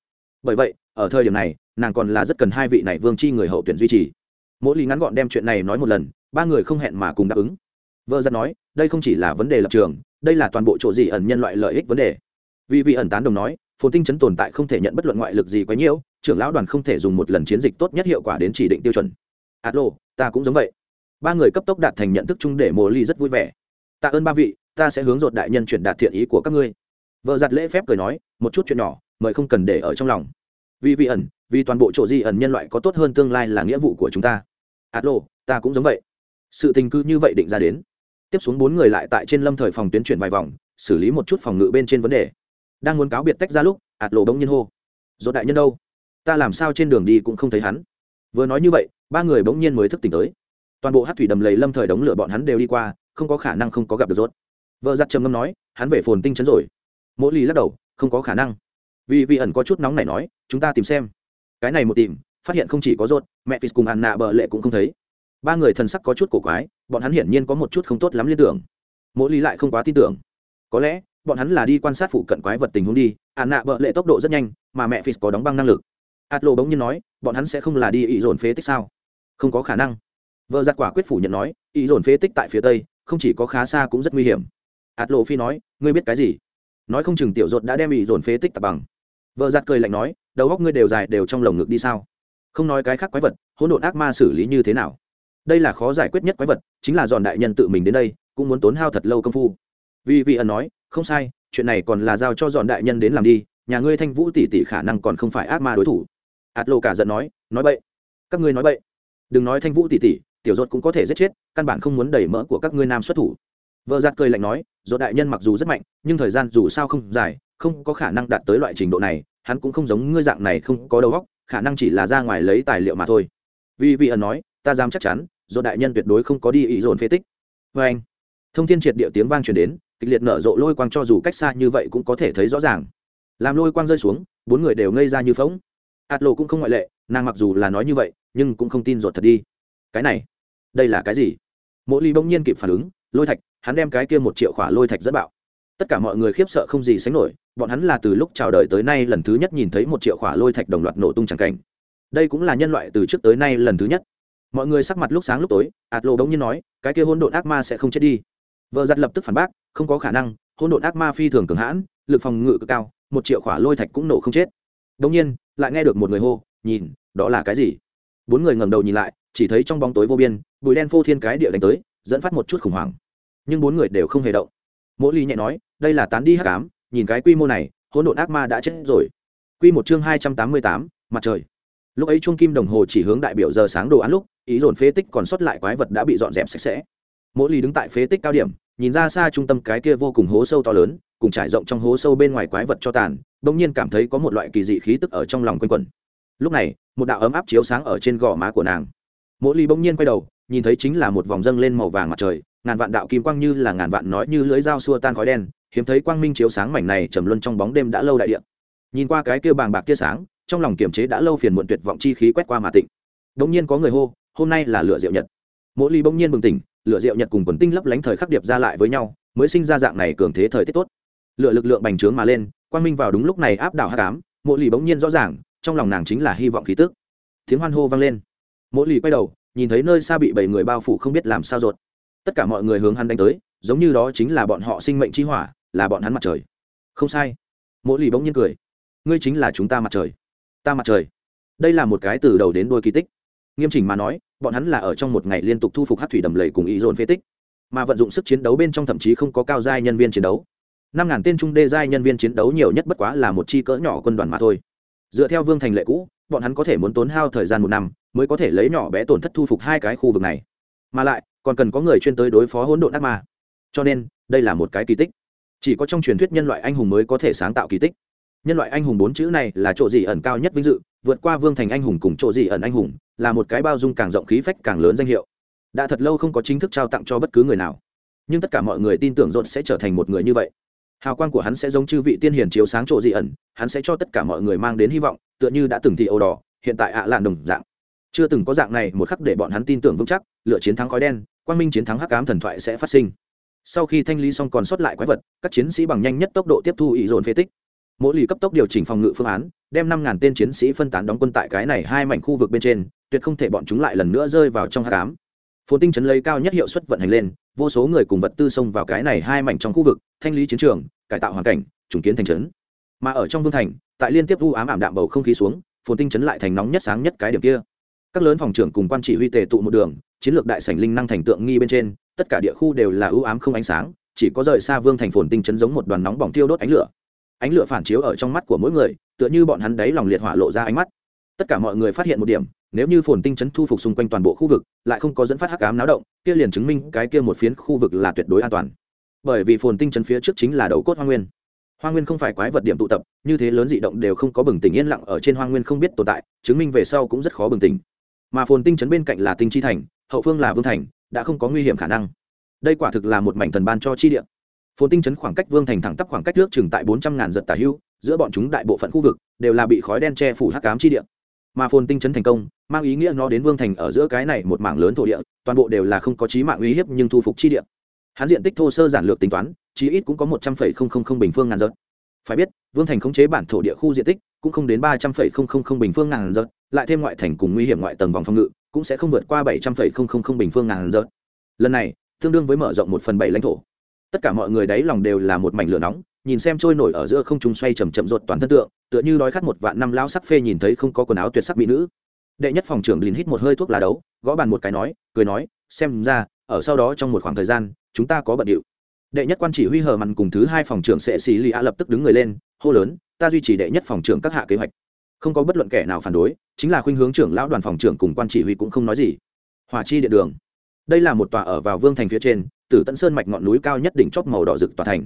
Speaker 1: Bởi vậy, ở thời điểm này, nàng còn là rất cần hai vị này vương chi người hậu tuyển duy trì mỗi lý ngắn gọn đem chuyện này nói một lần, ba người không hẹn mà cùng đáp ứng. Vợ giật nói, đây không chỉ là vấn đề lập trường, đây là toàn bộ chỗ gì ẩn nhân loại lợi ích vấn đề. Vì vị ẩn tán đồng nói, phồn tinh chấn tồn tại không thể nhận bất luận ngoại lực gì quá nhiễu trưởng lão đoàn không thể dùng một lần chiến dịch tốt nhất hiệu quả đến chỉ định tiêu chuẩn. Ạt lô ta cũng giống vậy. Ba người cấp tốc đạt thành nhận thức chung để mồ ly rất vui vẻ. Tạ ơn ba vị, ta sẽ hướng dột đại nhân chuyển đạt thiện ý của các ngươi. Vợ giặt lễ phép cười nói, một chút chuyện nhỏ, mời không cần để ở trong lòng. Vì vị ẩn, vì toàn bộ chỗ di ẩn nhân loại có tốt hơn tương lai là nghĩa vụ của chúng ta ạt lộ, ta cũng giống vậy. Sự tình cư như vậy định ra đến. Tiếp xuống bốn người lại tại trên lâm thời phòng tuyến chuyển vài vòng xử lý một chút phòng ngự bên trên vấn đề. Đang muốn cáo biệt tách ra lúc ạt lộ bỗng nhiên hô. Dốt đại nhân đâu? Ta làm sao trên đường đi cũng không thấy hắn. Vừa nói như vậy ba người bỗng nhiên mới thức tỉnh tới. Toàn bộ hát thủy đầm lầy lâm thời đống lửa bọn hắn đều đi qua không có khả năng không có gặp được rốt. Vợ giặt trầm ngâm nói hắn về phồn tinh chấn rồi. Mỗi ly lắc đầu không có khả năng. Vì vị ẩn có chút nóng này nói chúng ta tìm xem. Cái này một tìm phát hiện không chỉ có rốt, mẹ phis cùng Anna bờ lệ cũng không thấy. Ba người thần sắc có chút cổ quái, bọn hắn hiển nhiên có một chút không tốt lắm liên tưởng. Mỗi Lý lại không quá tin tưởng. Có lẽ, bọn hắn là đi quan sát phụ cận quái vật tình huống đi, anna bờ bợ lệ tốc độ rất nhanh, mà mẹ phis có đóng băng năng lực. Atlo bỗng nhiên nói, bọn hắn sẽ không là đi ý dồn phế tích sao? Không có khả năng. Vợ giặt quả quyết phủ nhận nói ý dồn phế tích tại phía tây, không chỉ có khá xa cũng rất nguy hiểm. Atlo phi nói, ngươi biết cái gì? Nói không chừng tiểu dột đã đem ý dồn phế tích tập bằng. Vợ giặt cười lạnh nói, đầu góc ngươi đều dài đều trong lồng ngực đi sao? Không nói cái khác quái vật, hỗn độn ác ma xử lý như thế nào? Đây là khó giải quyết nhất quái vật, chính là giòn đại nhân tự mình đến đây, cũng muốn tốn hao thật lâu công phu. Vì vị ẩn nói, không sai, chuyện này còn là giao cho dọn đại nhân đến làm đi, nhà ngươi thanh vũ tỷ tỷ khả năng còn không phải ác ma đối thủ. Ạt lộ cả giận nói nói bậy. Các ngươi nói bậy. Đừng nói thanh vũ tỷ tỷ, tiểu dột cũng có thể giết chết, căn bản không muốn đẩy mỡ của các ngươi nam xuất thủ. Vợ giặt cười lạnh nói dột đại nhân mặc dù rất mạnh, nhưng thời gian dù sao không dài, không có khả năng đạt tới loại trình độ này, hắn cũng không giống ngươi dạng này không có đầu óc khả năng chỉ là ra ngoài lấy tài liệu mà thôi. Vì vị ẩn nói, ta dám chắc chắn do đại nhân tuyệt đối không có đi ý dồn phế tích. Vê anh, thông tin triệt điệu tiếng vang truyền đến, kịch liệt nở rộ lôi quang cho dù cách xa như vậy cũng có thể thấy rõ ràng. Làm lôi quang rơi xuống, bốn người đều ngây ra như phóng ạt lộ cũng không ngoại lệ, nàng mặc dù là nói như vậy, nhưng cũng không tin rột thật đi. Cái này, đây là cái gì? Mỗi ly bỗng nhiên kịp phản ứng, lôi thạch, hắn đem cái kia một triệu khỏa lôi thạch dẫn bạo tất cả mọi người khiếp sợ không gì sánh nổi, bọn hắn là từ lúc chào đời tới nay lần thứ nhất nhìn thấy một triệu khỏa lôi thạch đồng loạt nổ tung tràng cảnh. Đây cũng là nhân loại từ trước tới nay lần thứ nhất. Mọi người sắc mặt lúc sáng lúc tối, ạt lộ đống nhiên nói, cái kia hôn độn ác ma sẽ không chết đi. Vợ giặt lập tức phản bác, không có khả năng hôn độn ác ma phi thường cường hãn, lực phòng ngự cực cao, một triệu khỏa lôi thạch cũng nổ không chết. Đống nhiên, lại nghe được một người hô, nhìn, đó là cái gì? Bốn người ngẩng đầu nhìn lại, chỉ thấy trong bóng tối vô biên, bụi đen phô thiên cái địa đánh tới, dẫn phát một chút khủng hoảng. Nhưng bốn người đều không hề động. Mỗi ly nhẹ nói đây là tán đi hắc ám, nhìn cái quy mô này, hỗn độn ác ma đã chết rồi. Quy một chương hai trăm tám mươi tám, mặt trời. Lúc ấy chuông kim đồng hồ chỉ hướng đại biểu giờ sáng đồ án lúc, ý dồn phế tích còn sót lại quái vật đã bị dọn dẹp sạch sẽ. Mỗi ly đứng tại phế tích cao điểm, nhìn ra xa trung tâm cái kia vô cùng hố sâu to lớn, cùng trải rộng trong hố sâu bên ngoài quái vật cho tàn, bỗng nhiên cảm thấy có một loại kỳ dị khí tức ở trong lòng quanh quẩn. Lúc này, một đạo ấm áp chiếu sáng ở trên gò má của nàng. Mỗi ly bỗng nhiên quay đầu, nhìn thấy chính là một vòng dâng lên màu vàng mặt trời, ngàn vạn đạo kim quang như là ngàn vạn nói như lưới dao xua tan khói đen hiếm thấy quang minh chiếu sáng mảnh này trầm luân trong bóng đêm đã lâu đại điện nhìn qua cái kia bàng bạc tia sáng, trong lòng kiềm chế đã lâu phiền muộn tuyệt vọng chi khí quét qua mà tịnh. Bỗng nhiên có người hô, hôm nay là lửa rượu nhật. Mỗi ly bỗng nhiên bừng tỉnh, lửa rượu nhật cùng quần tinh lấp lánh thời khắc điệp ra lại với nhau, mới sinh ra dạng này cường thế thời tiết tốt. Lựa lực lượng bành trướng mà lên, quang minh vào đúng lúc này áp đảo hát cám mỗi lì bỗng nhiên rõ ràng, trong lòng nàng chính là hy vọng khí tức. Tiếng hoan hô vang lên. Mỗi lì quay đầu, nhìn thấy nơi xa bị bảy người bao phủ không biết làm sao rột tất cả mọi người hướng hắn đánh tới, giống như đó chính là bọn họ sinh mệnh chi hỏa là bọn hắn mặt trời. Không sai. Mỗi lì bỗng nhiên cười. Ngươi chính là chúng ta mặt trời. Ta mặt trời. Đây là một cái từ đầu đến đôi kỳ tích. Nghiêm chỉnh mà nói, bọn hắn là ở trong một ngày liên tục thu phục hát thủy đầm lầy cùng ý dồn phế tích, mà vận dụng sức chiến đấu bên trong thậm chí không có cao giai nhân viên chiến đấu. Năm ngàn tên trung đê giai nhân viên chiến đấu nhiều nhất bất quá là một chi cỡ nhỏ quân đoàn mà thôi. Dựa theo vương thành lệ cũ, bọn hắn có thể muốn tốn hao thời gian một năm, mới có thể lấy nhỏ bé tổn thất thu phục hai cái khu vực này. Mà lại, còn cần có người chuyên tới đối phó hỗn độn ác ma. Cho nên, đây là một cái kỳ tích chỉ có trong truyền thuyết nhân loại anh hùng mới có thể sáng tạo kỳ tích. Nhân loại anh hùng bốn chữ này là chỗ gì ẩn cao nhất vinh dự, vượt qua vương thành anh hùng cùng chỗ gì ẩn anh hùng, là một cái bao dung càng rộng khí phách càng lớn danh hiệu. Đã thật lâu không có chính thức trao tặng cho bất cứ người nào. Nhưng tất cả mọi người tin tưởng rộn sẽ trở thành một người như vậy. Hào quang của hắn sẽ giống chư vị tiên hiền chiếu sáng chỗ dị ẩn, hắn sẽ cho tất cả mọi người mang đến hy vọng, tựa như đã từng thị âu đỏ, hiện tại ạ lạn đồng dạng. Chưa từng có dạng này, một khắc để bọn hắn tin tưởng vững chắc, lựa chiến thắng khói đen, quang minh chiến thắng hắc cám thần thoại sẽ phát sinh sau khi thanh lý xong còn sót lại quái vật, các chiến sĩ bằng nhanh nhất tốc độ tiếp thu ý dồn phế tích. Mỗi lì cấp tốc điều chỉnh phòng ngự phương án, đem năm ngàn tên chiến sĩ phân tán đóng quân tại cái này hai mảnh khu vực bên trên, tuyệt không thể bọn chúng lại lần nữa rơi vào trong hắc cám phồn tinh chấn lấy cao nhất hiệu suất vận hành lên, vô số người cùng vật tư xông vào cái này hai mảnh trong khu vực, thanh lý chiến trường, cải tạo hoàn cảnh, trùng kiến thành trấn. Mà ở trong vương thành, tại liên tiếp vu ám ảm đạm bầu không khí xuống, phồn tinh chấn lại thành nóng nhất sáng nhất cái điểm kia. Các lớn phòng trưởng cùng quan chỉ huy tề tụ một đường, chiến lược đại sảnh linh năng thành tượng nghi bên trên tất cả địa khu đều là ưu ám không ánh sáng, chỉ có rời xa vương thành phồn tinh chấn giống một đoàn nóng bỏng tiêu đốt ánh lửa. Ánh lửa phản chiếu ở trong mắt của mỗi người, tựa như bọn hắn đáy lòng liệt hỏa lộ ra ánh mắt. Tất cả mọi người phát hiện một điểm, nếu như phồn tinh chấn thu phục xung quanh toàn bộ khu vực, lại không có dẫn phát hắc ám náo động, kia liền chứng minh cái kia một phiến khu vực là tuyệt đối an toàn. Bởi vì phồn tinh chấn phía trước chính là đầu cốt hoa nguyên. Hoa nguyên không phải quái vật điểm tụ tập, như thế lớn dị động đều không có bừng tỉnh yên lặng ở trên hoa nguyên không biết tồn tại, chứng minh về sau cũng rất khó bừng tỉnh. Mà phồn tinh chấn bên cạnh là tinh chi thành, hậu phương là vương thành đã không có nguy hiểm khả năng. Đây quả thực là một mảnh thần ban cho chi địa. Phồn tinh chấn khoảng cách vương thành thẳng tắp khoảng cách nước chừng tại bốn trăm ngàn giật tả hưu, giữa bọn chúng đại bộ phận khu vực đều là bị khói đen che phủ hắc cám chi địa. Mà phồn tinh chấn thành công, mang ý nghĩa nó đến vương thành ở giữa cái này một mảng lớn thổ địa, toàn bộ đều là không có trí mạng uy hiếp nhưng thu phục chi địa. Hắn diện tích thô sơ giản lược tính toán, chí ít cũng có một trăm phẩy không không không bình phương ngàn giật. Phải biết, vương thành khống chế bản thổ địa khu diện tích cũng không đến ba trăm phẩy không không không bình phương ngàn giật, lại thêm ngoại thành cùng nguy hiểm ngoại tầng vòng phòng ngự cũng sẽ không vượt qua bảy trăm phẩy không không không bình phương ngàn giật lần này, tương đương với mở rộng một phần bảy lãnh thổ. Tất cả mọi người đáy lòng đều là một mảnh lửa nóng, nhìn xem trôi nổi ở giữa không trung xoay chầm chậm rột toàn thân tượng, tựa như đói khát một vạn năm lao sắc phê nhìn thấy không có quần áo tuyệt sắc mỹ nữ. Đệ nhất phòng trưởng lìn hít một hơi thuốc lá đấu, gõ bàn một cái nói, cười nói, xem ra, ở sau đó trong một khoảng thời gian, chúng ta có bận điệu. Đệ nhất quan chỉ huy hờ mặn cùng thứ hai phòng trưởng sẽ xì lì a lập tức đứng người lên, hô lớn, ta duy trì đệ nhất phòng trưởng các hạ kế hoạch không có bất luận kẻ nào phản đối, chính là khuynh hướng trưởng lão đoàn phòng trưởng cùng quan chỉ huy cũng không nói gì. Hỏa chi điện đường. Đây là một tòa ở vào vương thành phía trên, từ tận sơn mạch ngọn núi cao nhất đỉnh chóp màu đỏ rực tòa thành.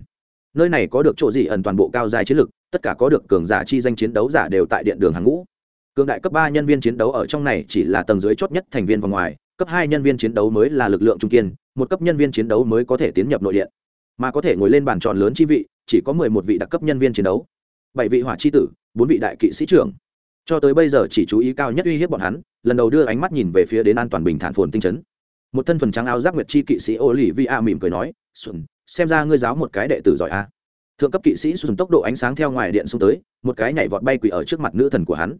Speaker 1: Nơi này có được chỗ gì ẩn toàn bộ cao dài chiến lực, tất cả có được cường giả chi danh chiến đấu giả đều tại điện đường hàng ngũ. Cường đại cấp ba nhân viên chiến đấu ở trong này chỉ là tầng dưới chót nhất thành viên vào ngoài, cấp hai nhân viên chiến đấu mới là lực lượng trung kiên, một cấp nhân viên chiến đấu mới có thể tiến nhập nội điện. Mà có thể ngồi lên bàn tròn lớn chi vị, chỉ có mười một vị đặc cấp nhân viên chiến đấu. Bảy vị hỏa chi tử bốn vị đại kỵ sĩ trưởng. Cho tới bây giờ chỉ chú ý cao nhất uy hiếp bọn hắn, lần đầu đưa ánh mắt nhìn về phía đến an toàn bình thản phồn tinh chấn. Một thân thuần trắng áo giáp nguyệt chi kỵ sĩ ô lì vi a mỉm cười nói, xuân, xem ra ngươi giáo một cái đệ tử giỏi a. Thượng cấp kỵ sĩ xuân tốc độ ánh sáng theo ngoài điện xuống tới, một cái nhảy vọt bay quỷ ở trước mặt nữ thần của hắn.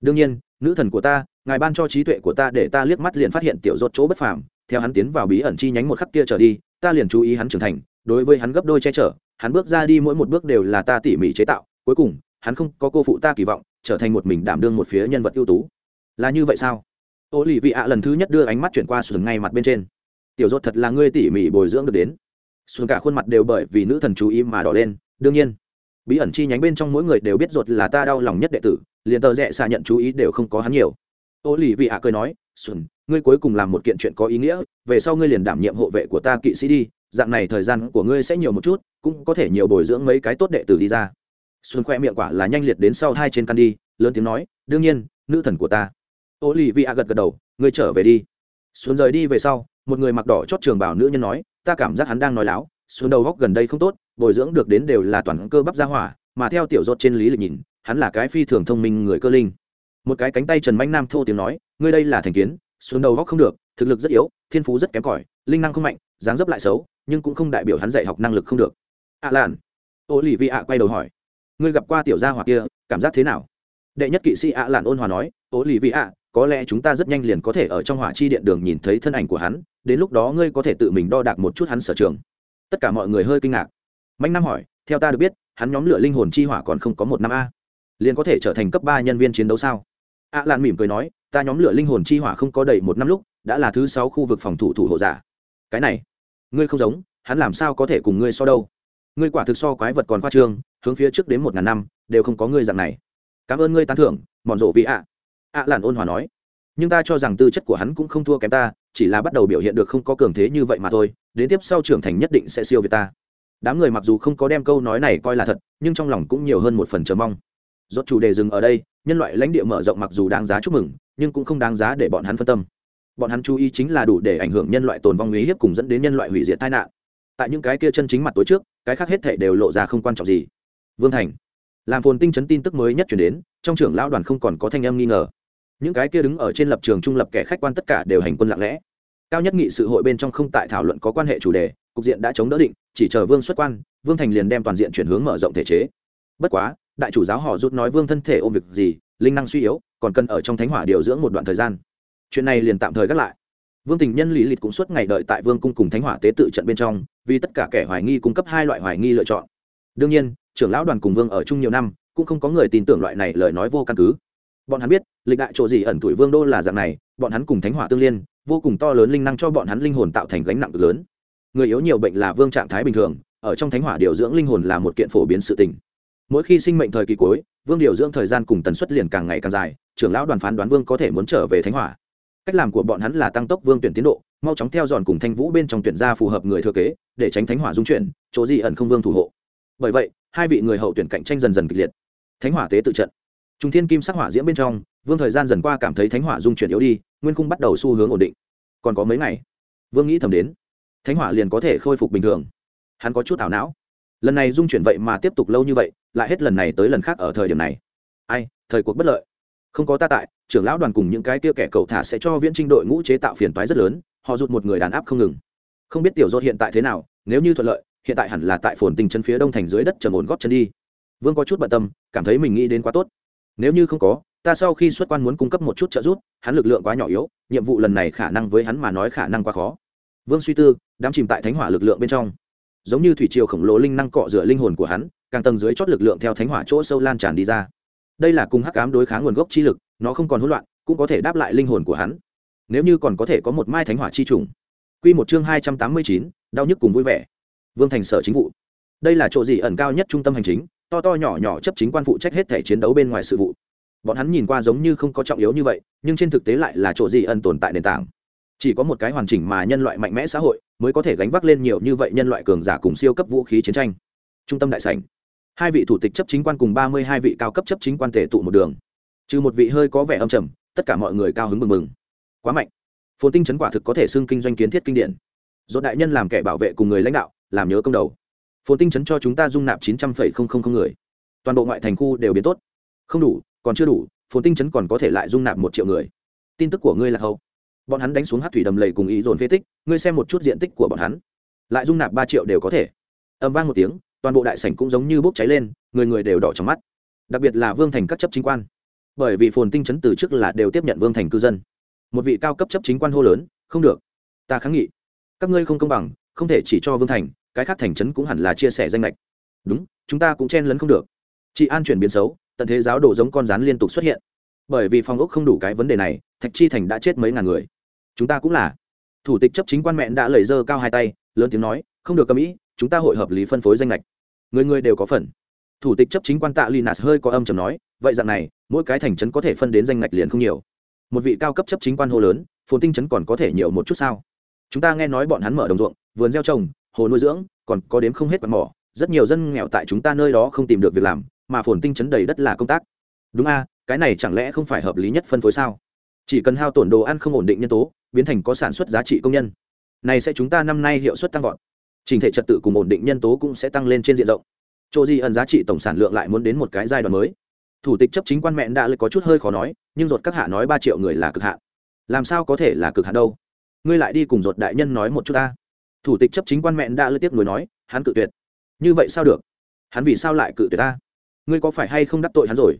Speaker 1: Đương nhiên, nữ thần của ta, ngài ban cho trí tuệ của ta để ta liếc mắt liền phát hiện tiểu rốt chỗ bất phàm. Theo hắn tiến vào bí ẩn chi nhánh một khắc kia trở đi, ta liền chú ý hắn trưởng thành, đối với hắn gấp đôi che chở, hắn bước ra đi mỗi một bước đều là ta tỉ mỉ chế tạo, cuối cùng hắn không có cô phụ ta kỳ vọng, trở thành một mình đảm đương một phía nhân vật ưu tú. Là như vậy sao? Ô lì vị ạ lần thứ nhất đưa ánh mắt chuyển qua sườn ngay mặt bên trên. Tiểu dốt thật là ngươi tỉ mỉ bồi dưỡng được đến. Xuân cả khuôn mặt đều bởi vì nữ thần chú ý mà đỏ lên. Đương nhiên, bí ẩn chi nhánh bên trong mỗi người đều biết ruột là ta đau lòng nhất đệ tử, liền tờ rẽ xạ nhận chú ý đều không có hắn nhiều. Ô lì vị ạ cười nói xuân ngươi cuối cùng làm một kiện chuyện có ý nghĩa, về sau ngươi liền đảm nhiệm hộ vệ của ta kỵ sĩ đi, dạng này thời gian của ngươi sẽ nhiều một chút, cũng có thể nhiều bồi dưỡng mấy cái tốt đệ tử đi ra xuân khoe miệng quả là nhanh liệt đến sau hai trên căn đi, lớn tiếng nói, đương nhiên, nữ thần của ta. Ô lì vị ạ gật gật đầu, ngươi trở về đi. Xuân rời đi về sau, một người mặc đỏ chót trường bảo nữ nhân nói, ta cảm giác hắn đang nói láo xuống đầu góc gần đây không tốt, bồi dưỡng được đến đều là toàn cơ bắp ra hỏa, mà theo tiểu dốt trên lý lịch nhìn, hắn là cái phi thường thông minh người cơ linh. Một cái cánh tay trần manh nam thô tiếng nói, ngươi đây là thành kiến xuống đầu góc không được, thực lực rất yếu, thiên phú rất kém cỏi, linh năng không mạnh, dáng dấp lại xấu, nhưng cũng không đại biểu hắn dạy học năng lực không được. Ạ à làn ô lì vi ạ quay đầu hỏi ngươi gặp qua tiểu gia hỏa kia, cảm giác thế nào? Đệ nhất kỵ sĩ ạ Lạn ôn hòa nói ố lì vị ạ, có lẽ chúng ta rất nhanh liền có thể ở trong hỏa chi điện đường nhìn thấy thân ảnh của hắn, đến lúc đó ngươi có thể tự mình đo đạc một chút hắn sở trường. Tất cả mọi người hơi kinh ngạc. Mạnh nam hỏi, theo ta được biết, hắn nhóm lửa linh hồn chi hỏa còn không có một năm a? Liền có thể trở thành cấp ba nhân viên chiến đấu sao? ạ lan mỉm cười nói, ta nhóm lửa linh hồn chi hỏa không có đầy một năm lúc, đã là thứ sáu khu vực phòng thủ thủ hộ giả. Cái này, ngươi không giống, hắn làm sao có thể cùng ngươi so đâu? Ngươi quả thực so quái vật còn khoa trương hướng phía trước đến một ngàn năm, đều không có ngươi dạng này. Cảm ơn ngươi tán thưởng mòn rộ vị ạ. Ạ làn ôn hòa nói. Nhưng ta cho rằng tư chất của hắn cũng không thua kém ta, chỉ là bắt đầu biểu hiện được không có cường thế như vậy mà thôi, đến tiếp sau trưởng thành nhất định sẽ siêu việt ta. Đám người mặc dù không có đem câu nói này coi là thật, nhưng trong lòng cũng nhiều hơn một phần chờ mong. Rốt chủ đề dừng ở đây, nhân loại lãnh địa mở rộng mặc dù đáng giá chúc mừng, nhưng cũng không đáng giá để bọn hắn phân tâm. Bọn hắn chú ý chính là đủ để ảnh hưởng nhân loại tồn vong uy hiếp cùng dẫn đến nhân loại hủy diệt tai nạn. Tại những cái kia chân chính mặt tối trước, cái khác hết thể đều lộ ra không quan trọng gì vương thành. Làm phồn tinh chấn tin tức mới nhất chuyển đến, trong trưởng lão đoàn không còn có thanh âm nghi ngờ. Những cái kia đứng ở trên lập trường trung lập kẻ khách quan tất cả đều hành quân lặng lẽ. Cao nhất nghị sự hội bên trong không tại thảo luận có quan hệ chủ đề, cục diện đã chống đỡ định, chỉ chờ vương xuất quan, vương thành liền đem toàn diện chuyển hướng mở rộng thể chế. Bất quá, đại chủ giáo họ rút nói vương thân thể ôm việc gì, linh năng suy yếu, còn cần ở trong thánh hỏa điều dưỡng một đoạn thời gian. Chuyện này liền tạm thời gác lại. Vương tình nhân lý lịch cũng suốt ngày đợi tại vương cung cùng thánh hỏa tế tự trận bên trong, vì tất cả kẻ hoài nghi cung cấp hai loại hoài nghi lựa chọn. Đương nhiên trưởng lão đoàn cùng vương ở chung nhiều năm, cũng không có người tin tưởng loại này lời nói vô căn cứ. Bọn hắn biết, lịch đại chỗ gì ẩn tuổi vương đô là dạng này, bọn hắn cùng thánh hỏa tương liên, vô cùng to lớn linh năng cho bọn hắn linh hồn tạo thành gánh nặng cực lớn. Người yếu nhiều bệnh là vương trạng thái bình thường, ở trong thánh hỏa điều dưỡng linh hồn là một kiện phổ biến sự tình. Mỗi khi sinh mệnh thời kỳ cuối, vương điều dưỡng thời gian cùng tần suất liền càng ngày càng dài, trưởng lão đoàn phán đoán vương có thể muốn trở về thánh hỏa. Cách làm của bọn hắn là tăng tốc vương tuyển tiến độ, mau chóng theo dọn cùng thanh vũ bên trong tuyển gia phù hợp người thừa kế, để tránh thánh hỏa dung chuyển, chỗ gì ẩn không vương thủ hộ. Bởi vậy hai vị người hậu tuyển cạnh tranh dần dần kịch liệt. Thánh hỏa tế tự trận. Trung thiên kim sắc hỏa diễm bên trong, vương thời gian dần qua cảm thấy thánh hỏa dung chuyển yếu đi, nguyên cung bắt đầu xu hướng ổn định. Còn có mấy ngày, vương nghĩ thầm đến, thánh hỏa liền có thể khôi phục bình thường. Hắn có chút ảo não. Lần này dung chuyển vậy mà tiếp tục lâu như vậy, lại hết lần này tới lần khác ở thời điểm này. Ai, thời cuộc bất lợi. Không có ta tại, trưởng lão đoàn cùng những cái kia kẻ cầu thả sẽ cho viễn trinh đội ngũ chế tạo phiền toái rất lớn, họ rụt một người đàn áp không ngừng. Không biết tiểu dốt hiện tại thế nào, nếu như thuận lợi hiện tại hẳn là tại phồn tình chân phía đông thành dưới đất trầm ổn góp chân đi. Vương có chút bận tâm, cảm thấy mình nghĩ đến quá tốt. Nếu như không có, ta sau khi xuất quan muốn cung cấp một chút trợ giúp, hắn lực lượng quá nhỏ yếu, nhiệm vụ lần này khả năng với hắn mà nói khả năng quá khó. Vương suy tư, đám chìm tại thánh hỏa lực lượng bên trong. Giống như thủy triều khổng lồ linh năng cọ rửa linh hồn của hắn, càng tầng dưới chót lực lượng theo thánh hỏa chỗ sâu lan tràn đi ra. Đây là cùng hắc ám đối kháng nguồn gốc chi lực, nó không còn hỗn loạn, cũng có thể đáp lại linh hồn của hắn. Nếu như còn có thể có một mai thánh hỏa chi trùng. Quy một chương hai trăm tám mươi chín, đau nhức cùng vui vẻ vương thành sở chính vụ. Đây là chỗ gì ẩn cao nhất trung tâm hành chính, to to nhỏ nhỏ chấp chính quan phụ trách hết thể chiến đấu bên ngoài sự vụ. Bọn hắn nhìn qua giống như không có trọng yếu như vậy, nhưng trên thực tế lại là chỗ gì ẩn tồn tại nền tảng. Chỉ có một cái hoàn chỉnh mà nhân loại mạnh mẽ xã hội, mới có thể gánh vác lên nhiều như vậy nhân loại cường giả cùng siêu cấp vũ khí chiến tranh. Trung tâm đại sảnh. Hai vị thủ tịch chấp chính quan cùng ba mươi hai vị cao cấp chấp chính quan thể tụ một đường. Trừ một vị hơi có vẻ âm trầm, tất cả mọi người cao hứng mừng mừng. Quá mạnh. Phồn tinh chấn quả thực có thể xưng kinh doanh kiến thiết kinh điển. Do đại nhân làm kẻ bảo vệ cùng người lãnh đạo làm nhớ công đầu. Phồn tinh chấn cho chúng ta dung nạp chín trăm linh người. Toàn bộ ngoại thành khu đều biến tốt. Không đủ, còn chưa đủ, phồn tinh chấn còn có thể lại dung nạp một triệu người. Tin tức của ngươi là hậu. Bọn hắn đánh xuống hát thủy đầm lầy cùng ý dồn phế tích, ngươi xem một chút diện tích của bọn hắn. Lại dung nạp ba triệu đều có thể. Âm vang một tiếng, toàn bộ đại sảnh cũng giống như bốc cháy lên, người người đều đỏ trong mắt. Đặc biệt là vương thành các chấp chính quan. Bởi vì phồn tinh chấn từ trước là đều tiếp nhận vương thành cư dân. Một vị cao cấp chấp chính quan hô lớn, không được, ta kháng nghị. Các ngươi không công bằng không thể chỉ cho vương thành, cái khác thành trấn cũng hẳn là chia sẻ danh lệch đúng, chúng ta cũng chen lấn không được. Chị an chuyển biến xấu, tận thế giáo đồ giống con rắn liên tục xuất hiện. Bởi vì phòng ốc không đủ cái vấn đề này, thạch chi thành đã chết mấy ngàn người. Chúng ta cũng là. Thủ tịch chấp chính quan mẹn đã lẩy dơ cao hai tay, lớn tiếng nói, không được cầm ý, chúng ta hội hợp lý phân phối danh lệch người người đều có phần. Thủ tịch chấp chính quan tạ linas hơi có âm chầm nói, vậy dạng này, mỗi cái thành trấn có thể phân đến danh ngạch liền không nhiều. Một vị cao cấp chấp chính quan hô lớn, phồn tinh trấn còn có thể nhiều một chút sao? Chúng ta nghe nói bọn hắn mở đồng ruộng, vườn gieo trồng, hồ nuôi dưỡng, còn có đếm không hết quạt mỏ. Rất nhiều dân nghèo tại chúng ta nơi đó không tìm được việc làm, mà phồn tinh trấn đầy đất là công tác. Đúng a, cái này chẳng lẽ không phải hợp lý nhất phân phối sao? Chỉ cần hao tổn đồ ăn không ổn định nhân tố, biến thành có sản xuất giá trị công nhân, này sẽ chúng ta năm nay hiệu suất tăng vọt. Trình thể trật tự cùng ổn định nhân tố cũng sẽ tăng lên trên diện rộng. Chỗ gì ẩn giá trị tổng sản lượng lại muốn đến một cái giai đoạn mới. Thủ tịch chấp chính quan mẹn đã lấy có chút hơi khó nói, nhưng ruột các hạ nói ba triệu người là cực hạn. Làm sao có thể là cực hạn đâu? Ngươi lại đi cùng ruột đại nhân nói một chút ta. Thủ tịch chấp chính quan mẹn đã lơ tiếp nối nói, hắn cự tuyệt. Như vậy sao được? Hắn vì sao lại cự tuyệt ta? Ngươi có phải hay không đắc tội hắn rồi?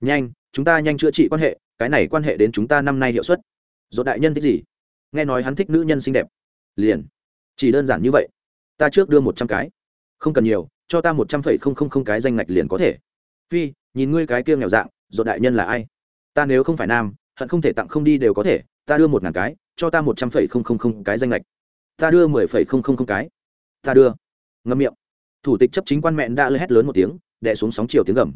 Speaker 1: Nhanh, chúng ta nhanh chữa trị quan hệ, cái này quan hệ đến chúng ta năm nay hiệu suất. Ruột đại nhân thích gì? Nghe nói hắn thích nữ nhân xinh đẹp. Liền. Chỉ đơn giản như vậy. Ta trước đưa một trăm cái. Không cần nhiều, cho ta một trăm phẩy không không không cái danh ngạch liền có thể. Phi, nhìn ngươi cái kia nghèo dạng dột đại nhân là ai? Ta nếu không phải nam, hận không thể tặng không đi đều có thể, ta đưa một ngàn cái cho ta một trăm phẩy không không không cái danh lệch. Ta đưa mười phẩy không không không cái. Ta đưa. Ngâm miệng. Thủ tịch chấp chính quan mẹn đã lê hét lớn một tiếng đẻ xuống sóng chiều tiếng gầm.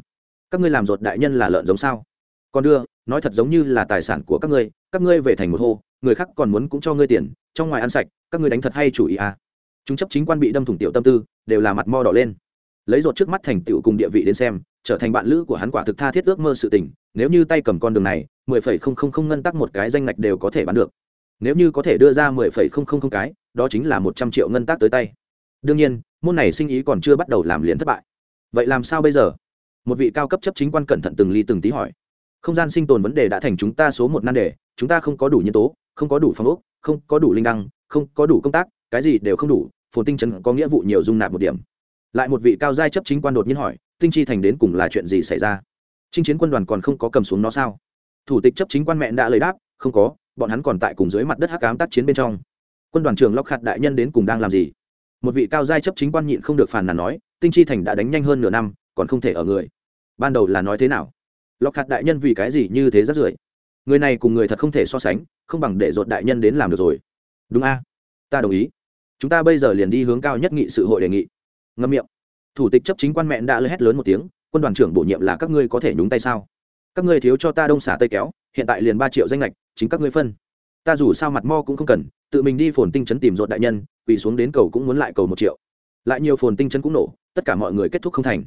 Speaker 1: Các ngươi làm ruột đại nhân là lợn giống sao? Còn đưa, nói thật giống như là tài sản của các ngươi các ngươi về thành một hô, người khác còn muốn cũng cho ngươi tiền, trong ngoài ăn sạch, các ngươi đánh thật hay chủ ý à? Chúng chấp chính quan bị đâm thủng tiểu tâm tư, đều là mặt mo đỏ lên. Lấy ruột trước mắt thành tựu cùng địa vị đến xem, trở thành bạn lữ của hắn quả thực tha thiết ước mơ sự tình, nếu như tay cầm con đường này, mười phẩy không không không ngân tắc một cái danh ngạch đều có thể bán được nếu như có thể đưa ra mười phẩy không không không cái, đó chính là một trăm triệu ngân tác tới tay. Đương nhiên, môn này sinh ý còn chưa bắt đầu làm liền thất bại. Vậy làm sao bây giờ? Một vị cao cấp chấp chính quan cẩn thận từng ly từng tí hỏi. Không gian sinh tồn vấn đề đã thành chúng ta số một nan đề, chúng ta không có đủ nhân tố, không có đủ phong ốc, không có đủ linh đăng, không có đủ công tác, cái gì đều không đủ, phồn tinh trấn có nghĩa vụ nhiều dung nạp một điểm. Lại một vị cao giai chấp chính quan đột nhiên hỏi, tinh chi thành đến cùng là chuyện gì xảy ra? Chinh chiến quân đoàn còn không có cầm xuống nó sao? Thủ tịch chấp chính quan mẹ đã lời đáp, không có bọn hắn còn tại cùng dưới mặt đất hắc ám tác chiến bên trong. Quân đoàn trưởng lóc khạt đại nhân đến cùng đang làm gì? Một vị cao giai chấp chính quan nhịn không được phàn nàn nói, tinh chi thành đã đánh nhanh hơn nửa năm, còn không thể ở người. Ban đầu là nói thế nào? Lóc khạt đại nhân vì cái gì như thế rất rưởi? Người này cùng người thật không thể so sánh, không bằng để dột đại nhân đến làm được rồi. Đúng a? Ta đồng ý. Chúng ta bây giờ liền đi hướng cao nhất nghị sự hội đề nghị. Ngâm miệng. Thủ tịch chấp chính quan mẹn đã lơ hét lớn một tiếng, quân đoàn trưởng bổ nhiệm là các ngươi có thể nhúng tay sao? Các ngươi thiếu cho ta đông xả tây kéo, hiện tại liền ba triệu danh lệch chính các ngươi phân. Ta dù sao mặt mo cũng không cần, tự mình đi phồn tinh chấn tìm rộn đại nhân, quỳ xuống đến cầu cũng muốn lại cầu một triệu. Lại nhiều phồn tinh chấn cũng nổ, tất cả mọi người kết thúc không thành.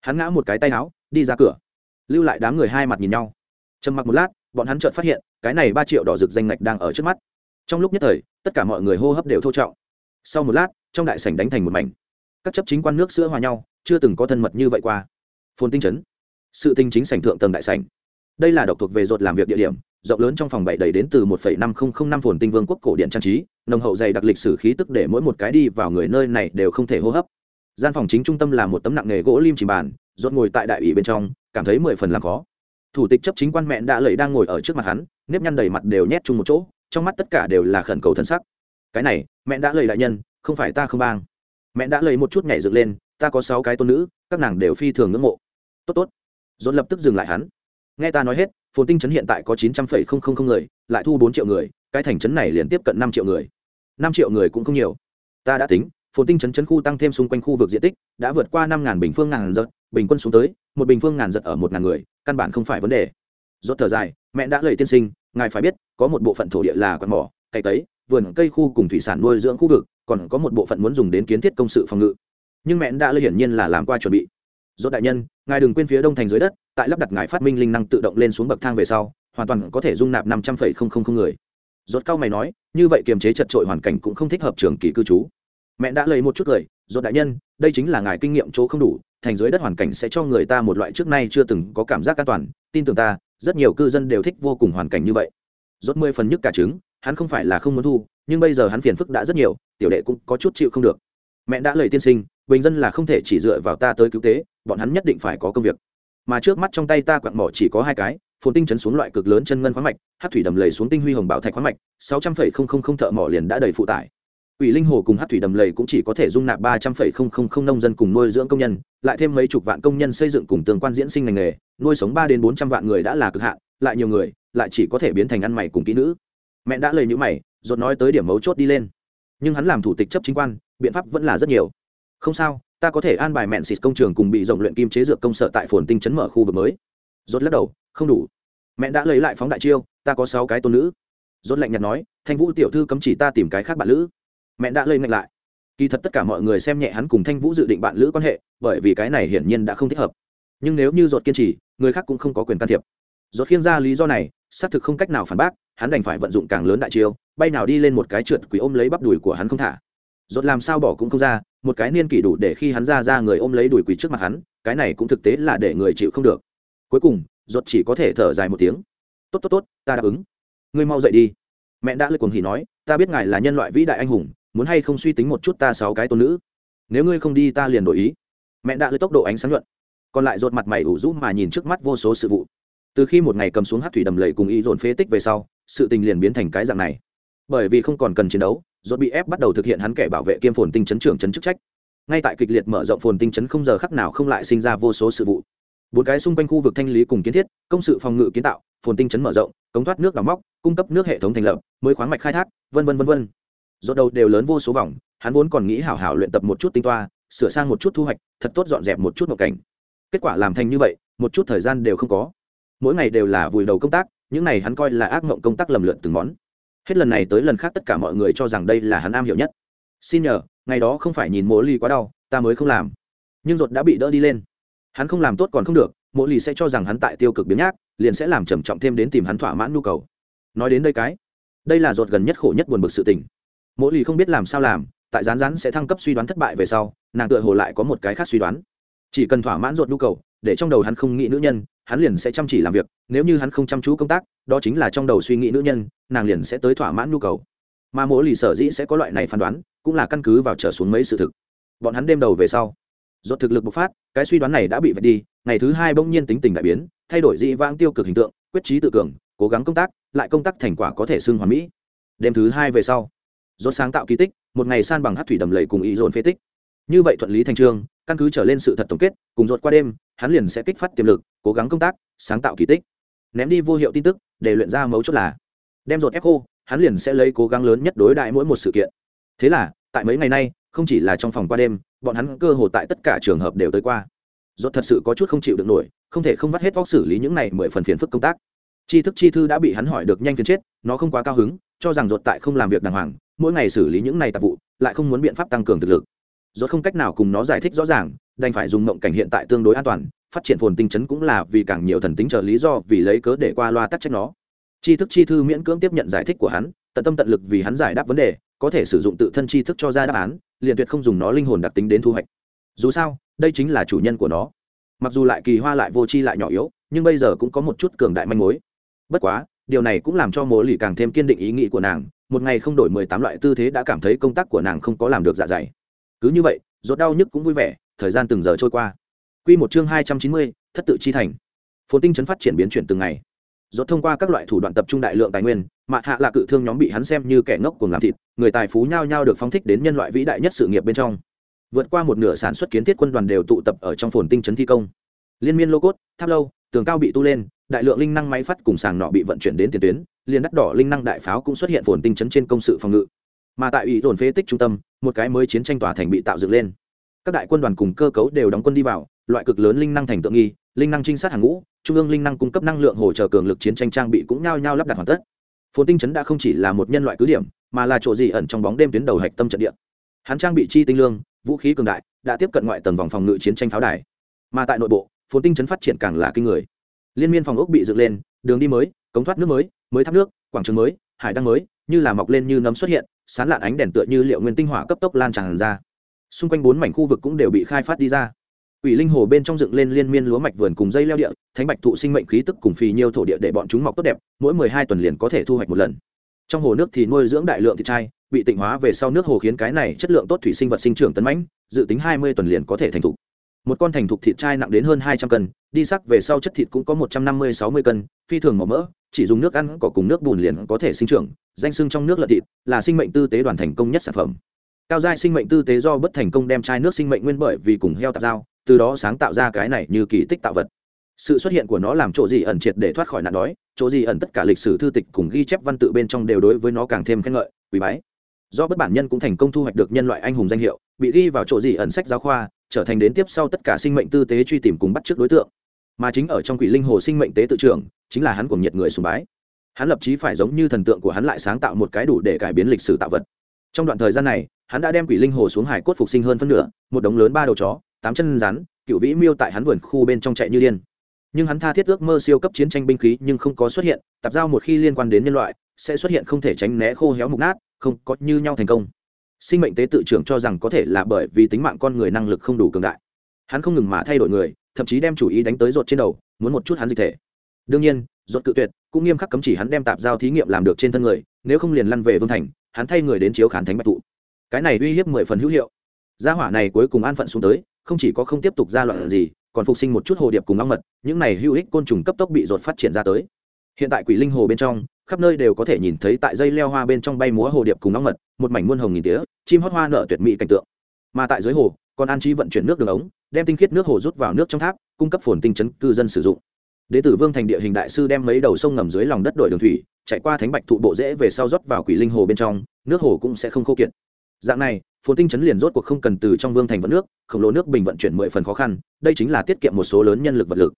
Speaker 1: Hắn ngã một cái tay áo, đi ra cửa. Lưu lại đám người hai mặt nhìn nhau. Trầm mặc một lát, bọn hắn chợt phát hiện, cái này ba triệu đỏ rực danh ngạch đang ở trước mắt. Trong lúc nhất thời, tất cả mọi người hô hấp đều thô trọng. Sau một lát, trong đại sảnh đánh thành một mảnh. Các chấp chính quan nước sữa hòa nhau, chưa từng có thân mật như vậy qua. Phồn tinh chấn. Sự tinh chính sảnh thượng tầng đại sảnh. Đây là độc thuộc về rột làm việc địa điểm rộng lớn trong phòng bảy đầy đến từ một năm nghìn năm phồn tinh vương quốc cổ điện trang trí, nồng hậu dày đặc lịch sử khí tức để mỗi một cái đi vào người nơi này đều không thể hô hấp. Gian phòng chính trung tâm là một tấm nặng nghề gỗ lim chỉ bàn, rốt ngồi tại đại ủy bên trong, cảm thấy mười phần là khó. Thủ tịch chấp chính quan mẹ đã lẩy đang ngồi ở trước mặt hắn, nếp nhăn đầy mặt đều nhét chung một chỗ, trong mắt tất cả đều là khẩn cầu thân sắc. Cái này mẹ đã lẩy đại nhân, không phải ta không bang. Mẹ đã lẩy một chút nhảy dựng lên, ta có sáu cái tôn nữ, các nàng đều phi thường ngưỡng mộ. Tốt tốt. Rốt lập tức dừng lại hắn nghe ta nói hết, phồn tinh trấn hiện tại có chín trăm phẩy không không không người, lại thu bốn triệu người, cái thành trấn này liền tiếp cận năm triệu người. Năm triệu người cũng không nhiều. Ta đã tính, phồn tinh trấn trấn khu tăng thêm xung quanh khu vực diện tích, đã vượt qua năm ngàn bình phương ngàn giật, bình quân xuống tới, một bình phương ngàn giật ở một ngàn người, căn bản không phải vấn đề. Rốt thở dài, mẹ đã lời tiên sinh, ngài phải biết, có một bộ phận thổ địa là quạt mỏ, cày tấy, vườn, cây khu cùng thủy sản nuôi dưỡng khu vực, còn có một bộ phận muốn dùng đến kiến thiết công sự phòng ngự. Nhưng mẹ đã lời hiển nhiên là làm qua chuẩn bị dốt đại nhân, ngài đừng quên phía đông thành dưới đất, tại lắp đặt ngài phát minh linh năng tự động lên xuống bậc thang về sau, hoàn toàn có thể dung nạp năm trăm linh người. Dốt cao mày nói, như vậy kiềm chế chật trội hoàn cảnh cũng không thích hợp trường kỳ cư trú. Mẹ đã lấy một chút lời dốt đại nhân, đây chính là ngài kinh nghiệm chỗ không đủ, thành dưới đất hoàn cảnh sẽ cho người ta một loại trước nay chưa từng có cảm giác an toàn. Tin tưởng ta, rất nhiều cư dân đều thích vô cùng hoàn cảnh như vậy. Rốt mười phần nhức cả trứng, hắn không phải là không muốn thu, nhưng bây giờ hắn phiền phức đã rất nhiều, tiểu đệ cũng có chút chịu không được mẹ đã lời tiên sinh, bình dân là không thể chỉ dựa vào ta tới cứu tế, bọn hắn nhất định phải có công việc. Mà trước mắt trong tay ta quặng mỏ chỉ có hai cái, phồn tinh chấn xuống loại cực lớn chân ngân khoáng mạch hát thủy đầm lầy xuống tinh huy hồng bảo thạch khoáng mạch, sáu trăm phẩy không không không thợ mỏ liền đã đầy phụ tải. Ủy linh hồ cùng hát thủy đầm lầy cũng chỉ có thể dung nạp ba trăm phẩy không không không nông dân cùng nuôi dưỡng công nhân, lại thêm mấy chục vạn công nhân xây dựng cùng tương quan diễn sinh ngành nghề, nuôi sống ba đến bốn trăm vạn người đã là cực hạn, lại nhiều người, lại chỉ có thể biến thành ăn mày cùng kỹ nữ. Mẹ đã lời nhữ mày dột nói tới điểm mấu chốt đi lên. Nhưng hắn làm thủ tịch chấp chính quan biện pháp vẫn là rất nhiều. Không sao, ta có thể an bài mẹn xịt công trường cùng bị rộng luyện kim chế dược công sở tại phồn tinh chấn mở khu vực mới. Rốt lắc đầu, không đủ. Mẹ đã lấy lại phóng đại chiêu, ta có sáu cái tôn nữ. Rốt lạnh nhạt nói, thanh vũ tiểu thư cấm chỉ ta tìm cái khác bạn nữ. mẹ đã lấy ngạch lại. Kỳ thật tất cả mọi người xem nhẹ hắn cùng thanh vũ dự định bạn lữ quan hệ, bởi vì cái này hiển nhiên đã không thích hợp. Nhưng nếu như rốt kiên trì, người khác cũng không có quyền can thiệp. Rốt khiêng ra lý do này, xác thực không cách nào phản bác, hắn đành phải vận dụng càng lớn đại chiêu, bay nào đi lên một cái trượt quỷ ôm lấy bắp đùi của hắn không thả rốt làm sao bỏ cũng không ra, một cái niên kỷ đủ để khi hắn ra ra người ôm lấy đùi quỷ trước mặt hắn, cái này cũng thực tế là để người chịu không được. Cuối cùng, rốt chỉ có thể thở dài một tiếng. Tốt tốt tốt, ta đáp ứng. Ngươi mau dậy đi. Mẹ đã lời cuồng hỉ nói, ta biết ngài là nhân loại vĩ đại anh hùng, muốn hay không suy tính một chút ta sáu cái tôn nữ? Nếu ngươi không đi ta liền đổi ý. Mẹ đã lấy tốc độ ánh sáng nhuận. Còn lại rột mặt mày ủ rũ mà nhìn trước mắt vô số sự vụ. Từ khi một ngày cầm xuống hát thủy đầm lầy cùng y dồn phế tích về sau, sự tình liền biến thành cái dạng này. Bởi vì không còn cần chiến đấu rốt bị ép bắt đầu thực hiện hắn kẻ bảo vệ kiêm phồn tinh chấn trưởng chấn chức trách. Ngay tại kịch liệt mở rộng phồn tinh chấn không giờ khắc nào không lại sinh ra vô số sự vụ. Bốn cái xung quanh khu vực thanh lý cùng kiến thiết, công sự phòng ngự kiến tạo, phồn tinh chấn mở rộng, cống thoát nước đào móc, cung cấp nước hệ thống thành lập, mới khoáng mạch khai thác, vân vân vân vân. Rốt đầu đều lớn vô số vòng, hắn vốn còn nghĩ hảo hảo luyện tập một chút tinh toa, sửa sang một chút thu hoạch, thật tốt dọn dẹp một chút một cảnh. Kết quả làm thành như vậy, một chút thời gian đều không có. Mỗi ngày đều là vùi đầu công tác, những này hắn coi là ác mộng công tác lầm lượn từng món hết lần này tới lần khác tất cả mọi người cho rằng đây là hắn am hiểu nhất. Xin nhờ, ngày đó không phải nhìn mỗ ly quá đau, ta mới không làm. Nhưng ruột đã bị đỡ đi lên. Hắn không làm tốt còn không được mỗ ly sẽ cho rằng hắn tại tiêu cực biến nhác, liền sẽ làm trầm trọng thêm đến tìm hắn thỏa mãn nhu cầu. Nói đến đây cái, đây là ruột gần nhất khổ nhất buồn bực sự tình. Mỗ ly không biết làm sao làm, tại rán rán sẽ thăng cấp suy đoán thất bại về sau, nàng tựa hồ lại có một cái khác suy đoán. Chỉ cần thỏa mãn ruột nhu cầu, để trong đầu hắn không nghĩ nữ nhân hắn liền sẽ chăm chỉ làm việc, nếu như hắn không chăm chú công tác, đó chính là trong đầu suy nghĩ nữ nhân, nàng liền sẽ tới thỏa mãn nhu cầu. Mà mỗi lì sở dĩ sẽ có loại này phán đoán, cũng là căn cứ vào trở xuống mấy sự thực. Bọn hắn đêm đầu về sau, do thực lực bộc phát, cái suy đoán này đã bị vạch đi, ngày thứ hai bỗng nhiên tính tình đại biến, thay đổi dị vãng tiêu cực hình tượng, quyết trí tự cường, cố gắng công tác, lại công tác thành quả có thể xưng hoàn mỹ. Đêm thứ hai về sau, do sáng tạo kỳ tích, một ngày san bằng hát thủy đầm lầy cùng ý dồn phế tích. Như vậy thuận lý thành trương căn cứ trở lên sự thật tổng kết, cùng dột qua đêm, hắn liền sẽ kích phát tiềm lực, cố gắng công tác, sáng tạo kỳ tích. Ném đi vô hiệu tin tức, để luyện ra mấu chốt là, đem dột ép khô, hắn liền sẽ lấy cố gắng lớn nhất đối đại mỗi một sự kiện. Thế là, tại mấy ngày nay, không chỉ là trong phòng qua đêm, bọn hắn cơ hồ tại tất cả trường hợp đều tới qua. Dột thật sự có chút không chịu được nổi, không thể không vắt hết vóc xử lý những này mười phần phiền phức công tác. Tri thức chi thư đã bị hắn hỏi được nhanh phiền chết, nó không quá cao hứng, cho rằng dột tại không làm việc đàng hoàng, mỗi ngày xử lý những này tạp vụ, lại không muốn biện pháp tăng cường thực lực. Rốt không cách nào cùng nó giải thích rõ ràng, đành phải dùng mộng cảnh hiện tại tương đối an toàn, phát triển phồn tinh chấn cũng là vì càng nhiều thần tính chờ lý do vì lấy cớ để qua loa tắc trách nó. Tri thức chi thư miễn cưỡng tiếp nhận giải thích của hắn, tận tâm tận lực vì hắn giải đáp vấn đề, có thể sử dụng tự thân tri thức cho ra đáp án, liền tuyệt không dùng nó linh hồn đặc tính đến thu hoạch. Dù sao, đây chính là chủ nhân của nó. Mặc dù lại kỳ hoa lại vô tri lại nhỏ yếu, nhưng bây giờ cũng có một chút cường đại manh mối. Bất quá, điều này cũng làm cho mối lì càng thêm kiên định ý nghĩ của nàng, một ngày không đổi mười tám loại tư thế đã cảm thấy công tác của nàng không có làm được dạ dày cứ như vậy rốt đau nhức cũng vui vẻ thời gian từng giờ trôi qua. Quy một chương hai trăm chín mươi, thất tự chi thành. Phồn tinh chấn phát triển biến chuyển từng ngày. Rốt thông qua các loại thủ đoạn tập trung đại lượng tài nguyên mạ hạ là cự thương nhóm bị hắn xem như kẻ ngốc cùng làm thịt người tài phú nhao nhao được phóng thích đến nhân loại vĩ đại nhất sự nghiệp bên trong. Vượt qua một nửa sản xuất kiến thiết quân đoàn đều tụ tập ở trong phồn tinh chấn thi công. Liên miên lô cốt tháp lâu tường cao bị tu lên đại lượng linh năng máy phát cùng sàng nọ bị vận chuyển đến tiền tuyến liền đắt đỏ linh năng đại pháo cũng xuất hiện phồn tinh chấn trên công sự phòng ngự mà tại ủy dồn phế tích trung tâm, một cái mới chiến tranh tòa thành bị tạo dựng lên. Các đại quân đoàn cùng cơ cấu đều đóng quân đi vào, loại cực lớn linh năng thành tượng nghi, linh năng trinh sát hàng ngũ, trung ương linh năng cung cấp năng lượng hỗ trợ cường lực chiến tranh trang bị cũng nhao nhao lắp đặt hoàn tất. Phồn tinh chấn đã không chỉ là một nhân loại cứ điểm, mà là chỗ gì ẩn trong bóng đêm tuyến đầu hạch tâm trận địa. Hắn trang bị chi tinh lương, vũ khí cường đại, đã tiếp cận ngoại tầng vòng phòng ngự chiến tranh pháo đài. Mà tại nội bộ, phồn tinh chấn phát triển càng là kinh người. Liên miên phòng ốc bị dựng lên, đường đi mới, cống thoát nước mới mới thắp nước, quảng trường mới, hải đăng mới như là mọc lên như nấm xuất hiện sán lạn ánh đèn tựa như liệu nguyên tinh hỏa cấp tốc lan tràn ra xung quanh bốn mảnh khu vực cũng đều bị khai phát đi ra Quỷ linh hồ bên trong dựng lên liên miên lúa mạch vườn cùng dây leo địa, thánh bạch thụ sinh mệnh khí tức cùng phì nhiêu thổ địa để bọn chúng mọc tốt đẹp, mỗi mười hai tuần liền có thể thu hoạch một lần. Trong hồ nước thì nuôi dưỡng đại lượng thịt trai, bị tịnh hóa về sau nước hồ khiến cái này chất lượng tốt thủy sinh vật sinh trưởng tấn mãnh, dự tính hai mươi tuần liền có thể thành thủ một con thành thục thịt chai nặng đến hơn hai trăm cân, đi sắc về sau chất thịt cũng có một trăm năm mươi, sáu mươi cân, phi thường màu mỡ, chỉ dùng nước ăn cỏ cùng nước bùn liền có thể sinh trưởng, danh sưng trong nước lợn thịt, là sinh mệnh tư tế đoàn thành công nhất sản phẩm. Cao giai sinh mệnh tư tế do bất thành công đem chai nước sinh mệnh nguyên bởi vì cùng heo tạp giao, từ đó sáng tạo ra cái này như kỳ tích tạo vật. Sự xuất hiện của nó làm chỗ gì ẩn triệt để thoát khỏi nạn đói, chỗ gì ẩn tất cả lịch sử thư tịch cùng ghi chép văn tự bên trong đều đối với nó càng thêm khen ngợi, quý bái do bất bản nhân cũng thành công thu hoạch được nhân loại anh hùng danh hiệu, bị ghi vào chỗ gì ẩn sách giáo khoa trở thành đến tiếp sau tất cả sinh mệnh tư tế truy tìm cùng bắt trước đối tượng. Mà chính ở trong quỷ linh hồ sinh mệnh tế tự trưởng, chính là hắn cùng nhiệt người sùng bái. Hắn lập chí phải giống như thần tượng của hắn lại sáng tạo một cái đủ để cải biến lịch sử tạo vật. Trong đoạn thời gian này, hắn đã đem quỷ linh hồ xuống hải cốt phục sinh hơn phân nửa, một đống lớn ba đầu chó, tám chân rắn, cựu vĩ miêu tại hắn vườn khu bên trong chạy như điên. Nhưng hắn tha thiết ước mơ siêu cấp chiến tranh binh khí nhưng không có xuất hiện, tạp giao một khi liên quan đến nhân loại, sẽ xuất hiện không thể tránh né khô héo mục nát, không có như nhau thành công sinh mệnh tế tự trưởng cho rằng có thể là bởi vì tính mạng con người năng lực không đủ cường đại. Hắn không ngừng mà thay đổi người, thậm chí đem chủ ý đánh tới rột trên đầu, muốn một chút hắn dịch thể. Đương nhiên rột cự tuyệt cũng nghiêm khắc cấm chỉ hắn đem tạp giao thí nghiệm làm được trên thân người, nếu không liền lăn về vương thành, hắn thay người đến chiếu khán thánh bạch thụ cái này uy hiếp mười phần hữu hiệu. Gia hỏa này cuối cùng an phận xuống tới, không chỉ có không tiếp tục ra loạn gì, còn phục sinh một chút hồ điệp cùng ong mật, những này hữu ích côn trùng cấp tốc bị rột phát triển ra tới. Hiện tại quỷ linh hồ bên trong khắp nơi đều có thể nhìn thấy tại dây leo hoa bên trong bay múa hồ điệp cùng nóng mật, một mảnh muôn hồng nghìn tía, chim hót hoa nở tuyệt mỹ cảnh tượng. Mà tại dưới hồ, còn an trí vận chuyển nước đường ống, đem tinh khiết nước hồ rút vào nước trong tháp, cung cấp phồn tinh chấn cư dân sử dụng. Đế tử vương thành địa hình đại sư đem mấy đầu sông ngầm dưới lòng đất đổi đường thủy, chạy qua thánh bạch thụ bộ rễ về sau rót vào quỷ linh hồ bên trong, nước hồ cũng sẽ không khô kiệt. Dạng này, phồn tinh chấn liền rốt cuộc không cần từ trong vương thành vận nước, khổng lồ nước bình vận chuyển mười phần khó khăn, đây chính là tiết kiệm một số lớn nhân lực vật lực.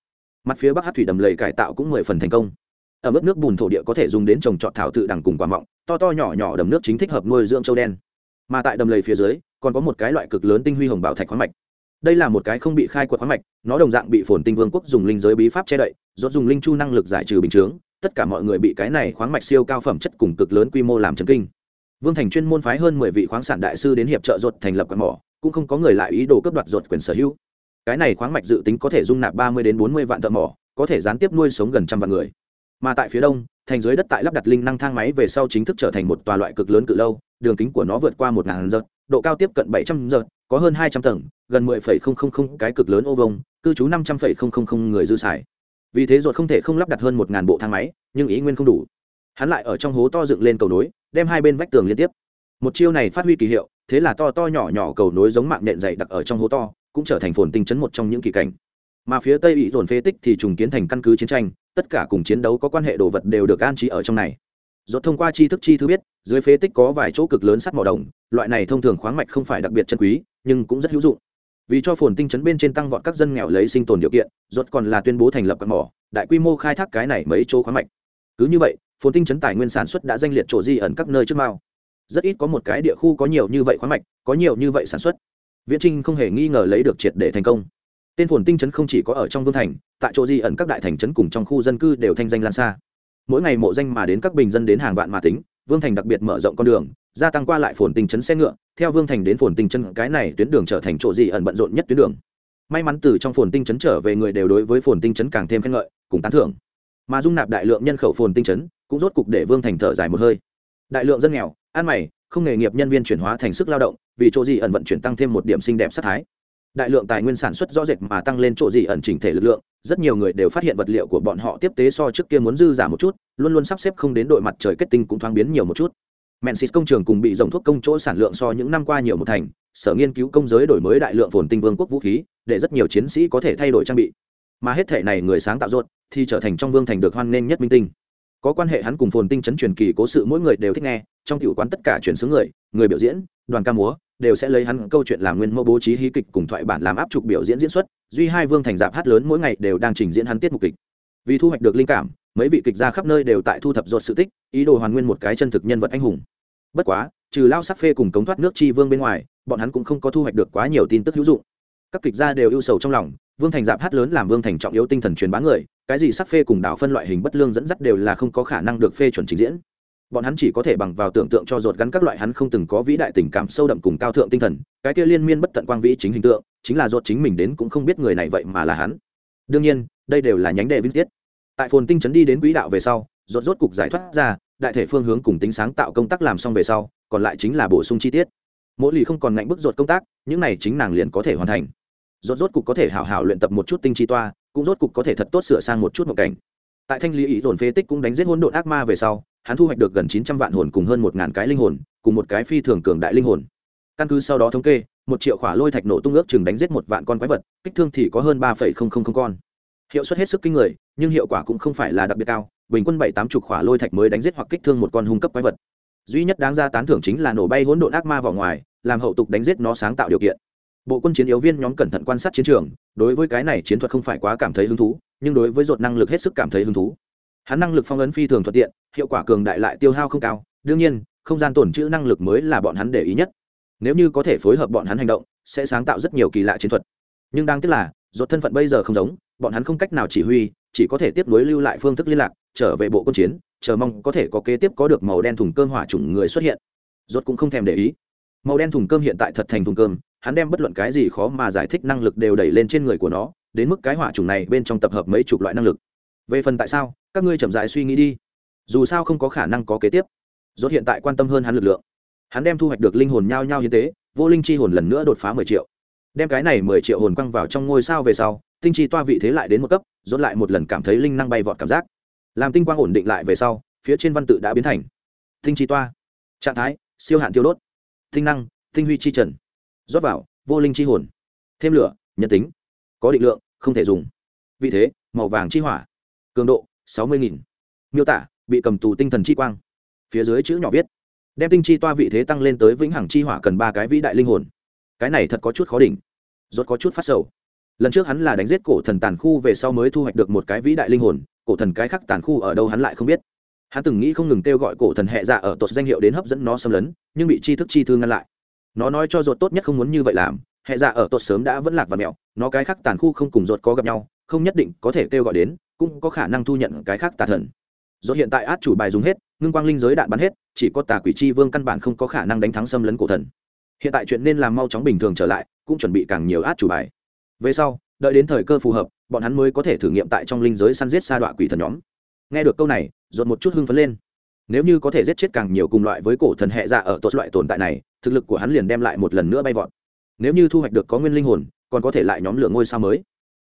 Speaker 1: Mặt phía bắc hát thủy đầm lầy cải tạo cũng mười phần thành công ở mức nước bùn thổ địa có thể dùng đến trồng trọt thảo tự đằng cùng quả mọng, to to nhỏ nhỏ đầm nước chính thích hợp nuôi dưỡng châu đen. Mà tại đầm lầy phía dưới, còn có một cái loại cực lớn tinh huy hồng bảo thạch khoáng mạch. Đây là một cái không bị khai quật khoáng mạch, nó đồng dạng bị phồn tinh vương quốc dùng linh giới bí pháp che đậy do dùng linh chu năng lực giải trừ bình chướng, tất cả mọi người bị cái này khoáng mạch siêu cao phẩm chất cùng cực lớn quy mô làm chấn kinh. Vương thành chuyên môn phái hơn mười vị khoáng sản đại sư đến hiệp trợ ruột thành lập quán mỏ, cũng không có người lại ý đồ cấp đoạt ruột quyền sở hữu. Cái này khoáng mạch dự tính có thể dung nạp ba mươi đến bốn mươi vạn thợ mỏ, có thể gián tiếp nuôi sống gần trăm vạn người mà tại phía đông, thành dưới đất tại lắp đặt linh năng thang máy về sau chính thức trở thành một tòa loại cực lớn cự lâu, đường kính của nó vượt qua một ngàn giật độ cao tiếp cận bảy trăm giật có hơn hai trăm tầng, gần mười phẩy không không không cái cực lớn ô vông cư trú năm trăm phẩy không không không người dư xài. Vì thế ruột không thể không lắp đặt hơn một ngàn bộ thang máy, nhưng ý nguyên không đủ. Hắn lại ở trong hố to dựng lên cầu nối, đem hai bên vách tường liên tiếp. Một chiêu này phát huy kỳ hiệu, thế là to to nhỏ nhỏ cầu nối giống mạng nện dày đặc ở trong hố to, cũng trở thành phồn tinh chấn một trong những kỳ cảnh. Mà phía tây bị dồn phế tích thì trùng kiến thành căn cứ chiến tranh tất cả cùng chiến đấu có quan hệ đồ vật đều được an trí ở trong này. Rốt thông qua chi thức chi thứ biết, dưới phế tích có vài chỗ cực lớn sắt mỏ đồng, loại này thông thường khoáng mạch không phải đặc biệt chân quý, nhưng cũng rất hữu dụng. Vì cho phồn tinh chấn bên trên tăng vọt các dân nghèo lấy sinh tồn điều kiện, rốt còn là tuyên bố thành lập các mỏ, đại quy mô khai thác cái này mấy chỗ khoáng mạch. Cứ như vậy, phồn tinh chấn tài nguyên sản xuất đã danh liệt chỗ di ẩn các nơi trước mao. Rất ít có một cái địa khu có nhiều như vậy khoáng mạch, có nhiều như vậy sản xuất. Viễn trinh không hề nghi ngờ lấy được triệt để thành công tên phồn tinh Trấn không chỉ có ở trong vương thành, tại chỗ di ẩn các đại thành trấn cùng trong khu dân cư đều thanh danh lan xa. Mỗi ngày mộ danh mà đến các bình dân đến hàng vạn mà tính, vương thành đặc biệt mở rộng con đường, gia tăng qua lại phồn tinh Trấn xe ngựa, theo vương thành đến phồn tinh Trấn cái này tuyến đường trở thành chỗ di ẩn bận rộn nhất tuyến đường. May mắn từ trong phồn tinh Trấn trở về người đều đối với phồn tinh Trấn càng thêm khen ngợi, cùng tán thưởng. Mà dung nạp đại lượng nhân khẩu phồn tinh Trấn cũng rốt cục để vương thành thở dài một hơi. Đại lượng dân nghèo, ăn mày, không nghề nghiệp nhân viên chuyển hóa thành sức lao động, vì chỗ di ẩn vận chuyển tăng thêm một điểm xinh đẹp sát thái đại lượng tài nguyên sản xuất rõ rệt mà tăng lên chỗ gì ẩn chỉnh thể lực lượng, rất nhiều người đều phát hiện vật liệu của bọn họ tiếp tế so trước kia muốn dư giả một chút, luôn luôn sắp xếp không đến đội mặt trời kết tinh cũng thoáng biến nhiều một chút. Mẹn xịt công trường cùng bị dòng thuốc công chỗ sản lượng so những năm qua nhiều một thành, sở nghiên cứu công giới đổi mới đại lượng phồn tinh vương quốc vũ khí, để rất nhiều chiến sĩ có thể thay đổi trang bị. Mà hết thể này người sáng tạo ruột, thì trở thành trong vương thành được hoan nghênh nhất minh tinh. Có quan hệ hắn cùng phồn tinh chấn truyền kỳ cố sự mỗi người đều thích nghe, trong tiểu quán tất cả chuyển xướng người người biểu diễn, đoàn ca múa đều sẽ lấy hắn câu chuyện làm nguyên mẫu bố trí hí kịch cùng thoại bản làm áp trục biểu diễn diễn xuất, duy hai vương thành dạp hát lớn mỗi ngày đều đang trình diễn hắn tiết mục kịch. Vì thu hoạch được linh cảm, mấy vị kịch ra khắp nơi đều tại thu thập ruột sự tích, ý đồ hoàn nguyên một cái chân thực nhân vật anh hùng. Bất quá, trừ lao sắc phê cùng cống thoát nước chi vương bên ngoài, bọn hắn cũng không có thu hoạch được quá nhiều tin tức hữu dụng. Các kịch gia đều ưu sầu trong lòng, vương thành dạp hát lớn làm vương thành trọng yếu tinh thần truyền bá người, cái gì sắc phê cùng đảo phân loại hình bất lương dẫn dắt đều là không có khả năng được phê chuẩn trình diễn bọn hắn chỉ có thể bằng vào tưởng tượng cho ruột gắn các loại hắn không từng có vĩ đại tình cảm sâu đậm cùng cao thượng tinh thần, cái kia liên miên bất tận quang vĩ chính hình tượng, chính là ruột chính mình đến cũng không biết người này vậy mà là hắn. Đương nhiên, đây đều là nhánh đệ vinh tiết. Tại phồn tinh chấn đi đến quỹ đạo về sau, ruột rốt cục giải thoát ra, đại thể phương hướng cùng tính sáng tạo công tác làm xong về sau, còn lại chính là bổ sung chi tiết. Mỗi lì không còn ngạnh bức ruột công tác, những này chính nàng liền có thể hoàn thành. Rốt rốt cục có thể hảo hảo luyện tập một chút tinh chi toa, cũng rốt cục có thể thật tốt sửa sang một chút một cảnh. Tại thanh lý ý dồn phế tích cũng đánh giết hỗn độn ác ma về sau hắn thu hoạch được gần chín trăm vạn hồn cùng hơn một ngàn cái linh hồn, cùng một cái phi thường cường đại linh hồn. Căn cứ sau đó thống kê, một triệu khỏa lôi thạch nổ tung ước chừng đánh giết một vạn con quái vật, kích thương thì có hơn ba phẩy không không không con. Hiệu suất hết sức kinh người, nhưng hiệu quả cũng không phải là đặc biệt cao, bình quân bảy tám chục khỏa lôi thạch mới đánh giết hoặc kích thương một con hung cấp quái vật. Duy nhất đáng ra tán thưởng chính là nổ bay hỗn độn ác ma vào ngoài, làm hậu tục đánh giết nó sáng tạo điều kiện. Bộ quân chiến yếu viên nhóm cẩn thận quan sát chiến trường, đối với cái này chiến thuật không phải quá cảm thấy hứng thú, nhưng đối với dột năng lực hết sức cảm thấy hứng thú hắn năng lực phong ấn phi thường thuận tiện, hiệu quả cường đại lại tiêu hao không cao. Đương nhiên, không gian tổn trữ năng lực mới là bọn hắn để ý nhất. Nếu như có thể phối hợp bọn hắn hành động, sẽ sáng tạo rất nhiều kỳ lạ chiến thuật. Nhưng đáng tiếc là do thân phận bây giờ không giống, bọn hắn không cách nào chỉ huy, chỉ có thể tiếp nối lưu lại phương thức liên lạc, trở về bộ quân chiến, chờ mong có thể có kế tiếp có được màu đen thùng cơm hỏa chủng người xuất hiện. Rốt cũng không thèm để ý. Màu đen thùng cơm hiện tại thật thành thùng cơm, hắn đem bất luận cái gì khó mà giải thích năng lực đều đẩy lên trên người của nó, đến mức cái hỏa chủng này bên trong tập hợp mấy chục loại năng lực về phần tại sao, các ngươi chậm rãi suy nghĩ đi. Dù sao không có khả năng có kế tiếp. Dốt hiện tại quan tâm hơn hắn lực lượng. Hắn đem thu hoạch được linh hồn nhao nhao hiến tế, vô linh chi hồn lần nữa đột phá mười triệu. Đem cái này mười triệu hồn quăng vào trong ngôi sao về sau, tinh chi toa vị thế lại đến một cấp dốt lại một lần cảm thấy linh năng bay vọt cảm giác. Làm tinh quang ổn định lại về sau, phía trên văn tự đã biến thành. Tinh chi toa. Trạng thái, siêu hạn tiêu đốt. Tinh năng, tinh huy chi trần. Rót vào, vô linh chi hồn. Thêm lửa, nhân tính. Có định lượng, không thể dùng. Vị thế, màu vàng chi hỏa cường độ, sáu mươi nghìn. Miêu tả, bị cầm tù tinh thần chi quang. Phía dưới chữ nhỏ viết, đem tinh chi toa vị thế tăng lên tới vĩnh hằng chi hỏa cần ba cái vĩ đại linh hồn. Cái này thật có chút khó đỉnh, rốt có chút phát sầu. Lần trước hắn là đánh giết cổ thần tàn khu về sau mới thu hoạch được một cái vĩ đại linh hồn, cổ thần cái khác tàn khu ở đâu hắn lại không biết. Hắn từng nghĩ không ngừng kêu gọi cổ thần hệ dạ ở tột danh hiệu đến hấp dẫn nó xâm lấn, nhưng bị chi thức chi thư ngăn lại. Nó nói cho ruột tốt nhất không muốn như vậy làm, hệ dạ ở tột sớm đã vẫn lạc và mẹo, nó cái khác tàn khu không cùng ruột có gặp nhau, không nhất định có thể kêu gọi đến cũng có khả năng thu nhận cái khác tà thần. Do hiện tại át chủ bài dùng hết, ngưng quang linh giới đạn bắn hết, chỉ có tà quỷ chi vương căn bản không có khả năng đánh thắng xâm lấn cổ thần. Hiện tại chuyện nên làm mau chóng bình thường trở lại, cũng chuẩn bị càng nhiều át chủ bài. Về sau, đợi đến thời cơ phù hợp, bọn hắn mới có thể thử nghiệm tại trong linh giới săn giết sa đọa quỷ thần nhóm. Nghe được câu này dột một chút hưng phấn lên. Nếu như có thể giết chết càng nhiều cùng loại với cổ thần hệ dạ ở tốt loại tồn tại này, thực lực của hắn liền đem lại một lần nữa bay vọt. Nếu như thu hoạch được có nguyên linh hồn, còn có thể lại nhóm lửa ngôi sao mới.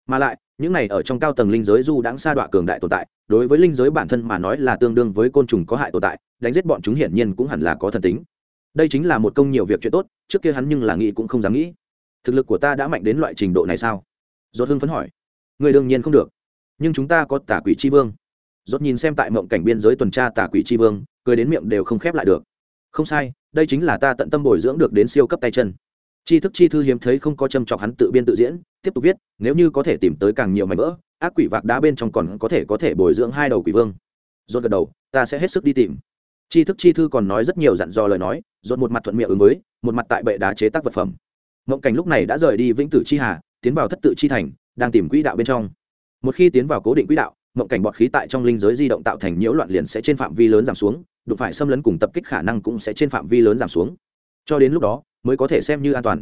Speaker 1: Mà lại những này ở trong cao tầng linh giới du đãng sa đọa cường đại tồn tại, đối với linh giới bản thân mà nói là tương đương với côn trùng có hại tồn tại, đánh giết bọn chúng hiển nhiên cũng hẳn là có thần tính. Đây chính là một công nhiều việc chuyện tốt, trước kia hắn nhưng là nghĩ cũng không dám nghĩ. Thực lực của ta đã mạnh đến loại trình độ này sao? Dốt hưng phấn hỏi. Người đương nhiên không được. Nhưng chúng ta có tả quỷ tri vương. Dốt nhìn xem tại mộng cảnh biên giới tuần tra tả quỷ tri vương, cười đến miệng đều không khép lại được. Không sai, đây chính là ta tận tâm bồi dưỡng được đến siêu cấp tay chân. Tri thức chi thư hiếm thấy không có châm chọc hắn tự biên tự diễn tiếp tục viết, nếu như có thể tìm tới càng nhiều mảnh vỡ, ác quỷ vạc đá bên trong còn có thể có thể bồi dưỡng hai đầu quỷ vương. Dốt gật đầu, ta sẽ hết sức đi tìm. Tri thức chi thư còn nói rất nhiều dặn dò lời nói dốt một mặt thuận miệng ứng với, một mặt tại bệ đá chế tác vật phẩm. Mộng cảnh lúc này đã rời đi vĩnh tử chi hà, tiến vào thất tự chi thành, đang tìm quỹ đạo bên trong. Một khi tiến vào cố định quỹ đạo, mộng cảnh bọt khí tại trong linh giới di động tạo thành nhiễu loạn liền sẽ trên phạm vi lớn giảm xuống, đụng phải xâm lấn cùng tập kích khả năng cũng sẽ trên phạm vi lớn giảm xuống. Cho đến lúc đó, mới có thể xem như an toàn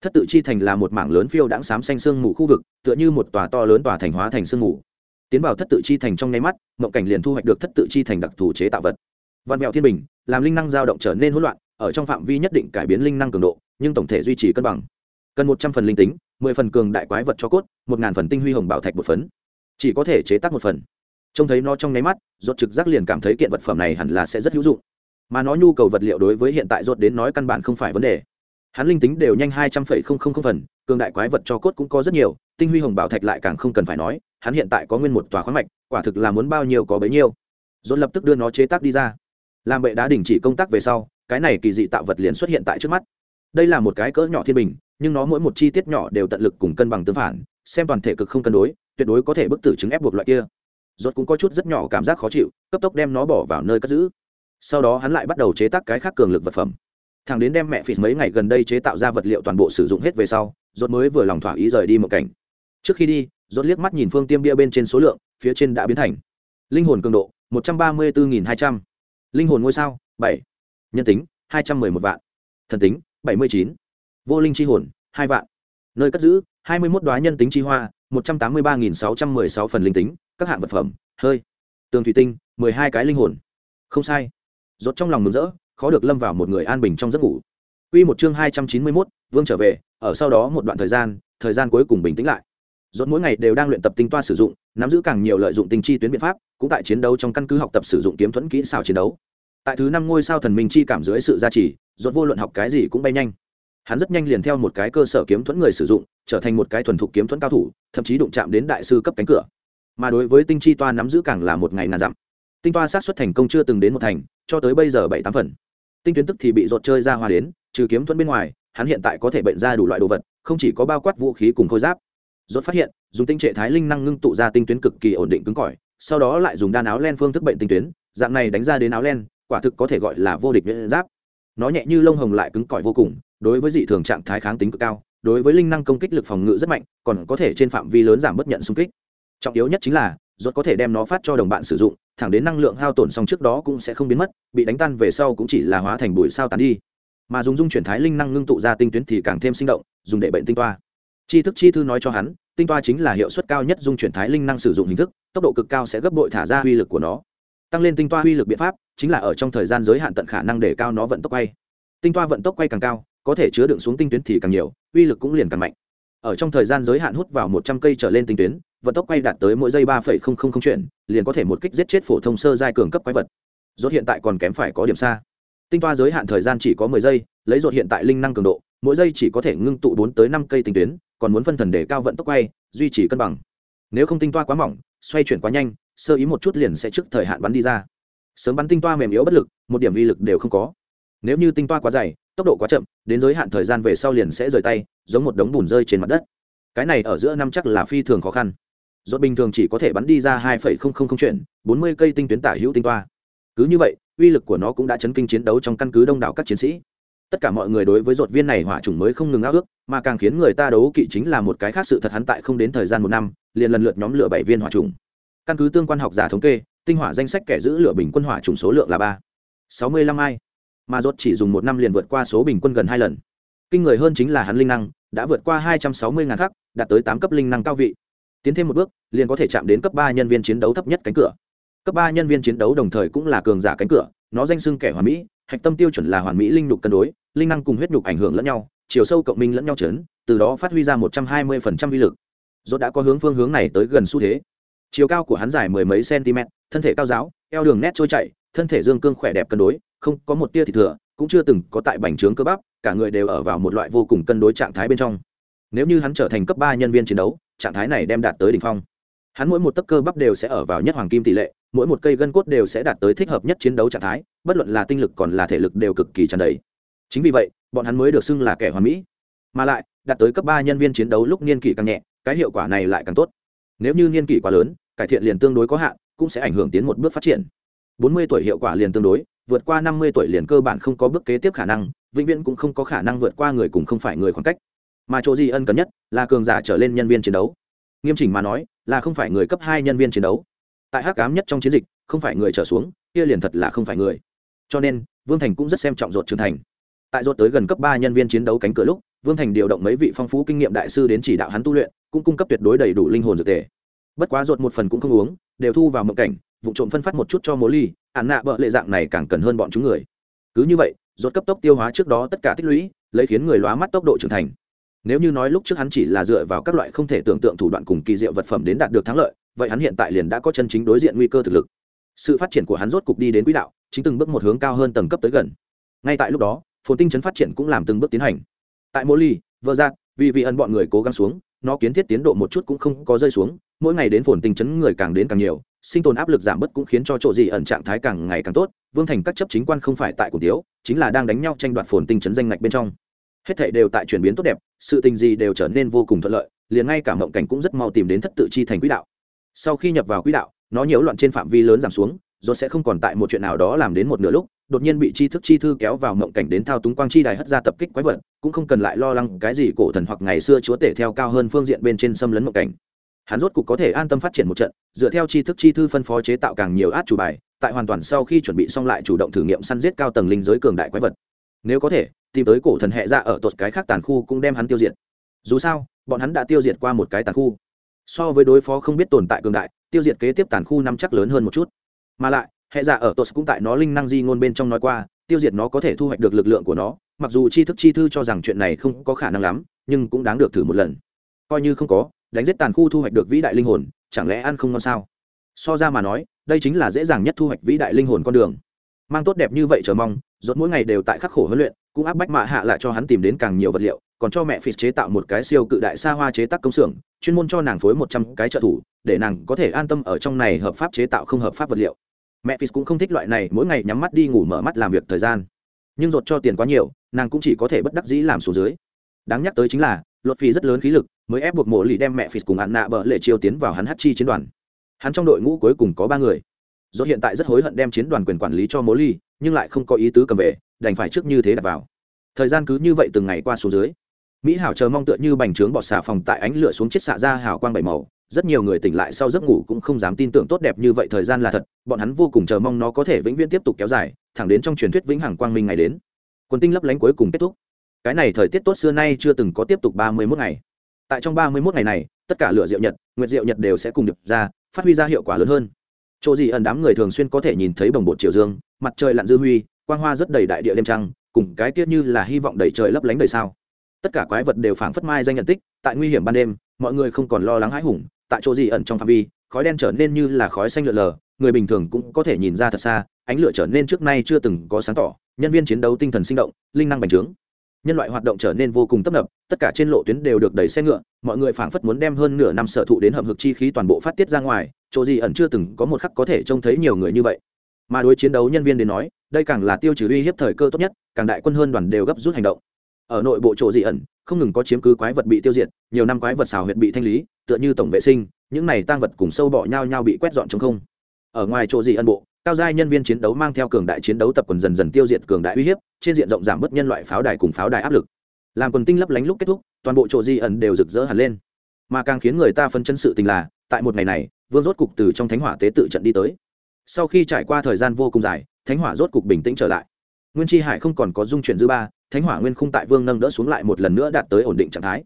Speaker 1: thất tự chi thành là một mảng lớn phiêu đãng xám xanh sương mù khu vực, tựa như một tòa to lớn tòa thành hóa thành sương mù. Tiến vào thất tự chi thành trong nháy mắt, mộng cảnh liền thu hoạch được thất tự chi thành đặc thù chế tạo vật. Văn mẹo thiên bình, làm linh năng dao động trở nên hỗn loạn, ở trong phạm vi nhất định cải biến linh năng cường độ, nhưng tổng thể duy trì cân bằng. Cần một trăm phần linh tính, mười phần cường đại quái vật cho cốt, một ngàn phần tinh huy hồng bảo thạch một phấn. Chỉ có thể chế tác một phần. Trông thấy nó trong nháy mắt, rốt trực giác liền cảm thấy kiện vật phẩm này hẳn là sẽ rất hữu dụng. Mà nó nhu cầu vật liệu đối với hiện tại rốt đến nói căn bản không phải vấn đề hắn linh tính đều nhanh hai trăm phẩy không không không phần, cường đại quái vật cho cốt cũng có rất nhiều, tinh huy hồng bảo thạch lại càng không cần phải nói, hắn hiện tại có nguyên một tòa khoáng mạch, quả thực là muốn bao nhiêu có bấy nhiêu. Rốt lập tức đưa nó chế tác đi ra. Làm bệ đá đình chỉ công tác về sau, cái này kỳ dị tạo vật liền xuất hiện tại trước mắt. Đây là một cái cỡ nhỏ thiên bình, nhưng nó mỗi một chi tiết nhỏ đều tận lực cùng cân bằng tương phản, xem toàn thể cực không cân đối, tuyệt đối có thể bức tử chứng ép buộc loại kia. Rốt cũng có chút rất nhỏ cảm giác khó chịu, cấp tốc đem nó bỏ vào nơi cất giữ. Sau đó hắn lại bắt đầu chế tác cái khác cường lực vật phẩm thằng đến đem mẹ phì mấy ngày gần đây chế tạo ra vật liệu toàn bộ sử dụng hết về sau, rốt mới vừa lòng thỏa ý rời đi một cảnh. Trước khi đi, rốt liếc mắt nhìn phương tiêm bia bên trên số lượng, phía trên đã biến thành linh hồn cường độ một trăm ba mươi bốn hai trăm. Linh hồn ngôi sao, bảy. Nhân tính, hai trăm mười một vạn. Thần tính, bảy mươi chín. Vô linh chi hồn, hai vạn. Nơi cất giữ, hai mươi một đoá nhân tính chi hoa, một trăm tám mươi ba nghìn sáu trăm mười sáu phần linh tính, các hạng vật phẩm, hơi. Tường thủy tinh, mười hai cái linh hồn. Không sai. Rốt trong lòng mừng rỡ khó được lâm vào một người an bình trong giấc ngủ. Quy một chương hai trăm chín mươi 291, Vương trở về, ở sau đó một đoạn thời gian thời gian cuối cùng bình tĩnh lại. Rốt mỗi ngày đều đang luyện tập tinh toa sử dụng nắm giữ càng nhiều lợi dụng tinh chi tuyến biện pháp cũng tại chiến đấu trong căn cứ học tập sử dụng kiếm thuẫn kỹ xảo chiến đấu. Tại thứ năm ngôi sao thần minh chi cảm dưới sự gia trì rốt vô luận học cái gì cũng bay nhanh. Hắn rất nhanh liền theo một cái cơ sở kiếm thuẫn người sử dụng trở thành một cái thuần thục kiếm thuẫn cao thủ thậm chí đụng chạm đến đại sư cấp cánh cửa. Mà đối với tinh chi toa nắm giữ càng là một ngày nàn dặm. Tinh toa sát xuất thành công chưa từng đến một thành cho tới bây giờ bảy tám phần tinh tuyến tức thì bị rột chơi ra hoa đến, trừ kiếm thuẫn bên ngoài, hắn hiện tại có thể bệnh ra đủ loại đồ vật, không chỉ có bao quát vũ khí cùng khôi giáp. Rốt phát hiện, dùng tinh trệ thái linh năng ngưng tụ ra tinh tuyến cực kỳ ổn định cứng cỏi, sau đó lại dùng đan áo len phương thức bệnh tinh tuyến, dạng này đánh ra đến áo len, quả thực có thể gọi là vô địch miễn giáp. Nó nhẹ như lông hồng lại cứng cỏi vô cùng, đối với dị thường trạng thái kháng tính cực cao, đối với linh năng công kích lực phòng ngự rất mạnh, còn có thể trên phạm vi lớn giảm bất nhận xung kích. Trọng yếu nhất chính là, rốt có thể đem nó phát cho đồng bạn sử dụng, thẳng đến năng lượng hao tổn xong trước đó cũng sẽ không biến mất bị đánh tan về sau cũng chỉ là hóa thành bụi sao tán đi. Mà dùng dung chuyển thái linh năng ngưng tụ ra tinh tuyến thì càng thêm sinh động, dùng để bệnh tinh toa. Chi thức chi thư nói cho hắn, tinh toa chính là hiệu suất cao nhất dung chuyển thái linh năng sử dụng hình thức, tốc độ cực cao sẽ gấp bội thả ra uy lực của nó. Tăng lên tinh toa uy lực biện pháp, chính là ở trong thời gian giới hạn tận khả năng để cao nó vận tốc quay. Tinh toa vận tốc quay càng cao, có thể chứa đựng xuống tinh tuyến thì càng nhiều, uy lực cũng liền càng mạnh. Ở trong thời gian giới hạn hút vào một trăm cây trở lên tinh tuyến, vận tốc quay đạt tới mỗi giây ba phẩy không không không chuyển, liền có thể một kích giết chết phổ thông sơ giai cường cấp quái vật rốt hiện tại còn kém phải có điểm xa. Tinh toa giới hạn thời gian chỉ có mười giây, lấy rốt hiện tại linh năng cường độ, mỗi giây chỉ có thể ngưng tụ bốn tới năm cây tinh tuyến, còn muốn phân thần để cao vận tốc quay, duy trì cân bằng. Nếu không tinh toa quá mỏng, xoay chuyển quá nhanh, sơ ý một chút liền sẽ trước thời hạn bắn đi ra. Sớm bắn tinh toa mềm yếu bất lực, một điểm uy lực đều không có. Nếu như tinh toa quá dày, tốc độ quá chậm, đến giới hạn thời gian về sau liền sẽ rời tay, giống một đống bùn rơi trên mặt đất. Cái này ở giữa năm chắc là phi thường khó khăn. Rốt bình thường chỉ có thể bắn đi ra hai phẩy không không không chuyển, bốn mươi cây tinh tuyến tả hữu tinh toa cứ như vậy, uy lực của nó cũng đã chấn kinh chiến đấu trong căn cứ đông đảo các chiến sĩ. Tất cả mọi người đối với dột viên này hỏa trùng mới không ngừng ao ước, mà càng khiến người ta đấu kỵ chính là một cái khác sự thật hắn tại không đến thời gian một năm, liền lần lượt nhóm lửa bảy viên hỏa trùng căn cứ tương quan học giả thống kê, tinh hỏa danh sách kẻ giữ lửa bình quân hỏa trùng số lượng là ba. Sáu mươi lăm ai. Mà dột chỉ dùng một năm liền vượt qua số bình quân gần hai lần. Kinh người hơn chính là hắn linh năng, đã vượt qua hai trăm sáu mươi ngàn khắc, đạt tới tám cấp linh năng cao vị. Tiến thêm một bước, liền có thể chạm đến cấp ba nhân viên chiến đấu thấp nhất cánh cửa cấp ba nhân viên chiến đấu đồng thời cũng là cường giả cánh cửa, nó danh xưng kẻ hoàn mỹ, hạch tâm tiêu chuẩn là hoàn mỹ linh nhục cân đối, linh năng cùng huyết nhục ảnh hưởng lẫn nhau, chiều sâu cộng minh lẫn nhau chấn, từ đó phát huy ra một trăm hai mươi phần trăm vi lực. Dốt đã có hướng phương hướng này tới gần xu thế. Chiều cao của hắn dài mười mấy cm thân thể cao giáo, eo đường nét trôi chảy, thân thể dương cương khỏe đẹp cân đối, không có một tia thịt thừa, cũng chưa từng có tại bành trướng cơ bắp, cả người đều ở vào một loại vô cùng cân đối trạng thái bên trong. Nếu như hắn trở thành cấp ba nhân viên chiến đấu, trạng thái này đem đạt tới đỉnh phong hắn mỗi một tấc cơ bắp đều sẽ ở vào nhất hoàng kim tỷ lệ, mỗi một cây gân cốt đều sẽ đạt tới thích hợp nhất chiến đấu trạng thái, bất luận là tinh lực còn là thể lực đều cực kỳ tràn đầy. Chính vì vậy, bọn hắn mới được xưng là kẻ hoàn mỹ. Mà lại, đạt tới cấp ba nhân viên chiến đấu lúc niên kỷ càng nhẹ, cái hiệu quả này lại càng tốt. Nếu như niên kỷ quá lớn, cải thiện liền tương đối có hạn, cũng sẽ ảnh hưởng tiến một bước phát triển. Bốn mươi tuổi hiệu quả liền tương đối, vượt qua năm mươi tuổi liền cơ bản không có bước kế tiếp khả năng, vĩnh viễn cũng không có khả năng vượt qua người cùng không phải người khoảng cách. Mà chỗ gì ân cần nhất là cường giả trở lên nhân viên chiến đấu. Nghiêm chỉnh mà nói là không phải người cấp hai nhân viên chiến đấu. Tại hắc cám nhất trong chiến dịch, không phải người trở xuống, kia liền thật là không phải người. Cho nên, vương thành cũng rất xem trọng ruột trưởng thành. Tại ruột tới gần cấp ba nhân viên chiến đấu cánh cửa lúc, vương thành điều động mấy vị phong phú kinh nghiệm đại sư đến chỉ đạo hắn tu luyện, cũng cung cấp tuyệt đối đầy đủ linh hồn dược tề. Bất quá ruột một phần cũng không uống, đều thu vào mộng cảnh, vụ trộm phân phát một chút cho mố ly ạn nạ bợ lệ dạng này càng cần hơn bọn chúng người. Cứ như vậy, ruột cấp tốc tiêu hóa trước đó tất cả tích lũy, lấy khiến người lóa mắt tốc độ trưởng thành nếu như nói lúc trước hắn chỉ là dựa vào các loại không thể tưởng tượng thủ đoạn cùng kỳ diệu vật phẩm đến đạt được thắng lợi, vậy hắn hiện tại liền đã có chân chính đối diện nguy cơ thực lực. Sự phát triển của hắn rốt cục đi đến quỹ đạo, chính từng bước một hướng cao hơn tầng cấp tới gần. Ngay tại lúc đó, phồn tinh chấn phát triển cũng làm từng bước tiến hành. Tại mỗi ly vợ giác vì vị ẩn bọn người cố gắng xuống, nó kiến thiết tiến độ một chút cũng không có rơi xuống, mỗi ngày đến phồn tinh chấn người càng đến càng nhiều, sinh tồn áp lực giảm bớt cũng khiến cho chỗ gì ẩn trạng thái càng ngày càng tốt, vương thành các chấp chính quan không phải tại cổ tiếu, chính là đang đánh nhau tranh đoạt phồn tinh chấn danh ngạch bên trong hết thảy đều tại chuyển biến tốt đẹp, sự tình gì đều trở nên vô cùng thuận lợi, liền ngay cả mộng cảnh cũng rất mau tìm đến thất tự chi thành quỹ đạo. Sau khi nhập vào quỹ đạo, nó nhiễu loạn trên phạm vi lớn giảm xuống, rồi sẽ không còn tại một chuyện nào đó làm đến một nửa lúc, đột nhiên bị chi thức chi thư kéo vào mộng cảnh đến thao túng quang chi đài hất ra tập kích quái vật, cũng không cần lại lo lắng cái gì cổ thần hoặc ngày xưa chúa tể theo cao hơn phương diện bên trên xâm lấn mộng cảnh. Hắn rốt cục có thể an tâm phát triển một trận, dựa theo chi thức chi thư phân phó chế tạo càng nhiều át chủ bài, tại hoàn toàn sau khi chuẩn bị xong lại chủ động thử nghiệm săn giết cao tầng linh giới cường đại quái vật nếu có thể, tìm tới cổ thần hệ ra ở tột cái khác tàn khu cũng đem hắn tiêu diệt. Dù sao, bọn hắn đã tiêu diệt qua một cái tàn khu. So với đối phó không biết tồn tại cường đại, tiêu diệt kế tiếp tàn khu năm chắc lớn hơn một chút. Mà lại, hệ giả ở tột cũng tại nó linh năng di ngôn bên trong nói qua, tiêu diệt nó có thể thu hoạch được lực lượng của nó, mặc dù tri thức chi thư cho rằng chuyện này không có khả năng lắm, nhưng cũng đáng được thử một lần. Coi như không có, đánh giết tàn khu thu hoạch được vĩ đại linh hồn, chẳng lẽ ăn không ngon sao? So ra mà nói, đây chính là dễ dàng nhất thu hoạch vĩ đại linh hồn con đường. Mang tốt đẹp như vậy chờ mong rốt mỗi ngày đều tại khắc khổ huấn luyện, cũng áp bách mạ hạ lại cho hắn tìm đến càng nhiều vật liệu, còn cho mẹ phì chế tạo một cái siêu cự đại xa hoa chế tác công xưởng, chuyên môn cho nàng phối một trăm cái trợ thủ, để nàng có thể an tâm ở trong này hợp pháp chế tạo không hợp pháp vật liệu. Mẹ phì cũng không thích loại này, mỗi ngày nhắm mắt đi ngủ mở mắt làm việc thời gian. Nhưng rột cho tiền quá nhiều, nàng cũng chỉ có thể bất đắc dĩ làm số dưới. Đáng nhắc tới chính là luật phi rất lớn khí lực, mới ép buộc mộ lì đem mẹ phì cùng hạn nạ bợ lệ chiêu tiến vào hắn hát chi chiến đoàn. Hắn trong đội ngũ cuối cùng có ba người. Do hiện tại rất hối hận đem chiến đoàn quyền quản lý cho mố ly nhưng lại không có ý tứ cầm về, đành phải trước như thế đặt vào. Thời gian cứ như vậy từng ngày qua số dưới, mỹ hảo chờ mong tựa như bành trướng bọt xà phòng tại ánh lửa xuống chết xạ ra hào quang bảy màu, rất nhiều người tỉnh lại sau giấc ngủ cũng không dám tin tưởng tốt đẹp như vậy thời gian là thật, bọn hắn vô cùng chờ mong nó có thể vĩnh viễn tiếp tục kéo dài, thẳng đến trong truyền thuyết vĩnh hằng quang minh ngày đến. Quần tinh lấp lánh cuối cùng kết thúc. Cái này thời tiết tốt xưa nay chưa từng có tiếp tục ba mươi mốt ngày. Tại trong ba mươi mốt ngày này, tất cả lửa diệu nhật, nguyệt diệu nhật đều sẽ cùng đập ra, phát huy ra hiệu quả lớn hơn. Chỗ gì ẩn đám người thường xuyên có thể nhìn thấy bồng bột chiều dương mặt trời lặn dư huy, quang hoa rất đầy đại địa đêm trăng, cùng cái tiết như là hy vọng đầy trời lấp lánh đầy sao. Tất cả quái vật đều phảng phất mai danh nhận tích, tại nguy hiểm ban đêm, mọi người không còn lo lắng hãi hùng, tại chỗ gì ẩn trong phạm vi, khói đen trở nên như là khói xanh lượn lờ, người bình thường cũng có thể nhìn ra thật xa, ánh lửa trở nên trước nay chưa từng có sáng tỏ, nhân viên chiến đấu tinh thần sinh động, linh năng bành trướng. Nhân loại hoạt động trở nên vô cùng tấp nập, tất cả trên lộ tuyến đều được đẩy xe ngựa, mọi người phảng phất muốn đem hơn nửa năm sở thụ đến hầm hực chi khí toàn bộ phát tiết ra ngoài, chỗ gì ẩn chưa từng có một khắc có thể trông thấy nhiều người như vậy mà đối chiến đấu nhân viên đến nói, đây càng là tiêu trừ uy hiếp thời cơ tốt nhất, càng đại quân hơn đoàn đều gấp rút hành động. Ở nội bộ chỗ dị ẩn, không ngừng có chiếm cứ quái vật bị tiêu diệt, nhiều năm quái vật xào huyệt bị thanh lý, tựa như tổng vệ sinh, những này tang vật cùng sâu bọ nhau nhau bị quét dọn trong không. Ở ngoài chỗ dị ẩn bộ, cao giai nhân viên chiến đấu mang theo cường đại chiến đấu tập quần dần dần tiêu diệt cường đại uy hiếp, trên diện rộng giảm bớt nhân loại pháo đài cùng pháo đài áp lực. Làm quần tinh lấp lánh lúc kết thúc, toàn bộ chỗ di ẩn đều rực rỡ hẳn lên. Mà càng khiến người ta phân chân sự tình là, tại một ngày này, vương rốt cục từ trong thánh hỏa tế tự trận đi tới sau khi trải qua thời gian vô cùng dài, thánh hỏa rốt cục bình tĩnh trở lại. Nguyên tri hải không còn có dung chuyển dư ba, thánh hỏa nguyên khung tại vương nâng đỡ xuống lại một lần nữa đạt tới ổn định trạng thái.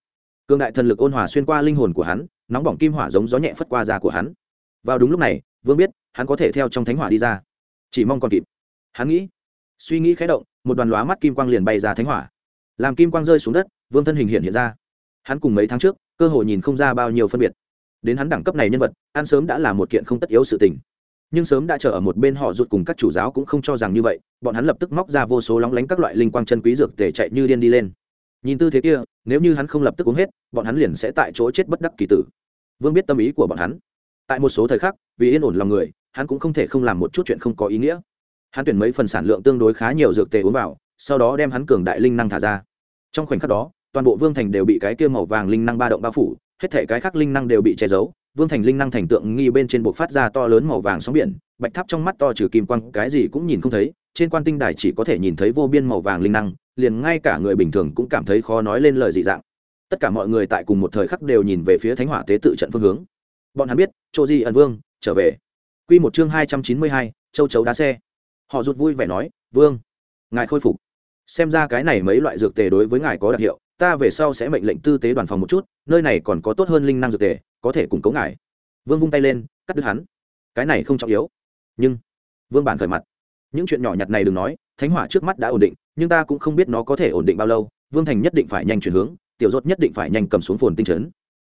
Speaker 1: Cương đại thần lực ôn hòa xuyên qua linh hồn của hắn, nóng bỏng kim hỏa giống gió nhẹ phất qua da của hắn. Vào đúng lúc này, vương biết, hắn có thể theo trong thánh hỏa đi ra. Chỉ mong còn kịp. Hắn nghĩ, suy nghĩ khé động, một đoàn lóa mắt kim quang liền bay ra thánh hỏa. Làm kim quang rơi xuống đất, vương thân hình hiện hiện ra. Hắn cùng mấy tháng trước, cơ hội nhìn không ra bao nhiêu phân biệt. Đến hắn đẳng cấp này nhân vật, ăn sớm đã là một kiện không tất yếu sự tình nhưng sớm đã chờ ở một bên họ rụt cùng các chủ giáo cũng không cho rằng như vậy, bọn hắn lập tức móc ra vô số lóng lánh các loại linh quang chân quý dược tể chạy như điên đi lên. Nhìn tư thế kia, nếu như hắn không lập tức uống hết, bọn hắn liền sẽ tại chỗ chết bất đắc kỳ tử. Vương biết tâm ý của bọn hắn. Tại một số thời khắc, vì yên ổn lòng người, hắn cũng không thể không làm một chút chuyện không có ý nghĩa. Hắn tuyển mấy phần sản lượng tương đối khá nhiều dược tề uống vào, sau đó đem hắn cường đại linh năng thả ra. Trong khoảnh khắc đó, toàn bộ vương thành đều bị cái kia màu vàng linh năng ba động bao phủ, hết thể cái khác linh năng đều bị che giấu vương thành linh năng thành tượng nghi bên trên bộ phát ra to lớn màu vàng sóng biển, bạch tháp trong mắt to trừ kim quang, cái gì cũng nhìn không thấy, trên quan tinh đài chỉ có thể nhìn thấy vô biên màu vàng linh năng, liền ngay cả người bình thường cũng cảm thấy khó nói lên lời dị dạng. Tất cả mọi người tại cùng một thời khắc đều nhìn về phía thánh hỏa tế tự trận phương hướng. Bọn hắn biết chỗ Di ẩn vương, trở về. Quy một chương hai trăm chín mươi hai, châu chấu đá xe. Họ rụt vui vẻ nói, vương, ngài khôi phục. Xem ra cái này mấy loại dược tề đối với ngài có đặc hiệu ta về sau sẽ mệnh lệnh tư tế đoàn phòng một chút, nơi này còn có tốt hơn linh năng dược tề, có thể củng cố ngài vương vung tay lên, cắt đứt hắn. Cái này không trọng yếu. Nhưng, vương bản khởi mặt. Những chuyện nhỏ nhặt này đừng nói, thánh hỏa trước mắt đã ổn định, nhưng ta cũng không biết nó có thể ổn định bao lâu. Vương thành nhất định phải nhanh chuyển hướng, tiểu dốt nhất định phải nhanh cầm xuống phồn tinh trấn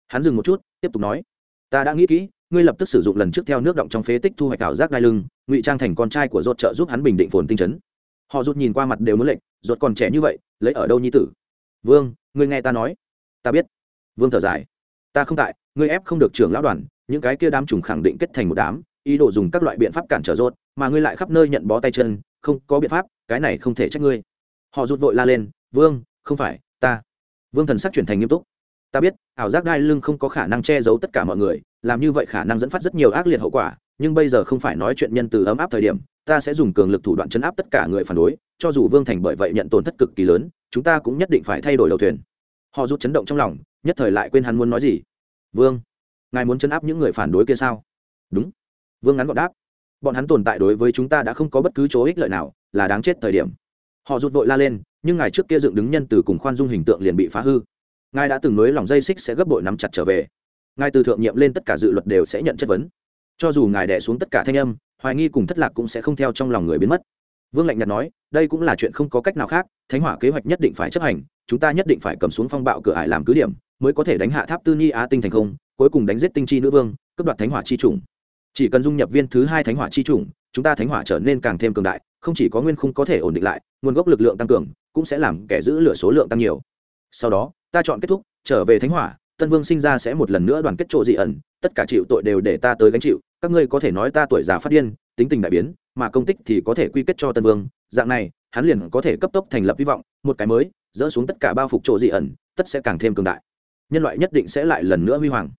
Speaker 1: hắn dừng một chút, tiếp tục nói, ta đã nghĩ kỹ, ngươi lập tức sử dụng lần trước theo nước động trong phế tích thu hoạch ảo giác đai lưng, ngụy trang thành con trai của dốt trợ giúp hắn bình định phồn tinh trấn họ rút nhìn qua mặt đều muốn lệnh dốt còn trẻ như vậy, lấy ở đâu nhi tử? Vương, ngươi nghe ta nói. Ta biết. Vương thở dài. Ta không tại, ngươi ép không được trưởng lão đoàn, những cái kia đám trùng khẳng định kết thành một đám, ý đồ dùng các loại biện pháp cản trở rốt, mà ngươi lại khắp nơi nhận bó tay chân, không có biện pháp, cái này không thể trách ngươi. Họ rút vội la lên, vương, không phải, ta. Vương thần sắc chuyển thành nghiêm túc. Ta biết, ảo giác đai lưng không có khả năng che giấu tất cả mọi người, làm như vậy khả năng dẫn phát rất nhiều ác liệt hậu quả, nhưng bây giờ không phải nói chuyện nhân từ ấm áp thời điểm, ta sẽ dùng cường lực thủ đoạn chấn áp tất cả người phản đối, cho dù vương thành bởi vậy nhận tổn thất cực kỳ lớn chúng ta cũng nhất định phải thay đổi đầu thuyền. Họ rút chấn động trong lòng, nhất thời lại quên hắn muốn nói gì. Vương, ngài muốn chấn áp những người phản đối kia sao? Đúng. Vương ngắn gọn đáp. Bọn hắn tồn tại đối với chúng ta đã không có bất cứ chỗ ích lợi nào, là đáng chết thời điểm. Họ rút vội la lên, nhưng ngài trước kia dựng đứng nhân từ cùng khoan dung hình tượng liền bị phá hư. Ngài đã từng nối lòng dây xích sẽ gấp bội nắm chặt trở về. Ngài từ thượng nhiệm lên tất cả dự luật đều sẽ nhận chất vấn. Cho dù ngài đẻ xuống tất cả thanh âm, hoài nghi cùng thất lạc cũng sẽ không theo trong lòng người biến mất vương lạnh nhạt nói, đây cũng là chuyện không có cách nào khác, thánh hỏa kế hoạch nhất định phải chấp hành, chúng ta nhất định phải cầm xuống phong bạo cửa ải làm cứ điểm, mới có thể đánh hạ tháp tư Nhi á tinh thành không, cuối cùng đánh giết tinh chi nữ vương, cướp đoạt thánh hỏa chi chủng. Chỉ cần dung nhập viên thứ hai thánh hỏa chi chủng, chúng ta thánh hỏa trở nên càng thêm cường đại, không chỉ có nguyên khung có thể ổn định lại, nguồn gốc lực lượng tăng cường, cũng sẽ làm kẻ giữ lửa số lượng tăng nhiều. Sau đó, ta chọn kết thúc, trở về thánh hỏa, tân vương sinh ra sẽ một lần nữa đoàn kết chỗ dị ẩn, tất cả chịu tội đều để ta tới gánh chịu, các ngươi có thể nói ta tuổi già phát điên, tính tình đại biến mà công tích thì có thể quy kết cho tân vương, dạng này, hắn liền có thể cấp tốc thành lập hy vọng, một cái mới, dỡ xuống tất cả bao phục chỗ dị ẩn, tất sẽ càng thêm cường đại. Nhân loại nhất định sẽ lại lần nữa huy hoàng.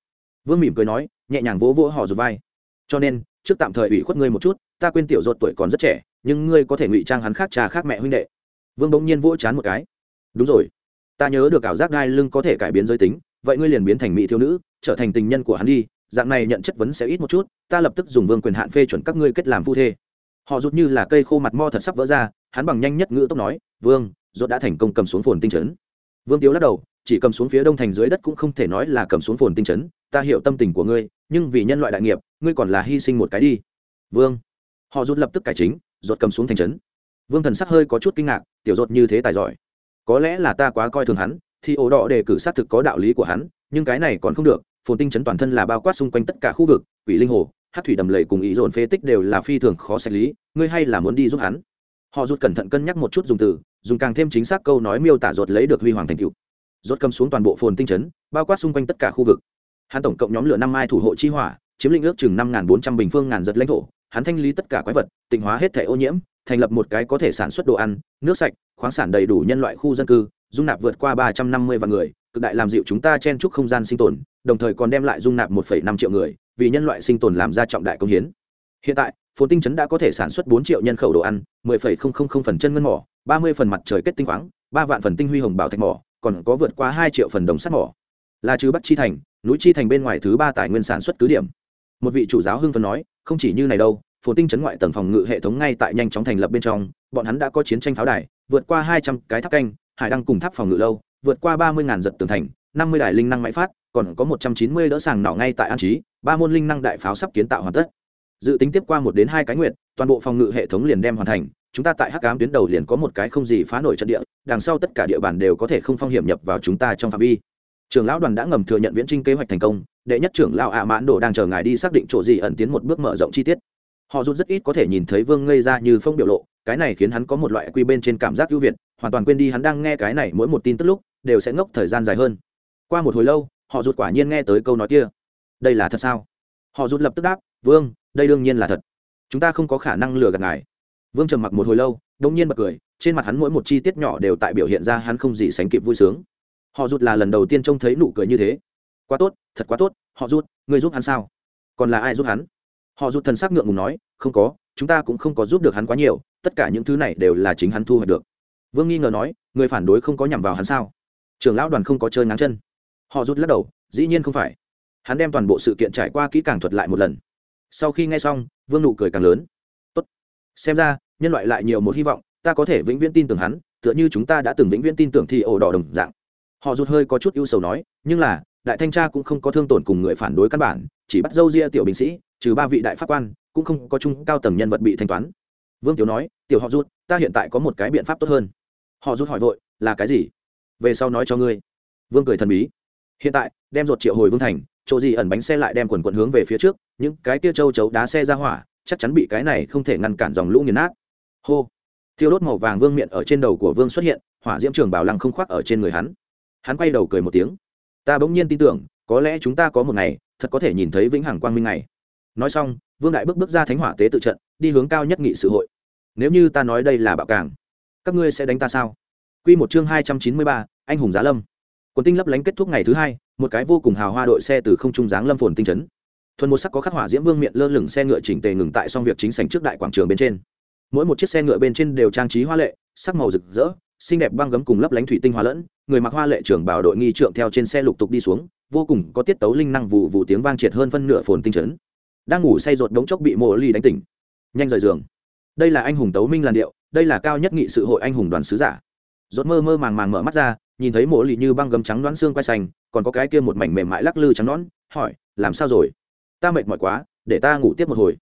Speaker 1: Vương mỉm cười nói, nhẹ nhàng vỗ vỗ họ rụt vai. Cho nên, trước tạm thời ủy khuất ngươi một chút, ta quên tiểu ruột tuổi còn rất trẻ, nhưng ngươi có thể ngụy trang hắn khác cha khác mẹ huynh đệ. Vương bỗng nhiên vỗ chán một cái. Đúng rồi. Ta nhớ được ảo giác đai lưng có thể cải biến giới tính, vậy ngươi liền biến thành mỹ thiếu nữ, trở thành tình nhân của hắn đi, dạng này nhận chất vấn sẽ ít một chút, ta lập tức dùng vương quyền hạn phê chuẩn các ngươi kết làm phu thê họ rút như là cây khô mặt mo thật sắp vỡ ra, hắn bằng nhanh nhất ngữ tốc nói, vương, rốt đã thành công cầm xuống phồn tinh trấn vương tiếu lắc đầu, chỉ cầm xuống phía đông thành dưới đất cũng không thể nói là cầm xuống phồn tinh trấn ta hiểu tâm tình của ngươi, nhưng vì nhân loại đại nghiệp, ngươi còn là hy sinh một cái đi. Vương. Họ rút lập tức cải chính, rốt cầm xuống thành trấn vương thần sắc hơi có chút kinh ngạc, tiểu rốt như thế tài giỏi. Có lẽ là ta quá coi thường hắn, thì ổ đỏ đề cử xác thực có đạo lý của hắn, nhưng cái này còn không được, phồn tinh chấn toàn thân là bao quát xung quanh tất cả khu vực, quỷ linh hồ hát thủy đầm lầy cùng ý dồn phế tích đều là phi thường khó xử lý ngươi hay là muốn đi giúp hắn? Họ rút cẩn thận cân nhắc một chút dùng từ, dùng càng thêm chính xác câu nói miêu tả rột lấy được huy hoàng thành cựu rốt cầm xuống toàn bộ phồn tinh chấn, bao quát xung quanh tất cả khu vực. Hắn tổng cộng nhóm lửa năm mai thủ hộ chi hỏa, chiếm lĩnh ước chừng năm bốn trăm bình phương ngàn giật lãnh thổ. Hắn thanh lý tất cả quái vật, tịnh hóa hết thể ô nhiễm, thành lập một cái có thể sản xuất đồ ăn, nước sạch, khoáng sản đầy đủ nhân loại khu dân cư, dung nạp vượt qua ba trăm năm mươi vạn người, cực đại làm dịu chúng ta chen chúc không gian sinh tồn, đồng thời còn đem lại dung nạp một năm triệu người, vì nhân loại sinh tồn làm ra trọng đại công hiến. Hiện tại phồn tinh chấn đã có thể sản xuất bốn triệu nhân khẩu đồ ăn, mười phẩy không không không phần chân ngân mỏ, ba mươi phần mặt trời kết tinh khoáng, ba vạn phần tinh huy hồng bảo thạch mỏ, còn có vượt qua hai triệu phần đồng sắt mỏ. Là trừ bắc chi thành, núi chi thành bên ngoài thứ ba tài nguyên sản xuất cứ điểm. Một vị chủ giáo hưng phấn nói, không chỉ như này đâu, phồn tinh chấn ngoại tầng phòng ngự hệ thống ngay tại nhanh chóng thành lập bên trong, bọn hắn đã có chiến tranh pháo đài, vượt qua hai trăm cái tháp canh, hải đăng cùng tháp phòng ngự lâu, vượt qua ba mươi ngàn giật tường thành, năm mươi đài linh năng máy phát, còn có một trăm chín mươi đỡ sàng nỏ ngay tại an trí, ba môn linh năng đại pháo sắp kiến tạo hoàn tất dự tính tiếp qua một đến hai cái nguyện toàn bộ phòng ngự hệ thống liền đem hoàn thành. Chúng ta tại hắc ám tuyến đầu liền có một cái không gì phá nổi trận địa, đằng sau tất cả địa bàn đều có thể không phong hiểm nhập vào chúng ta trong phạm vi. Trưởng lão đoàn đã ngầm thừa nhận viễn trinh kế hoạch thành công, đệ nhất trưởng lão ạ mãn đồ đang chờ ngài đi xác định chỗ gì ẩn tiến một bước mở rộng chi tiết. Họ rút rất ít có thể nhìn thấy vương ngây ra như phong biểu lộ, cái này khiến hắn có một loại quy bên trên cảm giác ưu việt, hoàn toàn quên đi hắn đang nghe cái này mỗi một tin tức lúc, đều sẽ ngốc thời gian dài hơn. Qua một hồi lâu, họ rút quả nhiên nghe tới câu nói kia. Đây là thật sao? Họ rút lập tức đáp, vương đây đương nhiên là thật. Chúng ta không có khả năng lừa gạt ngài. Vương trầm mặc một hồi lâu, đông nhiên bật cười, trên mặt hắn mỗi một chi tiết nhỏ đều tại biểu hiện ra hắn không gì sánh kịp vui sướng. Họ rút là lần đầu tiên trông thấy nụ cười như thế. Quá tốt, thật quá tốt, họ rút người giúp hắn sao? Còn là ai giúp hắn? Họ rút thần sắc ngượng ngùng nói, không có, chúng ta cũng không có giúp được hắn quá nhiều, tất cả những thứ này đều là chính hắn thu hoạch được. Vương nghi ngờ nói, người phản đối không có nhằm vào hắn sao? Trưởng lão đoàn không có chơi ngáng chân. Họ rút lắc đầu, dĩ nhiên không phải. Hắn đem toàn bộ sự kiện trải qua kỹ càng thuật lại một lần sau khi nghe xong, vương nụ cười càng lớn. Tốt. xem ra, nhân loại lại nhiều một hy vọng, ta có thể vĩnh viễn tin tưởng hắn, tựa như chúng ta đã từng vĩnh viễn tin tưởng thì ổ đỏ đồng dạng. Họ rút hơi có chút ưu sầu nói, nhưng là, đại thanh tra cũng không có thương tổn cùng người phản đối căn bản, chỉ bắt dâu ria tiểu binh sĩ, trừ ba vị đại pháp quan, cũng không có chung cao tầng nhân vật bị thanh toán. Vương tiểu nói, tiểu họ rút ta hiện tại có một cái biện pháp tốt hơn. Họ rút hỏi vội, là cái gì? Về sau nói cho ngươi. Vương cười thần bí, hiện tại, đem ruột triệu hồi vương thành chỗ gì ẩn bánh xe lại đem quần quần hướng về phía trước, những cái kia châu chấu đá xe ra hỏa, chắc chắn bị cái này không thể ngăn cản dòng lũ nghiền nát. Hô! Thiêu đốt màu vàng vương miệng ở trên đầu của vương xuất hiện, hỏa diễm trường bảo lăng không khoác ở trên người hắn. Hắn quay đầu cười một tiếng. Ta bỗng nhiên tin tưởng, có lẽ chúng ta có một ngày, thật có thể nhìn thấy vĩnh hằng quang minh này. Nói xong, vương đại bước bước ra thánh hỏa tế tự trận, đi hướng cao nhất nghị sự hội. Nếu như ta nói đây là bạo càng, các ngươi sẽ đánh ta sao? Q một chương hai trăm chín mươi ba, anh hùng giá lâm. Quần tinh lấp lánh kết thúc ngày thứ hai một cái vô cùng hào hoa đội xe từ không trung giáng lâm phồn tinh trấn thuần một sắc có khắc hỏa diễm vương miệng lơ lửng xe ngựa chỉnh tề ngừng tại xong việc chính sảnh trước đại quảng trường bên trên. Mỗi một chiếc xe ngựa bên trên đều trang trí hoa lệ, sắc màu rực rỡ, xinh đẹp băng gấm cùng lấp lánh thủy tinh hoa lẫn, người mặc hoa lệ trưởng bảo đội nghi trượng theo trên xe lục tục đi xuống, vô cùng có tiết tấu linh năng vụ vụ tiếng vang triệt hơn phân nửa phồn tinh trấn đang ngủ say ruột đống chốc bị mộ ly đánh tỉnh. Nhanh rời giường. Đây là anh hùng tấu minh làn điệu, đây là cao nhất nghị sự hội anh hùng đoàn sứ giả. Rốt mơ mơ màng màng mở mắt ra, nhìn thấy mộ ly như băng gấm trắng đoán xương quay xanh còn có cái kia một mảnh mềm mại lắc lư trắng nón hỏi làm sao rồi? Ta mệt mỏi quá để ta ngủ tiếp một hồi.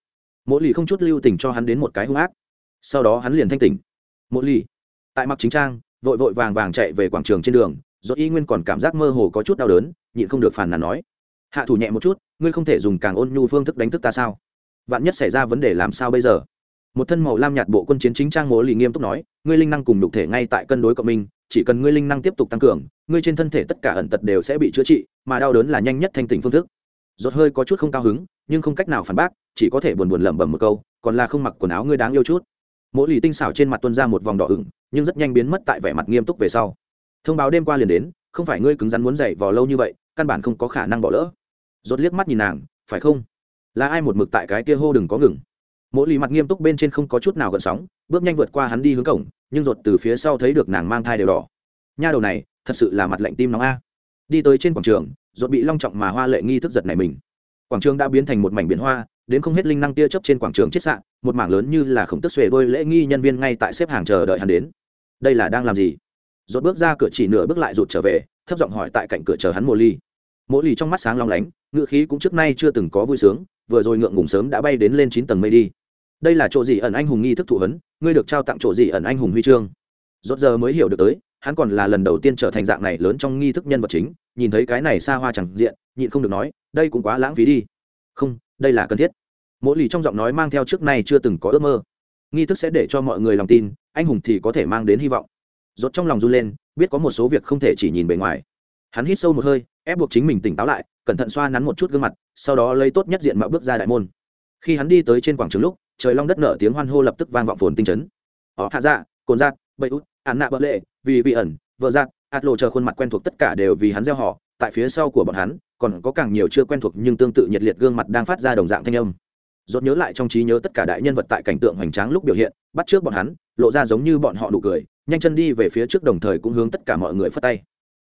Speaker 1: Mộ lì không chút lưu tình cho hắn đến một cái hung ác. Sau đó hắn liền thanh tỉnh. Mộ lì, tại mặc chính trang vội vội vàng vàng chạy về quảng trường trên đường do y nguyên còn cảm giác mơ hồ có chút đau đớn nhịn không được phàn nàn nói hạ thủ nhẹ một chút ngươi không thể dùng càng ôn nhu phương thức đánh thức ta sao? Vạn nhất xảy ra vấn đề làm sao bây giờ? Một thân màu lam nhạt bộ quân chiến chính trang mố lì nghiêm túc nói ngươi linh năng cùng nhục thể ngay tại cân đối cộng minh chỉ cần ngươi linh năng tiếp tục tăng cường, ngươi trên thân thể tất cả ẩn tật đều sẽ bị chữa trị, mà đau đớn là nhanh nhất thanh tỉnh phương thức. Rốt hơi có chút không cao hứng, nhưng không cách nào phản bác, chỉ có thể buồn buồn lẩm bẩm một câu, còn là không mặc quần áo ngươi đáng yêu chút. Mỗi lì tinh xảo trên mặt tuân ra một vòng đỏ ửng, nhưng rất nhanh biến mất tại vẻ mặt nghiêm túc về sau. Thông báo đêm qua liền đến, không phải ngươi cứng rắn muốn dậy vò lâu như vậy, căn bản không có khả năng bỏ lỡ. Rốt liếc mắt nhìn nàng, phải không? Là ai một mực tại cái kia hô đừng có ngừng? Mỗi lì mặt nghiêm túc bên trên không có chút nào gợn sóng, bước nhanh vượt qua hắn đi hướng cổng, nhưng ruột từ phía sau thấy được nàng mang thai đều đỏ. Nha đầu này, thật sự là mặt lạnh tim nóng a. Đi tới trên quảng trường ruột bị long trọng mà hoa lệ nghi thức giật này mình. Quảng trường đã biến thành một mảnh biển hoa, đến không hết linh năng tia chớp trên quảng trường chết sạn một mảng lớn như là khổng tức xuề đôi lễ nghi nhân viên ngay tại xếp hàng chờ đợi hắn đến. Đây là đang làm gì? Ruột bước ra cửa chỉ nửa bước lại rụt trở về, thấp giọng hỏi tại cạnh cửa chờ hắn mồ ly mỗ lì trong mắt sáng long lánh, ngựa khí cũng trước nay chưa từng có vui sướng, vừa rồi ngượng ngùng sớm đã bay đến lên chín tầng mây đi đây là chỗ gì ẩn anh hùng nghi thức thụ hấn ngươi được trao tặng chỗ gì ẩn anh hùng huy chương. Rốt giờ mới hiểu được tới, hắn còn là lần đầu tiên trở thành dạng này lớn trong nghi thức nhân vật chính, nhìn thấy cái này xa hoa chẳng diện, nhịn không được nói, đây cũng quá lãng phí đi. Không, đây là cần thiết. Mỗi lì trong giọng nói mang theo trước nay chưa từng có ước mơ. Nghi thức sẽ để cho mọi người lòng tin, anh hùng thì có thể mang đến hy vọng. Rốt trong lòng run lên, biết có một số việc không thể chỉ nhìn bề ngoài. Hắn hít sâu một hơi, ép buộc chính mình tỉnh táo lại, cẩn thận xoa nắn một chút gương mặt, sau đó lấy tốt nhất diện mạo bước ra đại môn. Khi hắn đi tới trên quảng trường lúc trời long đất nở tiếng hoan hô lập tức vang vọng phồn tinh chấn. Ó, hạ dạ cồn giạt, bậy út ạn nạ bợ lệ, vì vị ẩn, vợ giạt, ạt lộ chờ khuôn mặt quen thuộc tất cả đều vì hắn gieo họ. Tại phía sau của bọn hắn, còn có càng nhiều chưa quen thuộc nhưng tương tự nhiệt liệt gương mặt đang phát ra đồng dạng thanh âm. Dốt nhớ lại trong trí nhớ tất cả đại nhân vật tại cảnh tượng hoành tráng lúc biểu hiện, bắt trước bọn hắn, lộ ra giống như bọn họ nụ cười, nhanh chân đi về phía trước đồng thời cũng hướng tất cả mọi người phất tay.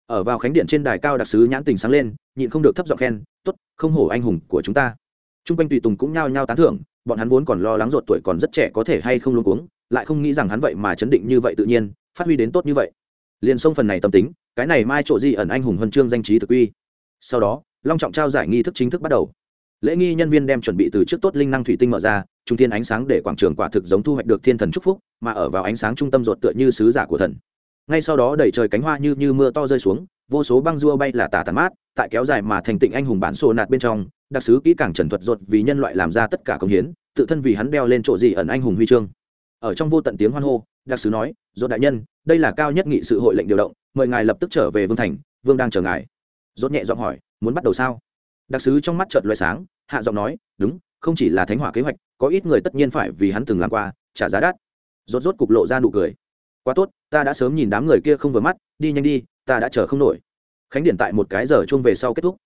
Speaker 1: Ở vào khánh điện trên đài cao đặc sứ nhãn tình sáng lên, nhịn không được thấp giọng khen t ố t không hổ anh hùng của chúng ta. T r u n g quanh tùy tùng cũng nhao nhao tán thưởng bọn hắn vốn còn lo lắng ruột tuổi còn rất trẻ có thể hay không luôn cuống, lại không nghĩ rằng hắn vậy mà chấn định như vậy tự nhiên, phát huy đến tốt như vậy. Liền xông phần này tâm tính, cái này mai trộ di ẩn anh hùng huân chương danh trí thực uy. Sau đó, long trọng trao giải nghi thức chính thức bắt đầu. Lễ nghi nhân viên đem chuẩn bị từ trước tốt linh năng thủy tinh mở ra, trung thiên ánh sáng để quảng trường quả thực giống thu hoạch được thiên thần chúc phúc, mà ở vào ánh sáng trung tâm ruột tựa như sứ giả của thần. Ngay sau đó đẩy trời cánh hoa như như mưa to rơi xuống vô số băng dua bay là tả tàn mát, tại kéo dài mà thành tịnh anh hùng bản sô nạt bên trong, đặc sứ kỹ càng trần thuật ruột vì nhân loại làm ra tất cả công hiến, tự thân vì hắn đeo lên chỗ gì ẩn anh hùng huy chương. Ở trong vô tận tiếng hoan hô, đặc sứ nói dốt đại nhân, đây là cao nhất nghị sự hội lệnh điều động, mời ngài lập tức trở về vương thành, vương đang chờ ngài. Dốt nhẹ giọng hỏi, muốn bắt đầu sao? Đặc sứ trong mắt chợt loại sáng, hạ giọng nói, đúng, không chỉ là thánh hỏa kế hoạch, có ít người tất nhiên phải vì hắn từng làm qua, trả giá đắt. Rốt rốt cục lộ ra nụ cười. Quá tốt, ta đã sớm nhìn đám người kia không vừa mắt, đi nhanh đi ta đã chờ không nổi. Khánh điển tại một cái giờ chung về sau kết thúc.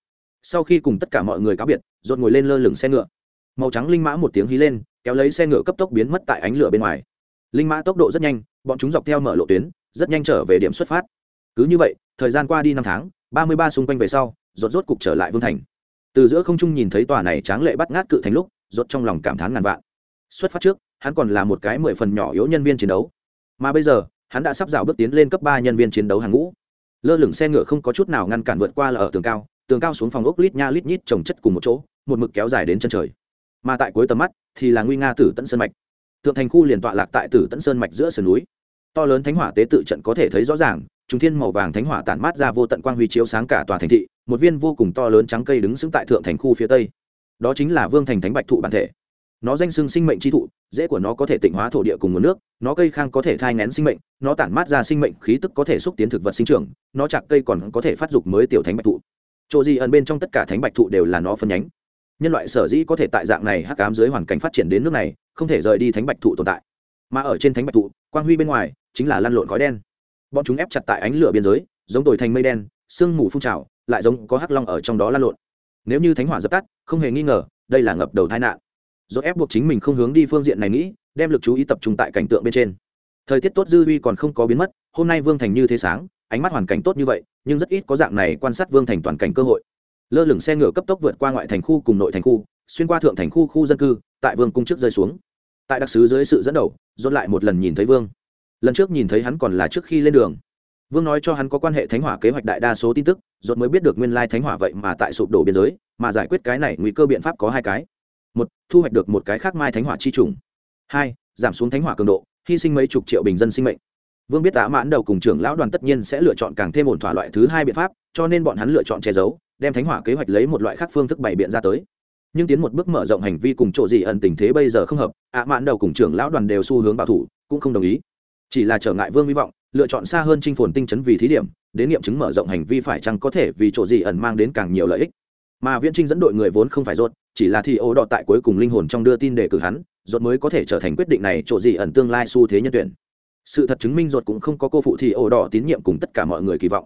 Speaker 1: Sau khi cùng tất cả mọi người cáo biệt dột ngồi lên lơ lửng xe ngựa. Màu trắng linh mã một tiếng hí lên, kéo lấy xe ngựa cấp tốc biến mất tại ánh lửa bên ngoài. Linh mã tốc độ rất nhanh, bọn chúng dọc theo mở lộ tuyến, rất nhanh trở về điểm xuất phát. Cứ như vậy, thời gian qua đi năm tháng, ba mươi ba xung quanh về sau rột rốt cục trở lại vương thành. Từ giữa không trung nhìn thấy tòa này tráng lệ bắt ngát cự thành lúc rột trong lòng cảm thán ngàn vạn. Xuất phát trước, hắn còn là một cái mười phần nhỏ yếu nhân viên chiến đấu. Mà bây giờ, hắn đã sắp rào bước tiến lên cấp ba nhân viên chiến đấu hàng ngũ lơ lửng xe ngựa không có chút nào ngăn cản vượt qua là ở tường cao tường cao xuống phòng ốc lít nha lít nhít trồng chất cùng một chỗ, một mực kéo dài đến chân trời. Mà tại cuối tầm mắt thì là nguy nga tử tận sơn mạch. Thượng thành khu liền tọa lạc tại tử tận sơn mạch giữa sườn núi. To lớn thánh hỏa tế tự trận có thể thấy rõ ràng chúng thiên màu vàng thánh hỏa tản mát ra vô tận quang huy chiếu sáng cả tòa thành thị, một viên vô cùng to lớn trắng cây đứng sững tại thượng thành khu phía tây. Đó chính là vương thành thánh bạch thụ bản thể nó danh xưng sinh mệnh tri thụ dễ của nó có thể tịnh hóa thổ địa cùng nguồn nước, nó cây khang có thể thai ngén sinh mệnh, nó tản mát ra sinh mệnh khí tức có thể xúc tiến thực vật sinh trưởng, nó chạc cây còn có thể phát dục mới tiểu thánh bạch thụ. Chỗ gì ẩn bên trong tất cả thánh bạch thụ đều là nó phân nhánh. Nhân loại sở dĩ có thể tại dạng này hắc ám dưới hoàn cảnh phát triển đến nước này, không thể rời đi thánh bạch thụ tồn tại. Mà ở trên thánh bạch thụ, quang huy bên ngoài, chính là lăn lộn khói đen. Bọn chúng ép chặt tại ánh lửa biên giới, giống tồi thành mây đen, sương mù phun trào, lại giống có hắc long ở trong đó lăn lộn. Nếu như thánh hỏa dập tắt, không hề nghi ngờ, đây là ngập đầu tai nạn do ép buộc chính mình không hướng đi phương diện này nghĩ, đem lực chú ý tập trung tại cảnh tượng bên trên. Thời tiết tốt dư huy còn không có biến mất, hôm nay vương thành như thế sáng, ánh mắt hoàn cảnh tốt như vậy, nhưng rất ít có dạng này quan sát vương thành toàn cảnh cơ hội. Lơ lửng xe ngựa cấp tốc vượt qua ngoại thành khu cùng nội thành khu, xuyên qua thượng thành khu khu dân cư, tại vương cung trước rơi xuống. Tại đặc sứ dưới sự dẫn đầu dốt lại một lần nhìn thấy vương. Lần trước nhìn thấy hắn còn là trước khi lên đường. Vương nói cho hắn có quan hệ thánh hỏa kế hoạch đại đa số tin tức dốt mới biết được nguyên lai thánh hỏa vậy mà tại sụp đổ biên giới, mà giải quyết cái này nguy cơ biện pháp có hai cái một, thu hoạch được một cái khác mai thánh hỏa chi trùng. Hai, giảm xuống thánh hỏa cường độ, hy sinh mấy chục triệu bình dân sinh mệnh. Vương biết tạ mãn đầu cùng trưởng lão đoàn tất nhiên sẽ lựa chọn càng thêm ổn thỏa loại thứ hai biện pháp, cho nên bọn hắn lựa chọn che giấu, đem thánh hỏa kế hoạch lấy một loại khác phương thức bày biện ra tới. Nhưng tiến một bước mở rộng hành vi cùng chỗ gì ẩn tình thế bây giờ không hợp ạ mãn đầu cùng trưởng lão đoàn đều xu hướng bảo thủ, cũng không đồng ý. Chỉ là trở ngại vương hy vọng, lựa chọn xa hơn chinh phồn tinh chấn vì thí điểm, đến nghiệm chứng mở rộng hành vi phải chăng có thể vì chỗ gì ẩn mang đến càng nhiều lợi ích. Mà viễn trinh dẫn đội người vốn không phải rốt chỉ là thì ô đọ tại cuối cùng linh hồn trong đưa tin để cử hắn rốt mới có thể trở thành quyết định này chỗ gì ẩn tương lai xu thế nhân tuyển. Sự thật chứng minh ruột cũng không có cô phụ thì ô đỏ tín nhiệm cùng tất cả mọi người kỳ vọng.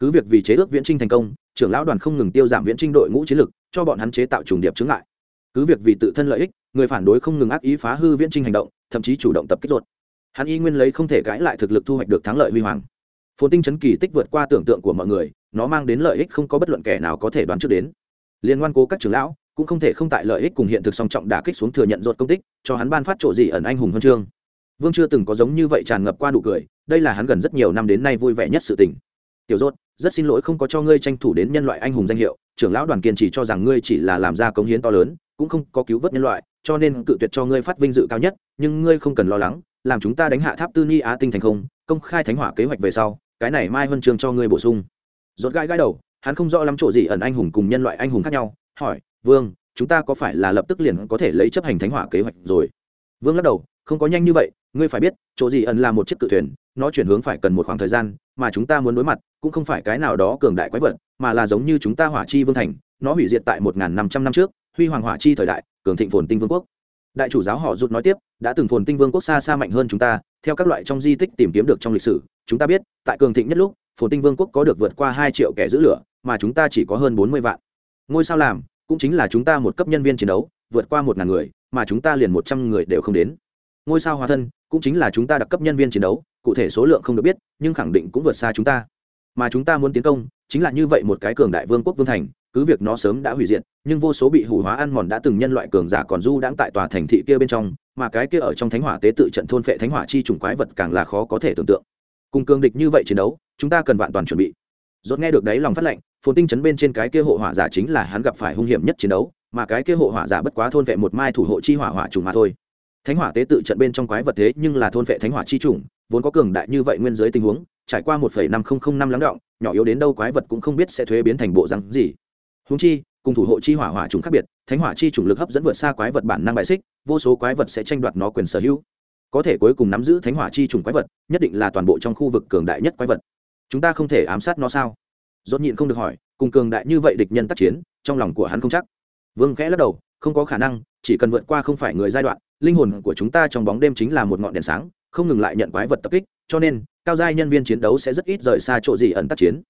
Speaker 1: Cứ việc vì chế ước viễn trinh thành công, trưởng lão đoàn không ngừng tiêu giảm viễn trinh đội ngũ chiến lực, cho bọn hắn chế tạo trùng điệp chứng lại cứ việc vì tự thân lợi ích, người phản đối không ngừng ác ý phá hư viễn trinh hành động, thậm chí chủ động tập kích ruột. Hắn y nguyên lấy không thể cãi lại thực lực thu hoạch được thắng lợi huy hoàng. Phồn tinh chấn kỳ tích vượt qua tưởng tượng của mọi người, nó mang đến lợi ích không có bất luận kẻ nào có thể đoán trước đến. Liên quan cố các trưởng lão cũng không thể không tại lợi ích cùng hiện thực song trọng đả kích xuống thừa nhận ruột công tích, cho hắn ban phát chỗ gì ẩn anh hùng huân chương. Vương chưa từng có giống như vậy tràn ngập qua nụ cười, đây là hắn gần rất nhiều năm đến nay vui vẻ nhất sự tình. Tiểu rốt, rất xin lỗi không có cho ngươi tranh thủ đến nhân loại anh hùng danh hiệu, trưởng lão đoàn kiên chỉ cho rằng ngươi chỉ là làm ra công hiến to lớn, cũng không có cứu vớt nhân loại, cho nên cự tuyệt cho ngươi phát vinh dự cao nhất, nhưng ngươi không cần lo lắng, làm chúng ta đánh hạ tháp tư ni á tinh thành không, công khai thánh hỏa kế hoạch về sau, cái này mai huân chương cho ngươi bổ sung. Rốt gai gai đầu, hắn không rõ lắm chỗ gì ẩn anh hùng cùng nhân loại anh hùng khác nhau, hỏi vương, chúng ta có phải là lập tức liền có thể lấy chấp hành thánh hỏa kế hoạch rồi? Vương lắc đầu, không có nhanh như vậy, ngươi phải biết, chỗ gì ẩn là một chiếc cự thuyền, nó chuyển hướng phải cần một khoảng thời gian, mà chúng ta muốn đối mặt, cũng không phải cái nào đó cường đại quái vật, mà là giống như chúng ta hỏa chi vương thành, nó hủy diệt tại một năm trăm năm trước, huy hoàng hỏa chi thời đại, cường thịnh phồn tinh vương quốc. Đại chủ giáo họ rụt nói tiếp, đã từng phồn tinh vương quốc xa xa mạnh hơn chúng ta, theo các loại trong di tích tìm kiếm được trong lịch sử, chúng ta biết, tại cường thịnh nhất lúc, phồn tinh vương quốc có được vượt qua hai triệu kẻ giữ lửa, mà chúng ta chỉ có hơn bốn mươi vạn. Ngôi sao làm cũng chính là chúng ta một cấp nhân viên chiến đấu, vượt qua một ngàn người, mà chúng ta liền một trăm người đều không đến. Ngôi sao hóa thân cũng chính là chúng ta đặc cấp nhân viên chiến đấu, cụ thể số lượng không được biết, nhưng khẳng định cũng vượt xa chúng ta. Mà chúng ta muốn tiến công, chính là như vậy một cái cường đại vương quốc vương thành, cứ việc nó sớm đã hủy diệt, nhưng vô số bị hủ hóa ăn mòn đã từng nhân loại cường giả còn du đãng tại tòa thành thị kia bên trong, mà cái kia ở trong thánh hỏa tế tự trận thôn phệ thánh hỏa chi trùng quái vật càng là khó có thể tưởng tượng. Cùng cường địch như vậy chiến đấu, chúng ta cần vạn toàn chuẩn bị. Dốt nghe được đấy lòng phát lệnh phồn tinh chấn bên trên cái kia hộ hỏa giả chính là hắn gặp phải hung hiểm nhất chiến đấu, mà cái kia hộ hỏa giả bất quá thôn vệ một mai thủ hộ chi hỏa hỏa trùng mà thôi. Thánh hỏa tế tự trận bên trong quái vật thế nhưng là thôn vệ thánh hỏa chi trùng, vốn có cường đại như vậy nguyên giới tình huống, trải qua một năm nghìn năm lắng động, nhỏ yếu đến đâu quái vật cũng không biết sẽ thuế biến thành bộ rắn gì. Húng chi, cùng thủ hộ chi hỏa hỏa trùng khác biệt, thánh hỏa chi trùng lực hấp dẫn vượt xa quái vật bản năng bại xích, vô số quái vật sẽ tranh đoạt nó quyền sở hữu. Có thể cuối cùng nắm giữ thánh hỏa chi trùng quái vật, nhất định là toàn bộ trong khu vực cường đại nhất quái vật. Chúng ta không thể ám sát nó sao? Dốt nhịn không được hỏi, cùng cường đại như vậy địch nhân tác chiến, trong lòng của hắn không chắc. Vương khẽ lắc đầu, không có khả năng, chỉ cần vượt qua không phải người giai đoạn, linh hồn của chúng ta trong bóng đêm chính là một ngọn đèn sáng, không ngừng lại nhận quái vật tập kích, cho nên, cao giai nhân viên chiến đấu sẽ rất ít rời xa chỗ gì ẩn tác chiến.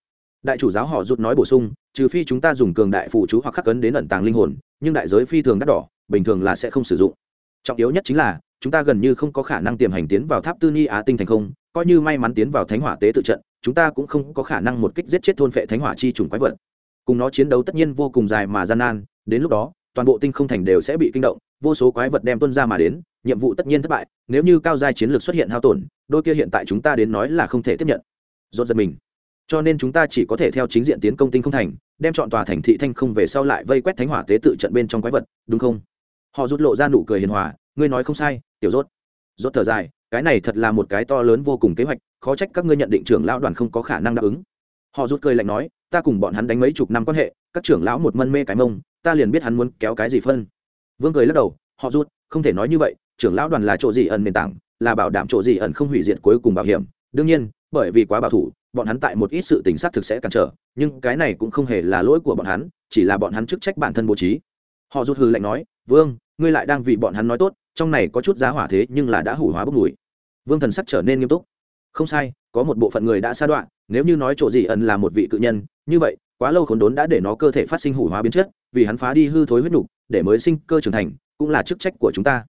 Speaker 1: Đại chủ giáo họ rút nói bổ sung, trừ phi chúng ta dùng cường đại phụ chú hoặc khắc cấn đến ẩn tàng linh hồn, nhưng đại giới phi thường đắt đỏ, bình thường là sẽ không sử dụng. Trọng yếu nhất chính là, chúng ta gần như không có khả năng tiềm hành tiến vào tháp tư ni á tinh thành không, coi như may mắn tiến vào thánh hỏa tế tự trận chúng ta cũng không có khả năng một kích giết chết thôn phệ thánh hỏa chi trùng quái vật. Cùng nó chiến đấu tất nhiên vô cùng dài mà gian nan, đến lúc đó, toàn bộ tinh không thành đều sẽ bị kinh động, vô số quái vật đem tuân ra mà đến, nhiệm vụ tất nhiên thất bại, nếu như cao giai chiến lược xuất hiện hao tổn, đôi kia hiện tại chúng ta đến nói là không thể tiếp nhận. Rốt dần mình. Cho nên chúng ta chỉ có thể theo chính diện tiến công tinh không thành, đem chọn tòa thành thị thanh không về sau lại vây quét thánh hỏa tế tự trận bên trong quái vật, đúng không? Họ rút lộ ra nụ cười hiền hòa, ngươi nói không sai, tiểu rốt. Rốt thở dài, cái này thật là một cái to lớn vô cùng kế hoạch khó trách các ngươi nhận định trưởng lão đoàn không có khả năng đáp ứng. Họ rút cười lạnh nói, ta cùng bọn hắn đánh mấy chục năm quan hệ, các trưởng lão một mân mê cái mông, ta liền biết hắn muốn kéo cái gì phân. Vương cười lắc đầu, họ rút không thể nói như vậy, trưởng lão đoàn là chỗ gì ẩn nền tảng, là bảo đảm chỗ gì ẩn không hủy diệt cuối cùng bảo hiểm. Đương nhiên, bởi vì quá bảo thủ, bọn hắn tại một ít sự tình xác thực sẽ cản trở, nhưng cái này cũng không hề là lỗi của bọn hắn, chỉ là bọn hắn chức trách bản thân bố trí. Họ rút hư lạnh nói, vương, ngươi lại đang vì bọn hắn nói tốt, trong này có chút giá hỏa thế nhưng là đã hủ hóa bốc mùi. Vương thần sắc trở nên nghiêm túc không sai, có một bộ phận người đã sa đoạn nếu như nói chỗ gì ẩn là một vị cự nhân, như vậy, quá lâu khốn đốn đã để nó cơ thể phát sinh hủ hóa biến chất, vì hắn phá đi hư thối huyết nục để mới sinh cơ trưởng thành, cũng là chức trách của chúng ta.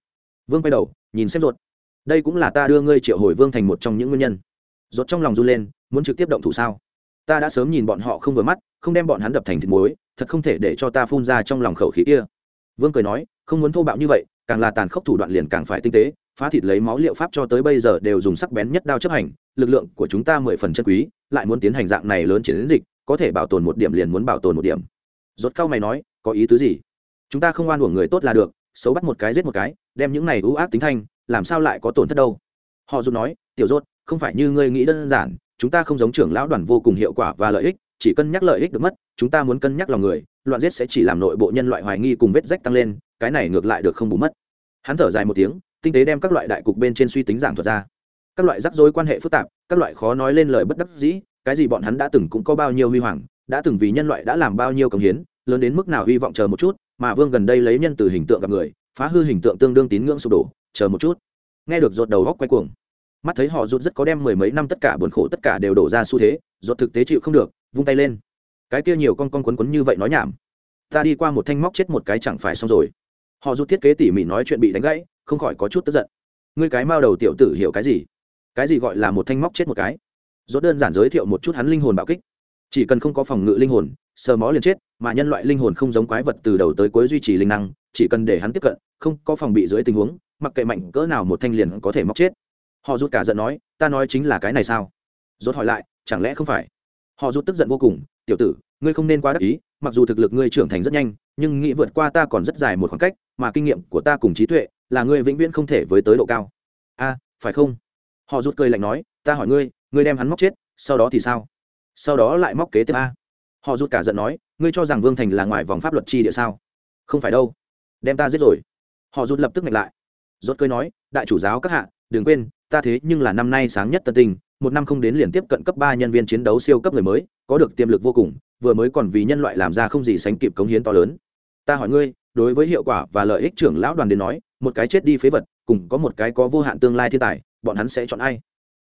Speaker 1: Vương quay đầu, nhìn xem ruột. Đây cũng là ta đưa ngươi triệu hồi vương thành một trong những nguyên nhân. Ruột trong lòng run lên, muốn trực tiếp động thủ sao? Ta đã sớm nhìn bọn họ không vừa mắt, không đem bọn hắn đập thành thịt muối, thật không thể để cho ta phun ra trong lòng khẩu khí kia. Vương cười nói, không muốn thô bạo như vậy, càng là tàn khốc thủ đoạn liền càng phải tinh tế phá thịt lấy máu liệu pháp cho tới bây giờ đều dùng sắc bén nhất đao chấp hành, lực lượng của chúng ta mười phần chân quý, lại muốn tiến hành dạng này lớn chiến dịch, có thể bảo tồn một điểm liền muốn bảo tồn một điểm. Rốt cao mày nói, có ý tứ gì? Chúng ta không oan uổng người tốt là được, xấu bắt một cái giết một cái, đem những này ưu ác tính thanh, làm sao lại có tổn thất đâu? Họ dù nói, tiểu rốt, không phải như ngươi nghĩ đơn giản, chúng ta không giống trưởng lão đoàn vô cùng hiệu quả và lợi ích, chỉ cân nhắc lợi ích được mất, chúng ta muốn cân nhắc lòng người, loạn giết sẽ chỉ làm nội bộ nhân loại hoài nghi cùng vết rách tăng lên, cái này ngược lại được không bù mất. Hắn thở dài một tiếng tinh tế đem các loại đại cục bên trên suy tính giảng thuật ra. Các loại rắc rối quan hệ phức tạp, các loại khó nói lên lời bất đắc dĩ, cái gì bọn hắn đã từng cũng có bao nhiêu huy hoàng, đã từng vì nhân loại đã làm bao nhiêu công hiến, lớn đến mức nào hy vọng chờ một chút, mà vương gần đây lấy nhân từ hình tượng gặp người, phá hư hình tượng tương đương tín ngưỡng sụp đổ, chờ một chút. Nghe được rột đầu góc quay cuồng, mắt thấy họ rụt rất có đem mười mấy năm tất cả buồn khổ tất cả đều đổ ra xu thế rột thực tế chịu không được, vung tay lên. Cái kia nhiều con con quấn quấn như vậy nói nhảm. Ta đi qua một thanh móc chết một cái chẳng phải xong rồi. Họ rụt thiết kế tỉ mỉ nói chuyện bị đánh gãy không khỏi có chút tức giận. Ngươi cái mao đầu tiểu tử hiểu cái gì? Cái gì gọi là một thanh móc chết một cái? Rốt đơn giản giới thiệu một chút hắn linh hồn bạo kích. Chỉ cần không có phòng ngự linh hồn, sờ mó liền chết, mà nhân loại linh hồn không giống quái vật từ đầu tới cuối duy trì linh năng, chỉ cần để hắn tiếp cận, không có phòng bị dưới tình huống, mặc kệ mạnh cỡ nào một thanh liền có thể móc chết. Họ rút cả giận nói, ta nói chính là cái này sao? Rốt hỏi lại, chẳng lẽ không phải? Họ rút tức giận vô cùng, tiểu tử, ngươi không nên quá đắc ý, mặc dù thực lực ngươi trưởng thành rất nhanh, nhưng nghĩ vượt qua ta còn rất dài một khoảng cách, mà kinh nghiệm của ta cùng trí tuệ là ngươi vĩnh viễn không thể với tới độ cao. A, phải không? Họ rút cười lạnh nói, ta hỏi ngươi ngươi đem hắn móc chết, sau đó thì sao? Sau đó lại móc kế tiếp a. Họ rút cả giận nói, ngươi cho rằng vương thành là ngoài vòng pháp luật chi địa sao? Không phải đâu. Đem ta giết rồi. Họ rút lập tức ngạch lại. Rốt cười nói, đại chủ giáo các hạ, đừng quên, ta thế nhưng là năm nay sáng nhất tân tình một năm không đến liền tiếp cận cấp ba nhân viên chiến đấu siêu cấp người mới, có được tiềm lực vô cùng, vừa mới còn vì nhân loại làm ra không gì sánh kịp cống hiến to lớn. Ta hỏi ngươi đối với hiệu quả và lợi ích trưởng lão đoàn đến nói, một cái chết đi phế vật, cùng có một cái có vô hạn tương lai thiên tài, bọn hắn sẽ chọn ai?